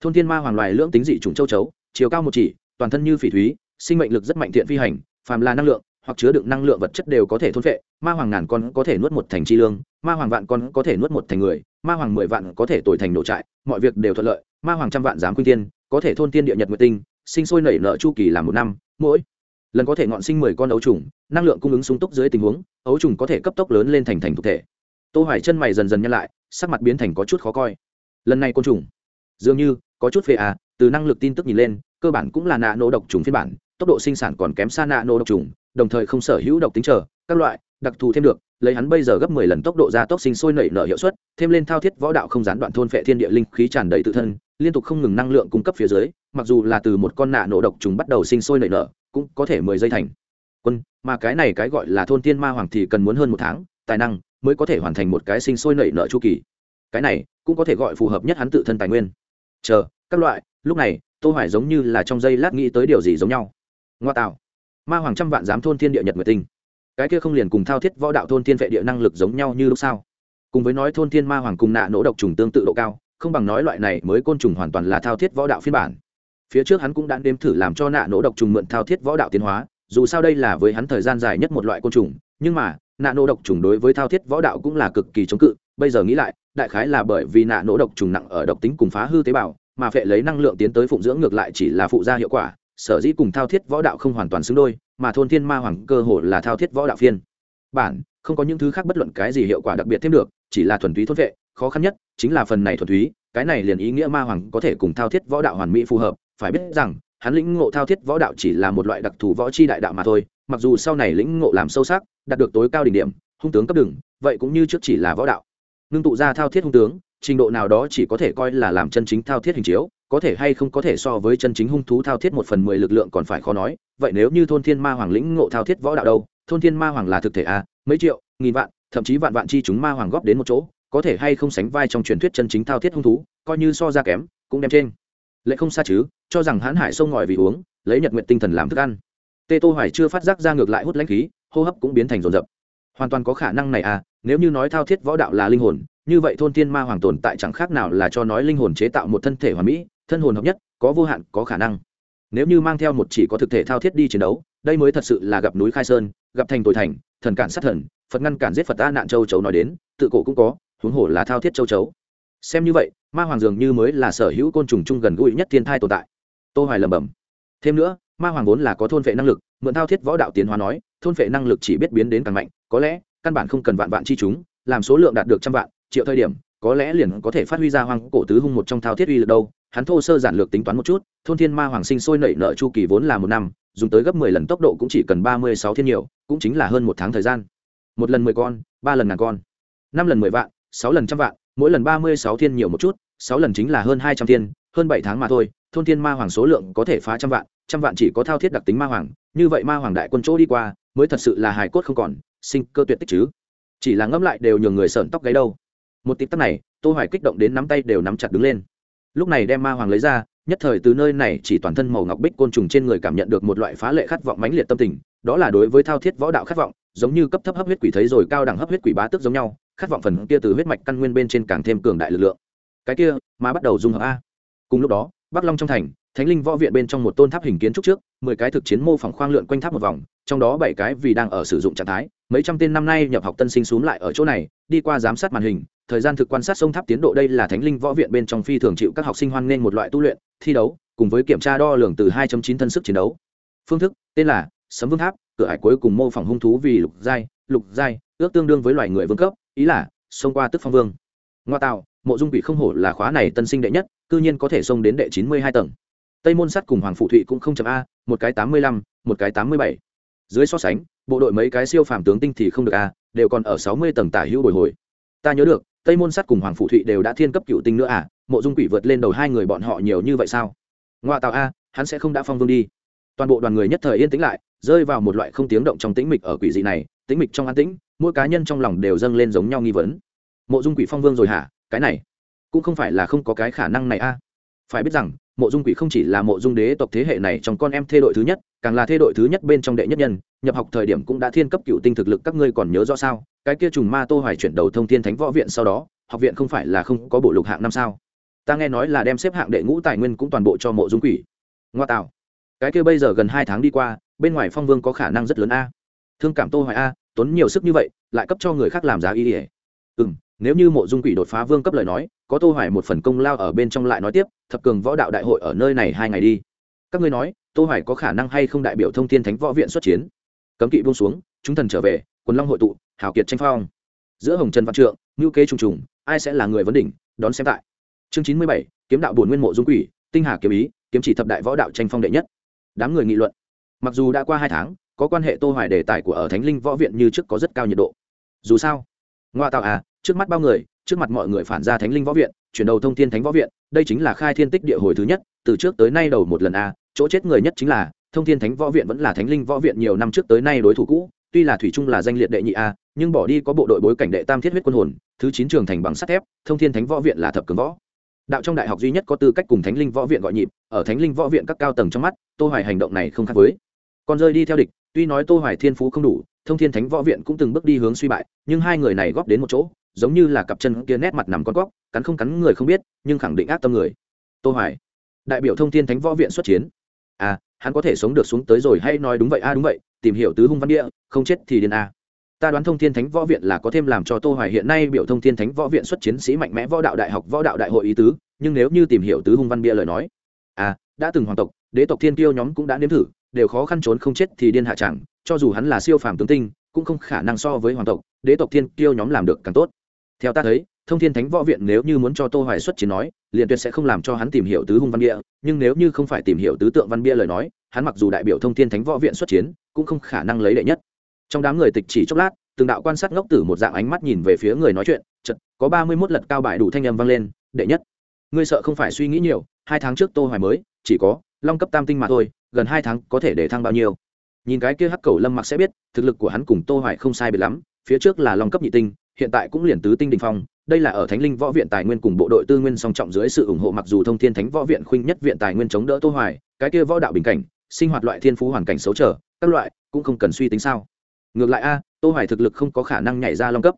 Thôn thiên ma hoàng loài lưỡng tính dị trùng châu chấu, chiều cao một chỉ, toàn thân như phỉ thúy, sinh mệnh lực rất mạnh thiện phi hành, phàm là năng lượng hoặc chứa đựng năng lượng vật chất đều có thể thôn phệ. Ma hoàng ngàn con có thể nuốt một thành chi lương, ma hoàng vạn con có thể nuốt một thành người, ma hoàng mười vạn có thể tồi thành nổ trại, mọi việc đều thuận lợi. Ma hoàng trăm vạn dám quy tiên có thể thôn tiên địa nhật nguyệt tinh, sinh sôi nảy nở chu kỳ làm một năm, mỗi lần có thể ngọn sinh mười con ấu trùng, năng lượng cung ứng sung túc dưới tình huống, ấu trùng có thể cấp tốc lớn lên thành thành thực thể. Tô hoài chân mày dần dần nhăn lại, sắc mặt biến thành có chút khó coi. Lần này côn trùng, dường như có chút phê à từ năng lực tin tức nhìn lên, cơ bản cũng là nạ nổ độc trùng phiên bản, tốc độ sinh sản còn kém xa nạ nổ độc trùng đồng thời không sở hữu độc tính trở, các loại, đặc thù thêm được, lấy hắn bây giờ gấp 10 lần tốc độ gia tốc sinh sôi nảy nở hiệu suất, thêm lên thao thiết võ đạo không gián đoạn thôn phệ thiên địa linh khí tràn đầy tự thân, liên tục không ngừng năng lượng cung cấp phía dưới, mặc dù là từ một con nạ nổ độc trùng bắt đầu sinh sôi nảy nở, cũng có thể mười giây thành. Quân, mà cái này cái gọi là thôn tiên ma hoàng thì cần muốn hơn một tháng, tài năng mới có thể hoàn thành một cái sinh sôi nảy nở chu kỳ. Cái này cũng có thể gọi phù hợp nhất hắn tự thân tài nguyên. Chờ, các loại, lúc này, tô hoài giống như là trong giây lát nghĩ tới điều gì giống nhau. Ngoa tạo ma hoàng trăm vạn dám thôn thiên địa nhật nguyệt tinh. Cái kia không liền cùng thao thiết võ đạo thôn thiên vệ địa năng lực giống nhau như lúc sao? Cùng với nói thôn thiên ma hoàng cùng nạ nỗ độc trùng tương tự độ cao, không bằng nói loại này mới côn trùng hoàn toàn là thao thiết võ đạo phiên bản. Phía trước hắn cũng đã đếm thử làm cho nạ nỗ độc trùng mượn thao thiết võ đạo tiến hóa, dù sao đây là với hắn thời gian dài nhất một loại côn trùng, nhưng mà, nạ nỗ độc trùng đối với thao thiết võ đạo cũng là cực kỳ chống cự, bây giờ nghĩ lại, đại khái là bởi vì nạ nỗ độc trùng nặng ở độc tính cùng phá hư tế bào, mà phệ lấy năng lượng tiến tới phụng dưỡng ngược lại chỉ là phụ gia hiệu quả sở dĩ cùng thao thiết võ đạo không hoàn toàn xứng đôi, mà thôn thiên ma hoàng cơ hồ là thao thiết võ đạo phiên. Bản, không có những thứ khác bất luận cái gì hiệu quả đặc biệt thêm được, chỉ là thuần túy thốt vệ, khó khăn nhất chính là phần này thuần túy, cái này liền ý nghĩa ma hoàng có thể cùng thao thiết võ đạo hoàn mỹ phù hợp, phải biết rằng, hắn lĩnh ngộ thao thiết võ đạo chỉ là một loại đặc thù võ chi đại đạo mà thôi, mặc dù sau này lĩnh ngộ làm sâu sắc, đạt được tối cao đỉnh điểm, hung tướng cấp đừng, vậy cũng như trước chỉ là võ đạo. Ngưng tụ ra thao thiết hung tướng, trình độ nào đó chỉ có thể coi là làm chân chính thao thiết hình chiếu có thể hay không có thể so với chân chính hung thú thao thiết một phần mười lực lượng còn phải khó nói. Vậy nếu như thôn thiên ma hoàng lĩnh ngộ thao thiết võ đạo đâu? Thôn thiên ma hoàng là thực thể a à, mấy triệu nghìn vạn thậm chí vạn vạn chi chúng ma hoàng góp đến một chỗ có thể hay không sánh vai trong truyền thuyết chân chính thao thiết hung thú coi như so ra kém cũng đem trên. Lệ không xa chứ cho rằng hãn hải sông ngòi vì uống lấy nhật nguyện tinh thần làm thức ăn. Tê tô hoài chưa phát giác ra ngược lại hút lãnh khí hô hấp cũng biến thành rồn rập hoàn toàn có khả năng này à nếu như nói thao thiết võ đạo là linh hồn như vậy thôn thiên ma hoàng tồn tại chẳng khác nào là cho nói linh hồn chế tạo một thân thể hoàn mỹ thân hồn hợp nhất, có vô hạn, có khả năng. Nếu như mang theo một chỉ có thực thể thao thiết đi chiến đấu, đây mới thật sự là gặp núi khai sơn, gặp thành tội thành, thần cản sát thần, phật ngăn cản giết phật ta nạn châu chấu nói đến, tự cổ cũng có, huống hồ là thao thiết châu chấu. Xem như vậy, ma hoàng dường như mới là sở hữu côn trùng chung gần gũi nhất thiên thai tồn tại. Tô hoài lẩm bẩm. Thêm nữa, ma hoàng vốn là có thôn vệ năng lực, mượn thao thiết võ đạo tiến hóa nói, thôn vệ năng lực chỉ biết biến đến càng mạnh, có lẽ, căn bản không cần vạn vạn chi chúng, làm số lượng đạt được trăm vạn, triệu thời điểm, có lẽ liền có thể phát huy ra hoang cổ tứ hung một trong thao thiết uy lực đâu hắn thô sơ giản lược tính toán một chút, thôn thiên ma hoàng sinh sôi nảy nợ chu kỳ vốn là một năm, dùng tới gấp mười lần tốc độ cũng chỉ cần ba mươi sáu thiên nhiều, cũng chính là hơn một tháng thời gian. Một lần mười con, ba lần ngàn con. Năm lần mười vạn, sáu lần trăm vạn, mỗi lần ba mươi sáu thiên nhiều một chút, sáu lần chính là hơn hai trăm thiên, hơn bảy tháng mà thôi, thôn thiên ma hoàng số lượng có thể phá trăm vạn trăm vạn chỉ có thao thiết đặc tính ma hoàng, như vậy ma hoàng đại quân chỗ đi qua, mới thật sự là hài cốt không còn, sinh cơ tuyệt tích chứ. Chỉ là ngẫm lại đều nhường người sợn tóc gáy đâu. Một tịp tắc này, tô hoài kích động đến nắm tay đều nắm chặt đứng lên lúc này đem ma hoàng lấy ra, nhất thời từ nơi này chỉ toàn thân màu ngọc bích côn trùng trên người cảm nhận được một loại phá lệ khát vọng mãnh liệt tâm tình, đó là đối với thao thiết võ đạo khát vọng, giống như cấp thấp hấp huyết quỷ thấy rồi cao đẳng hấp huyết quỷ bá tức giống nhau, khát vọng phần kia từ huyết mạch căn nguyên bên trên càng thêm cường đại lực lượng. Cái kia mà bắt đầu dung hợp a. Cùng lúc đó, bắc long trong thành, thánh linh võ viện bên trong một tôn tháp hình kiến trúc trước, mười cái thực chiến mô phỏng khoang lượn quanh tháp một vòng, trong đó bảy cái vì đang ở sử dụng trạng thái, mấy trăm tên năm nay nhập học tân sinh xuống lại ở chỗ này, đi qua giám sát màn hình thời gian thực quan sát sông tháp tiến độ đây là thánh linh võ viện bên trong phi thường chịu các học sinh hoan nghênh một loại tu luyện, thi đấu, cùng với kiểm tra đo lường từ 2.9 thân sức chiến đấu. Phương thức, tên là sấm vương tháp, cửa hải cuối cùng mô phỏng hung thú vì lục giai lục giai, ước tương đương với loài người vương cấp, ý là xông qua tức phong vương. Ngoa tạo, mộ dung bị không hổ là khóa này tân sinh đệ nhất, cư nhiên có thể xông đến đệ chín mươi hai tầng. Tây môn sắt cùng hoàng phụ thụy cũng không chậm a, một cái tám mươi lăm, một cái tám mươi bảy. Dưới so sánh, bộ đội mấy cái siêu phàm tướng tinh thì không được a, đều còn ở sáu mươi tầng tả hữu bồi hồi ta nhớ được, tây môn sắt cùng hoàng phụ thụy đều đã thiên cấp cựu tinh nữa à mộ dung quỷ vượt lên đầu hai người bọn họ nhiều như vậy sao? Ngoại tạo a, hắn sẽ không đã phong vương đi. Toàn bộ đoàn người nhất thời yên tĩnh lại, rơi vào một loại không tiếng động trong tĩnh mịch ở quỷ dị này, tĩnh mịch trong an tĩnh, mỗi cá nhân trong lòng đều dâng lên giống nhau nghi vấn. Mộ dung quỷ phong vương rồi hả? Cái này cũng không phải là không có cái khả năng này a. Phải biết rằng mộ dung quỷ không chỉ là mộ dung đế tộc thế hệ này trong con em thê đội thứ nhất, càng là thê đội thứ nhất bên trong đệ nhất nhân, nhập học thời điểm cũng đã thiên cấp cựu tinh thực lực các ngươi còn nhớ rõ sao? Cái kia trùng ma tô hoài chuyển đầu thông thiên thánh võ viện sau đó, học viện không phải là không có bộ lục hạng năm sao? Ta nghe nói là đem xếp hạng đệ ngũ tài nguyên cũng toàn bộ cho mộ dung quỷ. Ngoa tạo. Cái kia bây giờ gần hai tháng đi qua, bên ngoài phong vương có khả năng rất lớn a. Thương cảm tô hoài a, tốn nhiều sức như vậy, lại cấp cho người khác làm giá y ỉa ừ nếu như mộ dung quỷ đột phá vương cấp lời nói có tô hoài một phần công lao ở bên trong lại nói tiếp thập cường võ đạo đại hội ở nơi này hai ngày đi. Các ngươi nói tô hoài có khả năng hay không đại biểu thông thiên thánh võ viện xuất chiến? Cấm kỵ buông xuống chúng thần trở về quần long hội tụ hảo kiệt tranh phong. Giữa hồng trần văn trượng ngưu kế trùng trùng ai sẽ là người vấn đỉnh? Đón xem tại. Chương 97, kiếm đạo buồn nguyên mộ dung quỷ tinh hà kiếm ý kiếm chỉ thập đại võ đạo tranh phong đệ nhất. Đám người nghị luận. Mặc dù đã qua hai tháng có quan hệ tô hoài đề tài của ở thánh linh võ viện như trước có rất cao nhiệt độ. Dù sao ngoa tạo à trước mắt bao người trước mặt mọi người phản ra thánh linh võ viện, chuyển đầu thông thiên thánh võ viện, đây chính là khai thiên tích địa hồi thứ nhất, từ trước tới nay đầu một lần a, chỗ chết người nhất chính là, thông thiên thánh võ viện vẫn là thánh linh võ viện nhiều năm trước tới nay đối thủ cũ, tuy là thủy trung là danh liệt đệ nhị a, nhưng bỏ đi có bộ đội bối cảnh đệ tam thiết huyết quân hồn, thứ chín trường thành bằng sắt thép, thông thiên thánh võ viện là thập cường võ. Đạo trong đại học duy nhất có tư cách cùng thánh linh võ viện gọi nhịp, ở thánh linh võ viện các cao tầng trong mắt, tô hoài hành động này không khác với. Còn rơi đi theo địch, tuy nói tô hoài thiên phú không đủ, thông thiên thánh võ viện cũng từng bước đi hướng suy bại, nhưng hai người này góp đến một chỗ giống như là cặp chân kia nét mặt nằm con góc cắn không cắn người không biết nhưng khẳng định ác tâm người. Tô hoài đại biểu thông thiên thánh võ viện xuất chiến. À hắn có thể sống được xuống tới rồi hay nói đúng vậy? A à, đúng vậy tìm hiểu tứ hung văn địa không chết thì điên a à. ta đoán thông thiên thánh võ viện là có thêm làm cho tô hoài hiện nay biểu thông thiên thánh võ viện xuất chiến sĩ mạnh mẽ võ đạo đại học võ đạo đại hội ý tứ nhưng nếu như tìm hiểu tứ hung văn bia lời nói à đã từng hoàng tộc đế tộc thiên kiêu nhóm cũng đã nếm thử đều khó khăn trốn không chết thì điên hạ chẳng cho dù hắn là siêu phàm tướng tinh cũng không khả năng so với hoàng tộc đế tộc thiên kiêu nhóm làm được càng tốt theo ta thấy, thông thiên thánh võ viện nếu như muốn cho tô hoài xuất chiến nói, liền tuyệt sẽ không làm cho hắn tìm hiểu tứ hung văn bia, nhưng nếu như không phải tìm hiểu tứ tượng văn bia lời nói, hắn mặc dù đại biểu thông thiên thánh võ viện xuất chiến, cũng không khả năng lấy đệ nhất. Trong đám người tịch chỉ chốc lát, từng đạo quan sát ngốc tử một dạng ánh mắt nhìn về phía người nói chuyện chật có ba mươi 31 lật cao bài đủ thanh âm vang lên, đệ nhất, ngươi sợ không phải suy nghĩ nhiều, hai tháng trước tô hoài mới, chỉ có long cấp tam tinh mà thôi, gần hai tháng có thể để thăng bao nhiêu? Nhìn cái kia hắc cầu lâm mặc sẽ biết, thực lực của hắn cùng tô hoài không sai biệt lắm, phía trước là long cấp nhị tinh hiện tại cũng liền tứ tinh đình phong, đây là ở thánh linh võ viện tài nguyên cùng bộ đội tư nguyên song trọng dưới sự ủng hộ mặc dù thông thiên thánh võ viện khuynh nhất viện tài nguyên chống đỡ tô hoài, cái kia võ đạo bình cảnh, sinh hoạt loại thiên phú hoàn cảnh xấu trở, các loại cũng không cần suy tính sao. Ngược lại a, tô hoài thực lực không có khả năng nhảy ra long cấp.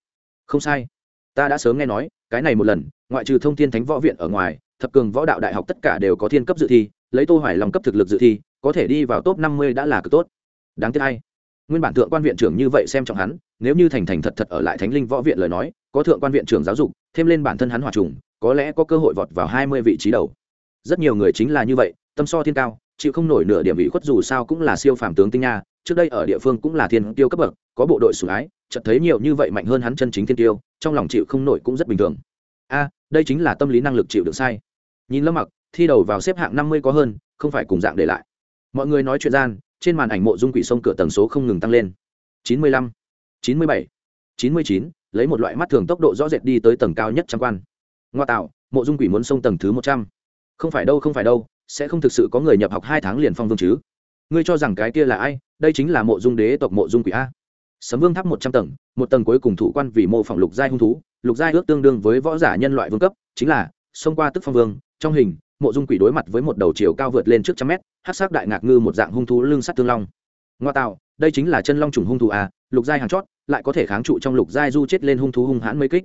Không sai. Ta đã sớm nghe nói, cái này một lần, ngoại trừ thông thiên thánh võ viện ở ngoài, thập cường võ đạo đại học tất cả đều có thiên cấp dự thi, lấy tô hoài long cấp thực lực dự thi, có thể đi vào top 50 đã là cực tốt. Đáng tiếc hay nguyên bản thượng quan viện trưởng như vậy xem trọng hắn nếu như thành thành thật thật ở lại thánh linh võ viện lời nói, có thượng quan viện trưởng giáo dục, thêm lên bản thân hắn hòa trùng, có lẽ có cơ hội vọt vào 20 vị trí đầu. Rất nhiều người chính là như vậy, tâm so thiên cao, chịu không nổi nửa điểm vị khuất dù sao cũng là siêu phàm tướng tinh nha, trước đây ở địa phương cũng là thiên tiêu cấp bậc, có bộ đội sủng ái, chợt thấy nhiều như vậy mạnh hơn hắn chân chính thiên tiêu, trong lòng chịu không nổi cũng rất bình thường. A, đây chính là tâm lý năng lực chịu được sai. Nhìn lâm mặc, thi đầu vào xếp hạng năm mươi có hơn, không phải cùng dạng để lại. Mọi người nói chuyện gian, trên màn ảnh mộ dung quỷ sông cửa tầng số không ngừng tăng lên. Chín mươi lăm chín mươi bảy. Chín mươi chín, lấy một loại mắt thường tốc độ rõ rệt đi tới tầng cao nhất trăm quan. Ngoa tạo, mộ dung quỷ muốn xông tầng thứ một trăm. Không phải đâu, không phải đâu, sẽ không thực sự có người nhập học hai tháng liền phong vương chứ. Ngươi cho rằng cái kia là ai? Đây chính là mộ dung đế tộc mộ dung quỷ a. Sấm vương tháp một trăm tầng, một tầng cuối cùng thủ quan vì mô phỏng lục giai hung thú, lục giai ước tương đương với võ giả nhân loại vương cấp, chính là, xông qua tức phong vương, trong hình, mộ dung quỷ đối mặt với một đầu chiều cao vượt lên trước trăm mét hát sắc đại ngạc ngư một dạng hung thú lưng sắt tương long. Ngoa tạo, đây chính là chân long trùng hung thú a, lục giai hàng chót lại có thể kháng trụ trong lục giai du chết lên hung thú hung hãn mấy kích.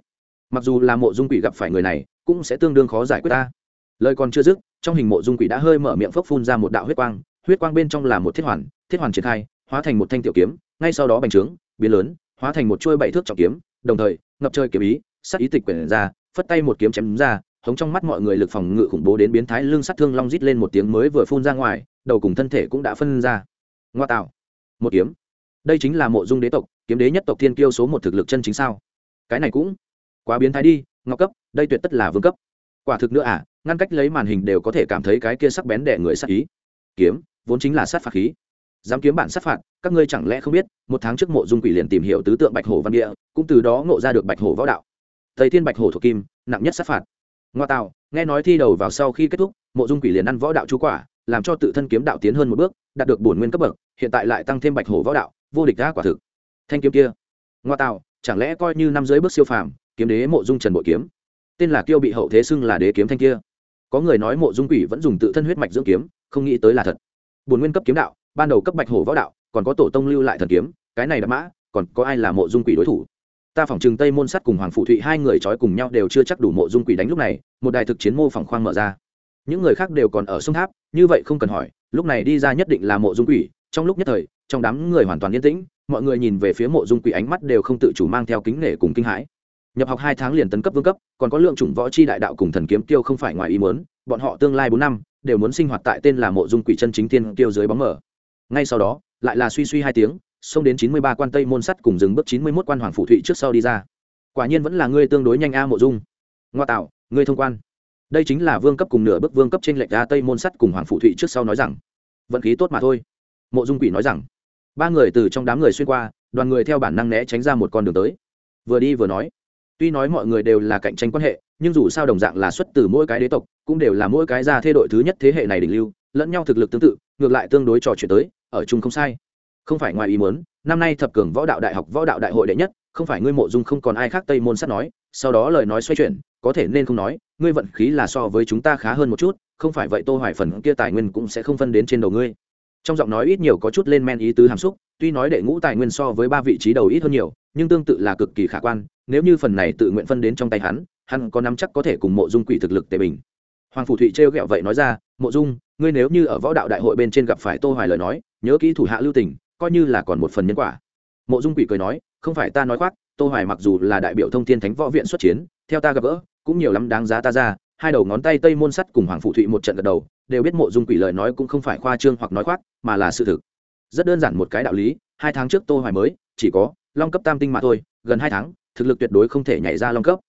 Mặc dù là mộ dung quỷ gặp phải người này, cũng sẽ tương đương khó giải quyết ta. Lời còn chưa dứt, trong hình mộ dung quỷ đã hơi mở miệng phốc phun ra một đạo huyết quang huyết quang bên trong là một thiết hoàn thiết hoàn triển khai, hóa thành một thanh tiểu kiếm, ngay sau đó bành trướng, biến lớn, hóa thành một chuôi bảy thước trọng kiếm, đồng thời, ngập trời kiếm ý, sát ý tịch quyển ra, phất tay một kiếm chém ra, hống trong mắt mọi người lực phòng ngự khủng bố đến biến thái lưng sát thương long rít lên một tiếng mới vừa phun ra ngoài, đầu cùng thân thể cũng đã phân ra. Ngoa tạo. Một kiếm đây chính là mộ dung đế tộc, kiếm đế nhất tộc thiên kiêu số một thực lực chân chính sao? Cái này cũng quá biến thái đi, ngọc cấp, đây tuyệt tất là vương cấp. Quả thực nữa à ngăn cách lấy màn hình đều có thể cảm thấy cái kia sắc bén đẻ người sát ý. Kiếm, vốn chính là sát phạt khí. Dám kiếm bản sát phạt, các ngươi chẳng lẽ không biết, một tháng trước mộ dung quỷ liền tìm hiểu tứ tượng bạch hổ văn địa, cũng từ đó ngộ ra được bạch hổ võ đạo. Thầy thiên bạch hổ thuộc kim, nặng nhất sát phạt. Ngoa tạo, nghe nói thi đầu vào sau khi kết thúc, mộ dung quỷ liền ăn võ đạo chú quả, làm cho tự thân kiếm đạo tiến hơn một bước, đạt được bổn nguyên cấp bậc, hiện tại lại tăng thêm bạch hổ võ đạo vô địch đã quả thực. Thanh kiếm kia. Ngoa tạo, chẳng lẽ coi như năm dưới bước siêu phàm, kiếm đế mộ dung trần bội kiếm. Tên là kiêu bị hậu thế xưng là đế kiếm thanh kia. Có người nói mộ dung quỷ vẫn dùng tự thân huyết mạch dưỡng kiếm, không nghĩ tới là thật. Buồn nguyên cấp kiếm đạo, ban đầu cấp bạch hổ võ đạo, còn có tổ tông lưu lại thần kiếm, cái này đã mã, còn có ai là mộ dung quỷ đối thủ? Ta phỏng chừng tây môn sắt cùng hoàng phụ thụy hai người trói cùng nhau đều chưa chắc đủ mộ dung quỷ đánh lúc này, một đài thực chiến mô phỏng khoang mở ra. Những người khác đều còn ở sông tháp, như vậy không cần hỏi, lúc này đi ra nhất định là mộ dung quỷ, trong lúc nhất thời trong đám người hoàn toàn yên tĩnh, mọi người nhìn về phía mộ dung quỷ ánh mắt đều không tự chủ mang theo kính nể cùng kinh hãi. Nhập học hai tháng liền tấn cấp vương cấp, còn có lượng chủng võ c h i đại đạo cùng thần kiếm tiêu không phải ngoài ý muốn, bọn họ tương lai bốn năm, đều muốn sinh hoạt tại tên là mộ dung quỷ chân chính tiên tiêu dưới bóng mở ngay sau đó, lại là suy suy hai tiếng, xông đến chín mươi ba quan tây môn sắt cùng dừng bước chín mươi mốt quan hoàng phủ thụy trước sau đi ra. Quả nhiên vẫn là ngươi tương đối nhanh a mộ dung. Ngoa tạo, ngươi thông quan. Đây chính là vương cấp cùng nửa bước vương cấp trên lệch a tây môn sắt cùng hoàng phủ thụy trước sau nói rằng, vận khí tốt mà thôi. Mộ dung quỷ nói rằng ba người từ trong đám người xuyên qua, đoàn người theo bản năng né tránh ra một con đường tới. Vừa đi vừa nói, tuy nói mọi người đều là cạnh tranh quan hệ, nhưng dù sao đồng dạng là xuất từ mỗi cái đế tộc, cũng đều là mỗi cái gia thê đội thứ nhất thế hệ này đỉnh lưu, lẫn nhau thực lực tương tự, ngược lại tương đối trò chuyện tới, ở chung không sai. Không phải ngoài ý muốn, năm nay thập cường võ đạo đại học võ đạo đại hội đệ nhất, không phải ngươi mộ dung không còn ai khác tây môn sắt nói, sau đó lời nói xoay chuyển, có thể nên không nói, ngươi vận khí là so với chúng ta khá hơn một chút, không phải vậy tô hoài phần kia tài nguyên cũng sẽ không phân đến trên đầu ngươi trong giọng nói ít nhiều có chút lên men ý tứ hàm xúc, tuy nói đệ ngũ tài nguyên so với ba vị trí đầu ít hơn nhiều, nhưng tương tự là cực kỳ khả quan, nếu như phần này tự nguyện phân đến trong tay hắn hắn có nắm chắc có thể cùng mộ dung quỷ thực lực tề bình. Hoàng phủ thụy trêu ghẹo vậy nói ra, mộ dung, ngươi nếu như ở võ đạo đại hội bên trên gặp phải tô hoài lời nói, nhớ kỹ thủ hạ lưu tình, coi như là còn một phần nhân quả. Mộ dung quỷ cười nói, không phải ta nói khoác, tô hoài mặc dù là đại biểu thông thiên thánh võ viện xuất chiến, theo ta gặp gỡ, cũng nhiều lắm đáng giá ta ra. Hai đầu ngón tay tây môn sắt cùng hoàng phụ thụy một trận gật đầu đều biết mộ dung quỷ lời nói cũng không phải khoa trương hoặc nói khoác, mà là sự thực. Rất đơn giản một cái đạo lý, hai tháng trước tô hoài mới, chỉ có long cấp tam tinh mà thôi, gần hai tháng, thực lực tuyệt đối không thể nhảy ra long cấp.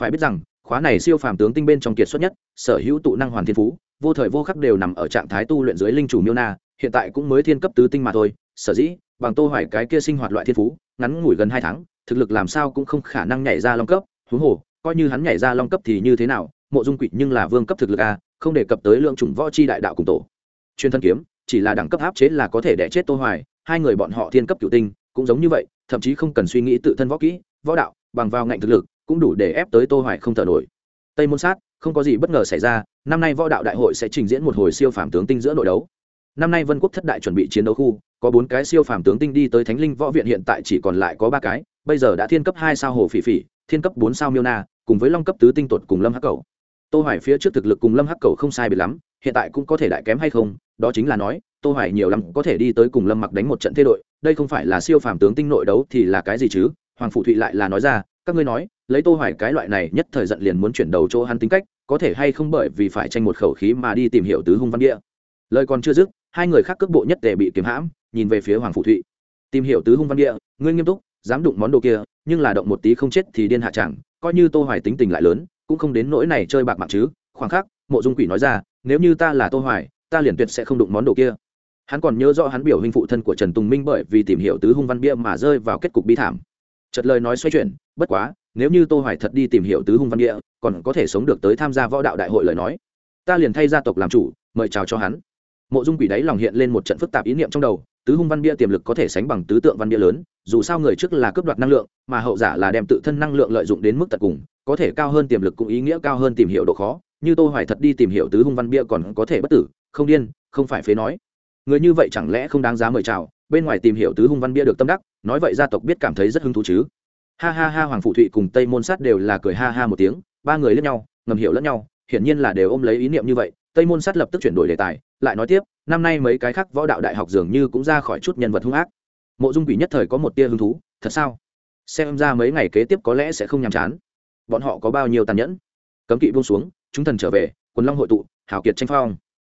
Phải biết rằng, khóa này siêu phàm tướng tinh bên trong kiệt xuất nhất, sở hữu tụ năng hoàn thiên phú, vô thời vô khắc đều nằm ở trạng thái tu luyện dưới linh chủ miêu na, hiện tại cũng mới thiên cấp tứ tinh mà thôi. Sở dĩ, bằng tô hoài cái kia sinh hoạt loại thiên phú, ngắn ngủi gần hai tháng, thực lực làm sao cũng không khả năng nhảy ra long cấp. Huống hồ, coi như hắn nhảy ra long cấp thì như thế nào, mộ dung quỷ nhưng là vương cấp thực lực a không đề cập tới lượng chủng võ chi đại đạo cùng tổ. Chuyên thân kiếm, chỉ là đẳng cấp áp chế là có thể đẻ chết tô hoài, hai người bọn họ thiên cấp cửu tinh, cũng giống như vậy, thậm chí không cần suy nghĩ tự thân võ kỹ, võ đạo, bằng vào ngạnh thực lực, cũng đủ để ép tới tô hoài không thở nổi. Tây môn sát, không có gì bất ngờ xảy ra, năm nay võ đạo đại hội sẽ trình diễn một hồi siêu phàm tướng tinh giữa nội đấu. Năm nay vân quốc thất đại chuẩn bị chiến đấu khu, có bốn cái siêu phàm tướng tinh đi tới thánh linh võ viện hiện tại chỉ còn lại có ba cái, bây giờ đã thiên cấp hai sao hồ phỉ phỉ, thiên cấp bốn sao miêu na, cùng với long cấp tứ tinh tuột cùng lâm hắc cầu tô hoài phía trước thực lực cùng lâm hắc cầu không sai biệt lắm, hiện tại cũng có thể đại kém hay không, đó chính là nói, tô hoài nhiều lắm có thể đi tới cùng lâm mặc đánh một trận thế đội, đây không phải là siêu phàm tướng tinh nội đấu thì là cái gì chứ? Hoàng phụ thụy lại là nói ra, các ngươi nói, lấy tô hoài cái loại này nhất thời giận liền muốn chuyển đầu chỗ hắn tính cách, có thể hay không bởi vì phải tranh một khẩu khí mà đi tìm hiểu tứ hung văn địa. Lời còn chưa dứt, hai người khác cước bộ nhất tề bị kiếm hãm, nhìn về phía hoàng phụ thụy. Tìm hiểu tứ hung văn địa, ngươi nghiêm túc, dám đụng món đồ kia, nhưng là động một tí không chết thì điên hạ chẳng, coi như tô hoài tính tình lại lớn cũng không đến nỗi này chơi bạc mạng chứ, khoảng khắc, mộ dung quỷ nói ra, nếu như ta là tô hoài, ta liền tuyệt sẽ không đụng món đồ kia. Hắn còn nhớ rõ hắn biểu hình phụ thân của trần tùng minh bởi vì tìm hiểu tứ hung văn bia mà rơi vào kết cục bi thảm. Chợt lời nói xoay chuyển, bất quá, nếu như tô hoài thật đi tìm hiểu tứ hung văn bia, còn có thể sống được tới tham gia võ đạo đại hội lời nói, ta liền thay gia tộc làm chủ, mời chào cho hắn. Mộ dung quỷ đáy lòng hiện lên một trận phức tạp ý niệm trong đầu, tứ hung văn bia tiềm lực có thể sánh bằng tứ tượng văn bia lớn, dù sao người trước là cướp đoạt năng lượng, mà hậu giả là đem tự thân năng lượng lợi dụng đến mức tận cùng có thể cao hơn tiềm lực cũng ý nghĩa cao hơn tìm hiểu độ khó. Như tô hoài thật đi tìm hiểu tứ hung văn bia còn có thể bất tử, không điên, không phải phế nói. Người như vậy chẳng lẽ không đáng giá mời chào, bên ngoài tìm hiểu tứ hung văn bia được tâm đắc, nói vậy gia tộc biết cảm thấy rất hứng thú chứ. Ha ha ha, hoàng phụ thụy cùng tây môn sát đều là cười ha ha một tiếng, ba người lẫn nhau, ngầm hiểu lẫn nhau, hiển nhiên là đều ôm lấy ý niệm như vậy. Tây môn sát lập tức chuyển đổi đề tài, lại nói tiếp, năm nay mấy cái khác võ đạo đại học dường như cũng ra khỏi chút nhân vật hung ác. Mộ dung quỷ nhất thời có một tia hứng thú, thật sao? Xem ra mấy ngày kế tiếp có lẽ sẽ không nhàm chán bọn họ có bao nhiêu tàn nhẫn? Cấm kỵ buông xuống, chúng thần trở về, quần long hội tụ hảo kiệt tranh phong.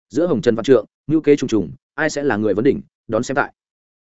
Giữa hồng trần văn trượng ngữ kế trùng trùng, ai sẽ là người vấn đỉnh, đón xem tại.